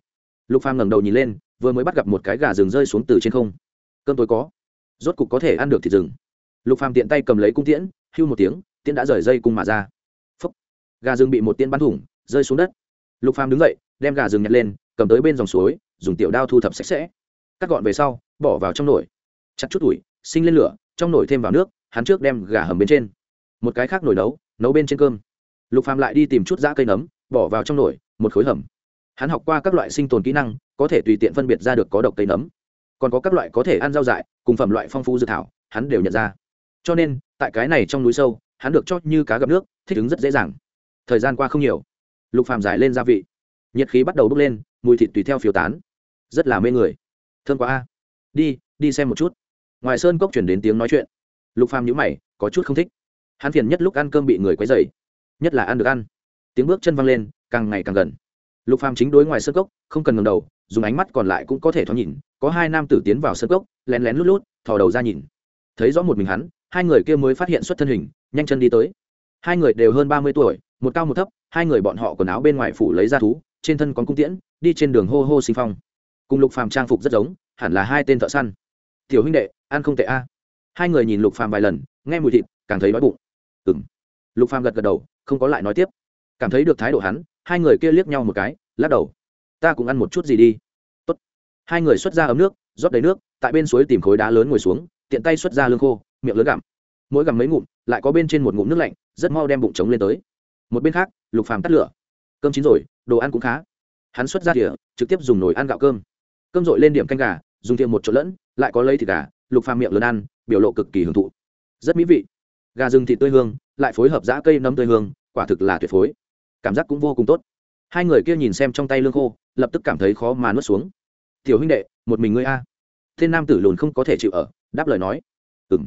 Lục phàm ngẩng đầu nhìn lên, vừa mới bắt gặp một cái gà rừng rơi xuống từ trên không. Cơm tối có. Rốt cục có thể ăn được thịt rừng. Lục phàm tiện tay cầm lấy cung tiễn, hưu một tiếng, tiễn đã rời dây cung mà ra. Phúc. gà rừng bị một tiễn bắn thủng, rơi xuống đất. Lục phàm đứng dậy, đem gà rừng nhặt lên, cầm tới bên dòng suối, dùng tiểu đao thu thập sạch sẽ. Cắt gọn về sau, bỏ vào trong nồi. Chặt chút ủi sinh lên lửa trong nồi thêm vào nước, hắn trước đem gà hầm bên trên. Một cái khác nồi nấu nấu bên trên cơm. Lục phàm lại đi tìm chút dã cây nấm, bỏ vào trong nồi, một khối hầm. Hắn học qua các loại sinh tồn kỹ năng, có thể tùy tiện phân biệt ra được có độc cây nấm. Còn có các loại có thể ăn rau dại, cùng phẩm loại phong phú dược thảo, hắn đều nhận ra. Cho nên, tại cái này trong núi sâu, hắn được cho như cá gặp nước, thích ứng rất dễ dàng. Thời gian qua không nhiều, lục phàm giải lên gia vị. Nhiệt khí bắt đầu bốc lên, mùi thịt tùy theo phiếu tán. Rất là mê người. Thương quá a. Đi đi xem một chút ngoài sơn cốc chuyển đến tiếng nói chuyện. Lục phàm nhíu mày, có chút không thích. Hắn phiền nhất lúc ăn cơm bị người quấy rầy, nhất là ăn được ăn. Tiếng bước chân văng lên, càng ngày càng gần. Lục phàm chính đối ngoài sơn cốc, không cần ngầm đầu, dùng ánh mắt còn lại cũng có thể thoáng nhìn, có hai nam tử tiến vào sơn cốc, lén lén lút lút, thò đầu ra nhìn. Thấy rõ một mình hắn, hai người kia mới phát hiện xuất thân hình, nhanh chân đi tới. Hai người đều hơn ba mươi tuổi, một cao một thấp, hai người bọn họ quần áo bên ngoài phủ lấy ra thú, trên thân còn cung tiễn, đi trên đường hô hô sinh phong. Cùng lục phàm trang phục rất giống, hẳn là hai tên thợ săn. Tiểu huynh đệ ăn không tệ a. Hai người nhìn lục phàm vài lần, nghe mùi thịt, càng thấy đói bụng. Ừm. Lục phàm gật gật đầu, không có lại nói tiếp. Cảm thấy được thái độ hắn, hai người kia liếc nhau một cái, lắc đầu. Ta cũng ăn một chút gì đi. Tốt. hai người xuất ra ấm nước, rót đầy nước, tại bên suối tìm khối đá lớn ngồi xuống, tiện tay xuất ra lương khô, miệng lớn gặm. Mỗi gặm mấy ngụm, lại có bên trên một ngụm nước lạnh, rất mau đem bụng trống lên tới. Một bên khác, lục phàm tắt lửa. Cơm chín rồi, đồ ăn cũng khá. Hắn xuất ra thìa, trực tiếp dùng nồi ăn gạo cơm. Cơm dội lên điểm canh gà, dùng thìa một chỗ lẫn, lại có lấy thịt gà lục phàm miệng lớn ăn, biểu lộ cực kỳ hưởng thụ. Rất mỹ vị. Gà rừng thịt tươi hương, lại phối hợp giã cây nấm tươi hương, quả thực là tuyệt phối. Cảm giác cũng vô cùng tốt. Hai người kia nhìn xem trong tay lương khô, lập tức cảm thấy khó mà nuốt xuống. Tiểu huynh đệ, một mình ngươi a? Thiên nam tử lùn không có thể chịu ở, đáp lời nói. Ừng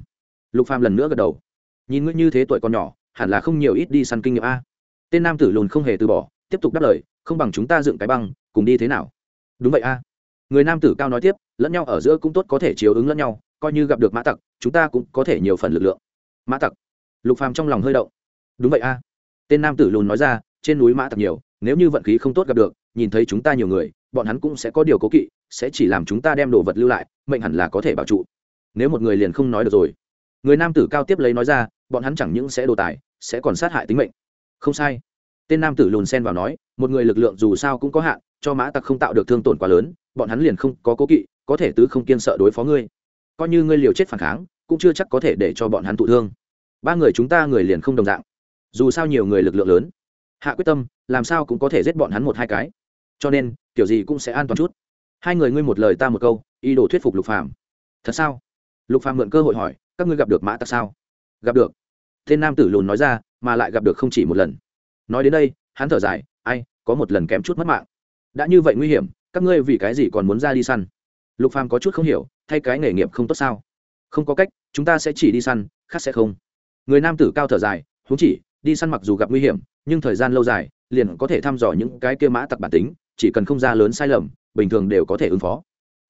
lục phàm lần nữa gật đầu. Nhìn ngươi như thế tuổi còn nhỏ, hẳn là không nhiều ít đi săn kinh nghiệm a. Tên nam tử lùn không hề từ bỏ, tiếp tục đáp lời. Không bằng chúng ta dựng cái băng, cùng đi thế nào? Đúng vậy a. Người nam tử cao nói tiếp, lẫn nhau ở giữa cũng tốt có thể chiếu ứng lẫn nhau coi như gặp được mã tặc, chúng ta cũng có thể nhiều phần lực lượng. Mã tặc. Lục phàm trong lòng hơi động. Đúng vậy a. Tên nam tử lùn nói ra, trên núi mã tặc nhiều, nếu như vận khí không tốt gặp được, nhìn thấy chúng ta nhiều người, bọn hắn cũng sẽ có điều cố kỵ, sẽ chỉ làm chúng ta đem đồ vật lưu lại, mệnh hẳn là có thể bảo trụ. Nếu một người liền không nói được rồi. Người nam tử cao tiếp lấy nói ra, bọn hắn chẳng những sẽ đồ tài, sẽ còn sát hại tính mệnh. Không sai. Tên nam tử lùn xen vào nói, một người lực lượng dù sao cũng có hạn, cho mã tặc không tạo được thương tổn quá lớn, bọn hắn liền không có cố kỵ, có thể tứ không kiên sợ đối phó ngươi coi như ngươi liều chết phản kháng, cũng chưa chắc có thể để cho bọn hắn thụ thương. Ba người chúng ta người liền không đồng dạng. Dù sao nhiều người lực lượng lớn. Hạ quyết tâm, làm sao cũng có thể giết bọn hắn một hai cái. Cho nên, kiểu gì cũng sẽ an toàn chút. Hai người ngươi một lời ta một câu, ý đồ thuyết phục lục phàm. Thật sao? Lục phàm mượn cơ hội hỏi, các ngươi gặp được mã tặc sao? Gặp được. Tên nam tử lùn nói ra, mà lại gặp được không chỉ một lần. Nói đến đây, hắn thở dài, ai, có một lần kém chút mất mạng. Đã như vậy nguy hiểm, các ngươi vì cái gì còn muốn ra đi săn? Lục phàm có chút không hiểu, thay cái nghề nghiệp không tốt sao? Không có cách, chúng ta sẽ chỉ đi săn, khác sẽ không. Người nam tử cao thở dài, huống chỉ, đi săn mặc dù gặp nguy hiểm, nhưng thời gian lâu dài, liền có thể thăm dò những cái kia mã tặc bản tính, chỉ cần không ra lớn sai lầm, bình thường đều có thể ứng phó.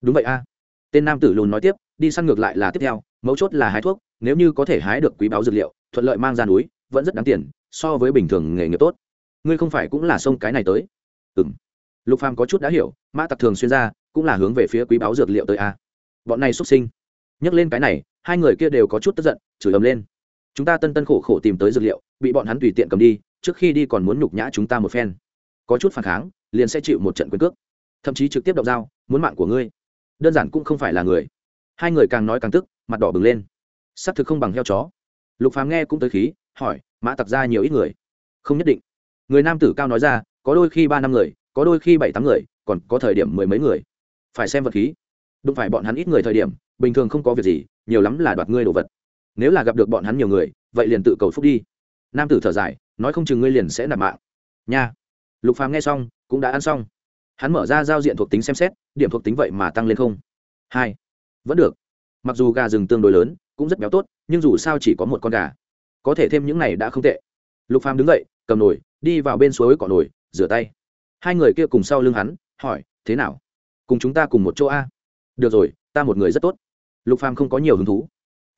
Đúng vậy a. Tên nam tử lùn nói tiếp, đi săn ngược lại là tiếp theo, mấu chốt là hái thuốc, nếu như có thể hái được quý báo dược liệu, thuận lợi mang ra núi, vẫn rất đáng tiền, so với bình thường nghề nghiệp tốt. Ngươi không phải cũng là sông cái này tới? Ừ lục phàm có chút đã hiểu, mã tặc thường xuyên ra cũng là hướng về phía quý báo dược liệu tới a. Bọn này xuất sinh. Nhắc lên cái này, hai người kia đều có chút tức giận, chửi ầm lên. Chúng ta tân tân khổ khổ tìm tới dược liệu, bị bọn hắn tùy tiện cầm đi, trước khi đi còn muốn nhục nhã chúng ta một phen. Có chút phản kháng, liền sẽ chịu một trận quyền cước. Thậm chí trực tiếp động dao, muốn mạng của ngươi. Đơn giản cũng không phải là người. Hai người càng nói càng tức, mặt đỏ bừng lên. S ắ c thực không bằng heo chó. Lục phàm nghe cũng tới khí, hỏi, mã tặc ra nhiều ít người? Không nhất định. Người nam tử cao nói ra, có đôi khi ba năm người, có đôi khi bảy tám người, còn có thời điểm mười mấy người phải xem vật khí. Đụng phải bọn hắn ít người thời điểm, bình thường không có việc gì, nhiều lắm là đoạt ngươi đồ vật. Nếu là gặp được bọn hắn nhiều người, vậy liền tự cầu phúc đi. Nam tử thở dài, nói không chừng ngươi liền sẽ nạp mạng. Nha. Lục phàm nghe xong, cũng đã ăn xong. Hắn mở ra giao diện thuộc tính xem xét, điểm thuộc tính vậy mà tăng lên không. Hai. Vẫn được. Mặc dù gà rừng tương đối lớn, cũng rất béo tốt, nhưng dù sao chỉ có một con gà. Có thể thêm những này đã không tệ. Lục phàm đứng dậy, cầm nồi, đi vào bên suối cỏ nồi, rửa tay. Hai người kia cùng sau lưng hắn, hỏi, thế nào? Cùng chúng ta cùng một chỗ a. Được rồi, ta một người rất tốt. Lục phàm không có nhiều hứng thú.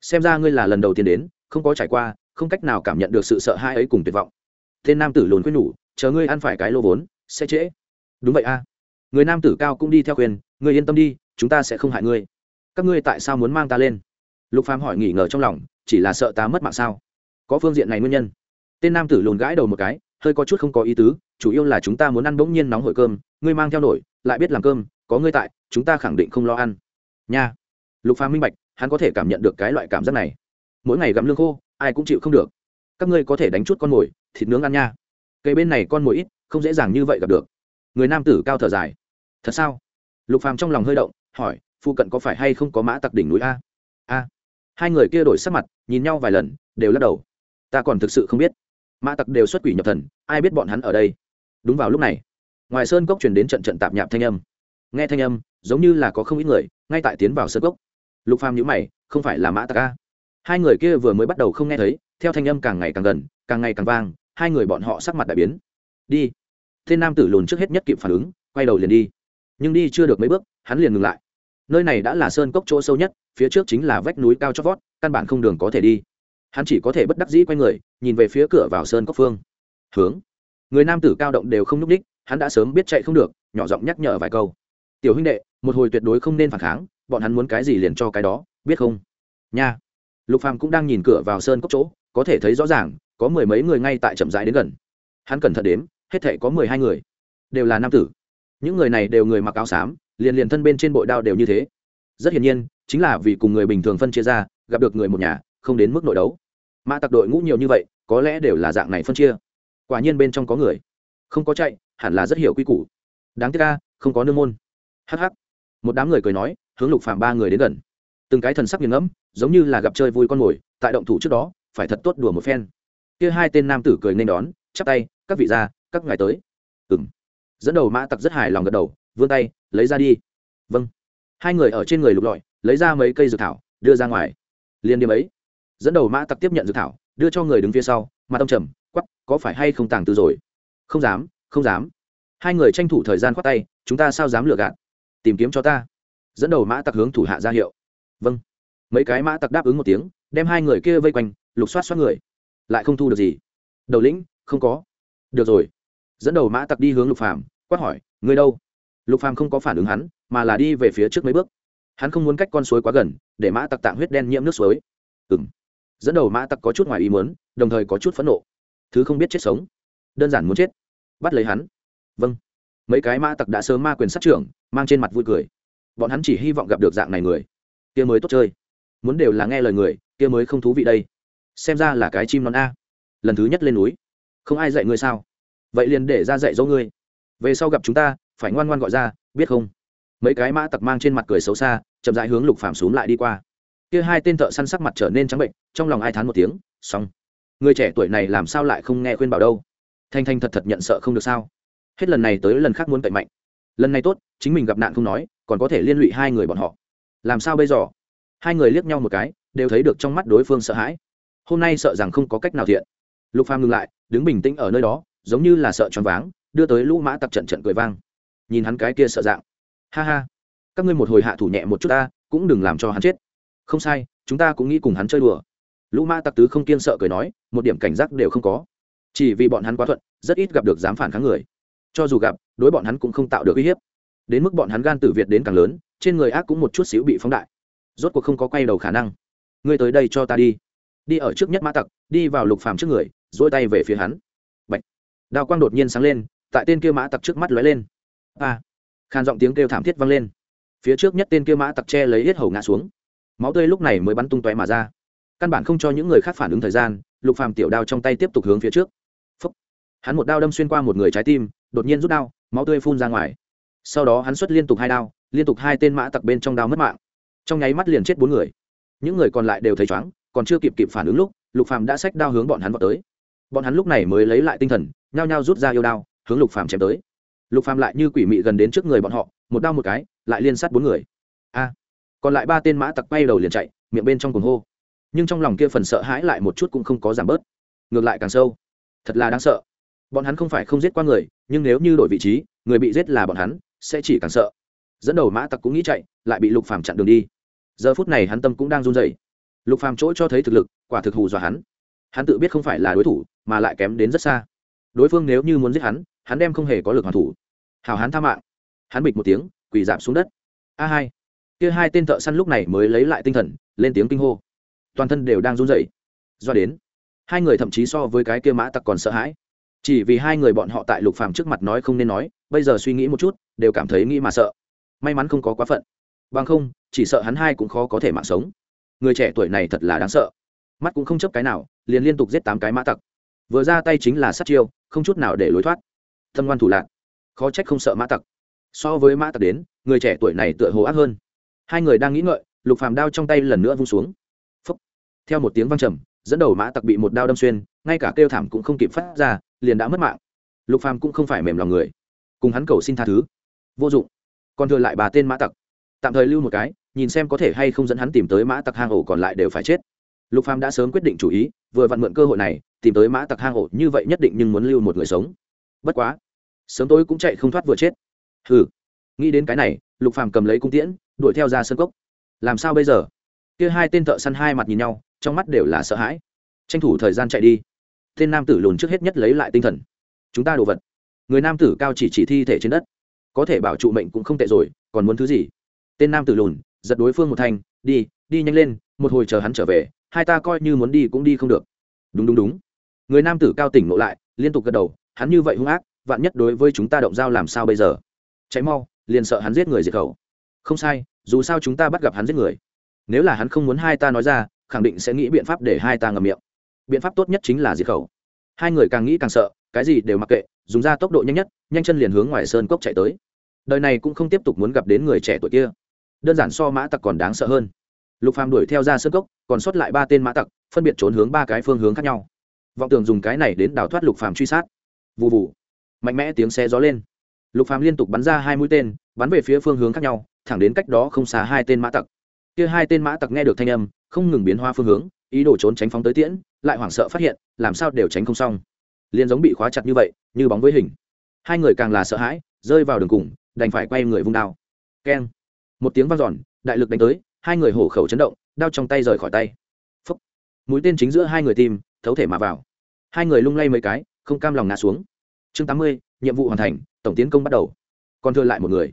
Xem ra ngươi là lần đầu tiên đến, không có trải qua, không cách nào cảm nhận được sự sợ hãi ấy cùng tuyệt vọng. Tên nam tử lùn khuyên nhủ, chờ ngươi ăn phải cái lô vốn, sẽ trễ. Đúng vậy a. Người nam tử cao cũng đi theo khuyên, ngươi yên tâm đi, chúng ta sẽ không hại ngươi. Các ngươi tại sao muốn mang ta lên? Lục phàm hỏi nghỉ ngờ trong lòng, chỉ là sợ ta mất mạng sao? Có phương diện này nguyên nhân? Tên nam tử lùn gãi đầu một cái, hơi có chút không có ý tứ, chủ yếu là chúng ta muốn ăn bỗng nhiên nóng hổi cơm, ngươi mang theo nổi, lại biết làm cơm có ngươi tại, chúng ta khẳng định không lo ăn. Nha. Lục phàm minh bạch, hắn có thể cảm nhận được cái loại cảm giác này. Mỗi ngày gặm lương khô, ai cũng chịu không được. Các ngươi có thể đánh chút con mồi, thịt nướng ăn nha. Cây bên này con mồi ít, không dễ dàng như vậy gặp được. Người nam tử cao thở dài. Thật sao? Lục phàm trong lòng hơi động, hỏi phụ cận có phải hay không có mã tặc đỉnh núi a? A. Hai người kia đổi sắc mặt, nhìn nhau vài lần, đều lắc đầu. Ta còn thực sự không biết. Mã tặc đều xuất quỷ nhập thần, ai biết bọn hắn ở đây? Đúng vào lúc này, ngoài sơn cốc truyền đến trận trận tạp nhạp thanh âm nghe thanh âm, giống như là có không ít người, ngay tại tiến vào sơn cốc. Lục phàm nhíu mày, không phải là mã tạc a? Hai người kia vừa mới bắt đầu không nghe thấy, theo thanh âm càng ngày càng gần, càng ngày càng vang, hai người bọn họ sắc mặt đại biến. Đi. Tên nam tử lùn trước hết nhất kịp phản ứng, quay đầu liền đi. Nhưng đi chưa được mấy bước, hắn liền ngừng lại. Nơi này đã là sơn cốc chỗ sâu nhất, phía trước chính là vách núi cao chót vót, căn bản không đường có thể đi. Hắn chỉ có thể bất đắc dĩ quay người, nhìn về phía cửa vào sơn cốc phương. Hướng. Người nam tử cao động đều không nhúc đích hắn đã sớm biết chạy không được, nhỏ giọng nhắc nhở vài câu tiểu huynh đệ, một hồi tuyệt đối không nên phản kháng, bọn hắn muốn cái gì liền cho cái đó, biết không? Nha. Lục phàm cũng đang nhìn cửa vào sơn cốc chỗ, có thể thấy rõ ràng, có mười mấy người ngay tại chậm rãi đến gần. Hắn cẩn thận đếm, hết thảy có mười hai người, đều là nam tử. Những người này đều người mặc áo xám, liền liền thân bên trên bội đao đều như thế. Rất hiển nhiên, chính là vì cùng người bình thường phân chia ra, gặp được người một nhà, không đến mức nội đấu. Mã tặc đội ngũ nhiều như vậy, có lẽ đều là dạng này phân chia. Quả nhiên bên trong có người. Không có chạy, hẳn là rất hiểu quy củ. Đáng tiếc ca không có nương môn hh một đám người cười nói, hướng lục phàm ba người đến gần. Từng cái thần sắc nghiền ngẫm, giống như là gặp chơi vui con mồi, tại động thủ trước đó, phải thật tốt đùa một phen. Kia hai tên nam tử cười nên đón, chắp tay, các vị gia, các ngài tới. Ừng dẫn đầu mã tặc rất hài lòng gật đầu, vươn tay, lấy ra đi. Vâng. Hai người ở trên người lục lọi, lấy ra mấy cây dược thảo, đưa ra ngoài. Liên điểm ấy. Dẫn đầu mã tặc tiếp nhận dược thảo, đưa cho người đứng phía sau mà tông trầm quắp có phải hay không tàng tư rồi? Không dám không dám. Hai người tranh thủ thời gian khoát tay, chúng ta sao dám lừa gạt? Tìm kiếm cho ta. Dẫn đầu mã tặc hướng thủ hạ ra hiệu. Vâng. Mấy cái mã tặc đáp ứng một tiếng, đem hai người kia vây quanh, lục soát soát người. Lại không thu được gì. Đầu lĩnh, không có. Được rồi. Dẫn đầu mã tặc đi hướng lục phàm, quát hỏi người đâu? Lục phàm không có phản ứng hắn, mà là đi về phía trước mấy bước. Hắn không muốn cách con suối quá gần, để mã tặc tạng huyết đen nhiễm nước suối. Ừng dẫn đầu mã tặc có chút ngoài ý muốn, đồng thời có chút phẫn nộ. Thứ không biết chết sống. Đơn giản muốn chết. Bắt lấy hắn. Vâng mấy cái mã tặc đã sớm ma quyền sát trưởng, mang trên mặt vui cười. Bọn hắn chỉ hy vọng gặp được dạng này người. Kia mới tốt chơi. Muốn đều là nghe lời người, kia mới không thú vị đây. Xem ra là cái chim non a. Lần thứ nhất lên núi. Không ai dạy ngươi sao? Vậy liền để ra dạy dỗ ngươi. Về sau gặp chúng ta, phải ngoan ngoan gọi ra, biết không? Mấy cái mã tặc mang trên mặt cười xấu xa, chậm rãi hướng lục phàm xuống lại đi qua. Kia hai tên thợ săn sắc mặt trở nên trắng bệnh, trong lòng ai thán một tiếng, xong. Người trẻ tuổi này làm sao lại không nghe khuyên bảo đâu? Thanh thanh thật thật nhận sợ không được sao? Hết lần này tới lần khác muốn cậy mạnh. Lần này tốt, chính mình gặp nạn không nói, còn có thể liên lụy hai người bọn họ. Làm sao bây giờ? Hai người liếc nhau một cái, đều thấy được trong mắt đối phương sợ hãi. Hôm nay sợ rằng không có cách nào thiện. Lục phàm ngừng lại, đứng bình tĩnh ở nơi đó, giống như là sợ choáng váng, đưa tới lũ mã tặc trận trận cười vang. Nhìn hắn cái kia sợ dạng. Ha ha. Các ngươi một hồi hạ thủ nhẹ một chút ta, cũng đừng làm cho hắn chết. Không sai, chúng ta cũng nghĩ cùng hắn chơi đùa. Lũ mã tặc tứ không kiên sợ cười nói, một điểm cảnh giác đều không có. Chỉ vì bọn hắn quá thuận, rất ít gặp được dám phản kháng người cho dù gặp, đối bọn hắn cũng không tạo được uy hiếp. Đến mức bọn hắn gan tử việt đến càng lớn, trên người ác cũng một chút xíu bị phóng đại. Rốt cuộc không có quay đầu khả năng. Ngươi tới đây cho ta đi. Đi ở trước nhất mã tặc, đi vào lục phàm trước người dỗi tay về phía hắn. Bạch. đao quang đột nhiên sáng lên, tại tên kia mã tặc trước mắt lóe lên. A. À. khan giọng tiếng kêu thảm thiết vang lên. Phía trước nhất tên kia mã tặc che lấy hết hầu ngã xuống. Máu tươi lúc này mới bắn tung tóe mà ra. Căn bản không cho những người khác phản ứng thời gian, lục phàm tiểu đao trong tay tiếp tục hướng phía trước. Phúc. hắn một đao đâm xuyên qua một người trái tim đột nhiên rút đao, máu tươi phun ra ngoài. Sau đó hắn xuất liên tục hai đao, liên tục hai tên mã tặc bên trong đao mất mạng. Trong nháy mắt liền chết bốn người. Những người còn lại đều thấy chóng, còn chưa kịp kịp phản ứng lúc, lục phàm đã xách đao hướng bọn hắn vào tới. Bọn hắn lúc này mới lấy lại tinh thần, nhao nhao rút ra yêu đao, hướng lục phàm chém tới. Lục phàm lại như quỷ mị gần đến trước người bọn họ, một đao một cái, lại liên sát bốn người. A! Còn lại ba tên mã tặc bay đầu liền chạy, miệng bên trong cuồng hô. Nhưng trong lòng kia phần sợ hãi lại một chút cũng không có giảm bớt. Ngược lại càng sâu. Thật là đáng sợ bọn hắn không phải không giết qua người, nhưng nếu như đổi vị trí, người bị giết là bọn hắn, sẽ chỉ càng sợ. Dẫn đầu mã tặc cũng nghĩ chạy, lại bị lục phàm chặn đường đi. Giờ phút này hắn tâm cũng đang run rẩy. Lục phàm chỗ cho thấy thực lực, quả thực hù dọa hắn. Hắn tự biết không phải là đối thủ, mà lại kém đến rất xa. Đối phương nếu như muốn giết hắn hắn đem không hề có lực hoàn thủ. Hào hắn tha mạng. Hắn bịch một tiếng, quỳ giảm xuống đất. A hai. Kia hai tên thợ săn lúc này mới lấy lại tinh thần, lên tiếng kinh hô. Toàn thân đều đang run rẩy. Do đến, hai người thậm chí so với cái kia mã tặc còn sợ hãi chỉ vì hai người bọn họ tại lục phàm trước mặt nói không nên nói, bây giờ suy nghĩ một chút, đều cảm thấy nghĩ mà sợ. May mắn không có quá phận. Bằng không, chỉ sợ hắn hai cũng khó có thể mạng sống. Người trẻ tuổi này thật là đáng sợ. Mắt cũng không chấp cái nào, liền liên tục giết tám cái mã tặc. Vừa ra tay chính là sát chiêu, không chút nào để lối thoát. Thâm ngoan thủ lạc. Khó trách không sợ mã tặc. So với mã tặc đến, người trẻ tuổi này tựa hồ ác hơn. Hai người đang nghĩ ngợi, lục phàm đao trong tay lần nữa vung xuống. Phúc. theo một tiếng vang trầm, dẫn đầu mã tặc bị một đao đâm xuyên, ngay cả kêu thảm cũng không kịp phát ra liền đã mất mạng. Lục phàm cũng không phải mềm lòng người. Cùng hắn cầu xin tha thứ. Vô dụng. Còn thừa lại bà tên mã tặc. Tạm thời lưu một cái, nhìn xem có thể hay không dẫn hắn tìm tới mã tặc hang ổ còn lại đều phải chết. Lục phàm đã sớm quyết định chủ ý, vừa vặn mượn cơ hội này, tìm tới mã tặc hang ổ, như vậy nhất định nhưng muốn lưu một người sống. Bất quá, sớm tối cũng chạy không thoát vừa chết. Hừ. Nghĩ đến cái này, lục phàm cầm lấy cung tiễn, đuổi theo ra sân cốc. Làm sao bây giờ? Kia hai tên thợ săn hai mặt nhìn nhau, trong mắt đều là sợ hãi. Tranh thủ thời gian chạy đi tên nam tử lùn trước hết nhất lấy lại tinh thần. Chúng ta đồ vật. Người nam tử cao chỉ chỉ thi thể trên đất. Có thể bảo trụ mệnh cũng không tệ rồi, còn muốn thứ gì? Tên nam tử lùn, giật đối phương một thanh, đi đi nhanh lên, một hồi chờ hắn trở về, hai ta coi như muốn đi cũng đi không được. Đúng đúng đúng. Người nam tử cao tỉnh ngộ lại, liên tục gật đầu, hắn như vậy hung ác, vạn nhất đối với chúng ta động dao làm sao bây giờ? Cháy mau, liền sợ hắn giết người diệt khẩu. Không sai, dù sao chúng ta bắt gặp hắn giết người. Nếu là hắn không muốn hai ta nói ra, khẳng định sẽ nghĩ biện pháp để hai ta ngầm miệng biện pháp tốt nhất chính là diệt khẩu. Hai người càng nghĩ càng sợ, cái gì đều mặc kệ, dùng ra tốc độ nhanh nhất, nhanh chân liền hướng ngoài sơn cốc chạy tới. Đời này cũng không tiếp tục muốn gặp đến người trẻ tuổi kia. Đơn giản so mã tặc còn đáng sợ hơn. Lục phàm đuổi theo ra sơn cốc, còn sót lại ba tên mã tặc, phân biệt trốn hướng ba cái phương hướng khác nhau. Vọng tưởng dùng cái này đến đào thoát lục phàm truy sát. Vụ vụ mạnh mẽ tiếng xe gió lên. Lục phàm liên tục bắn ra hai mũi tên, bắn về phía phương hướng khác nhau, thẳng đến cách đó không xa hai tên mã tặc. Kia hai tên mã tặc nghe được thanh âm, không ngừng biến hoa phương hướng, ý đồ trốn tránh phóng tới tiễn lại hoảng sợ phát hiện làm sao đều tránh không xong. Liền giống bị khóa chặt như vậy như bóng với hình. Hai người càng là sợ hãi rơi vào đường cùng đành phải quay người vung đao. Keng. Một tiếng vang dòn, đại lực đánh tới hai người hổ khẩu chấn động đao trong tay rời khỏi tay. Phúc. mũi tên chính giữa hai người tim thấu thể mà vào. Hai người lung lay mấy cái không cam lòng ngã xuống. Chương tám mươi nhiệm vụ hoàn thành tổng tiến công bắt đầu. Còn thừa lại một người.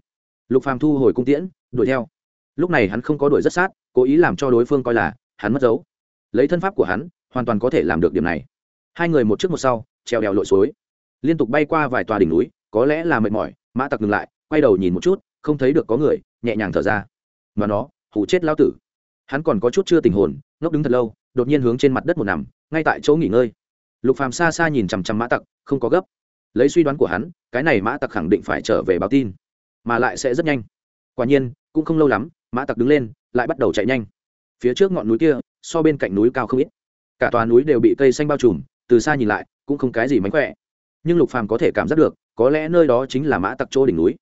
Lục phàm thu hồi cung tiễn đuổi theo. Lúc này hắn không có đuổi rất sát cố ý làm cho đối phương coi là hắn mất dấu. Lấy thân pháp của hắn hoàn toàn có thể làm được điểm này. Hai người một trước một sau treo đèo lội suối. Liên tục bay qua vài tòa đỉnh núi, có lẽ là mệt mỏi, mã tặc ngừng lại, quay đầu nhìn một chút, không thấy được có người, nhẹ nhàng thở ra. Mà nó hủ chết lao tử. Hắn còn có chút chưa tình hồn, ngốc đứng thật lâu, đột nhiên hướng trên mặt đất một nằm, ngay tại chỗ nghỉ ngơi. Lục phàm xa xa nhìn chằm chằm mã tặc, không có gấp. Lấy suy đoán của hắn, cái này mã tặc khẳng định phải trở về báo tin, mà lại sẽ rất nhanh. Quả nhiên, cũng không lâu lắm, mã tặc đứng lên, lại bắt đầu chạy nhanh. Phía trước ngọn núi kia, so bên cạnh núi cao không ít cả tòa núi đều bị cây xanh bao trùm, từ xa nhìn lại, cũng không cái gì mánh khỏe. Nhưng lục phàm có thể cảm giác được, có lẽ nơi đó chính là mã tặc chỗ đỉnh núi.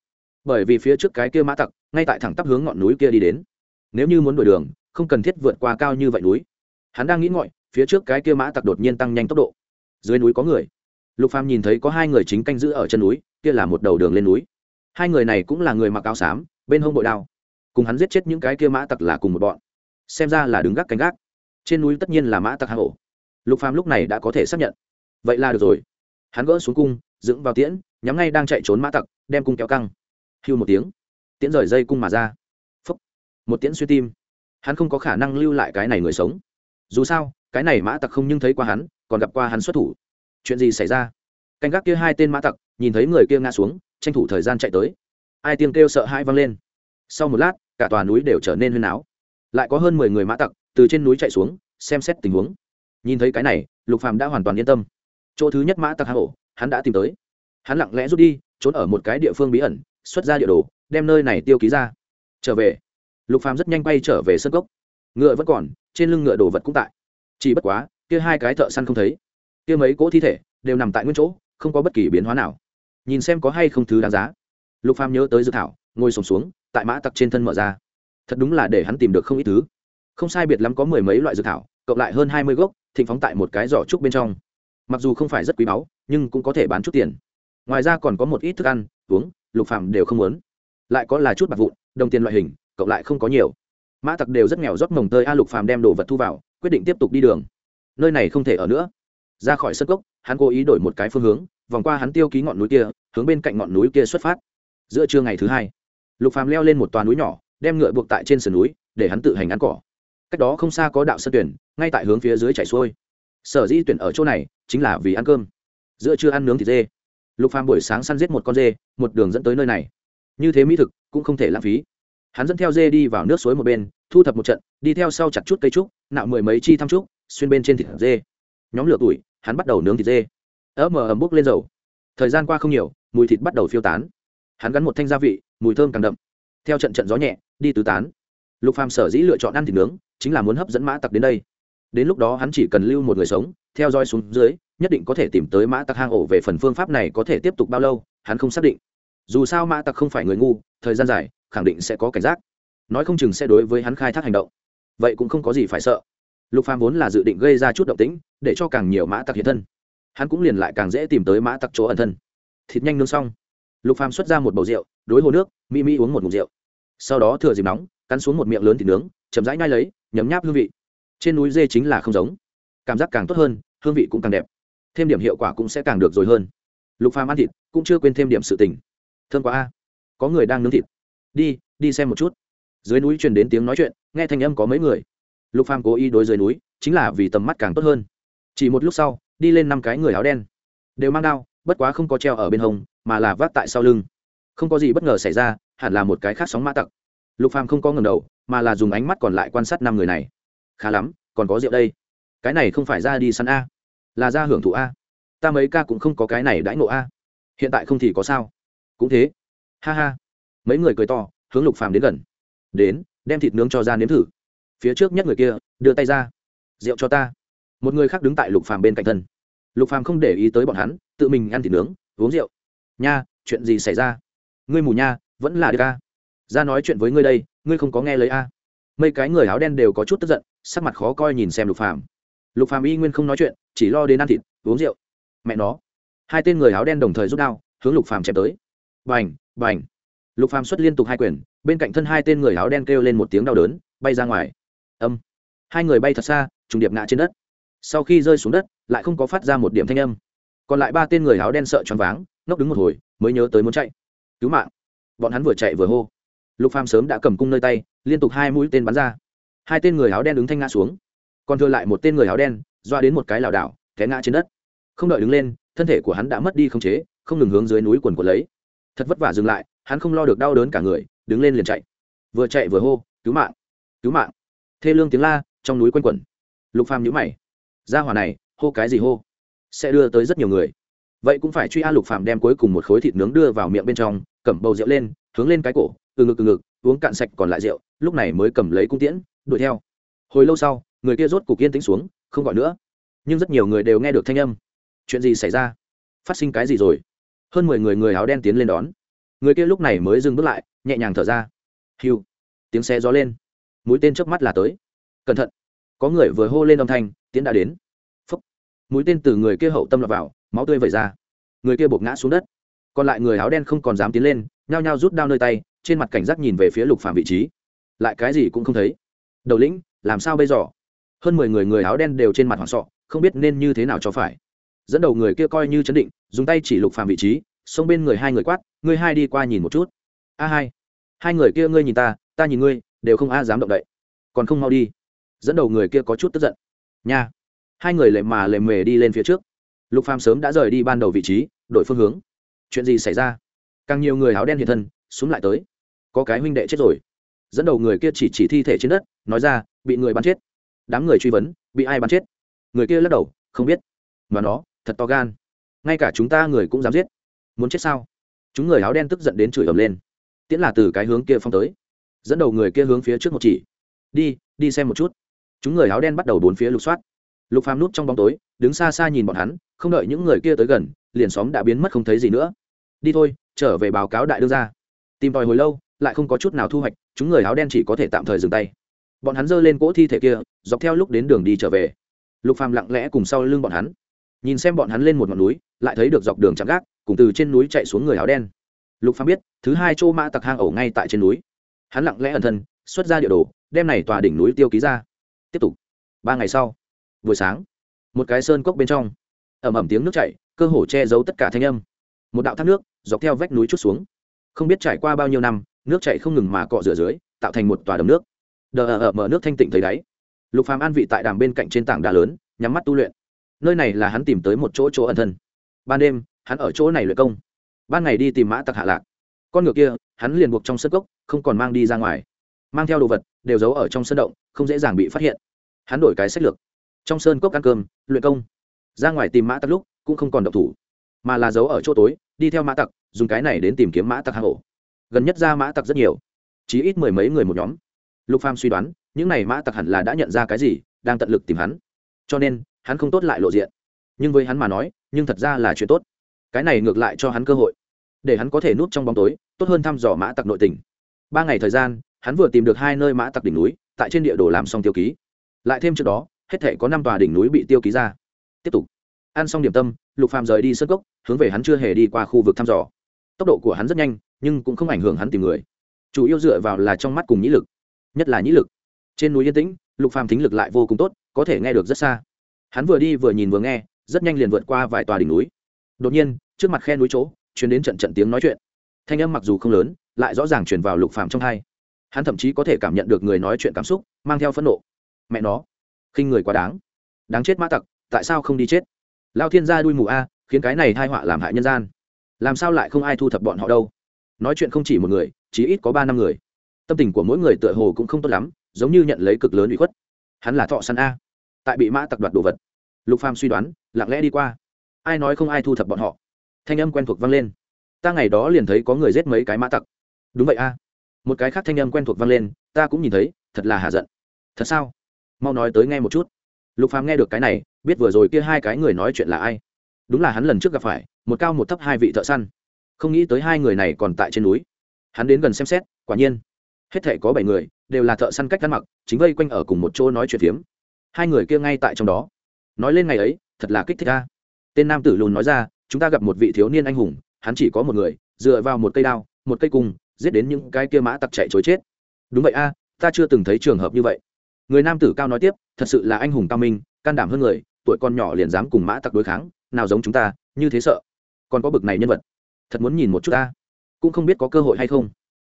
Bởi vì phía trước cái kia mã tặc, ngay tại thẳng tắp hướng ngọn núi kia đi đến. Nếu như muốn đổi đường, không cần thiết vượt qua cao như vậy núi. Hắn đang nghĩ ngợi phía trước cái kia mã tặc đột nhiên tăng nhanh tốc độ. Dưới núi có người. Lục phàm nhìn thấy có hai người chính canh giữ ở chân núi, kia là một đầu đường lên núi. Hai người này cũng là người mặc áo xám, bên hông bội đao. Cùng hắn giết chết những cái kia mã tặc là cùng một bọn. Xem ra là đứng gác canh gác trên núi tất nhiên là mã tặc hạ hổ lục phàm lúc này đã có thể xác nhận. Vậy là được rồi. Hắn gỡ xuống cung, dựng vào tiễn, nhắm ngay đang chạy trốn mã tặc, đem cung kéo căng. Hưu một tiếng. Tiễn rời dây cung mà ra. Phúc. một tiễn suy tim. Hắn không có khả năng lưu lại cái này người sống. Dù sao, cái này mã tặc không nhưng thấy qua hắn, còn gặp qua hắn xuất thủ. Chuyện gì xảy ra? Canh gác kia hai tên mã tặc, nhìn thấy người kia ngã xuống, tranh thủ thời gian chạy tới. Ai tiếng kêu sợ hãi văng lên. Sau một lát, cả tòa núi đều trở nên huyên áo lại có hơn mười người mã tặc từ trên núi chạy xuống xem xét tình huống. Nhìn thấy cái này lục phàm đã hoàn toàn yên tâm. Chỗ thứ nhất mã tặc hạ hổ hắn đã tìm tới. Hắn lặng lẽ rút đi trốn ở một cái địa phương bí ẩn xuất ra địa đồ đem nơi này tiêu ký ra. Trở về. Lục phàm rất nhanh bay trở về sân gốc ngựa vẫn còn trên lưng ngựa đồ vật cũng tại. Chỉ bất quá kia hai cái thợ săn không thấy. Kia mấy cỗ thi thể đều nằm tại nguyên chỗ không có bất kỳ biến hóa nào. Nhìn xem có hay không thứ đáng giá. Lục phàm nhớ tới dự thảo ngồi sùng xuống, xuống tại mã tặc trên thân mở ra. Thật đúng là để hắn tìm được không ít thứ không sai biệt lắm có mười mấy loại dược thảo, cộng lại hơn hai mươi gốc, thịnh phóng tại một cái giỏ trúc bên trong. Mặc dù không phải rất quý báu, nhưng cũng có thể bán chút tiền. Ngoài ra còn có một ít thức ăn, uống, lục phàm đều không muốn. Lại có là chút bạc vụn, đồng tiền loại hình, cộng lại không có nhiều. Mã tặc đều rất nghèo rót mồng tơi a lục phàm đem đồ vật thu vào, quyết định tiếp tục đi đường. Nơi này không thể ở nữa. Ra khỏi sân cốc, hắn cố ý đổi một cái phương hướng, vòng qua hắn tiêu ký ngọn núi kia, hướng bên cạnh ngọn núi kia xuất phát. Giữa trưa ngày thứ hai, lục phàm leo lên một toà núi nhỏ, đem ngựa buộc tại trên sườn núi, để hắn tự hành ăn cỏ cách đó không xa có đạo sân tuyển, ngay tại hướng phía dưới chảy xuôi. Sở dĩ tuyển ở chỗ này, chính là vì ăn cơm. Giữa chưa ăn nướng thịt dê. Lục phàm buổi sáng săn giết một con dê, một đường dẫn tới nơi này. Như thế mỹ thực, cũng không thể lãng phí. Hắn dẫn theo dê đi vào nước suối một bên, thu thập một trận, đi theo sau chặt chút cây trúc, nạo mười mấy chi thăm trúc, xuyên bên trên thịt dê. Nhóm lửa tuổi, hắn bắt đầu nướng thịt dê. Ớ mờ ấm bốc lên dầu. Thời gian qua không nhiều, mùi thịt bắt đầu phiêu tán. Hắn gắn một thanh gia vị, mùi thơm càng đậm. Theo trận trận gió nhẹ, đi tứ tán. Lục phàm sở dĩ lựa chọn ăn thịt nướng chính là muốn hấp dẫn mã tặc đến đây. Đến lúc đó hắn chỉ cần lưu một người sống, theo dõi xuống dưới, nhất định có thể tìm tới mã tặc hang ổ về phần phương pháp này có thể tiếp tục bao lâu, hắn không xác định. Dù sao mã tặc không phải người ngu, thời gian dài, khẳng định sẽ có cảnh giác. Nói không chừng sẽ đối với hắn khai thác hành động. Vậy cũng không có gì phải sợ. Lục phàm vốn là dự định gây ra chút động tĩnh, để cho càng nhiều mã tặc hiện thân. Hắn cũng liền lại càng dễ tìm tới mã tặc chỗ ẩn thân. Thịt nhanh nướng xong. Lục phàm xuất ra một bầu rượu, đối hồ nước mỹ mỹ uống một ngụm rượu. Sau đó thừa dịp nóng, cắn xuống một miệng lớn thịt nướng, chậm rãi nhai lấy nhấm nháp hương vị. Trên núi dê chính là không giống. Cảm giác càng tốt hơn, hương vị cũng càng đẹp. Thêm điểm hiệu quả cũng sẽ càng được rồi hơn. Lục phàm ăn thịt, cũng chưa quên thêm điểm sự tình. Thơm quá a. Có người đang nướng thịt. Đi đi xem một chút. Dưới núi truyền đến tiếng nói chuyện, nghe thanh âm có mấy người. Lục phàm cố ý đối dưới núi, chính là vì tầm mắt càng tốt hơn. Chỉ một lúc sau, đi lên năm cái người áo đen. Đều mang đao, bất quá không có treo ở bên hông, mà là vác tại sau lưng. Không có gì bất ngờ xảy ra, hẳn là một cái khác sóng mã tặc. Lục phàm không có ngầm đầu mà là dùng ánh mắt còn lại quan sát năm người này. Khá lắm, còn có rượu đây. Cái này không phải ra đi săn a, là ra hưởng thụ a. Ta mấy ca cũng không có cái này đãi ngộ a. Hiện tại không thì có sao. Cũng thế. Ha ha. Mấy người cười to, hướng lục phàm đến gần. Đến, đem thịt nướng cho ra nếm thử. Phía trước nhất người kia, đưa tay ra. Rượu cho ta. Một người khác đứng tại lục phàm bên cạnh thân. Lục phàm không để ý tới bọn hắn, tự mình ăn thịt nướng, uống rượu. Nha, chuyện gì xảy ra? Ngươi mù nha, vẫn là đứa ca ra nói chuyện với ngươi đây ngươi không có nghe lấy a? Mấy cái người áo đen đều có chút tức giận, sắc mặt khó coi nhìn xem lục phàm. Lục phàm y nguyên không nói chuyện, chỉ lo đến ăn thịt, uống rượu. Mẹ nó. Hai tên người áo đen đồng thời rút đao, hướng lục phàm chém tới. Bành bành. Lục phàm xuất liên tục hai quyền, bên cạnh thân hai tên người áo đen kêu lên một tiếng đau đớn, bay ra ngoài. Âm. Hai người bay thật xa, trùng điệp ngã trên đất. Sau khi rơi xuống đất, lại không có phát ra một điểm thanh âm. Còn lại ba tên người áo đen sợ choáng váng, ngốc đứng một hồi, mới nhớ tới muốn chạy. Cứu mạng. Bọn hắn vừa chạy vừa hô lục phàm sớm đã cầm cung nơi tay, liên tục hai mũi tên bắn ra. Hai tên người áo đen đứng thanh ngã xuống. Còn thừa lại một tên người áo đen, doa đến một cái lảo đảo, té ngã trên đất. Không đợi đứng lên, thân thể của hắn đã mất đi khống chế, không ngừng hướng dưới núi quần của lấy. Thật vất vả dừng lại, hắn không lo được đau đớn cả người, đứng lên liền chạy. Vừa chạy vừa hô, cứu mạng! Cứu mạng! Thê lương tiếng la, trong núi quanh quẩn. Lục phàm nhíu mày. Ra hỏa này, hô cái gì hô? Sẽ đưa tới rất nhiều người. Vậy cũng phải truy a lục phàm đem cuối cùng một khối thịt nướng đưa vào miệng bên trong, cầm bầu rượu lên hướng lên cái cổ, từ ngực từ ngực, uống cạn sạch còn lại rượu, lúc này mới cầm lấy cung tiễn, đuổi theo. Hồi lâu sau, người kia rốt cục yên tĩnh xuống, không gọi nữa. Nhưng rất nhiều người đều nghe được thanh âm. Chuyện gì xảy ra? Phát sinh cái gì rồi? Hơn mười người người áo đen tiến lên đón. Người kia lúc này mới dừng bước lại, nhẹ nhàng thở ra. Hiu! Tiếng xe gió lên. Mũi tên trước mắt là tới. Cẩn thận! Có người vừa hô lên âm thanh tiến đã đến. Phúc! Mũi tên từ người kia hậu tâm lọt vào, máu tươi vẩy ra. Người kia bột ngã xuống đất còn lại người áo đen không còn dám tiến lên, nhao nhao rút đao nơi tay, trên mặt cảnh giác nhìn về phía lục phàm vị trí. Lại cái gì cũng không thấy. Đầu lĩnh, làm sao bây giờ? Hơn mười người người áo đen đều trên mặt hoảng sọ, không biết nên như thế nào cho phải. Dẫn đầu người kia coi như chấn định, dùng tay chỉ lục phàm vị trí, xông bên người hai người quát, ngươi hai đi qua nhìn một chút. A hai. Hai người kia ngươi nhìn ta ta nhìn ngươi, đều không a dám động đậy. Còn không mau đi. Dẫn đầu người kia có chút tức giận. Nha. Hai người lệ mà lệ mề đi lên phía trước. Lục phàm sớm đã rời đi ban đầu vị trí, đổi phương hướng chuyện gì xảy ra? Càng nhiều người áo đen hiện thân xuống lại tới. Có cái huynh đệ chết rồi. Dẫn đầu người kia chỉ chỉ thi thể trên đất, nói ra, bị người bắn chết. Đám người truy vấn, bị ai bắn chết? Người kia lắc đầu, không biết. Mà nó, thật to gan. Ngay cả chúng ta người cũng dám giết. Muốn chết sao? Chúng người áo đen tức giận đến chửi ầm lên. Tiễn là từ cái hướng kia phong tới. Dẫn đầu người kia hướng phía trước một chỉ. Đi đi xem một chút. Chúng người áo đen bắt đầu bốn phía lục soát. Lục phàm nút trong bóng tối, đứng xa xa nhìn bọn hắn, không đợi những người kia tới gần, liền xóm đã biến mất không thấy gì nữa đi thôi, trở về báo cáo đại đương ra tìm tòi hồi lâu, lại không có chút nào thu hoạch, chúng người áo đen chỉ có thể tạm thời dừng tay. Bọn hắn giơ lên cỗ thi thể kia, dọc theo lúc đến đường đi trở về. Lục phàm lặng lẽ cùng sau lưng bọn hắn. Nhìn xem bọn hắn lên một ngọn núi, lại thấy được dọc đường chạm gác, cùng từ trên núi chạy xuống người áo đen. Lục phàm biết, thứ hai chỗ mã tặc hang ổ ngay tại trên núi. Hắn lặng lẽ ẩn thân, xuất ra địa đồ, đem này tòa đỉnh núi tiêu ký ra. Tiếp tục. Ba ngày sau, buổi sáng, một cái sơn cốc bên trong ẩm ẩm tiếng nước chảy, cơ hồ che giấu tất cả thanh âm một đạo thác nước dọc theo vách núi chút xuống. Không biết trải qua bao nhiêu năm, nước chảy không ngừng mà cọ rửa dưới, tạo thành một tòa đầm nước. Đờ ở ở mở nước thanh tịnh thấy đáy. Lục phàm an vị tại đàm bên cạnh trên tảng đá lớn, nhắm mắt tu luyện. Nơi này là hắn tìm tới một chỗ chỗ ẩn thân. Ban đêm, hắn ở chỗ này luyện công. Ban ngày đi tìm mã tặc hạ lạc. Con ngựa kia, hắn liền buộc trong sân gốc không còn mang đi ra ngoài. Mang theo đồ vật, đều giấu ở trong sân động, không dễ dàng bị phát hiện. Hắn đổi cái sách lược. Trong sơn cốc ăn cơm, luyện công. Ra ngoài tìm mã tặc lúc, cũng không còn độc thủ mà là giấu ở chỗ tối, đi theo mã tặc, dùng cái này đến tìm kiếm mã tặc hang ổ. Gần nhất ra mã tặc rất nhiều chỉ ít mười mấy người một nhóm. Lục phàm suy đoán, những này mã tặc hẳn là đã nhận ra cái gì, đang tận lực tìm hắn. Cho nên, hắn không tốt lại lộ diện. Nhưng với hắn mà nói, nhưng thật ra là chuyện tốt. Cái này ngược lại cho hắn cơ hội, để hắn có thể núp trong bóng tối, tốt hơn thăm dò mã tặc nội tình. Ba ngày thời gian, hắn vừa tìm được hai nơi mã tặc đỉnh núi, tại trên địa đồ làm xong tiêu ký. Lại thêm trước đó, hết thể có năm tòa đỉnh núi bị tiêu ký ra. Tiếp tục. Ăn xong điểm tâm, lục phàm rời đi sân cốc hướng về hắn chưa hề đi qua khu vực thăm dò. Tốc độ của hắn rất nhanh, nhưng cũng không ảnh hưởng hắn tìm người. Chủ yếu dựa vào là trong mắt cùng nhĩ lực. Nhất là nhĩ lực. Trên núi yên tĩnh, lục phàm thính lực lại vô cùng tốt, có thể nghe được rất xa. Hắn vừa đi vừa nhìn vừa nghe, rất nhanh liền vượt qua vài tòa đỉnh núi. Đột nhiên, trước mặt khe núi chỗ chuyển đến trận trận tiếng nói chuyện. Thanh âm mặc dù không lớn, lại rõ ràng chuyển vào lục phàm trong hai. Hắn thậm chí có thể cảm nhận được người nói chuyện cảm xúc, mang theo phẫn nộ. Mẹ nó, khinh người quá đáng. Đáng chết mã tặc, tại sao không đi chết? Lao thiên gia đuôi mù a khiến cái này thai họa làm hại nhân gian. Làm sao lại không ai thu thập bọn họ đâu? Nói chuyện không chỉ một người chỉ ít có ba năm người. Tâm tình của mỗi người tựa hồ cũng không tốt lắm, giống như nhận lấy cực lớn bị khuất. Hắn là thọ săn a, tại bị mã tặc đoạt đồ vật. Lục phàm suy đoán, lặng lẽ đi qua. Ai nói không ai thu thập bọn họ? Thanh âm quen thuộc vang lên. Ta ngày đó liền thấy có người giết mấy cái mã tặc. Đúng vậy a. Một cái khác thanh âm quen thuộc vang lên, ta cũng nhìn thấy, thật là hạ giận. Thật sao? Mau nói tới nghe một chút. Lục phàm nghe được cái này, biết vừa rồi kia hai cái người nói chuyện là ai đúng là hắn lần trước gặp phải, một cao một thấp hai vị thợ săn. Không nghĩ tới hai người này còn tại trên núi. Hắn đến gần xem xét, quả nhiên, hết thể có bảy người, đều là thợ săn cách ăn mặc, chính vây quanh ở cùng một chỗ nói chuyện phiếm. Hai người kia ngay tại trong đó. Nói lên ngày ấy, thật là kích thích ca tên nam tử lùn nói ra, chúng ta gặp một vị thiếu niên anh hùng, hắn chỉ có một người, dựa vào một cây đao, một cây cung, giết đến những cái kia mã tặc chạy chối chết. Đúng vậy a, ta chưa từng thấy trường hợp như vậy. Người nam tử cao nói tiếp, thật sự là anh hùng cao minh, can đảm hơn người, tuổi con nhỏ liền dám cùng mã tặc đối kháng nào giống chúng ta, như thế sợ. Còn có bực này nhân vật. Thật muốn nhìn một chút ta. Cũng không biết có cơ hội hay không.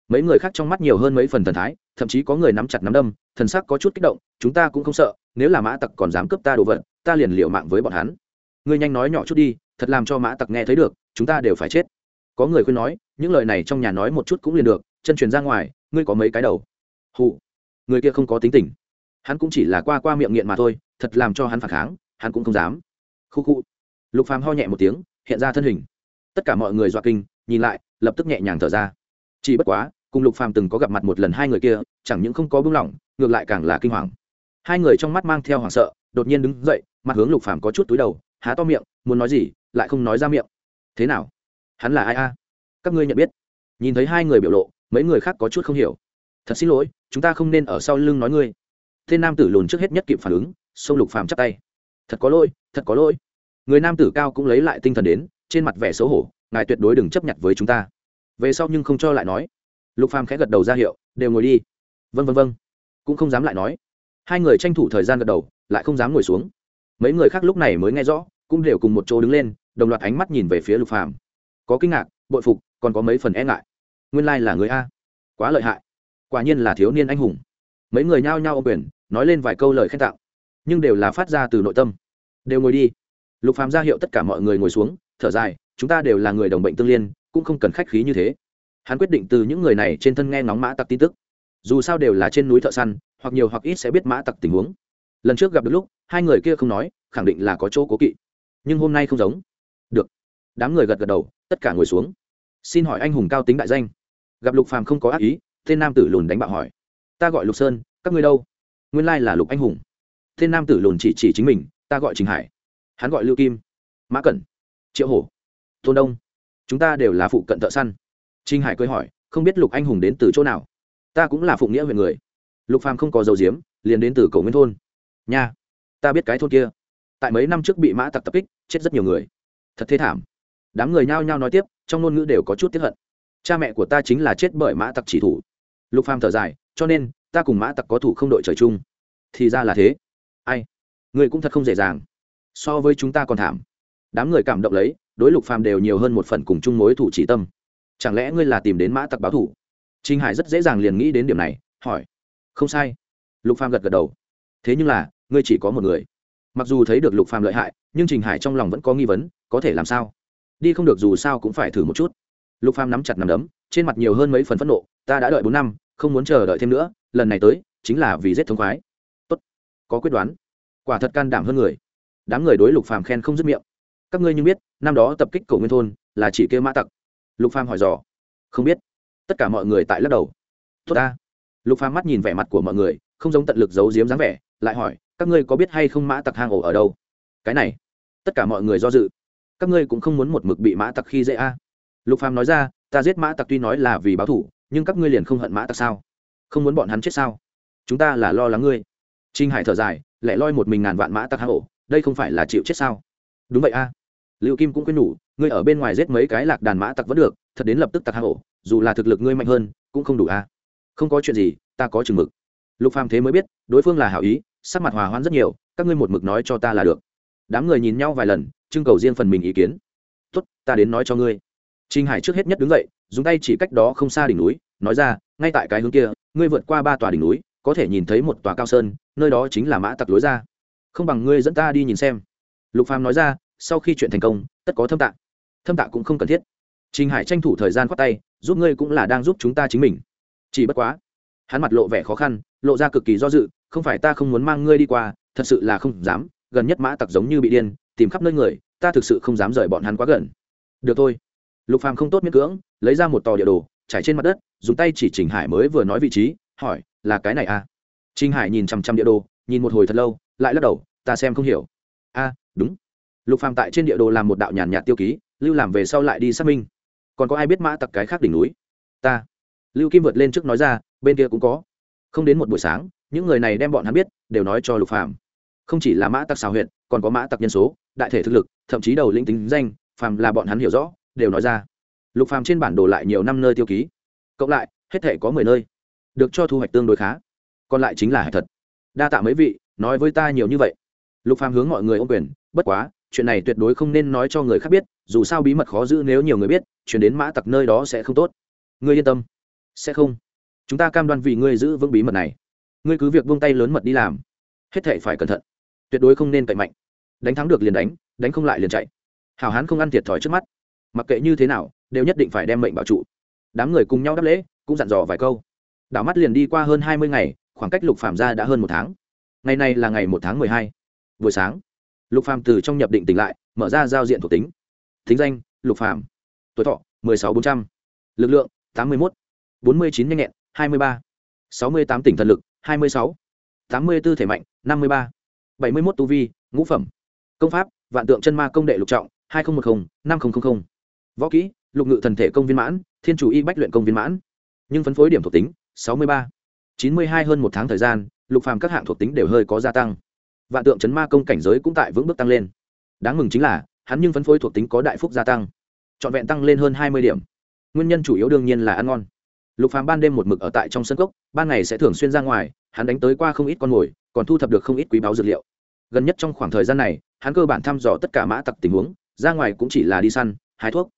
Mấy người khác trong mắt nhiều hơn mấy phần thần thái, thậm chí có người nắm chặt nắm đâm, thần sắc có chút kích động, chúng ta cũng không sợ, nếu là mã tặc còn dám cướp ta đồ vật, ta liền liệu mạng với bọn hắn. Ngươi nhanh nói nhỏ chút đi, thật làm cho mã tặc nghe thấy được, chúng ta đều phải chết. Có người khuyên nói, những lời này trong nhà nói một chút cũng liền được, chân truyền ra ngoài, ngươi có mấy cái đầu? Hụ người kia không có tính tình. Hắn cũng chỉ là qua qua miệng nghiện mà thôi, thật làm cho hắn phản kháng, hắn cũng không dám. Khu khu lục phàm ho nhẹ một tiếng, hiện ra thân hình. Tất cả mọi người dọa kinh, nhìn lại, lập tức nhẹ nhàng thở ra. Chỉ bất quá, cùng lục phàm từng có gặp mặt một lần hai người kia, chẳng những không có buông lỏng, ngược lại càng là kinh hoàng. Hai người trong mắt mang theo hoảng sợ, đột nhiên đứng dậy, mặt hướng lục phàm có chút túi đầu, há to miệng, muốn nói gì, lại không nói ra miệng. Thế nào? Hắn là ai a? Các ngươi nhận biết. Nhìn thấy hai người biểu lộ, mấy người khác có chút không hiểu. Thật xin lỗi, chúng ta không nên ở sau lưng nói ngươi. Tên nam tử lùn trước hết nhất kịp phản ứng, xông lục phàm chắp tay. Thật có lỗi, thật có lỗi người nam tử cao cũng lấy lại tinh thần đến, trên mặt vẻ xấu hổ, ngài tuyệt đối đừng chấp nhận với chúng ta. Về sau nhưng không cho lại nói. Lục phàm khẽ gật đầu ra hiệu, đều ngồi đi. Vân vân vân cũng không dám lại nói. Hai người tranh thủ thời gian gật đầu, lại không dám ngồi xuống. Mấy người khác lúc này mới nghe rõ, cũng đều cùng một chỗ đứng lên, đồng loạt ánh mắt nhìn về phía lục phàm. Có kinh ngạc, bội phục, còn có mấy phần e ngại. Nguyên lai là người a. Quá lợi hại. Quả nhiên là thiếu niên anh hùng. Mấy người nhao nhao ô quyền, nói lên vài câu lời khen tặng, nhưng đều là phát ra từ nội tâm. Đều ngồi đi lục phàm ra hiệu tất cả mọi người ngồi xuống, thở dài, chúng ta đều là người đồng bệnh tương liên, cũng không cần khách khí như thế. Hắn quyết định từ những người này trên thân nghe ngóng mã tặc tin tức. Dù sao đều là trên núi thợ săn, hoặc nhiều hoặc ít sẽ biết mã tặc tình huống. Lần trước gặp được lúc, hai người kia không nói, khẳng định là có chỗ cố kỵ. Nhưng hôm nay không giống. Được. Đám người gật gật đầu, tất cả ngồi xuống. Xin hỏi anh hùng cao tính đại danh. Gặp lục phàm không có ác ý, tên nam tử lùn đánh bạo hỏi. Ta gọi lục sơn, các ngươi đâu? Nguyên lai là lục anh hùng. Tên nam tử lùn chỉ chỉ chính mình, ta gọi trình hải hắn gọi lưu kim mã cẩn triệu hổ tôn đông chúng ta đều là phụ cận thợ săn trinh hải cười hỏi không biết lục anh hùng đến từ chỗ nào ta cũng là phụ nghĩa huyện người lục phàm không có dầu diếm liền đến từ cầu nguyên thôn nha ta biết cái thôn kia tại mấy năm trước bị mã tặc tập kích chết rất nhiều người thật thế thảm đám người nhao nhao nói tiếp trong ngôn ngữ đều có chút tiếp hận cha mẹ của ta chính là chết bởi mã tặc chỉ thủ lục phàm thở dài cho nên ta cùng mã tặc có thủ không đội trời chung thì ra là thế ai người cũng thật không dễ dàng so với chúng ta còn thảm. Đám người cảm động lấy, đối lục phàm đều nhiều hơn một phần cùng chung mối thủ chỉ tâm. Chẳng lẽ ngươi là tìm đến mã tặc báo thủ? Trinh hải rất dễ dàng liền nghĩ đến điểm này, hỏi. Không sai. Lục phàm gật gật đầu. Thế nhưng là, ngươi chỉ có một người. Mặc dù thấy được lục phàm lợi hại, nhưng trình hải trong lòng vẫn có nghi vấn, có thể làm sao? Đi không được dù sao cũng phải thử một chút. Lục phàm nắm chặt nắm đấm, trên mặt nhiều hơn mấy phần phẫn nộ, ta đã đợi bốn năm, không muốn chờ đợi thêm nữa, lần này tới, chính là vì giết thống khoái. Tốt. Có quyết đoán. Quả thật can đảm hơn người đám người đối lục phàm khen không dứt miệng. Các ngươi như biết, năm đó tập kích cổ nguyên thôn là chỉ kêu mã tặc. Lục phàm hỏi dò. Không biết. Tất cả mọi người tại lắc đầu. Tốt ta. Lục phàm mắt nhìn vẻ mặt của mọi người, không giống tận lực giấu giếm dáng vẻ, lại hỏi, các ngươi có biết hay không mã tặc hang ổ ở đâu? Cái này, tất cả mọi người do dự. Các ngươi cũng không muốn một mực bị mã tặc khi dễ a. Lục phàm nói ra, ta giết mã tặc tuy nói là vì báo thủ nhưng các ngươi liền không hận mã tặc sao? Không muốn bọn hắn chết sao? Chúng ta là lo lắng ngươi. Trinh hải thở dài lại loi một mình ngàn vạn mã tặc hang ổ đây không phải là chịu chết sao? Đúng vậy a. Liệu kim cũng quên nhủ, ngươi ở bên ngoài giết mấy cái lạc đàn mã tặc vẫn được, thật đến lập tức tặc hạ hổ, dù là thực lực ngươi mạnh hơn, cũng không đủ a. Không có chuyện gì, ta có chừng mực. Lục phàm thế mới biết, đối phương là hảo ý, sắc mặt hòa hoãn rất nhiều, các ngươi một mực nói cho ta là được. Đám người nhìn nhau vài lần, trưng cầu riêng phần mình ý kiến. Tốt, ta đến nói cho ngươi. Trinh hải trước hết nhất đứng dậy, dùng tay chỉ cách đó không xa đỉnh núi, nói ra, ngay tại cái hướng kia, ngươi vượt qua ba tòa đỉnh núi, có thể nhìn thấy một tòa cao sơn, nơi đó chính là mã tặc lối ra không bằng ngươi dẫn ta đi nhìn xem. Lục phàm nói ra, sau khi chuyện thành công, tất có thâm tạ. thâm tạ cũng không cần thiết. Trình hải tranh thủ thời gian khoát tay, giúp ngươi cũng là đang giúp chúng ta chính mình. Chỉ bất quá, hắn mặt lộ vẻ khó khăn, lộ ra cực kỳ do dự, không phải ta không muốn mang ngươi đi qua, thật sự là không dám, gần nhất mã tặc giống như bị điên, tìm khắp nơi người, ta thực sự không dám rời bọn hắn quá gần. Được thôi. Lục phàm không tốt miễn cưỡng, lấy ra một tò địa đồ, trải trên mặt đất, dùng tay chỉ trình hải mới vừa nói vị trí, hỏi, là cái này à? Trình hải nhìn chằm chằm địa đồ, nhìn một hồi thật lâu lại lắc đầu, ta xem không hiểu. A, đúng. Lục phàm tại trên địa đồ làm một đạo nhàn nhạt tiêu ký, lưu làm về sau lại đi xác minh. Còn có ai biết mã tặc cái khác đỉnh núi? Ta. Lưu kim vượt lên trước nói ra, bên kia cũng có. Không đến một buổi sáng, những người này đem bọn hắn biết, đều nói cho lục phàm. Không chỉ là mã tặc xào huyện còn có mã tặc nhân số, đại thể thực lực, thậm chí đầu linh tính danh, phàm là bọn hắn hiểu rõ, đều nói ra. Lục phàm trên bản đồ lại nhiều năm nơi tiêu ký. Cộng lại, hết thể có mười nơi. Được cho thu hoạch tương đối khá. Còn lại chính là hạch thật đa tạ mấy vị nói với ta nhiều như vậy. Lục phàm hướng mọi người ô quyền, bất quá, chuyện này tuyệt đối không nên nói cho người khác biết, dù sao bí mật khó giữ nếu nhiều người biết, chuyển đến mã tặc nơi đó sẽ không tốt. Ngươi yên tâm. Sẽ không. Chúng ta cam đoan vì ngươi giữ vững bí mật này. Ngươi cứ việc buông tay lớn mật đi làm. Hết thể phải cẩn thận. Tuyệt đối không nên cậy mạnh. Đánh thắng được liền đánh đánh không lại liền chạy. Hảo hán không ăn thiệt thòi trước mắt. Mặc kệ như thế nào, đều nhất định phải đem mệnh bảo trụ. Đám người cùng nhau đáp lễ, cũng dặn dò vài câu. Đảo mắt liền đi qua hơn hai mươi ngày, khoảng cách lục phạm ra đã hơn một tháng ngày này là ngày một tháng mười hai. Buổi sáng, lục Phàm từ trong nhập định tỉnh lại, mở ra giao diện thuộc tính. Thính danh, lục Phàm. tuổi thọ, mười sáu bốn trăm. L ự c lượng, tám mươi một bốn mươi chín nhanh nhẹn, hai mươi ba. Sáu mươi tám tỉnh thần lực, hai mươi sáu. Tám mươi b ố thể mạnh, năm mươi ba. Bảy mươi một tu vi, ngũ phẩm. Công pháp, vạn tượng chân ma công đệ lục trọng, hai nghìn một mươi năm nghìn võ kỹ, lục ngự thần thể công viên mãn, thiên chủ y bách luyện công viên mãn. Nhưng phân phối điểm thuộc tính, sáu mươi ba. Chín mươi hai hơn một tháng thời gian lục phàm các hạng thuộc tính đều hơi có gia tăng. Vạn tượng chấn ma công cảnh giới cũng tại vững bước tăng lên. Đáng mừng chính là, hắn nhưng phân phối thuộc tính có đại phúc gia tăng. Trọn vẹn tăng lên hơn hai mươi điểm. Nguyên nhân chủ yếu đương nhiên là ăn ngon. Lục phàm ban đêm một mực ở tại trong sân cốc, ban ngày sẽ thường xuyên ra ngoài, hắn đánh tới qua không ít con mồi, còn thu thập được không ít quý báu dược liệu. Gần nhất trong khoảng thời gian này, hắn cơ bản thăm dò tất cả mã tặc tình huống, ra ngoài cũng chỉ là đi săn, hái thuốc.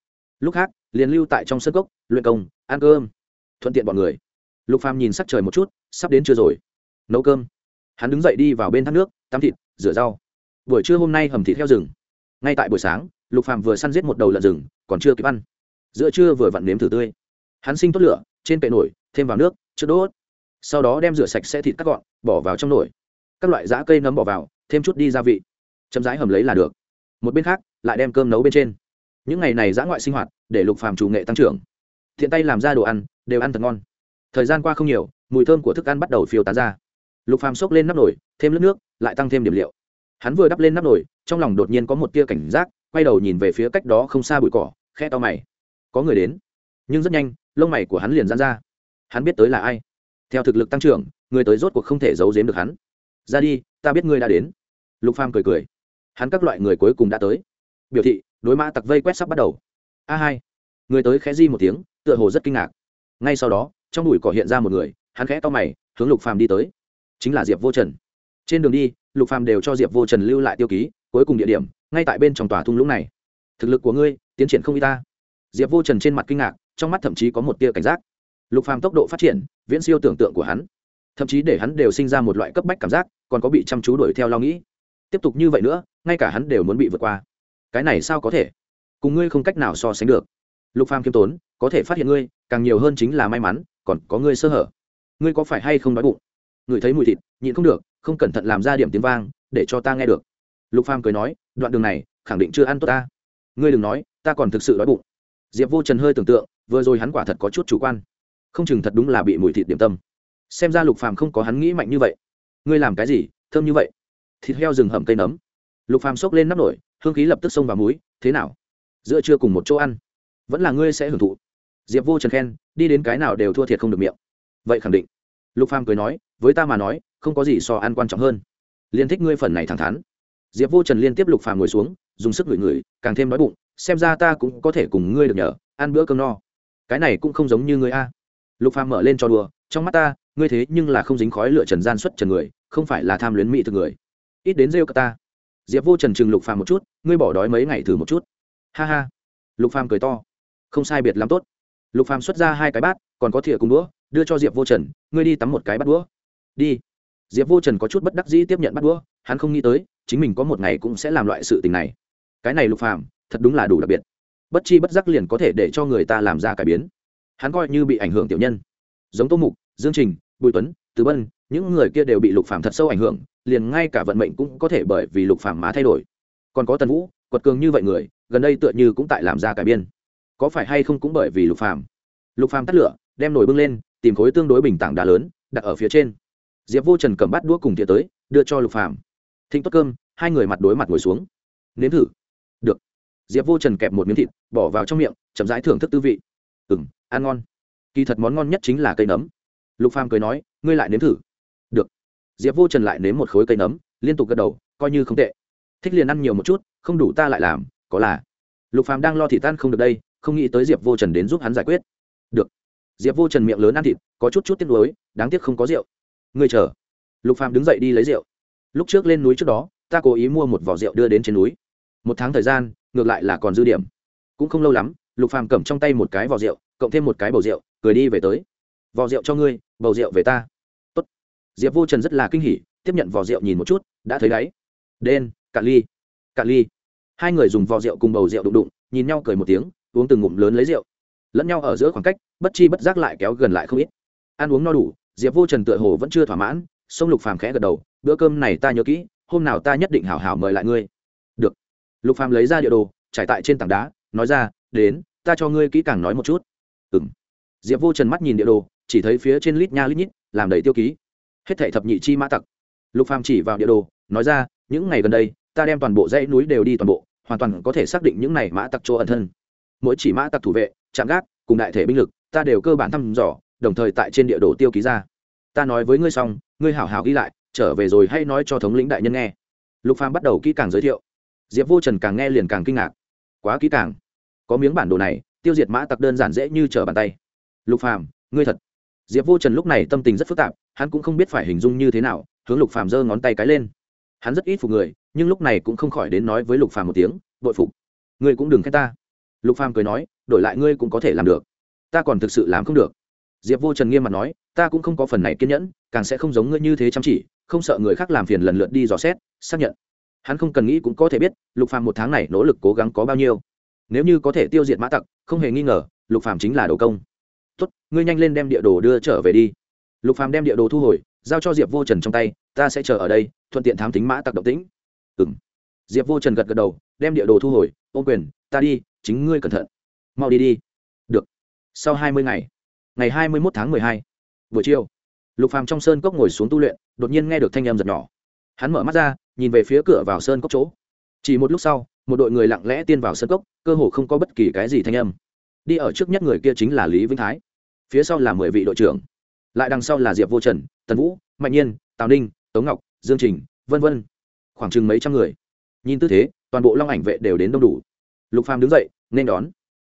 Lúc khác, liền lưu tại trong sân cốc, luyện công, ăn cơm, thuận tiện bọn người. Lục phàm nhìn sắc trời một chút, sắp đến chưa rồi nấu cơm. Hắn đứng dậy đi vào bên thác nước, tắm thịt, rửa rau. Buổi trưa hôm nay hầm thịt heo rừng. Ngay tại buổi sáng, lục phàm vừa săn giết một đầu lợn rừng, còn chưa kịp ăn. Giữa trưa vừa vặn nếm thử tươi. Hắn sinh tốt lửa, trên bệ nổi, thêm vào nước, trước đốt. Sau đó đem rửa sạch sẽ thịt cắt gọn, bỏ vào trong nồi. Các loại giã cây nấm bỏ vào, thêm chút đi gia vị. Chấm rãi hầm lấy là được. Một bên khác, lại đem cơm nấu bên trên. Những ngày này giã ngoại sinh hoạt, để lục phàm chủ nghệ tăng trưởng. Thiện tay làm ra đồ ăn, đều ăn thật ngon. Thời gian qua không nhiều, mùi thơm của thức ăn bắt đầu phiêu tán ra lục phàm xốc lên nắp nồi, thêm nước nước, lại tăng thêm điểm liệu. Hắn vừa đắp lên nắp nồi, trong lòng đột nhiên có một tia cảnh giác, quay đầu nhìn về phía cách đó không xa bụi cỏ khe to mày. Có người đến. Nhưng rất nhanh, lông mày của hắn liền dán ra. Hắn biết tới là ai. Theo thực lực tăng trưởng, người tới rốt cuộc không thể giấu giếm được hắn. Ra đi, ta biết ngươi đã đến. Lục phàm cười cười. Hắn các loại người cuối cùng đã tới. Biểu thị, đối mã tặc vây quét sắp bắt đầu. A hai. Người tới khẽ di một tiếng, tựa hồ rất kinh ngạc. Ngay sau đó, trong bụi cỏ hiện ra một người, hắn khẽ to mày, hướng lục phàm đi tới chính là diệp vô trần. Trên đường đi, lục phàm đều cho diệp vô trần lưu lại tiêu ký, cuối cùng địa điểm, ngay tại bên trong tòa thung lũng này. Thực lực của ngươi, tiến triển không y ta. Diệp vô trần trên mặt kinh ngạc, trong mắt thậm chí có một tia cảnh giác. Lục phàm tốc độ phát triển, viễn siêu tưởng tượng của hắn. Thậm chí để hắn đều sinh ra một loại cấp bách cảm giác, còn có bị chăm chú đuổi theo lo nghĩ. Tiếp tục như vậy nữa, ngay cả hắn đều muốn bị vượt qua. Cái này sao có thể? Cùng ngươi không cách nào so sánh được. Lục phàm kiêm tốn, có thể phát hiện ngươi, càng nhiều hơn chính là may mắn, còn có ngươi sơ hở. Ngươi có phải hay không đói bụng? Ngửi thấy mùi thịt, nhịn không được, không cẩn thận làm ra điểm tiếng vang, để cho ta nghe được. Lục phàm cười nói, đoạn đường này, khẳng định chưa ăn tốt ta. Ngươi đừng nói, ta còn thực sự đói bụng. Diệp vô trần hơi tưởng tượng, vừa rồi hắn quả thật có chút chủ quan. Không chừng thật đúng là bị mùi thịt điểm tâm. Xem ra lục phàm không có hắn nghĩ mạnh như vậy. Ngươi làm cái gì, thơm như vậy? Thịt heo rừng hầm cây nấm. Lục phàm xốc lên nắp nổi, hương khí lập tức xông vào múi thế nào? Giữa trưa cùng một chỗ ăn. Vẫn là ngươi sẽ hưởng thụ. Diệp vô trần khen, đi đến cái nào đều thua thiệt không được miệng. Vậy khẳng định lục phàm cười nói, với ta mà nói, không có gì so ăn quan trọng hơn. Liên thích ngươi phần này thẳng thắn. Diệp vô trần liên tiếp lục phàm ngồi xuống, dùng sức ngửi ngửi, càng thêm nói bụng, xem ra ta cũng có thể cùng ngươi được nhờ, ăn bữa cơm no. Cái này cũng không giống như ngươi a. Lục phàm mở lên cho đùa, trong mắt ta, ngươi thế nhưng là không dính khói lửa trần gian xuất trần người, không phải là tham luyến mỹ thực người. Ít đến rêu cả ta. Diệp vô trần chừng lục phàm một chút, ngươi bỏ đói mấy ngày thử một chút. Ha ha. Lục phàm cười to, không sai biệt lắm tốt. Lục phàm xuất ra hai cái bát, còn có thìa cùng đũa đưa cho diệp vô trần, ngươi đi tắm một cái bắt đũa. Đi. Diệp vô trần có chút bất đắc dĩ tiếp nhận bắt đũa, hắn không nghĩ tới, chính mình có một ngày cũng sẽ làm loại sự tình này. Cái này lục phàm, thật đúng là đủ đặc biệt. Bất chi bất giác liền có thể để cho người ta làm ra cải biến. Hắn coi như bị ảnh hưởng tiểu nhân. Giống tô mục, dương trình, bùi tuấn, từ bân, những người kia đều bị lục phàm thật sâu ảnh hưởng, liền ngay cả vận mệnh cũng có thể bởi vì lục phàm mà thay đổi. Còn có tần vũ, quật cường như vậy người, gần đây tựa như cũng tại làm ra cải biên có phải hay không cũng bởi vì lục phàm? Lục phàm tắt lửa, đem nồi bưng lên tìm khối tương đối bình tảng đá lớn, đặt ở phía trên. Diệp vô trần cầm bát đũa cùng thìa tới, đưa cho lục phàm. Thịnh tốt cơm, hai người mặt đối mặt ngồi xuống. Nếm thử. Được. Diệp vô trần kẹp một miếng thịt, bỏ vào trong miệng, chậm rãi thưởng thức tư vị. Ừng ăn ngon. Kỳ thật món ngon nhất chính là cây nấm. Lục phàm cười nói, ngươi lại nếm thử. Được. Diệp vô trần lại nếm một khối cây nấm, liên tục gật đầu, coi như không tệ. Thích liền ăn nhiều một chút, không đủ ta lại làm, có là. Lục phàm đang lo thị tan không được đây, không nghĩ tới diệp vô trần đến giúp hắn giải quyết. Được diệp vô trần miệng lớn ăn thịt, có chút chút tiếc nuối, đáng tiếc không có rượu. Ngươi chờ. Lục phàm đứng dậy đi lấy rượu. Lúc trước lên núi trước đó, ta cố ý mua một vỏ rượu đưa đến trên núi. Một tháng thời gian, ngược lại là còn dư điểm. Cũng không lâu lắm, lục phàm cầm trong tay một cái vỏ rượu, cộng thêm một cái bầu rượu, cười đi về tới. Vỏ rượu cho ngươi, bầu rượu về ta. Tốt. diệp vô trần rất là kinh hỉ, tiếp nhận vỏ rượu nhìn một chút, đã thấy đáy đen, cạn ly cạn ly. Hai người dùng vỏ rượu cùng bầu rượu đụng đụng, nhìn nhau cười một tiếng, uống từng ngụm lớn lấy rượu lẫn nhau ở giữa khoảng cách, bất chi bất giác lại kéo gần lại không ít. Ăn uống no đủ, diệp vô trần tựa hồ vẫn chưa thỏa mãn, sông lục phàm khẽ gật đầu, bữa cơm này ta nhớ kỹ, hôm nào ta nhất định hảo hảo mời lại ngươi. Được. Lục phàm lấy ra địa đồ, trải tại trên tảng đá, nói ra, đến, ta cho ngươi kỹ càng nói một chút. Ừng diệp vô trần mắt nhìn địa đồ, chỉ thấy phía trên lít nha lít nhít, làm đầy tiêu ký. Hết thảy thập nhị chi mã tặc. Lục phàm chỉ vào địa đồ, nói ra, những ngày gần đây, ta đem toàn bộ dãy núi đều đi toàn bộ, hoàn toàn có thể xác định những này mã tặc chỗ ẩn thân. Mỗi chỉ mã tặc thủ vệ trạm gác, cùng đại thể binh lực, ta đều cơ bản thăm dò, đồng thời tại trên địa đồ tiêu ký ra. Ta nói với ngươi xong, ngươi hảo hảo ghi lại, trở về rồi hay nói cho thống lĩnh đại nhân nghe. Lục phàm bắt đầu kỹ càng giới thiệu. Diệp vô trần càng nghe liền càng kinh ngạc. Quá kỹ càng. Có miếng bản đồ này, tiêu diệt mã tặc đơn giản dễ như trở bàn tay. Lục phàm, ngươi thật. Diệp vô trần lúc này tâm tình rất phức tạp, hắn cũng không biết phải hình dung như thế nào, hướng lục phàm giơ ngón tay cái lên. Hắn rất ít phục người, nhưng lúc này cũng không khỏi đến nói với lục phàm một tiếng, bội phục. Ngươi cũng đừng khen ta. Lục phàm cười nói đổi lại ngươi cũng có thể làm được. Ta còn thực sự làm không được. Diệp vô trần nghiêm mặt nói, ta cũng không có phần này kiên nhẫn, càng sẽ không giống ngươi như thế chăm chỉ, không sợ người khác làm phiền lần lượt đi dò xét, xác nhận. Hắn không cần nghĩ cũng có thể biết, lục phàm một tháng này nỗ lực cố gắng có bao nhiêu. Nếu như có thể tiêu diệt mã tặc, không hề nghi ngờ, lục phàm chính là đầu công. Tốt, ngươi nhanh lên đem địa đồ đưa trở về đi. Lục phàm đem địa đồ thu hồi, giao cho diệp vô trần trong tay, ta sẽ chờ ở đây, thuận tiện thám tính mã tặc động tĩnh. Ừm. Diệp vô trần gật gật đầu, đem địa đồ thu hồi, ô quyền, ta đi, chính ngươi cẩn thận mau đi đi. Được. Sau hai mươi ngày ngày hai mươi một tháng mười hai, buổi chiều, lục phàm trong sơn cốc ngồi xuống tu luyện, đột nhiên nghe được thanh âm giật nhỏ. Hắn mở mắt ra, nhìn về phía cửa vào sơn cốc chỗ. Chỉ một lúc sau, một đội người lặng lẽ tiên vào sơn cốc, cơ hồ không có bất kỳ cái gì thanh âm. Đi ở trước nhất người kia chính là lý vĩnh thái. Phía sau là mười vị đội trưởng. Lại đằng sau là diệp vô trần, tần vũ, mạnh nhiên, tào ninh, tống ngọc, dương trình, vân vân. Khoảng chừng mấy trăm người. Nhìn tư thế, toàn bộ long ảnh vệ đều đến đông đủ. Lục phàm đứng dậy, nên đón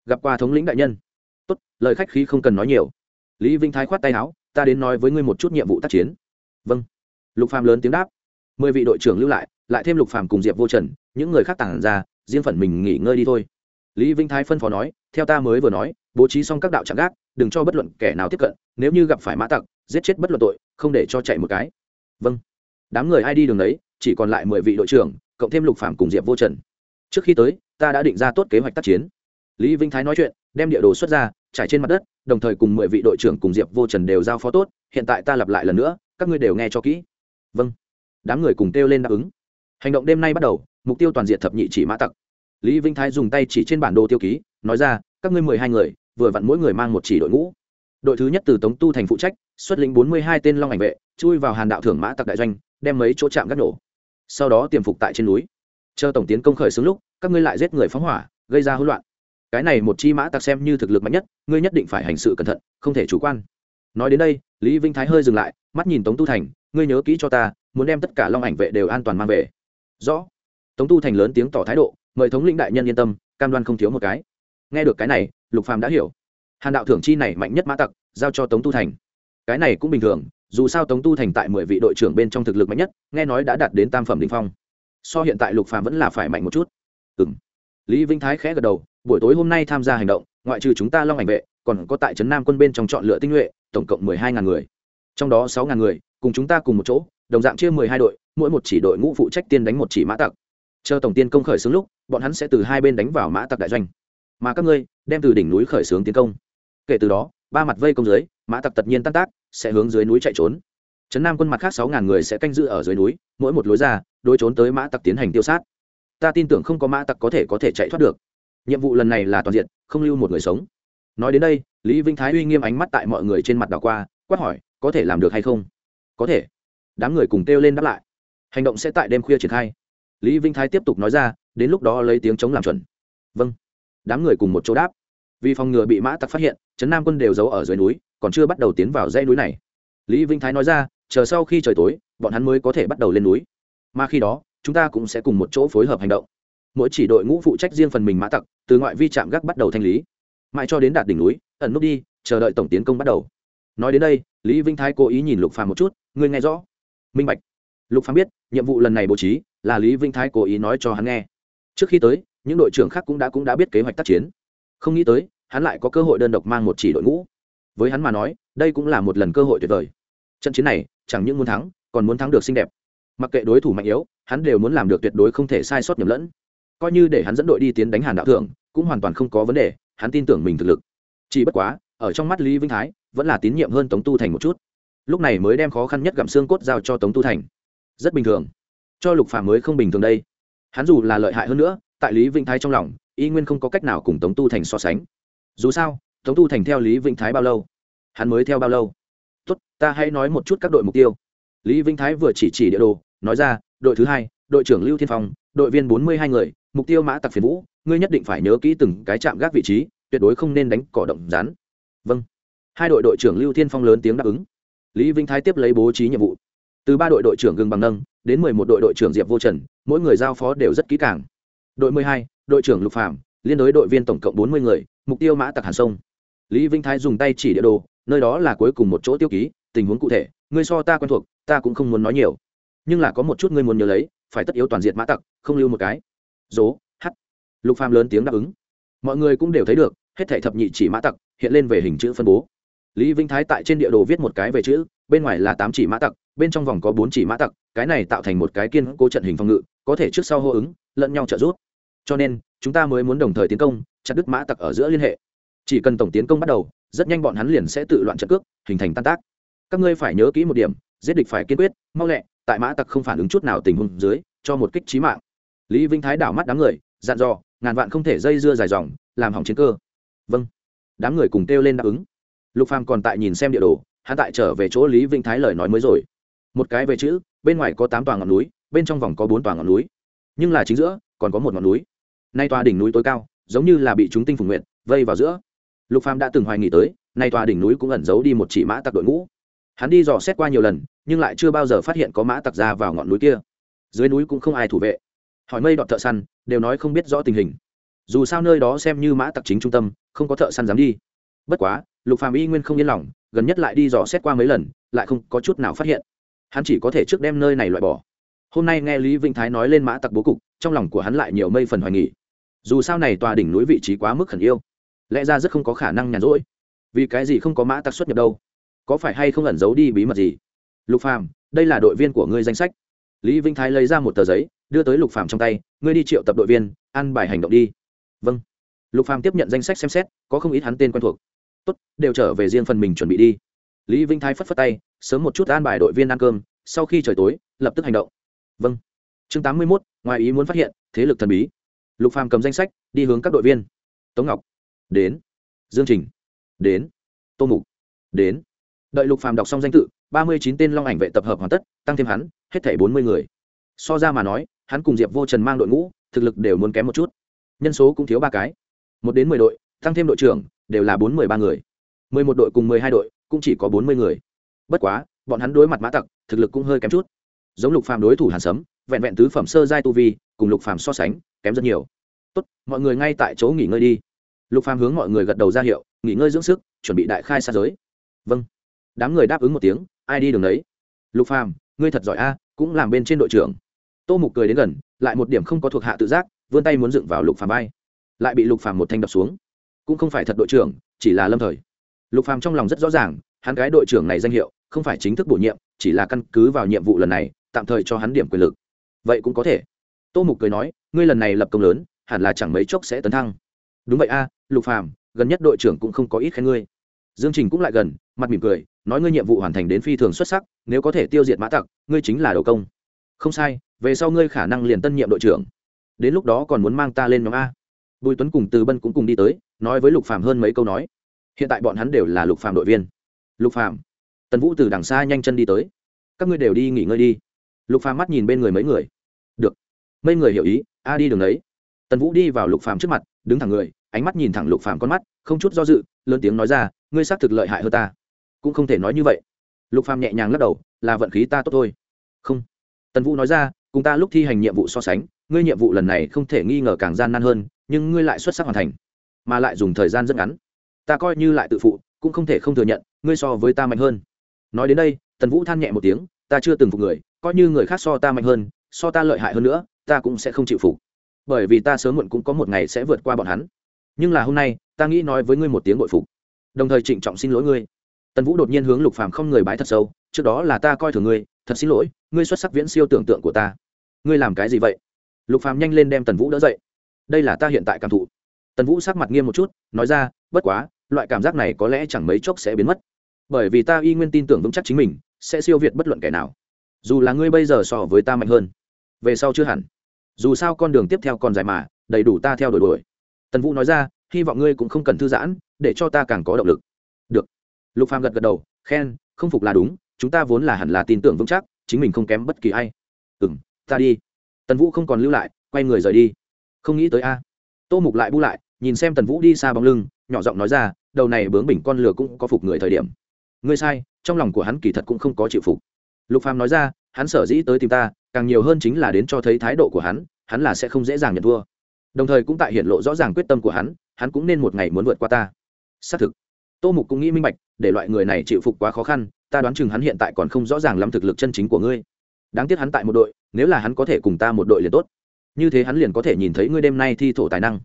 gặp qua thống lĩnh đại nhân. Tốt, lời khách khí không cần nói nhiều. Lý vĩnh thái khoát tay áo, ta đến nói với ngươi một chút nhiệm vụ tác chiến. Vâng. Lục phàm lớn tiếng đáp. Mười vị đội trưởng lưu lại lại thêm lục phàm cùng diệp vô trần, những người khác tản ra, riêng phần mình nghỉ ngơi đi thôi. Lý vĩnh thái phân phó nói, theo ta mới vừa nói, bố trí xong các đạo trạm gác, đừng cho bất luận kẻ nào tiếp cận, nếu như gặp phải mã tặc, giết chết bất luận tội, không để cho chạy một cái. Vâng. Đám người ai đi đường đấy, chỉ còn lại mười vị đội trưởng, cộng thêm lục phàm cùng diệp vô trần. Trước khi tới, ta đã định ra tốt kế hoạch tác chiến lý vĩnh thái nói chuyện, đem địa đồ xuất ra, trải trên mặt đất, đồng thời cùng mười vị đội trưởng cùng diệp vô trần đều giao phó tốt, hiện tại ta lặp lại lần nữa, các ngươi đều nghe cho kỹ. Vâng. Đám người cùng kêu lên đáp ứng. Hành động đêm nay bắt đầu, mục tiêu toàn diện thập nhị chỉ mã tặc. Lý vĩnh thái dùng tay chỉ trên bản đồ tiêu ký, nói ra, các ngươi mười hai người, vừa vặn mỗi người mang một chỉ đội ngũ. Đội thứ nhất từ tống tu thành phụ trách, xuất lĩnh bốn mươi hai tên long ảnh vệ, chui vào hàn đạo thưởng mã tặc đại doanh, đem mấy chỗ chạm gác nổ sau đó tiềm phục tại trên núi. Chờ tổng tiến công khởi xướng lúc, các ngươi lại giết người phóng hỏa, gây ra hỗn loạn cái này một chi mã tặc xem như thực lực mạnh nhất, ngươi nhất định phải hành sự cẩn thận, không thể chủ quan. Nói đến đây, lý vinh thái hơi dừng lại, mắt nhìn tống tu thành, ngươi nhớ kỹ cho ta, muốn đem tất cả long ảnh vệ đều an toàn mang về. Rõ. Tống tu thành lớn tiếng tỏ thái độ, mời thống lĩnh đại nhân yên tâm, cam đoan không thiếu một cái. Nghe được cái này, lục phàm đã hiểu. Hàn đạo thưởng chi này mạnh nhất mã tặc, giao cho tống tu thành. Cái này cũng bình thường, dù sao tống tu thành tại mười vị đội trưởng bên trong thực lực mạnh nhất, nghe nói đã đạt đến tam phẩm đình phong. So hiện tại lục phàm vẫn là phải mạnh một chút. Ừm. Lý vinh thái khẽ gật đầu buổi tối hôm nay tham gia hành động, ngoại trừ chúng ta long ảnh vệ, còn có tại trấn nam quân bên trong chọn lựa tinh nhuệ, tổng cộng mười hai ngàn người. Trong đó sáu ngàn người, cùng chúng ta cùng một chỗ, đồng dạng chia mười hai đội, mỗi một chỉ đội ngũ phụ trách tiên đánh một chỉ mã tặc. Chờ tổng tiên công khởi xướng lúc, bọn hắn sẽ từ hai bên đánh vào mã tặc đại doanh. Mà các ngươi, đem từ đỉnh núi khởi xướng tiến công. Kể từ đó, ba mặt vây công dưới, mã tặc tất nhiên tan tác, sẽ hướng dưới núi chạy trốn. Trấn nam quân mặt khác sáu ngàn người sẽ canh giữ ở dưới núi, mỗi một lối ra, đối trốn tới mã tặc tiến hành tiêu sát. Ta tin tưởng không có mã tặc có thể có thể chạy thoát được nhiệm vụ lần này là toàn diện, không lưu một người sống. Nói đến đây, lý vinh thái uy nghiêm ánh mắt tại mọi người trên mặt đảo qua, quát hỏi, có thể làm được hay không? Có thể. Đám người cùng kêu lên đáp lại. Hành động sẽ tại đêm khuya triển khai. Lý vinh thái tiếp tục nói ra, đến lúc đó lấy tiếng chống làm chuẩn. Vâng. Đám người cùng một chỗ đáp. Vì phòng ngừa bị mã tặc phát hiện, trấn nam quân đều giấu ở dưới núi, còn chưa bắt đầu tiến vào dãy núi này. Lý vinh thái nói ra, chờ sau khi trời tối, bọn hắn mới có thể bắt đầu lên núi. Mà khi đó, chúng ta cũng sẽ cùng một chỗ phối hợp hành động mỗi chỉ đội ngũ phụ trách riêng phần mình mã tặc, từ ngoại vi trạm gác bắt đầu thanh lý. Mãi cho đến đạt đỉnh núi, ẩn nút đi, chờ đợi tổng tiến công bắt đầu. Nói đến đây, lý vinh thái cố ý nhìn lục phàm một chút, ngươi nghe rõ. Minh bạch. Lục phàm biết, nhiệm vụ lần này bố trí, là lý vinh thái cố ý nói cho hắn nghe. Trước khi tới, những đội trưởng khác cũng đã cũng đã biết kế hoạch tác chiến. Không nghĩ tới, hắn lại có cơ hội đơn độc mang một chỉ đội ngũ. Với hắn mà nói, đây cũng là một lần cơ hội tuyệt vời. Trận chiến này, chẳng những muốn thắng, còn muốn thắng được xinh đẹp. Mặc kệ đối thủ mạnh yếu, hắn đều muốn làm được tuyệt đối không thể sai sót nhầm lẫn coi như để hắn dẫn đội đi tiến đánh hàn đạo thượng, cũng hoàn toàn không có vấn đề, hắn tin tưởng mình thực lực. Chỉ bất quá, ở trong mắt lý vĩnh thái, vẫn là tín nhiệm hơn tống tu thành một chút. Lúc này mới đem khó khăn nhất gặm xương cốt giao cho tống tu thành. Rất bình thường. Cho lục phàm mới không bình thường đây. Hắn dù là lợi hại hơn nữa, tại lý vĩnh thái trong lòng, y nguyên không có cách nào cùng tống tu thành so sánh. Dù sao, tống tu thành theo lý vĩnh thái bao lâu? Hắn mới theo bao lâu? Tốt, ta hãy nói một chút các đội mục tiêu. Lý vĩnh thái vừa chỉ chỉ địa đồ, nói ra, đội thứ hai, đội trưởng lưu thiên phong, đội viên bốn mươi hai người mục tiêu mã tặc phiền vũ, ngươi nhất định phải nhớ kỹ từng cái chạm gác vị trí, tuyệt đối không nên đánh cỏ động rán vâng. Hai đội đội trưởng lưu thiên phong lớn tiếng đáp ứng. Lý vĩnh thái tiếp lấy bố trí nhiệm vụ. Từ ba đội đội trưởng gừng bằng nâng, đến mười một đội đội trưởng diệp vô trần, mỗi người giao phó đều rất kỹ càng. Đội mười hai, đội trưởng lục phạm liên đối đội viên tổng cộng bốn mươi người, mục tiêu mã tặc hàn sông. Lý vĩnh thái dùng tay chỉ địa đồ, nơi đó là cuối cùng một chỗ tiêu ký, tình huống cụ thể, ngươi so ta quen thuộc, ta cũng không muốn nói nhiều. Nhưng là có một chút ngươi muốn nhớ lấy, phải tất yếu toàn diện mã tặc, không lưu một cái dố, h, lục phàm lớn tiếng đáp ứng. Mọi người cũng đều thấy được, hết thảy thập nhị chỉ mã tặc hiện lên về hình chữ phân bố. Lý vĩnh thái tại trên địa đồ viết một cái về chữ, bên ngoài là tám chỉ mã tặc, bên trong vòng có bốn chỉ mã tặc, cái này tạo thành một cái kiên cố trận hình phòng ngự, có thể trước sau hô ứng, lẫn nhau trợ giúp. Cho nên, chúng ta mới muốn đồng thời tiến công, chặt đứt mã tặc ở giữa liên hệ. Chỉ cần tổng tiến công bắt đầu, rất nhanh bọn hắn liền sẽ tự loạn trận cước, hình thành tan tác. Các ngươi phải nhớ kỹ một điểm, giết địch phải kiên quyết, mau lẹ, tại mã tặc không phản ứng chút nào tình huống dưới, cho một kích trí mạng lý vĩnh thái đảo mắt đám người, dặn dò, ngàn vạn không thể dây dưa dài dòng, làm hỏng chiến cơ. Vâng. Đám người cùng kêu lên đáp ứng. Lục phàm còn tại nhìn xem địa đồ, hắn tại trở về chỗ lý vĩnh thái lời nói mới rồi. Một cái về chữ, bên ngoài có tám tòa ngọn núi, bên trong vòng có bốn tòa ngọn núi. Nhưng là chính giữa, còn có một ngọn núi. Nay tòa đỉnh núi tối cao, giống như là bị chúng tinh phùng nguyện vây vào giữa. Lục phàm đã từng hoài nghỉ tới, nay tòa đỉnh núi cũng ẩn giấu đi một chỉ mã tặc đội ngũ. Hắn đi dò xét qua nhiều lần, nhưng lại chưa bao giờ phát hiện có mã tặc ra vào ngọn núi kia. Dưới núi cũng không ai thủ vệ hỏi mây đọt thợ săn, đều nói không biết rõ tình hình. Dù sao nơi đó xem như mã tặc chính trung tâm, không có thợ săn dám đi. Bất quá, lục phàm y nguyên không yên lòng, gần nhất lại đi dò xét qua mấy lần, lại không có chút nào phát hiện. Hắn chỉ có thể trước đem nơi này loại bỏ. Hôm nay nghe lý vĩnh thái nói lên mã tặc bố cục, trong lòng của hắn lại nhiều mây phần hoài nghỉ dù sao này tòa đỉnh núi vị trí quá mức khẩn yêu lẽ ra rất không có khả năng nhàn rỗi. Vì cái gì không có mã tặc xuất nhập đâu? Có phải hay không ẩn giấu đi bí mật gì? Lục phàm, đây là đội viên của ngươi danh sách. Lý vĩnh thái lấy ra một tờ giấy đưa tới lục phàm trong tay ngươi đi triệu tập đội viên ăn bài hành động đi. Vâng. Lục phàm tiếp nhận danh sách xem xét có không ít hắn tên quen thuộc. Tốt đều trở về riêng phần mình chuẩn bị đi. Lý vinh thái phất phất tay sớm một chút an bài đội viên ăn cơm sau khi trời tối lập tức hành động. Vâng. Chương tám mươi 81, ngoài ý muốn phát hiện thế lực thần bí. Lục phàm cầm danh sách đi hướng các đội viên. Tống ngọc. Đến. Dương trình. Đến. Tô mục. Đến. Đợi lục phàm đọc xong danh tự ba mươi chín tên long ảnh vệ tập hợp hoàn tất tăng thêm hắn hết thảy bốn mươi người. So ra mà nói hắn cùng diệp vô trần mang đội ngũ, thực lực đều muốn kém một chút. Nhân số cũng thiếu ba cái. Một đến mười đội, tăng thêm đội trưởng, đều là bốn mươi ba người. Mười một đội cùng mười hai đội, cũng chỉ có bốn mươi người. Bất quá, bọn hắn đối mặt mã tặc, thực lực cũng hơi kém chút. Giống lục phàm đối thủ hàn sấm, vẹn vẹn tứ phẩm sơ giai tu vi, cùng lục phàm so sánh, kém rất nhiều. Tốt, mọi người ngay tại chỗ nghỉ ngơi đi. Lục phàm hướng mọi người gật đầu ra hiệu, nghỉ ngơi dưỡng sức, chuẩn bị đại khai xa giới. Vâng. Đám người đáp ứng một tiếng, ai đi đường đấy? Lục phàm, ngươi thật giỏi a, cũng làm bên trên đội trưởng tô mục cười đến gần, lại một điểm không có thuộc hạ tự giác, vươn tay muốn dựng vào lục phàm bay lại bị lục phàm một thanh đập xuống. Cũng không phải thật đội trưởng, chỉ là lâm thời. Lục phàm trong lòng rất rõ ràng, hắn gái đội trưởng này danh hiệu, không phải chính thức bổ nhiệm, chỉ là căn cứ vào nhiệm vụ lần này, tạm thời cho hắn điểm quyền lực. Vậy cũng có thể. Tô mục cười nói, ngươi lần này lập công lớn, hẳn là chẳng mấy chốc sẽ tấn thăng. Đúng vậy a, lục phàm, gần nhất đội trưởng cũng không có ít khen ngươi. Dương trình cũng lại gần, mặt mỉm cười, nói ngươi nhiệm vụ hoàn thành đến phi thường xuất sắc, nếu có thể tiêu diệt mã tặc, ngươi chính là đầu công. Không sai về sau ngươi khả năng liền tân nhiệm đội trưởng. Đến lúc đó còn muốn mang ta lên nhóm a. Bùi tuấn cùng từ bân cũng cùng đi tới, nói với lục phàm hơn mấy câu nói. Hiện tại bọn hắn đều là lục phàm đội viên. Lục phàm, tần vũ từ đằng xa nhanh chân đi tới. Các ngươi đều đi nghỉ ngơi đi. Lục phàm mắt nhìn bên người mấy người. Được. Mấy người hiểu ý, a đi đường đấy. Tần vũ đi vào lục phàm trước mặt, đứng thẳng người, ánh mắt nhìn thẳng lục phàm con mắt, không chút do dự, lớn tiếng nói ra, ngươi xác thực lợi hại hơn ta. Cũng không thể nói như vậy. Lục phàm nhẹ nhàng lắc đầu, là vận khí ta tốt thôi. Không. Tần vũ nói ra cùng ta lúc thi hành nhiệm vụ so sánh, ngươi nhiệm vụ lần này không thể nghi ngờ càng gian nan hơn, nhưng ngươi lại xuất sắc hoàn thành, mà lại dùng thời gian rất ngắn. Ta coi như lại tự phụ, cũng không thể không thừa nhận, ngươi so với ta mạnh hơn. Nói đến đây, tần vũ than nhẹ một tiếng, ta chưa từng phục người, coi như người khác so ta mạnh hơn, so ta lợi hại hơn nữa, ta cũng sẽ không chịu phục. Bởi vì ta sớm muộn cũng có một ngày sẽ vượt qua bọn hắn. Nhưng là hôm nay, ta nghĩ nói với ngươi một tiếng bội phục. Đồng thời trịnh trọng xin lỗi ngươi. Tần vũ đột nhiên hướng lục phàm không người bái thật sâu, trước đó là ta coi thường ngươi, thật xin lỗi, ngươi xuất sắc viễn siêu tưởng tượng của ta ngươi làm cái gì vậy? Lục phàm nhanh lên đem tần vũ đỡ dậy. Đây là ta hiện tại cảm thụ. Tần vũ sắc mặt nghiêm một chút, nói ra, bất quá, loại cảm giác này có lẽ chẳng mấy chốc sẽ biến mất. Bởi vì ta y nguyên tin tưởng vững chắc chính mình, sẽ siêu việt bất luận kẻ nào. Dù là ngươi bây giờ so với ta mạnh hơn, về sau chưa hẳn. Dù sao con đường tiếp theo còn dài mà, đầy đủ ta theo đuổi đuổi. Tần vũ nói ra, hy vọng ngươi cũng không cần thư giãn, để cho ta càng có động lực. Được. Lục phàm gật gật đầu, khen, không phục là đúng, chúng ta vốn là hẳn là tin tưởng vững chắc, chính mình không kém bất kỳ ai. Ừ m ta đi. Tần vũ không còn lưu lại, quay người rời đi. Không nghĩ tới a. Tô mục lại bu lại, nhìn xem tần vũ đi xa bóng lưng, nhỏ giọng nói ra, đầu này bướng bỉnh con lừa cũng có phục người thời điểm. Ngươi sai, trong lòng của hắn kỳ thật cũng không có chịu phục. Lục phàm nói ra, hắn sở dĩ tới tìm ta, càng nhiều hơn chính là đến cho thấy thái độ của hắn hắn là sẽ không dễ dàng nhận thua. Đồng thời cũng tại hiện lộ rõ ràng quyết tâm của hắn hắn cũng nên một ngày muốn vượt qua ta. Xác thực. Tô mục cũng nghĩ minh bạch, để loại người này chịu phục quá khó khăn, ta đoán chừng hắn hiện tại còn không rõ ràng lắm thực lực chân chính của ngươi đáng tiếc hắn tại một đội, nếu là hắn có thể cùng ta một đội liền tốt. Như thế hắn liền có thể nhìn thấy ngươi đêm nay thi thổ tài năng.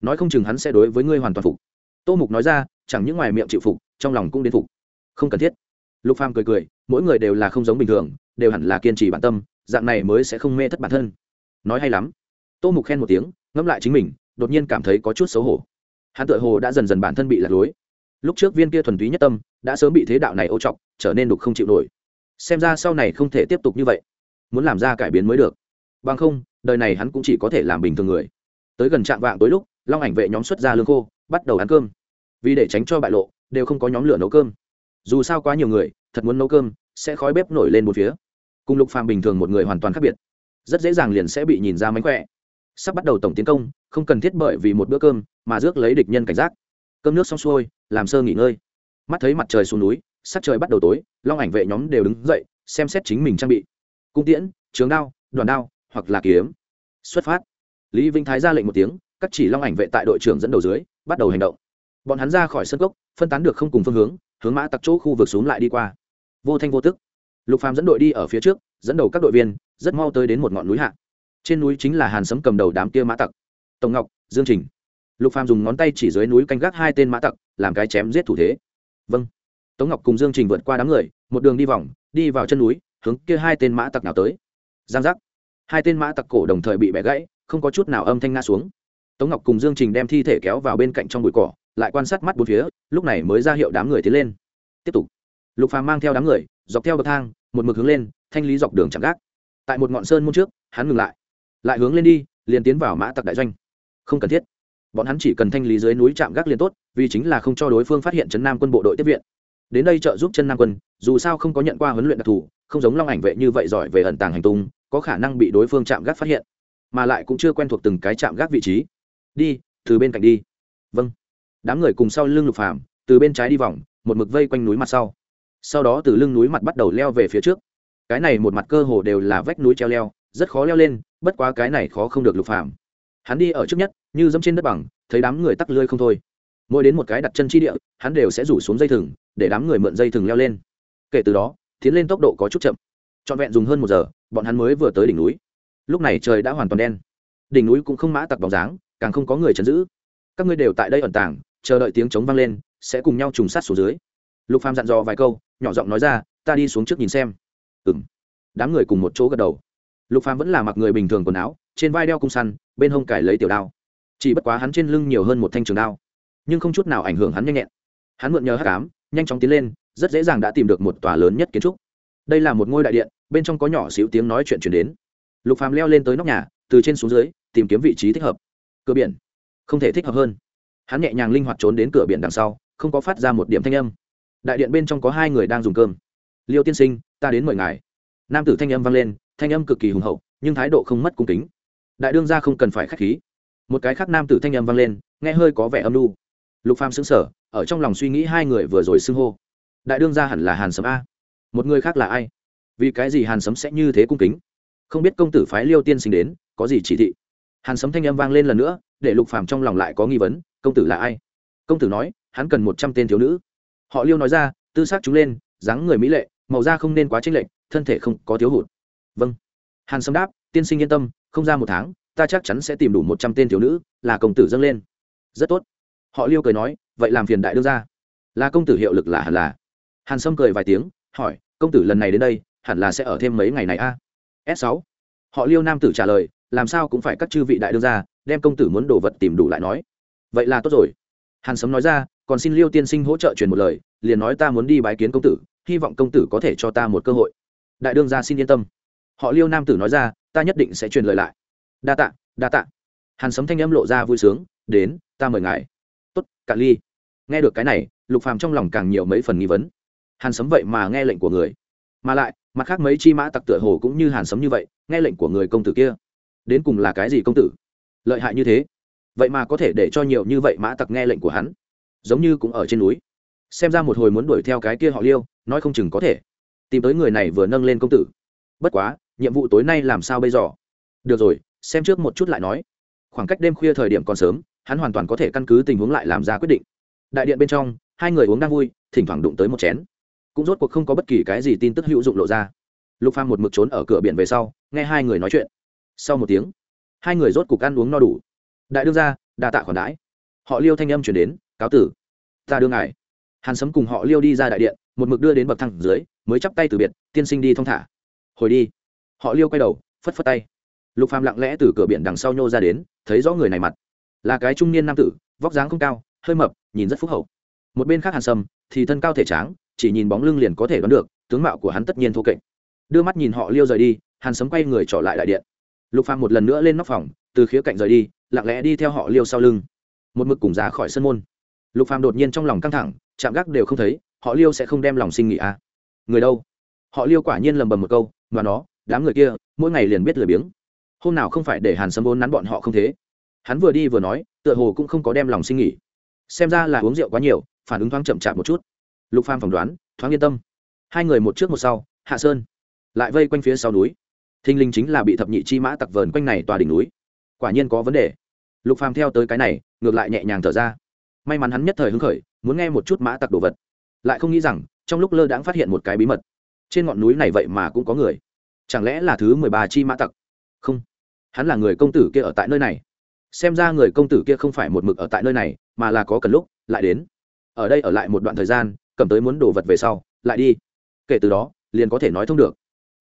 Nói không chừng hắn sẽ đối với ngươi hoàn toàn phục. Tô mục nói ra, chẳng những ngoài miệng chịu phục, trong lòng cũng đến phục. Không cần thiết. Lục phàm cười cười, mỗi người đều là không giống bình thường, đều hẳn là kiên trì bản tâm, dạng này mới sẽ không mê thất bản thân. Nói hay lắm. Tô mục khen một tiếng, ngẫm lại chính mình, đột nhiên cảm thấy có chút xấu hổ. Hắn tự hồ đã dần dần bản thân bị lạc lối. Lúc trước viên kia thuần túy nhất tâm, đã sớm bị thế đạo này ô trọc, trở nên đục không chịu nổi. Xem ra sau này không thể tiếp tục như vậy muốn làm ra cải biến mới được. Bằng không, đời này hắn cũng chỉ có thể làm bình thường người. Tới gần trạm vạng tối lúc, long ảnh vệ nhóm xuất ra lương khô, bắt đầu ăn cơm. Vì để tránh cho bại lộ, đều không có nhóm lửa nấu cơm. Dù sao quá nhiều người, thật muốn nấu cơm, sẽ khói bếp nổi lên một phía. Cùng lục phàm bình thường một người hoàn toàn khác biệt. Rất dễ dàng liền sẽ bị nhìn ra mánh khỏe. Sắp bắt đầu tổng tiến công, không cần thiết bởi vì một bữa cơm mà rước lấy địch nhân cảnh giác. Cơm nước xong xuôi, làm sơ nghỉ ngơi. Mắt thấy mặt trời xuống núi, sắc trời bắt đầu tối, long ảnh vệ nhóm đều đứng dậy, xem xét chính mình trang bị cung tiễn, trường đao, đoàn đao, hoặc là kiếm. Xuất phát. Lý vinh thái ra lệnh một tiếng, các chỉ long ảnh vệ tại đội trưởng dẫn đầu dưới, bắt đầu hành động. Bọn hắn ra khỏi sân cốc, phân tán được không cùng phương hướng hướng mã tặc chỗ khu vực xuống lại đi qua. Vô thanh vô tức. Lục phàm dẫn đội đi ở phía trước, dẫn đầu các đội viên, rất mau tới đến một ngọn núi hạ. Trên núi chính là hàn sấm cầm đầu đám kia mã tặc. Tổng ngọc, dương trình. Lục phàm dùng ngón tay chỉ dưới núi canh gác hai tên mã tặc, làm cái chém giết thủ thế. Vâng. Tống ngọc cùng dương trình vượt qua đám người, một đường đi vòng, đi vào chân núi hướng kia hai tên mã tặc nào tới. Giang giác. Hai tên mã tặc cổ đồng thời bị bẻ gãy, không có chút nào âm thanh nga xuống. Tống ngọc cùng dương trình đem thi thể kéo vào bên cạnh trong bụi cỏ, lại quan sát mắt bốn phía, lúc này mới ra hiệu đám người tiến lên. Tiếp tục. Lục phàm mang theo đám người, dọc theo bậc thang, một mực hướng lên, thanh lý dọc đường chạm gác. Tại một ngọn sơn môn trước, hắn ngừng lại. Lại hướng lên đi, liền tiến vào mã tặc đại doanh. Không cần thiết. Bọn hắn chỉ cần thanh lý dưới núi chạm gác liền tốt, vì chính là không cho đối phương phát hiện trấn nam quân bộ đội tiếp viện đến đây trợ giúp chân nam quân, dù sao không có nhận qua huấn luyện đặc thù, không giống long ảnh vệ như vậy giỏi về ẩn tàng hành tung, có khả năng bị đối phương chạm gác phát hiện, mà lại cũng chưa quen thuộc từng cái chạm gác vị trí. Đi, từ bên cạnh đi. Vâng. Đám người cùng sau lưng lục phàm, từ bên trái đi vòng, một mực vây quanh núi mặt sau. Sau đó từ lưng núi mặt bắt đầu leo về phía trước. Cái này một mặt cơ hồ đều là vách núi treo leo, rất khó leo lên, bất quá cái này khó không được lục phàm. Hắn đi ở trước nhất, như dẫm trên đất bằng, thấy đám người tắc lươi không thôi mỗi đến một cái đặt chân chi địa, hắn đều sẽ rủ xuống dây thừng, để đám người mượn dây thừng leo lên. Kể từ đó, tiến lên tốc độ có chút chậm. Trọn vẹn dùng hơn một giờ, bọn hắn mới vừa tới đỉnh núi. Lúc này trời đã hoàn toàn đen. Đỉnh núi cũng không mã tặc bóng dáng, càng không có người chấn giữ. Các ngươi đều tại đây ẩn tàng, chờ đợi tiếng trống vang lên, sẽ cùng nhau trùng sát xuống dưới. Lục phàm dặn dò vài câu, nhỏ giọng nói ra, ta đi xuống trước nhìn xem. Ừng đám người cùng một chỗ gật đầu. Lục phàm vẫn là mặc người bình thường quần áo, trên vai đeo cung săn, bên hông cải lấy tiểu đao. Chỉ bất quá hắn trên lưng nhiều hơn một thanh trường đao nhưng không chút nào ảnh hưởng hắn nhanh nhẹn. Hắn mượn nhờ hắc cám nhanh chóng tiến lên, rất dễ dàng đã tìm được một tòa lớn nhất kiến trúc. Đây là một ngôi đại điện, bên trong có nhỏ xíu tiếng nói chuyện chuyển đến. Lục phàm leo lên tới nóc nhà, từ trên xuống dưới, tìm kiếm vị trí thích hợp. Cửa biển. Không thể thích hợp hơn. Hắn nhẹ nhàng linh hoạt trốn đến cửa biển đằng sau, không có phát ra một điểm thanh âm. Đại điện bên trong có hai người đang dùng cơm. Liêu tiên sinh, ta đến mời ngài. Nam tử thanh âm vang lên, thanh âm cực kỳ hùng hậu, nhưng thái độ không mất cung kính. Đại đương gia không cần phải khách khí. Một cái khác nam tử thanh âm vang lên, nghe hơi có vẻ âm lu lục phàm sững sờ, ở trong lòng suy nghĩ hai người vừa rồi xưng hô. Đại đương gia hẳn là hàn sấm a. Một người khác là ai? Vì cái gì hàn sấm sẽ như thế cung kính? Không biết công tử phái liêu tiên sinh đến, có gì chỉ thị? Hàn sấm thanh âm vang lên lần nữa, để lục phàm trong lòng lại có nghi vấn, công tử là ai? Công tử nói, hắn cần một trăm tên thiếu nữ. Họ liêu nói ra, tư xác chúng lên, dáng người mỹ lệ, màu da không nên quá chênh lệch, thân thể không có thiếu hụt. Vâng. Hàn sấm đáp, tiên sinh yên tâm, không ra một tháng, ta chắc chắn sẽ tìm đủ một trăm tên thiếu nữ, là công tử dâng lên. Rất tốt họ liêu cười nói, vậy làm phiền đại đương ra là công tử hiệu lực là hẳn là. Hàn sâm cười vài tiếng, hỏi, công tử lần này đến đây, hẳn là sẽ ở thêm mấy ngày này a? S sáu. Họ liêu nam tử trả lời, làm sao cũng phải các chư vị đại đương ra đem công tử muốn đồ vật tìm đủ lại nói. Vậy là tốt rồi. Hàn sấm nói ra, còn xin liêu tiên sinh hỗ trợ truyền một lời, liền nói ta muốn đi bái kiến công tử, hy vọng công tử có thể cho ta một cơ hội. Đại đương gia xin yên tâm. Họ liêu nam tử nói ra, ta nhất định sẽ truyền lời lại. Đa tạ đa tạ. Hàn sấm thanh âm lộ ra vui sướng, đến, ta mời ngài tốt cả ly. Nghe được cái này, lục phàm trong lòng càng nhiều mấy phần nghi vấn. Hàn sấm vậy mà nghe lệnh của người. Mà lại, mặt khác mấy chi mã tặc tựa hồ cũng như hàn sấm như vậy, nghe lệnh của người công tử kia. Đến cùng là cái gì công tử? Lợi hại như thế? Vậy mà có thể để cho nhiều như vậy mã tặc nghe lệnh của hắn? Giống như cũng ở trên núi. Xem ra một hồi muốn đuổi theo cái kia họ liêu, nói không chừng có thể. Tìm tới người này vừa nâng lên công tử. Bất quá, nhiệm vụ tối nay làm sao bây giờ? Được rồi, xem trước một chút lại nói. Khoảng cách đêm khuya thời điểm còn sớm hắn hoàn toàn có thể căn cứ tình huống lại làm ra quyết định. Đại điện bên trong, hai người uống đang vui, thỉnh thoảng đụng tới một chén. Cũng rốt cuộc không có bất kỳ cái gì tin tức hữu dụng lộ ra. Lục phàm một mực trốn ở cửa biển về sau, nghe hai người nói chuyện. Sau một tiếng, hai người rốt cuộc ăn uống no đủ. Đại đương gia, đa tạ khoản đãi. Họ liêu thanh âm chuyển đến, cáo tử, ta đưa ngài. Hàn sấm cùng họ liêu đi ra đại điện, một mực đưa đến bậc thang dưới, mới chắp tay từ biệt, tiên sinh đi thong thả. Hồi đi. Họ liêu quay đầu, phất phất tay. Lục phàm lặng lẽ từ cửa biển đằng sau nhô ra đến, thấy rõ người này mặt là cái trung niên nam tử, vóc dáng không cao, hơi mập, nhìn rất phúc hậu. Một bên khác hàn sâm thì thân cao thể tráng, chỉ nhìn bóng lưng liền có thể đoán được, tướng mạo của hắn tất nhiên thô kệch. Đưa mắt nhìn họ liêu rời đi, hàn sấm quay người trở lại đại điện. Lục phàm một lần nữa lên nóc phòng, từ khía cạnh rời đi, lặng lẽ đi theo họ liêu sau lưng. Một mực cùng ra khỏi sân môn. Lục phàm đột nhiên trong lòng căng thẳng, chạm gác đều không thấy, họ liêu sẽ không đem lòng sinh nghỉ à? Người đâu? Họ liêu quả nhiên lầm bầm một câu, mà nó, đám người kia, mỗi ngày liền biết lười biếng. Hôm nào không phải để hàn sấm vốn nắn bọn họ không thế? Hắn vừa đi vừa nói, tựa hồ cũng không có đem lòng sinh nghỉ. Xem ra là uống rượu quá nhiều, phản ứng thoáng chậm chạp một chút. Lục phàm phỏng đoán, thoáng yên tâm. Hai người một trước một sau, hạ sơn, lại vây quanh phía sau núi. Thinh linh chính là bị thập nhị chi mã tặc vờn quanh này tòa đỉnh núi. Quả nhiên có vấn đề. Lục phàm theo tới cái này, ngược lại nhẹ nhàng thở ra. May mắn hắn nhất thời hứng khởi, muốn nghe một chút mã tặc đồ vật. Lại không nghĩ rằng, trong lúc lơ đãng phát hiện một cái bí mật. Trên ngọn núi này vậy mà cũng có người. Chẳng lẽ là thứ mười ba chi mã tặc? Không. Hắn là người công tử kia ở tại nơi này xem ra người công tử kia không phải một mực ở tại nơi này, mà là có cần lúc, lại đến. Ở đây ở lại một đoạn thời gian, cầm tới muốn đồ vật về sau, lại đi. Kể từ đó, liền có thể nói thông được.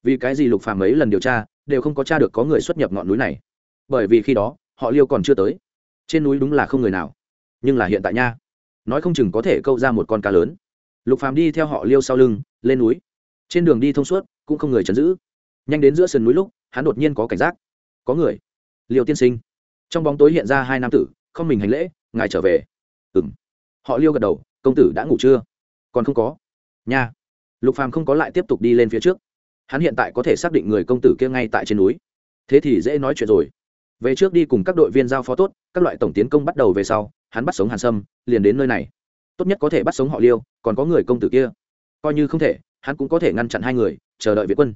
Vì cái gì lục phàm mấy lần điều tra, đều không có tra được có người xuất nhập ngọn núi này. Bởi vì khi đó, họ liêu còn chưa tới. Trên núi đúng là không người nào. Nhưng là hiện tại nha. Nói không chừng có thể câu ra một con cá lớn. Lục phàm đi theo họ liêu sau lưng, lên núi. Trên đường đi thông suốt, cũng không người chấn giữ. Nhanh đến giữa sườn núi lúc, hắn đột nhiên có cảnh giác. Có người. Liêu tiên sinh trong bóng tối hiện ra hai nam tử, không mình hành lễ, ngài trở về. Ừng họ liêu gật đầu, công tử đã ngủ chưa? Còn không có. Nha. Lục phàm không có lại tiếp tục đi lên phía trước. Hắn hiện tại có thể xác định người công tử kia ngay tại trên núi. Thế thì dễ nói chuyện rồi. Về trước đi cùng các đội viên giao phó tốt, các loại tổng tiến công bắt đầu về sau, hắn bắt sống hàn sâm, liền đến nơi này. Tốt nhất có thể bắt sống họ liêu, còn có người công tử kia. Coi như không thể, hắn cũng có thể ngăn chặn hai người, chờ đợi việt quân.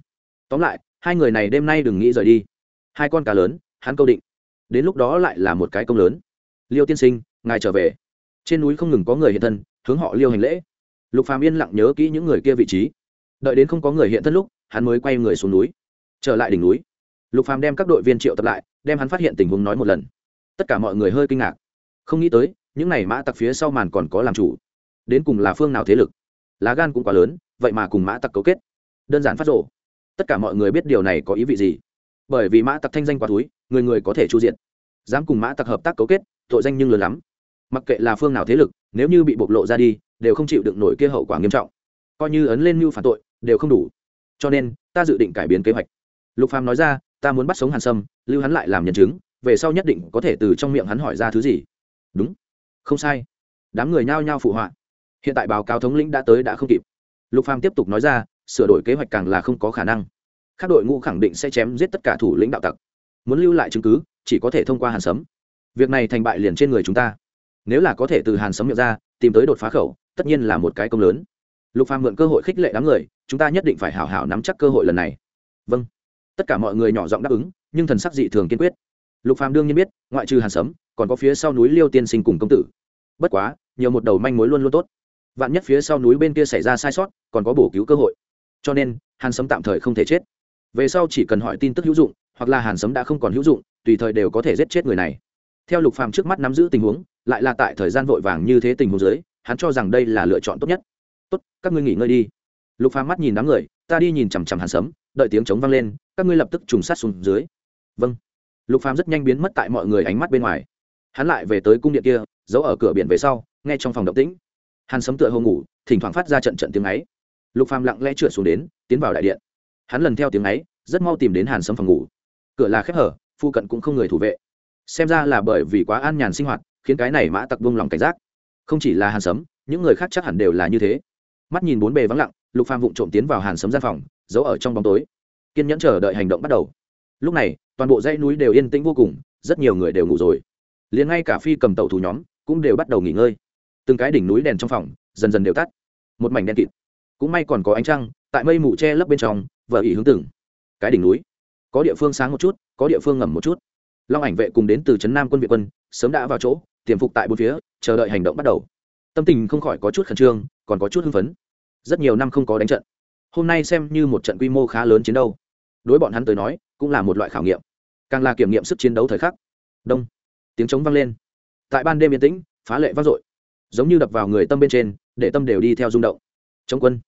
Tóm lại, hai người này đêm nay đừng nghĩ rời đi. Hai con cá lớn, hắn câu định đến lúc đó lại là một cái công lớn. Liêu tiên sinh, ngài trở về. Trên núi không ngừng có người hiện thân, hướng họ liêu hành lễ. Lục phàm yên lặng nhớ kỹ những người kia vị trí. Đợi đến không có người hiện thân lúc, hắn mới quay người xuống núi. Trở lại đỉnh núi. Lục phàm đem các đội viên triệu tập lại, đem hắn phát hiện tình huống nói một lần. Tất cả mọi người hơi kinh ngạc. Không nghĩ tới, những này mã tặc phía sau màn còn có làm chủ. Đến cùng là phương nào thế lực? Lá gan cũng quá lớn, vậy mà cùng mã tặc cấu kết. Đơn giản phát rộ tất cả mọi người biết điều này có ý vị gì? Bởi vì mã tặc thanh danh quá túi người người có thể chu diện dám cùng mã tặc hợp tác cấu kết, tội danh nhưng lớn lắm. Mặc kệ là phương nào thế lực, nếu như bị bộc lộ ra đi, đều không chịu đựng nổi kia hậu quả nghiêm trọng. Coi như ấn lên mưu phản tội, đều không đủ. Cho nên, ta dự định cải biến kế hoạch. Lục phàm nói ra, ta muốn bắt sống hàn sâm, lưu hắn lại làm nhân chứng, về sau nhất định có thể từ trong miệng hắn hỏi ra thứ gì. Đúng. Không sai. Đám người nhao nhao phụ họa. Hiện tại báo cáo thống lĩnh đã tới đã không kịp. Lục phàm tiếp tục nói ra, sửa đổi kế hoạch càng là không có khả năng các đội ngũ khẳng định sẽ chém giết tất cả thủ lĩnh đạo tặc. Muốn lưu lại chứng cứ, chỉ có thể thông qua hàn sấm. Việc này thành bại liền trên người chúng ta. Nếu là có thể từ hàn sấm miệng ra, tìm tới đột phá khẩu, tất nhiên là một cái công lớn. Lục phàm mượn cơ hội khích lệ đám người, chúng ta nhất định phải hảo hảo nắm chắc cơ hội lần này. Vâng. Tất cả mọi người nhỏ giọng đáp ứng, nhưng thần sắc dị thường kiên quyết. Lục phàm đương nhiên biết, ngoại trừ hàn sấm, còn có phía sau núi liêu tiên sinh cùng công tử. Bất quá, nhiều một đầu manh mối luôn luôn tốt. Vạn nhất phía sau núi bên kia xảy ra sai sót, còn có bổ cứu cơ hội. Cho nên, hàn sấm tạm thời không thể chết về sau chỉ cần hỏi tin tức hữu dụng, hoặc là hàn sấm đã không còn hữu dụng, tùy thời đều có thể giết chết người này. Theo lục phàm trước mắt nắm giữ tình huống, lại là tại thời gian vội vàng như thế tình huống dưới, hắn cho rằng đây là lựa chọn tốt nhất. Tốt, các ngươi nghỉ ngơi đi. Lục phàm mắt nhìn đám người, ta đi nhìn chằm chằm hàn sấm, đợi tiếng chống vang lên, các ngươi lập tức trùng sát xuống dưới. Vâng. Lục phàm rất nhanh biến mất tại mọi người ánh mắt bên ngoài. Hắn lại về tới cung điện kia, giấu ở cửa biển về sau, nghe trong phòng động tĩnh. Hàn sấm tựa hồ ngủ, thỉnh thoảng phát ra trận trận tiếng ấy. Lục phàm lặng lẽ trượt xuống đến, tiến vào đại điện hắn lần theo tiếng ấy, rất mau tìm đến hàn sâm phòng ngủ. Cửa là khép hở, phụ cận cũng không người thủ vệ. Xem ra là bởi vì quá an nhàn sinh hoạt, khiến cái này mã tặc vung lòng cảnh giác. Không chỉ là hàn sấm những người khác chắc hẳn đều là như thế. Mắt nhìn bốn bề vắng lặng, lục phàm vụng trộm tiến vào hàn sấm gian phòng, giấu ở trong bóng tối. Kiên nhẫn chờ đợi hành động bắt đầu. Lúc này, toàn bộ dãy núi đều yên tĩnh vô cùng, rất nhiều người đều ngủ rồi. Liền ngay cả phi cầm tàu thủ nhóm cũng đều bắt đầu nghỉ ngơi. Từng cái đỉnh núi đèn trong phòng dần dần đều tắt. Một mảnh đen kịt. Cũng may còn có ánh trăng, tại mây mù che lấp bên trong vợ ý hướng từng. Cái đỉnh núi. Có địa phương sáng một chút, có địa phương ngầm một chút. Long ảnh vệ cùng đến từ trấn nam quân việt quân, sớm đã vào chỗ, tiềm phục tại bốn phía, chờ đợi hành động bắt đầu. Tâm tình không khỏi có chút khẩn trương, còn có chút hưng phấn. Rất nhiều năm không có đánh trận. Hôm nay xem như một trận quy mô khá lớn chiến đấu. Đối bọn hắn tới nói, cũng là một loại khảo nghiệm. Càng là kiểm nghiệm sức chiến đấu thời khắc. Đông. Tiếng trống vang lên. Tại ban đêm yên tĩnh, phá lệ vang dội. Giống như đập vào người tâm bên trên, để tâm đều đi theo rung động. Chống quân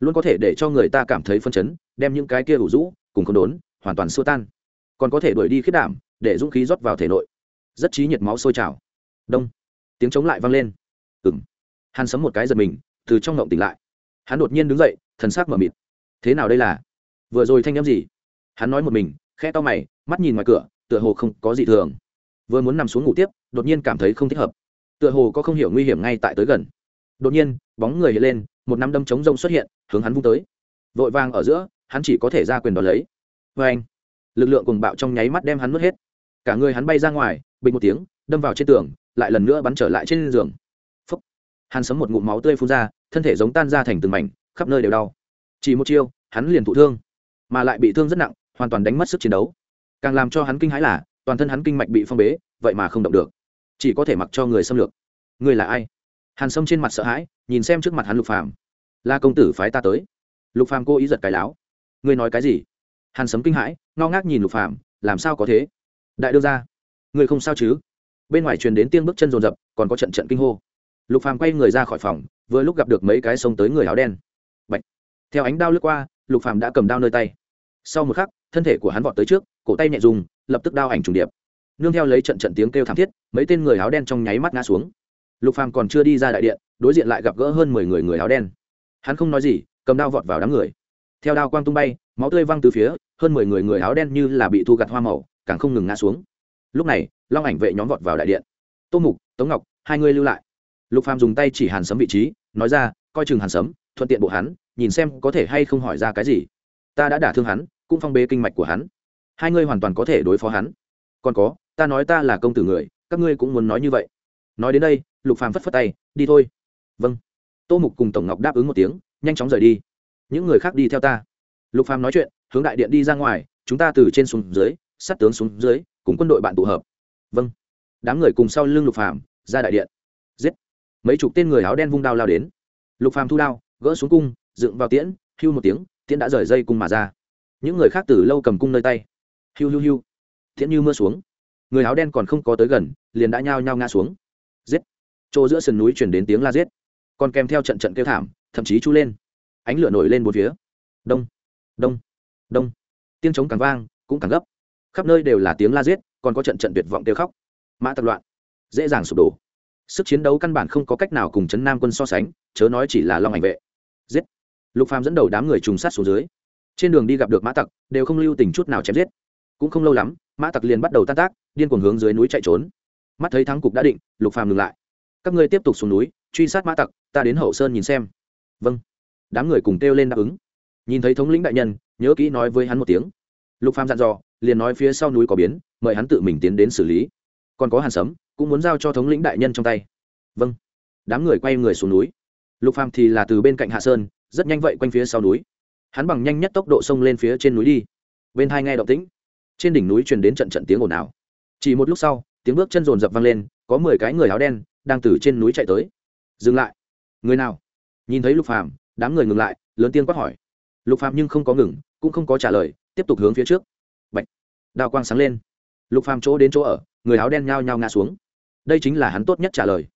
luôn có thể để cho người ta cảm thấy phân chấn, đem những cái kia ủ rũ cùng không đốn hoàn toàn xua tan. Còn có thể đuổi đi khiết đảm, để dũng khí rót vào thể nội. Rất trí nhiệt máu sôi trào. Đông. Tiếng chống lại vang lên. Ừng hắn sấm một cái giật mình, từ trong ngộng tỉnh lại. Hắn đột nhiên đứng dậy, thần sắc mở mịt. Thế nào đây là? Vừa rồi thanh â m gì? Hắn nói một mình khe to mày, mắt nhìn ngoài cửa, tựa hồ không có gì thường. Vừa muốn nằm xuống ngủ tiếp, đột nhiên cảm thấy không thích hợp. Tựa hồ có không hiểu nguy hiểm ngay tại tới gần đột nhiên, bóng người hiện lên, một năm đâm chống rông xuất hiện, hướng hắn vung tới. Vội vàng ở giữa, hắn chỉ có thể ra quyền đ lấy. Vê anh, lực lượng cùng bạo trong nháy mắt đem hắn mất hết. Cả người hắn bay ra ngoài, bình một tiếng, đâm vào trên tường, lại lần nữa bắn trở lại trên giường. Phấp hắn sấm một ngụm máu tươi phun ra, thân thể giống tan ra thành từng mảnh, khắp nơi đều đau. Chỉ một chiêu, hắn liền thụ thương, mà lại bị thương rất nặng, hoàn toàn đánh mất sức chiến đấu. Càng làm cho hắn kinh hãi là, toàn thân hắn kinh mạch bị phong bế, vậy mà không động được. Chỉ có thể mặc cho người xâm lược. Người là ai? Hàn sâm trên mặt sợ hãi, nhìn xem trước mặt hắn lục phàm. Là công tử phái ta tới. Lục phàm cố ý giật cái láo. Ngươi nói cái gì? Hàn sấm kinh hãi, ngao ngác nhìn lục phàm, làm sao có thế? Đại đương ra ngươi không sao chứ? Bên ngoài truyền đến tiếng bước chân rồn rập, còn có trận trận kinh hô. Lục phàm quay người ra khỏi phòng, vừa lúc gặp được mấy cái sông tới người áo đen. Bạch. theo ánh đao lướt qua, lục phàm đã cầm đao nơi tay. Sau một khắc, thân thể của hắn vọt tới trước, cổ tay nhẹ dùng, lập tức đao ảnh trùng điệp. Nương theo lấy trận trận tiếng kêu thảm thiết, mấy tên người áo đen trong nháy mắt ngã xuống lục phàm còn chưa đi ra đại điện, đối diện lại gặp gỡ hơn mười người người áo đen. Hắn không nói gì, cầm đao vọt vào đám người. Theo đao quang tung bay, máu tươi văng từ phía, hơn mười người người áo đen như là bị thu gặt hoa màu, càng không ngừng ngã xuống. Lúc này, long ảnh vệ nhóm vọt vào đại điện. Tô mục tống ngọc, hai người lưu lại. Lục phàm dùng tay chỉ hàn sấm vị trí, nói ra, coi chừng hàn sấm, thuận tiện bộ hắn, nhìn xem có thể hay không hỏi ra cái gì. Ta đã đả thương hắn, cũng phong bế kinh mạch của hắn. Hai ngươi hoàn toàn có thể đối phó hắn. Còn có, ta nói ta là công tử người, các ngươi cũng muốn nói như vậy. Nói đến đây lục phàm phất phất tay, đi thôi. Vâng. Tô mục cùng tổng ngọc đáp ứng một tiếng, nhanh chóng rời đi. Những người khác đi theo ta. Lục phàm nói chuyện, hướng đại điện đi ra ngoài, chúng ta từ trên xuống dưới, sát tướng xuống dưới, cùng quân đội bạn tụ hợp. Vâng. Đám người cùng sau lưng lục phàm, ra đại điện. Giết. Mấy chục tên người áo đen vung đao lao đến. Lục phàm thu đao, gỡ xuống cung, dựng vào tiễn, hưu một tiếng, tiễn đã rời dây cung mà ra. Những người khác từ lâu cầm cung nơi tay. Hiu hiu hiu tiễn như mưa xuống. Người áo đen còn không có tới gần, liền đã nhao nhao ngã xuống. Giết chỗ giữa sườn núi chuyển đến tiếng la giết. Còn kèm theo trận trận kêu thảm, thậm chí chú lên. Ánh lửa nổi lên một phía. Đông đông đông. Tiếng trống càng vang, cũng càng gấp. Khắp nơi đều là tiếng la giết, còn có trận trận tuyệt vọng kêu khóc. Mã tập loạn. Dễ dàng sụp đổ. Sức chiến đấu căn bản không có cách nào cùng chấn nam quân so sánh, chớ nói chỉ là long ảnh vệ. Giết. Lục phàm dẫn đầu đám người trùng sát xuống dưới. Trên đường đi gặp được mã tặc, đều không lưu tình chút nào chém giết. Cũng không lâu lắm, mã tặc liền bắt đầu tan tác, điên cuồng hướng dưới núi chạy trốn. Mắt thấy thắng cục đã định, lục phàm ngừng lại các ngươi tiếp tục xuống núi, truy sát mã tặc, ta đến hậu sơn nhìn xem. Vâng. Đám người cùng kêu lên đáp ứng. Nhìn thấy thống lĩnh đại nhân, nhớ kỹ nói với hắn một tiếng. Lục phàm dặn dò, liền nói phía sau núi có biến, mời hắn tự mình tiến đến xử lý. Còn có hàn sấm, cũng muốn giao cho thống lĩnh đại nhân trong tay. Vâng. Đám người quay người xuống núi. Lục phàm thì là từ bên cạnh hạ sơn, rất nhanh vậy quanh phía sau núi. Hắn bằng nhanh nhất tốc độ xông lên phía trên núi đi. Bên hai nghe động tĩnh. Trên đỉnh núi truyền đến trận trận tiếng ồn ào. Chỉ một lúc sau, tiếng bước chân rồn rập vang lên, có mười cái người áo đen đang từ trên núi chạy tới. Dừng lại. Người nào? Nhìn thấy lục phàm, đám người ngừng lại, lớn tiếng quát hỏi. Lục phàm nhưng không có ngừng, cũng không có trả lời, tiếp tục hướng phía trước. Bạch. đao quang sáng lên. Lục phàm chỗ đến chỗ ở, người áo đen nhao nhao ngã xuống. Đây chính là hắn tốt nhất trả lời.